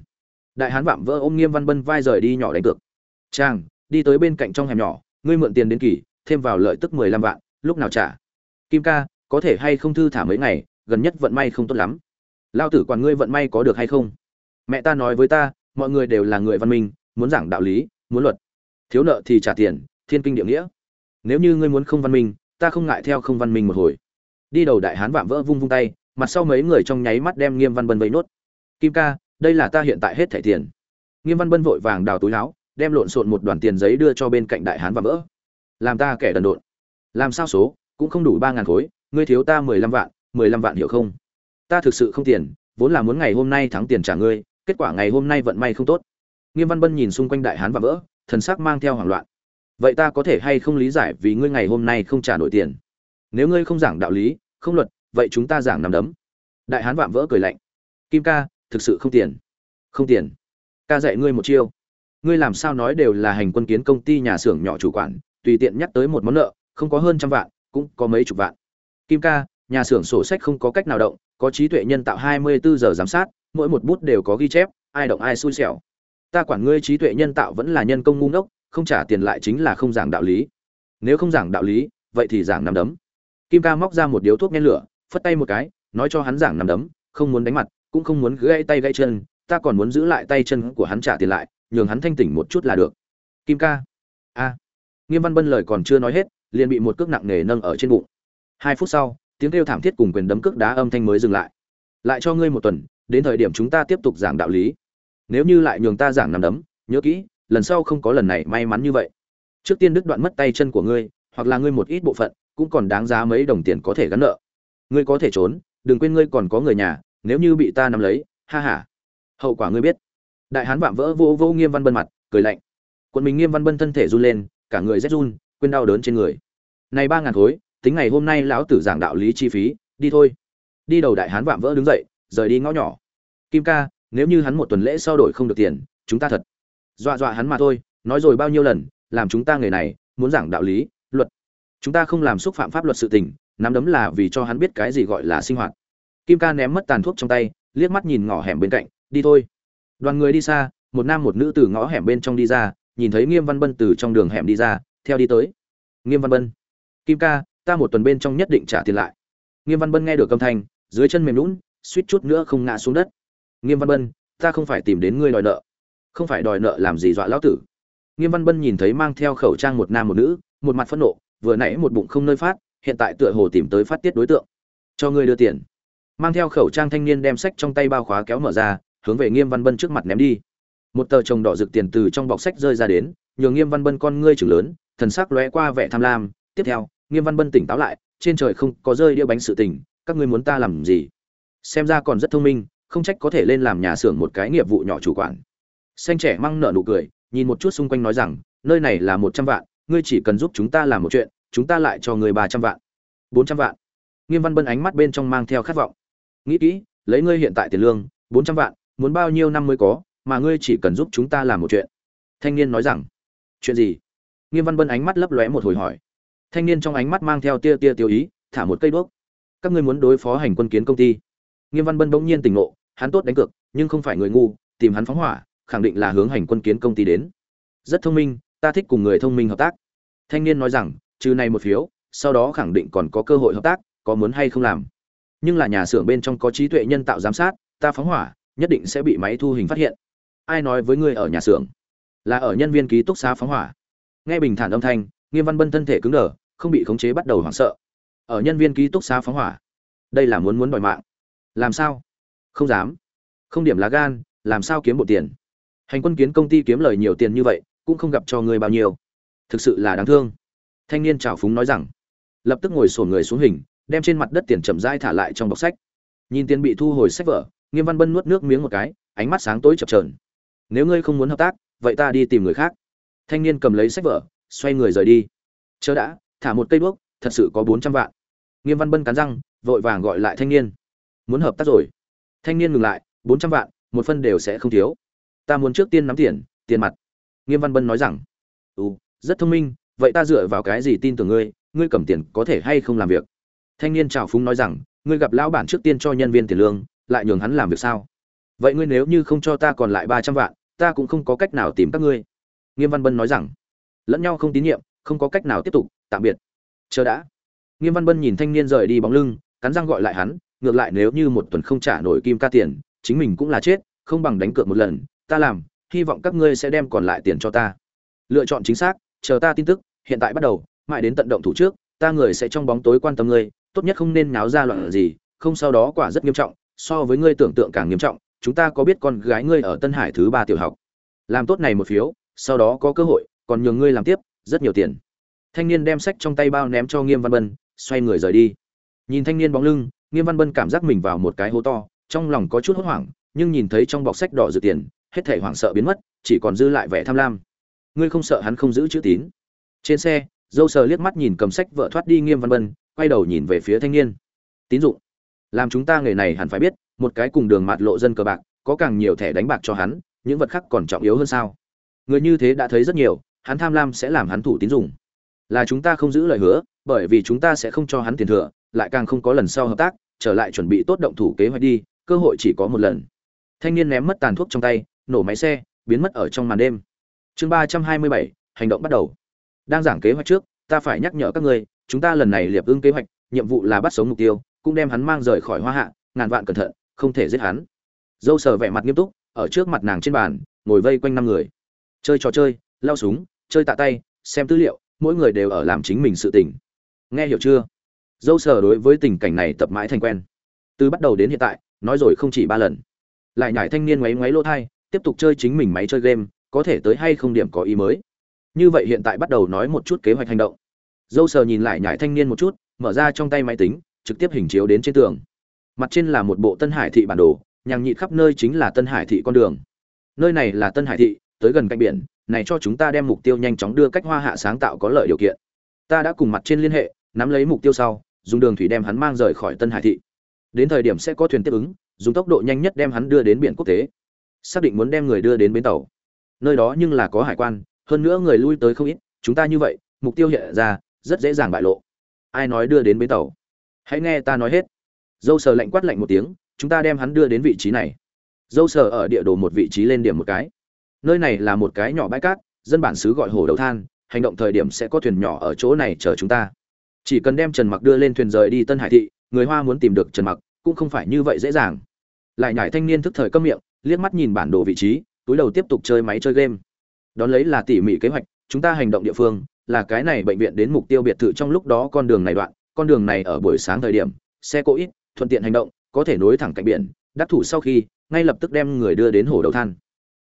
Đại hán vạm vỡ ôm nghiêm văn bân vai rời đi nhỏ đánh cược. Trang đi tới bên cạnh trong hẻm nhỏ, ngươi mượn tiền đến kỳ, thêm vào lợi tức mười lăm vạn, lúc nào trả? Kim ca, có thể hay không thư thả mấy ngày, gần nhất vận may không tốt lắm. Lao tử quản ngươi vận may có được hay không? Mẹ ta nói với ta, mọi người đều là người văn minh muốn giảng đạo lý, muốn luật. Thiếu nợ thì trả tiền, thiên kinh địa nghĩa. Nếu như ngươi muốn không văn minh, ta không ngại theo không văn minh một hồi. Đi đầu đại hán vạm vỡ vung vung tay, mặt sau mấy người trong nháy mắt đem nghiêm văn bân vây nốt. Kim ca, đây là ta hiện tại hết thẻ tiền. Nghiêm văn bân vội vàng đào túi áo, đem lộn xộn một đoàn tiền giấy đưa cho bên cạnh đại hán vạm vỡ. Làm ta kẻ đần độn. Làm sao số, cũng không đủ ba ngàn khối, ngươi thiếu ta mười lăm vạn, mười lăm vạn hiểu không? Ta thực sự không tiền, vốn là muốn ngày hôm nay thắng tiền trả ngươi, kết quả ngày hôm nay vận may không tốt nghiêm văn bân nhìn xung quanh đại hán vạm vỡ, thần sắc mang theo hoảng loạn. Vậy ta có thể hay không lý giải vì ngươi ngày hôm nay không trả nổi tiền? Nếu ngươi không giảng đạo lý, không luật, vậy chúng ta giảng nằm đấm. Đại hán vạm vỡ cười lạnh. Kim ca, thực sự không tiền. Không tiền. Ca dạy ngươi một chiêu. Ngươi làm sao nói đều là hành quân kiến công ty nhà xưởng nhỏ chủ quản, tùy tiện nhắc tới một món nợ, không có hơn trăm vạn, cũng có mấy chục vạn. Kim ca, nhà xưởng sổ sách không có cách nào động, có trí tuệ nhân tạo 24 giờ giám sát, mỗi một bút đều có ghi chép, ai động ai xui xẻo ta quản ngươi trí tuệ nhân tạo vẫn là nhân công ngu ngốc, không trả tiền lại chính là không giảng đạo lý. Nếu không giảng đạo lý, vậy thì giảng nằm đấm. Kim ca móc ra một điếu thuốc nhen lửa, phất tay một cái, nói cho hắn giảng nằm đấm, không muốn đánh mặt, cũng không muốn gãy tay gãy chân, ta còn muốn giữ lại tay chân của hắn trả tiền lại, nhường hắn thanh tỉnh một chút là được. Kim ca. A. Nghiêm văn bân lời còn chưa nói hết, liền bị một cước nặng nề nâng ở trên bụng. Hai phút sau, tiếng kêu thảm thiết cùng quyền đấm cước đá âm thanh mới dừng lại. Lại cho ngươi một tuần, đến thời điểm chúng ta tiếp tục giảng đạo lý nếu như lại nhường ta giảng nằm đấm, nhớ kỹ, lần sau không có lần này may mắn như vậy. Trước tiên đứt đoạn mất tay chân của ngươi, hoặc là ngươi một ít bộ phận, cũng còn đáng giá mấy đồng tiền có thể gắn nợ. Ngươi có thể trốn, đừng quên ngươi còn có người nhà, nếu như bị ta nắm lấy, ha ha. Hậu quả ngươi biết. Đại hán vạm vỡ vô vô nghiêm văn bân mặt, cười lạnh. Quận mình nghiêm văn bân thân thể run lên, cả người rét run, quên đau đớn trên người. Này ba ngàn khối, tính ngày hôm nay lão tử giảng đạo lý chi phí, đi thôi. Đi đầu đại hán vạm vỡ đứng dậy, rời đi ngõ nhỏ. Kim ca nếu như hắn một tuần lễ sau đổi không được tiền, chúng ta thật dọa dọa hắn mà thôi, nói rồi bao nhiêu lần, làm chúng ta người này muốn giảng đạo lý, luật. Chúng ta không làm xúc phạm pháp luật sự tình, nắm đấm là vì cho hắn biết cái gì gọi là sinh hoạt. Kim ca ném mất tàn thuốc trong tay, liếc mắt nhìn ngõ hẻm bên cạnh, đi thôi. Đoàn người đi xa, một nam một nữ từ ngõ hẻm bên trong đi ra, nhìn thấy nghiêm văn bân từ trong đường hẻm đi ra, theo đi tới. Nghiêm văn bân, kim ca, ta một tuần bên trong nhất định trả tiền lại. Nghiêm văn bân nghe được âm thanh, dưới chân mềm lún suýt chút nữa không ngã xuống đất nghiêm văn bân, ta không phải tìm đến ngươi đòi nợ. Không phải đòi nợ làm gì dọa lão tử. Nghiêm văn bân nhìn thấy mang theo khẩu trang một nam một nữ, một mặt phẫn nộ, vừa nãy một bụng không nơi phát, hiện tại tựa hồ tìm tới phát tiết đối tượng. Cho ngươi đưa tiền. Mang theo khẩu trang thanh niên đem sách trong tay bao khóa kéo mở ra, hướng về nghiêm văn bân trước mặt ném đi. Một tờ chồng đỏ rực tiền từ trong bọc sách rơi ra đến, nhường nghiêm văn bân con ngươi trưởng lớn, thần sắc lóe qua vẻ tham lam. Tiếp theo, nghiêm văn bân tỉnh táo lại, trên trời không có rơi đĩa bánh sự tình, các ngươi muốn ta làm gì? Xem ra còn rất thông minh không trách có thể lên làm nhà xưởng một cái nghiệp vụ nhỏ chủ quản. Xanh trẻ măng nở nụ cười, nhìn một chút xung quanh nói rằng, nơi này là một trăm vạn, ngươi chỉ cần giúp chúng ta làm một chuyện, chúng ta lại cho ngươi ba trăm vạn. Bốn trăm vạn? Nghiêm văn bân ánh mắt bên trong mang theo khát vọng. Nghĩ kỹ, lấy ngươi hiện tại tiền lương, bốn trăm vạn, muốn bao nhiêu năm mới có, mà ngươi chỉ cần giúp chúng ta làm một chuyện. Thanh niên nói rằng, chuyện gì? Nghiêm văn bân ánh mắt lấp lóe một hồi hỏi. Thanh niên trong ánh mắt mang theo tia tia tiêu ý, thả một cây đuốc. Các ngươi muốn đối phó hành quân kiến công ty. Nghiêm văn bân bỗng nhiên tỉnh ngộ hắn tốt đánh cược, nhưng không phải người ngu, tìm hắn phóng hỏa, khẳng định là hướng hành quân kiến công ty đến. Rất thông minh, ta thích cùng người thông minh hợp tác. Thanh niên nói rằng, trừ này một phiếu, sau đó khẳng định còn có cơ hội hợp tác, có muốn hay không làm. Nhưng là nhà xưởng bên trong có trí tuệ nhân tạo giám sát, ta phóng hỏa, nhất định sẽ bị máy thu hình phát hiện. Ai nói với ngươi ở nhà xưởng? Là ở nhân viên ký túc xá phóng hỏa. Nghe bình thản âm thanh, nghiêm văn bân thân thể cứng đờ, không bị khống chế bắt đầu hoảng sợ. Ở nhân viên ký túc xá phóng hỏa. Đây là muốn muốn đòi mạng. Làm sao? Không dám. Không điểm lá gan, làm sao kiếm bộ tiền? Hành quân kiến công ty kiếm lời nhiều tiền như vậy, cũng không gặp cho người bao nhiêu. Thực sự là đáng thương. Thanh niên trào phúng nói rằng, lập tức ngồi sổn người xuống hình, đem trên mặt đất tiền chậm rãi thả lại trong bọc sách. Nhìn tiền bị thu hồi sách vở, nghiêm văn bân nuốt nước miếng một cái, ánh mắt sáng tối chập trờn nếu ngươi không muốn hợp tác, vậy ta đi tìm người khác. Thanh niên cầm lấy sách vở, xoay người rời đi. Chớ đã, thả một cây đuốc, thật sự có bốn trăm vạn. Nghiêm văn bân cắn răng, vội vàng gọi lại thanh niên. Muốn hợp tác rồi thanh niên ngừng lại, bốn trăm vạn, một phân đều sẽ không thiếu. Ta muốn trước tiên nắm tiền tiền mặt. Nghiêm văn bân nói rằng ừ rất thông minh, vậy ta dựa vào cái gì tin tưởng ngươi ngươi cầm tiền có thể hay không làm việc? Thanh niên trào phúng nói rằng, ngươi gặp lão bản trước tiên cho nhân viên tiền lương, lại nhường hắn làm việc sao? Vậy ngươi nếu như không cho ta còn lại ba trăm vạn, ta cũng không có cách nào tìm các ngươi. Nghiêm văn bân nói rằng, lẫn nhau không tín nhiệm, không có cách nào tiếp tục, tạm biệt. Chờ đã. Nghiêm văn bân nhìn thanh niên rời đi bóng lưng, cắn răng gọi lại hắn ngược lại nếu như một tuần không trả nổi kim ca tiền, chính mình cũng là chết, không bằng đánh cược một lần, ta làm, hy vọng các ngươi sẽ đem còn lại tiền cho ta. Lựa chọn chính xác, chờ ta tin tức, hiện tại bắt đầu, mãi đến tận động thủ trước, ta người sẽ trong bóng tối quan tâm ngươi, tốt nhất không nên nháo ra loạn gì, không sau đó quả rất nghiêm trọng, so với ngươi tưởng tượng càng nghiêm trọng, chúng ta có biết con gái ngươi ở tân hải thứ ba tiểu học. Làm tốt này một phiếu, sau đó có cơ hội, còn nhường ngươi làm tiếp, rất nhiều tiền. Thanh niên đem sách trong tay bao ném cho nghiêm văn bân, xoay người rời đi. Nhìn thanh niên bóng lưng nghiêm văn bân cảm giác mình vào một cái hố to, trong lòng có chút hốt hoảng, nhưng nhìn thấy trong bọc sách đỏ dự tiền, hết thể hoảng sợ biến mất, chỉ còn dư lại vẻ tham lam. Ngươi không sợ hắn không giữ chữ tín. Trên xe, dâu sờ liếc mắt nhìn cầm sách vợ thoát đi nghiêm văn bân, quay đầu nhìn về phía thanh niên. Tín dụng. Làm chúng ta nghề này hẳn phải biết, một cái cùng đường mạt lộ dân cờ bạc, có càng nhiều thẻ đánh bạc cho hắn, những vật khác còn trọng yếu hơn sao? Người như thế đã thấy rất nhiều, hắn tham lam sẽ làm hắn thủ tín dụng. Là chúng ta không giữ lời hứa, bởi vì chúng ta sẽ không cho hắn tiền thừa lại càng không có lần sau hợp tác, trở lại chuẩn bị tốt động thủ kế hoạch đi, cơ hội chỉ có một lần. Thanh niên ném mất tàn thuốc trong tay, nổ máy xe, biến mất ở trong màn đêm. Chương ba trăm hai mươi bảy, hành động bắt đầu. Đang giảng kế hoạch trước, ta phải nhắc nhở các ngươi, chúng ta lần này liệp ưng kế hoạch, nhiệm vụ là bắt sống mục tiêu, cũng đem hắn mang rời khỏi hoa hạ, ngàn vạn cẩn thận, không thể giết hắn. Dâu sờ vẻ mặt nghiêm túc, ở trước mặt nàng trên bàn, ngồi vây quanh năm người. Chơi trò chơi, lao súng, chơi tạ tay, xem tư liệu, mỗi người đều ở làm chính mình sự tình. Nghe hiểu chưa? Dâu sờ đối với tình cảnh này tập mãi thành quen. Từ bắt đầu đến hiện tại, nói rồi không chỉ ba lần. Lại nhải thanh niên ngoáy ngoáy lỗ thai, tiếp tục chơi chính mình máy chơi game, có thể tới hay không điểm có ý mới. Như vậy hiện tại bắt đầu nói một chút kế hoạch hành động. Dâu sờ nhìn lại nhải thanh niên một chút, mở ra trong tay máy tính, trực tiếp hình chiếu đến trên tường. Mặt trên là một bộ tân hải thị bản đồ nhàng nhịt khắp nơi chính là tân hải thị con đường. Nơi này là tân hải thị, tới gần cạnh biển, này cho chúng ta đem mục tiêu nhanh chóng đưa cách hoa hạ sáng tạo có lợi điều kiện. Ta đã cùng mặt trên liên hệ, nắm lấy mục tiêu sau dùng đường thủy đem hắn mang rời khỏi tân hải thị. Đến thời điểm sẽ có thuyền tiếp ứng, dùng tốc độ nhanh nhất đem hắn đưa đến biển quốc tế. Xác định muốn đem người đưa đến bến tàu. Nơi đó nhưng là có hải quan, hơn nữa người lui tới không ít, chúng ta như vậy, mục tiêu hiện ra, rất dễ dàng bại lộ. Ai nói đưa đến bến tàu? Hãy nghe ta nói hết. Dâu sờ lạnh quát lạnh một tiếng, chúng ta đem hắn đưa đến vị trí này. Dâu sờ ở địa đồ một vị trí lên điểm một cái. Nơi này là một cái nhỏ bãi cát, dân bản xứ gọi hồ đầu than, hành động thời điểm sẽ có thuyền nhỏ ở chỗ này chờ chúng ta chỉ cần đem trần mặc đưa lên thuyền rời đi tân hải thị, người hoa muốn tìm được trần mặc cũng không phải như vậy dễ dàng. Lại nhải thanh niên thức thời câm miệng, liếc mắt nhìn bản đồ vị trí, túi đầu tiếp tục chơi máy chơi game. Đón lấy là tỉ mỉ kế hoạch, chúng ta hành động địa phương, là cái này bệnh viện đến mục tiêu biệt thự trong lúc đó con đường này đoạn, con đường này ở buổi sáng thời điểm, xe cộ ít, thuận tiện hành động, có thể nối thẳng cạnh biển, đắc thủ sau khi, ngay lập tức đem người đưa đến hồ đầu than.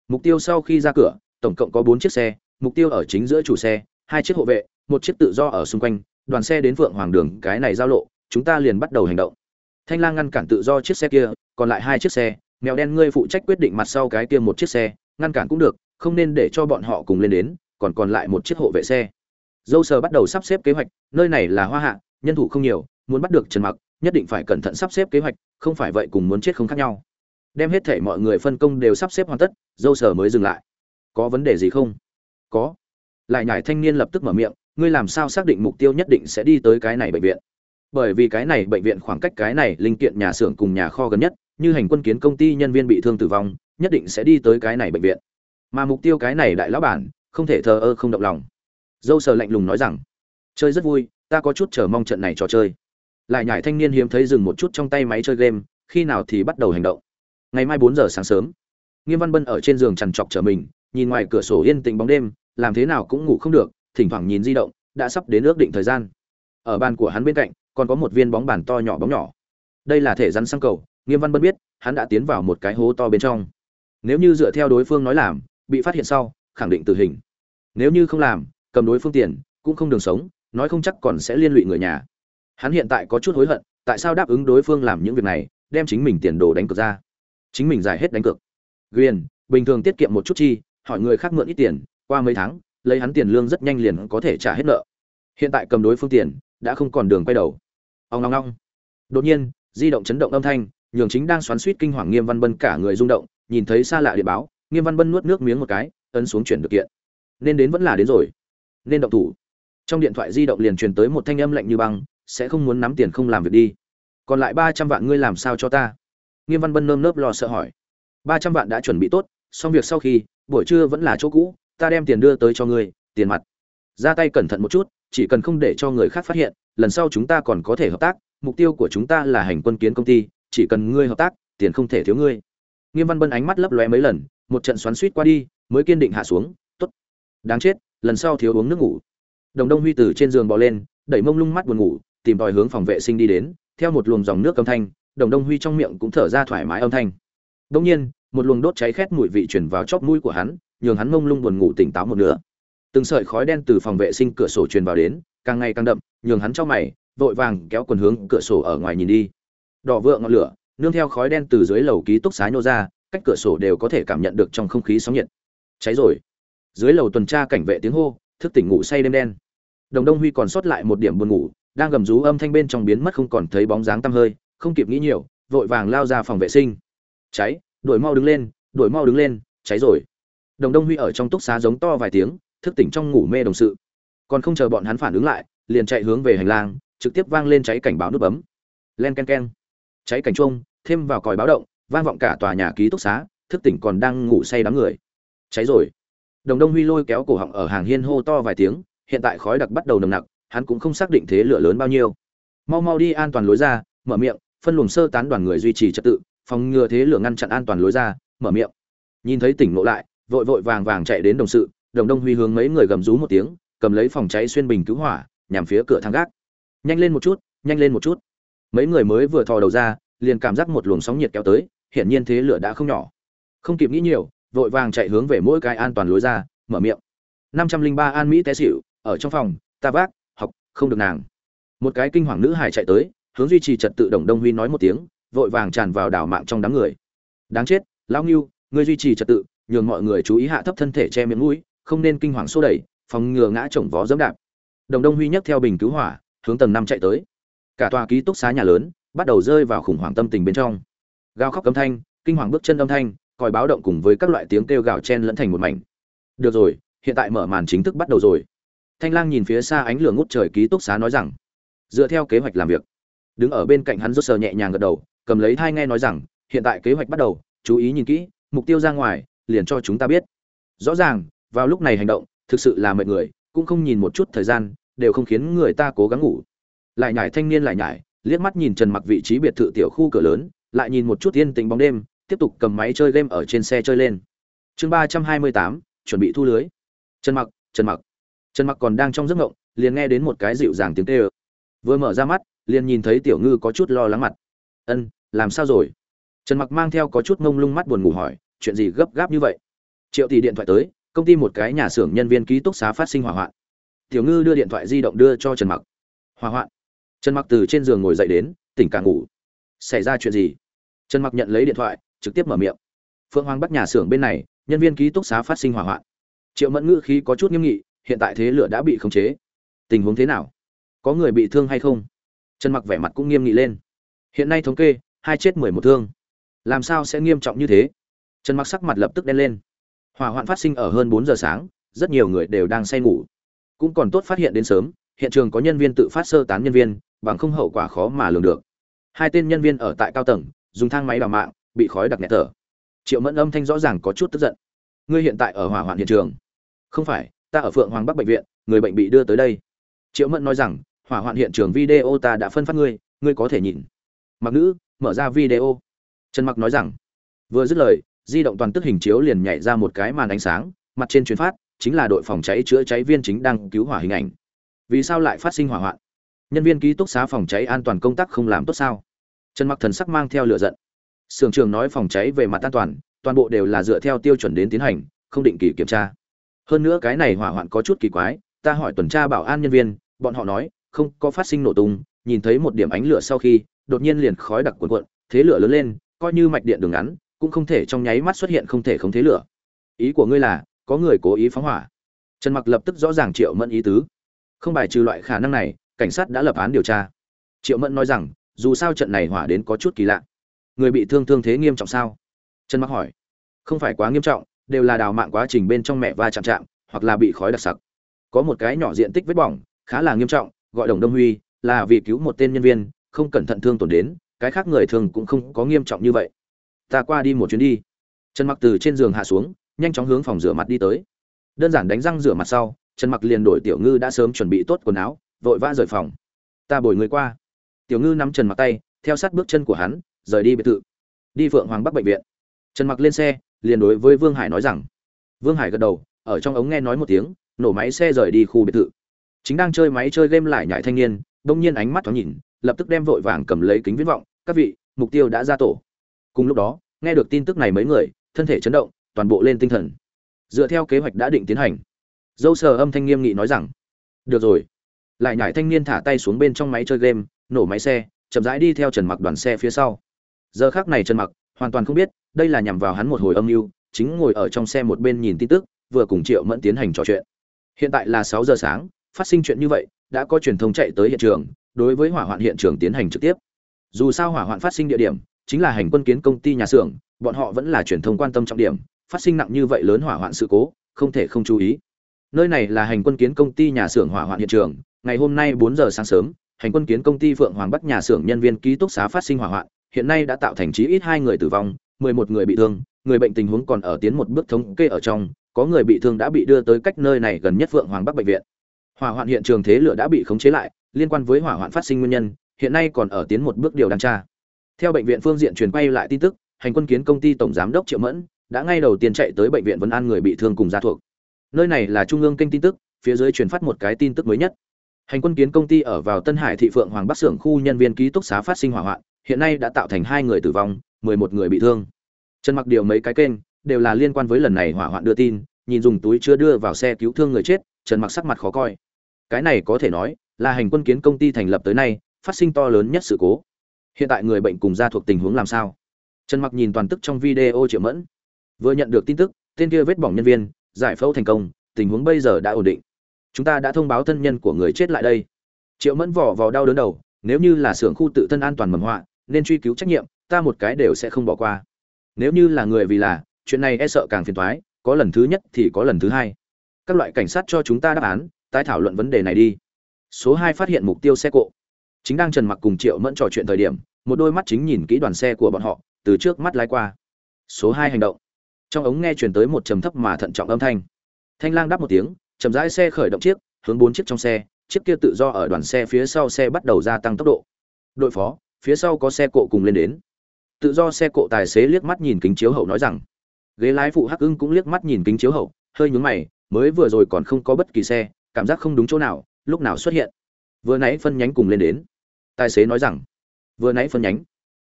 Mục tiêu sau khi ra cửa, tổng cộng có bốn chiếc xe, mục tiêu ở chính giữa chủ xe, hai chiếc hộ vệ, một chiếc tự do ở xung quanh đoàn xe đến phượng hoàng đường, cái này giao lộ, chúng ta liền bắt đầu hành động. Thanh lang ngăn cản tự do chiếc xe kia, còn lại hai chiếc xe, mèo đen ngươi phụ trách quyết định mặt sau cái kia một chiếc xe, ngăn cản cũng được, không nên để cho bọn họ cùng lên đến, còn còn lại một chiếc hộ vệ xe. Dâu sờ bắt đầu sắp xếp kế hoạch, nơi này là hoa hạ, nhân thủ không nhiều, muốn bắt được trần mặc, nhất định phải cẩn thận sắp xếp kế hoạch, không phải vậy cùng muốn chết không khác nhau. Đem hết thể mọi người phân công đều sắp xếp hoàn tất, dâu sờ mới dừng lại. Có vấn đề gì không? Có. Lại nhải thanh niên lập tức mở miệng ngươi làm sao xác định mục tiêu nhất định sẽ đi tới cái này bệnh viện? Bởi vì cái này bệnh viện khoảng cách cái này linh kiện nhà xưởng cùng nhà kho gần nhất, như hành quân kiến công ty nhân viên bị thương tử vong, nhất định sẽ đi tới cái này bệnh viện. Mà mục tiêu cái này đại lão bản, không thể thờ ơ, không động lòng. Dâu sờ lạnh lùng nói rằng, chơi rất vui, ta có chút chờ mong trận này trò chơi. Lại nhải thanh niên hiếm thấy dừng một chút trong tay máy chơi game, khi nào thì bắt đầu hành động? Ngày mai bốn giờ sáng sớm. Nghiêm văn bân ở trên giường chằn trọc trở mình, nhìn ngoài cửa sổ yên tĩnh bóng đêm, làm thế nào cũng ngủ không được thỉnh thoảng nhìn di động đã sắp đến ước định thời gian. Ở bàn của hắn bên cạnh còn có một viên bóng bàn to nhỏ bóng nhỏ. Đây là thể rắn sang cầu nghiêm văn bân biết hắn đã tiến vào một cái hố to bên trong. Nếu như dựa theo đối phương nói làm bị phát hiện sau khẳng định tử hình. Nếu như không làm cầm đối phương tiền cũng không đường sống nói không chắc còn sẽ liên lụy người nhà. Hắn hiện tại có chút hối hận tại sao đáp ứng đối phương làm những việc này đem chính mình tiền đồ đánh cược ra. Chính mình giải hết đánh cược. Guyền, bình thường tiết kiệm một chút chi hỏi người khác mượn ít tiền qua mấy tháng lấy hắn tiền lương rất nhanh liền có thể trả hết nợ. Hiện tại cầm đối phương tiền, đã không còn đường quay đầu. Ông ngong ngong đột nhiên, di động chấn động âm thanh, nhường chính đang xoắn suýt kinh hoàng nghiêm văn bân cả người rung động, nhìn thấy xa lạ địa báo, nghiêm văn bân nuốt nước miếng một cái, ấn xuống chuyển được kiện. Nên đến vẫn là đến rồi. Nên động thủ. Trong điện thoại di động liền truyền tới một thanh âm lạnh như băng, sẽ không muốn nắm tiền không làm việc đi. Còn lại ba trăm vạn ngươi làm sao cho ta? Nghiêm văn bân nơm nớp lo sợ hỏi. Ba trăm vạn đã chuẩn bị tốt, xong việc sau khi, buổi trưa vẫn là chỗ cũ ta đem tiền đưa tới cho ngươi, tiền mặt. Ra tay cẩn thận một chút, chỉ cần không để cho người khác phát hiện, lần sau chúng ta còn có thể hợp tác, mục tiêu của chúng ta là hành quân kiến công ty, chỉ cần ngươi hợp tác, tiền không thể thiếu ngươi. Nghiêm văn bân ánh mắt lấp lóe mấy lần, một trận xoắn suýt qua đi, mới kiên định hạ xuống, tốt, đáng chết, lần sau thiếu uống nước ngủ. Đồng đông huy từ trên giường bò lên, đẩy mông lung mắt buồn ngủ, tìm tòi hướng phòng vệ sinh đi đến, theo một luồng dòng nước âm thanh, đồng đông huy trong miệng cũng thở ra thoải mái âm thanh. Đông nhiên, một luồng đốt cháy khét mùi vị chuyển vào chóp mũi của hắn nhường hắn mông lung buồn ngủ tỉnh táo một nửa. Từng sợi khói đen từ phòng vệ sinh cửa sổ truyền vào đến, càng ngày càng đậm, nhường hắn trong mày, vội vàng kéo quần hướng cửa sổ ở ngoài nhìn đi. Đỏ vượng ngọn lửa, nương theo khói đen từ dưới lầu ký túc xá nhô ra, cách cửa sổ đều có thể cảm nhận được trong không khí sóng nhiệt. Cháy rồi. Dưới lầu tuần tra cảnh vệ tiếng hô, thức tỉnh ngủ say đêm đen. Đồng đông huy còn sót lại một điểm buồn ngủ, đang gầm rú âm thanh bên trong biến mất không còn thấy bóng dáng tăm hơi, không kịp nghĩ nhiều, vội vàng lao ra phòng vệ sinh. Cháy, đuổi mau đứng lên, đuổi mau đứng lên, cháy rồi đồng đông huy ở trong túc xá giống to vài tiếng, thức tỉnh trong ngủ mê đồng sự. Còn không chờ bọn hắn phản ứng lại, liền chạy hướng về hành lang, trực tiếp vang lên cháy cảnh báo nút bấm. Len ken ken. Cháy cảnh chuông thêm vào còi báo động, vang vọng cả tòa nhà ký túc xá, thức tỉnh còn đang ngủ say đám người. Cháy rồi. Đồng đông huy lôi kéo cổ họng ở hàng hiên hô to vài tiếng, hiện tại khói đặc bắt đầu nồng nặc, hắn cũng không xác định thế lửa lớn bao nhiêu. Mau mau đi an toàn lối ra, mở miệng, phân luồng sơ tán đoàn người duy trì trật tự, phòng ngừa thế lửa ngăn chặn an toàn lối ra, mở miệng. Nhìn thấy tỉnh ngộ lại vội vội vàng vàng chạy đến đồng sự, đồng đông huy hướng mấy người gầm rú một tiếng, cầm lấy phòng cháy xuyên bình cứu hỏa, nhằm phía cửa thang gác. Nhanh lên một chút, nhanh lên một chút. Mấy người mới vừa thò đầu ra, liền cảm giác một luồng sóng nhiệt kéo tới, hiển nhiên thế lửa đã không nhỏ. Không kịp nghĩ nhiều, vội vàng chạy hướng về mỗi cái an toàn lối ra, mở miệng. Năm trăm linh ba an mỹ té xỉu, ở trong phòng, ta vác, học, không được nàng. Một cái kinh hoàng nữ hải chạy tới, hướng duy trì trật tự đồng đông huy nói một tiếng, vội vàng tràn vào đảo mạng trong đám người. Đáng chết, lão ngưu, ngươi duy trì trật tự nhường mọi người chú ý hạ thấp thân thể che miệng mũi, không nên kinh hoàng xô đẩy, phòng ngừa ngã chồng vó dẫm đạp. Đồng đông huy nhấc theo bình cứu hỏa, hướng tầng năm chạy tới. Cả tòa ký túc xá nhà lớn bắt đầu rơi vào khủng hoảng tâm tình bên trong. Gào khóc âm thanh, kinh hoàng bước chân âm thanh, còi báo động cùng với các loại tiếng kêu gào chen lẫn thành một mảnh. Được rồi, hiện tại mở màn chính thức bắt đầu rồi. Thanh lang nhìn phía xa ánh lửa ngút trời ký túc xá nói rằng, dựa theo kế hoạch làm việc. Đứng ở bên cạnh hắn rốt sờ nhẹ nhàng gật đầu, cầm lấy thai nghe nói rằng, hiện tại kế hoạch bắt đầu, chú ý nhìn kỹ, mục tiêu ra ngoài liền cho chúng ta biết. Rõ ràng, vào lúc này hành động, thực sự là mệt người, cũng không nhìn một chút thời gian, đều không khiến người ta cố gắng ngủ. Lại nhải thanh niên lại nhải liếc mắt nhìn trần mặc vị trí biệt thự tiểu khu cửa lớn, lại nhìn một chút yên tĩnh bóng đêm, tiếp tục cầm máy chơi game ở trên xe chơi lên. Chương ba trăm hai mươi tám, chuẩn bị thu lưới. Trần mặc trần mặc. Trần mặc còn đang trong giấc ngộng, liền nghe đến một cái dịu dàng tiếng kêu. Vừa mở ra mắt, liền nhìn thấy tiểu ngư có chút lo lắng mặt. Ân, làm sao rồi? Trần mặc mang theo có chút ngông lung mắt buồn ngủ hỏi chuyện gì gấp gáp như vậy? Triệu tỷ điện thoại tới, công ty một cái nhà xưởng nhân viên ký túc xá phát sinh hỏa hoạn. Tiểu ngư đưa điện thoại di động đưa cho trần mặc. Hỏa hoạn? Trần mặc từ trên giường ngồi dậy đến, tỉnh cả ngủ. Xảy ra chuyện gì? Trần mặc nhận lấy điện thoại, trực tiếp mở miệng. Phượng hoàng bắt nhà xưởng bên này, nhân viên ký túc xá phát sinh hỏa hoạn. Triệu mẫn ngữ khí có chút nghiêm nghị, hiện tại thế lửa đã bị khống chế. Tình huống thế nào? Có người bị thương hay không? Trần mặc vẻ mặt cũng nghiêm nghị lên. Hiện nay thống kê, hai chết mười một thương. Làm sao sẽ nghiêm trọng như thế? Trần mặc sắc mặt lập tức đen lên. Hỏa hoạn phát sinh ở hơn bốn giờ sáng, rất nhiều người đều đang say ngủ. Cũng còn tốt phát hiện đến sớm, hiện trường có nhân viên tự phát sơ tán nhân viên, bằng không hậu quả khó mà lường được. Hai tên nhân viên ở tại cao tầng, dùng thang máy đào mạng, bị khói đặc nhẹ thở. Triệu mẫn âm thanh rõ ràng có chút tức giận. Ngươi hiện tại ở hỏa hoạn hiện trường? Không phải, ta ở phượng hoàng bắc bệnh viện, người bệnh bị đưa tới đây. Triệu mẫn nói rằng, hỏa hoạn hiện trường video ta đã phân phát ngươi ngươi có thể nhìn. Mặc nữ, mở ra video. Trần mặc nói rằng, vừa dứt lời di động toàn tức hình chiếu liền nhảy ra một cái màn ánh sáng, mặt trên truyền phát chính là đội phòng cháy chữa cháy viên chính đang cứu hỏa hình ảnh. Vì sao lại phát sinh hỏa hoạn? Nhân viên ký túc xá phòng cháy an toàn công tác không làm tốt sao? Trần mặc thần sắc mang theo lửa giận. Sưởng trường nói phòng cháy về mặt an toàn toàn bộ đều là dựa theo tiêu chuẩn đến tiến hành, không định kỳ kiểm tra. Hơn nữa cái này hỏa hoạn có chút kỳ quái, ta hỏi tuần tra bảo an nhân viên, bọn họ nói, không có phát sinh nổ tung, nhìn thấy một điểm ánh lửa sau khi, đột nhiên liền khói đặc cuộn cuộn, thế lửa lớn lên, coi như mạch điện đường ngắn cũng không thể trong nháy mắt xuất hiện không thể không thế lửa. Ý của ngươi là, có người cố ý phóng hỏa. Trần mặc lập tức rõ ràng triệu mẫn ý tứ. Không bài trừ loại khả năng này, cảnh sát đã lập án điều tra. Triệu mẫn nói rằng, dù sao trận này hỏa đến có chút kỳ lạ. Người bị thương thương thế nghiêm trọng sao? Trần mặc hỏi. Không phải quá nghiêm trọng, đều là đào mạng quá trình bên trong mẹ va chạm chạm, hoặc là bị khói đặc sặc. Có một cái nhỏ diện tích vết bỏng, khá là nghiêm trọng, gọi đồng đông huy, là vì cứu một tên nhân viên, không cẩn thận thương tổn đến, cái khác người thường cũng không có nghiêm trọng như vậy ta qua đi một chuyến đi. Trần mặc từ trên giường hạ xuống, nhanh chóng hướng phòng rửa mặt đi tới. Đơn giản đánh răng rửa mặt sau, trần mặc liền đổi tiểu ngư đã sớm chuẩn bị tốt quần áo, vội vã rời phòng. Ta bồi người qua. Tiểu ngư nắm trần mặc tay, theo sát bước chân của hắn, rời đi biệt thự. Đi phượng hoàng bắc bệnh viện. Trần mặc lên xe, liền đối với vương hải nói rằng. Vương hải gật đầu, ở trong ống nghe nói một tiếng, nổ máy xe rời đi khu biệt thự. Chính đang chơi máy chơi game lại nhại thanh niên đông nhiên ánh mắt thoáng nhìn, lập tức đem vội vàng cầm lấy kính viễn vọng, các vị, mục tiêu đã ra tổ cùng lúc đó, nghe được tin tức này mấy người, thân thể chấn động, toàn bộ lên tinh thần. Dựa theo kế hoạch đã định tiến hành. Dâu sờ âm thanh nghiêm nghị nói rằng, được rồi. Lại nhải thanh niên thả tay xuống bên trong máy chơi game, nổ máy xe, chậm rãi đi theo trần mặc đoàn xe phía sau. Giờ khác này trần mặc hoàn toàn không biết, đây là nhằm vào hắn một hồi âm mưu, chính ngồi ở trong xe một bên nhìn tin tức, vừa cùng triệu mẫn tiến hành trò chuyện. Hiện tại là 6 giờ sáng, phát sinh chuyện như vậy, đã có truyền thông chạy tới hiện trường, đối với hỏa hoạn hiện trường tiến hành trực tiếp. Dù sao hỏa hoạn phát sinh địa điểm chính là hành quân kiến công ty nhà xưởng, bọn họ vẫn là truyền thông quan tâm trọng điểm, phát sinh nặng như vậy lớn hỏa hoạn sự cố, không thể không chú ý. Nơi này là hành quân kiến công ty nhà xưởng hỏa hoạn hiện trường, ngày hôm nay 4 giờ sáng sớm, hành quân kiến công ty phượng hoàng bắc nhà xưởng nhân viên ký túc xá phát sinh hỏa hoạn, hiện nay đã tạo thành chí ít hai người tử vong 11 người bị thương, người bệnh tình huống còn ở tiến một bước thống kê ở trong, có người bị thương đã bị đưa tới cách nơi này gần nhất phượng hoàng bắc bệnh viện. Hỏa hoạn hiện trường thế lửa đã bị khống chế lại, liên quan với hỏa hoạn phát sinh nguyên nhân, hiện nay còn ở tiến một bước điều đang tra theo bệnh viện phương diện truyền quay lại tin tức, hành quân kiến công ty tổng giám đốc triệu mẫn đã ngay đầu tiên chạy tới bệnh viện Vân an người bị thương cùng gia thuộc. Nơi này là trung ương kênh tin tức, phía dưới truyền phát một cái tin tức mới nhất. Hành quân kiến công ty ở vào tân hải thị phượng hoàng bắc xưởng khu nhân viên ký túc xá phát sinh hỏa hoạn, hiện nay đã tạo thành hai người tử vong, mười một người bị thương. Trần mặc điều mấy cái kênh đều là liên quan với lần này hỏa hoạn đưa tin, nhìn dùng túi chứa đưa vào xe cứu thương người chết, trần mặc sắc mặt khó coi. Cái này có thể nói là hành quân kiến công ty thành lập tới nay phát sinh to lớn nhất sự cố hiện tại người bệnh cùng gia thuộc tình huống làm sao? Trần mặc nhìn toàn tức trong video triệu mẫn. Vừa nhận được tin tức, tên kia vết bỏng nhân viên, giải phẫu thành công, tình huống bây giờ đã ổn định. Chúng ta đã thông báo thân nhân của người chết lại đây. Triệu mẫn vỏ vào đau đớn đầu, nếu như là xưởng khu tự thân an toàn mầm họa, nên truy cứu trách nhiệm, ta một cái đều sẽ không bỏ qua. Nếu như là người vì là, chuyện này e sợ càng phiền toái, có lần thứ nhất thì có lần thứ hai. Các loại cảnh sát cho chúng ta đáp án, tái thảo luận vấn đề này đi. Số hai phát hiện mục tiêu xe cộ chính đang trần mặc cùng triệu mẫn trò chuyện thời điểm, một đôi mắt chính nhìn kỹ đoàn xe của bọn họ, từ trước mắt lái qua. Số hai hành động. Trong ống nghe chuyển tới một trầm thấp mà thận trọng âm thanh. Thanh lang đáp một tiếng, chậm rãi xe khởi động chiếc, hướng bốn chiếc trong xe, chiếc kia tự do ở đoàn xe phía sau xe bắt đầu gia tăng tốc độ. Đội phó, phía sau có xe cộ cùng lên đến. Tự do xe cộ tài xế liếc mắt nhìn kính chiếu hậu nói rằng, ghế lái phụ hắc ưng cũng liếc mắt nhìn kính chiếu hậu, hơi nhúng mày, mới vừa rồi còn không có bất kỳ xe, cảm giác không đúng chỗ nào, lúc nào xuất hiện? Vừa nãy phân nhánh cùng lên đến tài xế nói rằng, vừa nãy phân nhánh,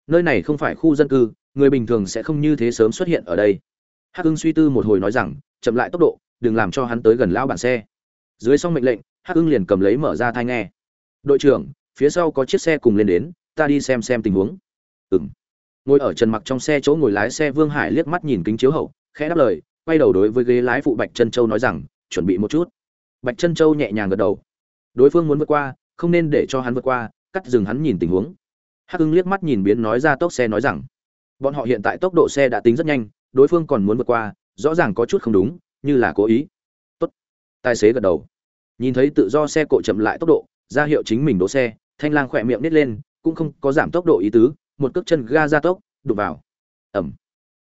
nơi này không phải khu dân cư, người bình thường sẽ không như thế sớm xuất hiện ở đây. Hắc hưng suy tư một hồi nói rằng, chậm lại tốc độ, đừng làm cho hắn tới gần lão bản xe. Dưới xong mệnh lệnh, hắc hưng liền cầm lấy mở ra thai nghe. Đội trưởng, phía sau có chiếc xe cùng lên đến, ta đi xem xem tình huống. Ừng ngồi ở trần mặc trong xe chỗ ngồi lái xe vương hải liếc mắt nhìn kính chiếu hậu, khẽ đáp lời, quay đầu đối với ghế lái phụ bạch chân châu nói rằng, chuẩn bị một chút. Bạch chân châu nhẹ nhàng gật đầu. Đối phương muốn vượt qua, không nên để cho hắn vượt qua cắt dừng hắn nhìn tình huống. Hắc hưng liếc mắt nhìn biến nói ra tốc xe nói rằng, bọn họ hiện tại tốc độ xe đã tính rất nhanh, đối phương còn muốn vượt qua, rõ ràng có chút không đúng, như là cố ý. Tốt. Tài xế gật đầu. Nhìn thấy tự do xe cộ chậm lại tốc độ, ra hiệu chính mình đỗ xe, thanh lang khỏe miệng nít lên, cũng không có giảm tốc độ ý tứ, một cước chân ga ra tốc, đụng vào. Ẩm.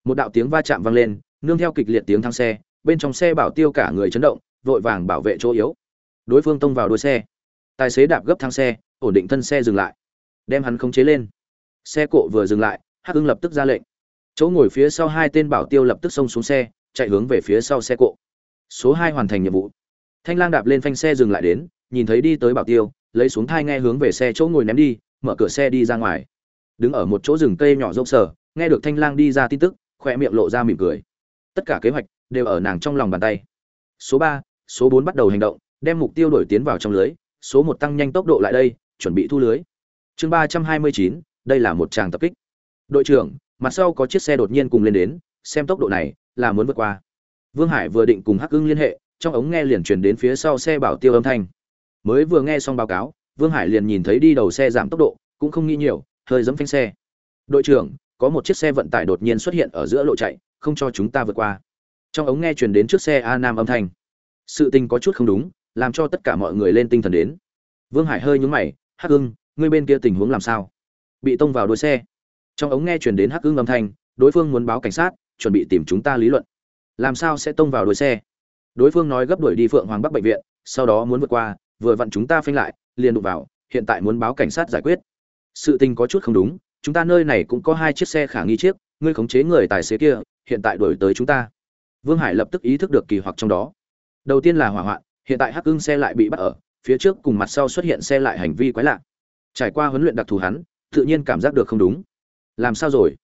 Một đạo tiếng va chạm vang lên, nương theo kịch liệt tiếng thang xe, bên trong xe bảo tiêu cả người chấn động, vội vàng bảo vệ chỗ yếu. Đối phương tông vào đuôi xe. Tài xế đạp gấp thang xe ổn định thân xe dừng lại. Đem hắn khống chế lên. Xe cộ vừa dừng lại, hắc ưng lập tức ra lệnh. Chỗ ngồi phía sau hai tên bảo tiêu lập tức xông xuống xe, chạy hướng về phía sau xe cộ. Số hai hoàn thành nhiệm vụ. Thanh lang đạp lên phanh xe dừng lại đến, nhìn thấy đi tới bảo tiêu, lấy xuống thai nghe hướng về xe chỗ ngồi ném đi, mở cửa xe đi ra ngoài. Đứng ở một chỗ rừng cây nhỏ rộng sở nghe được thanh lang đi ra tin tức khoe miệng lộ ra mỉm cười. Tất cả kế hoạch đều ở nàng trong lòng bàn tay. Số ba, số bốn bắt đầu hành động, đem mục tiêu đổi tiến vào trong lưới, số một tăng nhanh tốc độ lại đây chuẩn bị thu lưới. Chương ba trăm hai mươi chín, đây là một tràng tập kích. Đội trưởng, mặt sau có chiếc xe đột nhiên cùng lên đến, xem tốc độ này, là muốn vượt qua. Vương hải vừa định cùng hắc ưng liên hệ, trong ống nghe liền truyền đến phía sau xe bảo tiêu âm thanh. Mới vừa nghe xong báo cáo, vương hải liền nhìn thấy đi đầu xe giảm tốc độ, cũng không nghĩ nhiều, hơi giẫm phanh xe. Đội trưởng, có một chiếc xe vận tải đột nhiên xuất hiện ở giữa lộ chạy, không cho chúng ta vượt qua. Trong ống nghe truyền đến trước xe a nam âm thanh. Sự tình có chút không đúng, làm cho tất cả mọi người lên tinh thần đến. Vương hải hơi nhướng mày hắc ưng, ngươi bên kia tình huống làm sao? Bị tông vào đuôi xe. Trong ống nghe truyền đến hắc ưng âm thanh, đối phương muốn báo cảnh sát, chuẩn bị tìm chúng ta lý luận. Làm sao sẽ tông vào đuôi xe? Đối phương nói gấp đuổi đi phượng hoàng bắc bệnh viện, sau đó muốn vượt qua, vừa vặn chúng ta phanh lại, liền đụng vào, hiện tại muốn báo cảnh sát giải quyết. Sự tình có chút không đúng, chúng ta nơi này cũng có hai chiếc xe khả nghi chiếc, ngươi khống chế người tài xế kia, hiện tại đuổi tới chúng ta. Vương hải lập tức ý thức được kỳ hoặc trong đó. Đầu tiên là hỏa hoạn, hiện tại hắc ưng xe lại bị bắt ở phía trước cùng mặt sau xuất hiện xe lại hành vi quái lạ. Trải qua huấn luyện đặc thù hắn, tự nhiên cảm giác được không đúng. Làm sao rồi?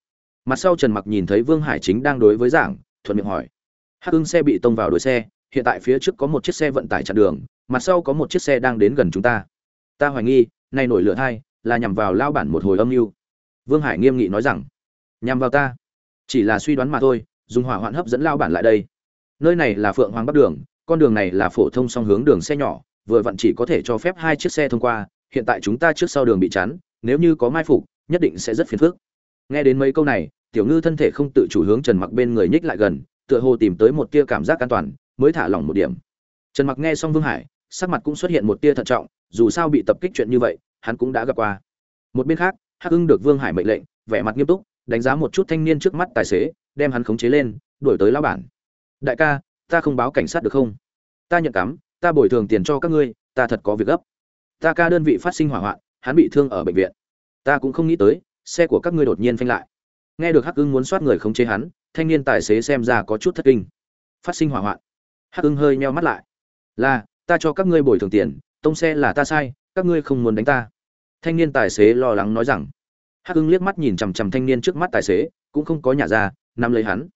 Mặt sau trần mặc nhìn thấy vương hải chính đang đối với giảng, thuận miệng hỏi. Hắc ưng xe bị tông vào đuôi xe, hiện tại phía trước có một chiếc xe vận tải chặn đường, mặt sau có một chiếc xe đang đến gần chúng ta. Ta hoài nghi, nay nổi lửa thai, là nhằm vào lao bản một hồi âm mưu. Vương hải nghiêm nghị nói rằng, nhằm vào ta. Chỉ là suy đoán mà thôi, dùng hỏa hoạn hấp dẫn lao bản lại đây. Nơi này là phượng hoàng bắc đường, con đường này là phổ thông song hướng đường xe nhỏ vừa vặn chỉ có thể cho phép hai chiếc xe thông qua, hiện tại chúng ta trước sau đường bị chắn, nếu như có mai phục, nhất định sẽ rất phiền phức. Nghe đến mấy câu này, tiểu ngư thân thể không tự chủ hướng trần mặc bên người nhích lại gần, tựa hồ tìm tới một tia cảm giác an toàn, mới thả lỏng một điểm. Trần mặc nghe xong vương hải, sắc mặt cũng xuất hiện một tia thận trọng, dù sao bị tập kích chuyện như vậy, hắn cũng đã gặp qua. Một bên khác, hắc ưng được vương hải mệnh lệnh, vẻ mặt nghiêm túc, đánh giá một chút thanh niên trước mắt tài xế, đem hắn khống chế lên, đuổi tới lao bản. Đại ca, ta không báo cảnh sát được không? Ta nhận cắm ta bồi thường tiền cho các ngươi, ta thật có việc gấp. Ta ca đơn vị phát sinh hỏa hoạn, hắn bị thương ở bệnh viện. Ta cũng không nghĩ tới, xe của các ngươi đột nhiên phanh lại. Nghe được hắc ưng muốn soát người khống chế hắn, thanh niên tài xế xem ra có chút thất kinh. Phát sinh hỏa hoạn. Hắc ưng hơi nheo mắt lại. Là, ta cho các ngươi bồi thường tiền, tông xe là ta sai, các ngươi không muốn đánh ta. Thanh niên tài xế lo lắng nói rằng. Hắc ưng liếc mắt nhìn chằm chằm thanh niên trước mắt tài xế, cũng không có nhả ra, nắm lấy hắn.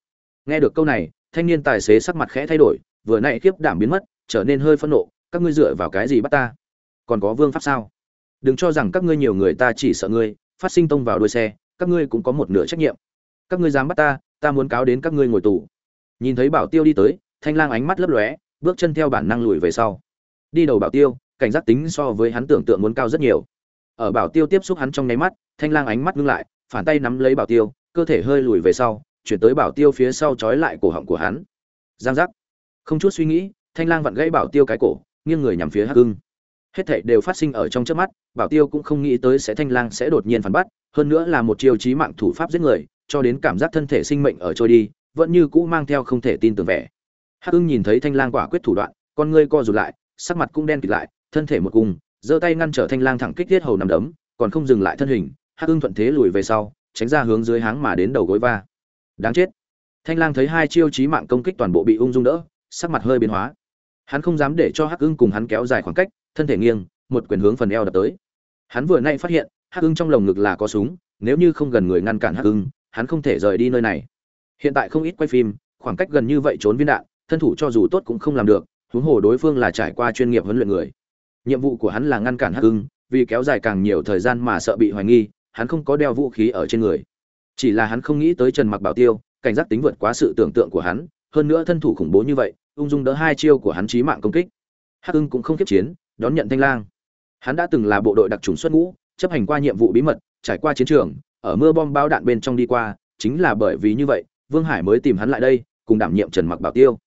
Nghe được câu này, thanh niên tài xế sắc mặt khẽ thay đổi, vừa nãy kiếp đảm biến mất trở nên hơi phẫn nộ, các ngươi dựa vào cái gì bắt ta? Còn có vương pháp sao? Đừng cho rằng các ngươi nhiều người ta chỉ sợ ngươi, phát sinh tông vào đuôi xe, các ngươi cũng có một nửa trách nhiệm. Các ngươi dám bắt ta ta muốn cáo đến các ngươi ngồi tù. Nhìn thấy bảo tiêu đi tới, thanh lang ánh mắt lấp lóe, bước chân theo bản năng lùi về sau. Đi đầu bảo tiêu, cảnh giác tính so với hắn tưởng tượng muốn cao rất nhiều. Ở bảo tiêu tiếp xúc hắn trong nháy mắt, thanh lang ánh mắt ngưng lại, phản tay nắm lấy bảo tiêu, cơ thể hơi lùi về sau, chuyển tới bảo tiêu phía sau trói lại cổ họng của hắn. Giang giác. Không chút suy nghĩ thanh lang vặn gãy bảo tiêu cái cổ, nghiêng người nhằm phía hắc hưng hết thảy đều phát sinh ở trong trước mắt, bảo tiêu cũng không nghĩ tới sẽ thanh lang sẽ đột nhiên phản bắt hơn nữa là một chiêu chí mạng thủ pháp giết người, cho đến cảm giác thân thể sinh mệnh ở trôi đi, vẫn như cũ mang theo không thể tin tưởng vẻ. Hắc hưng nhìn thấy thanh lang quả quyết thủ đoạn, con ngươi co rụt lại, sắc mặt cũng đen kịt lại, thân thể một cung giơ tay ngăn trở thanh lang thẳng kích thiết hầu nằm đấm, còn không dừng lại thân hình, hắc hưng thuận thế lùi về sau, tránh ra hướng dưới háng mà đến đầu gối va. Đáng chết. Thanh lang thấy hai chiêu chí mạng công kích toàn bộ bị ung dung đỡ, sắc mặt hơi biến hóa hắn không dám để cho hắc ưng cùng hắn kéo dài khoảng cách, thân thể nghiêng, một quyền hướng phần eo đập tới. Hắn vừa nay phát hiện, hắc ưng trong lồng ngực là có súng, nếu như không gần người ngăn cản hắc ưng, hắn không thể rời đi nơi này. Hiện tại không ít quay phim, khoảng cách gần như vậy trốn viên đạn, thân thủ cho dù tốt cũng không làm được, huống hồ đối phương là trải qua chuyên nghiệp huấn luyện người. Nhiệm vụ của hắn là ngăn cản hắc ưng, vì kéo dài càng nhiều thời gian mà sợ bị hoài nghi, hắn không có đeo vũ khí ở trên người. Chỉ là hắn không nghĩ tới trần mặc bảo tiêu, cảnh giác tính vượt quá sự tưởng tượng của hắn hơn nữa thân thủ khủng bố như vậy, ung dung đỡ hai chiêu của hắn chí mạng công kích. Hắc ưng cũng không kiếp chiến, đón nhận thanh lang. Hắn đã từng là bộ đội đặc trùng xuất ngũ, chấp hành qua nhiệm vụ bí mật, trải qua chiến trường, ở mưa bom bao đạn bên trong đi qua, chính là bởi vì như vậy, vương hải mới tìm hắn lại đây, cùng đảm nhiệm trần mặc bảo tiêu.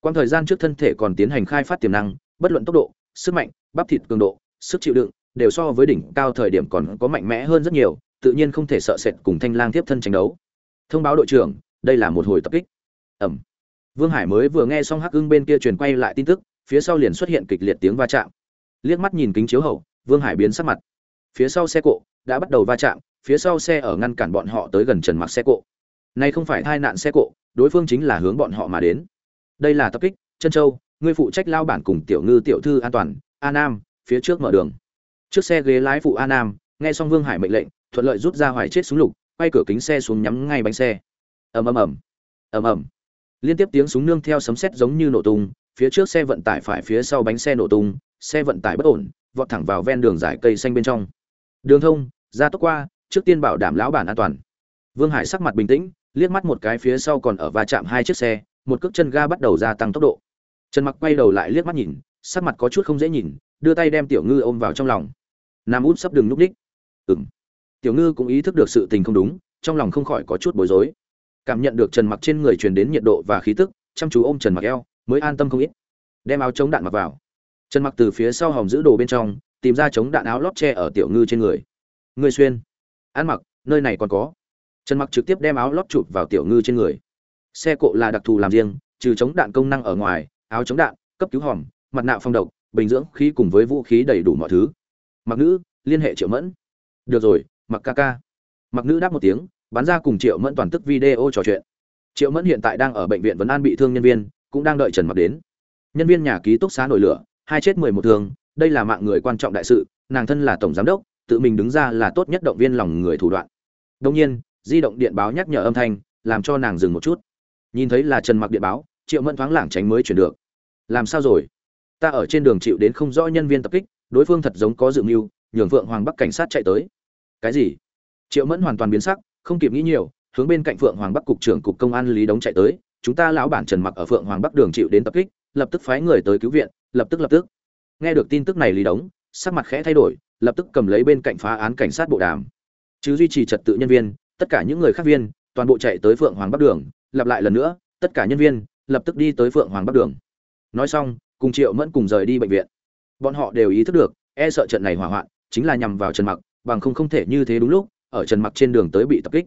Quan thời gian trước thân thể còn tiến hành khai phát tiềm năng, bất luận tốc độ, sức mạnh, bắp thịt cường độ, sức chịu đựng, đều so với đỉnh cao thời điểm còn có mạnh mẽ hơn rất nhiều, tự nhiên không thể sợ sệt cùng thanh lang tiếp thân tranh đấu. Thông báo đội trưởng, đây là một hồi tập kích. Ẩm vương hải mới vừa nghe xong hắc ưng bên kia truyền quay lại tin tức, phía sau liền xuất hiện kịch liệt tiếng va chạm. Liếc mắt nhìn kính chiếu hậu, vương hải biến sắc mặt. Phía sau xe cộ đã bắt đầu va chạm, phía sau xe ở ngăn cản bọn họ tới gần trần mặc xe cộ. Này không phải tai nạn xe cộ, đối phương chính là hướng bọn họ mà đến. Đây là tập kích chân châu ngươi phụ trách lao bản cùng tiểu ngư tiểu thư an toàn, a nam, phía trước mở đường. Trước xe ghế lái phụ a nam, nghe xong vương hải mệnh lệnh, thuận lợi rút ra hoài chết súng lục, quay cửa kính xe xuống nhắm ngay bánh xe. Ầm ầm ầm. Ầm ầm liên tiếp tiếng súng nương theo sấm sét giống như nổ tung, phía trước xe vận tải phải phía sau bánh xe nổ tung, xe vận tải bất ổn, vọt thẳng vào ven đường dải cây xanh bên trong. Đường thông, ra tốc qua, trước tiên bảo đảm lão bản an toàn. Vương hải sắc mặt bình tĩnh, liếc mắt một cái phía sau còn ở va chạm hai chiếc xe, một cước chân ga bắt đầu gia tăng tốc độ. Trần mặc quay đầu lại liếc mắt nhìn, sắc mặt có chút không dễ nhìn, đưa tay đem tiểu ngư ôm vào trong lòng. Nam út sắp đường núp đích. Ừng tiểu ngư cũng ý thức được sự tình không đúng, trong lòng không khỏi có chút bối rối cảm nhận được trần mặc trên người truyền đến nhiệt độ và khí tức, chăm chú ôm trần mặc eo, mới an tâm không ít. Đem áo chống đạn mặc vào. Trần mặc từ phía sau hòm giữ đồ bên trong, tìm ra chống đạn áo lót che ở tiểu ngư trên người. Người xuyên. Ăn mặc, nơi này còn có. Trần mặc trực tiếp đem áo lót chụp vào tiểu ngư trên người. Xe cộ là đặc thù làm riêng, trừ chống đạn công năng ở ngoài, áo chống đạn, cấp cứu hòm, mặt nạ phong độc, bình dưỡng khí cùng với vũ khí đầy đủ mọi thứ. Mặc nữ, liên hệ triệu mẫn. Được rồi, mặc ca ca. Mặc nữ đáp một tiếng bắn ra cùng triệu mẫn toàn tức video trò chuyện. Triệu mẫn hiện tại đang ở bệnh viện vấn an bị thương nhân viên, cũng đang đợi trần mặc đến. Nhân viên nhà ký túc xá nổi lửa, hai chết mười một thương, đây là mạng người quan trọng đại sự, nàng thân là tổng giám đốc, tự mình đứng ra là tốt nhất động viên lòng người thủ đoạn. Đông nhiên, di động điện báo nhắc nhở âm thanh, làm cho nàng dừng một chút. Nhìn thấy là trần mặc điện báo, triệu mẫn thoáng lảng tránh mới chuyển được. Làm sao rồi? Ta ở trên đường chịu đến không rõ nhân viên tập kích, đối phương thật giống có dự mưu, nhường phượng hoàng bắc cảnh sát chạy tới. Cái gì? Triệu mẫn hoàn toàn biến sắc không kịp nghĩ nhiều, hướng bên cạnh phượng hoàng bắc cục trưởng cục công an lý đống chạy tới. Chúng ta lão bản trần mặc ở phượng hoàng bắc đường chịu đến tập kích, lập tức phái người tới cứu viện, lập tức lập tức. Nghe được tin tức này lý đống, sắc mặt khẽ thay đổi, lập tức cầm lấy bên cạnh phá án cảnh sát bộ đàm. Chứ duy trì trật tự nhân viên, tất cả những người khác viên, toàn bộ chạy tới phượng hoàng bắc đường, lặp lại lần nữa, tất cả nhân viên, lập tức đi tới phượng hoàng bắc đường. Nói xong, cùng triệu mẫn cùng rời đi bệnh viện. Bọn họ đều ý thức được e sợ trận này hỏa hoạn, chính là nhằm vào trần mặc, bằng không không thể như thế đúng lúc ở trần mặc trên đường tới bị tập kích.